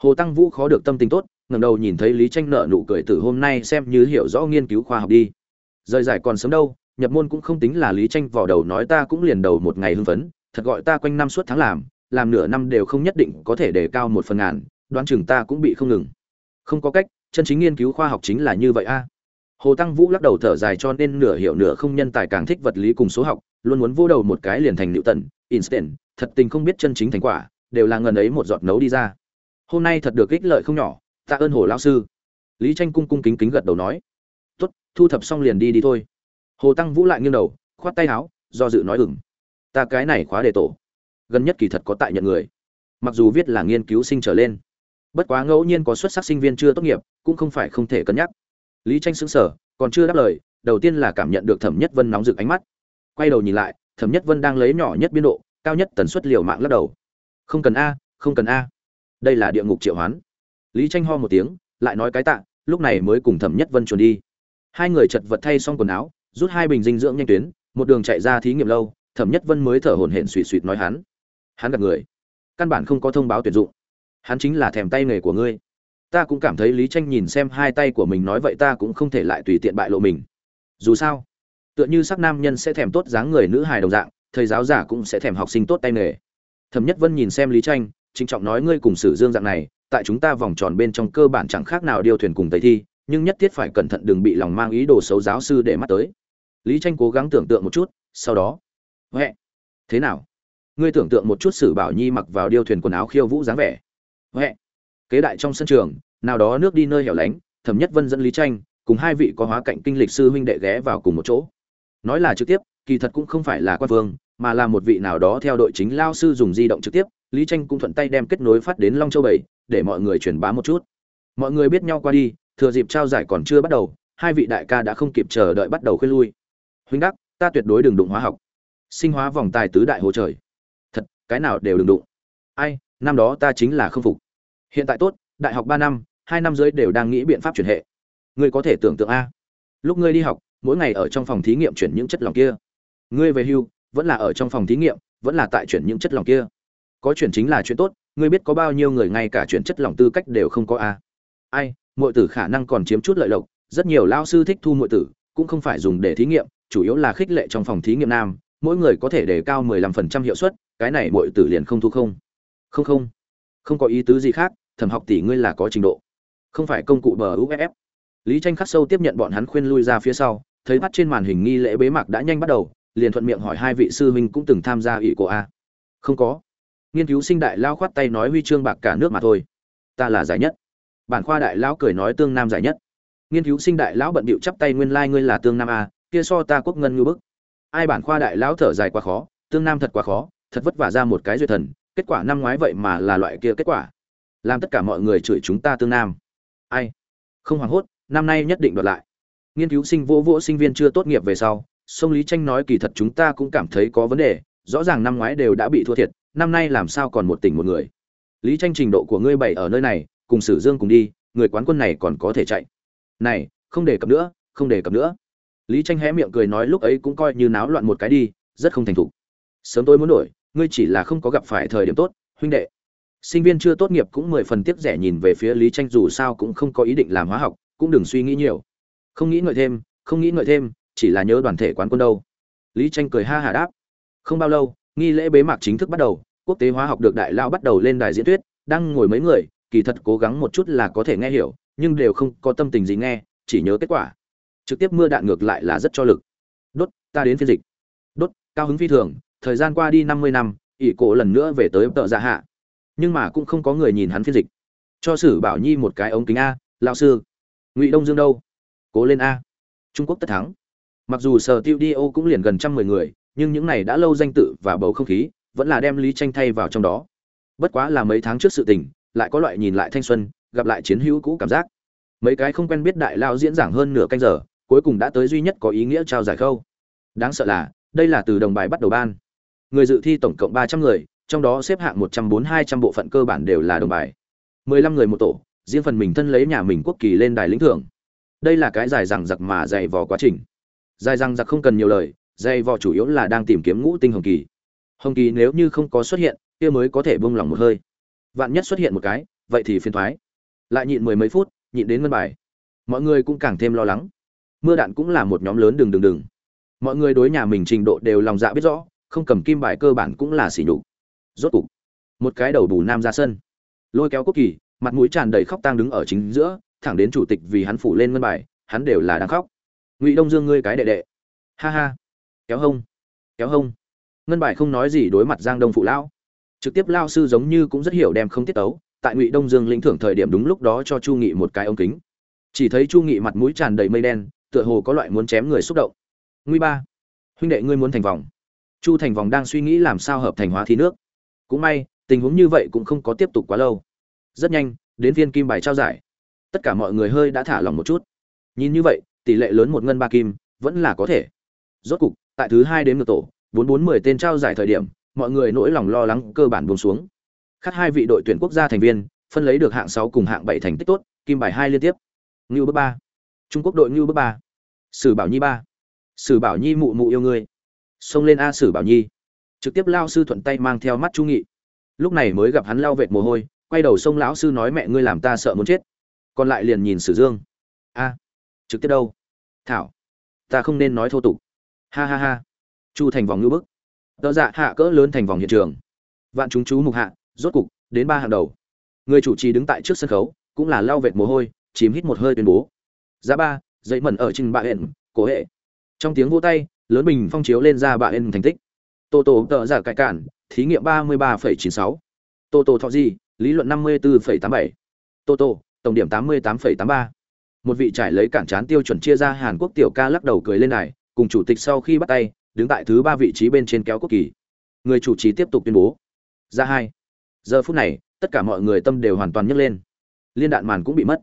Hồ tăng vũ khó được tâm tình tốt ngẩng đầu nhìn thấy lý tranh nợ nụ cười từ hôm nay xem như hiểu rõ nghiên cứu khoa học đi. Rời giải còn sớm đâu, nhập môn cũng không tính là lý tranh vò đầu nói ta cũng liền đầu một ngày hưng phấn, thật gọi ta quanh năm suốt tháng làm làm nửa năm đều không nhất định có thể đề cao một phần ngàn, đoán chừng ta cũng bị không ngừng. Không có cách, chân chính nghiên cứu khoa học chính là như vậy a. Hồ tăng vũ lắc đầu thở dài cho nên nửa hiểu nửa không nhân tài càng thích vật lý cùng số học, luôn muốn vô đầu một cái liền thành newton tần einstein, thật tình không biết chân chính thành quả, đều là ngần ấy một giọt nấu đi ra. Hôm nay thật được ích lợi không nhỏ tạ ơn hồ lão sư. Lý tranh cung cung kính kính gật đầu nói. Tốt, thu thập xong liền đi đi thôi. Hồ tăng vũ lại nghiêng đầu, khoát tay áo, do dự nói ừng ta cái này khóa đề tổ. Gần nhất kỳ thật có tại nhận người. Mặc dù viết là nghiên cứu sinh trở lên. Bất quá ngẫu nhiên có xuất sắc sinh viên chưa tốt nghiệp, cũng không phải không thể cân nhắc. Lý tranh xứng sở còn chưa đáp lời, đầu tiên là cảm nhận được thẩm nhất vân nóng rực ánh mắt. Quay đầu nhìn lại, thẩm nhất vân đang lấy nhỏ nhất biên độ, cao nhất tần suất liều mạng lắc đầu. Không cần a, không cần a. Đây là địa ngục triệu hoán lý tranh ho một tiếng, lại nói cái tạ, lúc này mới cùng thẩm nhất vân chuồn đi. Hai người chật vật thay xong quần áo, rút hai bình dinh dưỡng nhanh tuyến, một đường chạy ra thí nghiệm lâu, thẩm nhất vân mới thở hổn hển suỵ suỵt nói hắn. Hắn gặp người. Căn bản không có thông báo tuyển dụng. Hắn chính là thèm tay nghề của ngươi. Ta cũng cảm thấy lý tranh nhìn xem hai tay của mình nói vậy ta cũng không thể lại tùy tiện bại lộ mình. Dù sao, tựa như sắc nam nhân sẽ thèm tốt dáng người nữ hài đồng dạng, thầy giáo giả cũng sẽ thèm học sinh tốt tay nghề. Thẩm nhất vân nhìn xem lý tranh trịnh trọng nói ngươi cùng sử dương dạng này tại chúng ta vòng tròn bên trong cơ bản chẳng khác nào điều thuyền cùng tây thi, nhưng nhất thiết phải cẩn thận đừng bị lòng mang ý đồ xấu giáo sư để mắt tới. Lý tranh cố gắng tưởng tượng một chút, sau đó, huệ, thế nào? Ngươi tưởng tượng một chút sử bảo nhi mặc vào điêu thuyền quần áo khiêu vũ dáng vẻ. Huệ, kế đại trong sân trường, nào đó nước đi nơi hẻo lánh, thẩm nhất vân dẫn lý tranh, cùng hai vị có hóa cạnh kinh lịch sư huynh đệ ghé vào cùng một chỗ. Nói là trực tiếp, kỳ thật cũng không phải là quan vương, mà là một vị nào đó theo đội chính lao sư dùng di động trực tiếp lý tranh cũng thuận tay đem kết nối phát đến long châu bảy, để mọi người truyền bá một chút. Mọi người biết nhau qua đi, thừa dịp trao giải còn chưa bắt đầu, hai vị đại ca đã không kịp chờ đợi bắt đầu khuyên lui. Huynh đắc, ta tuyệt đối đừng đụng hóa học. Sinh hóa vòng tài tứ đại hồ trời. Thật, cái nào đều đừng đụng. Ai, năm đó ta chính là không phục. Hiện tại tốt, đại học ba năm, hai năm dưới đều đang nghĩ biện pháp chuyển hệ. Ngươi có thể tưởng tượng a. Lúc ngươi đi học, mỗi ngày ở trong phòng thí nghiệm chuyển những chất lỏng kia. Ngươi về hưu, vẫn là ở trong phòng thí nghiệm, vẫn là tại chuyển những chất lỏng kia có chuyển chính là chuyện tốt, ngươi biết có bao nhiêu người ngay cả chuyển chất lỏng tư cách đều không có a ai mọi tử khả năng còn chiếm chút lợi lộc, rất nhiều lao sư thích thu mọi tử, cũng không phải dùng để thí nghiệm, chủ yếu là khích lệ trong phòng thí nghiệm nam, mỗi người có thể đề cao 15% hiệu suất, cái này mọi tử liền không thu không. Không không không có ý tứ gì khác, thẩm học tỷ ngươi là có trình độ. Không phải công cụ bờ uff lý tranh khắc sâu tiếp nhận bọn hắn khuyên lui ra phía sau, thấy mắt trên màn hình nghi lễ bế mạc đã nhanh bắt đầu, liền thuận miệng hỏi hai vị sư huynh cũng từng tham gia ủy cổ a. Không có nghiên cứu sinh đại lao khoát tay nói huy chương bạc cả nước mà thôi. Ta là giải nhất. Bản khoa đại lão cười nói tương nam giải nhất. Nghiên cứu sinh đại lão bận bịu chắp tay nguyên lai like ngươi là tương nam a, kia so ta quốc ngân như bức. Ai bản khoa đại lão thở dài quá khó, tương nam thật quá khó, thật vất vả ra một cái duyệt thần, kết quả năm ngoái vậy mà là loại kia kết quả. Làm tất cả mọi người chửi chúng ta tương nam. Ai? Không hoảng hốt, năm nay nhất định đoạt lại. Nghiên cứu sinh vỗ vỗ sinh viên chưa tốt nghiệp về sau, sông lý tranh nói kỳ thật chúng ta cũng cảm thấy có vấn đề, rõ ràng năm ngoái đều đã bị thua thiệt năm nay làm sao còn một tỉnh một người? Lý tranh trình độ của ngươi bảy ở nơi này, cùng sử dương cùng đi, người quán quân này còn có thể chạy. Này, không đề cập nữa, không đề cập nữa. Lý tranh hé miệng cười nói lúc ấy cũng coi như náo loạn một cái đi, rất không thành thục. Sớm tôi muốn đổi, ngươi chỉ là không có gặp phải thời điểm tốt, huynh đệ. Sinh viên chưa tốt nghiệp cũng mười phần tiếc rẻ nhìn về phía lý tranh dù sao cũng không có ý định làm hóa học, cũng đừng suy nghĩ nhiều. Không nghĩ ngợi thêm, không nghĩ ngợi thêm, chỉ là nhớ đoàn thể quán quân đâu. Lý tranh cười ha hà đáp. Không bao lâu nghi lễ bế mạc chính thức bắt đầu, quốc tế hóa học được đại lao bắt đầu lên đài diễn thuyết, đang ngồi mấy người, kỳ thật cố gắng một chút là có thể nghe hiểu, nhưng đều không có tâm tình gì nghe, chỉ nhớ kết quả. Trực tiếp mưa đạn ngược lại là rất cho lực. Đốt, ta đến phiên dịch. Đốt, cao hứng phi thường, thời gian qua đi năm mươi năm, ỷ cổ lần nữa về tới tợ dạ hạ. Nhưng mà cũng không có người nhìn hắn phiên dịch. Cho sử bảo nhi một cái ống kính a lao sư, ngụy đông dương đâu? Cố lên a. Trung quốc tất thắng. Mặc dù sở tiêu đi ô cũng liền gần trăm mười người nhưng những này đã lâu danh tự và bầu không khí vẫn là đem lý tranh thay vào trong đó. Bất quá là mấy tháng trước sự tình, lại có loại nhìn lại thanh xuân, gặp lại chiến hữu cũ cảm giác. Mấy cái không quen biết đại lao diễn giảng hơn nửa canh giờ, cuối cùng đã tới duy nhất có ý nghĩa trao giải khâu. Đáng sợ là, đây là từ đồng bài bắt đầu ban. Người dự thi tổng cộng ba trăm người, trong đó xếp hạng một trăm bốn hai trăm bộ phận cơ bản đều là đồng bài. Mười lăm người một tổ, riêng phần mình thân lấy nhà mình quốc kỳ lên đài lĩnh thưởng. Đây là cái dài rằng giặc mà dày vò quá trình. Dài rằng giặc không cần nhiều lời dây vò chủ yếu là đang tìm kiếm ngũ tinh hồng kỳ. Hồng kỳ nếu như không có xuất hiện, kia mới có thể bông lỏng một hơi. Vạn nhất xuất hiện một cái, vậy thì phiền thoái. Lại nhịn mười mấy phút, nhịn đến ngân bài. Mọi người cũng càng thêm lo lắng. Mưa đạn cũng là một nhóm lớn đừng đừng đừng. Mọi người đối nhà mình trình độ đều lòng dạ biết rõ, không cầm kim bài cơ bản cũng là xỉ nhục. Rốt cục, một cái đầu bù nam ra sân. Lôi kéo quốc kỳ, mặt mũi tràn đầy khóc tang đứng ở chính giữa, thẳng đến chủ tịch vì hắn phủ lên ngân bài, hắn đều là đang khóc. Ngụy đông dương ngươi cái đệ đệ. Ha ha kéo hông. Kéo hông. Ngân bài không nói gì đối mặt giang đông phụ lão. Trực tiếp lao sư giống như cũng rất hiểu đem không tiết tấu. Tại ngụy đông dương lĩnh thưởng thời điểm đúng lúc đó cho chu nghị một cái ống kính. Chỉ thấy chu nghị mặt mũi tràn đầy mây đen, tựa hồ có loại muốn chém người xúc động. Nguy ba, huynh đệ ngươi muốn thành vòng. Chu thành vòng đang suy nghĩ làm sao hợp thành hóa thi nước. Cũng may, tình huống như vậy cũng không có tiếp tục quá lâu. Rất nhanh, đến viên kim bài trao giải. Tất cả mọi người hơi đã thả lòng một chút. Nhìn như vậy, tỷ lệ lớn một ngân ba kim vẫn là có thể. Rốt cục tại thứ hai đến ngược tổ, bốn bốn mười tên trao giải thời điểm, mọi người nỗi lòng lo lắng cơ bản buông xuống. Khắc hai vị đội tuyển quốc gia thành viên, phân lấy được hạng sáu cùng hạng bảy thành tích tốt, kim bài hai liên tiếp. Ngưu bước ba. Trung quốc đội ngưu bước ba. Sử bảo nhi ba. Sử bảo nhi mụ mụ yêu ngươi. Xông lên a sử bảo nhi. Trực tiếp lao sư thuận tay mang theo mắt chu nghị. Lúc này mới gặp hắn lao vệt mồ hôi, quay đầu sông lão sư nói mẹ ngươi làm ta sợ muốn chết. Còn lại liền nhìn sử dương. A. Trực tiếp đâu? Thảo. Ta không nên nói thô tục ha ha ha. Chu thành vòng ngưỡng bức. Tợ dạ hạ cỡ lớn thành vòng hiện trường. Vạn chúng chú mục hạ, rốt cục, đến ba hàng đầu. Người chủ trì đứng tại trước sân khấu, cũng là lao vệt mồ hôi, chìm hít một hơi tuyên bố. Giá ba, dậy mẩn ở trình bạ hẹn cố hệ. Trong tiếng vỗ tay, lớn bình phong chiếu lên ra bạ hẹn thành tích. Tô tô tợ giả dạ cải cản, thí nghiệm ba mươi ba phẩy chín sáu. Tô tô thọ di lý luận năm mươi bốn phẩy tám bảy. Tô tô, tổng điểm tám mươi tám phẩy tám ba. Một vị trải lấy cản trán tiêu chuẩn chia ra hàn quốc tiểu ca lắc đầu cười lên này cùng chủ tịch sau khi bắt tay, đứng tại thứ ba vị trí bên trên kéo quốc kỳ. Người chủ trì tiếp tục tuyên bố. Ra hai. Giờ phút này, tất cả mọi người tâm đều hoàn toàn nhấc lên. Liên đạn màn cũng bị mất.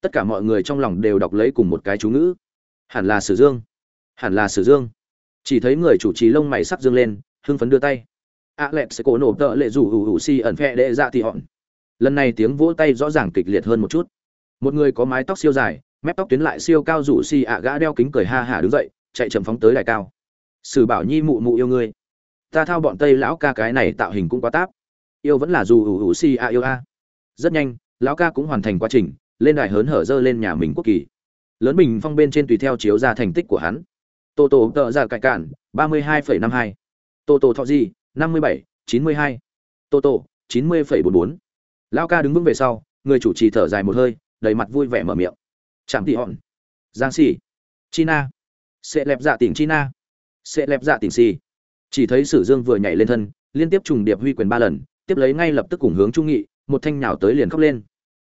Tất cả mọi người trong lòng đều đọc lấy cùng một cái chú ngữ. Hẳn là sử dương. Hẳn là sử dương. Chỉ thấy người chủ trì lông mày sắc dương lên, hưng phấn đưa tay. A lẹp sẽ cổ nổ tợ lệ rủ hủ hủ si ẩn phe đệ dạ thì họn lần này tiếng vỗ tay rõ ràng kịch liệt hơn một chút. Một người có mái tóc siêu dài, mép tóc tuyến lại siêu cao rủ si ạ gã đeo kính cười ha hả đứng dậy chạy chậm phóng tới đài cao. Sử bảo nhi mụ mụ yêu ngươi. Ta thao bọn tây lão ca cái này tạo hình cũng quá táp. Yêu vẫn là dù ủ ủ si a yêu a. Rất nhanh, lão ca cũng hoàn thành quá trình, lên đài hớn hở dơ lên nhà mình quốc kỳ. Lớn bình phong bên trên tùy theo chiếu ra thành tích của hắn. Tô tô tợ ra cải cản ba mươi hai phẩy năm hai. Tô tô thọ di năm mươi bảy, chín mươi hai. Tô tô, chín mươi phẩy bốn bốn. Lão ca đứng vững về sau, người chủ trì thở dài một hơi, đầy mặt vui vẻ mở miệng. Chạm tị hòn. Giang xì china sẽ lẹp dạ tỉnh china. Sẽ lẹp dạ tỉnh si. chỉ thấy sử dương vừa nhảy lên thân, liên tiếp trùng điệp huy quyền ba lần, tiếp lấy ngay lập tức cùng hướng chu nghị, một thanh nhào tới liền khóc lên.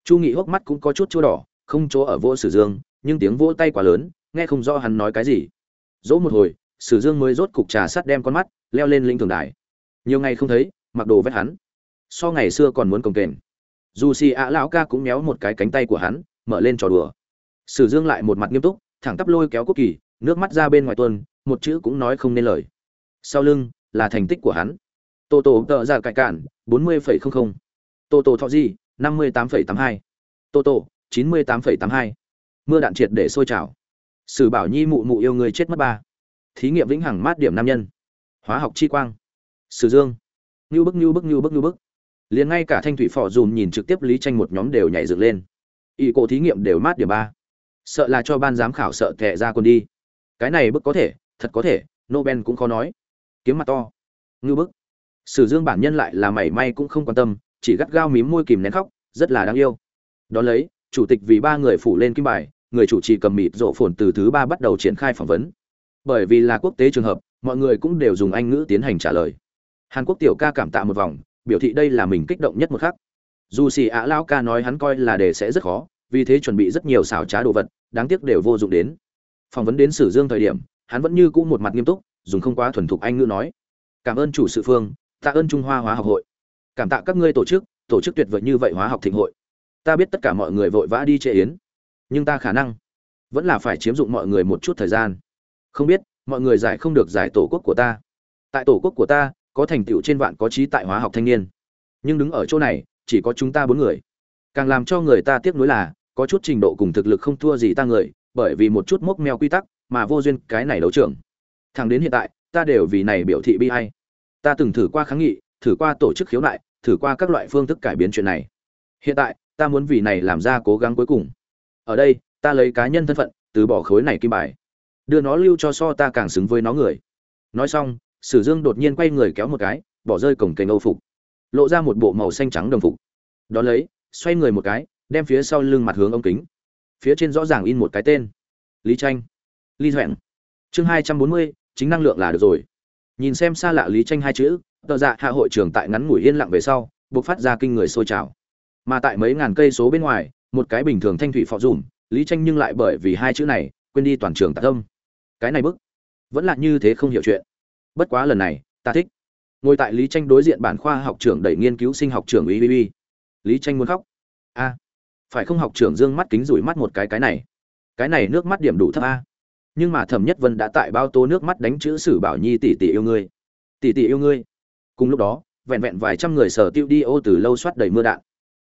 Chu nghị hốc mắt cũng có chút chua đỏ, không chỗ ở vỗ sử dương, nhưng tiếng vỗ tay quá lớn, nghe không rõ hắn nói cái gì. Dỗ một hồi, sử dương mới rốt cục trà sắt đem con mắt, leo lên linh thường đài. Nhiều ngày không thấy, mặc đồ vét hắn. So ngày xưa còn muốn cồng kềnh. Dù xì ạ lão ca cũng méo một cái cánh tay của hắn, mở lên trò đùa. Sử dương lại một mặt nghiêm túc, thẳng tắp lôi kéo quốc kỳ nước mắt ra bên ngoài tuần một chữ cũng nói không nên lời. Sau lưng là thành tích của hắn. Tô tô tợ ra cải cản bốn mươi phẩy không không. Tô tô thọ gì, năm mươi tám phẩy tám hai. Tô tô chín mươi tám phẩy tám hai. Mưa đạn triệt để sôi trào. Sử bảo nhi mụ mụ yêu người chết mất ba. Thí nghiệm vĩnh hằng mát điểm nam nhân. Hóa học chi quang. Sử dương. Nưu bức nưu bức nưu bức nưu bức. Liền ngay cả thanh thủy phò dùm nhìn trực tiếp lý tranh một nhóm đều nhảy dựng lên. Y cổ thí nghiệm đều mát điểm ba. Sợ là cho ban giám khảo sợ tệ ra quân đi cái này bức có thể, thật có thể, nobel cũng khó nói. Kiếm mặt to. Ngưu bức. Sử dương bản nhân lại là mảy may cũng không quan tâm, chỉ gắt gao mím môi kìm nén khóc, rất là đáng yêu. Đón lấy, chủ tịch vì ba người phủ lên kim bài, người chủ trì cầm mịt rộ phồn từ thứ ba bắt đầu triển khai phỏng vấn. Bởi vì là quốc tế trường hợp, mọi người cũng đều dùng anh ngữ tiến hành trả lời. Hàn quốc tiểu ca cảm tạ một vòng, biểu thị đây là mình kích động nhất một khắc. Dù xì ạ lao ca nói hắn coi là đề sẽ rất khó, vì thế chuẩn bị rất nhiều xảo trá đồ vật, đáng tiếc đều vô dụng đến phỏng vấn đến sử dương thời điểm, hắn vẫn như cũ một mặt nghiêm túc, dùng không quá thuần thục anh ngữ nói, cảm ơn chủ sự phương, tạ ơn trung hoa hóa học hội. Cảm tạ các ngươi tổ chức tổ chức tuyệt vời như vậy hóa học thịnh hội. Ta biết tất cả mọi người vội vã đi chế yến, nhưng ta khả năng vẫn là phải chiếm dụng mọi người một chút thời gian. Không biết, mọi người giải không được giải tổ quốc của ta. Tại tổ quốc của ta, có thành tựu trên vạn có trí tại hóa học thanh niên. Nhưng đứng ở chỗ này, chỉ có chúng ta bốn người. Càng làm cho người ta tiếc nuối là, có chút trình độ cùng thực lực không thua gì ta người bởi vì một chút mốc meo quy tắc mà vô duyên cái này đấu trưởng thẳng đến hiện tại, ta đều vì này biểu thị bi hay ta từng thử qua kháng nghị, thử qua tổ chức khiếu nại, thử qua các loại phương thức cải biến chuyện này. Hiện tại, ta muốn vì này làm ra cố gắng cuối cùng. Ở đây, ta lấy cá nhân thân phận, từ bỏ khối này kim bài. Đưa nó lưu cho so ta càng xứng với nó người. Nói xong, sử dương đột nhiên quay người kéo một cái, bỏ rơi cổng kênh âu phục. Lộ ra một bộ màu xanh trắng đồng phục. Đón lấy, xoay người một cái, đem phía sau lưng mặt hướng ống kính phía trên rõ ràng in một cái tên. Lý tranh lý doẹn chương hai trăm bốn mươi, chính năng lượng là được rồi. Nhìn xem xa lạ lý tranh hai chữ, tờ dạ hạ hội trưởng tại ngắn ngủi yên lặng về sau, buộc phát ra kinh người sôi trào. Mà tại mấy ngàn cây số bên ngoài, một cái bình thường thanh thủy phò dùm, lý tranh nhưng lại bởi vì hai chữ này, quên đi toàn trường tạ tâm cái này bức, vẫn là như thế không hiểu chuyện. Bất quá lần này, ta thích. Ngồi tại lý tranh đối diện bản khoa học trưởng đẩy nghiên cứu sinh học trưởng uy uy lý tranh muốn khóc. A phải không học trưởng dương mắt kính rủi mắt một cái cái này? Cái này nước mắt điểm đủ thấp a. Nhưng mà thẩm nhất vân đã tại bao tô nước mắt đánh chữ sử bảo nhi tỷ tỷ yêu ngươi. Tỷ tỷ yêu ngươi. Cùng lúc đó, vẹn vẹn vài trăm người sở tiêu đi ô từ lâu soát đầy mưa đạn.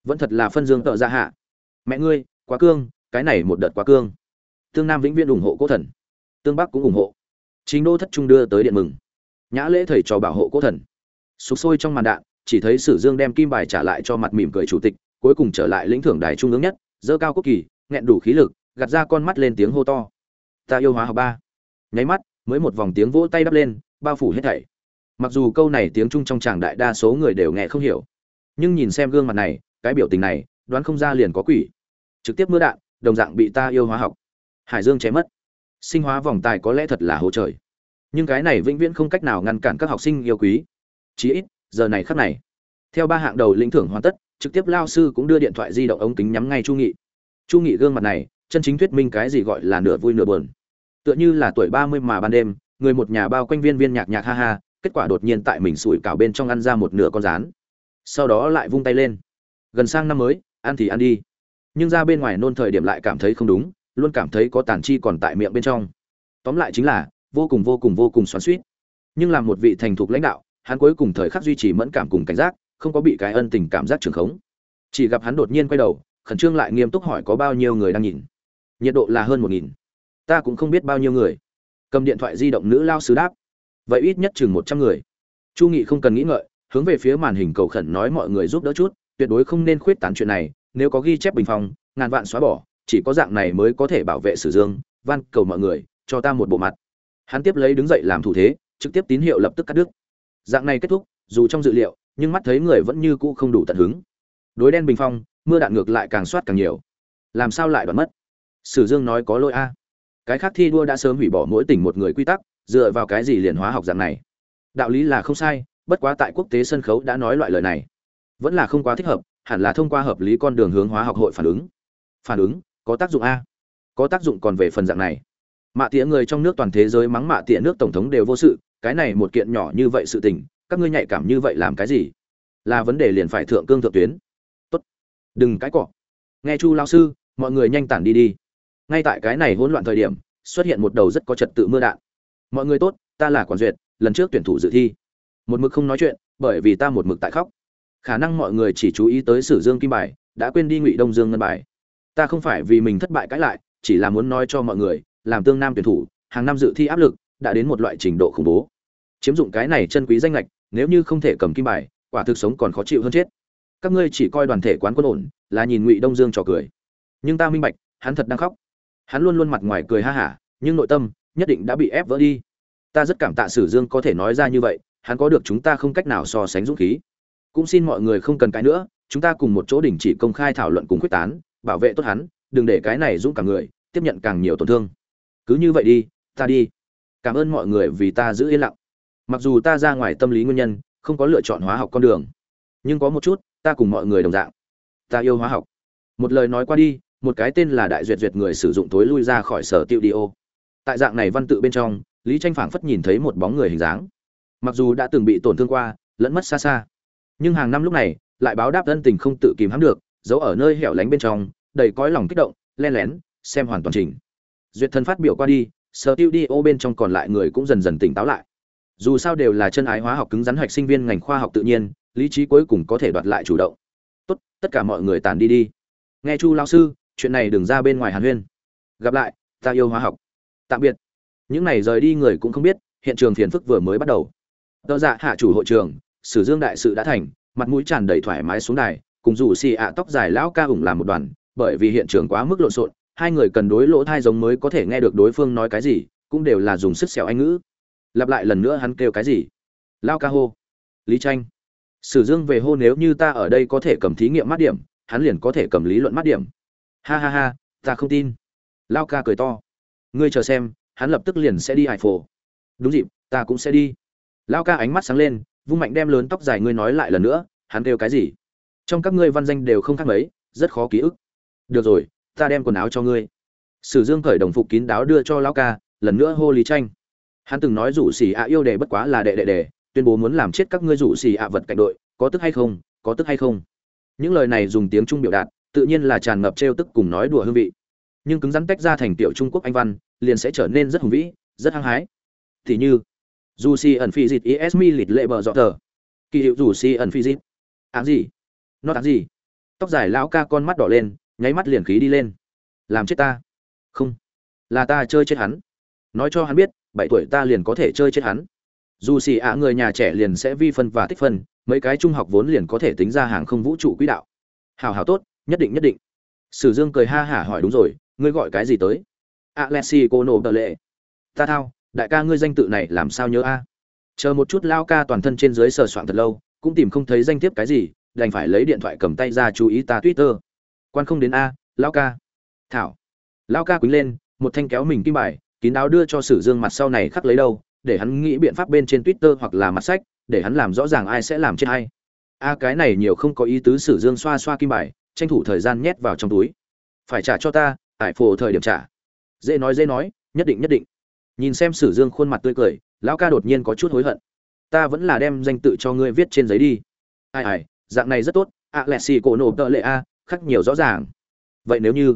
Vẫn thật là phân dương tợ ra hạ. Mẹ ngươi, quá cương, cái này một đợt quá cương. Tương nam vĩnh viễn ủng hộ cố thần. Tương bắc cũng ủng hộ. Chính đô thất trung đưa tới điện mừng. Nhã lễ thầy trò bảo hộ cố thần. Sục sôi trong màn đạn, chỉ thấy sử dương đem kim bài trả lại cho mặt mỉm cười chủ tịch cuối cùng trở lại lĩnh thưởng đài trung ương nhất dơ cao quốc kỳ, nghẹn đủ khí lực, gạt ra con mắt lên tiếng hô to. Ta yêu hóa học ba. Nháy mắt, mới một vòng tiếng vỗ tay đắp lên, bao phủ hết thảy. Mặc dù câu này tiếng trung trong tràng đại đa số người đều nghe không hiểu, nhưng nhìn xem gương mặt này, cái biểu tình này, đoán không ra liền có quỷ. Trực tiếp mưa đạn, đồng dạng bị ta yêu hóa học. Hải dương chém mất. Sinh hóa vòng tài có lẽ thật là hỗ trời. Nhưng cái này vĩnh viễn không cách nào ngăn cản các học sinh yêu quý. Chí ít, giờ này khắc này, theo ba hạng đầu lĩnh thưởng hoàn tất trực tiếp lao sư cũng đưa điện thoại di động ống kính nhắm ngay chu nghị. Chu nghị gương mặt này, chân chính thuyết minh cái gì gọi là nửa vui nửa buồn. Tựa như là tuổi ba mươi mà ban đêm, người một nhà bao quanh viên viên nhạc nhạc ha ha, kết quả đột nhiên tại mình sủi cảo bên trong ăn ra một nửa con rán. Sau đó lại vung tay lên. Gần sang năm mới, ăn thì ăn đi. Nhưng ra bên ngoài nôn thời điểm lại cảm thấy không đúng, luôn cảm thấy có tàn chi còn tại miệng bên trong. Tóm lại chính là, vô cùng vô cùng vô cùng xoắn suýt nhưng làm một vị thành thục lãnh đạo, hắn cuối cùng thời khắc duy trì mẫn cảm cùng cảnh giác không có bị cái ân tình cảm giác trường khống. Chỉ gặp hắn đột nhiên quay đầu, khẩn trương lại nghiêm túc hỏi có bao nhiêu người đang nhìn. Nhiệt độ là hơn một nghìn. Ta cũng không biết bao nhiêu người. Cầm điện thoại di động nữ lao sứ đáp. Vậy ít nhất chừng một trăm người. Chu nghị không cần nghĩ ngợi, hướng về phía màn hình cầu khẩn nói mọi người giúp đỡ chút, tuyệt đối không nên khuyết tán chuyện này, nếu có ghi chép bình phong, ngàn vạn xóa bỏ, chỉ có dạng này mới có thể bảo vệ sử dương, van cầu mọi người, cho ta một bộ mặt. Hắn tiếp lấy đứng dậy làm thủ thế, trực tiếp tín hiệu lập tức cắt đứt. Dạng này kết thúc, dù trong dự liệu nhưng mắt thấy người vẫn như cũ không đủ tận hứng. Đối đen bình phong, mưa đạn ngược lại càng soát càng nhiều. Làm sao lại đoán mất? Sử dương nói có lỗi a. Cái khác thi đua đã sớm hủy bỏ mỗi tỉnh một người quy tắc, dựa vào cái gì liền hóa học dạng này? Đạo lý là không sai, bất quá tại quốc tế sân khấu đã nói loại lời này. Vẫn là không quá thích hợp, hẳn là thông qua hợp lý con đường hướng hóa học hội phản ứng. Phản ứng, có tác dụng a. Có tác dụng còn về phần dạng này. Mạ tía người trong nước toàn thế giới mắng mạ tía nước tổng thống đều vô sự, cái này một kiện nhỏ như vậy sự tình các ngươi nhạy cảm như vậy làm cái gì? Là vấn đề liền phải thượng cương thượng tuyến. Tốt, đừng cãi cọ. Nghe chu lao sư, mọi người nhanh tản đi đi. Ngay tại cái này hỗn loạn thời điểm, xuất hiện một đầu rất có trật tự mưa đạn. Mọi người tốt, ta là quản duyệt, lần trước tuyển thủ dự thi. Một mực không nói chuyện, bởi vì ta một mực tại khóc. Khả năng mọi người chỉ chú ý tới sử dương kim bài, đã quên đi ngụy đông dương ngân bài. Ta không phải vì mình thất bại cãi lại, chỉ là muốn nói cho mọi người, làm tương nam tuyển thủ, hàng năm dự thi áp lực, đã đến một loại trình độ khủng bố chiếm dụng cái này chân quý danh lệch nếu như không thể cầm kim bài, quả thực sống còn khó chịu hơn chết. Các ngươi chỉ coi đoàn thể quán quân ổn, là nhìn ngụy đông dương trò cười. Nhưng ta minh bạch, hắn thật đang khóc. Hắn luôn luôn mặt ngoài cười ha hả, nhưng nội tâm nhất định đã bị ép vỡ đi. Ta rất cảm tạ sử dương có thể nói ra như vậy, hắn có được chúng ta không cách nào so sánh dũng khí. Cũng xin mọi người không cần cái nữa, chúng ta cùng một chỗ đình chỉ công khai thảo luận cùng quyết tán, bảo vệ tốt hắn, đừng để cái này dũng cả người, tiếp nhận càng nhiều tổn thương. Cứ như vậy đi, ta đi. Cảm ơn mọi người vì ta giữ yên lặng mặc dù ta ra ngoài tâm lý nguyên nhân, không có lựa chọn hóa học con đường, nhưng có một chút, ta cùng mọi người đồng dạng. Ta yêu hóa học. Một lời nói qua đi, một cái tên là đại duyệt duyệt người sử dụng tối lui ra khỏi sở tiêu đi ô. Tại dạng này văn tự bên trong, lý tranh phảng phất nhìn thấy một bóng người hình dáng. Mặc dù đã từng bị tổn thương qua, lẫn mất xa xa, nhưng hàng năm lúc này, lại báo đáp ân tình không tự kìm hãm được, giấu ở nơi hẻo lánh bên trong, đầy cõi lòng kích động, len lén, xem hoàn toàn trình duyệt thần phát biểu qua đi, sở tiêu đi ô bên trong còn lại người cũng dần dần tỉnh táo lại dù sao đều là chân ái hóa học cứng rắn hoạch sinh viên ngành khoa học tự nhiên, lý trí cuối cùng có thể đoạt lại chủ động. Tốt, tất cả mọi người tàn đi đi. Nghe chu lao sư, chuyện này đừng ra bên ngoài hàn huyên. Gặp lại, ta yêu hóa học. Tạm biệt. Những này rời đi người cũng không biết, hiện trường phiền phức vừa mới bắt đầu. Tờ dạ hạ chủ hội trường, sử dương đại sự đã thành, mặt mũi tràn đầy thoải mái xuống đài, cùng rủ xì ạ tóc dài lão ca ủng làm một đoàn, bởi vì hiện trường quá mức lộn xộn, hai người cần đối lỗ thai giống mới có thể nghe được đối phương nói cái gì, cũng đều là dùng sức xẻo anh ngữ lặp lại lần nữa hắn kêu cái gì? Lao ca hô. Lý tranh sử dương về hô nếu như ta ở đây có thể cầm thí nghiệm mát điểm, hắn liền có thể cầm lý luận mát điểm. Ha ha ha, ta không tin. Lao ca cười to. Ngươi chờ xem, hắn lập tức liền sẽ đi hải phổ. Đúng dịp, ta cũng sẽ đi. Lao ca ánh mắt sáng lên, vung mạnh đem lớn tóc dài ngươi nói lại lần nữa, hắn kêu cái gì? Trong các ngươi văn danh đều không khác mấy, rất khó ký ức. Được rồi, ta đem quần áo cho ngươi. Sử dương khởi đồng phục kín đáo đưa cho lao ca, lần nữa hô lý tranh hắn từng nói rủ xì ạ yêu đề bất quá là đệ đệ đề, tuyên bố muốn làm chết các ngươi rủ xì ạ vật cạnh đội, có tức hay không, có tức hay không. Những lời này dùng tiếng trung biểu đạt, tự nhiên là tràn ngập trêu tức cùng nói đùa hương vị. Nhưng cứng rắn tách ra thành tiểu trung quốc anh văn, liền sẽ trở nên rất hùng vĩ, rất hăng hái. Thì như, dù si ẩn phi dịt is mi lịt lệ bờ dọ tờ. Kỳ hiệu dù si ẩn phi dịt. Áng gì? Nó áng gì? Tóc dài lão ca con mắt đỏ lên, nháy mắt liền khí đi lên. Làm chết ta. Không. Là ta chơi chết hắn. Nói cho hắn biết bảy tuổi ta liền có thể chơi chết hắn. Dù xì ạ người nhà trẻ liền sẽ vi phân và tích phân, mấy cái trung học vốn liền có thể tính ra hàng không vũ trụ quỹ đạo. Hào hào tốt, nhất định nhất định. Sử dương cười ha hả hỏi đúng rồi, ngươi gọi cái gì tới? Alexi cô nổ tờ lệ ta thao, đại ca ngươi danh tự này làm sao nhớ a? Chờ một chút lao ca toàn thân trên dưới sờ soạn thật lâu, cũng tìm không thấy danh thiếp cái gì, đành phải lấy điện thoại cầm tay ra chú ý ta twitter. Quan không đến a, lao ca. Thảo. Lao ca quýnh lên, một thanh kéo mình kim bài kín đáo đưa cho sử dương mặt sau này khắc lấy đâu, để hắn nghĩ biện pháp bên trên twitter hoặc là mặt sách, để hắn làm rõ ràng ai sẽ làm chết hay a, cái này nhiều không có ý tứ sử dương xoa xoa kim bài, tranh thủ thời gian nhét vào trong túi. Phải trả cho ta tại phổ thời điểm trả. Dễ nói dễ nói, nhất định nhất định. Nhìn xem sử dương khuôn mặt tươi cười, lão ca đột nhiên có chút hối hận. Ta vẫn là đem danh tự cho ngươi viết trên giấy đi. Ai ai, dạng này rất tốt, ạ, lẹ xì cổ nổ tợ lệ a, khắc nhiều rõ ràng. Vậy nếu như,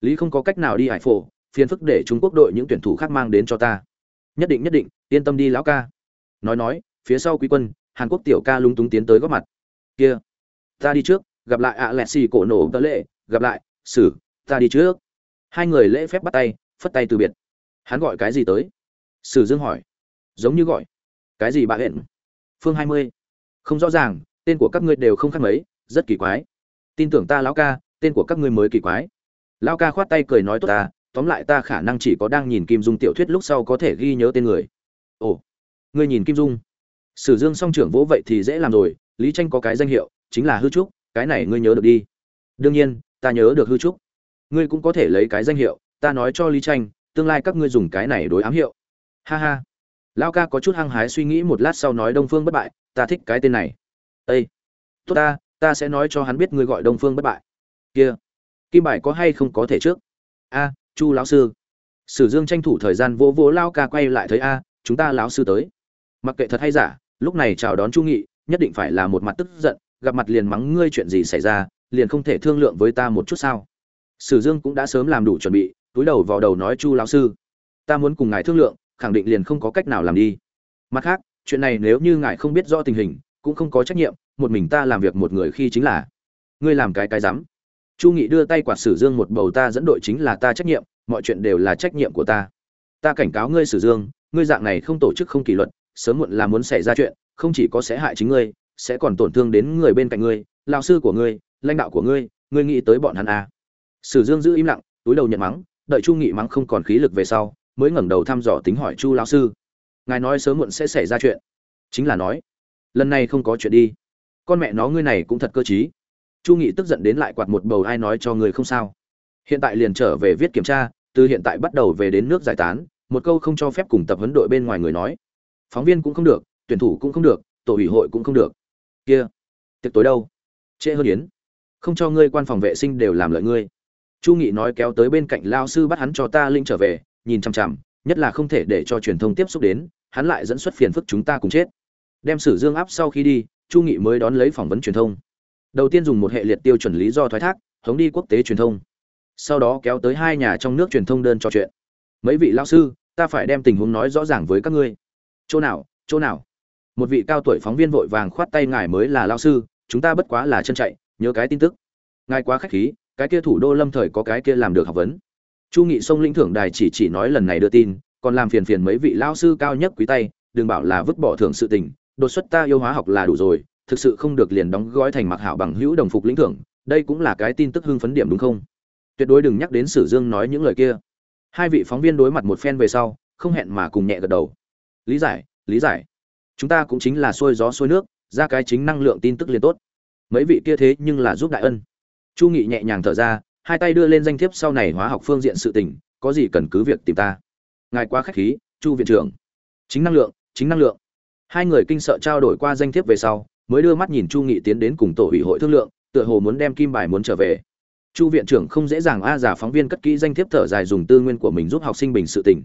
lý không có cách nào đi hải phổ phiền phức để trung quốc đội những tuyển thủ khác mang đến cho ta. Nhất định nhất định, yên tâm đi lão ca. Nói nói, phía sau quý quân, hàn quốc tiểu ca lúng túng tiến tới góp mặt. Kia, ta đi trước, gặp lại ạ lẹ xì cổ nổ tớ lệ, gặp lại sử ta đi trước. Hai người lễ phép bắt tay, phất tay từ biệt. Hắn gọi cái gì tới? Sử dương hỏi. Giống như gọi. Cái gì bà hẹn? Phương hai mươi. Không rõ ràng, tên của các ngươi đều không khác mấy, rất kỳ quái. Tin tưởng ta lão ca, tên của các ngươi mới kỳ quái. Lão ca khoát tay cười nói tốt ta tóm lại ta khả năng chỉ có đang nhìn kim dung tiểu thuyết lúc sau có thể ghi nhớ tên người. Ồ, ngươi nhìn kim dung? Sử dương song trưởng vỗ vậy thì dễ làm rồi, lý tranh có cái danh hiệu, chính là hư trúc, cái này ngươi nhớ được đi. Đương nhiên, ta nhớ được hư trúc. Ngươi cũng có thể lấy cái danh hiệu, ta nói cho lý tranh, tương lai các ngươi dùng cái này đối ám hiệu. Ha ha. Lao ca có chút hăng hái suy nghĩ một lát sau nói đông phương bất bại, ta thích cái tên này. Ây tốt ta ta sẽ nói cho hắn biết ngươi gọi đông phương bất bại. Kia, kim bài có hay không có thể trước? A chu lão sư. Sử dương tranh thủ thời gian vỗ vỗ lao ca quay lại thấy, a, chúng ta lão sư tới. Mặc kệ thật hay giả, lúc này chào đón chu nghị, nhất định phải là một mặt tức giận, gặp mặt liền mắng ngươi chuyện gì xảy ra, liền không thể thương lượng với ta một chút sao. Sử dương cũng đã sớm làm đủ chuẩn bị, túi đầu vào đầu nói, chu lão sư, ta muốn cùng ngài thương lượng, khẳng định liền không có cách nào làm đi. Mặt khác, chuyện này nếu như ngài không biết rõ tình hình, cũng không có trách nhiệm, một mình ta làm việc một người khi chính là. Ngươi làm cái cái rắm chu nghị đưa tay quạt sử dương một bầu, ta dẫn đội chính là ta trách nhiệm, mọi chuyện đều là trách nhiệm của ta. Ta cảnh cáo ngươi sử dương, ngươi dạng này không tổ chức không kỷ luật, sớm muộn là muốn xảy ra chuyện, không chỉ có sẽ hại chính ngươi, sẽ còn tổn thương đến người bên cạnh ngươi lao sư của ngươi, lãnh đạo của ngươi ngươi nghĩ tới bọn hắn à. sử dương giữ im lặng, túi đầu nhận mắng, đợi chu nghị mắng không còn khí lực về sau, mới ngẩng đầu thăm dò tính hỏi chu lão sư. Ngài nói sớm muộn sẽ xảy ra chuyện. Chính là nói. Lần này không có chuyện đi. Con mẹ nó ngươi này cũng thật cơ t chu nghị tức giận đến lại quạt một bầu ai nói cho người không sao. Hiện tại liền trở về viết kiểm tra, từ hiện tại bắt đầu về đến nước giải tán, một câu không cho phép cùng tập huấn đội bên ngoài người nói. Phóng viên cũng không được, tuyển thủ cũng không được, tổ ủy hội cũng không được. Kia, tiệc tối đâu? Trễ hơn yến. Không cho ngươi quan phòng vệ sinh đều làm lợi ngươi. Chu nghị nói kéo tới bên cạnh lao sư bắt hắn cho ta linh trở về, nhìn chằm chằm, nhất là không thể để cho truyền thông tiếp xúc đến, hắn lại dẫn xuất phiền phức chúng ta cùng chết. Đem sử dương áp sau khi đi, chu nghị mới đón lấy phỏng vấn truyền thông đầu tiên dùng một hệ liệt tiêu chuẩn lý do thoái thác, hống đi quốc tế truyền thông. Sau đó kéo tới hai nhà trong nước truyền thông đơn cho chuyện. Mấy vị lão sư, ta phải đem tình huống nói rõ ràng với các ngươi. Chỗ nào chỗ nào? Một vị cao tuổi phóng viên vội vàng khoát tay, ngài mới là lão sư, chúng ta bất quá là chân chạy, nhớ cái tin tức. Ngài quá khách khí, cái kia thủ đô lâm thời có cái kia làm được học vấn. Chu nghị sông lĩnh thưởng đài chỉ chỉ nói lần này đưa tin, còn làm phiền phiền mấy vị lão sư cao nhất quý tay, đừng bảo là vứt bỏ thưởng sự tình, đột xuất ta yêu hóa học là đủ rồi thực sự không được liền đóng gói thành mặc hảo bằng hữu đồng phục lĩnh thưởng, đây cũng là cái tin tức hưng phấn điểm đúng không? Tuyệt đối đừng nhắc đến sử dương nói những lời kia. Hai vị phóng viên đối mặt một phen về sau, không hẹn mà cùng nhẹ gật đầu. Lý giải lý giải. Chúng ta cũng chính là xôi gió xôi nước, ra cái chính năng lượng tin tức liền tốt. Mấy vị kia thế nhưng là giúp đại ân. Chu nghị nhẹ nhàng thở ra, hai tay đưa lên danh thiếp sau này hóa học phương diện sự tình, có gì cần cứ việc tìm ta. Ngài quá khách khí, chu viện trưởng. Chính năng lượng, chính năng lượng. Hai người kinh sợ trao đổi qua danh thiếp về sau mới đưa mắt nhìn chu nghị tiến đến cùng tổ ủy hội thương lượng, tựa hồ muốn đem kim bài muốn trở về. Chu viện trưởng không dễ dàng a giả phóng viên cất kỹ danh thiếp thở dài dùng tư nguyên của mình giúp học sinh bình sự tình.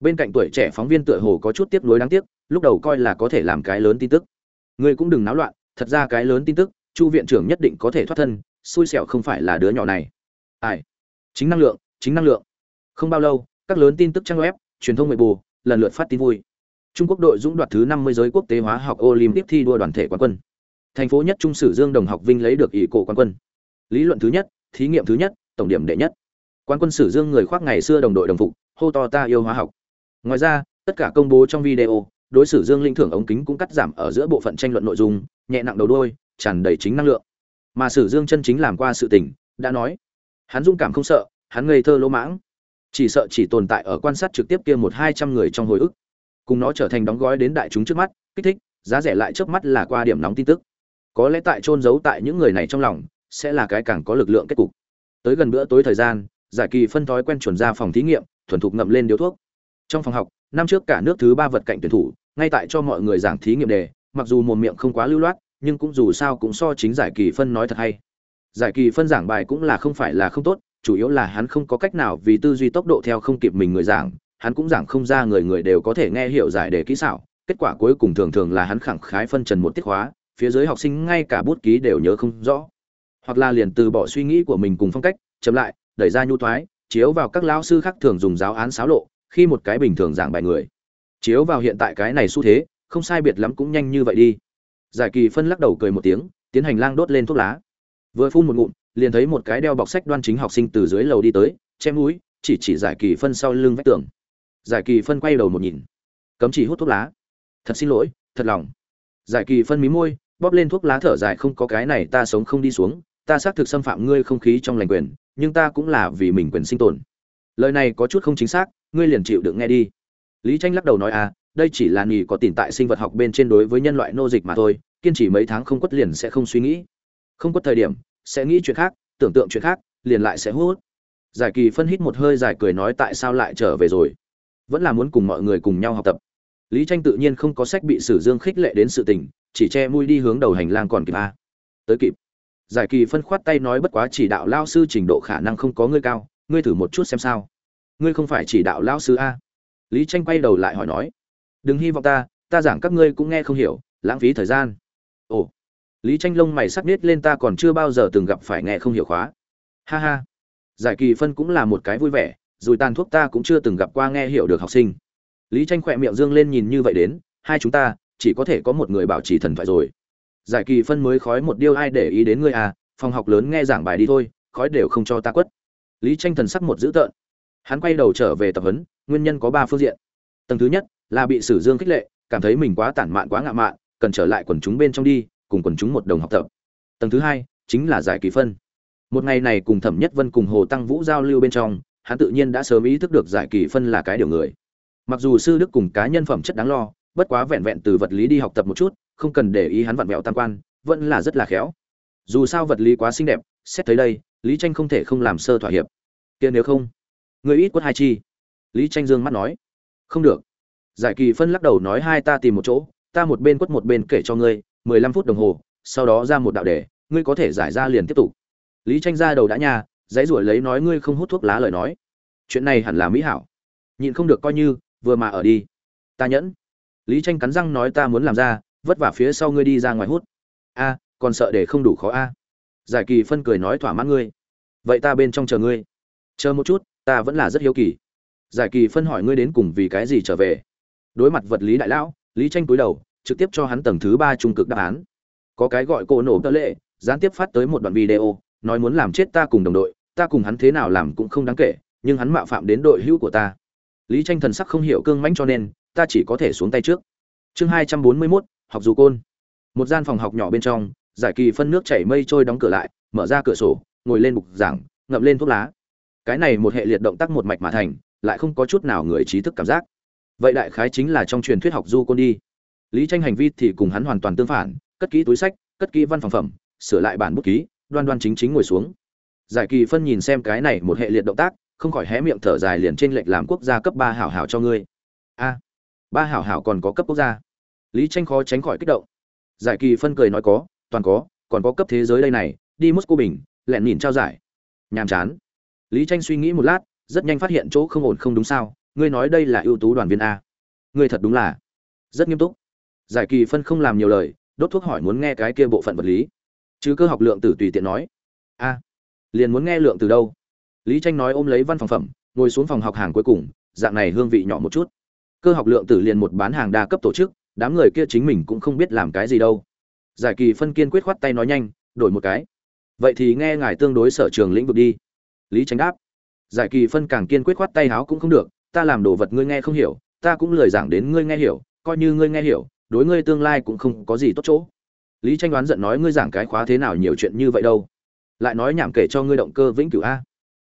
Bên cạnh tuổi trẻ phóng viên tựa hồ có chút tiếp nối đáng tiếc, lúc đầu coi là có thể làm cái lớn tin tức. Ngươi cũng đừng náo loạn, thật ra cái lớn tin tức, chu viện trưởng nhất định có thể thoát thân, xui xẻo không phải là đứa nhỏ này. Ai? Chính năng lượng, chính năng lượng. Không bao lâu, các lớn tin tức trang web, truyền thông nội bù lần lượt phát tin vui trung quốc đội dũng đoạt thứ năm mươi giới quốc tế hóa học olympic thi đua đoàn thể quán quân. Thành phố nhất trung sử dương đồng học vinh lấy được ỷ cổ quán quân. Lý luận thứ nhất, thí nghiệm thứ nhất, tổng điểm đệ nhất. Quán quân sử dương người khoác ngày xưa đồng đội đồng phục, hô to ta yêu hóa học. Ngoài ra, tất cả công bố trong video, đối xử dương linh thưởng ống kính cũng cắt giảm ở giữa bộ phận tranh luận nội dung, nhẹ nặng đầu đuôi, tràn đầy chính năng lượng. Mà sử dương chân chính làm qua sự tình, đã nói, hắn dung cảm không sợ, hắn ngây thơ lỗ mãng. Chỉ sợ chỉ tồn tại ở quan sát trực tiếp kia một hai trăm người trong hồi ức cùng nó trở thành đóng gói đến đại chúng trước mắt, kích thích, giá rẻ lại trước mắt là qua điểm nóng tin tức. Có lẽ tại trôn giấu tại những người này trong lòng, sẽ là cái càng có lực lượng kết cục. Tới gần bữa tối thời gian, giải kỳ phân thói quen chuẩn ra phòng thí nghiệm, thuần thục ngậm lên điếu thuốc. Trong phòng học, năm trước cả nước thứ ba vật cạnh tuyển thủ, ngay tại cho mọi người giảng thí nghiệm đề, mặc dù mồm miệng không quá lưu loát, nhưng cũng dù sao cũng so chính giải kỳ phân nói thật hay. Giải kỳ phân giảng bài cũng là không phải là không tốt, chủ yếu là hắn không có cách nào vì tư duy tốc độ theo không kịp mình người giảng hắn cũng giảng không ra người người đều có thể nghe hiểu giải đề kỹ xảo, kết quả cuối cùng thường thường là hắn khẳng khái phân trần một tiết hóa phía dưới học sinh ngay cả bút ký đều nhớ không rõ. Hoặc là liền từ bỏ suy nghĩ của mình cùng phong cách, chậm lại, đẩy ra nhu thoái, chiếu vào các lão sư khác thường dùng giáo án xáo lộ, khi một cái bình thường giảng bài người. Chiếu vào hiện tại cái này xu thế, không sai biệt lắm cũng nhanh như vậy đi. Giải kỳ phân lắc đầu cười một tiếng, tiến hành lang đốt lên thuốc lá. Vừa phun một ngụm, liền thấy một cái đeo bọc sách đoan chính học sinh từ dưới lầu đi tới chém mũi, chỉ chỉ giải kỳ phân sau lưng vách tường giải kỳ phân quay đầu một nhìn. Cấm chỉ hút thuốc lá. Thật xin lỗi, thật lòng. Giải kỳ phân mí môi, bóp lên thuốc lá thở dài, không có cái này, ta sống không đi xuống, ta xác thực xâm phạm ngươi không khí trong lành quyền, nhưng ta cũng là vì mình quyền sinh tồn. Lời này có chút không chính xác, ngươi liền chịu được nghe đi. Lý tranh lắc đầu nói à đây chỉ là nghỉ có tiền tại sinh vật học bên trên đối với nhân loại nô dịch mà thôi, kiên trì mấy tháng không quất liền sẽ không suy nghĩ. Không quất thời điểm, sẽ nghĩ chuyện khác, tưởng tượng chuyện khác, liền lại sẽ hút. Giải kỳ phân hít một hơi giải cười nói, tại sao lại trở về rồi? Vẫn là muốn cùng mọi người cùng nhau học tập. Lý tranh tự nhiên không có sách bị sử dương khích lệ đến sự tình, chỉ che mũi đi hướng đầu hành lang còn kịp a. Tới kịp. Giải kỳ phân khoát tay nói bất quá chỉ đạo lao sư trình độ khả năng không có ngươi cao, ngươi thử một chút xem sao. Ngươi không phải chỉ đạo lao sư a. Lý tranh quay đầu lại hỏi nói, đừng hy vọng ta ta giảng các ngươi cũng nghe không hiểu, lãng phí thời gian. Ồ. Lý tranh lông mày sắc nết lên ta còn chưa bao giờ từng gặp phải nghe không hiểu khóa. Ha ha. Giải kỳ phân cũng là một cái vui vẻ rồi tàn thuốc ta cũng chưa từng gặp qua nghe hiểu được học sinh. Lý tranh khỏe miệng dương lên nhìn như vậy đến, hai chúng ta, chỉ có thể có một người bảo trì thần thoại rồi. Giải kỳ phân mới khói một điêu ai để ý đến ngươi à phòng học lớn nghe giảng bài đi thôi, khói đều không cho ta quất. Lý tranh thần sắc một dữ tợn. Hắn quay đầu trở về tập huấn, nguyên nhân có ba phương diện. Tầng thứ nhất, là bị sử dương khích lệ, cảm thấy mình quá tản mạn quá ngạo mạn, cần trở lại quần chúng bên trong đi, cùng quần chúng một đồng học tập. Tầng thứ hai, chính là giải kỳ phân. Một ngày này cùng thẩm nhất vân cùng hồ tăng vũ giao lưu bên trong hắn tự nhiên đã sớm ý thức được giải kỳ phân là cái điều người. Mặc dù sư đức cùng cá nhân phẩm chất đáng lo, bất quá vẹn vẹn từ vật lý đi học tập một chút, không cần để ý hắn vặn vẹo tam quan, vẫn là rất là khéo. Dù sao vật lý quá xinh đẹp, xét thấy đây, lý tranh không thể không làm sơ thỏa hiệp. Kia nếu không, người ít quất hai chi. Lý tranh dương mắt nói, không được. Giải kỳ phân lắc đầu nói, hai ta tìm một chỗ, ta một bên quất một bên kể cho ngươi, mười lăm phút đồng hồ, sau đó ra một đạo đề, ngươi có thể giải ra liền tiếp tục. Lý tranh ra đầu đã nha dãy ruổi lấy nói ngươi không hút thuốc lá lời nói. Chuyện này hẳn là mỹ hảo. Nhịn không được coi như, vừa mà ở đi. Ta nhẫn. Lý tranh cắn răng nói ta muốn làm ra, vất vả phía sau ngươi đi ra ngoài hút. A, còn sợ để không đủ khó a. Giải kỳ phân cười nói thỏa mãn ngươi. Vậy ta bên trong chờ ngươi. Chờ một chút, ta vẫn là rất hiếu kỳ. Giải kỳ phân hỏi ngươi đến cùng vì cái gì trở về. Đối mặt vật lý đại lão, lý tranh cúi đầu, trực tiếp cho hắn tầng thứ ba trung cực đáp án. Có cái gọi cô nổ tơ lệ, gián tiếp phát tới một đoạn video, nói muốn làm chết ta cùng đồng đội ta cùng hắn thế nào làm cũng không đáng kể nhưng hắn mạo phạm đến đội hữu của ta. Lý tranh thần sắc không hiểu cương mãnh cho nên ta chỉ có thể xuống tay trước. Chương hai trăm bốn mươi 241, học dù côn. Một gian phòng học nhỏ bên trong giải kỳ phân nước chảy mây trôi đóng cửa lại mở ra cửa sổ ngồi lên bục giảng ngậm lên thuốc lá. Cái này một hệ liệt động tác một mạch mà thành lại không có chút nào người trí thức cảm giác. Vậy đại khái chính là trong truyền thuyết học du côn đi. Lý tranh hành vi thì cùng hắn hoàn toàn tương phản cất kỹ túi sách cất kỹ văn phòng phẩm sửa lại bản bút ký đoan đoan chính chính ngồi xuống giải kỳ phân nhìn xem cái này một hệ liệt động tác, không khỏi hé miệng thở dài liền trên lệch làm quốc gia cấp ba hảo hảo cho ngươi. A, ba hảo hảo còn có cấp quốc gia. Lý tranh khó tránh khỏi kích động. Giải kỳ phân cười nói có, toàn có, còn có cấp thế giới đây này, đi moscow bình, lẹn nhìn trao giải. Nhàm chán. Lý tranh suy nghĩ một lát, rất nhanh phát hiện chỗ không ổn không đúng sao, ngươi nói đây là ưu tú đoàn viên a. Ngươi thật đúng là rất nghiêm túc. Giải kỳ phân không làm nhiều lời, đốt thuốc hỏi muốn nghe cái kia bộ phận vật lý. Chứ cơ học lượng tử tùy tiện nói. A liền muốn nghe lượng từ đâu. Lý tranh nói ôm lấy văn phòng phẩm, ngồi xuống phòng học hàng cuối cùng, dạng này hương vị nhỏ một chút. Cơ học lượng tử liền một bán hàng đa cấp tổ chức, đám người kia chính mình cũng không biết làm cái gì đâu. Giải kỳ phân kiên quyết khoát tay nói nhanh, đổi một cái. Vậy thì nghe ngài tương đối sở trường lĩnh vực đi. Lý tranh đáp. Giải kỳ phân càng kiên quyết khoát tay háo cũng không được, ta làm đồ vật ngươi nghe không hiểu, ta cũng lời giảng đến ngươi nghe hiểu, coi như ngươi nghe hiểu, đối ngươi tương lai cũng không có gì tốt chỗ. Lý tranh đoán giận nói ngươi giảng cái khóa thế nào nhiều chuyện như vậy đâu lại nói nhảm kể cho ngươi động cơ vĩnh cửu a.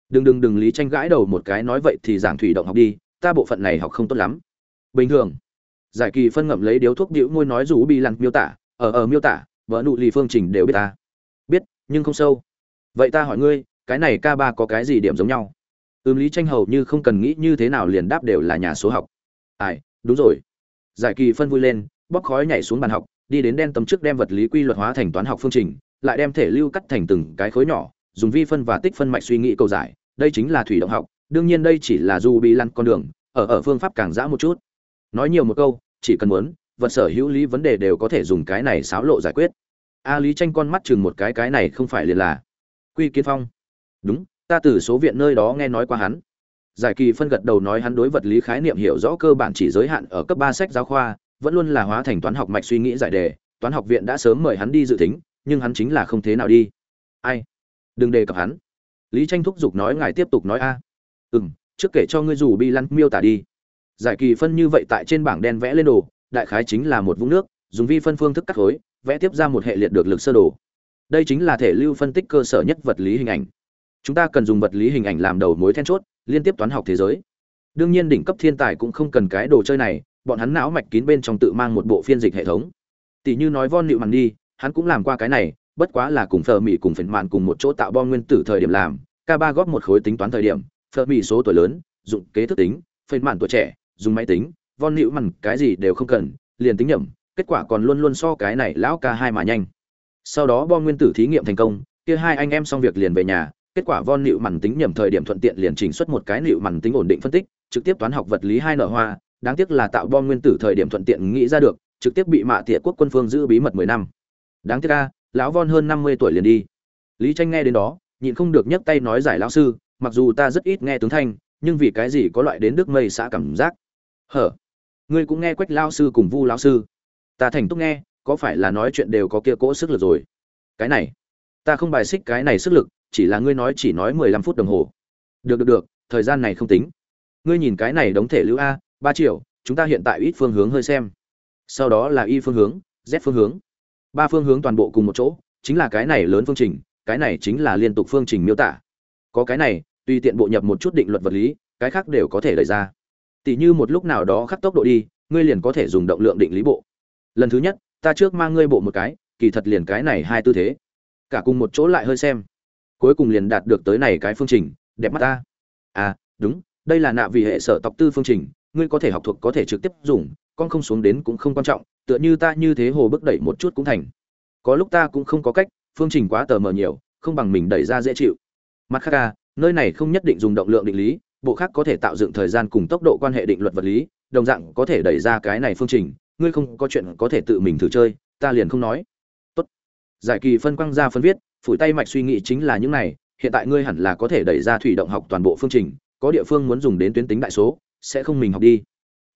Đừng đừng đừng lý tranh gãi đầu một cái nói vậy thì giảng thủy động học đi, ta bộ phận này học không tốt lắm. Bình thường. Giải kỳ phân ngậm lấy điếu thuốc điệu môi nói rủ bị lặn miêu tả ở ở miêu tả, vợ nụ lì phương trình đều biết ta. Biết, nhưng không sâu. Vậy ta hỏi ngươi, cái này k ba có cái gì điểm giống nhau? Ừm, lý tranh hầu như không cần nghĩ như thế nào liền đáp đều là nhà số học. Ai, đúng rồi. Giải kỳ phân vui lên bóc khói nhảy xuống bàn học, đi đến đen tấm trước đem vật lý quy luật hóa thành toán học phương trình lại đem thể lưu cắt thành từng cái khối nhỏ, dùng vi phân và tích phân mạch suy nghĩ cầu giải, đây chính là thủy động học, đương nhiên đây chỉ là du bị lăn con đường, ở ở phương pháp càng dã một chút. Nói nhiều một câu, chỉ cần muốn, vật sở hữu lý vấn đề đều có thể dùng cái này xáo lộ giải quyết. A lý tranh con mắt chừng một cái cái này không phải liền là quy kiến phong. Đúng, ta từ số viện nơi đó nghe nói qua hắn. Giải kỳ phân gật đầu nói hắn đối vật lý khái niệm hiểu rõ cơ bản chỉ giới hạn ở cấp ba sách giáo khoa, vẫn luôn là hóa thành toán học mạch suy nghĩ giải đề, toán học viện đã sớm mời hắn đi dự tính nhưng hắn chính là không thế nào đi. Ai? Đừng đề cập hắn. Lý tranh thúc giục nói ngài tiếp tục nói a. À. ừ m trước kể cho ngươi dù bi lăn miêu tả đi. Giải kỳ phân như vậy tại trên bảng đen vẽ lên đồ, đại khái chính là một vũng nước, dùng vi phân phương thức cắt khối, vẽ tiếp ra một hệ liệt được lực sơ đồ. Đây chính là thể lưu phân tích cơ sở nhất vật lý hình ảnh. Chúng ta cần dùng vật lý hình ảnh làm đầu mối then chốt, liên tiếp toán học thế giới. Đương nhiên đỉnh cấp thiên tài cũng không cần cái đồ chơi này, bọn hắn não mạch kín bên trong tự mang một bộ phiên dịch hệ thống. Tỷ như nói von nịu mằn đi hắn cũng làm qua cái này, bất quá là cùng phờ mỹ cùng phần mạn cùng một chỗ tạo bom nguyên tử thời điểm làm k ba góp một khối tính toán thời điểm phờ mỹ số tuổi lớn, dụng kế thức tính phần mạn tuổi trẻ, dùng máy tính, von nịu mằn cái gì đều không cần, liền tính nhẩm kết quả còn luôn luôn so cái này lão ca hai mà nhanh. Sau đó bom nguyên tử thí nghiệm thành công, kia hai anh em xong việc liền về nhà, kết quả von nịu mằn tính nhầm thời điểm thuận tiện liền chỉnh xuất một cái nịu mằn tính ổn định phân tích, trực tiếp toán học vật lý hai nở hoa, đáng tiếc là tạo bom nguyên tử thời điểm thuận tiện nghĩ ra được, trực tiếp bị mạ tiệ quốc quân phương giữ bí mật mười năm đáng tiếc a, lão von hơn năm mươi tuổi liền đi. Lý tranh nghe đến đó, nhịn không được nhấc tay nói giải lão sư, mặc dù ta rất ít nghe tướng thanh, nhưng vì cái gì có loại đến đức mây xã cảm giác? Hở, ngươi cũng nghe quách lão sư cùng vu lão sư. Ta thành túc nghe, có phải là nói chuyện đều có kia cỗ sức lực rồi? Cái này, ta không bài xích cái này sức lực, chỉ là ngươi nói chỉ nói mười lăm phút đồng hồ. Được được được, thời gian này không tính. Ngươi nhìn cái này đóng thể lưu a, ba triệu, chúng ta hiện tại ít phương hướng hơi xem. Sau đó là y phương hướng, z phương hướng ba phương hướng toàn bộ cùng một chỗ, chính là cái này lớn phương trình, cái này chính là liên tục phương trình miêu tả. Có cái này, tùy tiện bộ nhập một chút định luật vật lý, cái khác đều có thể đẩy ra. Tỷ như một lúc nào đó khắc tốc độ đi, ngươi liền có thể dùng động lượng định lý bộ. Lần thứ nhất, ta trước mang ngươi bộ một cái, kỳ thật liền cái này hai tư thế. Cả cùng một chỗ lại hơi xem. Cuối cùng liền đạt được tới này cái phương trình, đẹp mắt ta. À đúng, đây là nạ vì hệ sở tộc tư phương trình, ngươi có thể học thuộc, có thể trực tiếp dùng, con không xuống đến cũng không quan trọng tựa như ta như thế hồ bước đẩy một chút cũng thành. Có lúc ta cũng không có cách, phương trình quá tờ mờ nhiều, không bằng mình đẩy ra dễ chịu. Mặt khác ca nơi này không nhất định dùng động lượng định lý, bộ khác có thể tạo dựng thời gian cùng tốc độ quan hệ định luật vật lý, đồng dạng có thể đẩy ra cái này phương trình. Ngươi không có chuyện có thể tự mình thử chơi, ta liền không nói. Tốt. Giải kỳ phân quăng ra phân viết, phủi tay mạch suy nghĩ chính là những này, hiện tại ngươi hẳn là có thể đẩy ra thủy động học toàn bộ phương trình, có địa phương muốn dùng đến tuyến tính đại số, sẽ không mình học đi.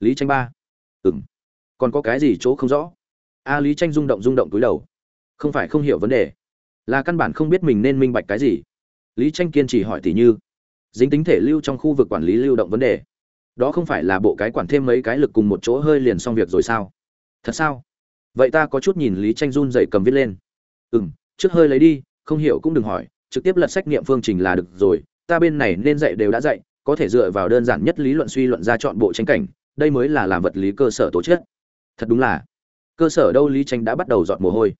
Lý tranh ba. Ừng còn có cái gì chỗ không rõ? A lý tranh rung động rung động túi đầu. Không phải không hiểu vấn đề. Là căn bản không biết mình nên minh bạch cái gì. Lý tranh kiên trì hỏi tỷ như, dính tính thể lưu trong khu vực quản lý lưu động vấn đề. Đó không phải là bộ cái quản thêm mấy cái lực cùng một chỗ hơi liền xong việc rồi sao? Thật sao? Vậy ta có chút nhìn lý tranh run dậy cầm viết lên. Ừ m trước hơi lấy đi, không hiểu cũng đừng hỏi, trực tiếp lật sách nghiệm phương trình là được rồi, ta bên này nên dạy đều đã dạy, có thể dựa vào đơn giản nhất lý luận suy luận ra chọn bộ tranh cảnh, đây mới là làm vật lý cơ sở tổ chức thật đúng là. Cơ sở đâu lý tranh đã bắt đầu dọn mồ hôi.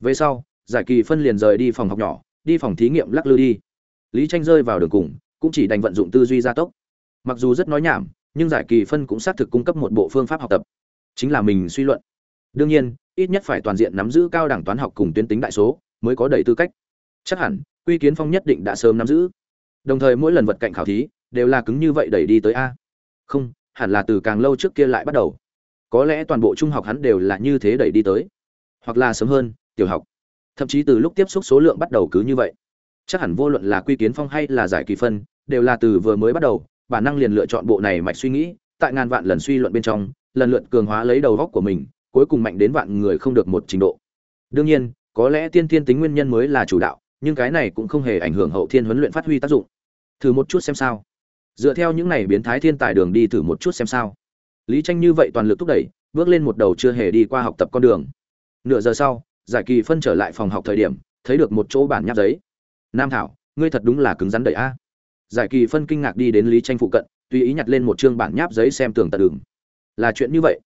Về sau, giải kỳ phân liền rời đi phòng học nhỏ, đi phòng thí nghiệm lắc lư đi. Lý tranh rơi vào đường cùng, cũng chỉ đành vận dụng tư duy gia tốc. Mặc dù rất nói nhảm, nhưng giải kỳ phân cũng xác thực cung cấp một bộ phương pháp học tập. Chính là mình suy luận. Đương nhiên, ít nhất phải toàn diện nắm giữ cao đẳng toán học cùng tuyến tính đại số, mới có đầy tư cách. Chắc hẳn, quy kiến phong nhất định đã sớm nắm giữ. Đồng thời mỗi lần vật cạnh khảo thí, đều là cứng như vậy đẩy đi tới a. Không, hẳn là từ càng lâu trước kia lại bắt đầu có lẽ toàn bộ trung học hắn đều là như thế đẩy đi tới. Hoặc là sớm hơn, tiểu học. Thậm chí từ lúc tiếp xúc số lượng bắt đầu cứ như vậy. Chắc hẳn vô luận là quy kiến phong hay là giải kỳ phân, đều là từ vừa mới bắt đầu, bản năng liền lựa chọn bộ này mạch suy nghĩ, tại ngàn vạn lần suy luận bên trong, lần lượt cường hóa lấy đầu góc của mình, cuối cùng mạnh đến vạn người không được một trình độ. Đương nhiên, có lẽ tiên thiên tính nguyên nhân mới là chủ đạo, nhưng cái này cũng không hề ảnh hưởng hậu thiên huấn luyện phát huy tác dụng. Thử một chút xem sao. Dựa theo những này biến thái thiên tài đường đi thử một chút xem sao lý tranh như vậy toàn lực thúc đẩy, bước lên một đầu chưa hề đi qua học tập con đường. Nửa giờ sau, giải kỳ phân trở lại phòng học thời điểm, thấy được một chỗ bản nháp giấy. Nam thảo, ngươi thật đúng là cứng rắn đẩy a. Giải kỳ phân kinh ngạc đi đến lý tranh phụ cận, tùy ý nhặt lên một chương bản nháp giấy xem tường tận đường. Là chuyện như vậy.